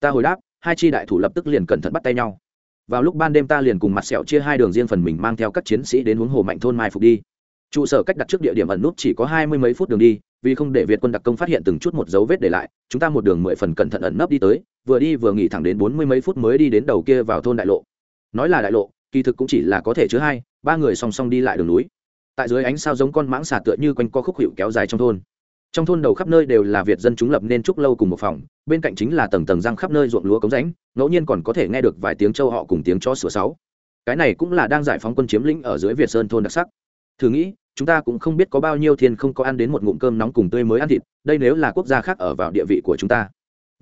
Speaker 1: Ta hồi đáp, hai chi đại thủ lập tức liền cẩn thận bắt tay nhau. Vào lúc ban đêm ta liền cùng mặt sẹo chia hai đường riêng phần mình mang theo các chiến sĩ đến hướng hồ mạnh thôn mai phục đi. Trụ sở cách đặt trước địa điểm ẩn nút chỉ có hai mươi mấy phút đường đi, vì không để việt quân đặc công phát hiện từng chút một dấu vết để lại, chúng ta một đường mười phần cẩn thận ẩn nấp đi tới vừa đi vừa nghỉ thẳng đến bốn mươi mấy phút mới đi đến đầu kia vào thôn đại lộ. Nói là đại lộ, kỳ thực cũng chỉ là có thể chứa hai, ba người song song đi lại đường núi. Tại dưới ánh sao giống con mãng xà tựa như quanh co khúc hiệu kéo dài trong thôn. Trong thôn đầu khắp nơi đều là việt dân chúng lập nên trúc lâu cùng một phòng, bên cạnh chính là tầng tầng răng khắp nơi ruộng lúa cống rãnh, ngẫu nhiên còn có thể nghe được vài tiếng châu họ cùng tiếng chó sửa sáu. Cái này cũng là đang giải phóng quân chiếm lĩnh ở dưới việt sơn thôn đặc sắc. Thử nghĩ, chúng ta cũng không biết có bao nhiêu thiên không có ăn đến một ngụm cơm nóng cùng tươi mới ăn thịt, đây nếu là quốc gia khác ở vào địa vị của chúng ta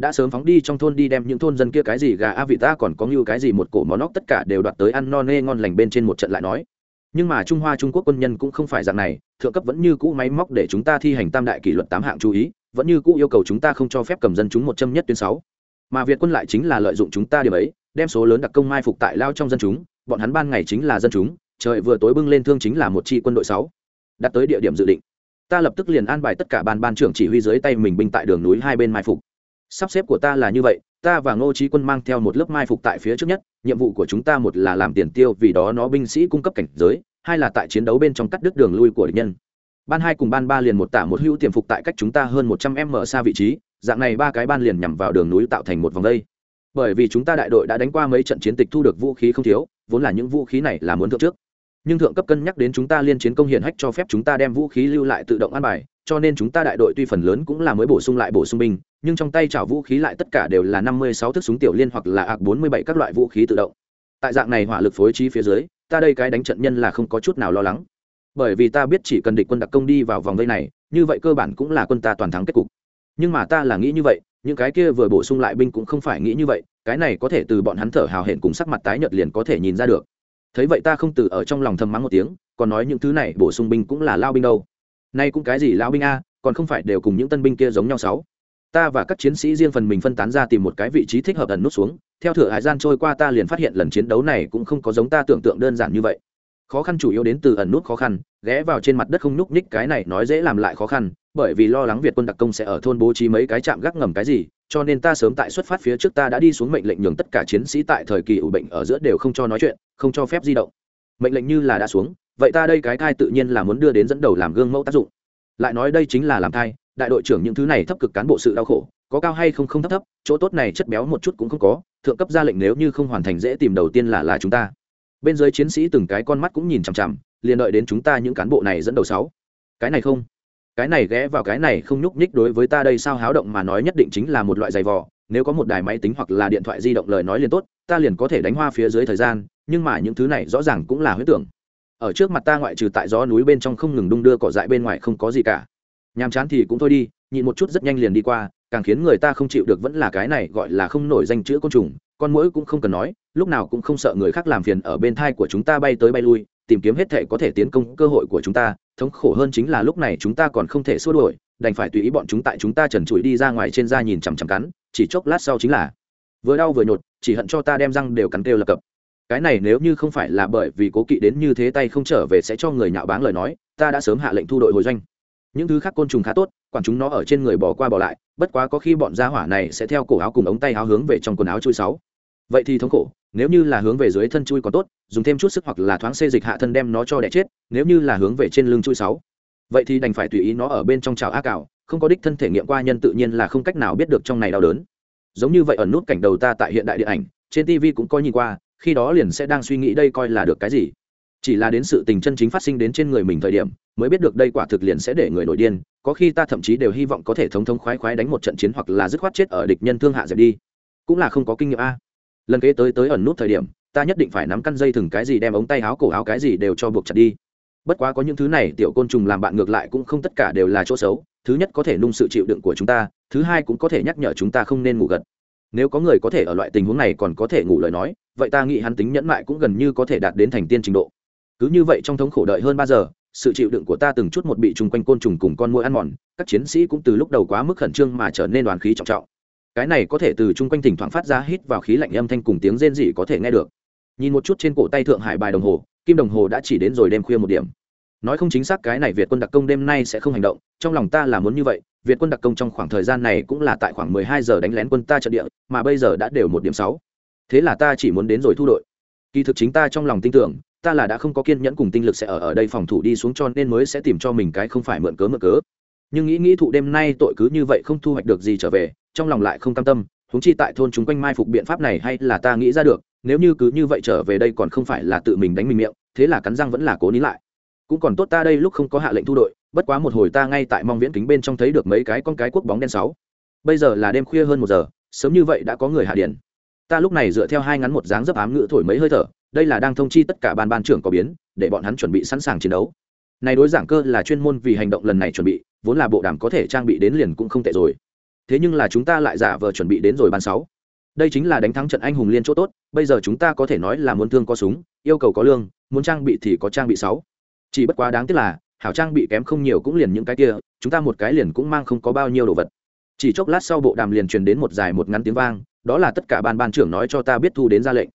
Speaker 1: đã sớm phóng đi trong thôn đi đem những thôn dân kia cái gì gà a vị ta còn có như cái gì một cổ món nóc tất cả đều đoạt tới ăn no nê ngon lành bên trên một trận lại nói. Nhưng mà trung hoa trung quốc quân nhân cũng không phải dạng này, thượng cấp vẫn như cũ máy móc để chúng ta thi hành tam đại kỷ luật tám hạng chú ý, vẫn như cũ yêu cầu chúng ta không cho phép cầm dân chúng một châm nhất tuyến sáu. Mà việt quân lại chính là lợi dụng chúng ta điểm ấy, đem số lớn đặc công mai phục tại lao trong dân chúng, bọn hắn ban ngày chính là dân chúng, trời vừa tối bưng lên thương chính là một chi quân đội sáu. Đặt tới địa điểm dự định, ta lập tức liền an bài tất cả ban ban trưởng chỉ huy dưới tay mình binh tại đường núi hai bên mai phục sắp xếp của ta là như vậy, ta và ngô trí quân mang theo một lớp mai phục tại phía trước nhất, nhiệm vụ của chúng ta một là làm tiền tiêu vì đó nó binh sĩ cung cấp cảnh giới, hai là tại chiến đấu bên trong cắt đứt đường lui của địch nhân. Ban hai cùng ban ba liền một tả một hữu tiềm phục tại cách chúng ta hơn một trăm m xa vị trí, dạng này ba cái ban liền nhằm vào đường núi tạo thành một vòng đây. Bởi vì chúng ta đại đội đã đánh qua mấy trận chiến tịch thu được vũ khí không thiếu, vốn là những vũ khí này là muốn thượng trước. Nhưng thượng cấp cân nhắc đến chúng ta liên chiến công hiển hách cho phép chúng ta đem vũ khí lưu lại tự động an bài, cho nên chúng ta đại đội tuy phần lớn cũng là mới bổ sung lại bổ sung binh nhưng trong tay chảo vũ khí lại tất cả đều là năm mươi sáu thức súng tiểu liên hoặc là ạc bốn mươi bảy các loại vũ khí tự động. Tại dạng này hỏa lực phối trí phía dưới, ta đây cái đánh trận nhân là không có chút nào lo lắng. Bởi vì ta biết chỉ cần địch quân đặc công đi vào vòng vây này, như vậy cơ bản cũng là quân ta toàn thắng kết cục. Nhưng mà ta là nghĩ như vậy, những cái kia vừa bổ sung lại binh cũng không phải nghĩ như vậy, cái này có thể từ bọn hắn thở hào hẹn cùng sắc mặt tái nhợt liền có thể nhìn ra được. Thấy vậy ta không từ ở trong lòng thầm mắng một tiếng, còn nói những thứ này bổ sung binh cũng là lao binh đâu. Nay cũng cái gì lao binh a, còn không phải đều cùng những tân binh kia giống nhau sáu ta và các chiến sĩ riêng phần mình phân tán ra tìm một cái vị trí thích hợp ẩn nút xuống, theo thửa hải gian trôi qua ta liền phát hiện lần chiến đấu này cũng không có giống ta tưởng tượng đơn giản như vậy. Khó khăn chủ yếu đến từ ẩn nút khó khăn, ghé vào trên mặt đất không nhúc nhích cái này nói dễ làm lại khó khăn, bởi vì lo lắng việt quân đặc công sẽ ở thôn bố trí mấy cái trạm gác ngầm cái gì, cho nên ta sớm tại xuất phát phía trước ta đã đi xuống mệnh lệnh nhường tất cả chiến sĩ tại thời kỳ ủ bệnh ở giữa đều không cho nói chuyện, không cho phép di động. Mệnh lệnh như là đã xuống, vậy ta đây cái thai tự nhiên là muốn đưa đến dẫn đầu làm gương mẫu tác dụng. Lại nói đây chính là làm thai đại đội trưởng những thứ này thấp cực cán bộ sự đau khổ, có cao hay không không thấp thấp, chỗ tốt này chất béo một chút cũng không có, thượng cấp ra lệnh nếu như không hoàn thành dễ tìm đầu tiên là là chúng ta. Bên dưới chiến sĩ từng cái con mắt cũng nhìn chằm chằm, liền đợi đến chúng ta những cán bộ này dẫn đầu sáu. Cái này không. Cái này ghé vào cái này không nhúc nhích đối với ta đây sao háo động mà nói nhất định chính là một loại giày vò, nếu có một đài máy tính hoặc là điện thoại di động lời nói liền tốt, ta liền có thể đánh hoa phía dưới thời gian, nhưng mà những thứ này rõ ràng cũng là huyết tưởng. Ở trước mặt ta ngoại trừ tại gió núi bên trong không ngừng đung đưa cỏ dại bên ngoài không có gì cả nhàm chán thì cũng thôi đi, nhịn một chút rất nhanh liền đi qua, càng khiến người ta không chịu được vẫn là cái này gọi là không nổi danh chữ côn trùng, con mũi cũng không cần nói, lúc nào cũng không sợ người khác làm phiền ở bên thai của chúng ta bay tới bay lui, tìm kiếm hết thể có thể tiến công cơ hội của chúng ta, thống khổ hơn chính là lúc này chúng ta còn không thể xua đuổi, đành phải tùy ý bọn chúng tại chúng ta trần trụi đi ra ngoài trên da nhìn chằm chằm cắn, chỉ chốc lát sau chính là vừa đau vừa nhột, chỉ hận cho ta đem răng đều cắn kêu lập cập. Cái này nếu như không phải là bởi vì cố kỵ đến như thế tay không trở về sẽ cho người nhạo báng lời nói, ta đã sớm hạ lệnh thu đội hồi doanh những thứ khác côn trùng khá tốt, quản chúng nó ở trên người bỏ qua bỏ lại, bất quá có khi bọn gia hỏa này sẽ theo cổ áo cùng ống tay áo hướng về trong quần áo chui sáu. Vậy thì thống khổ, nếu như là hướng về dưới thân chui còn tốt, dùng thêm chút sức hoặc là thoáng xê dịch hạ thân đem nó cho đẻ chết, nếu như là hướng về trên lưng chui sáu. Vậy thì đành phải tùy ý nó ở bên trong trào ác cào, không có đích thân thể nghiệm qua nhân tự nhiên là không cách nào biết được trong này đau đớn. Giống như vậy ở nút cảnh đầu ta tại hiện đại điện ảnh, trên tv cũng coi nhìn qua, khi đó liền sẽ đang suy nghĩ đây coi là được cái gì. Chỉ là đến sự tình chân chính phát sinh đến trên người mình thời điểm mới biết được đây quả thực liền sẽ để người nổi điên, có khi ta thậm chí đều hy vọng có thể thống thống khoái khoái đánh một trận chiến hoặc là dứt khoát chết ở địch nhân thương hạ dẹp đi. Cũng là không có kinh nghiệm a. Lần kế tới tới ẩn nút thời điểm, ta nhất định phải nắm căn dây thừng cái gì đem ống tay áo cổ áo cái gì đều cho buộc chặt đi. Bất quá có những thứ này, tiểu côn trùng làm bạn ngược lại cũng không tất cả đều là chỗ xấu, thứ nhất có thể nung sự chịu đựng của chúng ta, thứ hai cũng có thể nhắc nhở chúng ta không nên ngủ gật. Nếu có người có thể ở loại tình huống này còn có thể ngủ lời nói, vậy ta nghĩ hắn tính nhẫn mại cũng gần như có thể đạt đến thành tiên trình độ. Cứ như vậy trong thống khổ đợi hơn ba giờ sự chịu đựng của ta từng chút một bị chung quanh côn trùng cùng con mũi ăn mòn, các chiến sĩ cũng từ lúc đầu quá mức khẩn trương mà trở nên đoàn khí trọng trọng. Cái này có thể từ chung quanh thỉnh thoảng phát ra hít vào khí lạnh âm thanh cùng tiếng rên rỉ có thể nghe được. Nhìn một chút trên cổ tay thượng hải bài đồng hồ, kim đồng hồ đã chỉ đến rồi đêm khuya một điểm. Nói không chính xác cái này việt quân đặc công đêm nay sẽ không hành động, trong lòng ta là muốn như vậy, việt quân đặc công trong khoảng thời gian này cũng là tại khoảng mười hai giờ đánh lén quân ta trận địa, mà bây giờ đã đều một điểm sáu. Thế là ta chỉ muốn đến rồi thu đội. Kỳ thực chính ta trong lòng tin tưởng ta là đã không có kiên nhẫn cùng tinh lực sẽ ở ở đây phòng thủ đi xuống cho nên mới sẽ tìm cho mình cái không phải mượn cớ mượn cớ. Nhưng nghĩ nghĩ thụ đêm nay tội cứ như vậy không thu hoạch được gì trở về, trong lòng lại không cam tâm, huống chi tại thôn chúng quanh mai phục biện pháp này hay là ta nghĩ ra được, nếu như cứ như vậy trở về đây còn không phải là tự mình đánh mình miệng, thế là cắn răng vẫn là cố ní lại. Cũng còn tốt ta đây lúc không có hạ lệnh thu đội, bất quá một hồi ta ngay tại mong viễn kính bên trong thấy được mấy cái con cái quốc bóng đen sáu. Bây giờ là đêm khuya hơn một giờ, sớm như vậy đã có người hạ điện. Ta lúc này dựa theo hai ngắn một dáng dấp ám ngữ thổi mấy hơi thở đây là đang thông chi tất cả ban ban trưởng có biến, để bọn hắn chuẩn bị sẵn sàng chiến đấu. Này đối giảng cơ là chuyên môn vì hành động lần này chuẩn bị, vốn là bộ đàm có thể trang bị đến liền cũng không tệ rồi. Thế nhưng là chúng ta lại giả vờ chuẩn bị đến rồi ban sáu. Đây chính là đánh thắng trận anh hùng liên chỗ tốt, bây giờ chúng ta có thể nói là muốn thương có súng, yêu cầu có lương, muốn trang bị thì có trang bị sáu. Chỉ bất quá đáng tiếc là, hảo trang bị kém không nhiều cũng liền những cái kia, chúng ta một cái liền cũng mang không có bao nhiêu đồ vật. Chỉ chốc lát sau bộ đàm liền truyền đến một dài một ngắn tiếng vang, đó là tất cả ban ban trưởng nói cho ta biết thu đến ra lệnh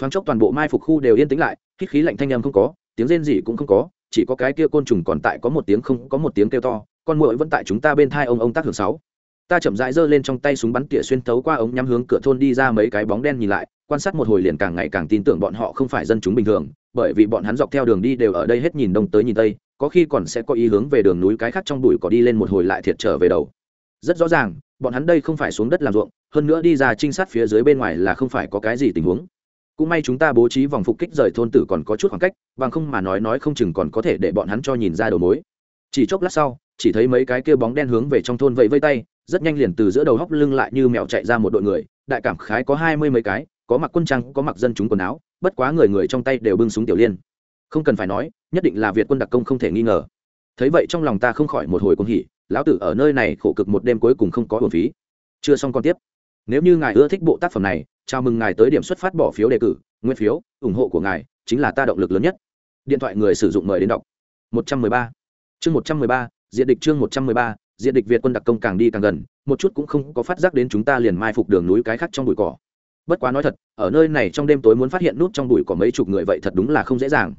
Speaker 1: thoáng chốc toàn bộ mai phục khu đều yên tĩnh lại, hít khí lạnh thanh âm không có, tiếng rên gì cũng không có, chỉ có cái kia côn trùng còn tại có một tiếng không, có một tiếng kêu to, con muỗi vẫn tại chúng ta bên thai ông ông tác hưởng sáu. Ta chậm rãi giơ lên trong tay súng bắn tỉa xuyên thấu qua ống nhắm hướng cửa thôn đi ra mấy cái bóng đen nhìn lại, quan sát một hồi liền càng ngày càng tin tưởng bọn họ không phải dân chúng bình thường, bởi vì bọn hắn dọc theo đường đi đều ở đây hết nhìn đông tới nhìn tây, có khi còn sẽ có ý hướng về đường núi cái khác trong bụi cỏ đi lên một hồi lại thiệt trở về đầu. Rất rõ ràng, bọn hắn đây không phải xuống đất làm ruộng, hơn nữa đi ra trinh sát phía dưới bên ngoài là không phải có cái gì tình huống cũng may chúng ta bố trí vòng phục kích rời thôn tử còn có chút khoảng cách, bằng không mà nói nói không chừng còn có thể để bọn hắn cho nhìn ra đầu mối. Chỉ chốc lát sau, chỉ thấy mấy cái kia bóng đen hướng về trong thôn vẫy vây tay, rất nhanh liền từ giữa đầu hóc lưng lại như mèo chạy ra một đội người, đại cảm khái có hai mươi mấy cái, có mặc quân trang, có mặc dân chúng quần áo, bất quá người người trong tay đều bưng súng tiểu liên. Không cần phải nói, nhất định là việt quân đặc công không thể nghi ngờ. Thấy vậy trong lòng ta không khỏi một hồi cuồng hỉ, lão tử ở nơi này khổ cực một đêm cuối cùng không có hồn phí. Chưa xong còn tiếp. Nếu như ngài ưa thích bộ tác phẩm này chào mừng ngài tới điểm xuất phát bỏ phiếu đề cử nguyên phiếu ủng hộ của ngài chính là ta động lực lớn nhất. Điện thoại người sử dụng mời đến đọc. 113. chương 113, diện địch chương 113, diện địch việt quân đặc công càng đi càng gần một chút cũng không có phát giác đến chúng ta liền mai phục đường núi cái khác trong bụi cỏ. Bất quá nói thật ở nơi này trong đêm tối muốn phát hiện nút trong bụi cỏ mấy chục người vậy thật đúng là không dễ dàng.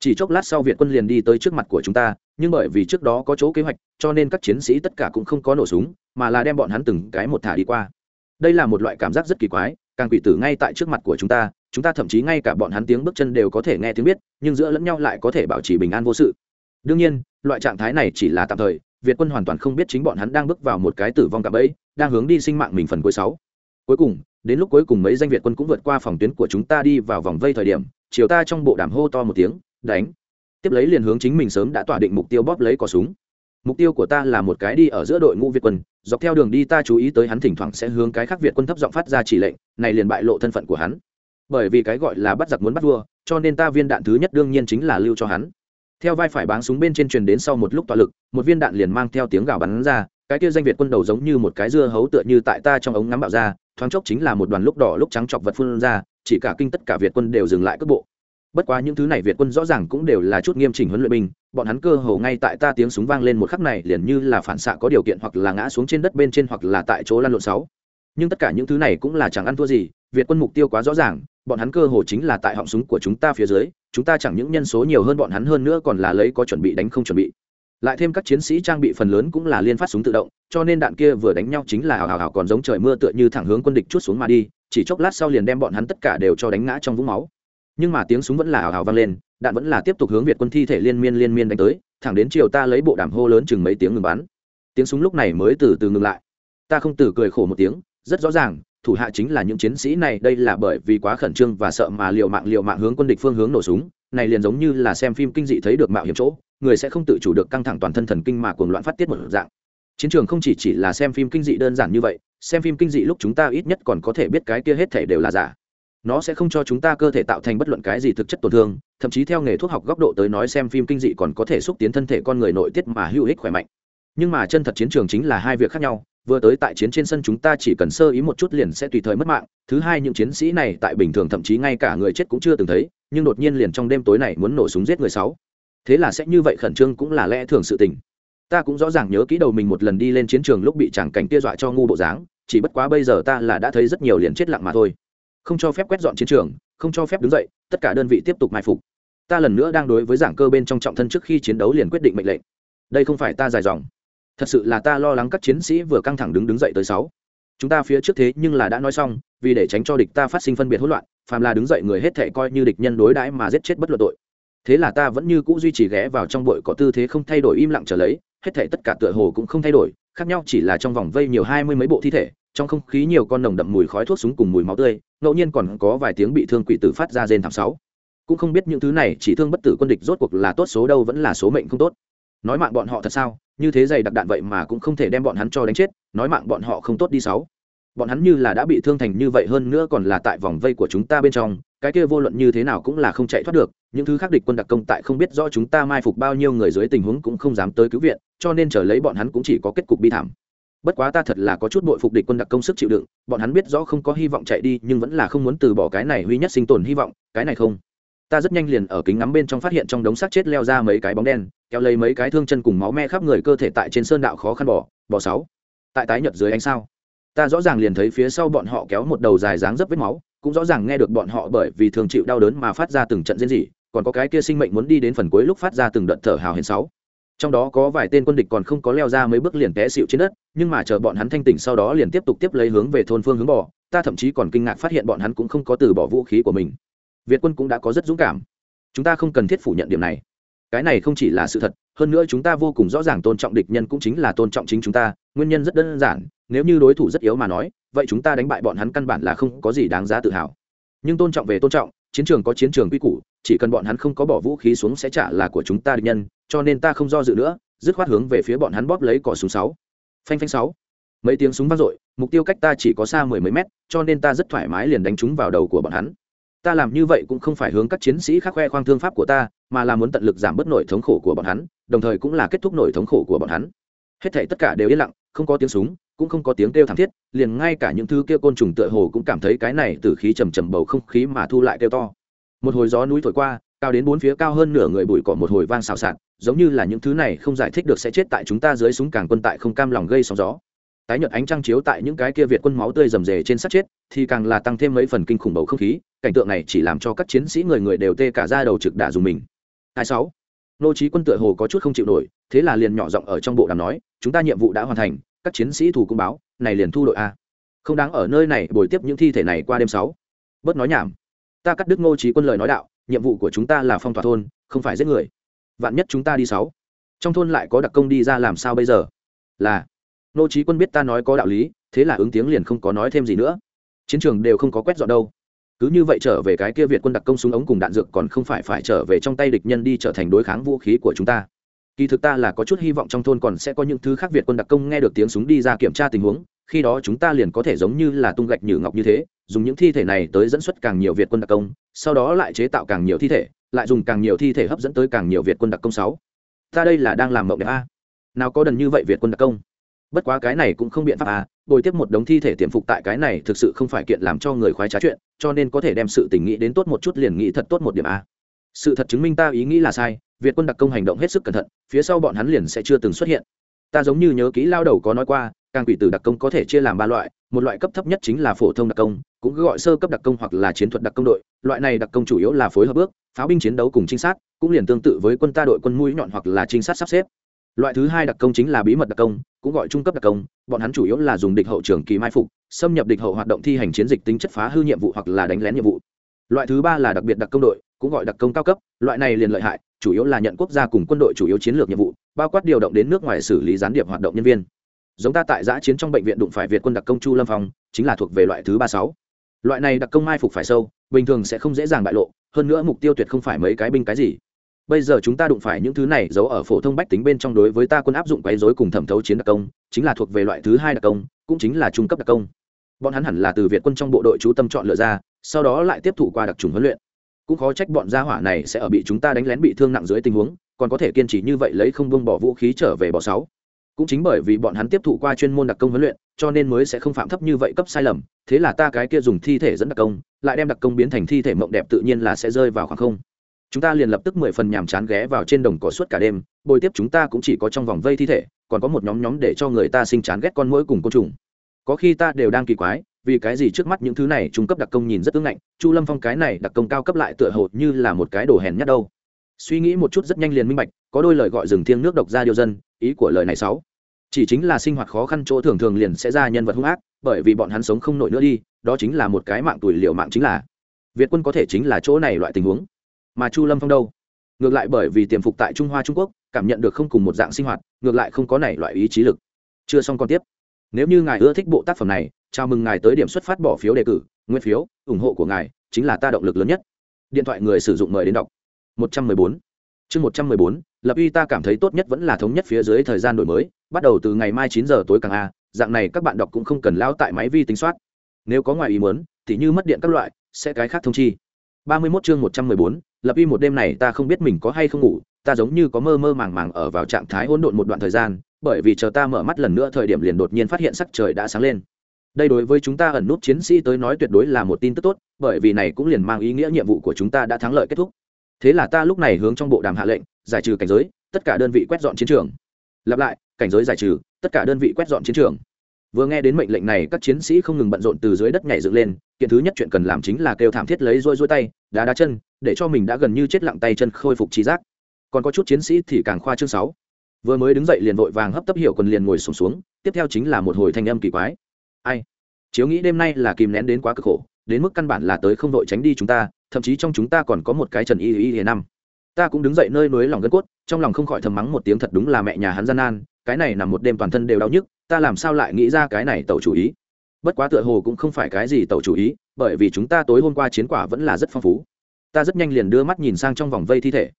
Speaker 1: Chỉ chốc lát sau việt quân liền đi tới trước mặt của chúng ta nhưng bởi vì trước đó có chỗ kế hoạch cho nên các chiến sĩ tất cả cũng không có nổ súng mà là đem bọn hắn từng cái một thả đi qua. Đây là một loại cảm giác rất kỳ quái càng quỷ tử ngay tại trước mặt của chúng ta chúng ta thậm chí ngay cả bọn hắn tiếng bước chân đều có thể nghe tiếng biết, nhưng giữa lẫn nhau lại có thể bảo trì bình an vô sự. Đương nhiên, loại trạng thái này chỉ là tạm thời, việt quân hoàn toàn không biết chính bọn hắn đang bước vào một cái tử vong cạm ấy đang hướng đi sinh mạng mình phần cuối sáu. Cuối cùng, đến lúc cuối cùng mấy danh việt quân cũng vượt qua phòng tuyến của chúng ta đi vào vòng vây thời điểm, chiều ta trong bộ đàm hô to một tiếng, đánh. Tiếp lấy liền hướng chính mình sớm đã tỏa định mục tiêu bóp lấy cò súng mục tiêu của ta là một cái đi ở giữa đội ngũ việt quân, dọc theo đường đi ta chú ý tới hắn thỉnh thoảng sẽ hướng cái khác việt quân thấp giọng phát ra chỉ lệnh, này liền bại lộ thân phận của hắn. Bởi vì cái gọi là bắt giặc muốn bắt vua, cho nên ta viên đạn thứ nhất đương nhiên chính là lưu cho hắn. Theo vai phải báng súng bên trên truyền đến sau một lúc tọa lực, một viên đạn liền mang theo tiếng gào bắn ra, cái kia danh việt quân đầu giống như một cái dưa hấu tựa như tại ta trong ống ngắm bạo ra, thoáng chốc chính là một đoàn lúc đỏ lúc trắng chọc vật phun ra, chỉ cả kinh tất cả việt quân đều dừng lại cước bộ bất quá những thứ này việt quân rõ ràng cũng đều là chút nghiêm chỉnh huấn luyện binh, bọn hắn cơ hồ ngay tại ta tiếng súng vang lên một khắc này liền như là phản xạ có điều kiện hoặc là ngã xuống trên đất bên trên hoặc là tại chỗ lăn lộn sáu. Nhưng tất cả những thứ này cũng là chẳng ăn thua gì, việt quân mục tiêu quá rõ ràng, bọn hắn cơ hồ chính là tại họng súng của chúng ta phía dưới, chúng ta chẳng những nhân số nhiều hơn bọn hắn hơn nữa còn là lấy có chuẩn bị đánh không chuẩn bị. Lại thêm các chiến sĩ trang bị phần lớn cũng là liên phát súng tự động, cho nên đạn kia vừa đánh nhau chính là hào hào hào còn giống trời mưa tựa như thẳng hướng quân địch chút xuống mà đi, chỉ chốc lát sau liền đem bọn hắn tất cả đều cho đánh ngã trong vũng máu nhưng mà tiếng súng vẫn là hào hào vang lên, đạn vẫn là tiếp tục hướng việt quân thi thể liên miên liên miên đánh tới, thẳng đến chiều ta lấy bộ đàm hô lớn chừng mấy tiếng ngừng bắn. Tiếng súng lúc này mới từ từ ngừng lại. Ta không từ cười khổ một tiếng, rất rõ ràng, thủ hạ chính là những chiến sĩ này, đây là bởi vì quá khẩn trương và sợ mà liều mạng liều mạng hướng quân địch phương hướng nổ súng, này liền giống như là xem phim kinh dị thấy được mạo hiểm chỗ, người sẽ không tự chủ được căng thẳng toàn thân thần kinh mà cuồng loạn phát tiết một dạng. Chiến trường không chỉ chỉ là xem phim kinh dị đơn giản như vậy, xem phim kinh dị lúc chúng ta ít nhất còn có thể biết cái kia hết thể đều là giả nó sẽ không cho chúng ta cơ thể tạo thành bất luận cái gì thực chất tổn thương, thậm chí theo nghề thuốc học góc độ tới nói xem phim kinh dị còn có thể xúc tiến thân thể con người nội tiết mà hữu ích khỏe mạnh. Nhưng mà chân thật chiến trường chính là hai việc khác nhau, vừa tới tại chiến trên sân chúng ta chỉ cần sơ ý một chút liền sẽ tùy thời mất mạng, thứ hai những chiến sĩ này tại bình thường thậm chí ngay cả người chết cũng chưa từng thấy, nhưng đột nhiên liền trong đêm tối này muốn nổ súng giết người sáu. Thế là sẽ như vậy khẩn trương cũng là lẽ thường sự tình. Ta cũng rõ ràng nhớ kỹ đầu mình một lần đi lên chiến trường lúc bị chẳng cảnh kia dọa cho ngu bộ dáng, chỉ bất quá bây giờ ta là đã thấy rất nhiều liền chết lặng mà thôi không cho phép quét dọn chiến trường, không cho phép đứng dậy, tất cả đơn vị tiếp tục mai phục. Ta lần nữa đang đối với giảng cơ bên trong trọng thân trước khi chiến đấu liền quyết định mệnh lệnh. Đây không phải ta dài dòng. Thật sự là ta lo lắng các chiến sĩ vừa căng thẳng đứng đứng dậy tới sáu. Chúng ta phía trước thế nhưng là đã nói xong, vì để tránh cho địch ta phát sinh phân biệt hỗn loạn, phàm là đứng dậy người hết thể coi như địch nhân đối đãi mà giết chết bất luận tội. Thế là ta vẫn như cũ duy trì ghé vào trong bội có tư thế không thay đổi im lặng trở lấy, hết thể tất cả tựa hồ cũng không thay đổi, khác nhau chỉ là trong vòng vây nhiều hai mươi mấy bộ thi thể trong không khí nhiều con nồng đậm mùi khói thuốc súng cùng mùi máu tươi, ngẫu nhiên còn có vài tiếng bị thương quỷ tử phát ra rên thảm sáu. Cũng không biết những thứ này chỉ thương bất tử quân địch rốt cuộc là tốt số đâu vẫn là số mệnh không tốt. Nói mạng bọn họ thật sao? Như thế dày đặc đạn vậy mà cũng không thể đem bọn hắn cho đánh chết, nói mạng bọn họ không tốt đi sáu. Bọn hắn như là đã bị thương thành như vậy hơn nữa còn là tại vòng vây của chúng ta bên trong, cái kia vô luận như thế nào cũng là không chạy thoát được, những thứ khác địch quân đặc công tại không biết rõ chúng ta mai phục bao nhiêu người dưới tình huống cũng không dám tới cứu viện, cho nên chờ lấy bọn hắn cũng chỉ có kết cục bi thảm bất quá ta thật là có chút bội phục địch quân đặc công sức chịu đựng, bọn hắn biết rõ không có hy vọng chạy đi, nhưng vẫn là không muốn từ bỏ cái này huy nhất sinh tồn hy vọng, cái này không. Ta rất nhanh liền ở kính ngắm bên trong phát hiện trong đống xác chết leo ra mấy cái bóng đen, kéo lấy mấy cái thương chân cùng máu me khắp người cơ thể tại trên sơn đạo khó khăn bỏ bỏ sáu. Tại tái nhật dưới ánh sao, ta rõ ràng liền thấy phía sau bọn họ kéo một đầu dài dáng dấp vết máu, cũng rõ ràng nghe được bọn họ bởi vì thường chịu đau đớn mà phát ra từng trận diễn dị còn có cái kia sinh mệnh muốn đi đến phần cuối lúc phát ra từng đợt thở hào hển sáu trong đó có vài tên quân địch còn không có leo ra mấy bước liền té xịu trên đất, nhưng mà chờ bọn hắn thanh tỉnh sau đó liền tiếp tục tiếp lấy hướng về thôn phương hướng bỏ ta thậm chí còn kinh ngạc phát hiện bọn hắn cũng không có từ bỏ vũ khí của mình. Việt quân cũng đã có rất dũng cảm. Chúng ta không cần thiết phủ nhận điểm này. Cái này không chỉ là sự thật, hơn nữa chúng ta vô cùng rõ ràng tôn trọng địch nhân cũng chính là tôn trọng chính chúng ta, nguyên nhân rất đơn giản, nếu như đối thủ rất yếu mà nói, vậy chúng ta đánh bại bọn hắn căn bản là không có gì đáng giá tự hào. Nhưng tôn trọng về tôn trọng chiến trường có chiến trường quy củ, chỉ cần bọn hắn không có bỏ vũ khí xuống sẽ trả là của chúng ta địch nhân, cho nên ta không do dự nữa, dứt khoát hướng về phía bọn hắn bóp lấy cỏ súng sáu. Phanh phanh sáu. Mấy tiếng súng vang dội, mục tiêu cách ta chỉ có xa mười mấy mét, cho nên ta rất thoải mái liền đánh chúng vào đầu của bọn hắn. Ta làm như vậy cũng không phải hướng các chiến sĩ khác khoe khoang thương pháp của ta, mà là muốn tận lực giảm bớt nỗi thống khổ của bọn hắn, đồng thời cũng là kết thúc nỗi thống khổ của bọn hắn hết thảy tất cả đều yên lặng, không có tiếng súng, cũng không có tiếng kêu thảm thiết, liền ngay cả những thứ kia côn trùng tựa hồ cũng cảm thấy cái này từ khí trầm trầm bầu không khí mà thu lại kêu to. Một hồi gió núi thổi qua, cao đến bốn phía cao hơn nửa người bụi cỏ một hồi vang xào xạc, giống như là những thứ này không giải thích được sẽ chết tại chúng ta dưới súng càng quân tại không cam lòng gây sóng gió. Tái nhợt ánh trăng chiếu tại những cái kia việt quân máu tươi rầm rề trên sát chết, thì càng là tăng thêm mấy phần kinh khủng bầu không khí, cảnh tượng này chỉ làm cho các chiến sĩ người người đều tê cả ra đầu trực đả dùng mình. Hai sáu nô trí quân tựa hồ có chút không chịu nổi, thế là liền nhỏ giọng ở trong bộ đàm nói, chúng ta nhiệm vụ đã hoàn thành, các chiến sĩ thủ cung báo, này liền thu đội a. Không đáng ở nơi này bồi tiếp những thi thể này qua đêm sáu. Bớt nói nhảm. Ta cắt đứt ngô trí quân lời nói đạo, nhiệm vụ của chúng ta là phong tỏa thôn, không phải giết người. Vạn nhất chúng ta đi sáu. Trong thôn lại có đặc công đi ra làm sao bây giờ? Là. Nô trí quân biết ta nói có đạo lý, thế là ứng tiếng liền không có nói thêm gì nữa. Chiến trường đều không có quét dọn đâu cứ như vậy trở về cái kia việt quân đặc công súng ống cùng đạn dược còn không phải phải trở về trong tay địch nhân đi trở thành đối kháng vũ khí của chúng ta. Kỳ thực ta là có chút hy vọng trong thôn còn sẽ có những thứ khác việt quân đặc công nghe được tiếng súng đi ra kiểm tra tình huống, khi đó chúng ta liền có thể giống như là tung gạch nhử ngọc như thế, dùng những thi thể này tới dẫn xuất càng nhiều việt quân đặc công, sau đó lại chế tạo càng nhiều thi thể, lại dùng càng nhiều thi thể hấp dẫn tới càng nhiều việt quân đặc công sáu. Ta đây là đang làm mộng đẹp a. Nào có đần như vậy việt quân đặc công. Bất quá cái này cũng không biện pháp à bồi tiếp một đống thi thể tiềm phục tại cái này thực sự không phải kiện làm cho người khoái trá chuyện cho nên có thể đem sự tình nghĩ đến tốt một chút liền nghĩ thật tốt một điểm a. Sự thật chứng minh ta ý nghĩ là sai, việt quân đặc công hành động hết sức cẩn thận, phía sau bọn hắn liền sẽ chưa từng xuất hiện. Ta giống như nhớ kỹ lao đầu có nói qua, càng quỷ tử đặc công có thể chia làm ba loại, một loại cấp thấp nhất chính là phổ thông đặc công, cũng gọi sơ cấp đặc công hoặc là chiến thuật đặc công đội. Loại này đặc công chủ yếu là phối hợp bước, pháo binh chiến đấu cùng trinh sát, cũng liền tương tự với quân ta đội quân mũi nhọn hoặc là trinh sát sắp xếp loại thứ hai đặc công chính là bí mật đặc công, cũng gọi trung cấp đặc công, bọn hắn chủ yếu là dùng địch hậu trường kỳ mai phục, xâm nhập địch hậu hoạt động thi hành chiến dịch tính chất phá hư nhiệm vụ hoặc là đánh lén nhiệm vụ. Loại thứ ba là đặc biệt đặc công đội, cũng gọi đặc công cao cấp, loại này liền lợi hại, chủ yếu là nhận quốc gia cùng quân đội chủ yếu chiến lược nhiệm vụ, bao quát điều động đến nước ngoài xử lý gián điệp hoạt động nhân viên. Giống ta tại giã chiến trong bệnh viện đụng phải việt quân đặc công chu lâm phong, chính là thuộc về loại thứ ba sáu. Loại này đặc công mai phục phải sâu, bình thường sẽ không dễ dàng bại lộ, hơn nữa mục tiêu tuyệt không phải mấy cái binh cái gì bây giờ chúng ta đụng phải những thứ này giấu ở phổ thông bách tính bên trong đối với ta quân áp dụng quấy rối cùng thẩm thấu chiến đặc công, chính là thuộc về loại thứ hai đặc công, cũng chính là trung cấp đặc công. Bọn hắn hẳn là từ việt quân trong bộ đội chú tâm chọn lựa ra, sau đó lại tiếp thủ qua đặc trùng huấn luyện. Cũng khó trách bọn gia hỏa này sẽ ở bị chúng ta đánh lén bị thương nặng dưới tình huống, còn có thể kiên trì như vậy lấy không buông bỏ vũ khí trở về bỏ sáu. Cũng chính bởi vì bọn hắn tiếp thụ qua chuyên môn đặc công huấn luyện, cho nên mới sẽ không phạm thấp như vậy cấp sai lầm, thế là ta cái kia dùng thi thể dẫn đặc công, lại đem đặc công biến thành thi thể mộng đẹp tự nhiên là sẽ rơi vào khoảng không chúng ta liền lập tức mười phần nhàm chán ghé vào trên đồng cỏ suốt cả đêm, bồi tiếp chúng ta cũng chỉ có trong vòng vây thi thể, còn có một nhóm nhóm để cho người ta sinh chán ghét con mũi cùng côn trùng. Có khi ta đều đang kỳ quái, vì cái gì trước mắt những thứ này trung cấp đặc công nhìn rất ưng ngạnh, chu lâm phong cái này đặc công cao cấp lại tựa hồ như là một cái đồ hèn nhất đâu. Suy nghĩ một chút rất nhanh liền minh bạch, có đôi lời gọi rừng thiêng nước độc ra điều dân, ý của lời này sáu. Chỉ chính là sinh hoạt khó khăn chỗ thường thường liền sẽ ra nhân vật hung ác, bởi vì bọn hắn sống không nổi nữa đi, đó chính là một cái mạng tuổi liệu mạng chính là. Việt quân có thể chính là chỗ này loại tình huống mà chu lâm phong đâu? Ngược lại bởi vì tiềm phục tại trung hoa trung quốc, cảm nhận được không cùng một dạng sinh hoạt, ngược lại không có này loại ý chí lực. Chưa xong còn tiếp. Nếu như ngài ưa thích bộ tác phẩm này, chào mừng ngài tới điểm xuất phát bỏ phiếu đề cử, nguyên phiếu, ủng hộ của ngài chính là ta động lực lớn nhất. Điện thoại người sử dụng mời đến đọc. 114 chương 114 lập uy ta cảm thấy tốt nhất vẫn là thống nhất phía dưới thời gian đổi mới, bắt đầu từ ngày mai chín giờ tối càng a, dạng này các bạn đọc cũng không cần lao tại máy vi tính soát. Nếu có ngoài ý muốn, thì như mất điện các loại, sẽ cái khác thông chi. 31 chương 114 lập y một đêm này ta không biết mình có hay không ngủ, ta giống như có mơ mơ màng màng ở vào trạng thái hỗn độn một đoạn thời gian, bởi vì chờ ta mở mắt lần nữa thời điểm liền đột nhiên phát hiện sắc trời đã sáng lên. Đây đối với chúng ta ẩn nút chiến sĩ tới nói tuyệt đối là một tin tức tốt, bởi vì này cũng liền mang ý nghĩa nhiệm vụ của chúng ta đã thắng lợi kết thúc. Thế là ta lúc này hướng trong bộ đàm hạ lệnh, giải trừ cảnh giới, tất cả đơn vị quét dọn chiến trường. Lặp lại, cảnh giới giải trừ, tất cả đơn vị quét dọn chiến trường. Vừa nghe đến mệnh lệnh này, các chiến sĩ không ngừng bận rộn từ dưới đất nhảy dựng lên kiện thứ nhất chuyện cần làm chính là kêu thảm thiết lấy rôi rôi tay đá đá chân để cho mình đã gần như chết lặng tay chân khôi phục trí giác. Còn có chút chiến sĩ thì càng khoa chương sáu. Vừa mới đứng dậy liền vội vàng hấp tấp hiệu quần liền ngồi sùng xuống, xuống tiếp theo chính là một hồi thanh âm kỳ quái. Ai? Chiếu nghĩ đêm nay là kìm nén đến quá cực khổ đến mức căn bản là tới không đội tránh đi chúng ta thậm chí trong chúng ta còn có một cái trần y y y năm. Ta cũng đứng dậy nơi núi lòng gân cốt trong lòng không khỏi thầm mắng một tiếng thật đúng là mẹ nhà hắn gian nan cái này nằm một đêm toàn thân đều đau nhức ta làm sao lại nghĩ ra cái này tẩu chủ ý? Bất quá tựa hồ cũng không phải cái gì tẩu chủ ý, bởi vì chúng ta tối hôm qua chiến quả vẫn là rất phong phú. Ta rất nhanh liền đưa mắt nhìn sang trong vòng vây thi thể.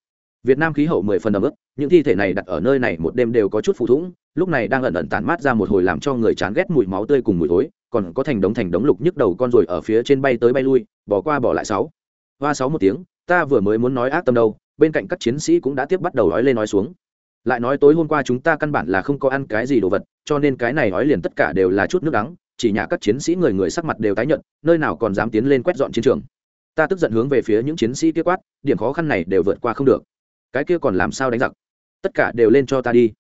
Speaker 1: Việt nam khí hậu mười phần ấm ức, những thi thể này đặt ở nơi này một đêm đều có chút phụ thủng, lúc này đang ẩn ẩn tản mát ra một hồi làm cho người chán ghét mùi máu tươi cùng mùi thối, còn có thành đống thành đống lục nhức đầu con rồi ở phía trên bay tới bay lui, bỏ qua bỏ lại sáu. Hoa sáu một tiếng, ta vừa mới muốn nói ác tâm đâu, bên cạnh các chiến sĩ cũng đã tiếp bắt đầu nói lên nói xuống. Lại nói tối hôm qua chúng ta căn bản là không có ăn cái gì đồ vật, cho nên cái này nói liền tất cả đều là chút nước đắng chỉ nhà các chiến sĩ người người sắc mặt đều tái nhận nơi nào còn dám tiến lên quét dọn chiến trường. Ta tức giận hướng về phía những chiến sĩ kia quát, điểm khó khăn này đều vượt qua không được. Cái kia còn làm sao đánh giặc? Tất cả đều lên cho ta đi.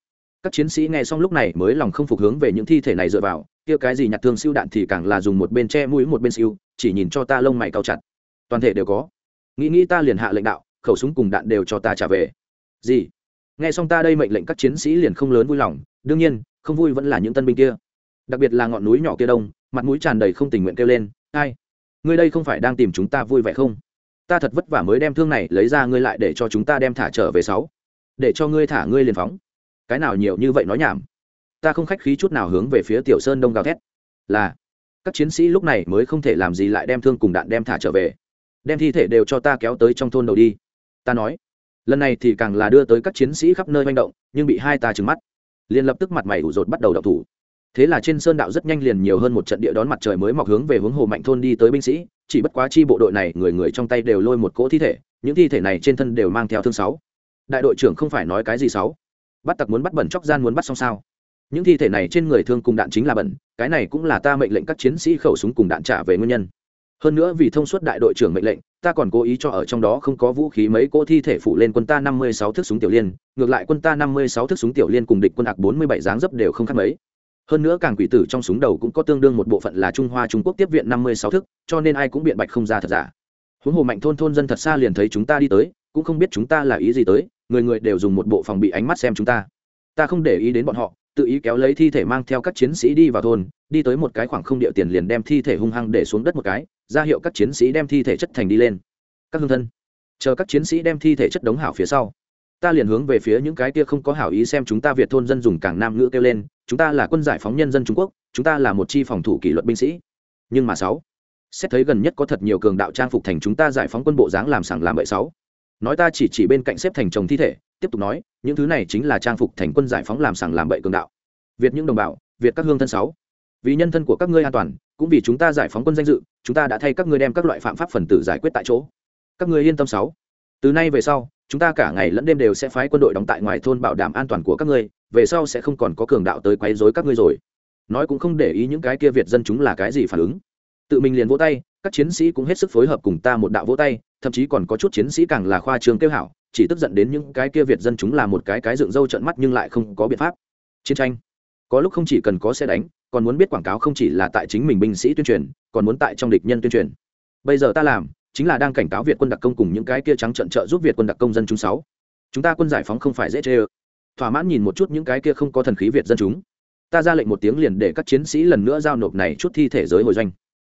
Speaker 1: Các chiến sĩ nghe xong lúc này mới lòng không phục hướng về những thi thể này dựa vào, kia cái gì nhặt thương siêu đạn thì càng là dùng một bên che mũi một bên siêu, chỉ nhìn cho ta lông mày cao chặt. Toàn thể đều có. Nghĩ nghĩ ta liền hạ lệnh đạo, khẩu súng cùng đạn đều cho ta trả về. Gì? Nghe xong ta đây mệnh lệnh các chiến sĩ liền không lớn vui lòng, đương nhiên, không vui vẫn là những tân binh kia đặc biệt là ngọn núi nhỏ kia đông, mặt mũi tràn đầy không tình nguyện kêu lên, ai, ngươi đây không phải đang tìm chúng ta vui vẻ không? Ta thật vất vả mới đem thương này lấy ra, ngươi lại để cho chúng ta đem thả trở về sáu. Để cho ngươi thả ngươi liền phóng. Cái nào nhiều như vậy nói nhảm? Ta không khách khí chút nào hướng về phía tiểu sơn đông gào thét. Là, các chiến sĩ lúc này mới không thể làm gì lại đem thương cùng đạn đem thả trở về. Đem thi thể đều cho ta kéo tới trong thôn đầu đi. Ta nói. Lần này thì càng là đưa tới các chiến sĩ khắp nơi manh động, nhưng bị hai ta trừng mắt. Liền lập tức mặt mày ủ rột bắt đầu đậu thủ thế là trên sơn đạo rất nhanh liền nhiều hơn một trận địa đón mặt trời mới mọc hướng về hướng hồ mạnh thôn đi tới binh sĩ, chỉ bất quá chi bộ đội này người người trong tay đều lôi một cỗ thi thể, những thi thể này trên thân đều mang theo thương sáu. Đại đội trưởng không phải nói cái gì sáu. Bắt tặc muốn bắt bẩn chóc gian muốn bắt xong sao? Những thi thể này trên người thương cùng đạn chính là bẩn, cái này cũng là ta mệnh lệnh các chiến sĩ khẩu súng cùng đạn trả về nguyên nhân. Hơn nữa vì thông suốt đại đội trưởng mệnh lệnh, ta còn cố ý cho ở trong đó không có vũ khí mấy cỗ thi thể phủ lên quân ta năm mươi sáu thước súng tiểu liên, ngược lại quân ta năm mươi sáu thước súng tiểu liên cùng địch quân ạc bốn mươi bảy dáng dấp đều không khác mấy hơn nữa càng quỷ tử trong súng đầu cũng có tương đương một bộ phận là trung hoa trung quốc tiếp viện năm mươi sáu thức, cho nên ai cũng biện bạch không ra thật giả. Huống hồ mạnh thôn thôn dân thật xa liền thấy chúng ta đi tới, cũng không biết chúng ta là ý gì tới, người người đều dùng một bộ phòng bị ánh mắt xem chúng ta. Ta không để ý đến bọn họ, tự ý kéo lấy thi thể mang theo các chiến sĩ đi vào thôn, đi tới một cái khoảng không địa tiền liền đem thi thể hung hăng để xuống đất một cái, ra hiệu các chiến sĩ đem thi thể chất thành đi lên. Các hương thân, chờ các chiến sĩ đem thi thể chất đống hảo phía sau ta liền hướng về phía những cái kia không có hảo ý xem chúng ta việt thôn dân dùng càng nam ngữ kêu lên, chúng ta là quân giải phóng nhân dân trung quốc, chúng ta là một chi phòng thủ kỷ luật binh sĩ. Nhưng mà sáu, xét thấy gần nhất có thật nhiều cường đạo trang phục thành chúng ta giải phóng quân bộ dáng làm sảng làm bậy sáu. Nói ta chỉ chỉ bên cạnh xếp thành chồng thi thể, tiếp tục nói, những thứ này chính là trang phục thành quân giải phóng làm sảng làm bậy cường đạo. Việt những đồng bào, việt các hương thân sáu. Vì nhân thân của các ngươi an toàn, cũng vì chúng ta giải phóng quân danh dự, chúng ta đã thay các ngươi đem các loại phạm pháp phần tử giải quyết tại chỗ. Các ngươi yên tâm sáu. Từ nay về sau chúng ta cả ngày lẫn đêm đều sẽ phái quân đội đóng tại ngoài thôn bảo đảm an toàn của các ngươi, về sau sẽ không còn có cường đạo tới quấy rối các ngươi rồi. Nói cũng không để ý những cái kia việt dân chúng là cái gì phản ứng. Tự mình liền vỗ tay, các chiến sĩ cũng hết sức phối hợp cùng ta một đạo vỗ tay, thậm chí còn có chút chiến sĩ càng là khoa trường kêu hảo, chỉ tức giận đến những cái kia việt dân chúng là một cái cái dựng râu trợn mắt nhưng lại không có biện pháp. Chiến tranh, có lúc không chỉ cần có xe đánh, còn muốn biết quảng cáo không chỉ là tại chính mình binh sĩ tuyên truyền, còn muốn tại trong địch nhân tuyên truyền. Bây giờ ta làm chính là đang cảnh cáo việt quân đặc công cùng những cái kia trắng trận trợ giúp việt quân đặc công dân chúng sáu. Chúng ta quân giải phóng không phải dễ chê ơ. Thỏa mãn nhìn một chút những cái kia không có thần khí việt dân chúng. Ta ra lệnh một tiếng liền để các chiến sĩ lần nữa giao nộp này chút thi thể giới hồi doanh.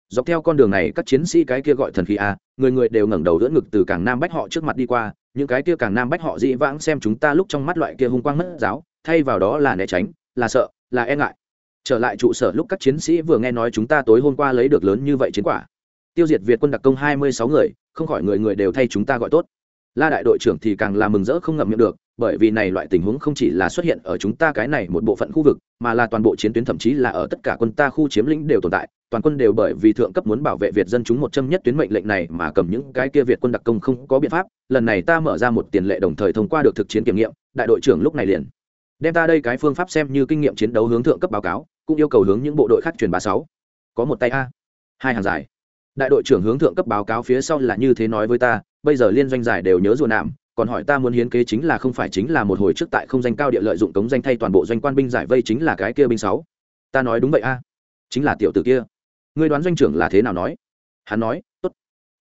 Speaker 1: Dọc theo con đường này, các chiến sĩ cái kia gọi thần khí a, người người đều ngẩng đầu đỡ ngực từ càng nam bách họ trước mặt đi qua. Những cái kia càng nam bách họ dĩ vãng xem chúng ta lúc trong mắt loại kia hung quang mất giáo, thay vào đó là né tránh, là sợ, là e ngại. Trở lại trụ sở lúc các chiến sĩ vừa nghe nói chúng ta tối hôm qua lấy được lớn như vậy chiến quả tiêu diệt việt quân đặc công hai mươi sáu người, không khỏi người người đều thay chúng ta gọi tốt. La đại đội trưởng thì càng là mừng rỡ không ngậm miệng được, bởi vì này loại tình huống không chỉ là xuất hiện ở chúng ta cái này một bộ phận khu vực, mà là toàn bộ chiến tuyến thậm chí là ở tất cả quân ta khu chiếm lĩnh đều tồn tại, toàn quân đều bởi vì thượng cấp muốn bảo vệ việt dân chúng một trăm nhất tuyến mệnh lệnh này mà cầm những cái kia việt quân đặc công không có biện pháp, lần này ta mở ra một tiền lệ đồng thời thông qua được thực chiến kiểm nghiệm, đại đội trưởng lúc này liền đem ta đây cái phương pháp xem như kinh nghiệm chiến đấu hướng thượng cấp báo cáo, cũng yêu cầu hướng những bộ đội khác truyền bá sáu. Có một tay a. Hai hàng dài đại đội trưởng hướng thượng cấp báo cáo phía sau là như thế nói với ta, bây giờ liên doanh giải đều nhớ rùa nạm, còn hỏi ta muốn hiến kế chính là không phải chính là một hồi trước tại không danh cao địa lợi dụng cống danh thay toàn bộ doanh quan binh giải vây chính là cái kia binh sáu. Ta nói đúng vậy a. Chính là tiểu tử kia. Ngươi đoán doanh trưởng là thế nào nói? Hắn nói, tốt.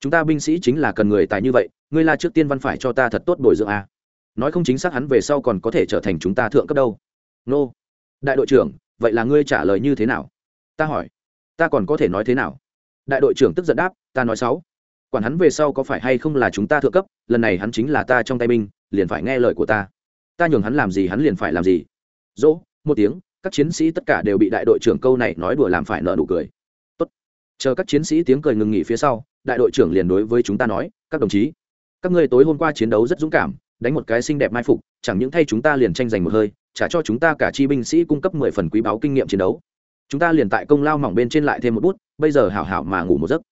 Speaker 1: Chúng ta binh sĩ chính là cần người tài như vậy, ngươi là trước tiên văn phải cho ta thật tốt bồi dưỡng a. Nói không chính xác hắn về sau còn có thể trở thành chúng ta thượng cấp đâu. Nô. Đại đội trưởng, vậy là ngươi trả lời như thế nào? Ta hỏi. Ta còn có thể nói thế nào? Đại đội trưởng tức giận đáp, ta nói sáu, quản hắn về sau có phải hay không là chúng ta thượng cấp, lần này hắn chính là ta trong tay binh, liền phải nghe lời của ta. Ta nhường hắn làm gì hắn liền phải làm gì. Dỗ, một tiếng, các chiến sĩ tất cả đều bị đại đội trưởng câu này nói đùa làm phải nợ nụ cười. Tốt. chờ các chiến sĩ tiếng cười ngừng nghỉ phía sau, đại đội trưởng liền đối với chúng ta nói, các đồng chí, các ngươi tối hôm qua chiến đấu rất dũng cảm, đánh một cái xinh đẹp mai phục, chẳng những thay chúng ta liền tranh giành một hơi, trả cho chúng ta cả chi binh sĩ cung cấp mười phần quý báu kinh nghiệm chiến đấu. Chúng ta liền tại công lao mỏng bên trên lại thêm một bút bây giờ hảo hảo mà ngủ một giấc.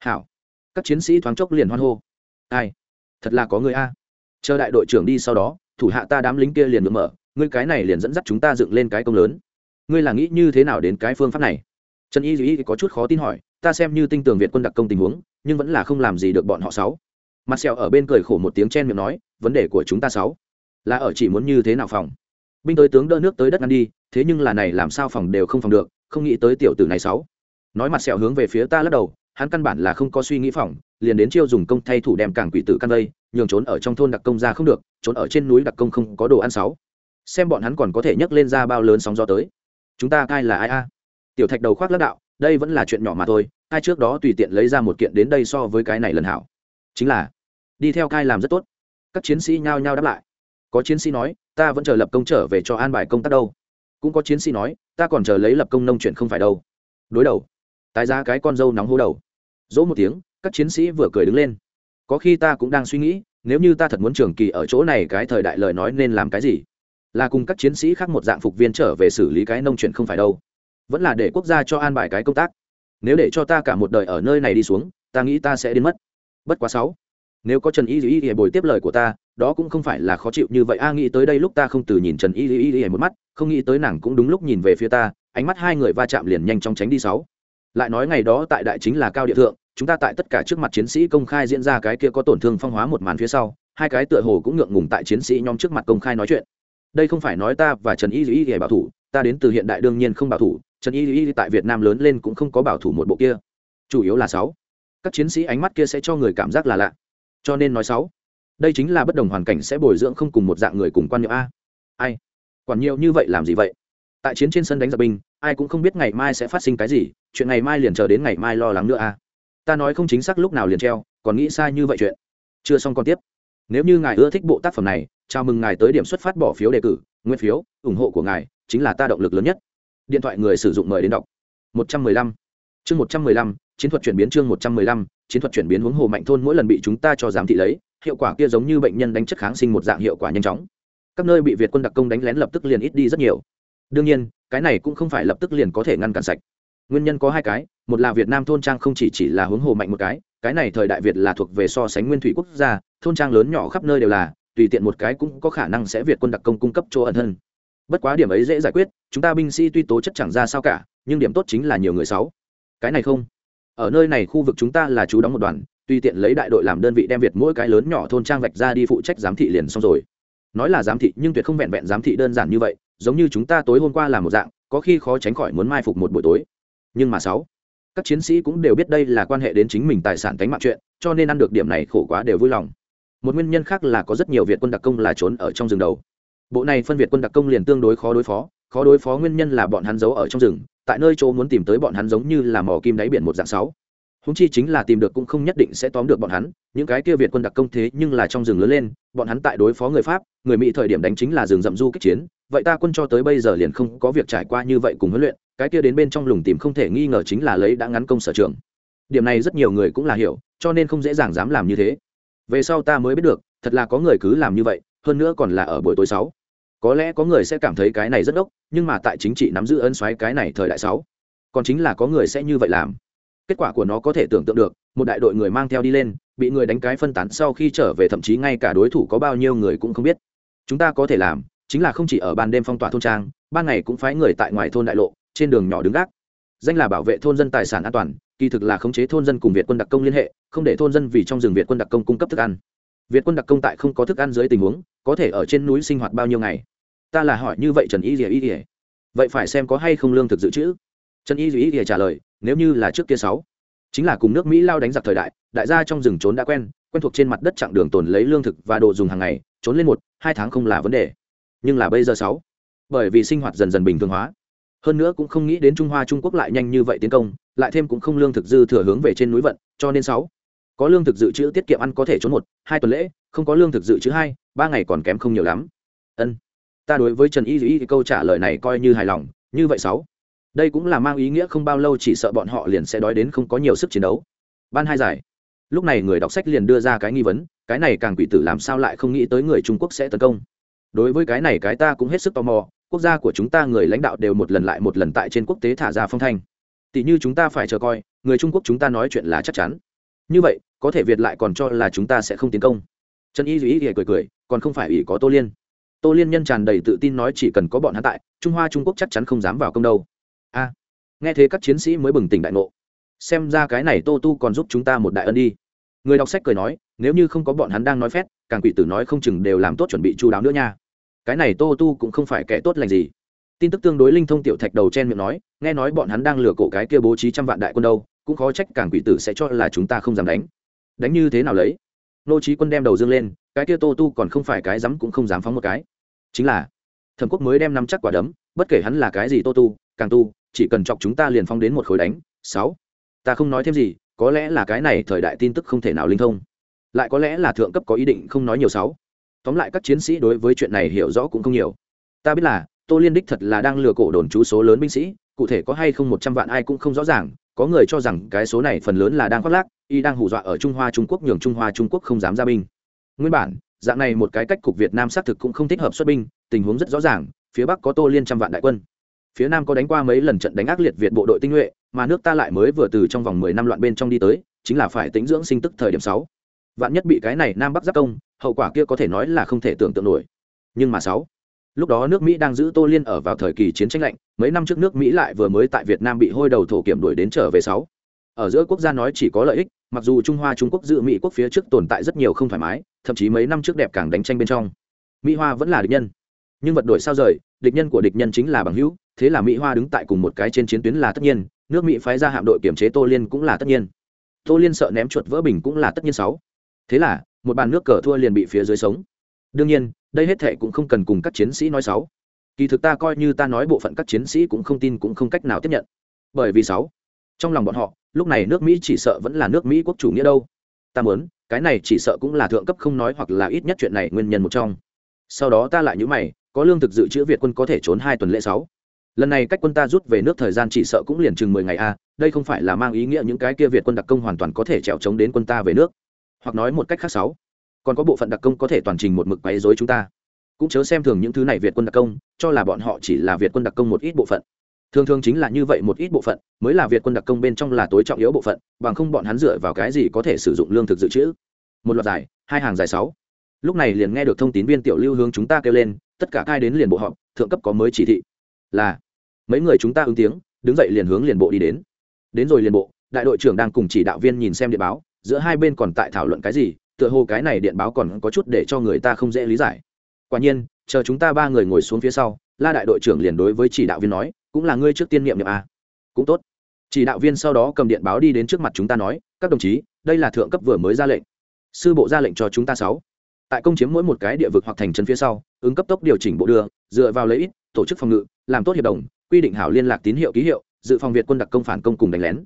Speaker 1: Hảo. Các chiến sĩ thoáng chốc liền hoan hô. Ai? Thật là có người a. Chờ đại đội trưởng đi sau đó, thủ hạ ta đám lính kia liền ngưỡng mở. Ngươi cái này liền dẫn dắt chúng ta dựng lên cái công lớn. Ngươi là nghĩ như thế nào đến cái phương pháp này? Trần y dĩ có chút khó tin hỏi. Ta xem như tinh tường việt quân đặc công tình huống, nhưng vẫn là không làm gì được bọn họ sáu. Mặt sẹo ở bên cười khổ một tiếng chen miệng nói, vấn đề của chúng ta sáu là ở chỉ muốn như thế nào phòng? Binh tới tướng đỡ nước tới đất ngăn đi, thế nhưng là này làm sao phòng đều không phòng được, không nghĩ tới tiểu tử này sáu nói mặt sẹo hướng về phía ta lắc đầu hắn căn bản là không có suy nghĩ phỏng, liền đến chiêu dùng công thay thủ đem cảng quỷ tử căn đây, nhường trốn ở trong thôn đặc công ra không được trốn ở trên núi đặc công không có đồ ăn sáu. Xem bọn hắn còn có thể nhấc lên ra bao lớn sóng gió tới. Chúng ta cai là ai a? Tiểu thạch đầu khoác lắc đạo đây vẫn là chuyện nhỏ mà thôi ai trước đó tùy tiện lấy ra một kiện đến đây so với cái này lần hảo. Chính là đi theo cai làm rất tốt. Các chiến sĩ nhao nhao đáp lại. Có chiến sĩ nói ta vẫn chờ lập công trở về cho an bài công tác đâu. Cũng có chiến sĩ nói ta còn chờ lấy lập công nông chuyện không phải đâu. Đối đầu tái ra cái con dâu nóng hố đầu. Dỗ một tiếng, các chiến sĩ vừa cười đứng lên. Có khi ta cũng đang suy nghĩ, nếu như ta thật muốn trường kỳ ở chỗ này cái thời đại lời nói nên làm cái gì? Là cùng các chiến sĩ khác một dạng phục viên trở về xử lý cái nông chuyện không phải đâu. Vẫn là để quốc gia cho an bài cái công tác. Nếu để cho ta cả một đời ở nơi này đi xuống, ta nghĩ ta sẽ đến mất. Bất quá sáu. Nếu có trần y y y bồi tiếp lời của ta, đó cũng không phải là khó chịu như vậy. A, nghĩ tới đây lúc ta không từ nhìn trần y y y một mắt, không nghĩ tới nàng cũng đúng lúc nhìn về phía ta, ánh mắt hai người va chạm liền nhanh chóng tránh đi sáu lại nói ngày đó tại đại chính là cao địa thượng, chúng ta tại tất cả trước mặt chiến sĩ công khai diễn ra cái kia có tổn thương phong hóa một màn phía sau, hai cái tựa hồ cũng ngượng ngùng tại chiến sĩ nhóm trước mặt công khai nói chuyện. Đây không phải nói ta và trần y duy y bảo thủ, ta đến từ hiện đại đương nhiên không bảo thủ, trần y y tại việt nam lớn lên cũng không có bảo thủ một bộ kia. Chủ yếu là sáu. Các chiến sĩ ánh mắt kia sẽ cho người cảm giác là lạ. Cho nên nói sáu. Đây chính là bất đồng hoàn cảnh sẽ bồi dưỡng không cùng một dạng người cùng quan niệm a. Ai? Quản nhiều như vậy làm gì vậy? Tại chiến trên sân đánh giặc binh ai cũng không biết ngày mai sẽ phát sinh cái gì chuyện ngày mai liền chờ đến ngày mai lo lắng nữa à? ta nói không chính xác lúc nào liền treo còn nghĩ sai như vậy chuyện. Chưa xong còn tiếp. Nếu như ngài ưa thích bộ tác phẩm này chào mừng ngài tới điểm xuất phát bỏ phiếu đề cử nguyên phiếu ủng hộ của ngài chính là ta động lực lớn nhất. Điện thoại người sử dụng mời đến đọc. 115. chương 115, chiến thuật chuyển biến chương 115, chiến thuật chuyển biến huống hồ mạnh thôn mỗi lần bị chúng ta cho giám thị lấy hiệu quả kia giống như bệnh nhân đánh chất kháng sinh một dạng hiệu quả nhanh chóng. Các nơi bị việt quân đặc công đánh lén lập tức liền ít đi rất nhiều. Đương nhiên cái này cũng không phải lập tức liền có thể ngăn cản sạch. Nguyên nhân có hai cái, một là việt nam thôn trang không chỉ chỉ là hướng hồ mạnh một cái cái này thời đại việt là thuộc về so sánh nguyên thủy quốc gia, thôn trang lớn nhỏ khắp nơi đều là, tùy tiện một cái cũng có khả năng sẽ việt quân đặc công cung cấp chỗ ẩn hơn bất quá điểm ấy dễ giải quyết, chúng ta binh sĩ tuy tố chất chẳng ra sao cả, nhưng điểm tốt chính là nhiều người sáu. Cái này không? Ở nơi này khu vực chúng ta là chú đóng một đoàn, tùy tiện lấy đại đội làm đơn vị đem việt mỗi cái lớn nhỏ thôn trang vạch ra đi phụ trách giám thị liền xong rồi. Nói là giám thị, nhưng tuyệt không vẹn vẹn giám thị đơn giản như vậy giống như chúng ta tối hôm qua làm một dạng, có khi khó tránh khỏi muốn mai phục một buổi tối. Nhưng mà sáu, các chiến sĩ cũng đều biết đây là quan hệ đến chính mình tài sản tánh mạng chuyện, cho nên ăn được điểm này khổ quá đều vui lòng. Một nguyên nhân khác là có rất nhiều việt quân đặc công là trốn ở trong rừng đầu. Bộ này phân việt quân đặc công liền tương đối khó đối phó, khó đối phó nguyên nhân là bọn hắn giấu ở trong rừng, tại nơi chỗ muốn tìm tới bọn hắn giống như là mỏ kim đáy biển một dạng sáu. Húng chi chính là tìm được cũng không nhất định sẽ tóm được bọn hắn, những cái kia việt quân đặc công thế nhưng là trong rừng lớn lên, bọn hắn tại đối phó người pháp, người mỹ thời điểm đánh chính là rừng rậm du kích chiến vậy ta quân cho tới bây giờ liền không có việc trải qua như vậy cùng huấn luyện, cái kia đến bên trong lùng tìm không thể nghi ngờ chính là lấy đã ngắn công sở trường. Điểm này rất nhiều người cũng là hiểu, cho nên không dễ dàng dám làm như thế. Về sau ta mới biết được, thật là có người cứ làm như vậy, hơn nữa còn là ở buổi tối sáu. Có lẽ có người sẽ cảm thấy cái này rất ốc nhưng mà tại chính trị nắm giữ ân xoáy cái này thời đại sáu, còn chính là có người sẽ như vậy làm. Kết quả của nó có thể tưởng tượng được, một đại đội người mang theo đi lên, bị người đánh cái phân tán sau khi trở về thậm chí ngay cả đối thủ có bao nhiêu người cũng không biết. Chúng ta có thể làm chính là không chỉ ở ban đêm phong tỏa thôn trang, ban ngày cũng phái người tại ngoài thôn đại lộ, trên đường nhỏ đứng gác. Danh là bảo vệ thôn dân tài sản an toàn, kỳ thực là khống chế thôn dân cùng việt quân đặc công liên hệ, không để thôn dân vì trong rừng việt quân đặc công cung cấp thức ăn. Việt quân đặc công tại không có thức ăn dưới tình huống, có thể ở trên núi sinh hoạt bao nhiêu ngày? Ta là hỏi như vậy trần y rỉa y rỉa vậy phải xem có hay không lương thực dự trữ. Trần y rỉa y rỉa trả lời, nếu như là trước kia sáu, chính là cùng nước mỹ lao đánh giặc thời đại đại gia trong rừng trốn đã quen quen thuộc trên mặt đất chặng đường tồn lấy lương thực và đồ dùng hàng ngày, trốn lên một, hai tháng không là vấn đề nhưng là bây giờ sáu. Bởi vì sinh hoạt dần dần bình thường hóa. Hơn nữa cũng không nghĩ đến trung hoa trung quốc lại nhanh như vậy tiến công, lại thêm cũng không lương thực dư thừa hướng về trên núi vận, cho nên sáu. Có lương thực dự trữ tiết kiệm ăn có thể trốn một, hai tuần lễ, không có lương thực dự trữ hai, ba ngày còn kém không nhiều lắm. Ân. Ta đối với trần y dĩ câu trả lời này coi như hài lòng, như vậy sáu. Đây cũng là mang ý nghĩa không bao lâu chỉ sợ bọn họ liền sẽ đói đến không có nhiều sức chiến đấu. Ban hai giải. Lúc này người đọc sách liền đưa ra cái nghi vấn, cái này càng quỷ tử làm sao lại không nghĩ tới người trung quốc sẽ tấn công? Đối với cái này cái ta cũng hết sức tò mò, quốc gia của chúng ta người lãnh đạo đều một lần lại một lần tại trên quốc tế thả ra phong thanh. Tỷ như chúng ta phải chờ coi, người trung quốc chúng ta nói chuyện là chắc chắn. Như vậy, có thể việt lại còn cho là chúng ta sẽ không tiến công. Trần y duy cười cười, còn không phải ủy có tô liên. Tô liên nhân tràn đầy tự tin nói chỉ cần có bọn hắn tại, trung hoa trung quốc chắc chắn không dám vào công đâu. A, nghe thế các chiến sĩ mới bừng tỉnh đại ngộ. Xem ra cái này tô tu còn giúp chúng ta một đại ân đi. Người đọc sách cười nói, nếu như không có bọn hắn đang nói phét, càng quỷ tử nói không chừng đều làm tốt chuẩn bị chú đáo nữa nha cái này tô tu cũng không phải kẻ tốt lành gì. Tin tức tương đối linh thông tiểu thạch đầu chen miệng nói, nghe nói bọn hắn đang lừa cổ cái kia bố trí trăm vạn đại quân đâu, cũng khó trách càng quỷ tử sẽ cho là chúng ta không dám đánh. Đánh như thế nào lấy? Nô trí quân đem đầu dương lên, cái kia tô tu còn không phải cái dám cũng không dám phóng một cái. Chính là, thẩm quốc mới đem nắm chắc quả đấm, bất kể hắn là cái gì tô tu, càng tu, chỉ cần chọc chúng ta liền phong đến một khối đánh. Sáu, ta không nói thêm gì, có lẽ là cái này thời đại tin tức không thể nào linh thông. Lại có lẽ là thượng cấp có ý định không nói nhiều sáu tóm lại các chiến sĩ đối với chuyện này hiểu rõ cũng không nhiều. Ta biết là, tô liên đích thật là đang lừa cổ đồn trú số lớn binh sĩ, cụ thể có hay không một trăm vạn ai cũng không rõ ràng, có người cho rằng cái số này phần lớn là đang khoác lác, y đang hù dọa ở trung hoa trung quốc, nhường trung hoa trung quốc không dám ra binh. Nguyên bản, dạng này một cái cách cục việt nam xác thực cũng không thích hợp xuất binh, tình huống rất rõ ràng, phía bắc có tô liên trăm vạn đại quân. Phía nam có đánh qua mấy lần trận đánh ác liệt việt bộ đội tinh nhuệ, mà nước ta lại mới vừa từ trong vòng mười năm loạn bên trong đi tới, chính là phải tính dưỡng sinh tức thời điểm sáu. Vạn nhất bị cái này nam bắc giáp công hậu quả kia có thể nói là không thể tưởng tượng nổi. Nhưng mà sáu, lúc đó nước mỹ đang giữ tô liên ở vào thời kỳ chiến tranh lạnh, mấy năm trước nước mỹ lại vừa mới tại việt nam bị hôi đầu thổ kiểm đuổi đến trở về sáu. Ở giữa quốc gia nói chỉ có lợi ích, mặc dù trung hoa, trung quốc giữ mỹ quốc phía trước tồn tại rất nhiều không thoải mái, thậm chí mấy năm trước đẹp càng đánh tranh bên trong. Mỹ hoa vẫn là địch nhân. Nhưng vật đổi sao rời, địch nhân của địch nhân chính là bằng hữu, thế là mỹ hoa đứng tại cùng một cái trên chiến tuyến là tất nhiên, nước mỹ phái ra hạm đội kiểm chế tô liên cũng là tất nhiên. Tô liên sợ ném chuột vỡ bình cũng là tất nhiên sáu. Thế là một bàn nước cờ thua liền bị phía dưới sống. Đương nhiên, đây hết thệ cũng không cần cùng các chiến sĩ nói sáu kỳ thực ta coi như ta nói bộ phận các chiến sĩ cũng không tin cũng không cách nào tiếp nhận. Bởi vì sáu, trong lòng bọn họ, lúc này nước mỹ chỉ sợ vẫn là nước mỹ quốc chủ nghĩa đâu. Ta muốn, cái này chỉ sợ cũng là thượng cấp không nói hoặc là ít nhất chuyện này nguyên nhân một trong. Sau đó ta lại nhữ mày, có lương thực dự trữ việt quân có thể trốn hai tuần lễ sáu. Lần này cách quân ta rút về nước thời gian chỉ sợ cũng liền chừng mười ngày a, đây không phải là mang ý nghĩa những cái kia việt quân đặc công hoàn toàn có thể trèo trống đến quân ta về nước hoặc nói một cách khác sáu. Còn có bộ phận đặc công có thể toàn trình một mực quấy dối chúng ta. Cũng chớ xem thường những thứ này việt quân đặc công, cho là bọn họ chỉ là việt quân đặc công một ít bộ phận. Thường thường chính là như vậy một ít bộ phận, mới là việt quân đặc công bên trong là tối trọng yếu bộ phận, bằng không bọn hắn dựa vào cái gì có thể sử dụng lương thực dự trữ. Một loạt dài hai hàng dài sáu. Lúc này liền nghe được thông tin viên tiểu lưu hướng chúng ta kêu lên, tất cả cai đến liền bộ họp, thượng cấp có mới chỉ thị. Là, mấy người chúng ta ứng tiếng, đứng dậy liền hướng liền bộ đi đến. Đến rồi liền bộ, đại đội trưởng đang cùng chỉ đạo viên nhìn xem điện báo giữa hai bên còn tại thảo luận cái gì, tựa hồ cái này điện báo còn có chút để cho người ta không dễ lý giải. Quả nhiên, chờ chúng ta ba người ngồi xuống phía sau, la đại đội trưởng liền đối với chỉ đạo viên nói, cũng là ngươi trước tiên nghiệm nghiệm a à. cũng tốt. Chỉ đạo viên sau đó cầm điện báo đi đến trước mặt chúng ta nói, các đồng chí, đây là thượng cấp vừa mới ra lệnh. Sư bộ ra lệnh cho chúng ta sáu. Tại công chiếm mỗi một cái địa vực hoặc thành trấn phía sau, ứng cấp tốc điều chỉnh bộ đưa dựa vào lấy ít tổ chức phòng ngự, làm tốt hiệp đồng, quy định hảo liên lạc tín hiệu ký hiệu, dự phòng việt quân đặc công phản công cùng đánh lén.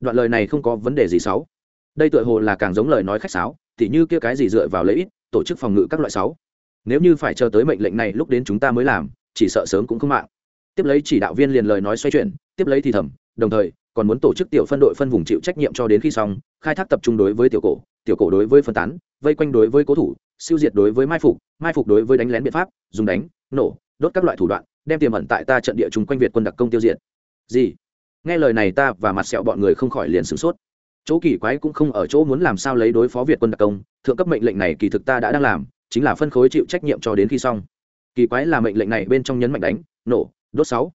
Speaker 1: Đoạn lời này không có vấn đề gì sáu đây tựa hồ là càng giống lời nói khách sáo, tỉ như kia cái gì dựa vào lấy ít tổ chức phòng ngự các loại sáu. Nếu như phải chờ tới mệnh lệnh này lúc đến chúng ta mới làm, chỉ sợ sớm cũng không mạng. Tiếp lấy chỉ đạo viên liền lời nói xoay chuyển, tiếp lấy thì thầm, đồng thời, còn muốn tổ chức tiểu phân đội phân vùng chịu trách nhiệm cho đến khi xong, khai thác tập trung đối với tiểu cổ tiểu cổ đối với phân tán, vây quanh đối với cố thủ, siêu diệt đối với mai phục mai phục đối với đánh lén biện pháp, dùng đánh, nổ, đốt các loại thủ đoạn, đem tiềm ẩn tại ta trận địa chung quanh việt quân đặc công tiêu diệt. Gì? Nghe lời này ta và mặt sẹo bọn người không khỏi liền sửng sốt chỗ kỳ quái cũng không ở chỗ muốn làm sao lấy đối phó việt quân đặc công, thượng cấp mệnh lệnh này kỳ thực ta đã đang làm, chính là phân khối chịu trách nhiệm cho đến khi xong. Kỳ quái là mệnh lệnh này bên trong nhấn mạnh đánh, nổ, đốt sáu.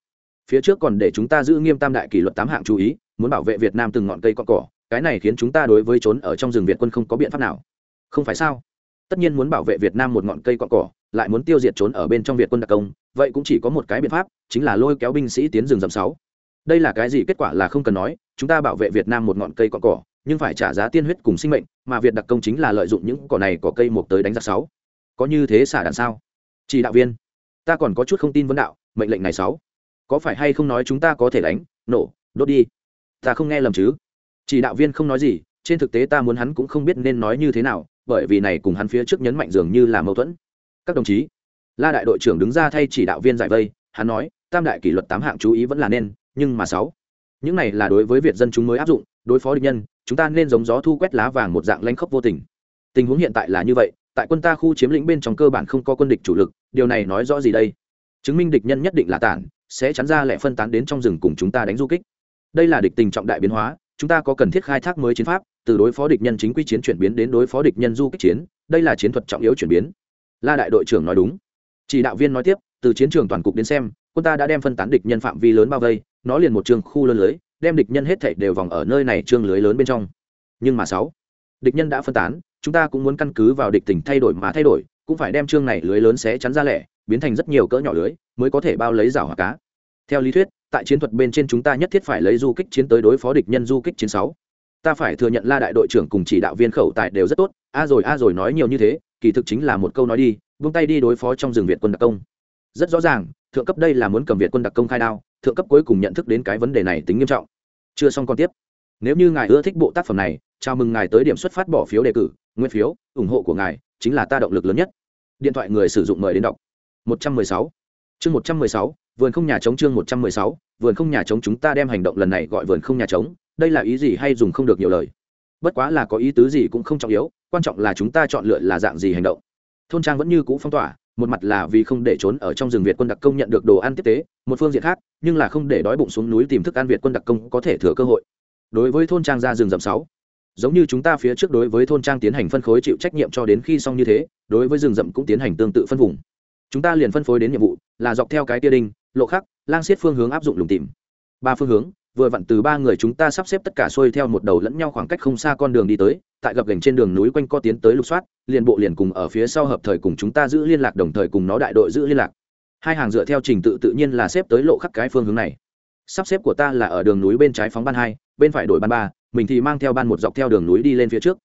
Speaker 1: Phía trước còn để chúng ta giữ nghiêm tam đại kỷ luật tám hạng chú ý, muốn bảo vệ việt nam từng ngọn cây con cỏ, cái này khiến chúng ta đối với trốn ở trong rừng việt quân không có biện pháp nào. Không phải sao? Tất nhiên muốn bảo vệ việt nam một ngọn cây con cỏ, lại muốn tiêu diệt trốn ở bên trong việt quân đặc công, vậy cũng chỉ có một cái biện pháp, chính là lôi kéo binh sĩ tiến rừng dầm sáu đây là cái gì? Kết quả là không cần nói, chúng ta bảo vệ việt nam một ngọn cây cọn cỏ, nhưng phải trả giá tiên huyết cùng sinh mệnh, mà việt đặc công chính là lợi dụng những cỏ này cỏ cây một tới đánh giặc sáu. Có như thế xả đạn sao? Chỉ đạo viên, ta còn có chút không tin vấn đạo, mệnh lệnh này sáu. Có phải hay không nói chúng ta có thể đánh? Nổ, đốt đi. Ta không nghe lầm chứ? Chỉ đạo viên không nói gì, trên thực tế ta muốn hắn cũng không biết nên nói như thế nào, bởi vì này cùng hắn phía trước nhấn mạnh dường như là mâu thuẫn. Các đồng chí, la đại đội trưởng đứng ra thay chỉ đạo viên giải vây, hắn nói, tam đại kỷ luật tám hạng chú ý vẫn là nên nhưng mà sáu. Những này là đối với việt dân chúng mới áp dụng, đối phó địch nhân, chúng ta nên giống gió thu quét lá vàng một dạng lanh khốc vô tình. Tình huống hiện tại là như vậy, tại quân ta khu chiếm lĩnh bên trong cơ bản không có quân địch chủ lực, điều này nói rõ gì đây? Chứng minh địch nhân nhất định là tản, sẽ chắn ra lẻ phân tán đến trong rừng cùng chúng ta đánh du kích. Đây là địch tình trọng đại biến hóa, chúng ta có cần thiết khai thác mới chiến pháp, từ đối phó địch nhân chính quy chiến chuyển biến đến đối phó địch nhân du kích chiến, đây là chiến thuật trọng yếu chuyển biến. La đại đội trưởng nói đúng. Chỉ đạo viên nói tiếp, từ chiến trường toàn cục đến xem, quân ta đã đem phân tán địch nhân phạm vi lớn bao vây nó liền một trường khu lớn lưới, đem địch nhân hết thảy đều vòng ở nơi này trương lưới lớn bên trong. Nhưng mà sáu, địch nhân đã phân tán, chúng ta cũng muốn căn cứ vào địch tình thay đổi mà thay đổi, cũng phải đem trương này lưới lớn sẽ chắn ra lẻ, biến thành rất nhiều cỡ nhỏ lưới, mới có thể bao lấy rào hỏa cá. Theo lý thuyết, tại chiến thuật bên trên chúng ta nhất thiết phải lấy du kích chiến tới đối phó địch nhân du kích chiến sáu. Ta phải thừa nhận la đại đội trưởng cùng chỉ đạo viên khẩu tại đều rất tốt, a rồi a rồi nói nhiều như thế, kỳ thực chính là một câu nói đi vung tay đi đối phó trong rừng việt quân đặc công. Rất rõ ràng, thượng cấp đây là muốn cầm việt quân đặc công khai đao thượng cấp cuối cùng nhận thức đến cái vấn đề này tính nghiêm trọng. Chưa xong còn tiếp. Nếu như ngài ưa thích bộ tác phẩm này chào mừng ngài tới điểm xuất phát bỏ phiếu đề cử nguyên phiếu ủng hộ của ngài chính là ta động lực lớn nhất. Điện thoại người sử dụng mời đến đọc. 116. chương 116, vườn không nhà trống chương 116, vườn không nhà trống chúng ta đem hành động lần này gọi vườn không nhà trống đây là ý gì hay dùng không được nhiều lời? Bất quá là có ý tứ gì cũng không trọng yếu quan trọng là chúng ta chọn lựa là dạng gì hành động. Thôn trang vẫn như cũ phong tỏa một mặt là vì không để trốn ở trong rừng việt quân đặc công nhận được đồ ăn tiếp tế, một phương diện khác, nhưng là không để đói bụng xuống núi tìm thức ăn việt quân đặc công có thể thừa cơ hội. Đối với thôn trang ra rừng rậm sáu, giống như chúng ta phía trước đối với thôn trang tiến hành phân khối chịu trách nhiệm cho đến khi xong như thế, đối với rừng rậm cũng tiến hành tương tự phân vùng. Chúng ta liền phân phối đến nhiệm vụ là dọc theo cái tia đinh, lộ khắc, lang xiết phương hướng áp dụng lùng tìm. Ba phương hướng vừa vặn từ ba người chúng ta sắp xếp tất cả xuôi theo một đầu lẫn nhau khoảng cách không xa con đường đi tới, tại gập gành trên đường núi quanh co tiến tới lục soát, liền bộ liền cùng ở phía sau hợp thời cùng chúng ta giữ liên lạc đồng thời cùng nó đại đội giữ liên lạc. Hai hàng dựa theo trình tự tự nhiên là xếp tới lộ khắc cái phương hướng này. Sắp xếp của ta là ở đường núi bên trái phóng ban hai, bên phải đổi ban ba, mình thì mang theo ban một dọc theo đường núi đi lên phía trước.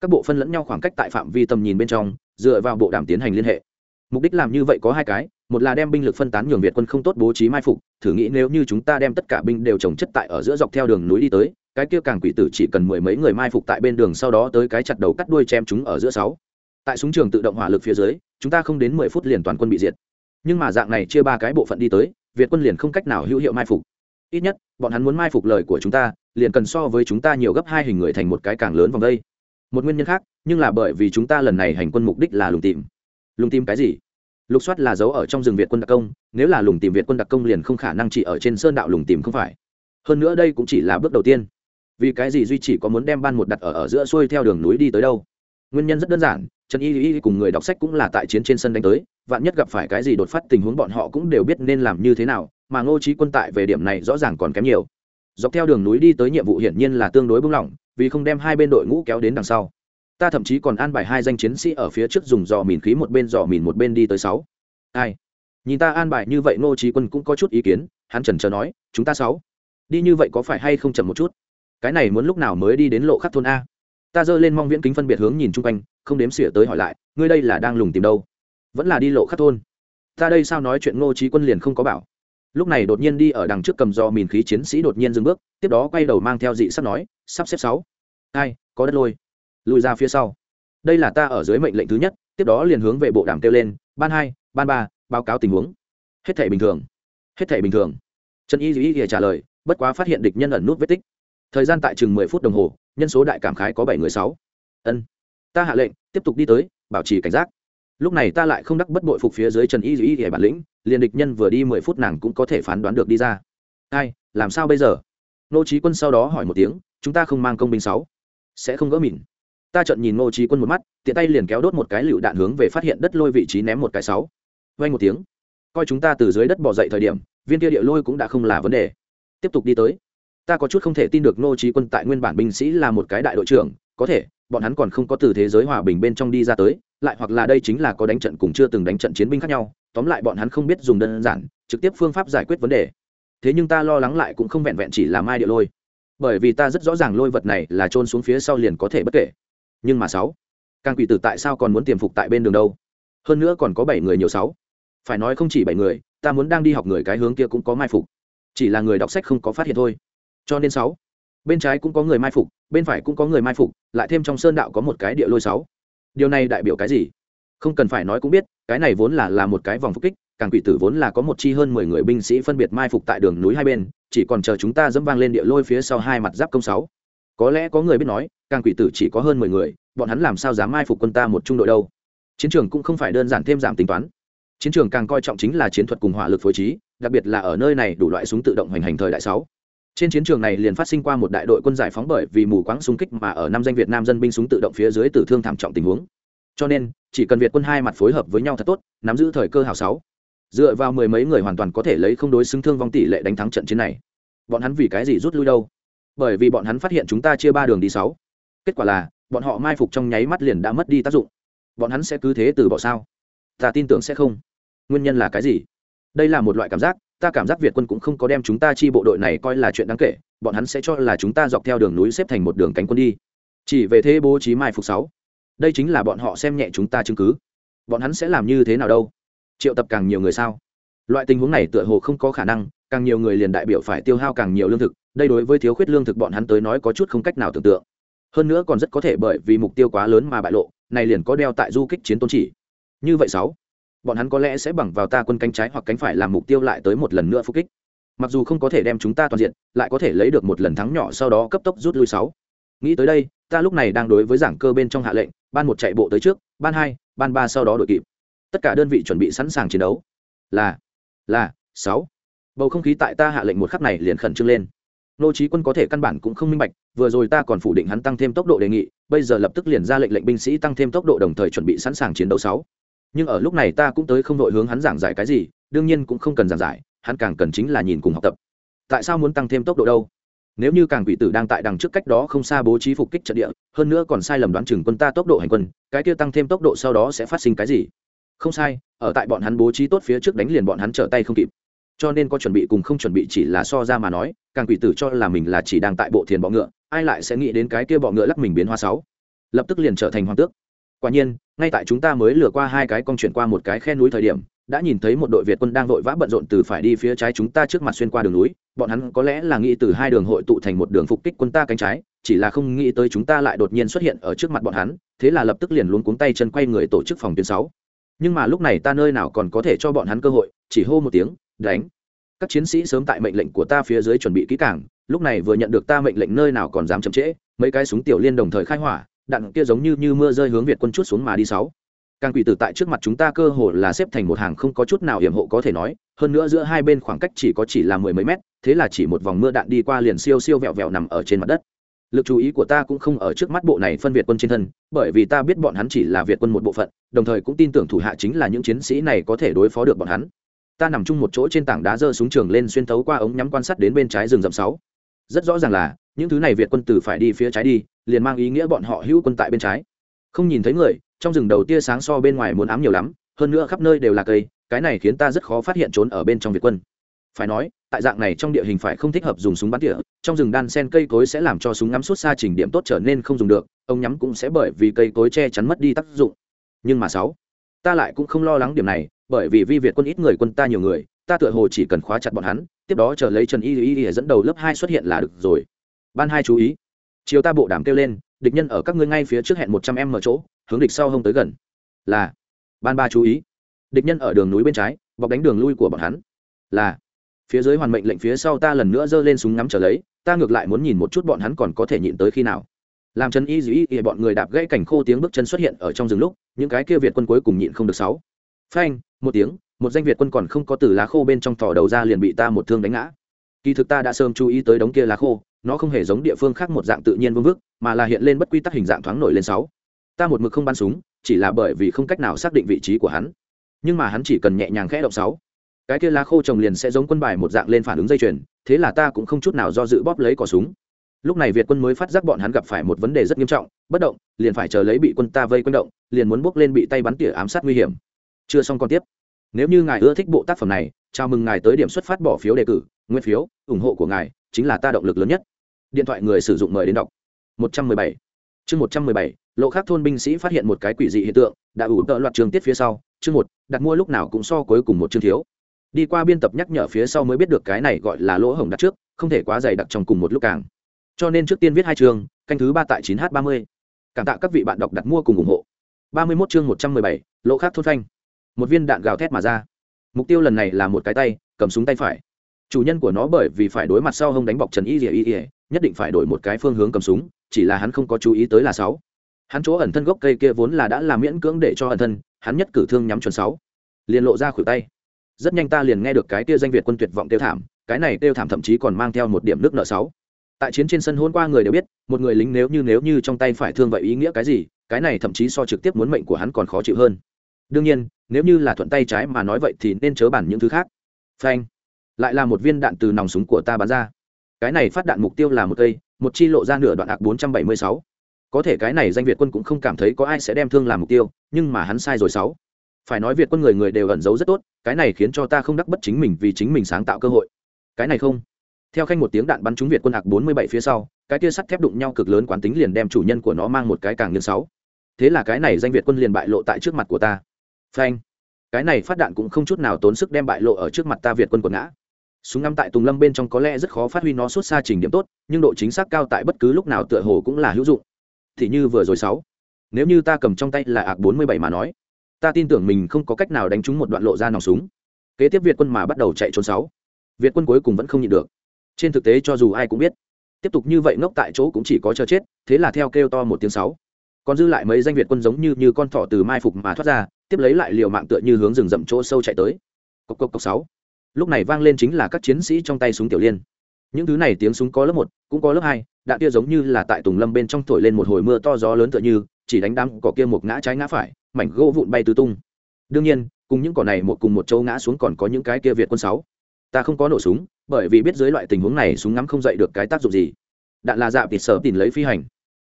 Speaker 1: Các bộ phân lẫn nhau khoảng cách tại phạm vi tầm nhìn bên trong, dựa vào bộ đàm tiến hành liên hệ mục đích làm như vậy có hai cái, một là đem binh lực phân tán nhường việt quân không tốt bố trí mai phục, thử nghĩ nếu như chúng ta đem tất cả binh đều trồng chất tại ở giữa dọc theo đường núi đi tới, cái kia càng quỷ tử chỉ cần mười mấy người mai phục tại bên đường sau đó tới cái chặt đầu cắt đuôi chém chúng ở giữa sáu. Tại súng trường tự động hỏa lực phía dưới, chúng ta không đến mười phút liền toàn quân bị diệt. Nhưng mà dạng này chia ba cái bộ phận đi tới, việt quân liền không cách nào hữu hiệu mai phục. Ít nhất, bọn hắn muốn mai phục lời của chúng ta, liền cần so với chúng ta nhiều gấp hai hình người thành một cái càng lớn vòng đây. Một nguyên nhân khác, nhưng là bởi vì chúng ta lần này hành quân mục đích là lùng tìm lùng tìm cái gì? Lục soát là dấu ở trong rừng việt quân đặc công, nếu là lùng tìm việt quân đặc công liền không khả năng chỉ ở trên sơn đạo lùng tìm không phải. Hơn nữa đây cũng chỉ là bước đầu tiên. Vì cái gì duy chỉ có muốn đem ban một đặt ở ở giữa xuôi theo đường núi đi tới đâu? Nguyên nhân rất đơn giản, trần y y cùng người đọc sách cũng là tại chiến trên sân đánh tới, vạn nhất gặp phải cái gì đột phát tình huống bọn họ cũng đều biết nên làm như thế nào, mà ngô trí quân tại về điểm này rõ ràng còn kém nhiều. Dọc theo đường núi đi tới nhiệm vụ hiển nhiên là tương đối bung lỏng, vì không đem hai bên đội ngũ kéo đến đằng sau ta thậm chí còn an bài hai danh chiến sĩ ở phía trước dùng dò mìn khí một bên, dò mìn một bên đi tới sáu. Ai? Nhìn ta an bài như vậy, ngô trí quân cũng có chút ý kiến, hắn trần trờ nói, chúng ta sáu. Đi như vậy có phải hay không chậm một chút? Cái này muốn lúc nào mới đi đến lộ khắc thôn a? Ta giơ lên mong viễn kính phân biệt hướng nhìn chung quanh, không đếm xỉa tới hỏi lại, ngươi đây là đang lùng tìm đâu? Vẫn là đi lộ khắc thôn. Ta đây sao nói chuyện? Ngô trí quân liền không có bảo. Lúc này đột nhiên đi ở đằng trước cầm do mìn khí chiến sĩ đột nhiên dừng bước, tiếp đó quay đầu mang theo dị sắp nói, sắp xếp sáu. Hai có đất lôi lùi ra phía sau. Đây là ta ở dưới mệnh lệnh thứ nhất tiếp đó liền hướng về bộ đàm kêu lên ban hai ban ba báo cáo tình huống. Hết thể bình thường. Hết thể bình thường. Trần y duy trả lời bất quá phát hiện địch nhân ẩn nút vết tích. Thời gian tại chừng mười phút đồng hồ nhân số đại cảm khái có bảy người sáu. Ân ta hạ lệnh tiếp tục đi tới bảo trì cảnh giác. Lúc này ta lại không đắc bất bội phục phía dưới trần y dĩ y bản lĩnh liền địch nhân vừa đi mười phút nàng cũng có thể phán đoán được đi ra. Ai, làm sao bây giờ? Nô trí quân sau đó hỏi một tiếng chúng ta không mang công binh sáu sẽ không gỡ mìn ta trợn nhìn Ngô trí quân một mắt, tiện tay liền kéo đốt một cái lựu đạn hướng về phát hiện đất lôi vị trí ném một cái sáu. Vay một tiếng. Coi chúng ta từ dưới đất bỏ dậy thời điểm, viên kia địa lôi cũng đã không là vấn đề. Tiếp tục đi tới. Ta có chút không thể tin được Ngô trí quân tại nguyên bản binh sĩ là một cái đại đội trưởng, có thể, bọn hắn còn không có từ thế giới hòa bình bên trong đi ra tới, lại hoặc là đây chính là có đánh trận cùng chưa từng đánh trận chiến binh khác nhau, tóm lại bọn hắn không biết dùng đơn giản, trực tiếp phương pháp giải quyết vấn đề. Thế nhưng ta lo lắng lại cũng không vẹn vẹn chỉ là mai địa lôi. Bởi vì ta rất rõ ràng lôi vật này là trôn xuống phía sau liền có thể bất kể nhưng mà sáu. Càng quỷ tử tại sao còn muốn tiềm phục tại bên đường đâu? Hơn nữa còn có bảy người nhiều sáu. Phải nói không chỉ bảy người, ta muốn đang đi học người cái hướng kia cũng có mai phục. Chỉ là người đọc sách không có phát hiện thôi. Cho nên sáu. Bên trái cũng có người mai phục, bên phải cũng có người mai phục, lại thêm trong sơn đạo có một cái địa lôi sáu. Điều này đại biểu cái gì? Không cần phải nói cũng biết, cái này vốn là là một cái vòng phục kích, càng quỷ tử vốn là có một chi hơn mười người binh sĩ phân biệt mai phục tại đường núi hai bên, chỉ còn chờ chúng ta dẫm vang lên địa lôi phía sau hai mặt giáp công sáu có lẽ có người biết nói, càng quỷ tử chỉ có hơn mười người, bọn hắn làm sao dám mai phục quân ta một trung đội đâu? Chiến trường cũng không phải đơn giản thêm giảm tính toán. Chiến trường càng coi trọng chính là chiến thuật cùng hỏa lực phối trí, đặc biệt là ở nơi này đủ loại súng tự động hoành hành thời đại sáu. Trên chiến trường này liền phát sinh qua một đại đội quân giải phóng bởi vì mù quáng xung kích mà ở năm danh việt nam dân binh súng tự động phía dưới tử thương thảm trọng tình huống. Cho nên, chỉ cần việt quân hai mặt phối hợp với nhau thật tốt, nắm giữ thời cơ hào sáu. Dựa vào mười mấy người hoàn toàn có thể lấy không đối xứng thương vong tỷ lệ đánh thắng trận chiến này. Bọn hắn vì cái gì rút lui đâu? Bởi vì bọn hắn phát hiện chúng ta chia ba đường đi sáu. Kết quả là, bọn họ mai phục trong nháy mắt liền đã mất đi tác dụng. Bọn hắn sẽ cứ thế từ bỏ sao? Ta tin tưởng sẽ không. Nguyên nhân là cái gì? Đây là một loại cảm giác, ta cảm giác việt quân cũng không có đem chúng ta chi bộ đội này coi là chuyện đáng kể, bọn hắn sẽ cho là chúng ta dọc theo đường núi xếp thành một đường cánh quân đi. Chỉ về thế bố trí mai phục sáu. Đây chính là bọn họ xem nhẹ chúng ta chứng cứ. Bọn hắn sẽ làm như thế nào đâu? Triệu tập càng nhiều người sao? Loại tình huống này tựa hồ không có khả năng càng nhiều người liền đại biểu phải tiêu hao càng nhiều lương thực, đây đối với thiếu khuyết lương thực bọn hắn tới nói có chút không cách nào tưởng tượng. Hơn nữa còn rất có thể bởi vì mục tiêu quá lớn mà bại lộ, này liền có đeo tại du kích chiến tôn chỉ. Như vậy sáu, bọn hắn có lẽ sẽ bằng vào ta quân cánh trái hoặc cánh phải làm mục tiêu lại tới một lần nữa phục kích. Mặc dù không có thể đem chúng ta toàn diện, lại có thể lấy được một lần thắng nhỏ sau đó cấp tốc rút lui sáu. Nghĩ tới đây, ta lúc này đang đối với giảng cơ bên trong hạ lệnh, ban một chạy bộ tới trước, ban hai, ban ba sau đó đội kịp. Tất cả đơn vị chuẩn bị sẵn sàng chiến đấu. Là là, sáu bầu không khí tại ta hạ lệnh một khắc này liền khẩn trương lên. Nô trí quân có thể căn bản cũng không minh bạch, vừa rồi ta còn phủ định hắn tăng thêm tốc độ đề nghị, bây giờ lập tức liền ra lệnh lệnh binh sĩ tăng thêm tốc độ đồng thời chuẩn bị sẵn sàng chiến đấu sáu. Nhưng ở lúc này ta cũng tới không đội hướng hắn giảng giải cái gì, đương nhiên cũng không cần giảng giải, hắn càng cần chính là nhìn cùng học tập. Tại sao muốn tăng thêm tốc độ đâu? Nếu như càng quỷ tử đang tại đằng trước cách đó không xa bố trí phục kích trận địa, hơn nữa còn sai lầm đoán chừng quân ta tốc độ hành quân, cái kia tăng thêm tốc độ sau đó sẽ phát sinh cái gì? Không sai, ở tại bọn hắn bố trí tốt phía trước đánh liền bọn hắn trở tay không kịp cho nên có chuẩn bị cùng không chuẩn bị chỉ là so ra mà nói, càng quỷ tử cho là mình là chỉ đang tại bộ thiền bọ ngựa, ai lại sẽ nghĩ đến cái kia bọ ngựa lắc mình biến hoa sáu? Lập tức liền trở thành hoàng tước. Quả nhiên, ngay tại chúng ta mới lừa qua hai cái con chuyển qua một cái khe núi thời điểm, đã nhìn thấy một đội việt quân đang vội vã bận rộn từ phải đi phía trái chúng ta trước mặt xuyên qua đường núi, bọn hắn có lẽ là nghĩ từ hai đường hội tụ thành một đường phục kích quân ta cánh trái, chỉ là không nghĩ tới chúng ta lại đột nhiên xuất hiện ở trước mặt bọn hắn, thế là lập tức liền luống cuống tay chân quay người tổ chức phòng tuyến sáu. Nhưng mà lúc này ta nơi nào còn có thể cho bọn hắn cơ hội, chỉ hô một tiếng đánh. Các chiến sĩ sớm tại mệnh lệnh của ta phía dưới chuẩn bị kỹ càng, lúc này vừa nhận được ta mệnh lệnh nơi nào còn dám chậm trễ, mấy cái súng tiểu liên đồng thời khai hỏa, đạn kia giống như như mưa rơi hướng việt quân chút xuống mà đi sáu. Càng quỷ tử tại trước mặt chúng ta cơ hồ là xếp thành một hàng không có chút nào hiểm hộ có thể nói, hơn nữa giữa hai bên khoảng cách chỉ có chỉ là mười mấy mét, thế là chỉ một vòng mưa đạn đi qua liền siêu siêu vẹo vẹo nằm ở trên mặt đất. Lực chú ý của ta cũng không ở trước mắt bộ này phân việt quân trên thân, bởi vì ta biết bọn hắn chỉ là việt quân một bộ phận, đồng thời cũng tin tưởng thủ hạ chính là những chiến sĩ này có thể đối phó được bọn hắn ta nằm chung một chỗ trên tảng đá giơ súng trường lên xuyên thấu qua ống nhắm quan sát đến bên trái rừng rậm sáu. Rất rõ ràng là, những thứ này việt quân từ phải đi phía trái đi, liền mang ý nghĩa bọn họ hữu quân tại bên trái. Không nhìn thấy người, trong rừng đầu tia sáng so bên ngoài muốn ám nhiều lắm, hơn nữa khắp nơi đều là cây, cái này khiến ta rất khó phát hiện trốn ở bên trong việt quân. Phải nói, tại dạng này trong địa hình phải không thích hợp dùng súng bắn tỉa, trong rừng đan sen cây cối sẽ làm cho súng ngắm suốt xa trình điểm tốt trở nên không dùng được ông nhắm cũng sẽ bởi vì cây cối che chắn mất đi tác dụng. Nhưng mà sáu, ta lại cũng không lo lắng điểm này bởi vì vi việt quân ít người, quân ta nhiều người, ta tựa hồ chỉ cần khóa chặt bọn hắn, tiếp đó chờ lấy trần y y y dẫn đầu lớp hai xuất hiện là được rồi. Ban hai chú ý. Chiều ta bộ đàm kêu lên, địch nhân ở các ngươi ngay phía trước hẹn một trăm em ở chỗ, hướng địch sau hông tới gần. Là. Ban ba chú ý. Địch nhân ở đường núi bên trái, bọc đánh đường lui của bọn hắn. Là. Phía dưới hoàn mệnh lệnh phía sau ta lần nữa giơ lên súng ngắm trở lấy, ta ngược lại muốn nhìn một chút bọn hắn còn có thể nhịn tới khi nào. Làm chân y dĩ y bọn người đạp gãy cảnh khô tiếng bước chân xuất hiện ở trong rừng lúc, những cái kia việt quân cuối cùng nhịn không được sáu. Phanh một tiếng, một danh việt quân còn không có từ lá khô bên trong thỏ đầu ra liền bị ta một thương đánh ngã. Kỳ thực ta đã sớm chú ý tới đống kia lá khô, nó không hề giống địa phương khác một dạng tự nhiên vương vức, mà là hiện lên bất quy tắc hình dạng thoáng nổi lên sáu. Ta một mực không bắn súng, chỉ là bởi vì không cách nào xác định vị trí của hắn. Nhưng mà hắn chỉ cần nhẹ nhàng khẽ động sáu. Cái kia lá khô trồng liền sẽ giống quân bài một dạng lên phản ứng dây chuyền, thế là ta cũng không chút nào do dự bóp lấy cỏ súng. Lúc này việt quân mới phát giác bọn hắn gặp phải một vấn đề rất nghiêm trọng, bất động, liền phải chờ lấy bị quân ta vây quân động, liền muốn bước lên bị tay bắn tỉa ám sát nguy hiểm chưa xong còn tiếp. Nếu như ngài ưa thích bộ tác phẩm này chào mừng ngài tới điểm xuất phát bỏ phiếu đề cử nguyên phiếu ủng hộ của ngài chính là ta động lực lớn nhất. Điện thoại người sử dụng mời đến đọc. 117. chương 117, lộ khác thôn binh sĩ phát hiện một cái quỷ dị hiện tượng đã ủ tợ loạt trường tiết phía sau chương một đặt mua lúc nào cũng so cuối cùng một chương thiếu. Đi qua biên tập nhắc nhở phía sau mới biết được cái này gọi là lỗ hổng đặt trước không thể quá dày đặc trong cùng một lúc càng. Cho nên trước tiên viết hai chương canh thứ ba tại 9 h 30 cảm tạ các vị bạn đọc đặt mua cùng ủng hộ. 31 chương 117, lỗ khác thôn phanh một viên đạn gào thét mà ra. Mục tiêu lần này là một cái tay, cầm súng tay phải. Chủ nhân của nó bởi vì phải đối mặt sau hông đánh bọc trần y ỉa y ỉa nhất định phải đổi một cái phương hướng cầm súng, chỉ là hắn không có chú ý tới là sáu. Hắn chỗ ẩn thân gốc cây kia vốn là đã làm miễn cưỡng để cho ẩn thân, hắn nhất cử thương nhắm chuẩn sáu. Liền lộ ra khuỷu tay. Rất nhanh ta liền nghe được cái kia danh việt quân tuyệt vọng tiêu thảm, cái này tiêu thảm thậm chí còn mang theo một điểm nước nợ sáu. Tại chiến trên sân hôn qua người đều biết, một người lính nếu như nếu như trong tay phải thương vậy ý nghĩa cái gì, cái này thậm chí so trực tiếp muốn mệnh của hắn còn khó chịu hơn đương nhiên, nếu như là thuận tay trái mà nói vậy thì nên chớ bàn những thứ khác. Phanh. Lại là một viên đạn từ nòng súng của ta bắn ra. Cái này phát đạn mục tiêu là một cây, một chi lộ ra nửa đoạn hạc 476. có thể cái này danh việt quân cũng không cảm thấy có ai sẽ đem thương làm mục tiêu, nhưng mà hắn sai rồi sáu. Phải nói việt quân người người đều ẩn giấu rất tốt, cái này khiến cho ta không đắc bất chính mình vì chính mình sáng tạo cơ hội. Cái này không. Theo khanh một tiếng đạn bắn trúng việt quân hạc 47 phía sau, cái kia sắt thép đụng nhau cực lớn quán tính liền đem chủ nhân của nó mang một cái càng nhân sáu. Thế là cái này danh việt quân liền bại lộ tại trước mặt của ta phanh. Cái này phát đạn cũng không chút nào tốn sức đem bại lộ ở trước mặt ta việt quân quần ngã. Súng ngắm tại tùng lâm bên trong có lẽ rất khó phát huy nó suốt xa trình điểm tốt, nhưng độ chính xác cao tại bất cứ lúc nào tựa hồ cũng là hữu dụng. Thì như vừa rồi sáu. Nếu như ta cầm trong tay là ạc bốn mươi bảy mà nói, ta tin tưởng mình không có cách nào đánh trúng một đoạn lộ ra nòng súng. Kế tiếp việt quân mà bắt đầu chạy trốn sáu. Việt quân cuối cùng vẫn không nhịn được. Trên thực tế cho dù ai cũng biết, tiếp tục như vậy ngốc tại chỗ cũng chỉ có chờ chết, thế là theo kêu to một tiếng sáu. Còn dư lại mấy danh việt quân giống như như con thỏ từ mai phục mà thoát ra tiếp lấy lại liều mạng tựa như hướng rừng rậm chỗ sâu chạy tới. Cốc cốc cốc sáu. Lúc này vang lên chính là các chiến sĩ trong tay súng tiểu liên. Những thứ này tiếng súng có lớp một, cũng có lớp hai, đạn kia giống như là tại tùng lâm bên trong thổi lên một hồi mưa to gió lớn tựa như, chỉ đánh đám cỏ kia một ngã trái ngã phải, mảnh gỗ vụn bay tứ tung. Đương nhiên, cùng những cỏ này một cùng một châu ngã xuống còn có những cái kia việt quân sáu. Ta không có nổ súng, bởi vì biết dưới loại tình huống này súng ngắm không dậy được cái tác dụng gì. Đạn là dạ tịt sở tìm lấy phi hành.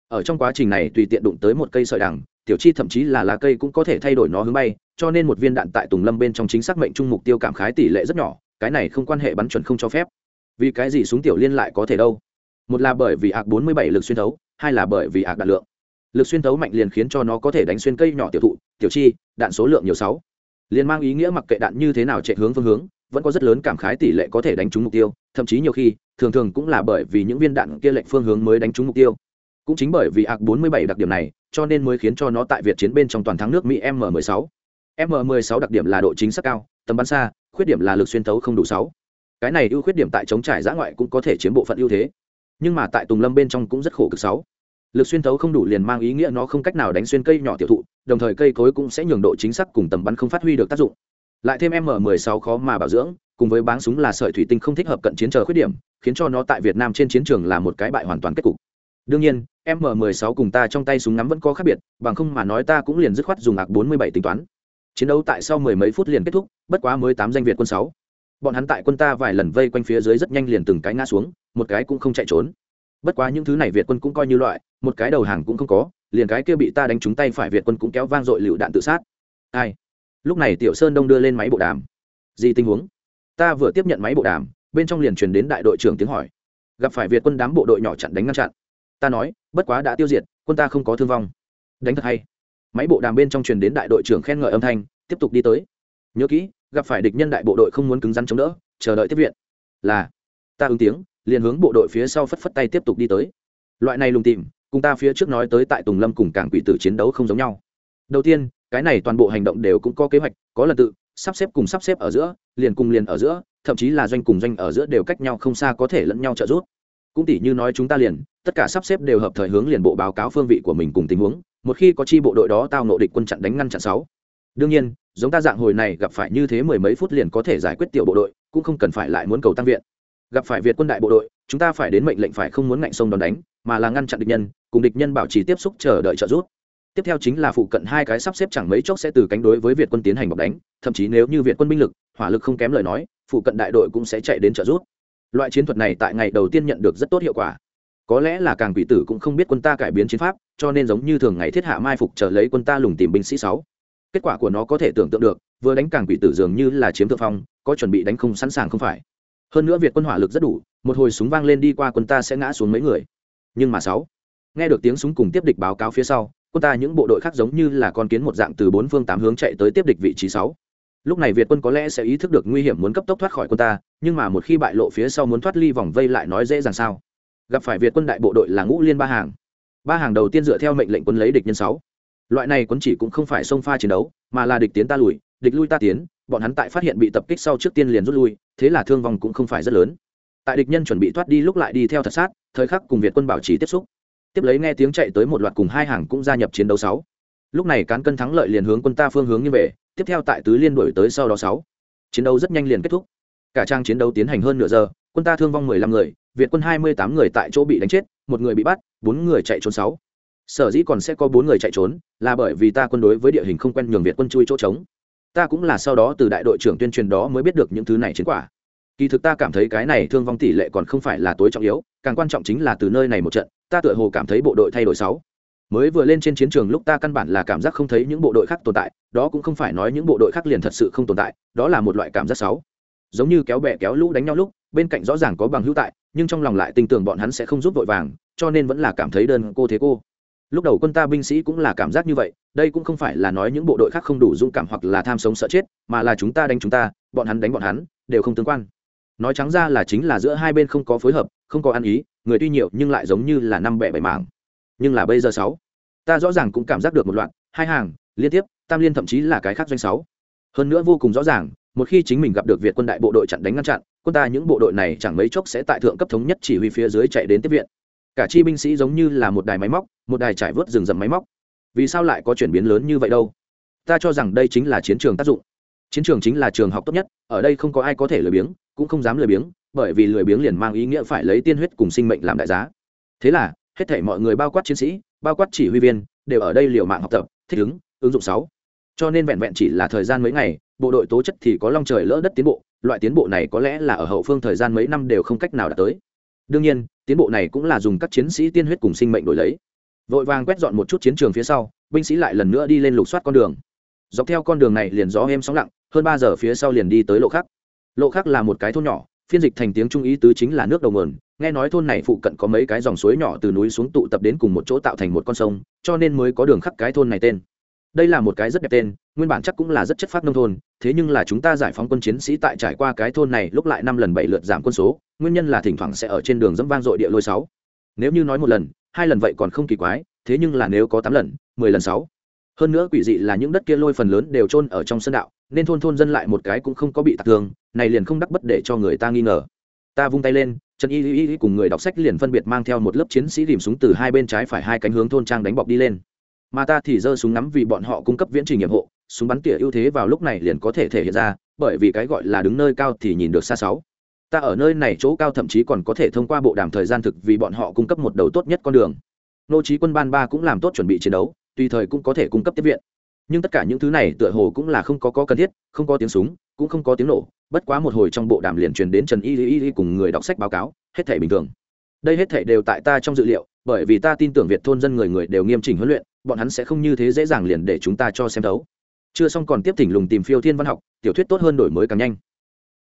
Speaker 1: Ở trong quá trình này tùy tiện đụng tới một cây sợi đằng tiểu chi thậm chí là lá cây cũng có thể thay đổi nó hướng bay, cho nên một viên đạn tại tùng lâm bên trong chính xác mệnh trung mục tiêu cảm khái tỷ lệ rất nhỏ, cái này không quan hệ bắn chuẩn không cho phép. Vì cái gì súng tiểu liên lại có thể đâu? Một là bởi vì ạc 47 lực xuyên thấu, hai là bởi vì ạc đạn lượng. Lực xuyên thấu mạnh liền khiến cho nó có thể đánh xuyên cây nhỏ tiểu thụ, tiểu chi, đạn số lượng nhiều sáu. Liền mang ý nghĩa mặc kệ đạn như thế nào chạy hướng phương hướng, vẫn có rất lớn cảm khái tỷ lệ có thể đánh trúng mục tiêu, thậm chí nhiều khi, thường thường cũng là bởi vì những viên đạn kia lệnh phương hướng mới đánh trúng mục tiêu. Cũng chính bởi vì ạc 47 đặc điểm này cho nên mới khiến cho nó tại việt chiến bên trong toàn thắng nước mỹ m 16 m 16 đặc điểm là độ chính xác cao, tầm bắn xa, khuyết điểm là lực xuyên tấu không đủ sáu. Cái này ưu khuyết điểm tại chống trải giã ngoại cũng có thể chiếm bộ phận ưu thế, nhưng mà tại tùng lâm bên trong cũng rất khổ cực sáu. Lực xuyên tấu không đủ liền mang ý nghĩa nó không cách nào đánh xuyên cây nhỏ tiểu thụ, đồng thời cây cối cũng sẽ nhường độ chính xác cùng tầm bắn không phát huy được tác dụng. Lại thêm m 16 khó mà bảo dưỡng, cùng với báng súng là sợi thủy tinh không thích hợp cận chiến chờ khuyết điểm, khiến cho nó tại việt nam trên chiến trường là một cái bại hoàn toàn kết cục đương nhiên, m 16 cùng ta trong tay súng ngắm vẫn có khác biệt, bằng không mà nói ta cũng liền dứt khoát dùng ạc 47 tính toán. Chiến đấu tại sau mười mấy phút liền kết thúc, bất quá mới tám danh việt quân sáu. Bọn hắn tại quân ta vài lần vây quanh phía dưới rất nhanh liền từng cái ngã xuống, một cái cũng không chạy trốn. Bất quá những thứ này việt quân cũng coi như loại, một cái đầu hàng cũng không có, liền cái kia bị ta đánh trúng tay phải việt quân cũng kéo vang dội lựu đạn tự sát. Ai? Lúc này tiểu sơn đông đưa lên máy bộ đàm. Gì tình huống? Ta vừa tiếp nhận máy bộ đàm, bên trong liền truyền đến đại đội trưởng tiếng hỏi. Gặp phải việt quân đám bộ đội nhỏ chặn đánh ngăn chặn ta nói, bất quá đã tiêu diệt, quân ta không có thương vong. Đánh thật hay. Máy bộ đàm bên trong truyền đến đại đội trưởng khen ngợi âm thanh, tiếp tục đi tới. Nhớ kỹ, gặp phải địch nhân đại bộ đội không muốn cứng rắn chống đỡ, chờ đợi tiếp viện. Là, ta ứng tiếng, liền hướng bộ đội phía sau phất phất tay tiếp tục đi tới. Loại này lùng tìm cùng ta phía trước nói tới tại tùng lâm cùng cảng quỷ tử chiến đấu không giống nhau. Đầu tiên, cái này toàn bộ hành động đều cũng có kế hoạch, có lần tự, sắp xếp cùng sắp xếp ở giữa, liền cùng liền ở giữa, thậm chí là doanh cùng doanh ở giữa đều cách nhau không xa có thể lẫn nhau trợ giúp cũng tỷ như nói chúng ta liền, tất cả sắp xếp đều hợp thời hướng liền bộ báo cáo phương vị của mình cùng tình huống, một khi có chi bộ đội đó tao nộ địch quân chặn đánh ngăn chặn sáu. Đương nhiên, giống ta dạng hồi này gặp phải như thế mười mấy phút liền có thể giải quyết tiểu bộ đội, cũng không cần phải lại muốn cầu tăng viện. Gặp phải việt quân đại bộ đội, chúng ta phải đến mệnh lệnh phải không muốn ngạnh sông đòn đánh, mà là ngăn chặn địch nhân, cùng địch nhân bảo trì tiếp xúc chờ đợi trợ giúp. Tiếp theo chính là phụ cận hai cái sắp xếp chẳng mấy chốc sẽ từ cánh đối với việt quân tiến hành bọc đánh, thậm chí nếu như việt quân binh lực, hỏa lực không kém lời nói, phụ cận đại đội cũng sẽ chạy đến trợ giúp loại chiến thuật này tại ngày đầu tiên nhận được rất tốt hiệu quả. Có lẽ là càng quỷ tử cũng không biết quân ta cải biến chiến pháp, cho nên giống như thường ngày thiết hạ mai phục chờ lấy quân ta lùng tìm binh sĩ sáu. Kết quả của nó có thể tưởng tượng được, vừa đánh càng quỷ tử dường như là chiếm thượng phong, có chuẩn bị đánh không sẵn sàng không phải. Hơn nữa việt quân hỏa lực rất đủ, một hồi súng vang lên đi qua quân ta sẽ ngã xuống mấy người. Nhưng mà sáu, nghe được tiếng súng cùng tiếp địch báo cáo phía sau, quân ta những bộ đội khác giống như là con kiến một dạng từ bốn phương tám hướng chạy tới tiếp địch vị trí sáu lúc này việt quân có lẽ sẽ ý thức được nguy hiểm muốn cấp tốc thoát khỏi quân ta, nhưng mà một khi bại lộ phía sau muốn thoát ly vòng vây lại nói dễ dàng sao? Gặp phải việt quân đại bộ đội là ngũ liên ba hàng. Ba hàng đầu tiên dựa theo mệnh lệnh quân lấy địch nhân sáu. Loại này quân chỉ cũng không phải xông pha chiến đấu, mà là địch tiến ta lùi, địch lui ta tiến, bọn hắn tại phát hiện bị tập kích sau trước tiên liền rút lui, thế là thương vong cũng không phải rất lớn. Tại địch nhân chuẩn bị thoát đi lúc lại đi theo thật sát, thời khắc cùng việt quân bảo trì tiếp xúc. Tiếp lấy nghe tiếng chạy tới một loạt cùng hai hàng cũng gia nhập chiến đấu sáu. Lúc này cán cân thắng lợi liền hướng quân ta phương hướng như về tiếp theo tại tứ liên đổi tới sau đó sáu. Chiến đấu rất nhanh liền kết thúc. Cả trang chiến đấu tiến hành hơn nửa giờ, quân ta thương vong mười lăm người, việt quân hai mươi tám người tại chỗ bị đánh chết, một người bị bắt, bốn người chạy trốn sáu. Sở dĩ còn sẽ có bốn người chạy trốn, là bởi vì ta quân đối với địa hình không quen nhường việt quân chui chỗ trống. Ta cũng là sau đó từ đại đội trưởng tuyên truyền đó mới biết được những thứ này chiến quả. Kỳ thực ta cảm thấy cái này thương vong tỷ lệ còn không phải là tối trọng yếu, càng quan trọng chính là từ nơi này một trận, ta tựa hồ cảm thấy bộ đội thay đổi sáu mới vừa lên trên chiến trường lúc ta căn bản là cảm giác không thấy những bộ đội khác tồn tại đó cũng không phải nói những bộ đội khác liền thật sự không tồn tại đó là một loại cảm giác xấu, giống như kéo bè kéo lũ đánh nhau lúc bên cạnh rõ ràng có bằng hữu tại nhưng trong lòng lại tin tưởng bọn hắn sẽ không giúp vội vàng cho nên vẫn là cảm thấy đơn cô thế cô. Lúc đầu quân ta binh sĩ cũng là cảm giác như vậy đây cũng không phải là nói những bộ đội khác không đủ dũng cảm hoặc là tham sống sợ chết mà là chúng ta đánh chúng ta bọn hắn đánh bọn hắn đều không tương quan. Nói trắng ra là chính là giữa hai bên không có phối hợp không có ăn ý người tuy nhiều nhưng lại giống như là năm bẻ bảy mảng nhưng là bây giờ sáu, ta rõ ràng cũng cảm giác được một loạt, hai hàng, liên tiếp, tam liên thậm chí là cái khác doanh sáu. Hơn nữa vô cùng rõ ràng, một khi chính mình gặp được việt quân đại bộ đội chặn đánh ngăn chặn, quân ta những bộ đội này chẳng mấy chốc sẽ tại thượng cấp thống nhất chỉ huy phía dưới chạy đến tiếp viện. Cả chi binh sĩ giống như là một đài máy móc, một đài trải vớt rừng rậm máy móc. Vì sao lại có chuyển biến lớn như vậy đâu? Ta cho rằng đây chính là chiến trường tác dụng. Chiến trường chính là trường học tốt nhất, ở đây không có ai có thể lười biếng, cũng không dám lười biếng, bởi vì lười biếng liền mang ý nghĩa phải lấy tiên huyết cùng sinh mệnh làm đại giá. Thế là hết thể mọi người bao quát chiến sĩ, bao quát chỉ huy viên, đều ở đây liều mạng học tập, thích ứng ứng dụng sáu. Cho nên vẹn vẹn chỉ là thời gian mấy ngày, bộ đội tố chất thì có long trời lỡ đất tiến bộ, loại tiến bộ này có lẽ là ở hậu phương thời gian mấy năm đều không cách nào đạt tới. Đương nhiên, tiến bộ này cũng là dùng các chiến sĩ tiên huyết cùng sinh mệnh đổi lấy. Vội vàng quét dọn một chút chiến trường phía sau, binh sĩ lại lần nữa đi lên lục soát con đường. Dọc theo con đường này liền gió êm sóng lặng, hơn ba giờ phía sau liền đi tới lộ khác. lộ khác là một cái thôn nhỏ, phiên dịch thành tiếng trung ý tứ chính là nước đầu mờn nghe nói thôn này phụ cận có mấy cái dòng suối nhỏ từ núi xuống tụ tập đến cùng một chỗ tạo thành một con sông, cho nên mới có đường khắc cái thôn này tên. Đây là một cái rất đẹp tên, nguyên bản chắc cũng là rất chất phát nông thôn, thế nhưng là chúng ta giải phóng quân chiến sĩ tại trải qua cái thôn này lúc lại năm lần bảy lượt giảm quân số, nguyên nhân là thỉnh thoảng sẽ ở trên đường dẫm vang dội địa lôi sáu. Nếu như nói một lần, hai lần vậy còn không kỳ quái, thế nhưng là nếu có tám lần, mười lần sáu. Hơn nữa quỷ dị là những đất kia lôi phần lớn đều trôn ở trong sân đạo, nên thôn thôn dân lại một cái cũng không có bị tạc thương, này liền không đắc bất để cho người ta nghi ngờ. Ta vung tay lên trần y y y cùng người đọc sách liền phân biệt mang theo một lớp chiến sĩ rìm súng từ hai bên trái phải hai cánh hướng thôn trang đánh bọc đi lên. Mà ta thì giơ súng ngắm vì bọn họ cung cấp viễn trình nhiệm hộ, súng bắn tỉa ưu thế vào lúc này liền có thể thể hiện ra, bởi vì cái gọi là đứng nơi cao thì nhìn được xa sáu. Ta ở nơi này chỗ cao thậm chí còn có thể thông qua bộ đàm thời gian thực vì bọn họ cung cấp một đầu tốt nhất con đường. Nô trí quân ban ba cũng làm tốt chuẩn bị chiến đấu, tùy thời cũng có thể cung cấp tiếp viện. Nhưng tất cả những thứ này tựa hồ cũng là không có có cần thiết, không có tiếng súng, cũng không có tiếng nổ bất quá một hồi trong bộ đàm liền truyền đến trần y y y cùng người đọc sách báo cáo, hết thể bình thường. Đây hết thể đều tại ta trong dự liệu, bởi vì ta tin tưởng việt thôn dân người người đều nghiêm chỉnh huấn luyện, bọn hắn sẽ không như thế dễ dàng liền để chúng ta cho xem đấu chưa xong còn tiếp thỉnh lùng tìm phiêu thiên văn học, tiểu thuyết tốt hơn đổi mới càng nhanh.